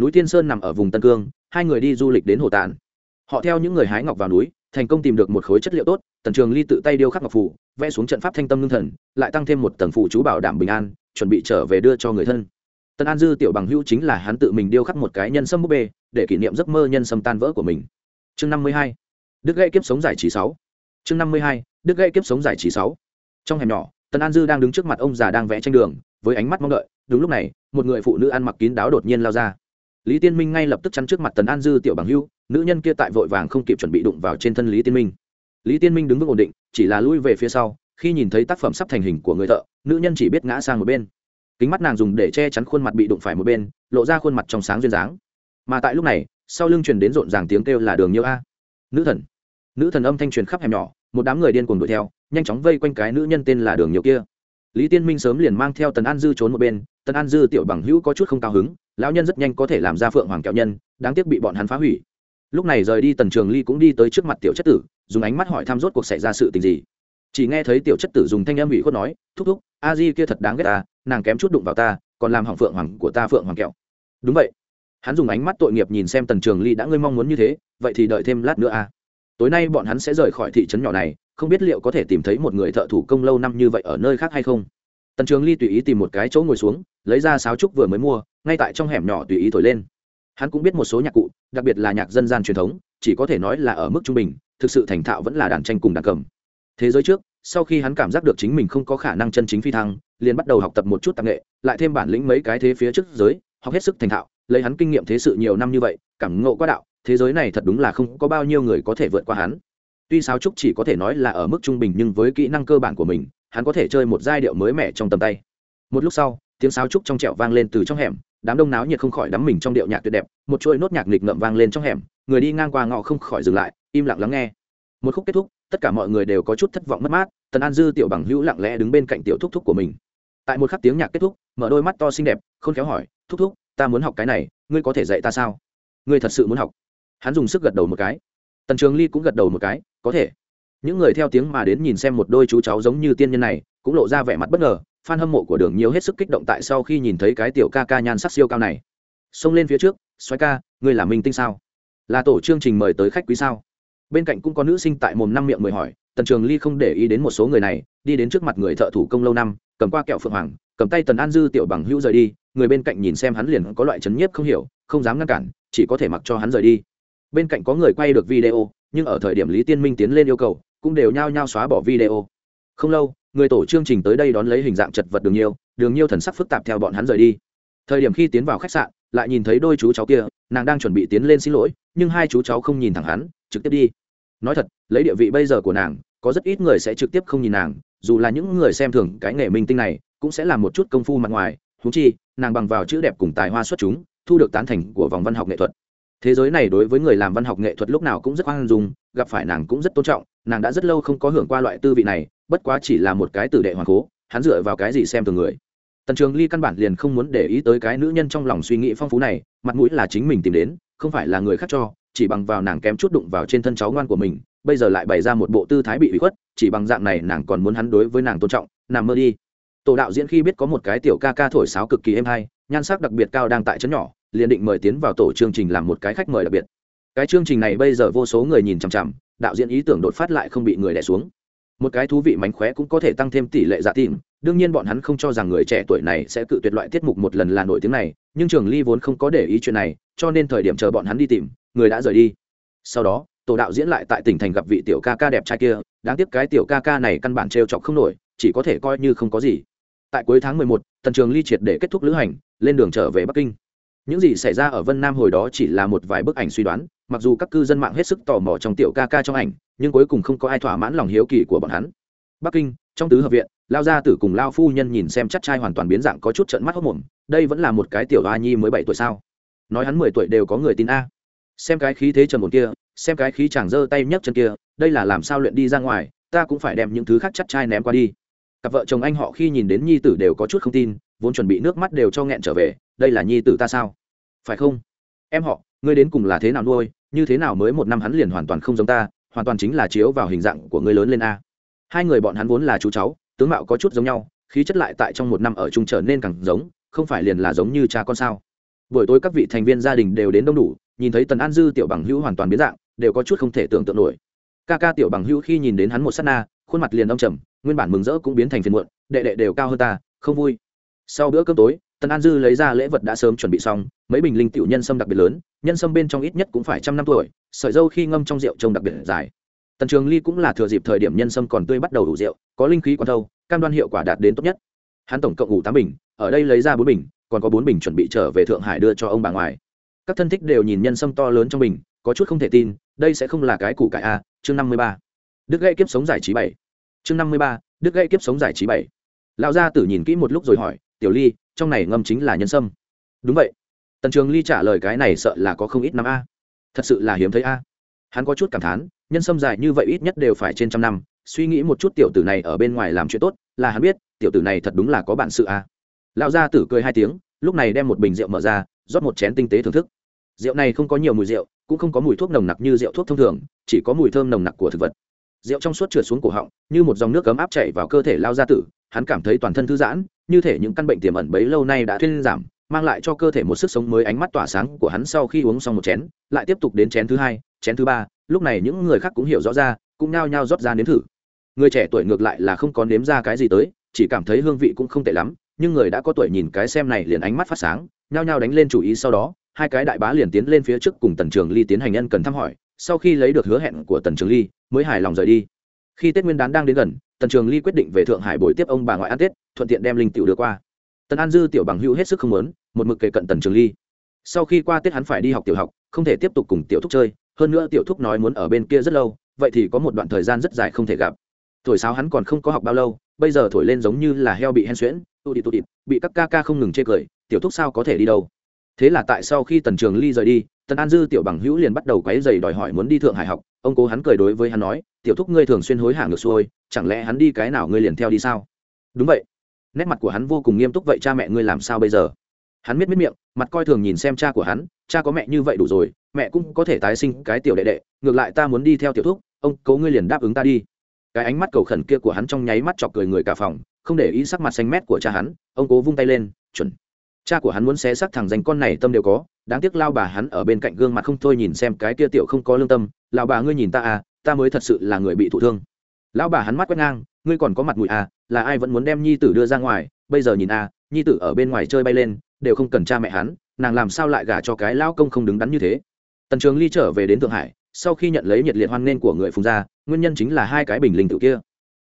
[SPEAKER 1] Núi tiên sơn nằm ở vùng tân cương, hai người đi du lịch đến hồ tàn. Họ theo những người hái ngọc vào núi, thành công tìm được một khối chất liệu tốt tần trường ly tự tay điêu khắc ngọc phủ, vẽ xuống trận pháp thanh tâm lương thần, lại tăng thêm một tầng phủ chú bảo đảm bình an, chuẩn bị trở về đưa cho người thân. Tần an dư tiểu bằng hữu chính là hắn tự mình điêu khắc một cái nhân sâm búp bê, để kỷ niệm giấc mơ nhân sâm tan vỡ của mình. Chương năm mươi hai. Đức gây kiếp sống giải trí sáu. Chương năm mươi hai. Đức gây kiếp sống giải trí sáu. Trong hẻm nhỏ, tần an dư đang đứng trước mặt ông già đang vẽ tranh đường, với ánh mắt mong đợi. Đúng lúc này, một người phụ nữ ăn mặc kín đáo đột nhiên lao ra. Lý tiên minh ngay lập tức chắn trước mặt tần an dư tiểu bằng hưu nữ nhân kia tại vội vàng không kịp chuẩn bị đụng vào trên thân lý tiên minh lý tiên minh đứng vững ổn định, chỉ là lui về phía sau, khi nhìn thấy tác phẩm sắp thành hình của người thợ, nữ nhân chỉ biết ngã sang một bên. Kính mắt nàng dùng để che chắn khuôn mặt bị đụng phải một bên, lộ ra khuôn mặt trong sáng duyên dáng. Mà tại lúc này, sau lưng truyền đến rộn ràng tiếng kêu là đường nhiêu a. Nữ thần. Nữ thần âm thanh truyền khắp hẻm nhỏ, một đám người điên cuồng đuổi theo, nhanh chóng vây quanh cái nữ nhân tên là đường nhiều kia. Lý tiên minh sớm liền mang theo tần an dư trốn một bên, tần an dư tiểu bằng hữu có chút không cao hứng, lão nhân rất nhanh có thể làm ra phượng hoàng kẹo nhân, đáng tiếc bị bọn hắn phá hủy lúc này rời đi tần trường ly cũng đi tới trước mặt tiểu chất tử, dùng ánh mắt hỏi thăm rốt cuộc xảy ra sự tình gì. Chỉ nghe thấy tiểu chất tử dùng thanh âm ủy khuất nói, thúc thúc, a di kia thật đáng ghét ta, nàng kém chút đụng vào ta, còn làm hỏng phượng hoàng của ta phượng hoàng kẹo. Đúng vậy. Hắn dùng ánh mắt tội nghiệp nhìn xem tần trường ly, đã ngươi mong muốn như thế, vậy thì đợi thêm lát nữa a. Tối nay bọn hắn sẽ rời khỏi thị trấn nhỏ này, không biết liệu có thể tìm thấy một người thợ thủ công lâu năm như vậy ở nơi khác hay không. Tần trường ly tùy ý tìm một cái chỗ ngồi xuống, lấy ra sáo trúc vừa mới mua, ngay tại trong hẻm nhỏ tùy ý thổi lên hắn cũng biết một số nhạc cụ, đặc biệt là nhạc dân gian truyền thống, chỉ có thể nói là ở mức trung bình, thực sự thành thạo vẫn là đàn tranh cùng đàn cầm. Thế giới trước, sau khi hắn cảm giác được chính mình không có khả năng chân chính phi thăng, liền bắt đầu học tập một chút tạp nghệ, lại thêm bản lĩnh mấy cái thế phía trước giới, học hết sức thành thạo, lấy hắn kinh nghiệm thế sự nhiều năm như vậy, cảm ngộ quá đạo, thế giới này thật đúng là không có bao nhiêu người có thể vượt qua hắn. Tuy sáo trúc chỉ có thể nói là ở mức trung bình nhưng với kỹ năng cơ bản của mình, hắn có thể chơi một giai điệu mới mẻ trong tầm tay. Một lúc sau, tiếng sáo trúc trong trẹo vang lên từ trong hẻm đám đông náo nhiệt không khỏi đắm mình trong điệu nhạc tuyệt đẹp, một chuỗi nốt nhạc nghịch ngậm vang lên trong hẻm, người đi ngang qua ngọ không khỏi dừng lại, im lặng lắng nghe. Một khúc kết thúc, tất cả mọi người đều có chút thất vọng mất mát, tần an dư tiểu bằng hữu lặng lẽ đứng bên cạnh tiểu thúc thúc của mình. Tại một khắc tiếng nhạc kết thúc, mở đôi mắt to xinh đẹp không khéo hỏi, thúc thúc, ta muốn học cái này, ngươi có thể dạy ta sao? Ngươi thật sự muốn học? Hắn dùng sức gật đầu một cái. Tần trường ly cũng gật đầu một cái, có thể. Những người theo tiếng mà đến nhìn xem một đôi chú cháu giống như tiên nhân này, cũng lộ ra vẻ mặt bất ngờ fan hâm mộ của đường nhiều hết sức kích động tại sau khi nhìn thấy cái tiểu ca ca nhan sắc siêu cao này. Xông lên phía trước xoáy ca, ngươi là minh tinh sao? Là tổ chương trình mời tới khách quý sao? Bên cạnh cũng có nữ sinh tại mồm năm miệng mười hỏi, tần trường ly không để ý đến một số người này, đi đến trước mặt người thợ thủ công lâu năm, cầm qua kẹo phượng hoàng, cầm tay tần an dư tiểu bằng hữu rời đi, người bên cạnh nhìn xem hắn liền có loại chấn nhiếp không hiểu, không dám ngăn cản, chỉ có thể mặc cho hắn rời đi. Bên cạnh có người quay được video, nhưng ở thời điểm lý tiên minh tiến lên yêu cầu, cũng đều nhao nhao xóa bỏ video. Không lâu người tổ chương trình tới đây đón lấy hình dạng chật vật đường nhiêu đường nhiêu thần sắc phức tạp theo bọn hắn rời đi. Thời điểm khi tiến vào khách sạn, lại nhìn thấy đôi chú cháu kia, nàng đang chuẩn bị tiến lên xin lỗi, nhưng hai chú cháu không nhìn thẳng hắn, trực tiếp đi. Nói thật, lấy địa vị bây giờ của nàng, có rất ít người sẽ trực tiếp không nhìn nàng, dù là những người xem thường cái nghề minh tinh này, cũng sẽ làm một chút công phu mặt ngoài. Thú chi, nàng bằng vào chữ đẹp cùng tài hoa xuất chúng, thu được tán thành của vòng văn học nghệ thuật. Thế giới này đối với người làm văn học nghệ thuật lúc nào cũng rất hoang dung, gặp phải nàng cũng rất tôn trọng, nàng đã rất lâu không có hưởng qua loại tư vị này bất quá chỉ là một cái tử đệ hoàng cố hắn dựa vào cái gì xem thường người? Tần trường ly căn bản liền không muốn để ý tới cái nữ nhân trong lòng suy nghĩ phong phú này, mặt mũi là chính mình tìm đến, không phải là người khác cho, chỉ bằng vào nàng kém chút đụng vào trên thân cháu ngoan của mình, bây giờ lại bày ra một bộ tư thái bị hủy khuất, chỉ bằng dạng này nàng còn muốn hắn đối với nàng tôn trọng nàng mơ đi. Tổ đạo diễn khi biết có một cái tiểu ca ca thổi sáo cực kỳ êm hay, nhan sắc đặc biệt cao đang tại chấn nhỏ, liền định mời tiến vào tổ chương trình làm một cái khách mời đặc biệt. Cái chương trình này bây giờ vô số người nhìn chằm chằm, đạo diễn ý tưởng đột phát lại không bị người đẻ xuống một cái thú vị mánh khóe cũng có thể tăng thêm tỷ lệ giả tìm. Đương nhiên bọn hắn không cho rằng người trẻ tuổi này sẽ cự tuyệt loại tiết mục một lần là nổi tiếng này nhưng trường ly vốn không có để ý chuyện này cho nên thời điểm chờ bọn hắn đi tìm người đã rời đi. Sau đó tổ đạo diễn lại tại tỉnh thành gặp vị tiểu ca ca đẹp trai kia đáng tiếc cái tiểu ca ca này căn bản trêu chọc không nổi chỉ có thể coi như không có gì. Tại cuối tháng mười một, tần trường ly triệt để kết thúc lữ hành lên đường trở về bắc kinh những gì xảy ra ở vân nam hồi đó chỉ là một vài bức ảnh suy đoán, mặc dù các cư dân mạng hết sức tò mò trong tiểu ca ca trong ảnh, nhưng cuối cùng không có ai thỏa mãn lòng hiếu kỳ của bọn hắn. Bắc kinh, trong tứ hợp viện, lao gia tử cùng lao phu nhân nhìn xem chắc trai hoàn toàn biến dạng có chút trận mắt hốc mồm, đây vẫn là một cái tiểu a nhi mới bảy tuổi sao? Nói hắn mười tuổi đều có người tin a. Xem cái khí thế trần một kia, xem cái khí chàng giơ tay nhấc chân kia, đây là làm sao luyện đi ra ngoài, ta cũng phải đem những thứ khác chắc trai ném qua đi. Cặp vợ chồng anh họ khi nhìn đến nhi tử đều có chút không tin vốn chuẩn bị nước mắt đều cho nghẹn trở về, đây là nhi tử ta sao? Phải không? Em họ, ngươi đến cùng là thế nào nuôi, như thế nào mới một năm hắn liền hoàn toàn không giống ta, hoàn toàn chính là chiếu vào hình dạng của ngươi lớn lên a. Hai người bọn hắn vốn là chú cháu, tướng mạo có chút giống nhau, khí chất lại tại trong một năm ở chung trở nên càng giống, không phải liền là giống như cha con sao? Buổi tối các vị thành viên gia đình đều đến đông đủ, nhìn thấy tần an dư tiểu bằng hữu hoàn toàn biến dạng, đều có chút không thể tưởng tượng nổi. Ca ca tiểu bằng hữu khi nhìn đến hắn một s á t na, khuôn mặt liền đông trầm, nguyên bản mừng rỡ cũng biến thành phiền muộn, đệ đệ đều cao hơn ta, không vui sau bữa cơm tối, tần an dư lấy ra lễ vật đã sớm chuẩn bị xong, mấy bình linh tiểu nhân sâm đặc biệt lớn, nhân sâm bên trong ít nhất cũng phải trăm năm tuổi, sợi dâu khi ngâm trong rượu trông đặc biệt dài. Tần trường ly cũng là thừa dịp thời điểm nhân sâm còn tươi bắt đầu đủ rượu, có linh khí còn thâu, cam đoan hiệu quả đạt đến tốt nhất. Hắn tổng cộng ủ tám bình, ở đây lấy ra bốn bình, còn có bốn bình chuẩn bị trở về thượng hải đưa cho ông bà ngoài các thân thích đều nhìn nhân sâm to lớn trong bình, có chút không thể tin, đây sẽ không là cái củ cải a, chương năm mươi ba. Đức gây kiếp sống giải trí bảy. Chương năm mươi ba, đức gây kiếp sống giải trí bảy. Lão gia tử nhìn kỹ một lúc rồi hỏi tiểu ly, trong này ngâm chính là nhân sâm. Đúng vậy. Tần trường ly trả lời cái này sợ là có không ít năm a. Thật sự là hiếm thấy a. Hắn có chút cảm thán, nhân sâm dài như vậy ít nhất đều phải trên trăm năm. Suy nghĩ một chút tiểu tử này ở bên ngoài làm chuyện tốt, là hắn biết, tiểu tử này thật đúng là có bản sự a. Lão gia tử cười hai tiếng, lúc này đem một bình rượu mở ra, rót một chén tinh tế thưởng thức. Rượu này không có nhiều mùi rượu, cũng không có mùi thuốc nồng nặc như rượu thuốc thông thường, chỉ có mùi thơm nồng nặc của thực vật. Rượu trong suốt trượt xuống cổ họng, như một dòng nước cấm áp chảy vào cơ thể lao gia tử, hắn cảm thấy toàn thân thư giãn như thể những căn bệnh tiềm ẩn bấy lâu nay đã thuyên giảm, mang lại cho cơ thể một sức sống mới ánh mắt tỏa sáng của hắn sau khi uống xong một chén, lại tiếp tục đến chén thứ hai, chén thứ ba, lúc này những người khác cũng hiểu rõ ra, cũng nao nhao rót ra nếm thử. Người trẻ tuổi ngược lại là không có nếm ra cái gì tới, chỉ cảm thấy hương vị cũng không tệ lắm, nhưng người đã có tuổi nhìn cái xem này liền ánh mắt phát sáng, nhao nhao đánh lên chủ ý sau đó, hai cái đại bá liền tiến lên phía trước cùng tần trường ly tiến hành nhân cần thăm hỏi, sau khi lấy được hứa hẹn của tần trường ly, mới hài lòng rời đi. Khi tết nguyên đán đang đến gần tần trường ly quyết định về thượng hải buổi tiếp ông bà ngoại ăn tết, thuận tiện đem linh tiểu đưa qua. Tần an dư tiểu bằng hữu hết sức không lớn một mực kề cận tần trường ly. Sau khi qua tết hắn phải đi học tiểu học, không thể tiếp tục cùng tiểu thúc chơi, hơn nữa tiểu thúc nói muốn ở bên kia rất lâu, vậy thì có một đoạn thời gian rất dài không thể gặp. Thổi sáo hắn còn không có học bao lâu, bây giờ thổi lên giống như là heo bị hen xuyễn, tụ đi tụ đi bị các ca ca không ngừng chê cười, tiểu thúc sao có thể đi đâu? Thế là tại sau khi tần trường ly rời đi, tần an dư tiểu bằng hữu liền bắt đầu quấy dày đòi hỏi muốn đi thượng hải học, ông cố hắn cười đối với hắn nói tiểu thúc ngươi thường xuyên hối hả ngược xuôi, chẳng lẽ hắn đi cái nào ngươi liền theo đi sao? Đúng vậy. Nét mặt của hắn vô cùng nghiêm túc, vậy cha mẹ ngươi làm sao bây giờ? Hắn miết miết miệng, mặt coi thường nhìn xem cha của hắn, cha có mẹ như vậy đủ rồi, mẹ cũng có thể tái sinh cái tiểu đệ đệ, ngược lại ta muốn đi theo tiểu thúc, ông cố ngươi liền đáp ứng ta đi. Cái ánh mắt cầu khẩn kia của hắn trong nháy mắt chọc cười người cả phòng, không để ý sắc mặt xanh mét của cha hắn, ông cố vung tay lên, chuẩn. Cha của hắn muốn xé xác thằng dành con này tâm đều có, đáng tiếc lao bà hắn ở bên cạnh gương mặt không thôi nhìn xem cái kia tiểu không có lương tâm lao bà ngươi nhìn ta à ta mới thật sự là người bị thụ thương. Lão bà hắn mắt quét ngang, ngươi còn có mặt mũi à là ai vẫn muốn đem nhi tử đưa ra ngoài, bây giờ nhìn à nhi tử ở bên ngoài chơi bay lên, đều không cần cha mẹ hắn, nàng làm sao lại gả cho cái lão công không đứng đắn như thế. Tần trường ly trở về đến thượng hải, sau khi nhận lấy nhiệt liệt hoan nghênh của người phùng gia, nguyên nhân chính là hai cái bình linh tử kia.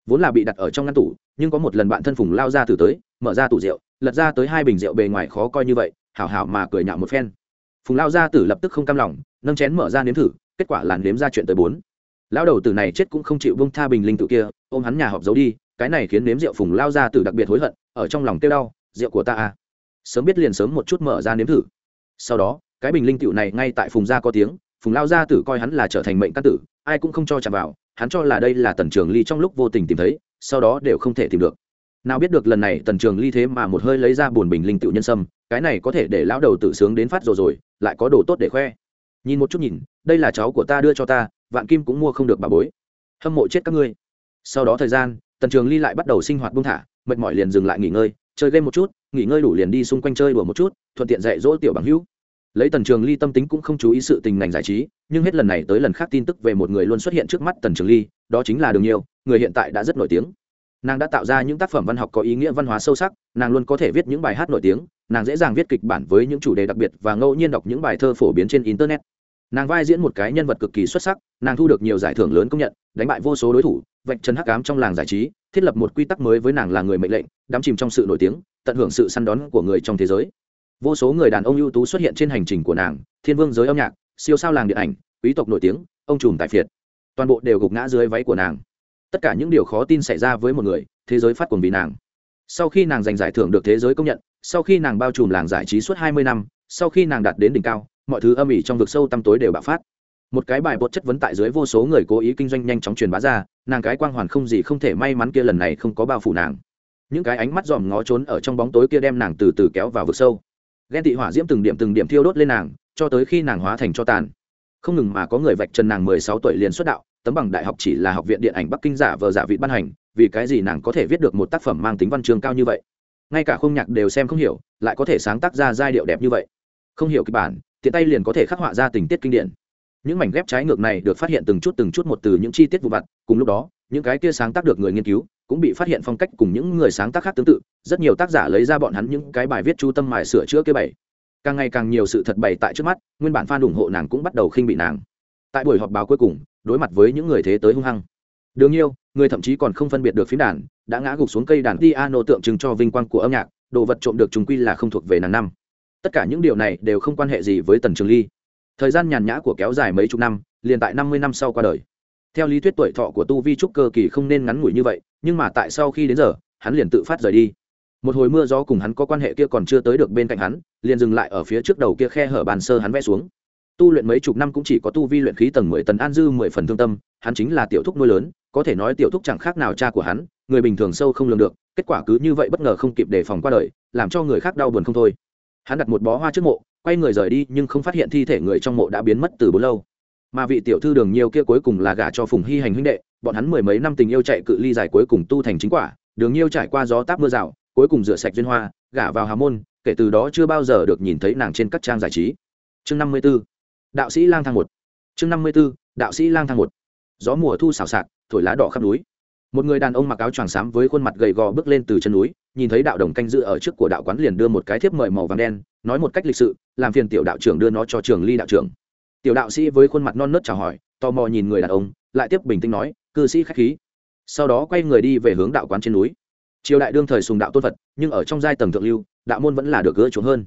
[SPEAKER 1] Vốn là bị đặt ở trong ngăn tủ, nhưng có một lần bạn thân phùng lao ra từ tới, mở ra tủ rượu, lật ra tới hai bình rượu bề ngoài khó coi như vậy, hảo hảo mà cười nhạo một phen. Phùng lao gia tử lập tức không cam lòng, nâng chén mở ra nếm thử, kết quả là nếm ra chuyện tới bốn lão đầu tử này chết cũng không chịu bông tha bình linh tự kia, ôm hắn nhà họp giấu đi, cái này khiến nếm rượu phùng lao gia tử đặc biệt hối hận, ở trong lòng tiêu đau, rượu của ta à? Sớm biết liền sớm một chút mở ra nếm thử. Sau đó, cái bình linh tiểu này ngay tại phùng gia có tiếng, phùng lao gia tử coi hắn là trở thành mệnh căn tử, ai cũng không cho chạm vào, hắn cho là đây là tần trường ly trong lúc vô tình tìm thấy, sau đó đều không thể tìm được. Nào biết được lần này tần trường ly thế mà một hơi lấy ra buồn bình linh tựu nhân sâm, cái này có thể để lão đầu tử sướng đến phát rồi rồi, lại có đồ tốt để khoe. Nhìn một chút nhìn, đây là cháu của ta đưa cho ta vạn kim cũng mua không được bà bối. Hâm mộ chết các ngươi. Sau đó thời gian, tần trường ly lại bắt đầu sinh hoạt buông thả, mệt mỏi liền dừng lại nghỉ ngơi, chơi game một chút, nghỉ ngơi đủ liền đi xung quanh chơi đùa một chút, thuận tiện dạy dỗ tiểu bằng hữu. Lấy tần trường ly tâm tính cũng không chú ý sự tình ngành giải trí, nhưng hết lần này tới lần khác tin tức về một người luôn xuất hiện trước mắt tần trường ly, đó chính là đường nhiêu, người hiện tại đã rất nổi tiếng. Nàng đã tạo ra những tác phẩm văn học có ý nghĩa văn hóa sâu sắc, nàng luôn có thể viết những bài hát nổi tiếng, nàng dễ dàng viết kịch bản với những chủ đề đặc biệt và ngẫu nhiên đọc những bài thơ phổ biến trên internet nàng vai diễn một cái nhân vật cực kỳ xuất sắc, nàng thu được nhiều giải thưởng lớn công nhận, đánh bại vô số đối thủ, vạch trần hắc ám trong làng giải trí, thiết lập một quy tắc mới với nàng là người mệnh lệnh, đắm chìm trong sự nổi tiếng, tận hưởng sự săn đón của người trong thế giới. Vô số người đàn ông ưu tú xuất hiện trên hành trình của nàng, thiên vương giới âm nhạc, siêu sao làng điện ảnh, quý tộc nổi tiếng, ông trùm tại phiệt. Toàn bộ đều gục ngã dưới váy của nàng. Tất cả những điều khó tin xảy ra với một người, thế giới phát cuồng vì nàng. Sau khi nàng giành giải thưởng được thế giới công nhận, sau khi nàng bao trùm làng giải trí suốt hai mươi năm, sau khi nàng đạt đến đỉnh cao mọi thứ âm ỉ trong vực sâu tăm tối đều bạo phát. Một cái bài bột chất vấn tại dưới vô số người cố ý kinh doanh nhanh chóng truyền bá ra, nàng cái quang hoàn không gì không thể may mắn kia lần này không có bao phủ nàng. Những cái ánh mắt dòm ngó trốn ở trong bóng tối kia đem nàng từ từ kéo vào vực sâu. Ghen tị hỏa diễm từng điểm từng điểm thiêu đốt lên nàng, cho tới khi nàng hóa thành cho tàn. Không ngừng mà có người vạch trần nàng mười sáu tuổi liền xuất đạo, tấm bằng đại học chỉ là học viện điện ảnh bắc kinh giả vờ giả vị ban hành, vì cái gì nàng có thể viết được một tác phẩm mang tính văn chương cao như vậy? Ngay cả khung nhạc đều xem không hiểu, lại có thể sáng tác ra giai điệu đẹp như vậy. Không hiểu kịch bản tiện tay liền có thể khắc họa ra tình tiết kinh điển. Những mảnh ghép trái ngược này được phát hiện từng chút từng chút một từ những chi tiết vụ vặt, cùng lúc đó, những cái kia sáng tác được người nghiên cứu cũng bị phát hiện phong cách cùng những người sáng tác khác tương tự, rất nhiều tác giả lấy ra bọn hắn những cái bài viết chú tâm mài sửa chữa kế bảy. Càng ngày càng nhiều sự thật bày tại trước mắt, nguyên bản fan ủng hộ nàng cũng bắt đầu khinh bị nàng. Tại buổi họp báo cuối cùng, đối mặt với những người thế tới hung hăng. Đương nhiêu người thậm chí còn không phân biệt được phím đàn, đã ngã gục xuống cây đàn piano tượng trưng cho vinh quang của âm nhạc, đồ vật trộm được chúng quy là không thuộc về nàng năm tất cả những điều này đều không quan hệ gì với tần trường ly. Thời gian nhàn nhã của kéo dài mấy chục năm, liền tại năm mươi năm sau qua đời. Theo lý thuyết tuổi thọ của tu vi trúc cơ kỳ không nên ngắn ngủi như vậy, nhưng mà tại sau khi đến giờ, hắn liền tự phát rời đi. Một hồi mưa gió cùng hắn có quan hệ kia còn chưa tới được bên cạnh hắn, liền dừng lại ở phía trước đầu kia khe hở bàn sơ hắn vẽ xuống. Tu luyện mấy chục năm cũng chỉ có tu vi luyện khí tầng mười tần an dư mười phần thương tâm, hắn chính là tiểu thúc nuôi lớn, có thể nói tiểu thúc chẳng khác nào cha của hắn, người bình thường sâu không lường được, kết quả cứ như vậy bất ngờ không kịp đề phòng qua đời, làm cho người khác đau buồn không thôi hắn đặt một bó hoa trước mộ, quay người rời đi nhưng không phát hiện thi thể người trong mộ đã biến mất từ bốn lâu. Mà vị tiểu thư đường nhiêu kia cuối cùng là gả cho phùng hy hành huynh đệ, bọn hắn mười mấy năm tình yêu chạy cự ly dài cuối cùng tu thành chính quả, đường nhiêu trải qua gió táp mưa rào, cuối cùng rửa sạch duyên hoa, gả vào hà môn, kể từ đó chưa bao giờ được nhìn thấy nàng trên các trang giải trí. Chương năm mươi b ố đạo sĩ lang thang một. Chương năm mươi b ố đạo sĩ lang thang một. Gió mùa thu xào xạc, thổi lá đỏ khắp núi. Một người đàn ông mặc áo choàng xám với khuôn mặt gầy gò bước lên từ chân núi nhìn thấy đạo đồng canh dự ở trước của đạo quán liền đưa một cái thiếp mời màu vàng đen, nói một cách lịch sự, làm phiền tiểu đạo trưởng đưa nó cho trường ly đạo trưởng. Tiểu đạo sĩ với khuôn mặt non nớt chào hỏi, tò mò nhìn người đàn ông, lại tiếp bình tĩnh nói, cư sĩ khách khí. Sau đó quay người đi về hướng đạo quán trên núi. Triều đại đương thời sùng đạo tôn phật, nhưng ở trong giai tầng thượng lưu, đạo môn vẫn là được gỡ chuộng hơn.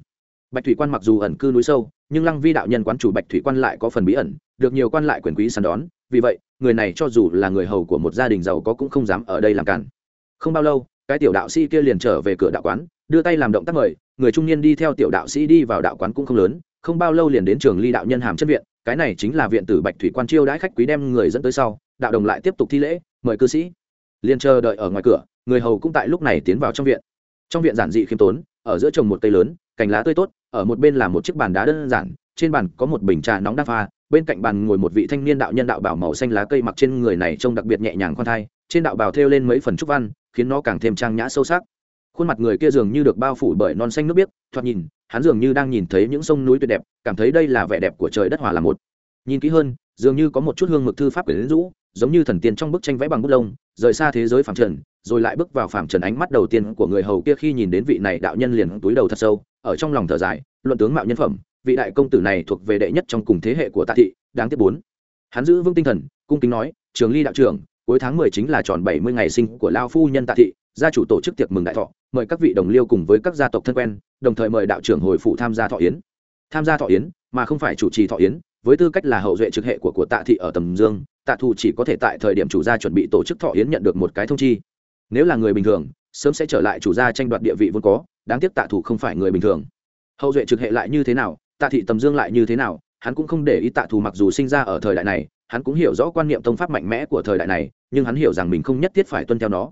[SPEAKER 1] Bạch thủy quan mặc dù ẩn cư núi sâu, nhưng lăng vi đạo nhân quán chủ bạch thủy quan lại có phần bí ẩn, được nhiều quan lại quyền quý săn đón, vì vậy, người này cho dù là người hầu của một gia đình giàu có cũng không dám ở đây làm cản. Không bao lâu cái tiểu đạo sĩ kia liền trở về cửa đạo quán, đưa tay làm động tác mời, người trung niên đi theo tiểu đạo sĩ đi vào đạo quán cũng không lớn, không bao lâu liền đến trường ly đạo nhân hàm chất viện, cái này chính là viện tử bạch thủy quan chiêu đãi khách quý đem người dẫn tới sau, đạo đồng lại tiếp tục thi lễ, mời cư sĩ. Liền chờ đợi ở ngoài cửa, người hầu cũng tại lúc này tiến vào trong viện. Trong viện giản dị khiêm tốn, ở giữa trồng một cây lớn, cành lá tươi tốt, ở một bên là một chiếc bàn đá đơn giản, trên bàn có một bình trà nóng đa pha, bên cạnh bàn ngồi một vị thanh niên đạo nhân đạo bảo màu xanh lá cây mặc trên người này trông đặc biệt nhẹ nhàng khoan thai trên đạo bào thêu lên mấy phần trúc văn, khiến nó càng thêm trang nhã sâu sắc. Khuôn mặt người kia dường như được bao phủ bởi non xanh nước biếc, thoạt nhìn, hắn dường như đang nhìn thấy những sông núi tuyệt đẹp, cảm thấy đây là vẻ đẹp của trời đất hòa là một. Nhìn kỹ hơn, dường như có một chút hương mực thư pháp quyển rũ, giống như thần tiên trong bức tranh vẽ bằng bút lông, rời xa thế giới phàm trần, rồi lại bước vào phàm trần ánh mắt đầu tiên của người hầu kia khi nhìn đến vị này đạo nhân liền túi đầu thật sâu, ở trong lòng thở dài, luận tướng mạo nhân phẩm, vị đại công tử này thuộc về đệ nhất trong cùng thế hệ của tạ thị, đáng tiếc bốn. Hắn giữ vững tinh thần, cung kính nói, trường ly đạo trưởng cuối tháng mười chính là tròn bảy mươi ngày sinh của lao phu nhân tạ thị, gia chủ tổ chức tiệc mừng đại thọ, mời các vị đồng liêu cùng với các gia tộc thân quen, đồng thời mời đạo trưởng hồi phụ tham gia thọ yến. Tham gia thọ yến, mà không phải chủ trì thọ yến, với tư cách là hậu duệ trực hệ của của tạ thị ở tầm dương, tạ thù chỉ có thể tại thời điểm chủ gia chuẩn bị tổ chức thọ yến nhận được một cái thông chi. Nếu là người bình thường, sớm sẽ trở lại chủ gia tranh đoạt địa vị vốn có, đáng tiếc tạ thù không phải người bình thường. Hậu duệ trực hệ lại như thế nào, tạ thị tầm dương lại như thế nào, hắn cũng không để ý tạ thù mặc dù sinh ra ở thời đại này hắn cũng hiểu rõ quan niệm tông pháp mạnh mẽ của thời đại này, nhưng hắn hiểu rằng mình không nhất thiết phải tuân theo nó.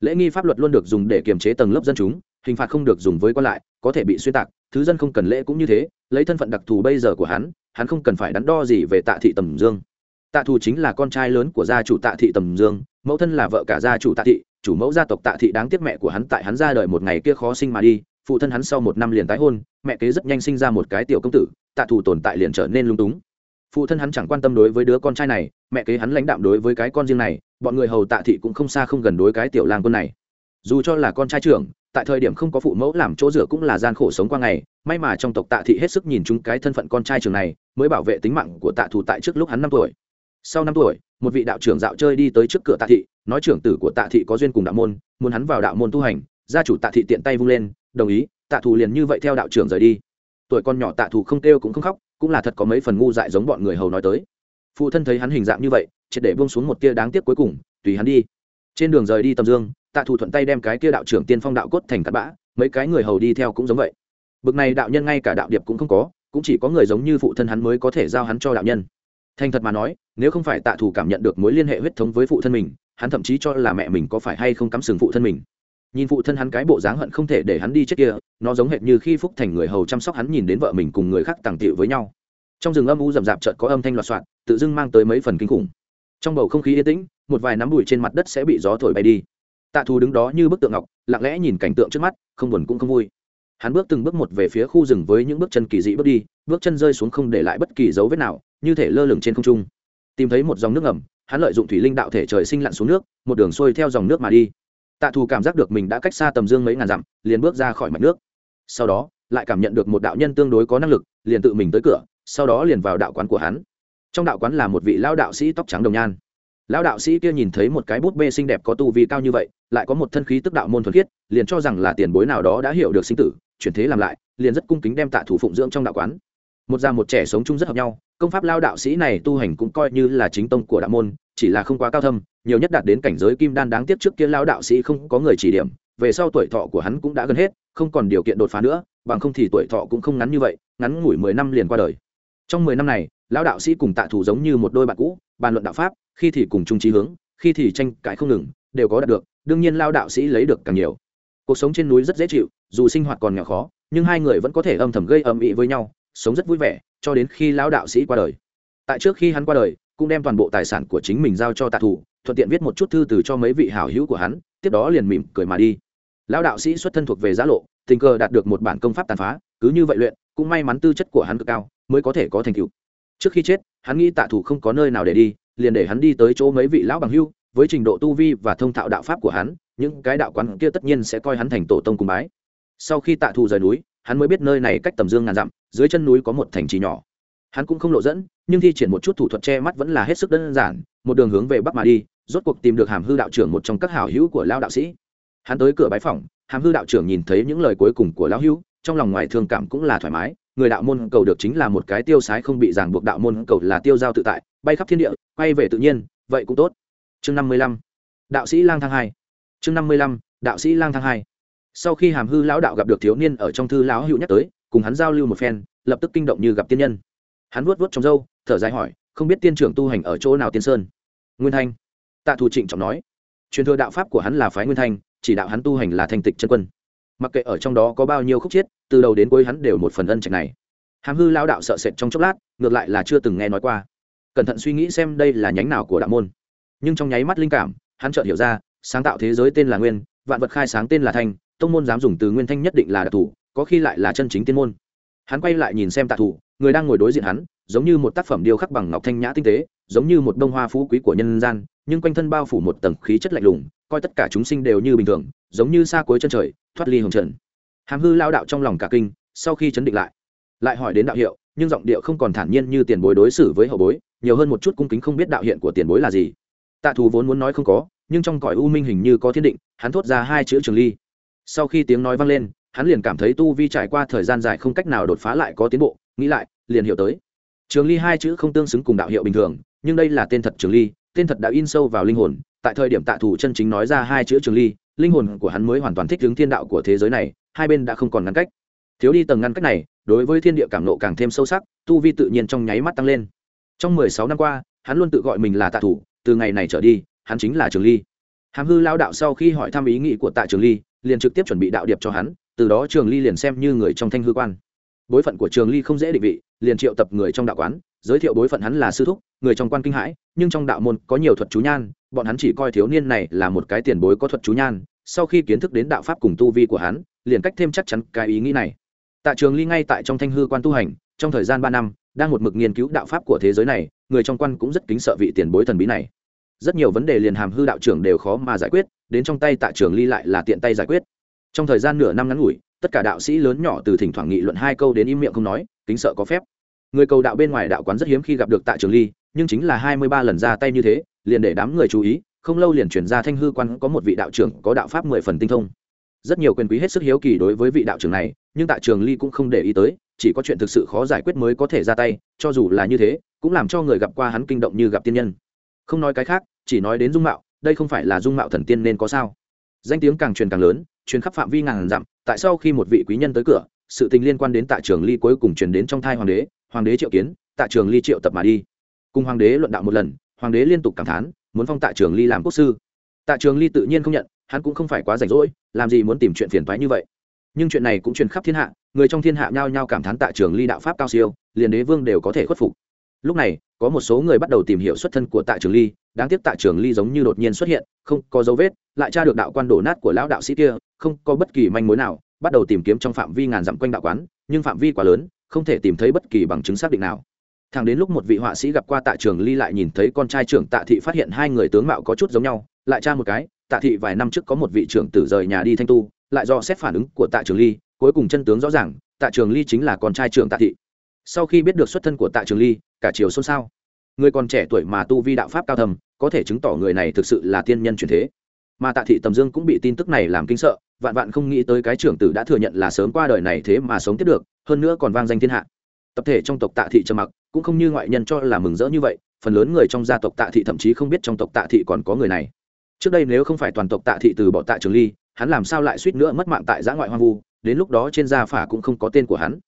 [SPEAKER 1] Lễ nghi pháp luật luôn được dùng để kiềm chế tầng lớp dân chúng, hình phạt không được dùng với quan lại, có thể bị xuyên tạc, thứ dân không cần lễ cũng như thế, lấy thân phận đặc thù bây giờ của hắn hắn không cần phải đắn đo gì về tạ thị tầm dương. Tạ thù chính là con trai lớn của gia chủ tạ thị tầm dương, mẫu thân là vợ cả gia chủ tạ thị, chủ mẫu gia tộc tạ thị đáng tiếc mẹ của hắn tại hắn ra đời một ngày kia khó sinh mà đi, phụ thân hắn sau một năm liền tái hôn, mẹ kế rất nhanh sinh ra một cái tiểu công tử, tạ thù tồn tại liền trở nên lung túng phụ thân hắn chẳng quan tâm đối với đứa con trai này, mẹ kế hắn lãnh đạm đối với cái con riêng này, bọn người hầu tạ thị cũng không xa không gần đối cái tiểu lang quân này. Dù cho là con trai trưởng, tại thời điểm không có phụ mẫu làm chỗ rửa cũng là gian khổ sống qua ngày, may mà trong tộc tạ thị hết sức nhìn chúng cái thân phận con trai trường này, mới bảo vệ tính mạng của tạ thù tại trước lúc hắn năm tuổi. Sau năm tuổi, một vị đạo trưởng dạo chơi đi tới trước cửa tạ thị, nói trưởng tử của tạ thị có duyên cùng đạo môn, muốn hắn vào đạo môn tu hành, gia chủ tạ thị tiện tay vung lên, đồng ý, tạ thù liền như vậy theo đạo trưởng rời đi. Tuổi con nhỏ tạ thù không kêu cũng không khóc cũng là thật có mấy phần ngu dại giống bọn người hầu nói tới. Phụ thân thấy hắn hình dạng như vậy, triệt để buông xuống một tia đáng tiếc cuối cùng, tùy hắn đi. Trên đường rời đi tầm dương, tạ thủ thuận tay đem cái kia đạo trưởng tiên phong đạo cốt thành cắt bã, mấy cái người hầu đi theo cũng giống vậy. Bực này đạo nhân ngay cả đạo điệp cũng không có, cũng chỉ có người giống như phụ thân hắn mới có thể giao hắn cho đạo nhân. Thành thật mà nói, nếu không phải tạ thủ cảm nhận được mối liên hệ huyết thống với phụ thân mình, hắn thậm chí cho là mẹ mình có phải hay không cắm sừng phụ thân mình nhìn phụ thân hắn cái bộ dáng hận không thể để hắn đi chết kia, nó giống hệt như khi phúc thành người hầu chăm sóc hắn nhìn đến vợ mình cùng người khác tàng tiệu với nhau. Trong rừng âm u rậm rạp chợt có âm thanh loạt soạn tự dưng mang tới mấy phần kinh khủng. Trong bầu không khí yên tĩnh, một vài nắm bụi trên mặt đất sẽ bị gió thổi bay đi. Tạ thù đứng đó như bức tượng ngọc, lặng lẽ nhìn cảnh tượng trước mắt, không buồn cũng không vui. Hắn bước từng bước một về phía khu rừng với những bước chân kỳ dị bước đi, bước chân rơi xuống không để lại bất kỳ dấu vết nào, như thể lơ lửng trên không trung. Tìm thấy một dòng nước ngầm, hắn lợi dụng thủy linh đạo thể trời sinh lặn xuống nước, một đường xuôi theo dòng nước mà đi tạ thù cảm giác được mình đã cách xa tầm dương mấy ngàn dặm, liền bước ra khỏi mạch nước. Sau đó, lại cảm nhận được một đạo nhân tương đối có năng lực, liền tự mình tới cửa, sau đó liền vào đạo quán của hắn. Trong đạo quán là một vị lao đạo sĩ tóc trắng đồng nhan. Lão đạo sĩ kia nhìn thấy một cái bút bê xinh đẹp có tu vi cao như vậy, lại có một thân khí tức đạo môn thuần khiết, liền cho rằng là tiền bối nào đó đã hiểu được sinh tử, chuyển thế làm lại, liền rất cung kính đem tạ thủ phụng dưỡng trong đạo quán. Một già một trẻ sống chung rất hợp nhau, công pháp lao đạo sĩ này tu hành cũng coi như là chính tông của đạo môn, chỉ là không quá cao thâm nhiều nhất đạt đến cảnh giới kim đan đáng tiếc trước kia lao đạo sĩ không có người chỉ điểm, về sau tuổi thọ của hắn cũng đã gần hết, không còn điều kiện đột phá nữa, bằng không thì tuổi thọ cũng không ngắn như vậy, ngắn ngủi mười năm liền qua đời. Trong mười năm này lao đạo sĩ cùng tạ thủ giống như một đôi bạn cũ, bàn luận đạo pháp, khi thì cùng chung trí hướng, khi thì tranh cãi không ngừng, đều có đạt được, đương nhiên lao đạo sĩ lấy được càng nhiều. Cuộc sống trên núi rất dễ chịu, dù sinh hoạt còn nghèo khó, nhưng hai người vẫn có thể âm thầm gây âm ĩ với nhau, sống rất vui vẻ, cho đến khi lão đạo sĩ qua đời. Tại trước khi hắn qua đời cũng đem toàn bộ tài sản của chính mình giao cho tạ thủ thuận tiện viết một chút thư từ cho mấy vị hảo hữu của hắn, tiếp đó liền mỉm cười mà đi. Lão đạo sĩ xuất thân thuộc về giá lộ, tình cờ đạt được một bản công pháp tàn phá, cứ như vậy luyện, cũng may mắn tư chất của hắn cực cao, mới có thể có thành tựu. Trước khi chết, hắn nghĩ tạ thủ không có nơi nào để đi, liền để hắn đi tới chỗ mấy vị lão bằng hưu, với trình độ tu vi và thông thạo đạo pháp của hắn, những cái đạo quán kia tất nhiên sẽ coi hắn thành tổ tông cùng bái. Sau khi tạ thù rời núi, hắn mới biết nơi này cách tầm dương ngàn dặm, dưới chân núi có một thành trì nhỏ hắn cũng không lộ dẫn, nhưng thi triển một chút thủ thuật che mắt vẫn là hết sức đơn giản, một đường hướng về bắc mà đi, rốt cuộc tìm được hàm hư đạo trưởng một trong các hảo hữu của lao đạo sĩ. Hắn tới cửa bái phòng hàm hư đạo trưởng nhìn thấy những lời cuối cùng của lão hữu, trong lòng ngoài thương cảm cũng là thoải mái, người đạo môn cầu được chính là một cái tiêu sái không bị ràng buộc đạo môn cầu là tiêu giao tự tại, bay khắp thiên địa, quay về tự nhiên, vậy cũng tốt. Chương năm mươi lăm, đạo sĩ lang thang hai. Chương năm mươi lăm, đạo sĩ lang thang hai. Sau khi hàm hư lão đạo gặp được thiếu niên ở trong thư lão hữu nhắc tới, cùng hắn giao lưu một phen, lập tức kinh động như gặp tiên nhân hắn vuốt vuốt trong râu, thở dài hỏi, không biết tiên trưởng tu hành ở chỗ nào tiên sơn? Nguyên thanh. Tạ thủ trịnh trọng nói, truyền thừa đạo pháp của hắn là phái nguyên thanh, chỉ đạo hắn tu hành là thanh tịch chân quân. Mặc kệ ở trong đó có bao nhiêu khúc chiết, từ đầu đến cuối hắn đều một phần ân trạch này. Hàm hư lao đạo sợ sệt trong chốc lát, ngược lại là chưa từng nghe nói qua. Cẩn thận suy nghĩ xem đây là nhánh nào của đạo môn. Nhưng trong nháy mắt linh cảm, hắn chợt hiểu ra, sáng tạo thế giới tên là nguyên, vạn vật khai sáng tên là thanh, tông môn dám dùng từ nguyên thanh nhất định là đặc thù, có khi lại là chân chính tiên môn. Hắn quay lại nhìn xem tạ thủ người đang ngồi đối diện hắn, giống như một tác phẩm điêu khắc bằng ngọc thanh nhã tinh tế, giống như một đông hoa phú quý của nhân gian, nhưng quanh thân bao phủ một tầng khí chất lạnh lùng, coi tất cả chúng sinh đều như bình thường, giống như xa cuối chân trời, thoát ly hồng trần. Hàm hư lao đạo trong lòng cả kinh, sau khi chấn định lại lại hỏi đến đạo hiệu, nhưng giọng điệu không còn thản nhiên như tiền bối đối xử với hậu bối, nhiều hơn một chút cung kính không biết đạo hiện của tiền bối là gì. Tạ thù vốn muốn nói không có, nhưng trong cõi u minh hình như có thiên định, hắn thốt ra hai chữ trường ly. Sau khi tiếng nói vang lên, hắn liền cảm thấy tu vi trải qua thời gian dài không cách nào đột phá lại có tiến bộ, nghĩ lại liền hiểu tới. Trường ly hai chữ không tương xứng cùng đạo hiệu bình thường, nhưng đây là tên thật trường ly, tên thật đã in sâu vào linh hồn. Tại thời điểm tạ thủ chân chính nói ra hai chữ trường ly, linh hồn của hắn mới hoàn toàn thích ứng thiên đạo của thế giới này, hai bên đã không còn ngăn cách. Thiếu đi tầng ngăn cách này, đối với thiên địa cảm nộ càng thêm sâu sắc, tu vi tự nhiên trong nháy mắt tăng lên. Trong mười sáu năm qua, hắn luôn tự gọi mình là tạ thủ, từ ngày này trở đi, hắn chính là trường ly. Hàm hư lao đạo sau khi hỏi thăm ý nghĩ của tạ trường ly, liền trực tiếp chuẩn bị đạo điệp cho hắn, từ đó trường ly liền xem như người trong thanh hư quan bối phận của trường ly không dễ định vị, liền triệu tập người trong đạo quán, giới thiệu bối phận hắn là sư thúc, người trong quan kinh hãi, nhưng trong đạo môn có nhiều thuật chú nhan, bọn hắn chỉ coi thiếu niên này là một cái tiền bối có thuật chú nhan, sau khi kiến thức đến đạo pháp cùng tu vi của hắn, liền cách thêm chắc chắn cái ý nghĩ này. Tạ trường ly ngay tại trong thanh hư quan tu hành, trong thời gian ba năm, đang một mực nghiên cứu đạo pháp của thế giới này, người trong quan cũng rất kính sợ vị tiền bối thần bí này. Rất nhiều vấn đề liền hàm hư đạo trưởng đều khó mà giải quyết, đến trong tay tạ trường ly lại là tiện tay giải quyết. Trong thời gian nửa năm ngắn ngủi tất cả đạo sĩ lớn nhỏ từ thỉnh thoảng nghị luận hai câu đến im miệng không nói, kính sợ có phép. Người cầu đạo bên ngoài đạo quán rất hiếm khi gặp được tạ trường ly, nhưng chính là hai mươi ba lần ra tay như thế, liền để đám người chú ý, không lâu liền chuyển ra thanh hư quan có một vị đạo trưởng có đạo pháp mười phần tinh thông. Rất nhiều quyền quý hết sức hiếu kỳ đối với vị đạo trưởng này, nhưng tạ trường ly cũng không để ý tới, chỉ có chuyện thực sự khó giải quyết mới có thể ra tay, cho dù là như thế, cũng làm cho người gặp qua hắn kinh động như gặp tiên nhân. Không nói cái khác, chỉ nói đến dung mạo, đây không phải là dung mạo thần tiên nên có sao. Danh tiếng càng truyền càng lớn, truyền khắp phạm vi ngàn dặm tại sau khi một vị quý nhân tới cửa, sự tình liên quan đến tạ trường ly cuối cùng truyền đến trong thai hoàng đế hoàng đế triệu kiến, tạ trường ly triệu tập mà đi. Cùng hoàng đế luận đạo một lần, hoàng đế liên tục cảm thán, muốn phong tạ trường ly làm quốc sư. Tạ trường ly tự nhiên không nhận, hắn cũng không phải quá rảnh rỗi, làm gì muốn tìm chuyện phiền toái như vậy. Nhưng chuyện này cũng truyền khắp thiên hạ, người trong thiên hạ nhao nhao cảm thán tạ trường ly đạo pháp cao siêu, liền đế vương đều có thể khuất phục. Lúc này, có một số người bắt đầu tìm hiểu xuất thân của tạ trường ly, đáng tiếc tạ trường ly giống như đột nhiên xuất hiện, không có dấu vết, lại tra được đạo quan đổ nát của lão đạo sĩ kia không có bất kỳ manh mối nào, bắt đầu tìm kiếm trong phạm vi ngàn dặm quanh đạo quán, nhưng phạm vi quá lớn, không thể tìm thấy bất kỳ bằng chứng xác định nào. Thẳng đến lúc một vị họa sĩ gặp qua tạ trường ly lại nhìn thấy con trai trưởng tạ thị phát hiện hai người tướng mạo có chút giống nhau, lại tra một cái, tạ thị vài năm trước có một vị trưởng tử rời nhà đi thanh tu, lại do xét phản ứng của tạ trường ly, cuối cùng chân tướng rõ ràng, tạ trường ly chính là con trai trưởng tạ thị. Sau khi biết được xuất thân của tạ trường ly, cả chiều xôn xao. Người còn trẻ tuổi mà tu vi đạo pháp cao thầm, có thể chứng tỏ người này thực sự là tiên nhân truyền thế mà tạ thị tầm dương cũng bị tin tức này làm kinh sợ, vạn vạn không nghĩ tới cái trưởng tử đã thừa nhận là sớm qua đời này thế mà sống tiếp được, hơn nữa còn vang danh thiên hạ. Tập thể trong tộc tạ thị trầm mặc, cũng không như ngoại nhân cho là mừng rỡ như vậy, phần lớn người trong gia tộc tạ thị thậm chí không biết trong tộc tạ thị còn có người này. Trước đây nếu không phải toàn tộc tạ thị từ bỏ tạ trường ly, hắn làm sao lại suýt nữa mất mạng tại giã ngoại hoang vu, đến lúc đó trên gia phả cũng không có tên của hắn.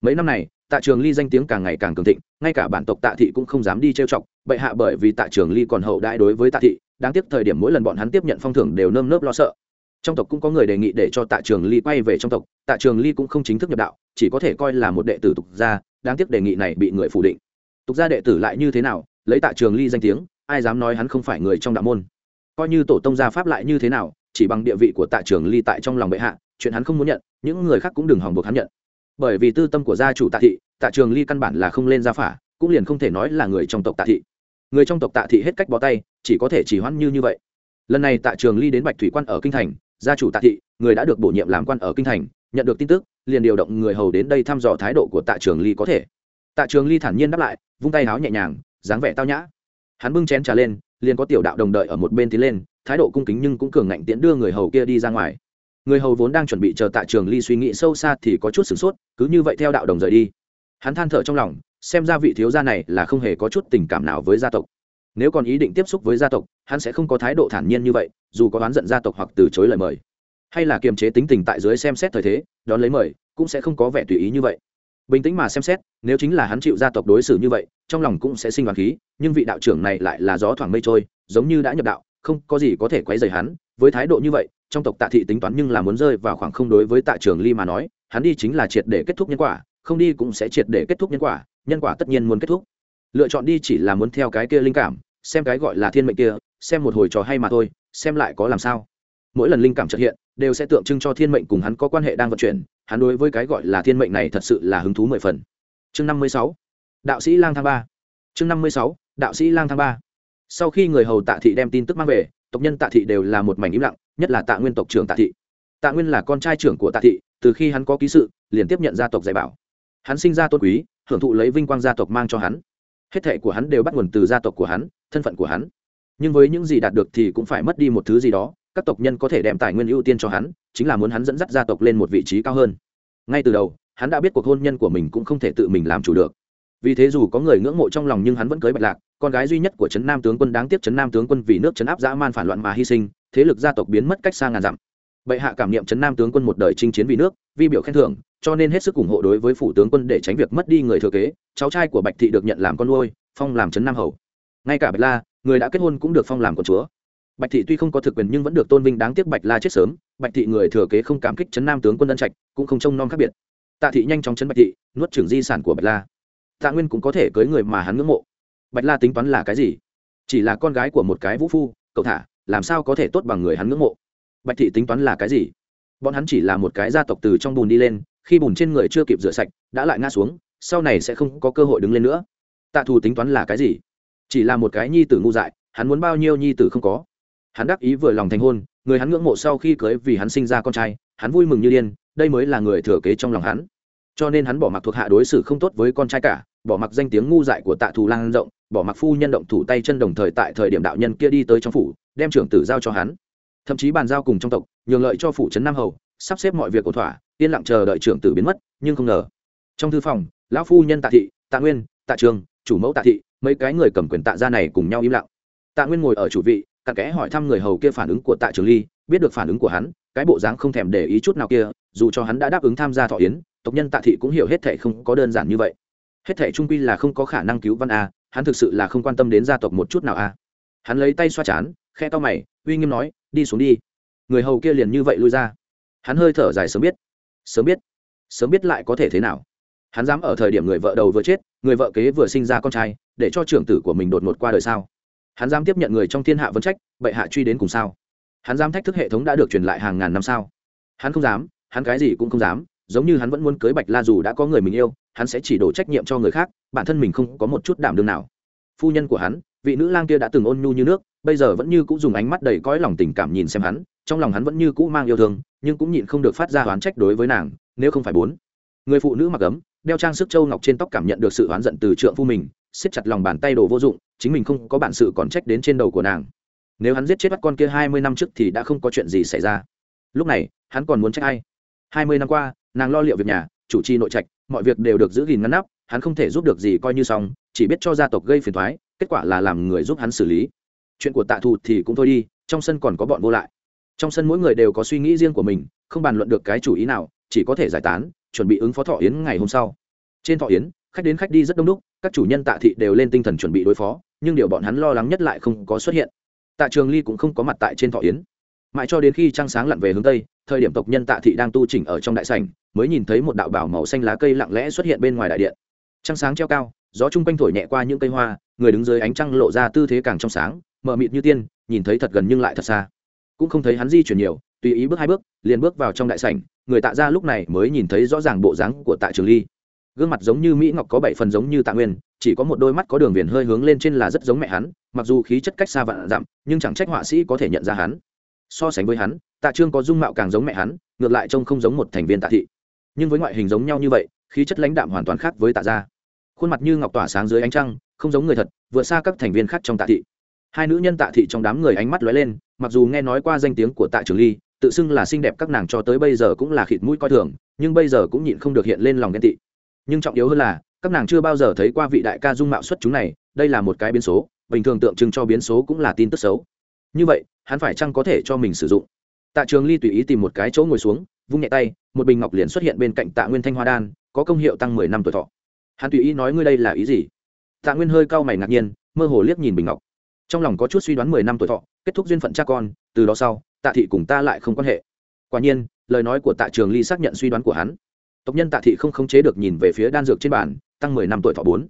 [SPEAKER 1] Mấy năm này, tạ trường ly danh tiếng càng ngày càng cường thịnh, ngay cả bản tộc tạ thị cũng không dám đi trêu chọc, bệ hạ bởi vì tạ trường ly còn hậu đãi đối với tạ thị đáng tiếc thời điểm mỗi lần bọn hắn tiếp nhận phong thưởng đều nơm nớp lo sợ. Trong tộc cũng có người đề nghị để cho tạ trường ly quay về trong tộc, tạ trường ly cũng không chính thức nhập đạo, chỉ có thể coi là một đệ tử tục gia, đáng tiếc đề nghị này bị người phủ định. Tục gia đệ tử lại như thế nào, lấy tạ trường ly danh tiếng, ai dám nói hắn không phải người trong đạo môn? Coi như tổ tông gia pháp lại như thế nào, chỉ bằng địa vị của tạ trường ly tại trong lòng bệ hạ, chuyện hắn không muốn nhận, những người khác cũng đừng hòng buộc hắn nhận. Bởi vì tư tâm của gia chủ tạ thị, tạ trường ly căn bản là không lên gia phả, cũng liền không thể nói là người trong tộc tạ thị. Người trong tộc tạ thị hết cách bó tay chỉ có thể chỉ hoãn như như vậy. Lần này tạ trường ly đến bạch thủy quan ở kinh thành, gia chủ tạ thị, người đã được bổ nhiệm làm quan ở kinh thành, nhận được tin tức, liền điều động người hầu đến đây thăm dò thái độ của tạ trường ly có thể. Tạ trường ly thản nhiên đáp lại, vung tay áo nhẹ nhàng, dáng vẻ tao nhã. Hắn bưng chén trà lên, liền có tiểu đạo đồng đợi ở một bên tiến lên, thái độ cung kính nhưng cũng cường ngạnh tiễn đưa người hầu kia đi ra ngoài. Người hầu vốn đang chuẩn bị chờ tạ trường ly suy nghĩ sâu xa thì có chút sửng sốt, cứ như vậy theo đạo đồng rời đi. Hắn than thở trong lòng, xem ra vị thiếu gia này là không hề có chút tình cảm nào với gia tộc nếu còn ý định tiếp xúc với gia tộc, hắn sẽ không có thái độ thản nhiên như vậy, dù có oán giận gia tộc hoặc từ chối lời mời. Hay là kiềm chế tính tình tại dưới xem xét thời thế, đón lấy mời, cũng sẽ không có vẻ tùy ý như vậy. Bình tĩnh mà xem xét, nếu chính là hắn chịu gia tộc đối xử như vậy, trong lòng cũng sẽ sinh hoạt khí, nhưng vị đạo trưởng này lại là gió thoảng mây trôi, giống như đã nhập đạo, không có gì có thể quấy rầy hắn. Với thái độ như vậy, trong tộc tạ thị tính toán nhưng là muốn rơi vào khoảng không đối với tạ trường ly mà nói, hắn đi chính là triệt để kết thúc nhân quả, không đi cũng sẽ triệt để kết thúc nhân quả nhân quả tất nhiên muốn kết thúc lựa chọn đi chỉ là muốn theo cái kia linh cảm, xem cái gọi là thiên mệnh kia, xem một hồi trò hay mà thôi, xem lại có làm sao. Mỗi lần linh cảm trật hiện, đều sẽ tượng trưng cho thiên mệnh cùng hắn có quan hệ đang vận chuyển, hắn đối với cái gọi là thiên mệnh này thật sự là hứng thú mười phần. Chương năm mươi sáu, đạo sĩ lang thang ba. Chương năm mươi sáu, đạo sĩ lang thang ba. Sau khi người hầu tạ thị đem tin tức mang về, tộc nhân tạ thị đều là một mảnh im lặng, nhất là tạ nguyên tộc trưởng tạ thị. Tạ nguyên là con trai trưởng của tạ thị, từ khi hắn có ký sự, liền tiếp nhận gia tộc dạy bảo. Hắn sinh ra tôn quý, hưởng thụ lấy vinh quang gia tộc mang cho hắn hết thệ của hắn đều bắt nguồn từ gia tộc của hắn, thân phận của hắn. Nhưng với những gì đạt được thì cũng phải mất đi một thứ gì đó, các tộc nhân có thể đem tài nguyên ưu tiên cho hắn, chính là muốn hắn dẫn dắt gia tộc lên một vị trí cao hơn. Ngay từ đầu, hắn đã biết cuộc hôn nhân của mình cũng không thể tự mình làm chủ được. Vì thế dù có người ngưỡng mộ trong lòng nhưng hắn vẫn cưới bạch lạc, con gái duy nhất của trấn nam tướng quân đáng tiếc trấn nam tướng quân vì nước trấn áp dã man phản loạn mà hy sinh, thế lực gia tộc biến mất cách xa ngàn dặm. Bệ hạ cảm niệm trấn nam tướng quân một đời chinh chiến vì nước, vi biểu khen thưởng cho nên hết sức ủng hộ đối với phủ tướng quân để tránh việc mất đi người thừa kế. Cháu trai của bạch thị được nhận làm con nuôi, phong làm trấn nam hầu. Ngay cả bạch la, người đã kết hôn cũng được phong làm con chúa. Bạch thị tuy không có thực quyền nhưng vẫn được tôn vinh đáng tiếc bạch la chết sớm. Bạch thị người thừa kế không cảm kích trấn nam tướng quân ân trạch, cũng không trông nom khác biệt. Tạ thị nhanh chóng chấn bạch thị, nuốt trưởng di sản của bạch la. Tạ nguyên cũng có thể cưới người mà hắn ngưỡng mộ. Bạch la tính toán là cái gì? Chỉ là con gái của một cái vũ phu, cậu thả, làm sao có thể tốt bằng người hắn ngưỡng mộ? Bạch thị tính toán là cái gì? Bọn hắn chỉ là một cái gia tộc từ trong bùn đi lên khi bùn trên người chưa kịp rửa sạch, đã lại ngã xuống, sau này sẽ không có cơ hội đứng lên nữa. Tạ thù tính toán là cái gì? Chỉ là một cái nhi tử ngu dại, hắn muốn bao nhiêu nhi tử không có. Hắn đắc ý vừa lòng thành hôn, người hắn ngưỡng mộ sau khi cưới vì hắn sinh ra con trai, hắn vui mừng như điên, đây mới là người thừa kế trong lòng hắn. Cho nên hắn bỏ mặc thuộc hạ đối xử không tốt với con trai cả, bỏ mặc danh tiếng ngu dại của tạ thù lan rộng, bỏ mặc phu nhân động thủ tay chân đồng thời tại thời điểm đạo nhân kia đi tới trong phủ, đem trưởng tử giao cho hắn. Thậm chí bàn giao cùng trong tộc, nhường lợi cho phủ trấn nam hầu sắp xếp mọi việc ổn thỏa, yên lặng chờ đợi trưởng tử biến mất, nhưng không ngờ. Trong thư phòng, lão phu nhân tạ thị, tạ nguyên, tạ trường, chủ mẫu tạ thị, mấy cái người cầm quyền tạ gia này cùng nhau im lặng. Tạ nguyên ngồi ở chủ vị, cặn kẽ hỏi thăm người hầu kia phản ứng của tạ trường ly, biết được phản ứng của hắn, cái bộ dáng không thèm để ý chút nào kia, dù cho hắn đã đáp ứng tham gia thọ yến, tộc nhân tạ thị cũng hiểu hết thệ không có đơn giản như vậy. Hết thệ trung quy là không có khả năng cứu văn a, hắn thực sự là không quan tâm đến gia tộc một chút nào a. Hắn lấy tay xoa chán, khe to mày, uy nghiêm nói, đi xuống đi. Người hầu kia liền như vậy lui ra hắn hơi thở dài sớm biết. Sớm biết? Sớm biết lại có thể thế nào? Hắn dám ở thời điểm người vợ đầu vừa chết, người vợ kế vừa sinh ra con trai, để cho trưởng tử của mình đột ngột qua đời sao? Hắn dám tiếp nhận người trong thiên hạ vấn trách, bệ hạ truy đến cùng sao? Hắn dám thách thức hệ thống đã được truyền lại hàng ngàn năm sao? Hắn không dám, hắn cái gì cũng không dám, giống như hắn vẫn muốn cưới bạch la dù đã có người mình yêu, hắn sẽ chỉ đổ trách nhiệm cho người khác, bản thân mình không có một chút đảm đương nào. Phu nhân của hắn, vị nữ lang kia đã từng ôn nhu như nước, bây giờ vẫn như cũng dùng ánh mắt đầy cõi lòng tình cảm nhìn xem hắn trong lòng hắn vẫn như cũ mang yêu thương, nhưng cũng nhịn không được phát ra oán trách đối với nàng, nếu không phải bốn. Người phụ nữ mặc ấm, đeo trang sức châu ngọc trên tóc cảm nhận được sự oán giận từ trượng phu mình, siết chặt lòng bàn tay đồ vô dụng, chính mình không có bản sự còn trách đến trên đầu của nàng. Nếu hắn giết chết bắt con kia hai mươi năm trước thì đã không có chuyện gì xảy ra. Lúc này, hắn còn muốn trách ai? Hai mươi năm qua, nàng lo liệu việc nhà, chủ trì nội trạch, mọi việc đều được giữ gìn ngăn nắp, hắn không thể giúp được gì coi như xong, chỉ biết cho gia tộc gây phiền thoái, kết quả là làm người giúp hắn xử lý. Chuyện của tạ thù thì cũng thôi đi, trong sân còn có bọn vô lại trong sân mỗi người đều có suy nghĩ riêng của mình, không bàn luận được cái chủ ý nào, chỉ có thể giải tán, chuẩn bị ứng phó thọ yến ngày hôm sau. Trên thọ yến, khách đến khách đi rất đông đúc, các chủ nhân tạ thị đều lên tinh thần chuẩn bị đối phó, nhưng điều bọn hắn lo lắng nhất lại không có xuất hiện. Tạ trường ly cũng không có mặt tại trên thọ yến. Mãi cho đến khi trăng sáng lặn về hướng tây, thời điểm tộc nhân tạ thị đang tu chỉnh ở trong đại sảnh, mới nhìn thấy một đạo bảo màu xanh lá cây lặng lẽ xuất hiện bên ngoài đại điện. Trăng sáng treo cao, gió chung quanh thổi nhẹ qua những cây hoa, người đứng dưới ánh trăng lộ ra tư thế càng trong sáng, mờ mịt như tiên, nhìn thấy thật gần nhưng lại thật xa cũng không thấy hắn di chuyển nhiều, tùy ý bước hai bước, liền bước vào trong đại sảnh, người tạ ra lúc này mới nhìn thấy rõ ràng bộ dáng của tạ trường ly. Gương mặt giống như mỹ ngọc có bảy phần giống như tạ nguyên, chỉ có một đôi mắt có đường viền hơi hướng lên trên là rất giống mẹ hắn, mặc dù khí chất cách xa vạn dặm, nhưng chẳng trách họa sĩ có thể nhận ra hắn. So sánh với hắn, tạ trương có dung mạo càng giống mẹ hắn, ngược lại trông không giống một thành viên tạ thị. Nhưng với ngoại hình giống nhau như vậy, khí chất lãnh đạm hoàn toàn khác với tạ gia. Khuôn mặt như ngọc tỏa sáng dưới ánh trăng, không giống người thật, vượt xa các thành viên khác trong tạ thị hai nữ nhân tạ thị trong đám người ánh mắt lóe lên, mặc dù nghe nói qua danh tiếng của tạ trường ly, tự xưng là xinh đẹp các nàng cho tới bây giờ cũng là khịt mũi coi thường, nhưng bây giờ cũng nhịn không được hiện lên lòng ghen tị. Nhưng trọng yếu hơn là, các nàng chưa bao giờ thấy qua vị đại ca dung mạo xuất chúng này, đây là một cái biến số, bình thường tượng trưng cho biến số cũng là tin tức xấu. Như vậy, hắn phải chăng có thể cho mình sử dụng? Tạ trường ly tùy ý tìm một cái chỗ ngồi xuống, vung nhẹ tay, một bình ngọc liền xuất hiện bên cạnh tạ nguyên thanh hoa đan, có công hiệu tăng mười năm tuổi thọ. Hắn tùy ý nói ngươi đây là ý gì? Tạ nguyên hơi cau mày ngạc nhiên, mơ hồ liếc nhìn bình ngọc trong lòng có chút suy đoán mười năm tuổi thọ, kết thúc duyên phận cha con, từ đó sau, tạ thị cùng ta lại không quan hệ. Quả nhiên, lời nói của tạ trường ly xác nhận suy đoán của hắn. Tộc nhân tạ thị không khống chế được nhìn về phía đan dược trên bàn, tăng mười năm tuổi thọ bốn.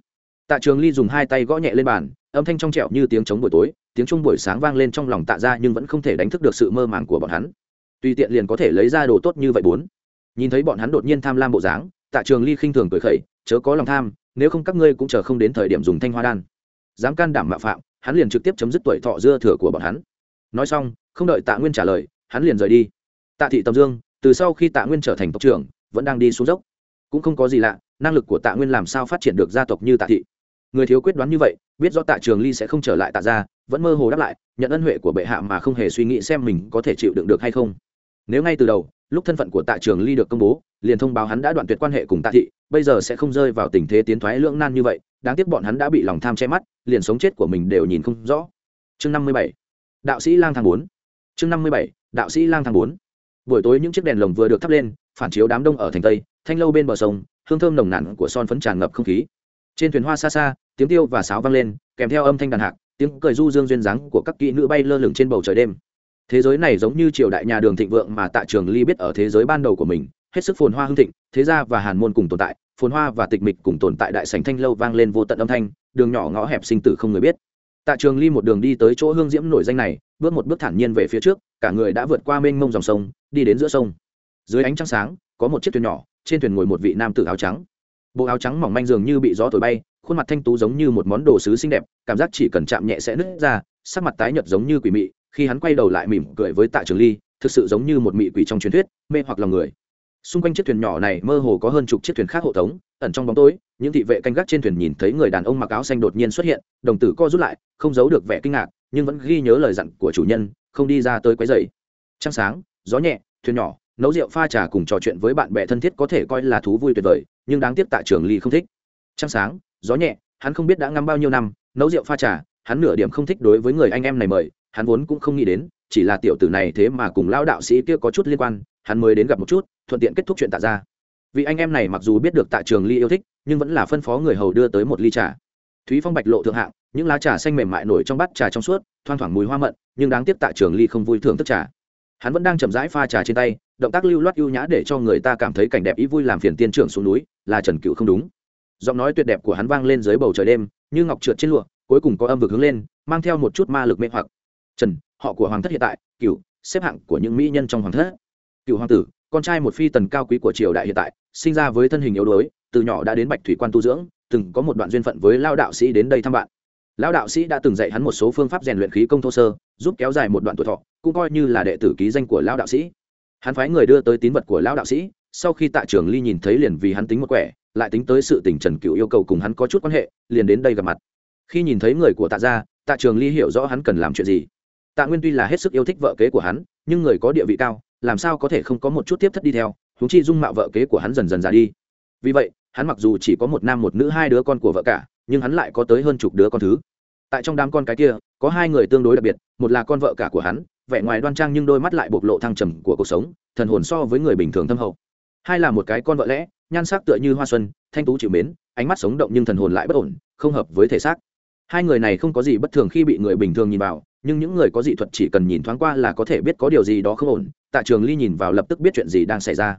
[SPEAKER 1] Tạ trường ly dùng hai tay gõ nhẹ lên bàn, âm thanh trong trẹo như tiếng chống buổi tối, tiếng trung buổi sáng vang lên trong lòng tạ ra nhưng vẫn không thể đánh thức được sự mơ màng của bọn hắn. Tùy tiện liền có thể lấy ra đồ tốt như vậy bốn. Nhìn thấy bọn hắn đột nhiên tham lam bộ dáng, tạ trường ly khinh thường cười khẩy, chớ có lòng tham, nếu không các ngươi cũng chờ không đến thời điểm dùng thanh hoa đan dám can đảm mạo phạm, hắn liền trực tiếp chấm dứt tuổi thọ dưa thừa của bọn hắn. Nói xong, không đợi tạ nguyên trả lời, hắn liền rời đi. Tạ thị tầm dương, từ sau khi tạ nguyên trở thành tộc trưởng, vẫn đang đi xuống dốc. Cũng không có gì lạ, năng lực của tạ nguyên làm sao phát triển được gia tộc như tạ thị? Người thiếu quyết đoán như vậy, biết rõ tạ trường ly sẽ không trở lại tạ ra vẫn mơ hồ đáp lại, nhận ân huệ của bệ hạ mà không hề suy nghĩ xem mình có thể chịu đựng được hay không. Nếu ngay từ đầu lúc thân phận của tạ trường ly được công bố, liền thông báo hắn đã đoạn tuyệt quan hệ cùng tạ thị, bây giờ sẽ không rơi vào tình thế tiến thoái lưỡng nan như vậy, đáng tiếc bọn hắn đã bị lòng tham che mắt, liền sống chết của mình đều nhìn không rõ. Chương năm mươi bảy, đạo sĩ lang thang bốn. Chương năm mươi bảy, đạo sĩ lang thang bốn. Buổi tối những chiếc đèn lồng vừa được thắp lên, phản chiếu đám đông ở thành tây, thanh lâu bên bờ sông, hương thơm nồng nàn của son phấn tràn ngập không khí. Trên thuyền hoa xa xa, tiếng tiêu và sáo vang lên, kèm theo âm thanh đàn hạc, tiếng cười du dương duyên dáng của các kỹ nữ bay lơ lửng trên bầu trời đêm thế giới này giống như triều đại nhà đường thịnh vượng mà tạ trường ly biết ở thế giới ban đầu của mình, hết sức phồn hoa hưng thịnh, thế gia và hàn môn cùng tồn tại, phồn hoa và tịch mịch cùng tồn tại đại sành thanh lâu vang lên vô tận âm thanh, đường nhỏ ngõ hẹp sinh tử không người biết. Tạ trường ly một đường đi tới chỗ hương diễm nổi danh này, bước một bước thản nhiên về phía trước, cả người đã vượt qua mênh mông dòng sông, đi đến giữa sông. Dưới ánh trăng sáng, có một chiếc thuyền nhỏ, trên thuyền ngồi một vị nam tử áo trắng. Bộ áo trắng mỏng manh dường như bị gió thổi bay, khuôn mặt thanh tú giống như một món đồ sứ xinh đẹp, cảm giác chỉ cần chạm nhẹ sẽ nứt ra, sắc mặt tái nhợt giống như quỷ mị khi hắn quay đầu lại mỉm cười với tạ trường ly, thực sự giống như một mị quỷ trong truyền thuyết, mê hoặc lòng người. Xung quanh chiếc thuyền nhỏ này mơ hồ có hơn chục chiếc thuyền khác hộ tống, ẩn trong bóng tối, những thị vệ canh gác trên thuyền nhìn thấy người đàn ông mặc áo xanh đột nhiên xuất hiện, đồng tử co rút lại, không giấu được vẻ kinh ngạc, nhưng vẫn ghi nhớ lời dặn của chủ nhân, không đi ra tới quấy dày trăng sáng, gió nhẹ, thuyền nhỏ, nấu rượu pha trà cùng trò chuyện với bạn bè thân thiết có thể coi là thú vui tuyệt vời, nhưng đáng tiếc tạ trường ly không thích. Trăng sáng, gió nhẹ, hắn không biết đã ngắm bao nhiêu năm, nấu rượu pha trà, hắn nửa điểm không thích đối với người anh em này mời hắn vốn cũng không nghĩ đến, chỉ là tiểu tử này thế mà cùng lão đạo sĩ kia có chút liên quan, hắn mới đến gặp một chút, thuận tiện kết thúc chuyện tạ ra vị anh em này mặc dù biết được tạ trường ly yêu thích, nhưng vẫn là phân phó người hầu đưa tới một ly trà. Thúy phong bạch lộ thượng hạng, những lá trà xanh mềm mại nổi trong bát trà trong suốt, thoang thoảng mùi hoa mận, nhưng đáng tiếc tạ trường ly không vui thưởng thức trà. Hắn vẫn đang chậm rãi pha trà trên tay, động tác lưu loát ưu nhã để cho người ta cảm thấy cảnh đẹp ý vui làm phiền tiên trưởng xuống núi, là trần cựu không đúng. Giọng nói tuyệt đẹp của hắn vang lên dưới bầu trời đêm, như ngọc trượt trên lụa, cuối cùng có âm vực hướng lên, mang theo một chút ma lực mê hoặc trần, họ của hoàng thất hiện tại, cựu, xếp hạng của những mỹ nhân trong hoàng thất. Cựu hoàng tử, con trai một phi tần cao quý của triều đại hiện tại, sinh ra với thân hình yếu đuối, từ nhỏ đã đến bạch thủy quan tu dưỡng, từng có một đoạn duyên phận với lao đạo sĩ đến đây thăm bạn. Lão đạo sĩ đã từng dạy hắn một số phương pháp rèn luyện khí công thô sơ, giúp kéo dài một đoạn tuổi thọ, cũng coi như là đệ tử ký danh của lão đạo sĩ. Hắn phái người đưa tới tín vật của lão đạo sĩ, sau khi tạ trường ly nhìn thấy liền vì hắn tính một quẻ, lại tính tới sự tình trần cựu yêu cầu cùng hắn có chút quan hệ, liền đến đây gặp mặt. Khi nhìn thấy người của tạ gia, tạ trường ly hiểu rõ hắn cần làm chuyện gì tạ nguyên tuy là hết sức yêu thích vợ kế của hắn, nhưng người có địa vị cao, làm sao có thể không có một chút tiếp thất đi theo húng chi dung mạo vợ kế của hắn dần dần già đi. Vì vậy, hắn mặc dù chỉ có một nam một nữ hai đứa con của vợ cả, nhưng hắn lại có tới hơn chục đứa con thứ. Tại trong đám con cái kia, có hai người tương đối đặc biệt, một là con vợ cả của hắn, vẻ ngoài đoan trang nhưng đôi mắt lại bộc lộ thăng trầm của cuộc sống, thần hồn so với người bình thường thâm hậu. Hai là một cái con vợ lẽ, nhan sắc tựa như hoa xuân, thanh tú chịu mến, ánh mắt sống động nhưng thần hồn lại bất ổn, không hợp với thể xác. Hai người này không có gì bất thường khi bị người bình thường nhìn vào nhưng những người có dị thuật chỉ cần nhìn thoáng qua là có thể biết có điều gì đó không ổn. Tạ trường ly nhìn vào lập tức biết chuyện gì đang xảy ra.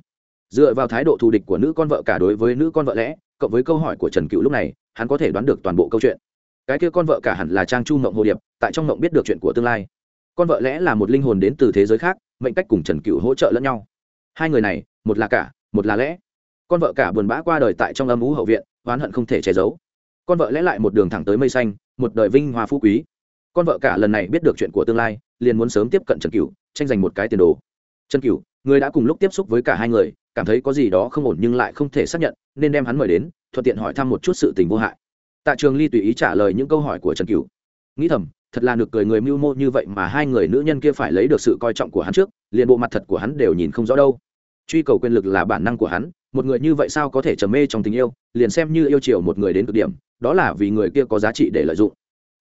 [SPEAKER 1] Dựa vào thái độ thù địch của nữ con vợ cả đối với nữ con vợ lẽ, cộng với câu hỏi của trần cựu lúc này, hắn có thể đoán được toàn bộ câu chuyện. Cái kia con vợ cả hẳn là trang chu mộng hồ điệp, tại trong mộng biết được chuyện của tương lai. Con vợ lẽ là một linh hồn đến từ thế giới khác, mệnh cách cùng trần cựu hỗ trợ lẫn nhau. Hai người này, một là cả, một là lẽ. Con vợ cả buồn bã qua đời tại trong âm ú hậu viện, oán hận không thể che giấu. Con vợ lẽ lại một đường thẳng tới mây xanh, một đời vinh hoa phú quý con vợ cả lần này biết được chuyện của tương lai, liền muốn sớm tiếp cận trần cửu, tranh giành một cái tiền đồ. Trần cửu, người đã cùng lúc tiếp xúc với cả hai người, cảm thấy có gì đó không ổn nhưng lại không thể xác nhận, nên đem hắn mời đến, thuận tiện hỏi thăm một chút sự tình vô hại. Tạ trường ly tùy ý trả lời những câu hỏi của trần cửu. Nghĩ thầm, thật là được cười người mưu mô như vậy mà hai người nữ nhân kia phải lấy được sự coi trọng của hắn trước, liền bộ mặt thật của hắn đều nhìn không rõ đâu. Truy cầu quyền lực là bản năng của hắn, một người như vậy sao có thể trầm mê trong tình yêu, liền xem như yêu chiều một người đến cực điểm, đó là vì người kia có giá trị để lợi dụng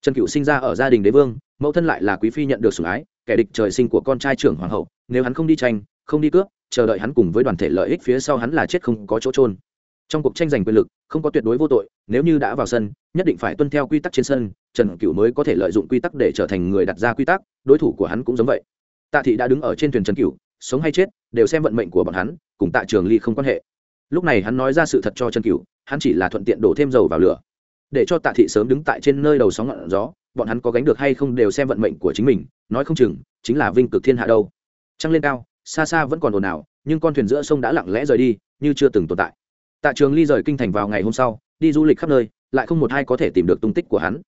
[SPEAKER 1] trần cựu sinh ra ở gia đình đế vương, mẫu thân lại là quý phi nhận được sủng ái, kẻ địch trời sinh của con trai trưởng hoàng hậu, nếu hắn không đi tranh, không đi cướp, chờ đợi hắn cùng với đoàn thể lợi ích phía sau hắn là chết không có chỗ trôn trong cuộc tranh giành quyền lực, không có tuyệt đối vô tội, nếu như đã vào sân, nhất định phải tuân theo quy tắc trên sân, trần cựu mới có thể lợi dụng quy tắc để trở thành người đặt ra quy tắc, đối thủ của hắn cũng giống vậy. Tạ thị đã đứng ở trên thuyền trần cựu sống hay chết, đều xem vận mệnh của bọn hắn, cùng tạ trường ly không quan hệ. Lúc này hắn nói ra sự thật cho trần cựu hắn chỉ là thuận tiện đổ thêm dầu vào lửa để cho tạ thị sớm đứng tại trên nơi đầu sóng ngọn gió, bọn hắn có gánh được hay không đều xem vận mệnh của chính mình, nói không chừng, chính là vinh cực thiên hạ đâu. Trăng lên cao, xa xa vẫn còn ồn ào, nhưng con thuyền giữa sông đã lặng lẽ rời đi, như chưa từng tồn tại. Tạ trường ly rời kinh thành vào ngày hôm sau, đi du lịch khắp nơi, lại không một ai có thể tìm được tung tích của hắn.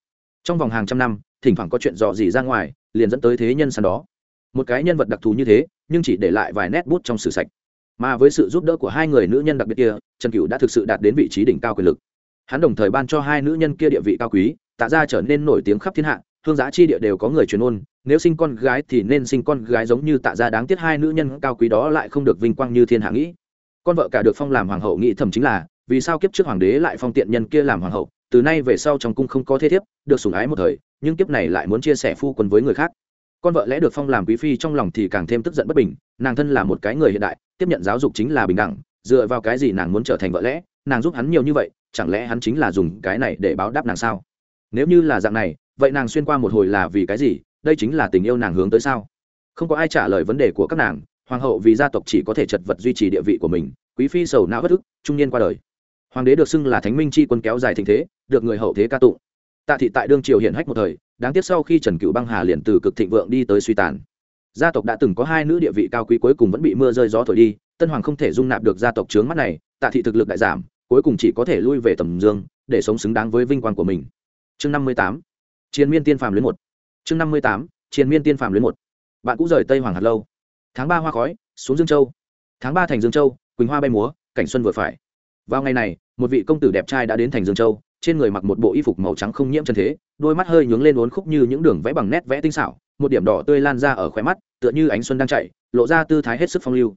[SPEAKER 1] Trong vòng hàng trăm năm, thỉnh thoảng có chuyện dò dỉ ra ngoài, liền dẫn tới thế nhân sàn đó. Một cái nhân vật đặc thù như thế, nhưng chỉ để lại vài nét bút trong sử sạch. Mà với sự giúp đỡ của hai người nữ nhân đặc biệt kia, trần cựu đã thực sự đạt đến vị trí đỉnh cao quyền lực hắn đồng thời ban cho hai nữ nhân kia địa vị cao quý, tạ ra trở nên nổi tiếng khắp thiên hạ, hương giá chi địa đều có người truyền ôn, nếu sinh con gái thì nên sinh con gái giống như tạ ra đáng tiếc hai nữ nhân cao quý đó lại không được vinh quang như thiên hạ nghĩ. Con vợ cả được phong làm hoàng hậu nghĩ thầm chính là, vì sao kiếp trước hoàng đế lại phong tiện nhân kia làm hoàng hậu, từ nay về sau trong cung không có thế thiếp, được sủng ái một thời, nhưng kiếp này lại muốn chia sẻ phu quân với người khác. Con vợ lẽ được phong làm quý phi trong lòng thì càng thêm tức giận bất bình, nàng thân là một cái người hiện đại, tiếp nhận giáo dục chính là bình đẳng dựa vào cái gì nàng muốn trở thành vợ lẽ? Nàng giúp hắn nhiều như vậy, chẳng lẽ hắn chính là dùng cái này để báo đáp nàng sao? Nếu như là dạng này, vậy nàng xuyên qua một hồi là vì cái gì? Đây chính là tình yêu nàng hướng tới sao? Không có ai trả lời vấn đề của các nàng, hoàng hậu vì gia tộc chỉ có thể chật vật duy trì địa vị của mình, quý phi sầu não bất ức, trung niên qua đời. Hoàng đế được xưng là thánh minh chi quân kéo dài tình thế, được người hậu thế ca tụng. Tạ thị tại đương triều hiển hách một thời, đáng tiếc sau khi trần cựu băng hà liền từ cực thịnh vượng đi tới suy tàn. Gia tộc đã từng có hai nữ địa vị cao quý cuối cùng vẫn bị mưa rơi gió thổi đi tân hoàng không thể dung nạp được gia tộc trướng mắt này, tạ thị thực lực đại giảm, cuối cùng chỉ có thể lui về tầm dương, để sống xứng đáng với vinh quang của mình. Chương năm mươi tám, chiến miên tiên phàm luyến một. Chương năm mươi tám, chiến miên tiên phàm luyến một. Bạn cũng rời tây hoàng hạt lâu. Tháng ba hoa khói, xuống dương châu. Tháng ba thành dương châu, quỳnh hoa bay múa, cảnh xuân vừa phải. Vào ngày này, một vị công tử đẹp trai đã đến thành dương châu, trên người mặc một bộ y phục màu trắng không nhiễm chân thế, đôi mắt hơi nhướng lên uốn khúc như những đường vẽ bằng nét vẽ tinh xảo, một điểm đỏ tươi lan ra ở khóe mắt, tựa như ánh xuân đang chạy, lộ ra tư thái hết sức phong lưu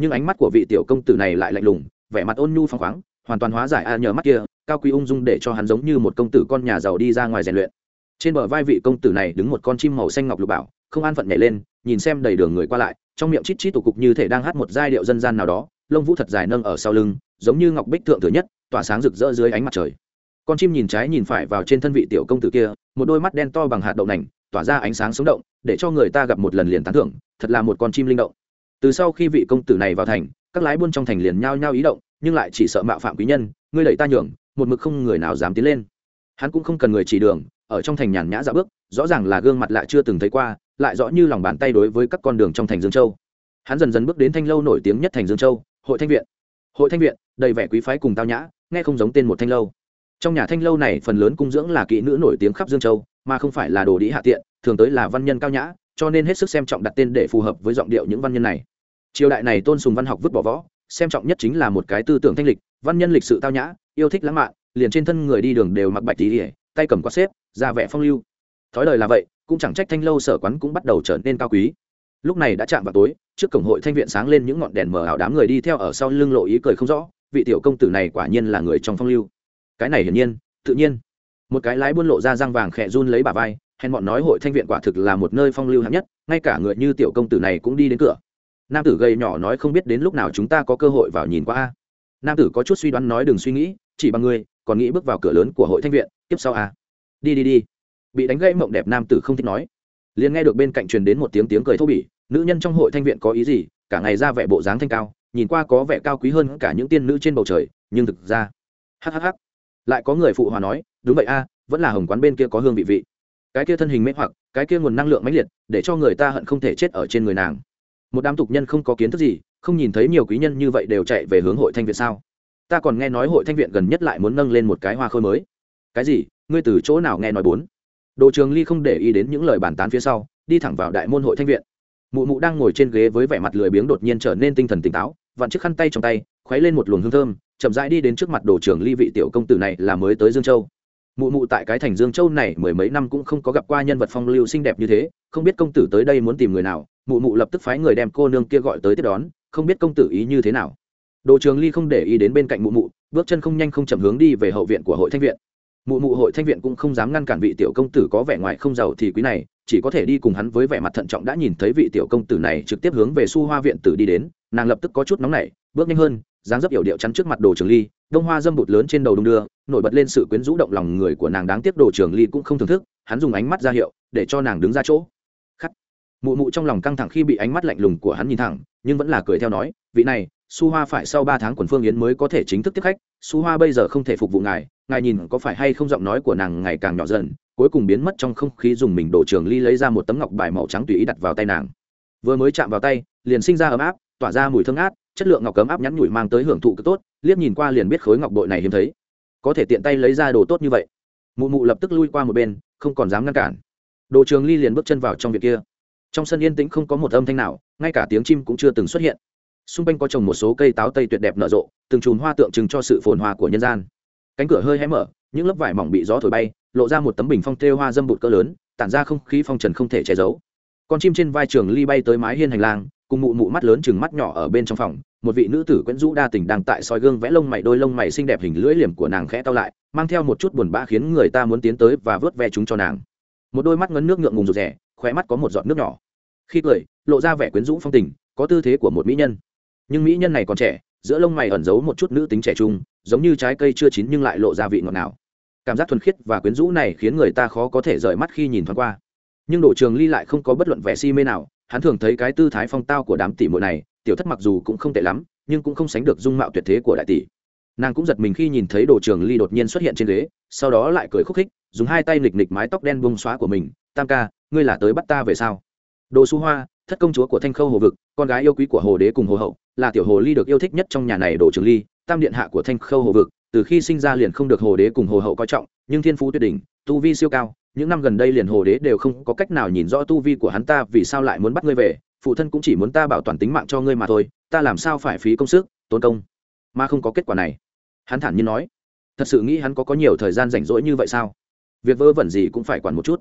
[SPEAKER 1] nhưng ánh mắt của vị tiểu công tử này lại lạnh lùng, vẻ mặt ôn nhu phăng khoáng, hoàn toàn hóa giải a nhờ mắt kia, cao quý ung dung để cho hắn giống như một công tử con nhà giàu đi ra ngoài rèn luyện. Trên bờ vai vị công tử này đứng một con chim màu xanh ngọc lục bảo, không an phận nhảy lên, nhìn xem đầy đường người qua lại, trong miệng chít chít tụ cục như thể đang hát một giai điệu dân gian nào đó, lông vũ thật dài nâng ở sau lưng, giống như ngọc bích thượng thừa nhất, tỏa sáng rực rỡ dưới ánh mặt trời. Con chim nhìn trái nhìn phải vào trên thân vị tiểu công tử kia, một đôi mắt đen to bằng hạt đậu nành, tỏa ra ánh sáng sống động, để cho người ta gặp một lần liền tán thưởng, thật là một con chim linh động từ sau khi vị công tử này vào thành, các lái buôn trong thành liền nhao nhao ý động, nhưng lại chỉ sợ mạo phạm quý nhân, ngươi đẩy ta nhường, một mực không người nào dám tiến lên. Hắn cũng không cần người chỉ đường, ở trong thành nhàn nhã dạo bước, rõ ràng là gương mặt lạ chưa từng thấy qua, lại rõ như lòng bàn tay đối với các con đường trong thành dương châu. Hắn dần dần bước đến thanh lâu nổi tiếng nhất thành dương châu, hội thanh viện. Hội thanh viện, đầy vẻ quý phái cùng tao nhã, nghe không giống tên một thanh lâu. Trong nhà thanh lâu này phần lớn cung dưỡng là kỹ nữ nổi tiếng khắp dương châu, mà không phải là đồ đĩ hạ tiện, thường tới là văn nhân cao nhã, cho nên hết sức xem trọng đặt tên để phù hợp với giọng điệu những văn nhân này triều đại này tôn sùng văn học vứt bỏ võ, xem trọng nhất chính là một cái tư tưởng thanh lịch, văn nhân lịch sự tao nhã, yêu thích lãng mạn, liền trên thân người đi đường đều mặc bạch tỉ ỉa tay cầm quạt xếp ra vẻ phong lưu. Thói lời là vậy, cũng chẳng trách thanh lâu sở quán cũng bắt đầu trở nên cao quý. Lúc này đã chạm vào tối, trước cổng hội thanh viện sáng lên những ngọn đèn mở ảo đám người đi theo ở sau lưng lộ ý cười không rõ, vị tiểu công tử này quả nhiên là người trong phong lưu. Cái này hiển nhiên, tự nhiên. Một cái lái buôn lộ ra răng vàng khẽ run lấy bà vai, hèn bọn nói hội thanh viện quả thực là một nơi phong lưu hạng nhất, ngay cả người như tiểu công tử này cũng đi đến cửa nam tử gầy nhỏ nói không biết đến lúc nào chúng ta có cơ hội vào nhìn qua a. Nam tử có chút suy đoán nói đừng suy nghĩ, chỉ bằng ngươi, còn nghĩ bước vào cửa lớn của hội thanh viện, tiếp sau a. Đi đi đi. Bị đánh gãy mộng đẹp nam tử không thích nói. Liền nghe được bên cạnh truyền đến một tiếng tiếng cười thô bỉ, nữ nhân trong hội thanh viện có ý gì, cả ngày ra vẻ bộ dáng thanh cao, nhìn qua có vẻ cao quý hơn cả những tiên nữ trên bầu trời, nhưng thực ra hhh lại có người phụ hòa nói, đúng vậy a, vẫn là hồng quán bên kia có hương vị vị. Cái kia thân hình mê hoặc, cái kia nguồn năng lượng mãnh liệt, để cho người ta hận không thể chết ở trên người nàng một đám tục nhân không có kiến thức gì, không nhìn thấy nhiều quý nhân như vậy đều chạy về hướng hội thanh viện sao? Ta còn nghe nói hội thanh viện gần nhất lại muốn nâng lên một cái hoa khôi mới. Cái gì? Ngươi từ chỗ nào nghe nói bốn? Đồ trường ly không để ý đến những lời bàn tán phía sau, đi thẳng vào đại môn hội thanh viện. Mụ mụ đang ngồi trên ghế với vẻ mặt lười biếng đột nhiên trở nên tinh thần tỉnh táo, vặn chiếc khăn tay trong tay, khuấy lên một luồng hương thơm, chậm rãi đi đến trước mặt đồ trưởng ly vị tiểu công tử này là mới tới dương châu mụ mụ tại cái thành dương châu này mười mấy năm cũng không có gặp qua nhân vật phong lưu xinh đẹp như thế, không biết công tử tới đây muốn tìm người nào, mụ mụ lập tức phái người đem cô nương kia gọi tới tiếp đón, không biết công tử ý như thế nào. Đồ trường ly không để ý đến bên cạnh mụ mụ, bước chân không nhanh không chậm hướng đi về hậu viện của hội thanh viện. Mụ mụ hội thanh viện cũng không dám ngăn cản vị tiểu công tử có vẻ ngoài không giàu thì quý này, chỉ có thể đi cùng hắn với vẻ mặt thận trọng đã nhìn thấy vị tiểu công tử này trực tiếp hướng về su hoa viện tử đi đến, nàng lập tức có chút nóng nảy, bước nhanh hơn, dáng dấp yểu điệu chắn trước mặt đồ trường ly đông hoa dâm bụt lớn trên đầu đung đưa, nổi bật lên sự quyến rũ động lòng người của nàng đáng tiếc đồ trường ly cũng không thưởng thức, hắn dùng ánh mắt ra hiệu, để cho nàng đứng ra chỗ. Khắc. Mụ mụ trong lòng căng thẳng khi bị ánh mắt lạnh lùng của hắn nhìn thẳng, nhưng vẫn là cười theo nói, vị này, su hoa phải sau ba tháng quần phương yến mới có thể chính thức tiếp khách, su hoa bây giờ không thể phục vụ ngài ngài nhìn có phải hay không giọng nói của nàng ngày càng nhỏ dần, cuối cùng biến mất trong không khí dùng mình đổ trường ly lấy ra một tấm ngọc bài màu trắng tùy ý đặt vào tay nàng. Vừa mới chạm vào tay, liền sinh ra ấm áp, tỏa ra mùi thơm át chất lượng ngọc cấm áp nhắn nhủi mang tới hưởng thụ cực tốt liếc nhìn qua liền biết khối ngọc bội này hiếm thấy. Có thể tiện tay lấy ra đồ tốt như vậy. Mụ mụ lập tức lui qua một bên, không còn dám ngăn cản. Đồ trường ly liền bước chân vào trong việc kia. Trong sân yên tĩnh không có một âm thanh nào, ngay cả tiếng chim cũng chưa từng xuất hiện. Xung quanh có trồng một số cây táo tây tuyệt đẹp nở rộ, từng chùm hoa tượng trưng cho sự phồn hoa của nhân gian. Cánh cửa hơi hé mở, những lớp vải mỏng bị gió thổi bay, lộ ra một tấm bình phong thêu hoa dâm bụt cỡ lớn, tản ra không khí phong trần không thể che giấu. Con chim trên vai trường ly bay tới mái hiên hành lang, cùng mụ mụ mắt lớn chừng mắt nhỏ ở bên trong phòng một vị nữ tử quyến rũ đa tình đang tại soi gương vẽ lông mày đôi lông mày xinh đẹp hình lưỡi liềm của nàng khẽ tao lại, mang theo một chút buồn bã khiến người ta muốn tiến tới và vớt ve chúng cho nàng. Một đôi mắt ngấn nước ngượng ngùng rụt rẻ khóe mắt có một giọt nước nhỏ. Khi cười, lộ ra vẻ quyến rũ phong tình, có tư thế của một mỹ nhân. Nhưng mỹ nhân này còn trẻ, giữa lông mày ẩn giấu một chút nữ tính trẻ trung, giống như trái cây chưa chín nhưng lại lộ ra vị ngọt ngào. Cảm giác thuần khiết và quyến rũ này khiến người ta khó có thể rời mắt khi nhìn thoáng qua. Nhưng Đỗ trường ly lại không có bất luận vẻ si mê nào, hắn thường thấy cái tư thái phong tao của đám tỷ muội này tiểu thất mặc dù cũng không tệ lắm, nhưng cũng không sánh được dung mạo tuyệt thế của đại tỷ. Nàng cũng giật mình khi nhìn thấy đồ trường ly đột nhiên xuất hiện trên ghế, sau đó lại cười khúc khích, dùng hai tay nịch nịch mái tóc đen bông xóa của mình, tam ca, ngươi là tới bắt ta về sao? Đồ su hoa, thất công chúa của thanh khâu hồ vực, con gái yêu quý của hồ đế cùng hồ hậu, là tiểu hồ ly được yêu thích nhất trong nhà này đồ trường ly, tam điện hạ của thanh khâu hồ vực, từ khi sinh ra liền không được hồ đế cùng hồ hậu coi trọng, nhưng thiên phú tuyệt đỉnh, tu vi siêu cao những năm gần đây liền hồ đế đều không có cách nào nhìn rõ tu vi của hắn ta, vì sao lại muốn bắt ngươi về? Phụ thân cũng chỉ muốn ta bảo toàn tính mạng cho ngươi mà thôi, ta làm sao phải phí công sức, tốn công? Mà không có kết quả này. Hắn thản nhiên nói, thật sự nghĩ hắn có có nhiều thời gian rảnh rỗi như vậy sao? Việc vơ vẩn gì cũng phải quản một chút.